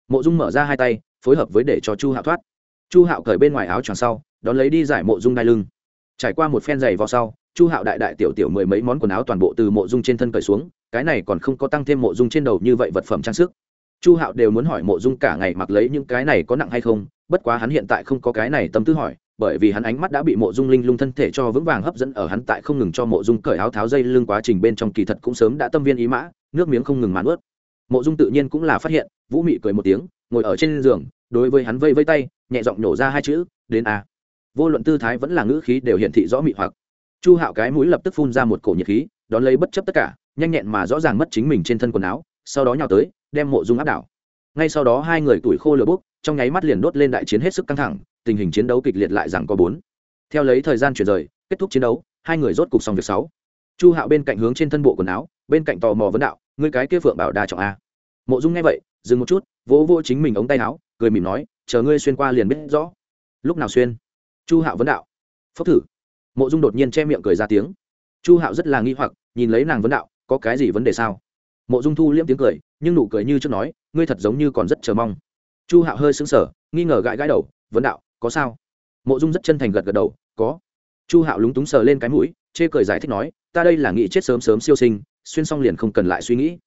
Mộ dung mở ra hai tay, phối hợp với để cho chu hạo thoát. Chu hạo cởi bên ngoài áo choàng sau, đón lấy đi giải mộ dung đai lưng. Trải qua một phen giày vào sau, chu hạo đại đại tiểu tiểu mười mấy món quần áo toàn bộ từ mộ dung trên thân cởi xuống, cái này còn không có tăng thêm mộ dung trên đầu như vậy vật phẩm trang sức chu hạo đều muốn hỏi mộ dung cả ngày mặc lấy những cái này có nặng hay không, bất quá hắn hiện tại không có cái này tâm tư hỏi, bởi vì hắn ánh mắt đã bị mộ dung linh lung thân thể cho vững vàng hấp dẫn ở hắn tại không ngừng cho mộ dung cởi áo tháo dây lưng quá trình bên trong kỳ thật cũng sớm đã tâm viên ý mã, nước miếng không ngừng màn ướt. Mộ dung tự nhiên cũng là phát hiện, vũ mị cười một tiếng, ngồi ở trên giường, đối với hắn vây vây tay, nhẹ giọng nhổ ra hai chữ, đến a. Vô luận tư thái vẫn là ngữ khí đều hiển thị rõ mị hoặc. Chu hạo cái mũi lập tức phun ra một cổ nhiệt khí, đón lấy bất chấp tất cả, nhanh nhẹn mà rõ ràng mất chính mình trên thân quần áo, sau đó nhào tới đem mộ dung áp đảo. Ngay sau đó hai người tuổi khô lửa bốc, trong nháy mắt liền đốt lên đại chiến hết sức căng thẳng, tình hình chiến đấu kịch liệt lại rằng có bốn. Theo lấy thời gian chuyển rời, kết thúc chiến đấu, hai người rốt cục xong việc sáu. Chu hạo bên cạnh hướng trên thân bộ quần áo, bên cạnh tò mò vấn đạo, ngươi cái kia phượng bảo đa trọng a. Mộ dung nghe vậy, dừng một chút, vỗ vỗ chính mình ống tay áo, cười mỉm nói, chờ ngươi xuyên qua liền biết rõ. Lúc nào xuyên? Chu hạo vấn đạo. Phốc thử. Mộ dung đột nhiên che miệng cười ra tiếng. Chu hạo rất là nghi hoặc, nhìn lấy nàng vấn đạo, có cái gì vấn đề sao? Mộ dung thu liễm tiếng cười nhưng nụ cười như trước nói, ngươi thật giống như còn rất chờ mong. Chu hạo hơi sững sờ, nghi ngờ gãi gãi đầu, vấn đạo, có sao? Mộ dung rất chân thành gật gật đầu, có. Chu hạo lúng túng sờ lên cái mũi, chê cười giải thích nói, ta đây là nghĩ chết sớm sớm siêu sinh, xuyên xong liền không cần lại suy nghĩ.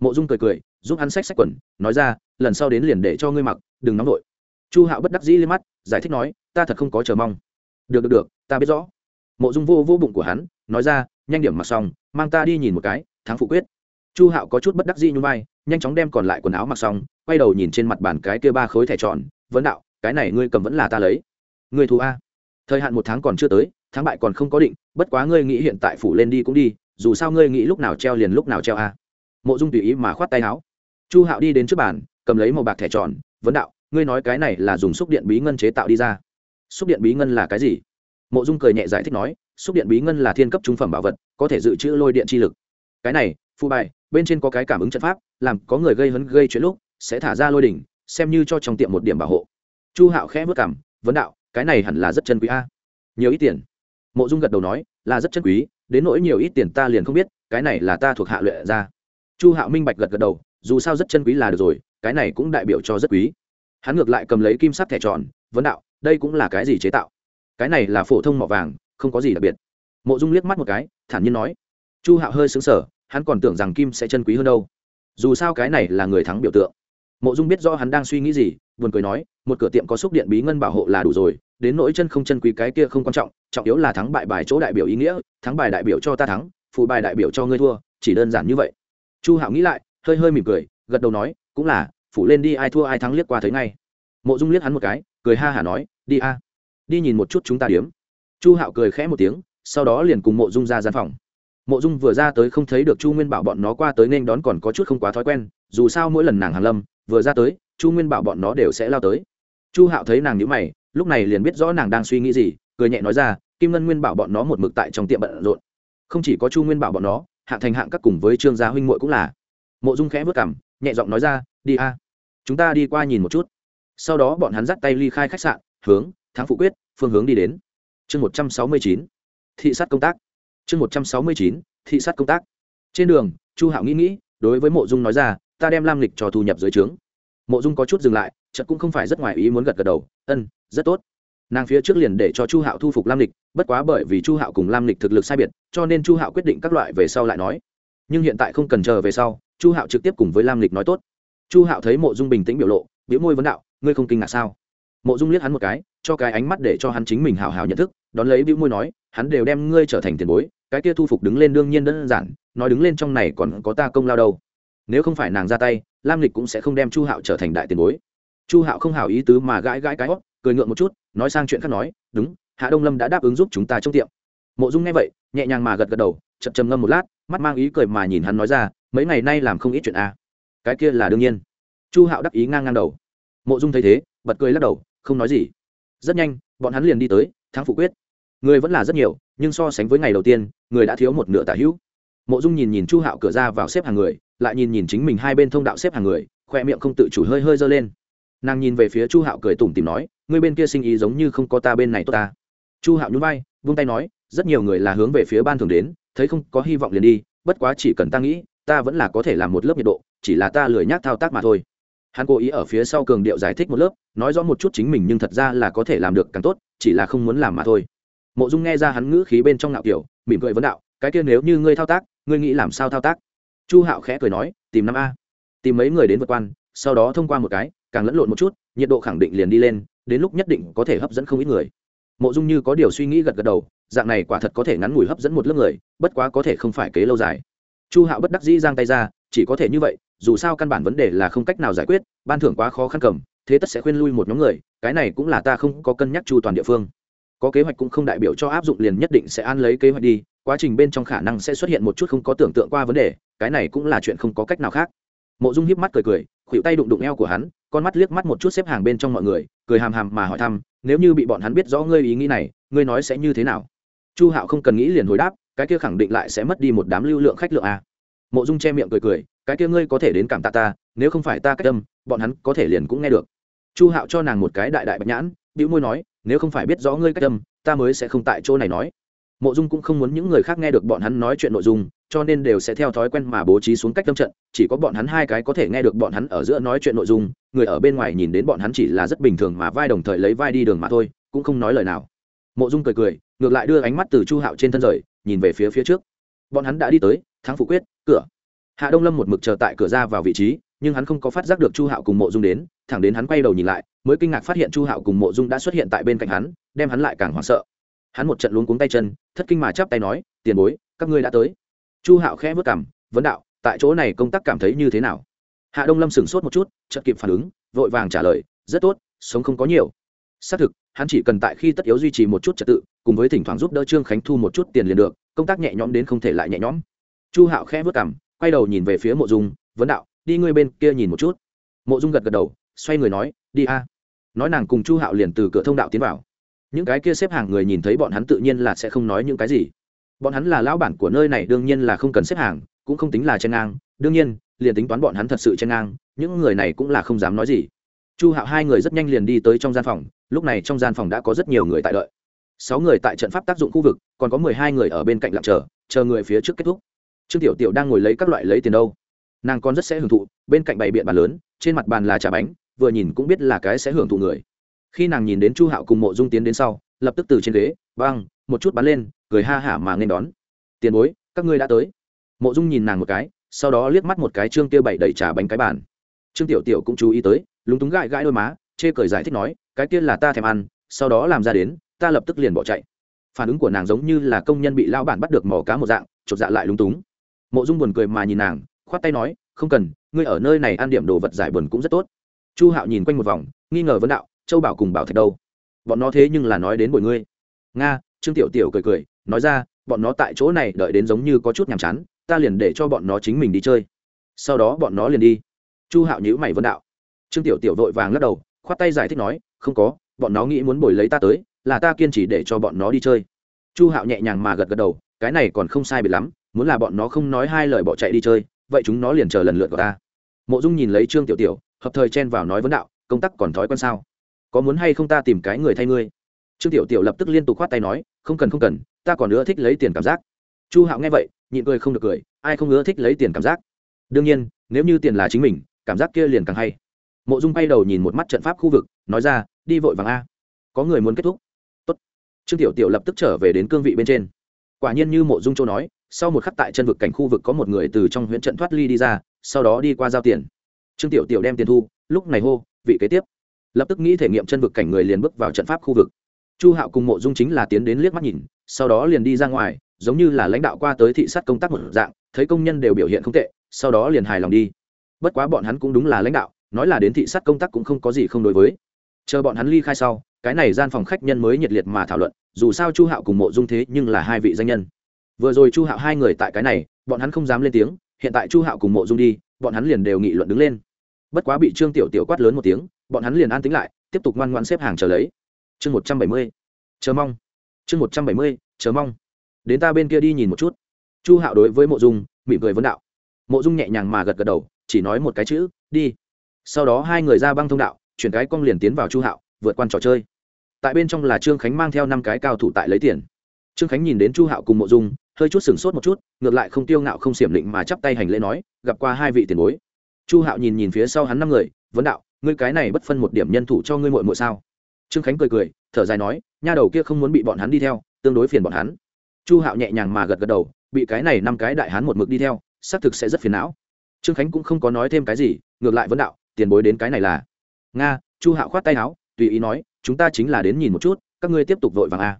Mộ dung cười cười, giúp hắn xách xách quần, nói ra, lần sau đến liền để cho ngươi mặc, đừng nóng vội. Chu hạo bất đắc dĩ lên mắt, giải thích nói, ta thật không có chờ mong. Được được được, ta biết rõ. Mộ dung vô vô bụng của hắn, nói ra, nhanh điểm mặc xong, mang ta đi nhìn một cái, thắng phụ quyết chu hạo có chút bất đắc dĩ như vai, nhanh chóng đem còn lại quần áo mặc xong, quay đầu nhìn trên mặt bàn cái kia ba khối thẻ tròn, vấn đạo, cái này ngươi cầm vẫn là ta lấy. Ngươi thù a. Thời hạn một tháng còn chưa tới, tháng bại còn không có định, bất quá ngươi nghĩ hiện tại phủ lên đi cũng đi, dù sao ngươi nghĩ lúc nào treo liền lúc nào treo a. Mộ dung tùy ý mà khoát tay áo. Chu hạo đi đến trước bàn, cầm lấy màu bạc thẻ tròn, vấn đạo, ngươi nói cái này là dùng xúc điện bí ngân chế tạo đi ra. Xúc điện bí ngân là cái gì? Mộ dung cười nhẹ giải thích nói, xúc điện bí ngân là thiên cấp trung phẩm bảo vật, có thể dự trữ lôi điện chi lực. Cái này phụ bài, bên trên có cái cảm ứng trận pháp, làm có người gây hấn gây chuyện lúc, sẽ thả ra lôi đỉnh, xem như cho trong tiệm một điểm bảo hộ. Chu hạo khẽ vất cảm vấn đạo, cái này hẳn là rất chân quý a. Nhiều ít tiền. Mộ dung gật đầu nói, là rất chân quý, đến nỗi nhiều ít tiền ta liền không biết, cái này là ta thuộc hạ luyện ra. Chu hạo minh bạch gật gật đầu, dù sao rất chân quý là được rồi, cái này cũng đại biểu cho rất quý. Hắn ngược lại cầm lấy kim sắc thẻ tròn, vấn đạo, đây cũng là cái gì chế tạo? Cái này là phổ thông mỏ vàng, không có gì đặc biệt. Mộ dung liếc mắt một cái, thản nhiên nói. Chu hạo hơi xứng sở hắn còn tưởng rằng kim sẽ chân quý hơn đâu. Dù sao cái này là người thắng biểu tượng. Mộ dung biết rõ hắn đang suy nghĩ gì, buồn cười nói, một cửa tiệm có xúc điện bí ngân bảo hộ là đủ rồi, đến nỗi chân không chân quý cái kia không quan trọng trọng yếu là thắng bại bài chỗ đại biểu ý nghĩa, thắng bài đại biểu cho ta thắng, phụ bài đại biểu cho ngươi thua, chỉ đơn giản như vậy. Chu hạo nghĩ lại, hơi hơi mỉm cười, gật đầu nói, cũng là, phủ lên đi ai thua ai thắng liếc qua thấy ngay. Mộ dung liếc hắn một cái, cười ha hả nói, đi a, đi nhìn một chút chúng ta điếm. Chu hạo cười khẽ một tiếng, sau đó liền cùng mộ dung ra gian phòng mộ dung vừa ra tới không thấy được chu nguyên bảo bọn nó qua tới nên đón còn có chút không quá thói quen, dù sao mỗi lần nàng hàn lâm, vừa ra tới, chu nguyên bảo bọn nó đều sẽ lao tới. Chu hạo thấy nàng nhữ mày, lúc này liền biết rõ nàng đang suy nghĩ gì, cười nhẹ nói ra, kim ngân nguyên bảo bọn nó một mực tại trong tiệm bận rộn. Không chỉ có chu nguyên bảo bọn nó hạng thành hạng các cùng với trương gia huynh muội cũng là. Mộ dung khẽ vất cảm nhẹ giọng nói ra, đi a, chúng ta đi qua nhìn một chút. Sau đó bọn hắn dắt tay ly khai khách sạn, hướng thắng phụ quyết phương hướng đi đến. Chương một trăm sáu mươi chín, thị sát công tác chương một trăm sáu mươi chín, thị sát công tác. Trên đường, chu hạo nghĩ nghĩ, đối với mộ dung nói ra, ta đem lam lịch cho thu nhập dưới trướng. Mộ dung có chút dừng lại, chợt cũng không phải rất ngoài ý muốn gật gật đầu, ân, rất tốt. Nàng phía trước liền để cho chu hạo thu phục lam lịch, bất quá bởi vì chu hạo cùng lam lịch thực lực sai biệt, cho nên chu hạo quyết định các loại về sau lại nói. Nhưng hiện tại không cần chờ về sau, chu hạo trực tiếp cùng với lam lịch nói tốt. Chu hạo thấy mộ dung bình tĩnh biểu lộ biểu môi vấn đạo, ngươi không kinh ngạc sao? Mộ dung liếc hắn một cái cho cái ánh mắt để cho hắn chính mình hào hào nhận thức, đón lấy bĩu môi nói, hắn đều đem ngươi trở thành tiền bối, cái kia thu phục đứng lên đương nhiên đơn giản, nói đứng lên trong này còn có ta công lao đâu. Nếu không phải nàng ra tay, lam lịch cũng sẽ không đem chu hạo trở thành đại tiền bối. Chu hạo không hào ý tứ mà gãi gãi cái hót cười ngượng một chút, nói sang chuyện khác nói, đúng, hạ đông lâm đã đáp ứng giúp chúng ta trong tiệm. Mộ dung nghe vậy, nhẹ nhàng mà gật gật đầu, chậm chầm ngâm một lát, mắt mang ý cười mà nhìn hắn nói ra, mấy ngày nay làm không ít chuyện a à. cái kia là đương nhiên. Chu hạo đắc ý ngang ngang đầu. Mộ dung thấy thế, bật cười lắc đầu, không nói gì rất nhanh, bọn hắn liền đi tới thắng phụ quyết. Người vẫn là rất nhiều, nhưng so sánh với ngày đầu tiên, người đã thiếu một nửa tả hữu. Mộ dung nhìn nhìn chu hạo cửa ra vào xếp hàng người, lại nhìn nhìn chính mình hai bên thông đạo xếp hàng người, khoe miệng không tự chủ hơi hơi dơ lên. Nàng nhìn về phía chu hạo cười tủm tìm nói người bên kia sinh ý giống như không có ta bên này tốt ta. Chu hạo nhún vai, vung tay nói, rất nhiều người là hướng về phía ban thường đến, thấy không có hy vọng liền đi, bất quá chỉ cần ta nghĩ, ta vẫn là có thể làm một lớp nhiệt độ, chỉ là ta lười nhác thao tác mà thôi hắn cố ý ở phía sau cường điệu giải thích một lớp, nói rõ một chút chính mình nhưng thật ra là có thể làm được càng tốt, chỉ là không muốn làm mà thôi. Mộ dung nghe ra hắn ngữ khí bên trong ngạo kiểu, mỉm cười vấn đạo, cái kia nếu như ngươi thao tác, ngươi nghĩ làm sao thao tác? Chu hạo khẽ cười nói, tìm năm a. Tìm mấy người đến vượt quan, sau đó thông qua một cái, càng lẫn lộn một chút, nhiệt độ khẳng định liền đi lên, đến lúc nhất định có thể hấp dẫn không ít người. Mộ dung như có điều suy nghĩ gật gật đầu, dạng này quả thật có thể ngắn ngủi hấp dẫn một lớp người, bất quá có thể không phải kế lâu dài. Chu hạo bất đắc dĩ giang tay ra, chỉ có thể như vậy dù sao căn bản vấn đề là không cách nào giải quyết, ban thưởng quá khó khăn cầm, thế tất sẽ khuyên lui một nhóm người, cái này cũng là ta không có cân nhắc chu toàn địa phương. Có kế hoạch cũng không đại biểu cho áp dụng liền nhất định sẽ an lấy kế hoạch đi, quá trình bên trong khả năng sẽ xuất hiện một chút không có tưởng tượng qua vấn đề, cái này cũng là chuyện không có cách nào khác. Mộ dung híp mắt cười cười khuỵu tay đụng đụng eo của hắn, con mắt liếc mắt một chút xếp hàng bên trong mọi người, cười hàm hàm mà hỏi thăm, nếu như bị bọn hắn biết rõ ngươi ý nghĩ này, ngươi nói sẽ như thế nào? Chu hạo không cần nghĩ liền hồi đáp, cái kia khẳng định lại sẽ mất đi một đám lưu lượng khách lượng a mộ dung che miệng cười cười, cái kia ngươi có thể đến cảm tạ ta, nếu không phải ta cách tâm bọn hắn có thể liền cũng nghe được. Chu hạo cho nàng một cái đại đại bạch nhãn, bĩu môi nói, nếu không phải biết rõ ngươi cách tâm ta mới sẽ không tại chỗ này nói. Mộ dung cũng không muốn những người khác nghe được bọn hắn nói chuyện nội dung, cho nên đều sẽ theo thói quen mà bố trí xuống cách tâm trận, chỉ có bọn hắn hai cái có thể nghe được bọn hắn ở giữa nói chuyện nội dung, người ở bên ngoài nhìn đến bọn hắn chỉ là rất bình thường mà vai đồng thời lấy vai đi đường mà thôi, cũng không nói lời nào. Mộ dung cười cười, ngược lại đưa ánh mắt từ chu hạo trên thân rời, nhìn về phía phía trước bọn hắn đã đi tới, thắng phụ quyết, cửa. Hạ đông lâm một mực chờ tại cửa ra vào vị trí, nhưng hắn không có phát giác được chu hạo cùng mộ dung đến, thẳng đến hắn quay đầu nhìn lại, mới kinh ngạc phát hiện chu hạo cùng mộ dung đã xuất hiện tại bên cạnh hắn, đem hắn lại càng hoảng sợ. Hắn một trận luống cuống tay chân, thất kinh mà chắp tay nói, tiền bối, các ngươi đã tới. Chu hạo khẽ vất cảm vấn đạo, tại chỗ này công tác cảm thấy như thế nào? Hạ đông lâm sửng sốt một chút, chợt kịp phản ứng, vội vàng trả lời, rất tốt, sống không có nhiều. Xác thực, hắn chỉ cần tại khi tất yếu duy trì một chút trật tự, cùng với thỉnh thoảng giúp đỡ trương khánh thu một chút tiền liền được công tác nhẹ nhõm đến không thể lại nhẹ nhõm. Chu hạo khẽ vất cảm quay đầu nhìn về phía mộ dung, vấn đạo, đi ngươi bên kia nhìn một chút. Mộ dung gật gật đầu, xoay người nói, đi a. Nói nàng cùng chu hạo liền từ cửa thông đạo tiến vào. Những cái kia xếp hàng người nhìn thấy bọn hắn tự nhiên là sẽ không nói những cái gì. Bọn hắn là lão bản của nơi này, đương nhiên là không cần xếp hàng, cũng không tính là chen ngang. Đương nhiên, liền tính toán bọn hắn thật sự chen ngang, những người này cũng là không dám nói gì. Chu hạo hai người rất nhanh liền đi tới trong gian phòng, lúc này trong gian phòng đã có rất nhiều người tại đợi sáu người tại trận pháp tác dụng khu vực, còn có mười hai người ở bên cạnh lặng chờ chờ người phía trước kết thúc. Trương tiểu tiểu đang ngồi lấy các loại lấy tiền đâu. Nàng còn rất sẽ hưởng thụ, bên cạnh bày biện bàn lớn, trên mặt bàn là trà bánh, vừa nhìn cũng biết là cái sẽ hưởng thụ người. Khi nàng nhìn đến chu hạo cùng mộ dung tiến đến sau, lập tức từ trên ghế, băng, một chút bắn lên, cười ha hả mà nên đón. Tiền bối, các ngươi đã tới. Mộ dung nhìn nàng một cái, sau đó liếc mắt một cái trương tiêu bảy đẩy trà bánh cái bàn. Trương tiểu tiểu cũng chú ý tới, lúng túng gãi gãi đôi má, chê cười giải thích nói, cái kia là ta thèm ăn, sau đó làm ra đến ta lập tức liền bỏ chạy. Phản ứng của nàng giống như là công nhân bị lao bản bắt được mỏ cá một dạng, chột dạ lại lúng túng. Mộ dung buồn cười mà nhìn nàng, khoát tay nói, không cần, ngươi ở nơi này ăn điểm đồ vật giải buồn cũng rất tốt. Chu hạo nhìn quanh một vòng, nghi ngờ vấn đạo, châu bảo cùng bảo thạch đâu? Bọn nó thế nhưng là nói đến bồi ngươi. Nga, trương tiểu tiểu cười cười, nói ra, bọn nó tại chỗ này đợi đến giống như có chút nhàm chán, ta liền để cho bọn nó chính mình đi chơi. Sau đó bọn nó liền đi. Chu hạo nhữ mày vấn đạo. Trương tiểu tiểu vội vàng lắc đầu, khoát tay giải thích nói, không có, bọn nó nghĩ muốn bồi lấy ta tới là ta kiên trì để cho bọn nó đi chơi. Chu hạo nhẹ nhàng mà gật gật đầu, cái này còn không sai biệt lắm, muốn là bọn nó không nói hai lời bỏ chạy đi chơi, vậy chúng nó liền chờ lần lượt của ta. Mộ dung nhìn lấy trương tiểu tiểu, hợp thời chen vào nói vấn đạo, công tác còn thói quen sao? Có muốn hay không ta tìm cái người thay ngươi? Trương tiểu tiểu lập tức liên tục khoát tay nói, không cần không cần, ta còn nữa thích lấy tiền cảm giác. Chu hạo nghe vậy, nhịn cười không được cười, ai không nữa thích lấy tiền cảm giác? Đương nhiên, nếu như tiền là chính mình, cảm giác kia liền càng hay. Mộ dung bay đầu nhìn một mắt trận pháp khu vực, nói ra, đi vội vàng a. Có người muốn kết thúc trương tiểu tiểu lập tức trở về đến cương vị bên trên. Quả nhiên như mộ dung châu nói, sau một khắc tại chân vực cảnh khu vực có một người từ trong huyện trận thoát ly đi ra, sau đó đi qua giao tiền. Trương tiểu tiểu đem tiền thu, lúc này hô, vị kế tiếp. Lập tức nghĩ thể nghiệm chân vực cảnh người liền bước vào trận pháp khu vực. Chu hạo cùng mộ dung chính là tiến đến liếc mắt nhìn, sau đó liền đi ra ngoài, giống như là lãnh đạo qua tới thị sát công tác một dạng, thấy công nhân đều biểu hiện không tệ, sau đó liền hài lòng đi. Bất quá bọn hắn cũng đúng là lãnh đạo, nói là đến thị sát công tác cũng không có gì không đối với. Chờ bọn hắn ly khai sau cái này gian phòng khách nhân mới nhiệt liệt mà thảo luận, dù sao chu hạo cùng mộ dung thế nhưng là hai vị danh nhân. Vừa rồi chu hạo hai người tại cái này, bọn hắn không dám lên tiếng, hiện tại chu hạo cùng mộ dung đi, bọn hắn liền đều nghị luận đứng lên. Bất quá bị trương tiểu tiểu quát lớn một tiếng, bọn hắn liền an tính lại, tiếp tục ngoan ngoan xếp hàng chờ lấy. Chương một trăm bảy mươi, chờ mong. Chương một trăm bảy mươi, chờ mong. Đến ta bên kia đi nhìn một chút. Chu hạo đối với mộ dung, mỉm cười vấn đạo. Mộ dung nhẹ nhàng mà gật gật đầu, chỉ nói một cái chữ, đi. Sau đó hai người ra băng thông đạo, chuyển cái cong liền tiến vào chu hạo, vượt qua trò chơi tại bên trong là trương khánh mang theo năm cái cao thủ tại lấy tiền. Trương khánh nhìn đến chu hạo cùng mộ dung, hơi chút sửng sốt một chút, ngược lại không tiêu ngạo không xiểm định mà chắp tay hành lễ nói, gặp qua hai vị tiền bối. Chu hạo nhìn nhìn phía sau hắn năm người, vấn đạo, ngươi cái này bất phân một điểm nhân thủ cho ngươi muội muội sao? Trương khánh cười cười, thở dài nói, nha đầu kia không muốn bị bọn hắn đi theo, tương đối phiền bọn hắn. Chu hạo nhẹ nhàng mà gật gật đầu, bị cái này năm cái đại hắn một mực đi theo, xác thực sẽ rất phiền não. Trương khánh cũng không có nói thêm cái gì, ngược lại vấn đạo, tiền bối đến cái này là. Nga, chu hạo khoát tay áo tùy ý nói, chúng ta chính là đến nhìn một chút, các ngươi tiếp tục vội vàng a.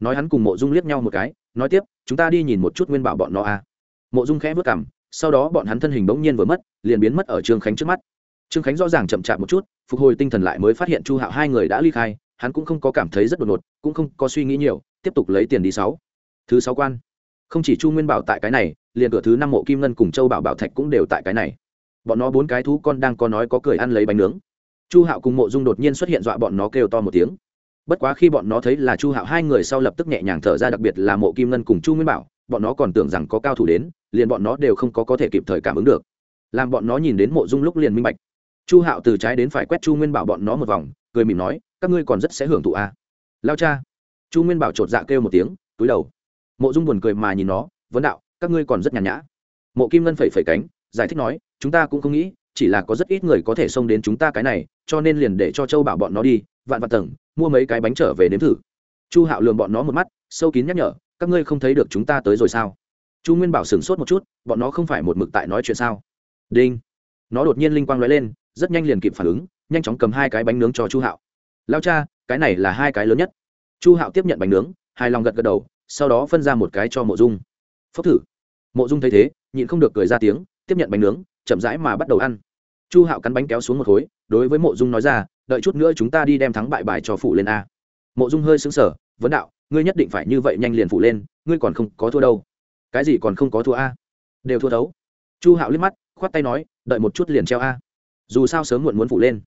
Nói hắn cùng mộ dung liếc nhau một cái, nói tiếp, chúng ta đi nhìn một chút nguyên bảo bọn nó a. Mộ dung khẽ vất cảm sau đó bọn hắn thân hình bỗng nhiên vừa mất, liền biến mất ở trương khánh trước mắt. Trương khánh rõ ràng chậm chạp một chút, phục hồi tinh thần lại mới phát hiện chu hạo hai người đã ly khai, hắn cũng không có cảm thấy rất đột ngột, cũng không có suy nghĩ nhiều, tiếp tục lấy tiền đi sáu. Thứ sáu quan. Không chỉ chu nguyên bảo tại cái này, liền cửa thứ năm mộ kim ngân cùng châu bảo bảo thạch cũng đều tại cái này. Bọn nó bốn cái thú con đang có nói có cười ăn lấy bánh nướng chu hạo cùng mộ dung đột nhiên xuất hiện dọa bọn nó kêu to một tiếng. Bất quá khi bọn nó thấy là chu hạo hai người sau lập tức nhẹ nhàng thở ra, đặc biệt là mộ kim ngân cùng chu nguyên bảo, bọn nó còn tưởng rằng có cao thủ đến, liền bọn nó đều không có có thể kịp thời cảm ứng được. Làm bọn nó nhìn đến mộ dung lúc liền minh bạch. Chu hạo từ trái đến phải quét chu nguyên bảo bọn nó một vòng, cười mỉm nói, các ngươi còn rất sẽ hưởng thụ a à. lao cha. Chu nguyên bảo chột dạ kêu một tiếng, túi đầu. Mộ dung buồn cười mà nhìn nó, vấn đạo, các ngươi còn rất nhàn nhã. Mộ kim ngân phẩy phẩy cánh, giải thích nói, chúng ta cũng không nghĩ chỉ là có rất ít người có thể xông đến chúng ta cái này, cho nên liền để cho châu bảo bọn nó đi, vạn vạn tầng, mua mấy cái bánh trở về nếm thử. Chu hạo lường bọn nó một mắt, sâu kín nhắc nhở, các ngươi không thấy được chúng ta tới rồi sao? Chu nguyên bảo sửng sốt một chút, bọn nó không phải một mực tại nói chuyện sao? Đinh. Nó đột nhiên linh quang nói lên, rất nhanh liền kịp phản ứng, nhanh chóng cầm hai cái bánh nướng cho chu hạo. Lao cha, cái này là hai cái lớn nhất. Chu hạo tiếp nhận bánh nướng, hài lòng gật gật đầu, sau đó phân ra một cái cho mộ dung. Phốc thử. Mộ dung thấy thế, nhịn không được cười ra tiếng, tiếp nhận bánh nướng chậm rãi mà bắt đầu ăn. Chu hạo cắn bánh kéo xuống một khối, đối với mộ dung nói ra, đợi chút nữa chúng ta đi đem thắng bại bài cho phụ lên a. Mộ dung hơi xứng sở vấn đạo, ngươi nhất định phải như vậy nhanh liền phụ lên, ngươi còn không có thua đâu. Cái gì còn không có thua a? Đều thua thấu. Chu hạo liếc mắt, khoát tay nói, đợi một chút liền treo a. Dù sao sớm muộn muốn phụ lên.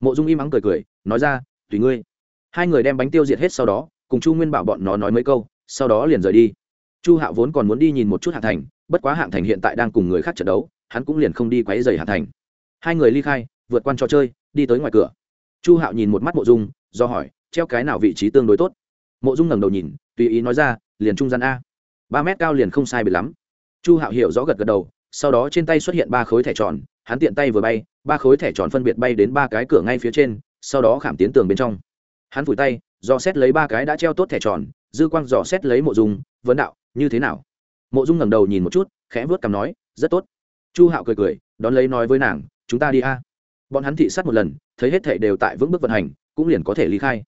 Mộ dung im ắng cười cười, nói ra, tùy ngươi. Hai người đem bánh tiêu diệt hết sau đó, cùng chu nguyên bảo bọn nó nói mấy câu, sau đó liền rời đi. Chu hạo vốn còn muốn đi nhìn một chút hạng thành, bất quá hạng thành hiện tại đang cùng người khác trận đấu hắn cũng liền không đi quấy rầy Hàn thành. Hai người ly khai, vượt quan trò chơi, đi tới ngoài cửa. Chu hạo nhìn một mắt mộ dung, do hỏi, treo cái nào vị trí tương đối tốt? Mộ dung ngẩng đầu nhìn, tùy ý nói ra, liền trung gian a. Ba mét cao liền không sai biệt lắm. Chu hạo hiểu rõ gật gật đầu, sau đó trên tay xuất hiện ba khối thẻ tròn, hắn tiện tay vừa bay, ba khối thẻ tròn phân biệt bay đến ba cái cửa ngay phía trên, sau đó khảm tiến tường bên trong. Hắn vùi tay, dò xét lấy ba cái đã treo tốt thẻ tròn, dư quang dò xét lấy mộ dung, vấn đạo, như thế nào? Mộ dung ngẩng đầu nhìn một chút, khẽ vuốt cằm nói, rất tốt chu hạo cười cười đón lấy nói với nàng chúng ta đi a. Bọn hắn thị sát một lần thấy hết thảy đều tại vững bước vận hành cũng liền có thể ly khai.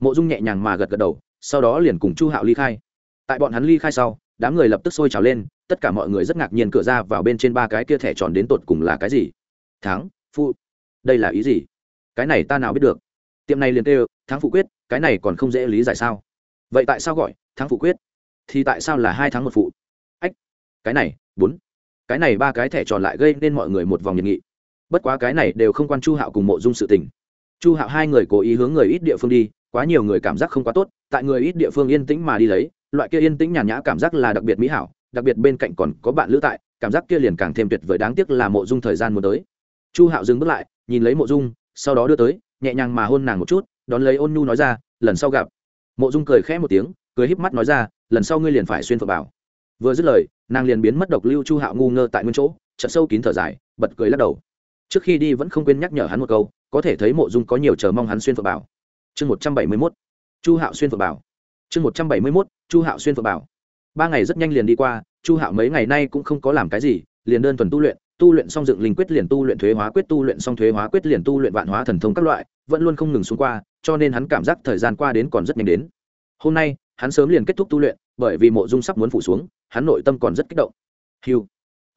Mộ dung nhẹ nhàng mà gật gật đầu sau đó liền cùng chu hạo ly khai. Tại bọn hắn ly khai sau đám người lập tức sôi trào lên tất cả mọi người rất ngạc nhiên cửa ra vào bên trên ba cái kia thẻ tròn đến tột cùng là cái gì. Tháng, phụ đây là ý gì? Cái này ta nào biết được? Tiệm này liền kêu tháng phụ quyết cái này còn không dễ lý giải sao? Vậy tại sao gọi tháng phụ quyết? Thì tại sao là hai tháng một phụ? Ách cái này bốn cái này ba cái thẻ tròn lại gây nên mọi người một vòng nhiệt nghị. Bất quá cái này đều không quan chu hạo cùng mộ dung sự tình. Chu hạo hai người cố ý hướng người ít địa phương đi, quá nhiều người cảm giác không quá tốt, tại người ít địa phương yên tĩnh mà đi lấy, loại kia yên tĩnh nhàn nhã cảm giác là đặc biệt mỹ hảo, đặc biệt bên cạnh còn có bạn lữ tại, cảm giác kia liền càng thêm tuyệt vời đáng tiếc là mộ dung thời gian muốn tới. Chu hạo dừng bước lại, nhìn lấy mộ dung, sau đó đưa tới, nhẹ nhàng mà hôn nàng một chút, đón lấy ôn nhu nói ra, lần sau gặp. Mộ dung cười khẽ một tiếng, cười híp mắt nói ra, lần sau ngươi liền phải xuyên phượng bảo. Vừa dứt lời nàng liền biến mất độc lưu chu hạo ngu ngơ tại nguyên chỗ, chợt sâu kín thở dài, bật cười lắc đầu. Trước khi đi vẫn không quên nhắc nhở hắn một câu, có thể thấy mộ dung có nhiều chờ mong hắn xuyên phượng bảo. Chương một trăm bảy mươi mốt. Chu hạo xuyên phượng bảo. Chương một trăm bảy mươi mốt, chu hạo xuyên phượng bảo. Ba ngày rất nhanh liền đi qua, chu hạo mấy ngày nay cũng không có làm cái gì, liền đơn thuần tu luyện tu luyện xong dựng linh quyết liền tu luyện thuế hóa quyết, tu luyện xong thuế hóa quyết liền tu luyện vạn hóa thần thông các loại, vẫn luôn không ngừng xuống qua, cho nên hắn cảm giác thời gian qua đến còn rất nhanh đến. Hôm nay, hắn sớm liền kết thúc tu luyện, bởi vì mộ dung sắp muốn phủ xuống hắn nội tâm còn rất kích động. Hiu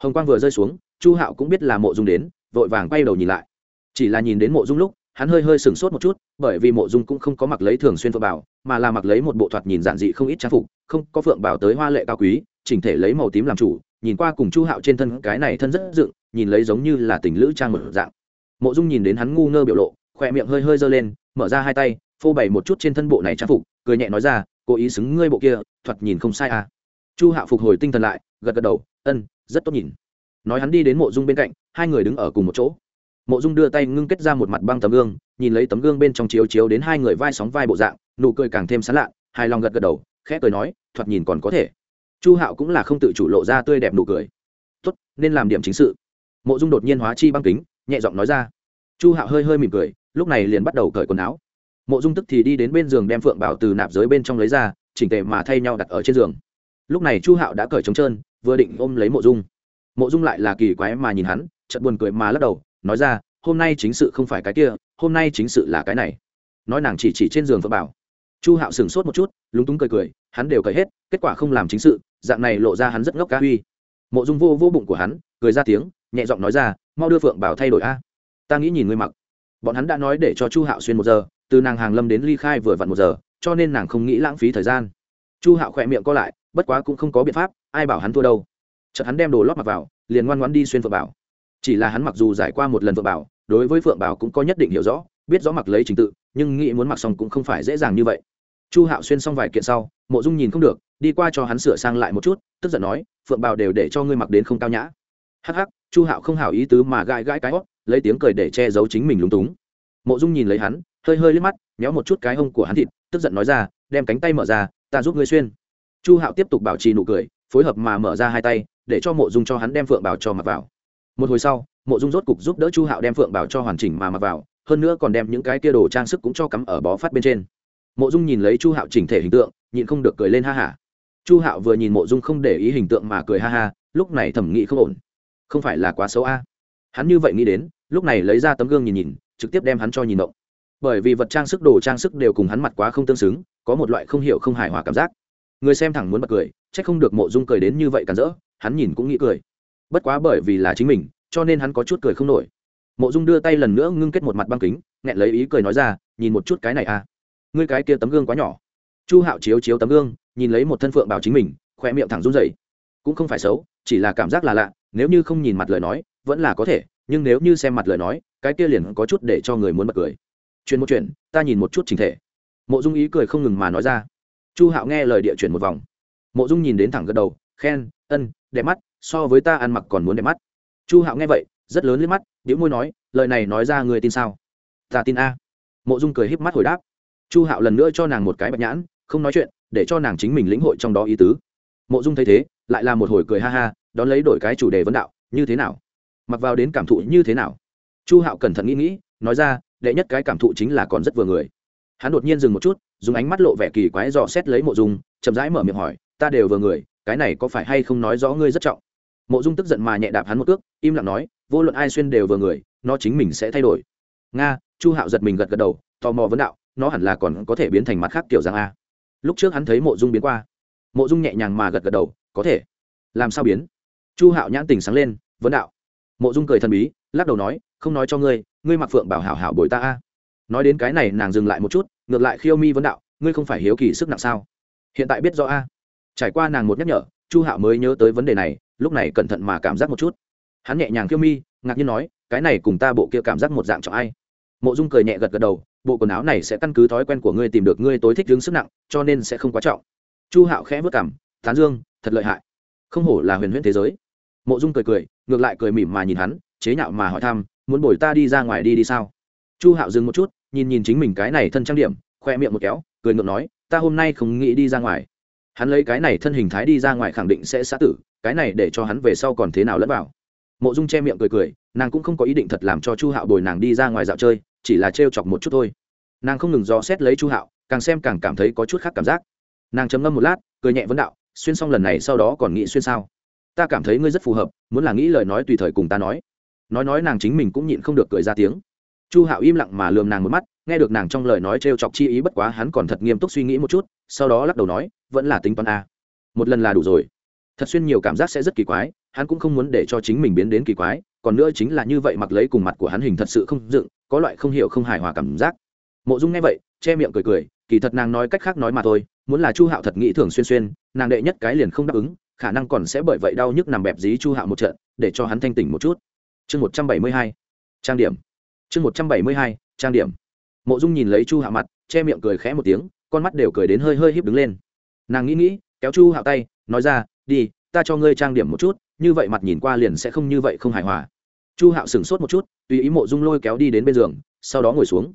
hồng quang vừa rơi xuống, chu hạo cũng biết là mộ dung đến, vội vàng quay đầu nhìn lại. Chỉ là nhìn đến mộ dung lúc, hắn hơi hơi sửng sốt một chút, bởi vì mộ dung cũng không có mặc lấy thường xuyên phượng bảo, mà là mặc lấy một bộ thoạt nhìn giản dị không ít trang phục, không có phượng bảo tới hoa lệ cao quý, chỉnh thể lấy màu tím làm chủ, nhìn qua cùng chu hạo trên thân cái này thân rất dựng, nhìn lấy giống như là tình lữ trang một dạng. Mộ dung nhìn đến hắn ngu ngơ biểu lộ, khỏe miệng hơi hơi giơ lên, mở ra hai tay, phô bày một chút trên thân bộ này trang phục, cười nhẹ nói ra, cố ý xứng ngươi bộ kia, thoạt nhìn không sai à chu hạo phục hồi tinh thần lại, gật gật đầu, ân, rất tốt nhìn. Nói hắn đi đến mộ dung bên cạnh, hai người đứng ở cùng một chỗ. Mộ dung đưa tay ngưng kết ra một mặt băng tấm gương, nhìn lấy tấm gương bên trong chiếu chiếu đến hai người vai sóng vai bộ dạng, nụ cười càng thêm sán lạ, hài lòng gật gật đầu, khẽ cười nói, thoạt nhìn còn có thể. Chu hạo cũng là không tự chủ lộ ra tươi đẹp nụ cười. Tốt, nên làm điểm chính sự. Mộ dung đột nhiên hóa chi băng kính, nhẹ giọng nói ra. Chu hạo hơi hơi mỉm cười, lúc này liền bắt đầu cởi quần áo. Mộ dung tức thì đi đến bên giường đem phượng bảo từ nạp giới bên trong lấy ra, chỉnh tề mà thay nhau đặt ở trên giường lúc này chu hạo đã cởi trống trơn, vừa định ôm lấy mộ dung. Mộ dung lại là kỳ quái mà nhìn hắn, chợt buồn cười mà lắc đầu, nói ra, hôm nay chính sự không phải cái kia, hôm nay chính sự là cái này. Nói nàng chỉ chỉ trên giường và bảo. Chu hạo sửng sốt một chút, lúng túng cười cười, hắn đều cởi hết, kết quả không làm chính sự, dạng này lộ ra hắn rất ngốc ca huy. Mộ dung vô vô bụng của hắn, cười ra tiếng, nhẹ giọng nói ra, mau đưa phượng bảo thay đổi a. Ta nghĩ nhìn ngươi mặc. Bọn hắn đã nói để cho chu hạo xuyên một giờ, từ nàng hàng lâm đến ly khai vừa vặn một giờ, cho nên nàng không nghĩ lãng phí thời gian. Chu hạo khỏe miệng co lại bất quá cũng không có biện pháp, ai bảo hắn thua đâu. Chợt hắn đem đồ lót mặc vào, liền ngoan ngoãn đi xuyên phượng bảo. Chỉ là hắn mặc dù giải qua một lần phượng bảo, đối với phượng bảo cũng có nhất định hiểu rõ, biết rõ mặc lấy trình tự, nhưng nghĩ muốn mặc xong cũng không phải dễ dàng như vậy. Chu hạo xuyên xong vài kiện sau, mộ dung nhìn không được, đi qua cho hắn sửa sang lại một chút, tức giận nói, phượng bảo đều để cho ngươi mặc đến không cao nhã. Hắc hắc, chu hạo không hảo ý tứ mà gãi gãi cái hót, lấy tiếng cười để che giấu chính mình lúng túng. Mộ dung nhìn lấy hắn, hơi hơi liếc mắt, méo một chút cái hông của hắn thịt, tức giận nói ra, đem cánh tay mở ra, ta giúp ngươi xuyên chu hạo tiếp tục bảo trì nụ cười, phối hợp mà mở ra hai tay, để cho mộ dung cho hắn đem phượng bảo cho mặc vào. Một hồi sau, mộ dung rốt cục giúp đỡ chu hạo đem phượng bảo cho hoàn chỉnh mà mặc vào, hơn nữa còn đem những cái kia đồ trang sức cũng cho cắm ở bó phát bên trên. Mộ dung nhìn lấy chu hạo chỉnh thể hình tượng, nhịn không được cười lên ha hả chu hạo vừa nhìn mộ dung không để ý hình tượng mà cười ha ha, lúc này thẩm nghĩ không ổn. Không phải là quá xấu a. Hắn như vậy nghĩ đến, lúc này lấy ra tấm gương nhìn nhìn, trực tiếp đem hắn cho nhìn động. Bởi vì vật trang sức, đồ trang sức đều cùng hắn mặt quá không tương xứng, có một loại không hiểu không hài hòa cảm giác người xem thẳng muốn bật cười c h ắ c không được mộ dung cười đến như vậy cản rỡ, hắn nhìn cũng nghĩ cười. Bất quá bởi vì là chính mình, cho nên hắn có chút cười không nổi. Mộ dung đưa tay lần nữa ngưng kết một mặt băng kính, nghẹn lấy ý cười nói ra, nhìn một chút cái này à. Ngươi cái kia tấm gương quá nhỏ. Chu hạo chiếu chiếu tấm gương, nhìn lấy một thân phượng bảo chính mình khoe miệng thẳng run rẩy. Cũng không phải xấu, chỉ là cảm giác là lạ, nếu như không nhìn mặt lời nói, vẫn là có thể, nhưng nếu như xem mặt lời nói, cái kia liền có chút để cho người muốn bật cười. Chuyện một chuyện, ta nhìn một chút trình thể. Mộ dung ý cười không ngừng mà nói ra chu hạo nghe lời địa chuyển một vòng. Mộ dung nhìn đến thẳng gật đầu, khen, ân, đẹp mắt, so với ta ăn mặc còn muốn đẹp mắt. Chu hạo nghe vậy, rất lớn liếc mắt đĩu môi nói, lời này nói ra người tin sao? Ta tin a. Mộ dung cười híp mắt hồi đáp. Chu hạo lần nữa cho nàng một cái bạch nhãn, không nói chuyện, để cho nàng chính mình lĩnh hội trong đó ý tứ. Mộ dung thấy thế, lại là một hồi cười ha ha, đón lấy đổi cái chủ đề vấn đạo, như thế nào? Mặc vào đến cảm thụ như thế nào? Chu hạo cẩn thận nghĩ nghĩ, nói ra, đệ nhất cái cảm thụ chính là còn rất vừa người hắn đột nhiên dừng một chút, dùng ánh mắt lộ vẻ kỳ quái dò xét lấy mộ dung, chậm rãi mở miệng hỏi, ta đều vừa người, cái này có phải hay không nói rõ ngươi rất trọng? Mộ dung tức giận mà nhẹ đạp hắn một cước, im lặng nói, vô luận ai xuyên đều vừa người, nó chính mình sẽ thay đổi. Nga, chu hạo giật mình gật gật đầu, tò mò vấn đạo, nó hẳn là còn có thể biến thành mặt khác kiểu rằng a. Lúc trước hắn thấy mộ dung biến qua, mộ dung nhẹ nhàng mà gật gật đầu, có thể. Làm sao biến? Chu hạo nhãn tình sáng lên, vấn đạo. Mộ dung cười thần bí, lắc đầu nói, không nói cho ngươi ngươi mặc phượng bảo hảo hảo bồi ta a nói đến cái này nàng dừng lại một chút, ngược lại khiêu mi vấn đạo, ngươi không phải hiếu kỳ sức nặng sao? Hiện tại biết rõ a. Trải qua nàng một nhắc nhở, chu hạo mới nhớ tới vấn đề này, lúc này cẩn thận mà cảm giác một chút. Hắn nhẹ nhàng khiêu mi, ngạc nhiên nói, cái này cùng ta bộ kia cảm giác một dạng cho ai? Mộ dung cười nhẹ gật gật đầu, bộ quần áo này sẽ căn cứ thói quen của ngươi tìm được ngươi tối thích đứng sức nặng, cho nên sẽ không quá trọng. Chu hạo khẽ vất cảm tán dương, thật lợi hại. Không hổ là huyền huyễn thế giới. Mộ dung cười cười, ngược lại cười mỉm mà nhìn hắn, chế nhạo mà hỏi thăm, muốn bồi ta đi ra ngoài đi đi sao? Chu hạo dừng một chút, nhìn nhìn chính mình cái này thân trang điểm, khoe miệng một kéo, cười ngượng nói, ta hôm nay không nghĩ đi ra ngoài. Hắn lấy cái này thân hình thái đi ra ngoài khẳng định sẽ xã tử, cái này để cho hắn về sau còn thế nào lẫn vào. Mộ dung che miệng cười cười, nàng cũng không có ý định thật làm cho chu hạo bồi nàng đi ra ngoài dạo chơi, chỉ là trêu chọc một chút thôi. Nàng không ngừng dò xét lấy chu hạo, càng xem càng cảm thấy có chút khác cảm giác. Nàng chấm ngâm một lát, cười nhẹ vấn đạo, xuyên xong lần này sau đó còn nghĩ xuyên sao? Ta cảm thấy ngươi rất phù hợp, muốn là nghĩ lời nói tùy thời cùng ta nói. Nói nói nàng chính mình cũng nhịn không được cười ra tiếng chu hạo im lặng mà lườm nàng một mắt, nghe được nàng trong lời nói t r e o chọc chi ý bất quá hắn còn thật nghiêm túc suy nghĩ một chút, sau đó lắc đầu nói, vẫn là tính toán a. Một lần là đủ rồi. Thật xuyên nhiều cảm giác sẽ rất kỳ quái, hắn cũng không muốn để cho chính mình biến đến kỳ quái, còn nữa chính là như vậy mặc lấy cùng mặt của hắn hình thật sự không dựng, có loại không hiểu không hài hòa cảm giác. Mộ dung nghe vậy, che miệng cười cười, kỳ thật nàng nói cách khác nói mà thôi, muốn là chu hạo thật nghĩ thường xuyên xuyên, nàng đệ nhất cái liền không đáp ứng, khả năng còn sẽ bởi vậy đau nhức nằm bẹp dí chu hạo một trận, để cho hắn thanh tỉnh một chút. Chương một trăm bảy mươi hai, trang điểm chương một trăm bảy mươi hai, trang điểm. Mộ dung nhìn lấy chu hạ mặt, che miệng cười khẽ một tiếng, con mắt đều cười đến hơi hơi híp đứng lên. Nàng nghĩ nghĩ, kéo chu hạo tay, nói ra, đi, ta cho ngươi trang điểm một chút, như vậy mặt nhìn qua liền sẽ không như vậy không hài hòa. Chu hạo sửng sốt một chút, tùy ý mộ dung lôi kéo đi đến bên giường, sau đó ngồi xuống.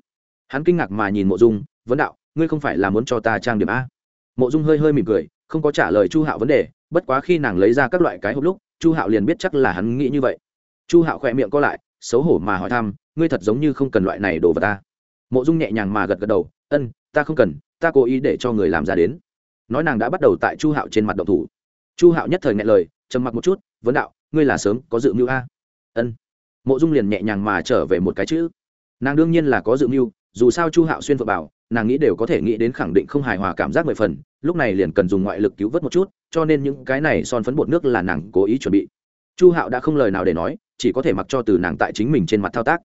Hắn kinh ngạc mà nhìn mộ dung, vấn đạo, ngươi không phải là muốn cho ta trang điểm a? Mộ dung hơi hơi mỉm cười, không có trả lời chu hạo vấn đề, bất quá khi nàng lấy ra các loại cái hộp lúc, chu hạo liền biết chắc là hắn nghĩ như vậy. Chu hạo khỏe miệng co lại xấu hổ mà hỏi thăm, ngươi thật giống như không cần loại này đồ vào ta. Mộ dung nhẹ nhàng mà gật gật đầu, ân, ta không cần, ta cố ý để cho người làm ra đến. Nói nàng đã bắt đầu tại chu hạo trên mặt động thủ. Chu hạo nhất thời nghe lời, trầm mặc một chút, vấn đạo, ngươi là sớm có dự mưu a? Ân. Mộ dung liền nhẹ nhàng mà trở về một cái chữ. Nàng đương nhiên là có dự mưu, dù sao chu hạo xuyên vợ bảo, nàng nghĩ đều có thể nghĩ đến khẳng định không hài hòa cảm giác mười phần, lúc này liền cần dùng ngoại lực cứu vớt một chút, cho nên những cái này son phấn bột nước là nàng cố ý chuẩn bị. Chu hạo đã không lời nào để nói chỉ có thể mặc cho từ nàng tại chính mình trên mặt thao tác.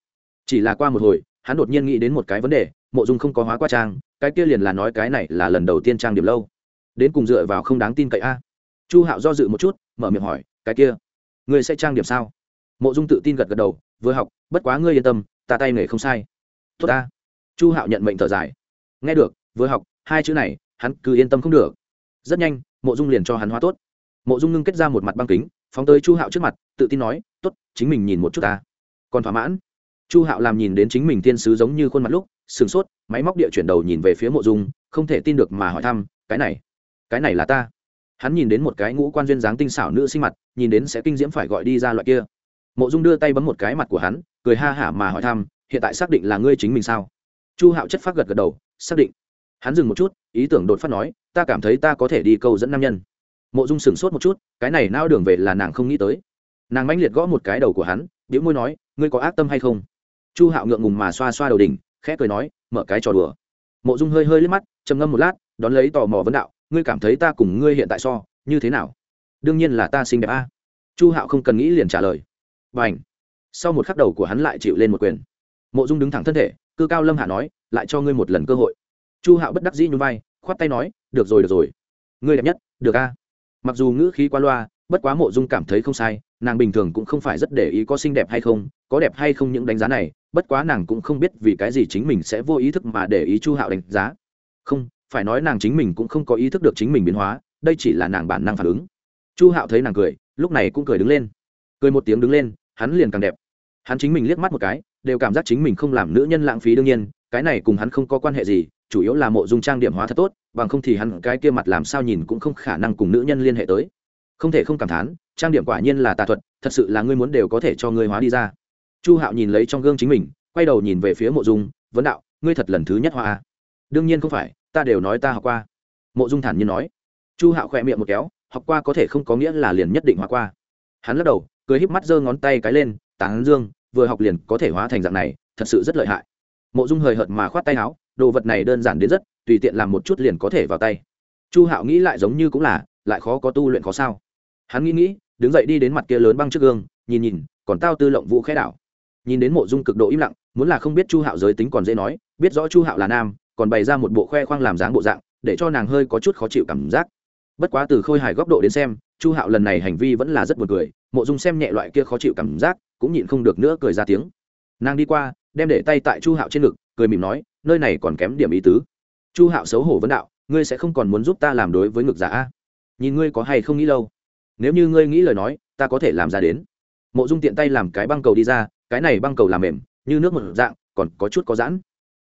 Chỉ là qua một hồi, hắn đột nhiên nghĩ đến một cái vấn đề, mộ dung không có hóa qua trang, cái kia liền là nói cái này là lần đầu tiên trang điểm lâu. Đến cùng dựa vào không đáng tin cậy a. Chu hạo do dự một chút, mở miệng hỏi, cái kia, ngươi sẽ trang điểm sao? Mộ dung tự tin gật gật đầu, vừa học, bất quá ngươi yên tâm, ta tay nghề không sai. Tốt ta. Chu hạo nhận mệnh thở dài. Nghe được, vừa học, hai chữ này, hắn cứ yên tâm không được. Rất nhanh, mộ dung liền cho hắn hóa tốt. Mộ dung ngưng kết ra một mặt băng kính phóng tới chu hạo trước mặt, tự tin nói t ố t chính mình nhìn một chút ta. Còn thỏa mãn. Chu hạo làm nhìn đến chính mình tiên sứ giống như khuôn mặt lúc, sửng sốt, máy móc địa chuyển đầu nhìn về phía mộ dung, không thể tin được mà hỏi thăm, cái này cái này là ta? Hắn nhìn đến một cái ngũ quan duyên dáng tinh xảo nữ sinh mặt, nhìn đến sẽ kinh diễm phải gọi đi ra loại kia. Mộ dung đưa tay bấm một cái mặt của hắn, cười ha hả mà hỏi thăm, hiện tại xác định là ngươi chính mình sao? Chu hạo chất phát gật gật đầu, xác định. Hắn dừng một chút, ý tưởng đột phát nói, ta cảm thấy ta có thể đi câu dẫn nam nhân mộ dung sửng sốt một chút, cái này nao đường về là nàng không nghĩ tới. Nàng mãnh liệt gõ một cái đầu của hắn biễu môi nói, ngươi có ác tâm hay không? Chu hạo ngượng ngùng mà xoa xoa đầu đỉnh, khẽ cười nói, mở cái trò đùa. Mộ dung hơi hơi liếc mắt, trầm ngâm một lát, đón lấy tò mò vấn đạo, ngươi cảm thấy ta cùng ngươi hiện tại so, như thế nào? Đương nhiên là ta xinh đẹp a. Chu hạo không cần nghĩ liền trả lời. B à n h sau một khắc đầu của hắn lại chịu lên một quyền. Mộ dung đứng thẳng thân thể, cư cao lâm hạ nói, lại cho ngươi một lần cơ hội. Chu hạo bất đắc dĩ nhún vai, khoát tay nói, được rồi được rồi. Ngươi đẹp nhất, được a mặc dù ngữ khí qua loa, bất quá mộ dung cảm thấy không sai, nàng bình thường cũng không phải rất để ý có xinh đẹp hay không, có đẹp hay không những đánh giá này, bất quá nàng cũng không biết vì cái gì chính mình sẽ vô ý thức mà để ý chu hạo đánh giá. Không, phải nói nàng chính mình cũng không có ý thức được chính mình biến hóa, đây chỉ là nàng bản năng phản ứng. Chu hạo thấy nàng cười, lúc này cũng cười đứng lên. Cười một tiếng đứng lên, hắn liền càng đẹp. Hắn chính mình liếc mắt một cái, đều cảm giác chính mình không làm nữ nhân lãng phí đương nhiên, cái này cùng hắn không có quan hệ gì chủ yếu là mộ dung trang điểm hóa thật tốt, bằng không thì hắn cái kia mặt làm sao nhìn cũng không khả năng cùng nữ nhân liên hệ tới. Không thể không cảm thán, trang điểm quả nhiên là tà thuật, thật sự là ngươi muốn đều có thể cho ngươi hóa đi ra. Chu hạo nhìn lấy trong gương chính mình, quay đầu nhìn về phía mộ dung, vấn đạo, ngươi thật lần thứ nhất hoa à? đương nhiên không phải, ta đều nói ta học qua. Mộ dung thản nhiên nói. Chu hạo khỏe miệng một kéo, học qua có thể không có nghĩa là liền nhất định hóa qua. Hắn lắc đầu, cười híp mắt giơ ngón tay cái lên, tán dương, vừa học liền có thể hóa thành dạng này, thật sự rất lợi hại. Mộ dung hời hợt mà khoát tay áo đồ vật này đơn giản đến rất, tùy tiện làm một chút liền có thể vào tay. Chu hạo nghĩ lại giống như cũng là, lại khó có tu luyện khó sao. Hắn nghĩ nghĩ, đứng dậy đi đến mặt kia lớn băng trước gương, nhìn nhìn, còn tao tư lộng vũ khẽ đảo. Nhìn đến mộ dung cực độ im lặng, muốn là không biết chu hạo giới tính còn dễ nói, biết rõ chu hạo là nam, còn bày ra một bộ khoe khoang làm dáng bộ dạng, để cho nàng hơi có chút khó chịu cảm giác. Bất quá từ khôi hài góc độ đến xem, chu hạo lần này hành vi vẫn là rất buồn cười, mộ dung xem nhẹ loại kia khó chịu cảm giác, cũng nhịn không được nữa cười ra tiếng. Nàng đi qua, đem để tay tại chu hạo trên ngực, cười mỉm nói nơi này còn kém điểm ý tứ. Chu hạo xấu hổ vấn đạo, ngươi sẽ không còn muốn giúp ta làm đối với ngực giả a? Nhìn ngươi có hay không nghĩ lâu. Nếu như ngươi nghĩ lời nói, ta có thể làm ra đến. Mộ dung tiện tay làm cái băng cầu đi ra, cái này băng cầu làm mềm, như nước một dạng, còn có chút có giãn.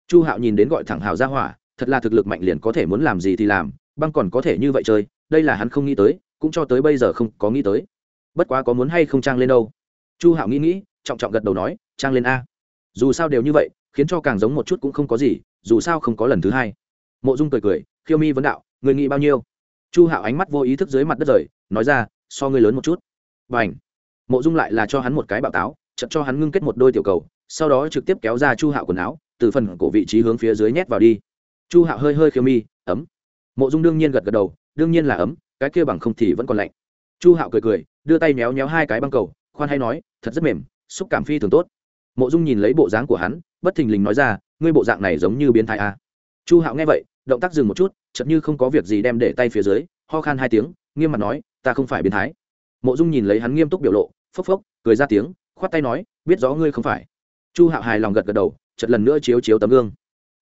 Chu hạo nhìn đến gọi thẳng hào ra hỏa, thật là thực lực mạnh liền có thể muốn làm gì thì làm, băng còn có thể như vậy chơi, đây là hắn không nghĩ tới, cũng cho tới bây giờ không có nghĩ tới. Bất quá có muốn hay không trang lên đâu? Chu hạo nghĩ nghĩ, trọng trọng gật đầu nói, trang lên a. Dù sao đều như vậy khiến cho càng giống một chút cũng không có gì, dù sao không có lần thứ hai. Mộ dung cười cười, khiêu mi vấn đạo, người nghĩ bao nhiêu? Chu hạo ánh mắt vô ý thức dưới mặt đất rời, nói ra, so ngươi lớn một chút. B à n h mộ dung lại là cho hắn một cái bạo táo chậm cho hắn ngưng kết một đôi tiểu cầu, sau đó trực tiếp kéo ra chu hạo quần áo, từ phần cổ vị trí hướng phía dưới nhét vào đi. Chu hạo hơi hơi khiêu mi, ấm. Mộ dung đương nhiên gật gật đầu, đương nhiên là ấm, cái kia bằng không thì vẫn còn lạnh. Chu hạo cười cười, đưa tay méo méo hai cái băng cầu, khoan hay nói, thật rất mềm, xúc cảm phi thường tốt. Mộ dung nhìn lấy bộ dáng của hắn bất thình lình nói ra, ngươi bộ dạng này giống như biến thái a chu hạo nghe vậy, động tác dừng một chút chậm như không có việc gì đem để tay phía dưới, ho khan hai tiếng, nghiêm mặt nói, ta không phải biến thái. Mộ dung nhìn lấy hắn nghiêm túc biểu lộ, phốc phốc, cười ra tiếng, khoát tay nói, biết rõ ngươi không phải. Chu hạo hài lòng gật gật đầu chật lần nữa chiếu chiếu tấm gương.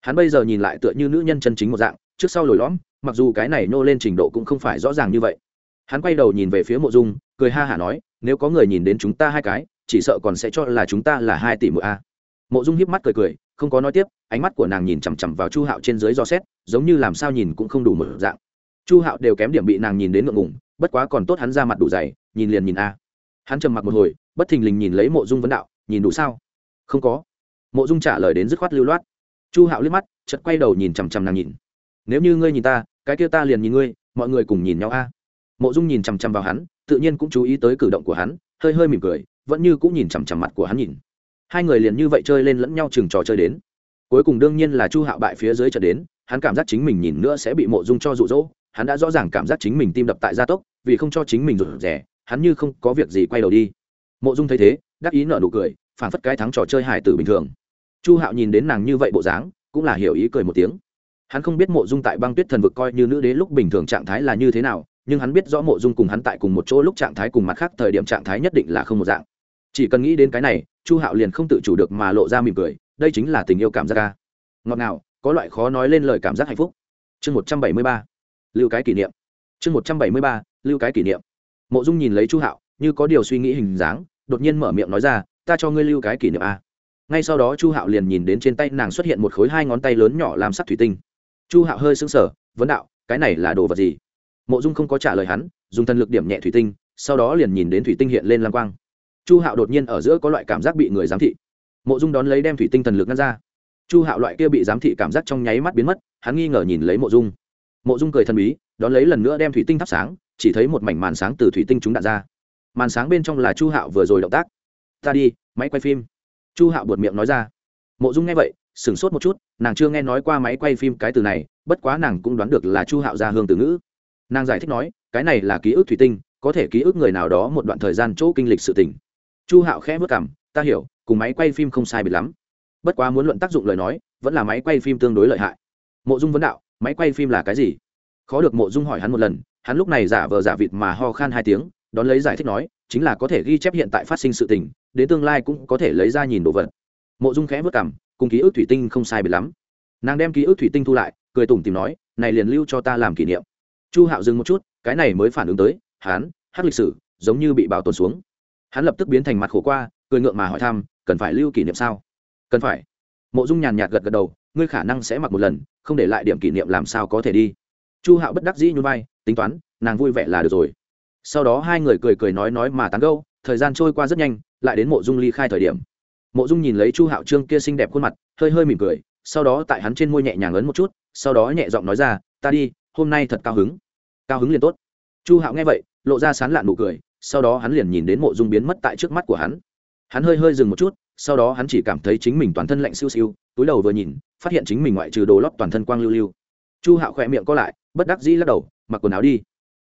Hắn bây giờ nhìn lại tựa như nữ nhân chân chính một dạng, trước sau lồi lõm, mặc dù cái này nô lên trình độ cũng không phải rõ ràng như vậy. Hắn quay đầu nhìn về phía mộ dung, cười ha hả nói, nếu có người nhìn đến chúng ta hai cái, chỉ sợ còn sẽ cho là chúng ta là hai tỷ mỗi a mộ dung hiếp mắt cười cười, không có nói tiếp, ánh mắt của nàng nhìn chằm chằm vào chu hạo trên dưới do xét, giống như làm sao nhìn cũng không đủ một dạng. Chu hạo đều kém điểm bị nàng nhìn đến ngượng ngùng, bất quá còn tốt hắn ra mặt đủ dày, nhìn liền nhìn a. Hắn trầm mặc một hồi, bất thình lình nhìn lấy mộ dung vấn đạo, nhìn đủ sao? Không có. Mộ dung trả lời đến dứt khoát lưu loát. Chu hạo liếc mắt chật quay đầu nhìn chằm chằm nàng nhìn. Nếu như ngươi nhìn ta, cái kia ta liền nhìn ngươi, mọi người cùng nhìn nhau a. Mộ dung nhìn chằm chằm vào hắn, tự nhiên cũng chú ý tới cử động của hắn, hơi hơi mỉm cười, vẫn như cũng nhìn chằm chằm mặt của hắn nhìn hai người liền như vậy chơi lên lẫn nhau chừng trò chơi đến. Cuối cùng đương nhiên là chu hạo bại phía dưới trận đến, hắn cảm giác chính mình nhìn nữa sẽ bị mộ dung cho rụ rỗ hắn đã rõ ràng cảm giác chính mình tim đập tại gia tốc, vì không cho chính mình rụt rẻ hắn như không có việc gì quay đầu đi. Mộ dung thấy thế, đắc ý nợ nụ cười, phản phất cái thắng trò chơi hải tử bình thường. Chu hạo nhìn đến nàng như vậy bộ dáng, cũng là hiểu ý cười một tiếng. Hắn không biết mộ dung tại băng tuyết thần vực coi như nữ đế lúc bình thường trạng thái là như thế nào, nhưng hắn biết rõ mộ dung cùng hắn tại cùng một chỗ lúc trạng thái cùng mặt khác thời điểm trạng thái nhất định là không một dạng. Chỉ cần nghĩ đến cái này chu hạo liền không tự chủ được mà lộ ra mỉm cười, đây chính là tình yêu cảm giác ca ngọt ngào, có loại khó nói lên lời cảm giác hạnh phúc. Chương một trăm bảy mươi ba, lưu cái kỷ niệm. Chương một trăm bảy mươi ba, lưu cái kỷ niệm. Mộ dung nhìn lấy chu hạo, như có điều suy nghĩ hình dáng, đột nhiên mở miệng nói ra, ta cho ngươi lưu cái kỷ niệm a. Ngay sau đó chu hạo liền nhìn đến trên tay nàng xuất hiện một khối hai ngón tay lớn nhỏ làm sắc thủy tinh. Chu hạo hơi sững sờ, vấn đạo, cái này là đồ vật gì? Mộ dung không có trả lời hắn, dùng thần lực điểm nhẹ thủy tinh, sau đó liền nhìn đến thủy tinh hiện lên lam quang chu hạo đột nhiên ở giữa có loại cảm giác bị người giám thị. Mộ dung đón lấy đem thủy tinh thần lực ngăn ra. Chu hạo loại kia bị giám thị cảm giác trong nháy mắt biến mất, hắn nghi ngờ nhìn lấy mộ dung. Mộ dung cười thần bí, đón lấy lần nữa đem thủy tinh thắp sáng, chỉ thấy một mảnh màn sáng từ thủy tinh chúng đạn ra. Màn sáng bên trong là chu hạo vừa rồi động tác. Ta đi, máy quay phim. Chu hạo buột miệng nói ra. Mộ dung nghe vậy, sửng sốt một chút, nàng chưa nghe nói qua máy quay phim cái từ này, bất quá nàng cũng đoán được là chu hạo ra hương từ ngữ. Nàng giải thích nói, cái này là ký ức thủy tinh, có thể ký ức người nào đó một đoạn thời gian chỗ kinh lịch sự tình chu hạo khẽ vất cảm ta hiểu, cùng máy quay phim không sai biệt lắm. Bất quá muốn luận tác dụng lời nói, vẫn là máy quay phim tương đối lợi hại. Mộ dung vấn đạo, máy quay phim là cái gì? Khó được mộ dung hỏi hắn một lần, hắn lúc này giả vờ giả vịt mà ho khan hai tiếng, đón lấy giải thích nói, chính là có thể ghi chép hiện tại phát sinh sự tình, đến tương lai cũng có thể lấy ra nhìn đồ vật. Mộ dung khẽ vất cảm cùng ký ức thủy tinh không sai biệt lắm. Nàng đem ký ức thủy tinh thu lại, cười tủm tìm nói, này liền lưu cho ta làm kỷ niệm. Chu hạo dừng một chút, cái này mới phản ứng tới hắn hát lịch sử, giống như bị bảo tồn xuống hắn lập tức biến thành mặt khổ qua, cười ngượng mà hỏi thăm, cần phải lưu kỷ niệm sao? Cần phải. Mộ dung nhàn nhạt gật gật đầu, ngươi khả năng sẽ mặc một lần, không để lại điểm kỷ niệm làm sao có thể đi. Chu hạo bất đắc dĩ nhún vai, tính toán, nàng vui vẻ là được rồi. Sau đó hai người cười cười nói nói mà tán gâu thời gian trôi qua rất nhanh, lại đến mộ dung ly khai thời điểm. Mộ dung nhìn lấy chu hạo trương kia xinh đẹp khuôn mặt, hơi hơi mỉm cười, sau đó tại hắn trên môi nhẹ nhàng ấn một chút, sau đó nhẹ giọng nói ra, ta đi, hôm nay thật cao hứng. Cao hứng liền tốt. Chu hạo nghe vậy, lộ ra sán lạn nụ cười sau đó hắn liền nhìn đến mộ dung biến mất tại trước mắt của hắn. Hắn hơi hơi dừng một chút, sau đó hắn chỉ cảm thấy chính mình toàn thân lạnh siêu siêu, túi đầu vừa nhìn, phát hiện chính mình ngoại trừ đồ lót toàn thân quang lưu lưu. Chu hạo khỏe miệng co lại, bất đắc dĩ lắc đầu, mặc quần áo đi.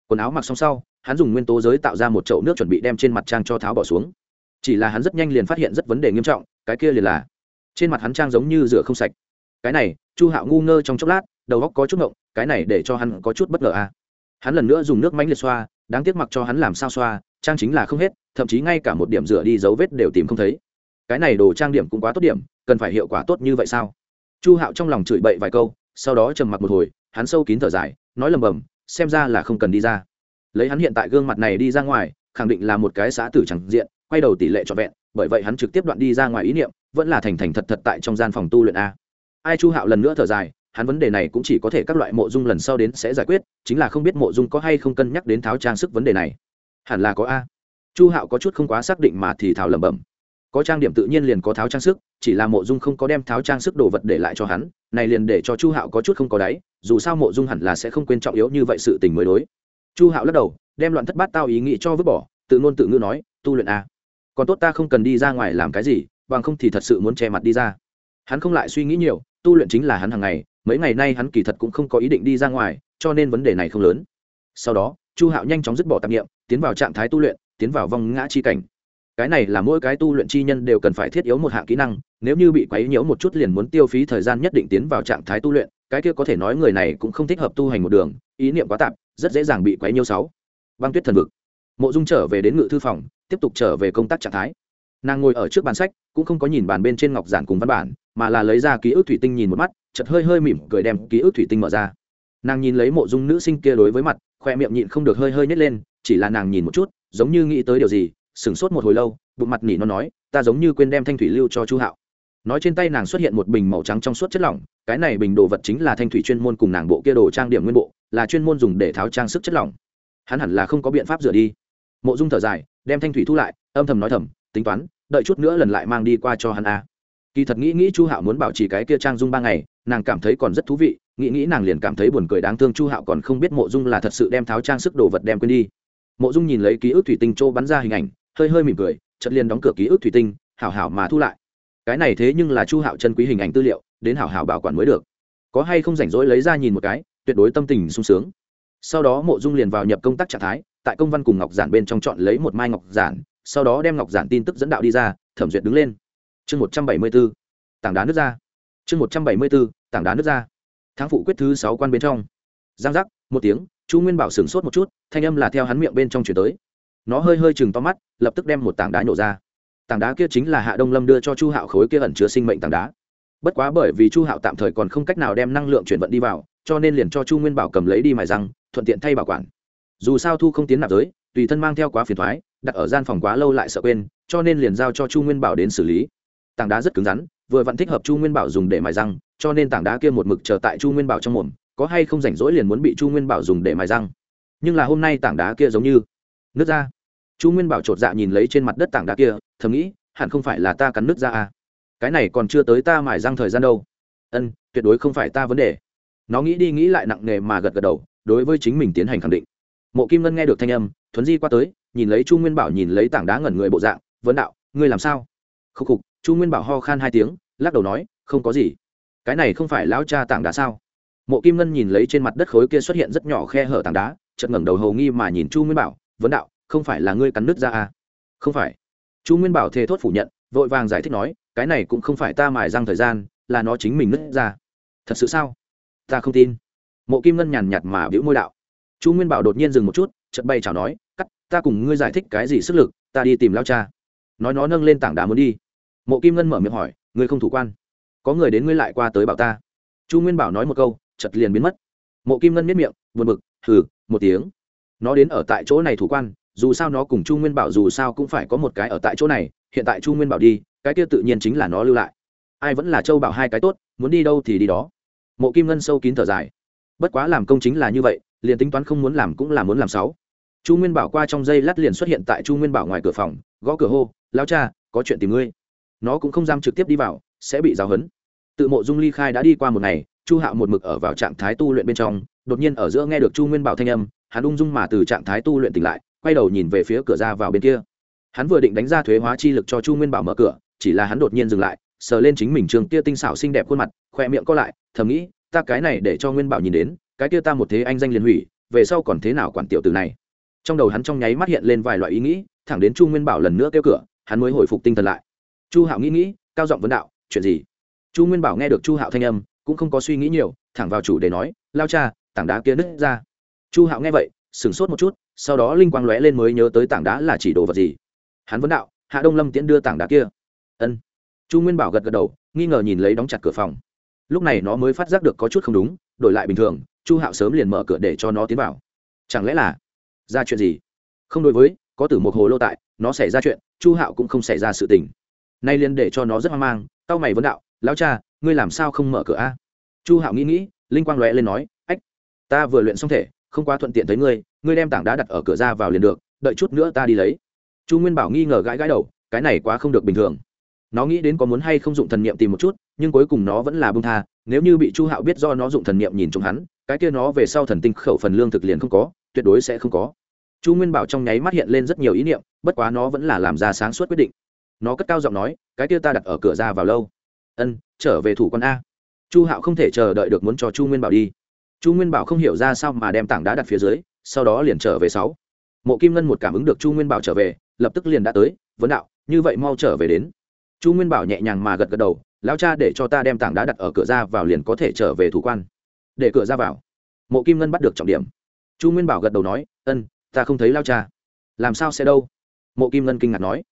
Quần áo mặc xong sau, hắn dùng nguyên tố giới tạo ra một chậu nước chuẩn bị đem trên mặt trang cho tháo bỏ xuống. Chỉ là hắn rất nhanh liền phát hiện rất vấn đề nghiêm trọng, cái kia liền là trên mặt hắn trang giống như rửa không sạch. Cái này, chu hạo ngu ngơ trong chốc lát, đầu góc có chút ngộng, cái này để cho hắn có chút bất ngờ à. Hắn lần nữa dùng nước mánh liệt xoa đáng tiếc mặc cho hắn làm sao xoa, trang chính là không hết, thậm chí ngay cả một điểm rửa đi dấu vết đều tìm không thấy. Cái này đồ trang điểm cũng quá tốt điểm, cần phải hiệu quả tốt như vậy sao? Chu hạo trong lòng chửi bậy vài câu, sau đó trầm mặc một hồi, hắn sâu kín thở dài, nói lầm bầm, xem ra là không cần đi ra. Lấy hắn hiện tại gương mặt này đi ra ngoài, khẳng định là một cái xã tử chẳng diện, quay đầu tỷ lệ trọn vẹn, bởi vậy hắn trực tiếp đoạn đi ra ngoài ý niệm, vẫn là thành thành thật thật tại trong gian phòng tu luyện a. Ai chu hạo lần nữa thở dài hắn vấn đề này cũng chỉ có thể các loại mộ dung lần sau đến sẽ giải quyết, chính là không biết mộ dung có hay không cân nhắc đến tháo trang sức vấn đề này. Hẳn là có a. Chu hạo có chút không quá xác định mà thì thảo lẩm bẩm. Có trang điểm tự nhiên liền có tháo trang sức, chỉ là mộ dung không có đem tháo trang sức đồ vật để lại cho hắn, này liền để cho chu hạo có chút không có đáy, dù sao mộ dung hẳn là sẽ không quên trọng yếu như vậy sự tình mới đối. Chu hạo lắc đầu, đem loạn thất bát tao ý nghĩ cho vứt bỏ, tự ngôn tự ngữ nói, tu luyện a. Còn tốt ta không cần đi ra ngoài làm cái gì, bằng không thì thật sự muốn che mặt đi ra. Hắn không lại suy nghĩ nhiều, tu luyện chính là hắn hàng ngày mấy ngày nay hắn kỳ thật cũng không có ý định đi ra ngoài, cho nên vấn đề này không lớn. Sau đó, chu hạo nhanh chóng dứt bỏ tạp nghiệm tiến vào trạng thái tu luyện, tiến vào vòng ngã chi cảnh. Cái này là mỗi cái tu luyện chi nhân đều cần phải thiết yếu một hạng kỹ năng, nếu như bị quấy nhiễu một chút liền muốn tiêu phí thời gian nhất định tiến vào trạng thái tu luyện, cái kia có thể nói người này cũng không thích hợp tu hành một đường, ý niệm quá tạp, rất dễ dàng bị quấy nhiễu sáu. Băng tuyết thần vực. Mộ dung trở về đến ngự thư phòng, tiếp tục trở về công tác trạng thái. Nàng ngồi ở trước bàn sách, cũng không có nhìn bàn bên trên ngọc giản cùng văn bản, mà là lấy ra ký ức thủy tinh nhìn một mắt chật hơi hơi mỉm cười đem ký ức thủy tinh mở ra. Nàng nhìn lấy mộ dung nữ sinh kia đối với mặt, khoe miệng nhịn không được hơi hơi nhét lên, chỉ là nàng nhìn một chút, giống như nghĩ tới điều gì, sửng sốt một hồi lâu, bụng mặt nỉ nó nói, ta giống như quên đem thanh thủy lưu cho chu hạo. Nói trên tay nàng xuất hiện một bình màu trắng trong suốt chất lỏng, cái này bình đồ vật chính là thanh thủy chuyên môn cùng nàng bộ kia đồ trang điểm nguyên bộ, là chuyên môn dùng để tháo trang sức chất lỏng. Hắn hẳn là không có biện pháp rửa đi. Mộ dung thở dài, đem thanh thủy thu lại, âm thầm nói thầm, tính toán, đợi chút nữa lần lại mang đi qua cho hắn a. Kỳ thật nghĩ nghĩ chu hạo muốn bảo trì cái kia trang dung ba ngày nàng cảm thấy còn rất thú vị, nghĩ nghĩ nàng liền cảm thấy buồn cười đáng thương chu hạo còn không biết mộ dung là thật sự đem tháo trang sức đồ vật đem quên đi. Mộ dung nhìn lấy ký ức thủy tinh châu bắn ra hình ảnh, hơi hơi mỉm cười, chợt liền đóng cửa ký ức thủy tinh, hảo hảo mà thu lại. Cái này thế nhưng là chu hạo chân quý hình ảnh tư liệu, đến hảo hảo bảo quản mới được. Có hay không rảnh rỗi lấy ra nhìn một cái, tuyệt đối tâm tình sung sướng. Sau đó mộ dung liền vào nhập công tác trạng thái, tại công văn cùng ngọc giản bên trong chọn lấy một mai ngọc giản, sau đó đem ngọc giản tin tức dẫn đạo đi ra, thẩm duyệt đứng lên. Chương một trăm bảy mươi bốn, tảng đá nước ra chương một trăm bảy mươi bốn, tảng đá nước ra. Thắng phụ quyết thứ sáu quan bên trong. Giang giác, một tiếng, chu nguyên bảo sửng sốt một chút, thanh âm là theo hắn miệng bên trong chuyển tới. Nó hơi hơi chừng to mắt, lập tức đem một tảng đá nhổ ra. Tảng đá kia chính là hạ đông lâm đưa cho chu hạo khối kia ẩn chứa sinh mệnh tảng đá. Bất quá bởi vì chu hạo tạm thời còn không cách nào đem năng lượng chuyển vận đi vào, cho nên liền cho chu nguyên bảo cầm lấy đi mài răng, thuận tiện thay bảo quản. Dù sao thu không tiến nạp giới, tùy thân mang theo quá phiền thoái, đặt ở gian phòng quá lâu lại sợ quên, cho nên liền giao cho chu nguyên bảo đến xử lý. Tảng đá rất cứng rắn vừa vặn thích hợp chu nguyên bảo dùng để mài răng, cho nên tảng đá kia một mực chờ tại chu nguyên bảo trong mồm, có hay không rảnh rỗi liền muốn bị chu nguyên bảo dùng để mài răng. Nhưng là hôm nay tảng đá kia giống như nước ra. Chu nguyên bảo chột dạ nhìn lấy trên mặt đất tảng đá kia, thầm nghĩ, hẳn không phải là ta cắn nước ra à? Cái này còn chưa tới ta mài răng thời gian đâu. Ân, tuyệt đối không phải ta vấn đề. Nó nghĩ đi nghĩ lại nặng nề mà gật gật đầu, đối với chính mình tiến hành khẳng định. Mộ kim ngân nghe được thanh âm, thuấn di qua tới, nhìn lấy chu nguyên bảo nhìn lấy tảng đá ngẩn người bộ dạng, vấn đạo, ngươi làm sao? Khúc khục, chu nguyên bảo ho khan hai tiếng, lắc đầu nói, không có gì. Cái này không phải lão cha tảng đá sao? Mộ kim ngân nhìn lấy trên mặt đất khối kia xuất hiện rất nhỏ khe hở tảng đá, chợt ngẩng đầu hầu nghi mà nhìn chu nguyên bảo, vấn đạo, không phải là ngươi cắn nứt ra à? Không phải. Chu nguyên bảo thề thốt phủ nhận, vội vàng giải thích nói, cái này cũng không phải ta mài răng thời gian, là nó chính mình nứt ra. Thật sự sao? Ta không tin. Mộ kim ngân nhàn nhạt mà biểu môi đạo. Chu nguyên bảo đột nhiên dừng một chút, chợt bay chào nói, cắt, ta cùng ngươi giải thích cái gì sức lực, ta đi tìm lao cha. Nói nó nâng lên tảng đá muốn đi mộ kim ngân mở miệng hỏi, ngươi không thủ quan, có người đến ngươi lại qua tới bảo ta? Chu nguyên bảo nói một câu chật liền biến mất. Mộ kim ngân miết miệng vượt bực, hừ, một tiếng. Nó đến ở tại chỗ này thủ quan, dù sao nó cùng chu nguyên bảo dù sao cũng phải có một cái ở tại chỗ này, hiện tại chu nguyên bảo đi, cái kia tự nhiên chính là nó lưu lại. Ai vẫn là châu bảo hai cái tốt, muốn đi đâu thì đi đó. Mộ kim ngân sâu kín thở dài. Bất quá làm công chính là như vậy, liền tính toán không muốn làm cũng là muốn làm sáu. Chu nguyên bảo qua trong giây lát liền xuất hiện tại chu nguyên bảo ngoài cửa phòng, gõ cửa hô lao cha, có chuyện tìm ngươi nó cũng không dám trực tiếp đi vào, sẽ bị giáo hấn tự mộ dung ly khai đã đi qua một ngày, chu hạo một mực ở vào trạng thái tu luyện bên trong, đột nhiên ở giữa nghe được chu nguyên bảo thanh âm, hắn ung dung mà từ trạng thái tu luyện tỉnh lại, quay đầu nhìn về phía cửa ra vào bên kia. Hắn vừa định đánh ra thuế hóa chi lực cho chu nguyên bảo mở cửa, chỉ là hắn đột nhiên dừng lại, sờ lên chính mình trường kia tinh xảo xinh đẹp khuôn mặt, khoe miệng co lại, thầm nghĩ, ta cái này để cho nguyên bảo nhìn đến, cái kia ta một thế anh danh liền hủy, về sau còn thế nào quản tiểu từ này? Trong đầu hắn trong nháy mắt hiện lên vài loại ý nghĩ, thẳng đến chu nguyên bảo lần nữa kêu cửa, hắn mới hồi phục tinh thần lại chu hạo nghĩ nghĩ, cao giọng vấn đạo, chuyện gì? Chu nguyên bảo nghe được chu hạo thanh âm, cũng không có suy nghĩ nhiều, thẳng vào chủ để nói, lao cha, tảng đá kia nứt ra. Chu hạo nghe vậy, sửng sốt một chút, sau đó linh quang lóe lên mới nhớ tới tảng đá là chỉ đồ vật gì. Hắn vấn đạo, hạ đông lâm tiễn đưa tảng đá kia. Ân. Chu nguyên bảo gật gật đầu, nghi ngờ nhìn lấy đóng chặt cửa phòng. Lúc này nó mới phát giác được có chút không đúng, đổi lại bình thường, chu hạo sớm liền mở cửa để cho nó tiến vào. Chẳng lẽ là ra chuyện gì? Không đối với, có tử một hồ lô tại, nó xảy ra chuyện, chu hạo cũng không xảy ra sự tình nay liền để cho nó rất hoang mang, tao mày vấn đạo, lão cha, ngươi làm sao không mở cửa a? Chu hạo nghĩ nghĩ, linh quang lóe lên nói, ách, ta vừa luyện xong thể, không quá thuận tiện thấy ngươi ngươi đem tảng đá đặt ở cửa ra vào liền được, đợi chút nữa ta đi lấy. Chu nguyên bảo nghi ngờ gãi gãi đầu, cái này quá không được bình thường. Nó nghĩ đến có muốn hay không dụng thần niệm tìm một chút, nhưng cuối cùng nó vẫn là bông tha, nếu như bị chu hạo biết do nó dụng thần niệm nhìn chung hắn, cái kia nó về sau thần tinh khẩu phần lương thực liền không có, tuyệt đối sẽ không có. Chu nguyên bảo trong nháy mắt hiện lên rất nhiều ý niệm, bất quá nó vẫn là làm ra sáng suốt quyết định nó cất cao giọng nói, cái kia ta đặt ở cửa ra vào lâu. Ân, trở về thủ con a. Chu hạo không thể chờ đợi được muốn cho chu nguyên bảo đi. Chu nguyên bảo không hiểu ra sao mà đem tảng đá đặt phía dưới, sau đó liền trở về sáu. Mộ kim ngân một cảm ứng được chu nguyên bảo trở về, lập tức liền đã tới, vấn đạo, như vậy mau trở về đến. Chu nguyên bảo nhẹ nhàng mà gật gật đầu, lão cha để cho ta đem tảng đá đặt ở cửa ra vào liền có thể trở về thủ quan. Để cửa ra vào. Mộ kim ngân bắt được trọng điểm. Chu nguyên bảo gật đầu nói, ân, ta không thấy lao cha. Làm sao sẽ đâu? Mộ kim ngân kinh ngạc nói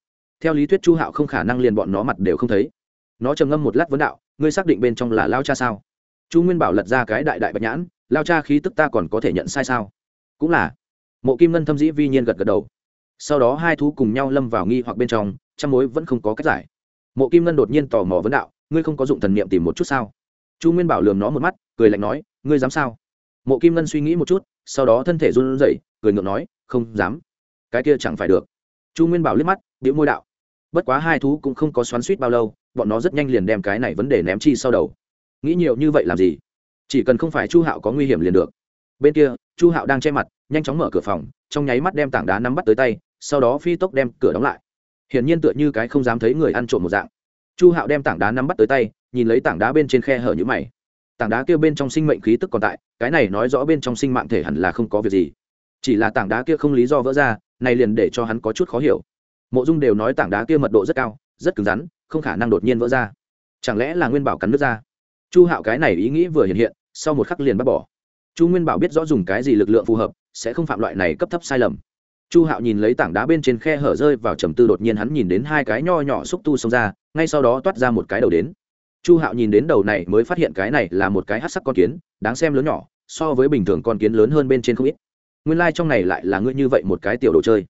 theo lý thuyết chu hạo không khả năng liền bọn nó mặt đều không thấy. Nó trầm ngâm một lát vấn đạo, ngươi xác định bên trong là lao cha sao? Chu nguyên bảo lật ra cái đại đại bạch nhãn, lao cha khí tức ta còn có thể nhận sai sao? Cũng là. Mộ kim ngân thâm dĩ vi nhiên gật gật đầu. Sau đó hai thú cùng nhau lâm vào nghi hoặc bên trong, trăm mối vẫn không có cách giải. Mộ kim ngân đột nhiên tò mò vấn đạo, ngươi không có dụng thần niệm tìm một chút sao? Chu nguyên bảo lườm nó một mắt, cười lạnh nói, ngươi dám sao? Mộ kim ngân suy nghĩ một chút, sau đó thân thể run rẩy, cười ngượng nói, không dám. Cái kia chẳng phải được. Chu nguyên bảo liếc mắt, biểu môi đạo bất quá hai thú cũng không có xoắn suýt bao lâu, bọn nó rất nhanh liền đem cái này vấn đề ném chi sau đầu. Nghĩ nhiều như vậy làm gì? Chỉ cần không phải chu hạo có nguy hiểm liền được. Bên kia, chu hạo đang che mặt, nhanh chóng mở cửa phòng, trong nháy mắt đem tảng đá nắm bắt tới tay, sau đó phi tốc đem cửa đóng lại. Hiển nhiên tựa như cái không dám thấy người ăn trộm một dạng. Chu hạo đem tảng đá nắm bắt tới tay, nhìn lấy tảng đá bên trên khe hở nhũ mày. Tảng đá kia bên trong sinh mệnh khí tức còn tại, cái này nói rõ bên trong sinh mạng thể hẳn là không có việc gì. Chỉ là tảng đá kia không lý do vỡ ra, này liền để cho hắn có chút khó hiểu mộ dung đều nói tảng đá kia mật độ rất cao, rất cứng rắn, không khả năng đột nhiên vỡ ra. Chẳng lẽ là nguyên bảo cắn nước ra? Chu hạo cái này ý nghĩ vừa hiện hiện, sau một khắc liền bắt bỏ. Chu nguyên bảo biết rõ dùng cái gì lực lượng phù hợp, sẽ không phạm loại này cấp thấp sai lầm. Chu hạo nhìn lấy tảng đá bên trên khe hở rơi vào trầm tư đột nhiên hắn nhìn đến hai cái nho nhỏ xúc tu xông ra, ngay sau đó toát ra một cái đầu đến. Chu hạo nhìn đến đầu này mới phát hiện cái này là một cái hát sắc con kiến, đáng xem lớn nhỏ, so với bình thường con kiến lớn hơn bên trên không ít. Nguyên lai、like、trong này lại là ngươi như vậy một cái tiểu đồ chơi.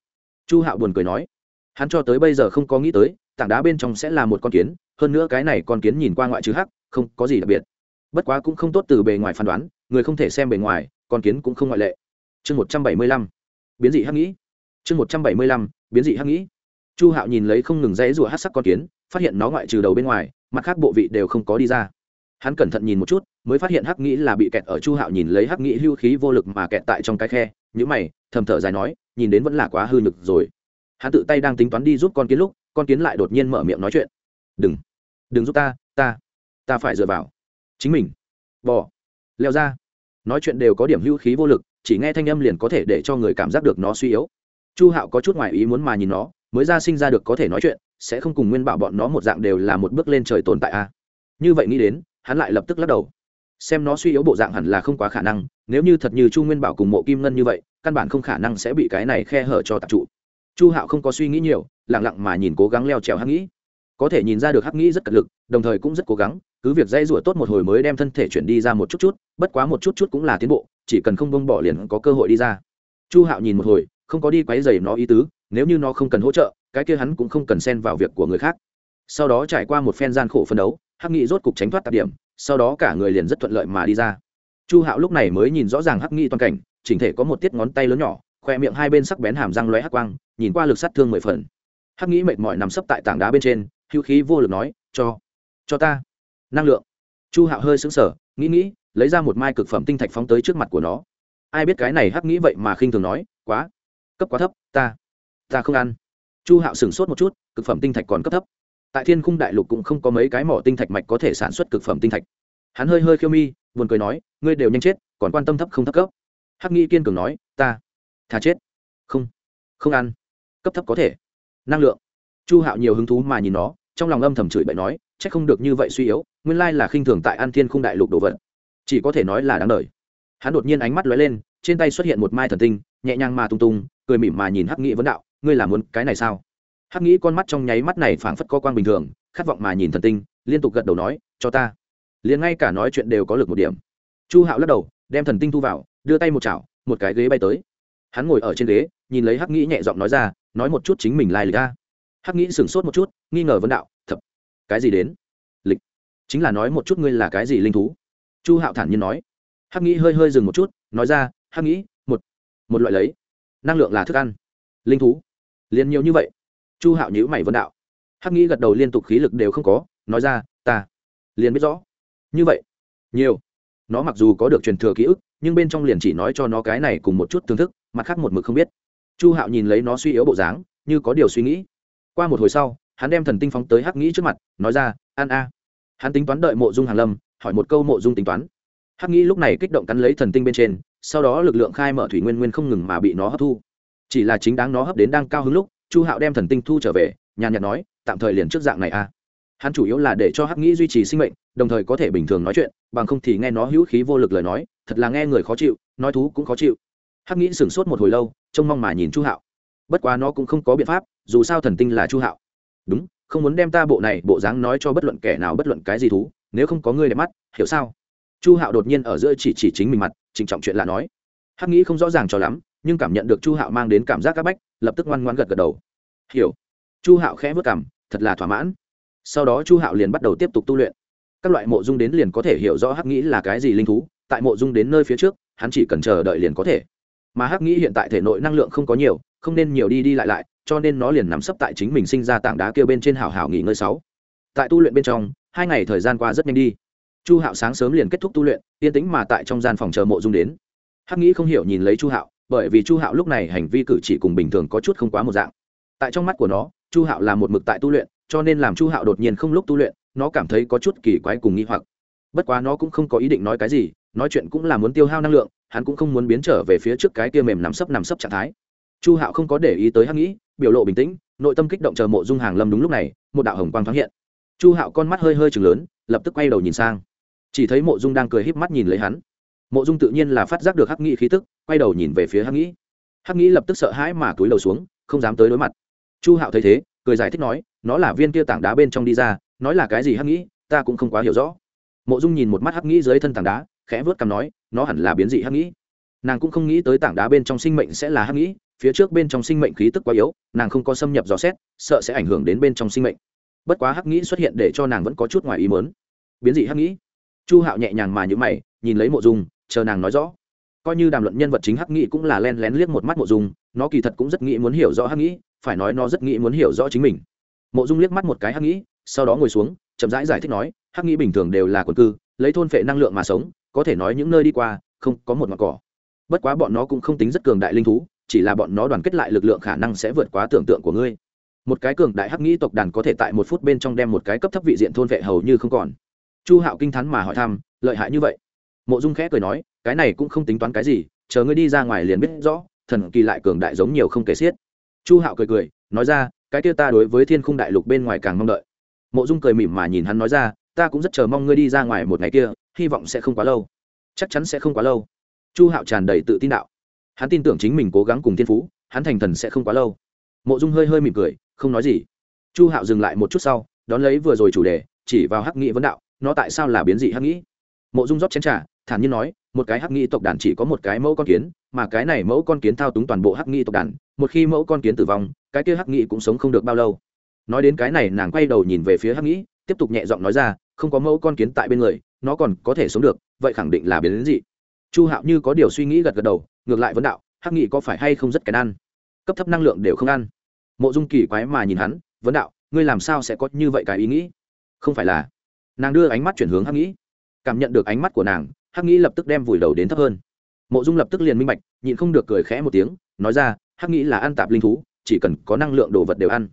Chu hạo buồn cười nói hắn cho tới bây giờ không có nghĩ tới, tảng đá bên trong sẽ là một con kiến, hơn nữa cái này con kiến nhìn qua ngoại trừ hắc, không có gì đặc biệt. Bất quá cũng không tốt từ bề ngoài phán đoán, người không thể xem bề ngoài, con kiến cũng không ngoại lệ. Chương một trăm bảy mươi lăm, biến dị hắc nghĩ. Chương một trăm bảy mươi lăm, biến dị hắc nghĩ. Chu hạo nhìn lấy không ngừng dãy rủa hát sắc con kiến, phát hiện nó ngoại trừ đầu bên ngoài, mặt khác bộ vị đều không có đi ra. Hắn cẩn thận nhìn một chút, mới phát hiện hắc nghĩ là bị kẹt ở chu hạo nhìn lấy hắc nghĩ hưu khí vô lực mà kẹt tại trong cái khe. Nhữ mày, thầm thở dài nói, nhìn đến vẫn là quá hư nhực rồi hắn tự tay đang tính toán đi giúp con kiến lúc, con kiến lại đột nhiên mở miệng nói chuyện. Đừng đừng giúp ta ta ta phải dựa vào chính mình. Bỏ leo ra. Nói chuyện đều có điểm hưu khí vô lực, chỉ nghe thanh âm liền có thể để cho người cảm giác được nó suy yếu. Chu hạo có chút ngoài ý muốn mà nhìn nó, mới ra sinh ra được có thể nói chuyện, sẽ không cùng nguyên bảo bọn nó một dạng đều là một bước lên trời tồn tại a. À? như vậy nghĩ đến, hắn lại lập tức lắc đầu. Xem nó suy yếu bộ dạng hẳn là không quá khả năng, nếu như thật như chu nguyên bảo cùng mộ kim ngân như vậy, căn bản không khả năng sẽ bị cái này khe hở cho tạp trụ chu hạo không có suy nghĩ nhiều lẳng lặng mà nhìn cố gắng leo trèo hắc nghĩ. Có thể nhìn ra được hắc nghĩ rất cật lực, đồng thời cũng rất cố gắng, cứ việc dây rủa tốt một hồi mới đem thân thể chuyển đi ra một chút chút, bất quá một chút chút cũng là tiến bộ, chỉ cần không bông bỏ liền có cơ hội đi ra. Chu hạo nhìn một hồi, không có đi quấy dày nó ý tứ, nếu như nó không cần hỗ trợ, cái kia hắn cũng không cần xen vào việc của người khác. Sau đó trải qua một phen gian khổ phân đấu, hắc nghị rốt cục tránh thoát tạp điểm, sau đó cả người liền rất thuận lợi mà đi ra. Chu hạo lúc này mới nhìn rõ ràng hắc nghị toàn cảnh, chỉnh thể có một tiết ngón tay lớn nhỏ khoe miệng hai bên sắc bén hàm răng lóe hắc quang, nhìn qua lực sát thương mười phần. Hắc nghĩ mệt mỏi nằm sấp tại tảng đá bên trên, hữu khí vô lực nói, cho cho ta, năng lượng. Chu hạo hơi xứng sở nghĩ nghĩ, lấy ra một mai cực phẩm tinh thạch phóng tới trước mặt của nó. Ai biết cái này hắc nghĩ vậy mà khinh thường nói, quá, cấp quá thấp, ta ta không ăn. Chu hạo sửng sốt một chút, cực phẩm tinh thạch còn cấp thấp. Tại thiên khung đại lục cũng không có mấy cái mỏ tinh thạch mạch có thể sản xuất cực phẩm tinh thạch. Hắn hơi hơi khiêu mi, buồn cười nói, ngươi đều nhanh chết, còn quan tâm thấp không thấp cấp. Hắc nghĩ kiên cường nói, ta thà chết. Không không ăn. Cấp thấp có thể. Năng lượng. Chu hạo nhiều hứng thú mà nhìn nó, trong lòng âm thầm chửi bậy nói c h ắ c không được như vậy suy yếu, nguyên lai là khinh thường tại an thiên khung đại lục đồ vật. Chỉ có thể nói là đáng đời. Hắn đột nhiên ánh mắt lóe lên, trên tay xuất hiện một mai thần tinh, nhẹ nhàng mà tung tung, cười mỉm mà nhìn hắc nghĩ vấn đạo, ngươi làm muốn cái này sao? Hắc nghĩ con mắt trong nháy mắt này phảng phất co quang bình thường, khát vọng mà nhìn thần tinh, liên tục gật đầu nói, cho ta. Liền ngay cả nói chuyện đều có lực một điểm. Chu hạo lắc đầu, đem thần tinh thu vào, đưa tay một chảo, một cái ghế bay tới hắn ngồi ở trên ghế, nhìn lấy hắc nghĩ nhẹ giọng nói ra, nói một chút chính mình lai lịch ra hắc nghĩ sửng sốt một chút, nghi ngờ vấn đạo, thập, cái gì đến? Lịch, chính là nói một chút ngươi là cái gì linh thú. Chu hạo thản nhiên nói. Hắc nghĩ hơi hơi dừng một chút, nói ra, hắc nghĩ, một một loại lấy, năng lượng là thức ăn, linh thú, liền nhiều như vậy. Chu hạo nhữ mày vấn đạo. Hắc nghĩ gật đầu liên tục khí lực đều không có, nói ra, ta liền biết rõ. Như vậy, nhiều, nó mặc dù có được truyền thừa ký ức nhưng bên trong liền chỉ nói cho nó cái này cùng một chút thưởng thức, mặt khác một mực không biết. Chu hạo nhìn lấy nó suy yếu bộ dáng, như có điều suy nghĩ. Qua một hồi sau, hắn đem thần tinh phóng tới hắc nghĩ trước mặt, nói ra, an a. Hắn tính toán đợi mộ dung hàn lâm, hỏi một câu mộ dung tính toán. Hắc nghĩ lúc này kích động cắn lấy thần tinh bên trên, sau đó lực lượng khai mở thủy nguyên nguyên không ngừng mà bị nó hấp thu. Chỉ là chính đáng nó hấp đến đang cao hứng lúc, chu hạo đem thần tinh thu trở về, nhàn nhạt nói, tạm thời liền trước dạng này a. Hắn chủ yếu là để cho hắc nghĩ duy trì sinh mệnh, đồng thời có thể bình thường nói chuyện, bằng không thì nghe nó hữu khí vô lực lời nói thật là nghe người khó chịu, nói thú cũng khó chịu. Hắc nghĩ sửng sốt một hồi lâu, trông mong mà nhìn chu hạo. Bất quá nó cũng không có biện pháp, dù sao thần tinh là chu hạo. Đúng, không muốn đem ta bộ này bộ dáng nói cho bất luận kẻ nào bất luận cái gì thú, nếu không có ngươi đẹp mắt, hiểu sao? Chu hạo đột nhiên ở giữa chỉ chỉ chính mình mặt, trịnh trọng chuyện là nói. Hắc nghĩ không rõ ràng cho lắm, nhưng cảm nhận được chu hạo mang đến cảm giác áp bách, lập tức ngoan ngoan gật gật đầu. Hiểu. Chu hạo khẽ vất cảm thật là thỏa mãn. Sau đó chu hạo liền bắt đầu tiếp tục tu luyện. Các loại mộ dung đến liền có thể hiểu rõ hắc nghĩ là cái gì linh thú tại mộ dung đến nơi phía trước, hắn chỉ cần chờ đợi liền có thể. Mà hắc nghĩ hiện tại thể nội năng lượng không có nhiều, không nên nhiều đi đi lại lại, cho nên nó liền nắm sấp tại chính mình sinh ra tảng đá kêu bên trên hảo hảo nghỉ ngơi sáu. Tại tu luyện bên trong, hai ngày thời gian qua rất nhanh đi. Chu hạo sáng sớm liền kết thúc tu luyện, yên tĩnh mà tại trong gian phòng chờ mộ dung đến. Hắc nghĩ không hiểu nhìn lấy chu hạo, bởi vì chu hạo lúc này hành vi cử chỉ cùng bình thường có chút không quá một dạng. Tại trong mắt của nó, chu hạo là một mực tại tu luyện, cho nên làm chu hạo đột nhiên không lúc tu luyện, nó cảm thấy có chút kỳ quái cùng nghi hoặc. Bất quá nó cũng không có ý định nói cái gì nói chuyện cũng là muốn tiêu hao năng lượng, hắn cũng không muốn biến trở về phía trước cái kia mềm nằm sấp nằm sấp trạng thái. Chu hạo không có để ý tới hắc nghĩ, biểu lộ bình tĩnh, nội tâm kích động chờ mộ dung hàng lâm đúng lúc này, một đạo hồng quang thoáng hiện. Chu hạo con mắt hơi hơi chừng lớn, lập tức quay đầu nhìn sang. Chỉ thấy mộ dung đang cười híp mắt nhìn lấy hắn. Mộ dung tự nhiên là phát giác được hắc nghĩ khí tức, quay đầu nhìn về phía hắc nghĩ hắc nghĩ lập tức sợ hãi mà túi đầu xuống, không dám tới đối mặt. Chu hạo thấy thế, cười giải thích nói, nó là viên kia tảng đá bên trong đi ra, nói là cái gì hắc nghĩ ta cũng không quá hiểu rõ. Mộ dung nhìn một mắt hắc nghĩ dưới thân tảng đá khẽ vớt cằm nói nó hẳn là biến dị hắc nghĩ. Nàng cũng không nghĩ tới tảng đá bên trong sinh mệnh sẽ là hắc nghĩ phía trước bên trong sinh mệnh khí tức quá yếu nàng không có xâm nhập dò xét sợ sẽ ảnh hưởng đến bên trong sinh mệnh. Bất quá hắc nghĩ xuất hiện để cho nàng vẫn có chút ngoài ý mớn biến dị hắc nghĩ. Chu hạo nhẹ nhàng mà nhữ mày nhìn lấy mộ dung chờ nàng nói rõ. Coi như đàm luận nhân vật chính hắc nghĩ cũng là len lén liếc một mắt mộ dung nó kỳ thật cũng rất nghĩ muốn hiểu rõ hắc nghĩ phải nói nó rất nghĩ muốn hiểu rõ chính mình. Mộ dung liếc mắt một cái hắc nghĩ sau đó ngồi xuống chậm rãi giải, giải thích nói hắc nghĩ bình thường đều là quần cư lấy thôn phệ năng lượng mà sống có thể nói những nơi đi qua, không có một mặt cỏ. Bất quá bọn nó cũng không tính rất cường đại linh thú, chỉ là bọn nó đoàn kết lại lực lượng khả năng sẽ vượt quá tưởng tượng của ngươi. Một cái cường đại hắc nghĩ tộc đàn có thể tại một phút bên trong đem một cái cấp thấp vị diện thôn vệ hầu như không còn. Chu hạo kinh t h ắ n mà hỏi thăm, lợi hại như vậy? Mộ dung khẽ cười nói, cái này cũng không tính toán cái gì, chờ ngươi đi ra ngoài liền biết rõ, thần kỳ lại cường đại giống nhiều không kể xiết. Chu hạo cười cười, nói ra, cái kia ta đối với thiên khung đại lục bên ngoài càng mong đợi. Mộ dung cười mỉm mà nhìn hắn nói ra, ta cũng rất chờ mong ngươi đi ra ngoài một ngày kia hy vọng sẽ không quá lâu. Chắc chắn sẽ không quá lâu. Chu hạo tràn đầy tự tin đạo. Hắn tin tưởng chính mình cố gắng cùng thiên phú hắn thành thần sẽ không quá lâu. Mộ dung hơi hơi mỉm cười không nói gì. Chu hạo dừng lại một chút sau đón lấy vừa rồi chủ đề chỉ vào hắc Nghị vấn đạo nó tại sao là biến dị hắc nghĩ mộ dung rót chén t r à thản nhiên nói một cái hắc Nghị tộc đàn chỉ có một cái mẫu con kiến mà cái này mẫu con kiến thao túng toàn bộ hắc Nghị tộc đàn một khi mẫu con kiến tử vong cái kia hắc Nghị cũng sống không được bao lâu. Nói đến cái này nàng quay đầu nhìn về phía hắc Nghị, tiếp tục nhẹ giọng nói ra không có mẫu con kiến tại bên người nó còn có thể sống được, vậy khẳng định là biến dị. Chu hạo như có điều suy nghĩ gật gật đầu, ngược lại vấn đạo, hắc nghị có phải hay không rất kén ăn? Cấp thấp năng lượng đều không ăn. Mộ dung kỳ quái mà nhìn hắn, vấn đạo, ngươi làm sao sẽ có như vậy cái ý nghĩ? Không phải là. Nàng đưa ánh mắt chuyển hướng hắc nghĩ cảm nhận được ánh mắt của nàng, hắc nghĩ lập tức đem vùi đầu đến thấp hơn. Mộ dung lập tức liền minh bạch, nhịn không được cười khẽ một tiếng, nói ra, hắc nghĩ là ăn tạp linh thú, chỉ cần có năng lượng đồ vật đều ăn.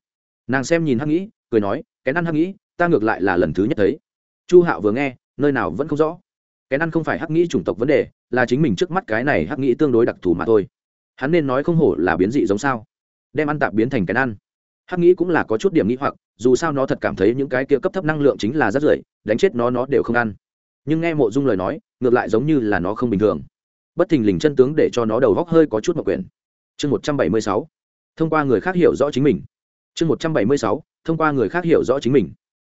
Nàng xem nhìn hắc nghĩ cười nói, kén ăn hắc nghĩ ta ngược lại là lần thứ nhất thấy. Chu hạo vừa nghe nơi nào vẫn không rõ. Cái ăn không phải hắc nghĩ chủng tộc vấn đề, là chính mình trước mắt cái này hắc nghĩ tương đối đặc thù mà thôi. Hắn nên nói không hổ là biến dị giống sao. Đem ăn tạp biến thành cái ăn. Hắc nghĩ cũng là có chút điểm nghĩ hoặc, dù sao nó thật cảm thấy những cái kia cấp thấp năng lượng chính là rất rưởi, đánh chết nó nó đều không ăn. Nhưng nghe mộ dung lời nói, ngược lại giống như là nó không bình thường. Bất thình lình chân tướng để cho nó đầu góc hơi có chút mặc quyền chương một trăm bảy mươi sáu. Thông qua người khác hiểu rõ chính mình. Chương một trăm bảy mươi sáu. Thông qua người khác hiểu rõ chính mình.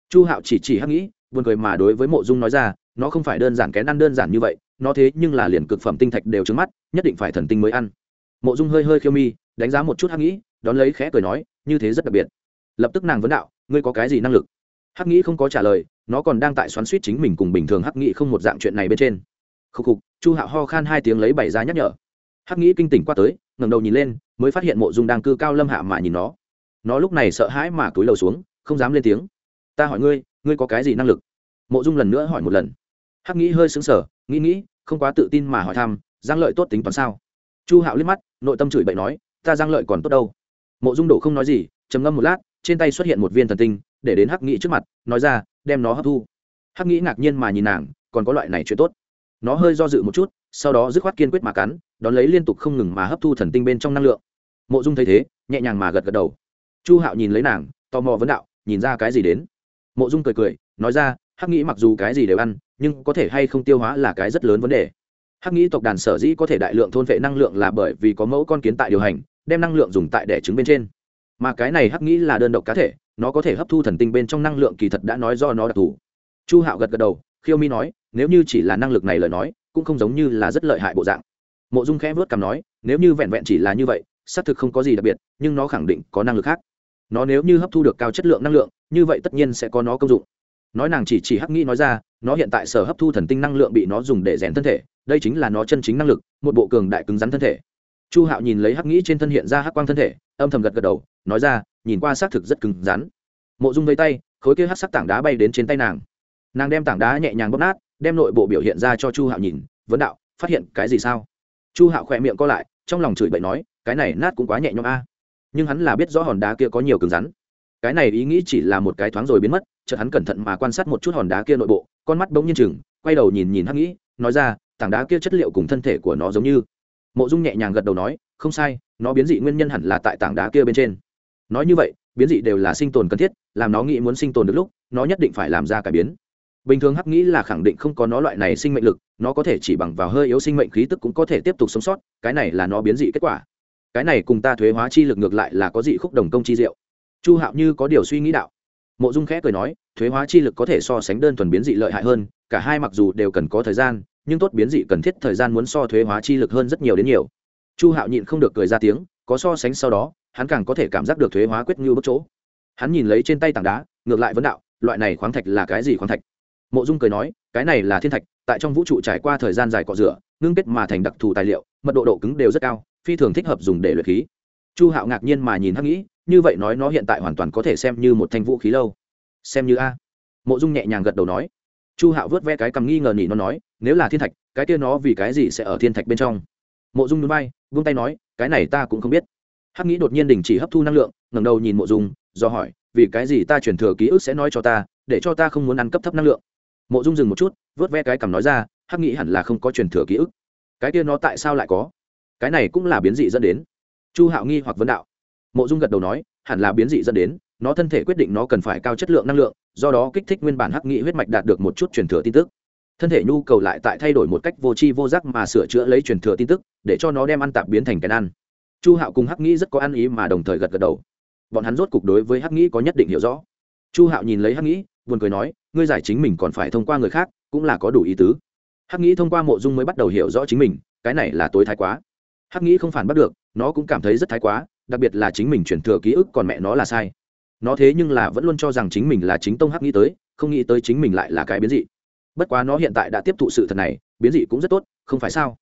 Chu hạo chỉ chỉ hắc nghĩ buồn cười mà đối với mộ dung nói ra, nó không phải đơn giản kén ăn đơn giản như vậy, nó thế nhưng là liền cực phẩm tinh thạch đều trứng mắt, nhất định phải thần tinh mới ăn. Mộ dung hơi hơi khiêu mi, đánh giá một chút hắc nghĩ, đón lấy khẽ cười nói, như thế rất đặc biệt. Lập tức nàng vấn đạo, ngươi có cái gì năng lực? Hắc nghĩ không có trả lời, nó còn đang tại xoắn suýt chính mình cùng bình thường hắc nghĩ không một dạng chuyện này bên trên. Khúc khục, chu hạo ho khan hai tiếng lấy bảy ra nhắc nhở. Hắc nghĩ kinh tỉnh qua tới, ngẩng đầu nhìn lên, mới phát hiện mộ dung đang cư cao lâm hạ mà nhìn nó. Nó lúc này sợ hãi mà cúi đầu xuống, không dám lên tiếng ta hỏi ngươi ngươi có cái gì năng lực? Mộ dung lần nữa hỏi một lần. Hắc nghĩ hơi xứng sở nghĩ nghĩ, không quá tự tin mà hỏi thăm, giang lợi tốt tính toán sao? Chu hạo liếc mắt, nội tâm chửi bậy nói, ta giang lợi còn tốt đâu? Mộ dung đổ không nói gì, trầm ngâm một lát, trên tay xuất hiện một viên thần tinh, để đến hắc nghĩ trước mặt, nói ra, đem nó hấp thu. Hắc nghĩ ngạc nhiên mà nhìn nàng, còn có loại này chuyện tốt. Nó hơi do dự một chút, sau đó dứt khoát kiên quyết mà cắn, đón lấy liên tục không ngừng mà hấp thu thần tinh bên trong năng lượng. Mộ dung thấy thế, nhẹ nhàng mà gật gật đầu. Chu hạo nhìn lấy nàng, tò mò vấn đạo, nhìn ra cái gì đến? Mộ dung cười cười, nói ra, hắc nghĩ mặc dù cái gì đều ăn, nhưng có thể hay không tiêu hóa là cái rất lớn vấn đề. Hắc nghĩ tộc đàn sở dĩ có thể đại lượng thôn vệ năng lượng là bởi vì có mẫu con kiến tại điều hành, đem năng lượng dùng tại đẻ trứng bên trên. Mà cái này hắc nghĩ là đơn độc cá thể, nó có thể hấp thu thần tinh bên trong năng lượng kỳ thật đã nói do nó đặc thù. Chu hạo gật gật đầu, khiêu mi nói, nếu như chỉ là năng lực này lời nói, cũng không giống như là rất lợi hại bộ dạng. Mộ dung khẽ vớt cằm nói, nếu như vẹn vẹn chỉ là như vậy, xác thực không có gì đặc biệt, nhưng nó khẳng định có năng lực khác nó nếu như hấp thu được cao chất lượng năng lượng, như vậy tất nhiên sẽ có nó công dụng. Nói nàng chỉ chỉ hắc nghĩ nói ra, nó hiện tại sở hấp thu thần tinh năng lượng bị nó dùng để rèn thân thể, đây chính là nó chân chính năng lực, một bộ cường đại cứng rắn thân thể. Chu hạo nhìn lấy hắc nghĩ trên thân hiện ra hắc quang thân thể, âm thầm gật gật đầu, nói ra, nhìn qua xác thực rất cứng rắn. Mộ dung vây tay, khối kia hắc sắc tảng đá bay đến trên tay nàng. Nàng đem tảng đá nhẹ nhàng bóp nát, đem nội bộ biểu hiện ra cho chu hạo nhìn, vấn đạo, phát hiện cái gì sao? Chu hạo khỏe miệng co lại, trong lòng chửi bậy nói, cái này nát cũng quá nhẹ nhõm a nhưng hắn là biết rõ hòn đá kia có nhiều cứng rắn. Cái này ý nghĩ chỉ là một cái thoáng rồi biến mất, chợt hắn cẩn thận mà quan sát một chút hòn đá kia nội bộ, con mắt bỗng nhiên chừng, quay đầu nhìn nhìn hắc nghĩ, nói ra, tảng đá kia chất liệu cùng thân thể của nó giống như. Mộ dung nhẹ nhàng gật đầu nói, không sai, nó biến dị nguyên nhân hẳn là tại tảng đá kia bên trên. Nói như vậy, biến dị đều là sinh tồn cần thiết, làm nó nghĩ muốn sinh tồn được lúc, nó nhất định phải làm ra cải biến. Bình thường hắc nghĩ là khẳng định không có nó loại này sinh mệnh lực, nó có thể chỉ bằng vào hơi yếu sinh mệnh khí tức cũng có thể tiếp tục sống sót, cái này là nó biến dị kết quả cái này cùng ta thuế hóa chi lực ngược lại là có dị khúc đồng công chi diệu. Chu hạo như có điều suy nghĩ đạo. Mộ dung khẽ cười nói, thuế hóa chi lực có thể so sánh đơn thuần biến dị lợi hại hơn, cả hai mặc dù đều cần có thời gian, nhưng tốt biến dị cần thiết thời gian muốn so thuế hóa chi lực hơn rất nhiều đến nhiều. Chu hạo nhịn không được cười ra tiếng, có so sánh sau đó, hắn càng có thể cảm giác được thuế hóa quyết như bất chỗ. Hắn nhìn lấy trên tay tảng đá, ngược lại vấn đạo, loại này khoáng thạch là cái gì khoáng thạch? Mộ dung cười nói, cái này là thiên thạch, tại trong vũ trụ trải qua thời gian dài cọ rửa, ngưng kết mà thành đặc thù tài liệu, mật độ độ cứng đều rất cao phi thường thích hợp dùng để luyện khí. Chu hạo ngạc nhiên mà nhìn hắc nghĩ, như vậy nói nó hiện tại hoàn toàn có thể xem như một thanh vũ khí lâu. Xem như a. Mộ dung nhẹ nhàng gật đầu nói. Chu hạo vớt ve cái cầm nghi ngờ nhỉ nó nói, nếu là thiên thạch, cái kia nó vì cái gì sẽ ở thiên thạch bên trong? Mộ dung núi bay vung tay nói, cái này ta cũng không biết. Hắc nghĩ đột nhiên đình chỉ hấp thu năng lượng, ngẩng đầu nhìn mộ dung, do hỏi, vì cái gì ta truyền thừa ký ức sẽ nói cho ta, để cho ta không muốn ăn cấp thấp năng lượng? Mộ dung dừng một chút, vớt ve cái cầm nói ra, hắc nghĩ hẳn là không có truyền thừa ký ức. Cái kia nó tại sao lại có? Cái này cũng là biến dị dẫn đến. Chu hạo nghi hoặc vấn đạo. Mộ dung gật đầu nói, hẳn là biến dị dẫn đến, nó thân thể quyết định nó cần phải cao chất lượng năng lượng, do đó kích thích nguyên bản hắc nghị huyết mạch đạt được một chút truyền thừa tin tức. Thân thể nhu cầu lại tại thay đổi một cách vô tri vô giác mà sửa chữa lấy truyền thừa tin tức, để cho nó đem ăn tạp biến thành cái ăn. Chu hạo cùng hắc nghĩ rất có ăn ý mà đồng thời gật gật đầu. Bọn hắn rốt cục đối với hắc nghĩ có nhất định hiểu rõ. Chu hạo nhìn lấy hắc nghĩ buồn cười nói, ngươi giải chính mình còn phải thông qua người khác, cũng là có đủ ý tứ. Hắc nghĩ thông qua mộ dung mới bắt đầu hiểu rõ chính mình, cái này là tối thái quá hắc nghĩ không phản bắt được, nó cũng cảm thấy rất thái quá, đặc biệt là chính mình chuyển thừa ký ức còn mẹ nó là sai. Nó thế nhưng là vẫn luôn cho rằng chính mình là chính tông hắc nghĩ tới, không nghĩ tới chính mình lại là cái biến dị. Bất quá nó hiện tại đã tiếp thụ sự thật này, biến dị cũng rất tốt, không phải sao?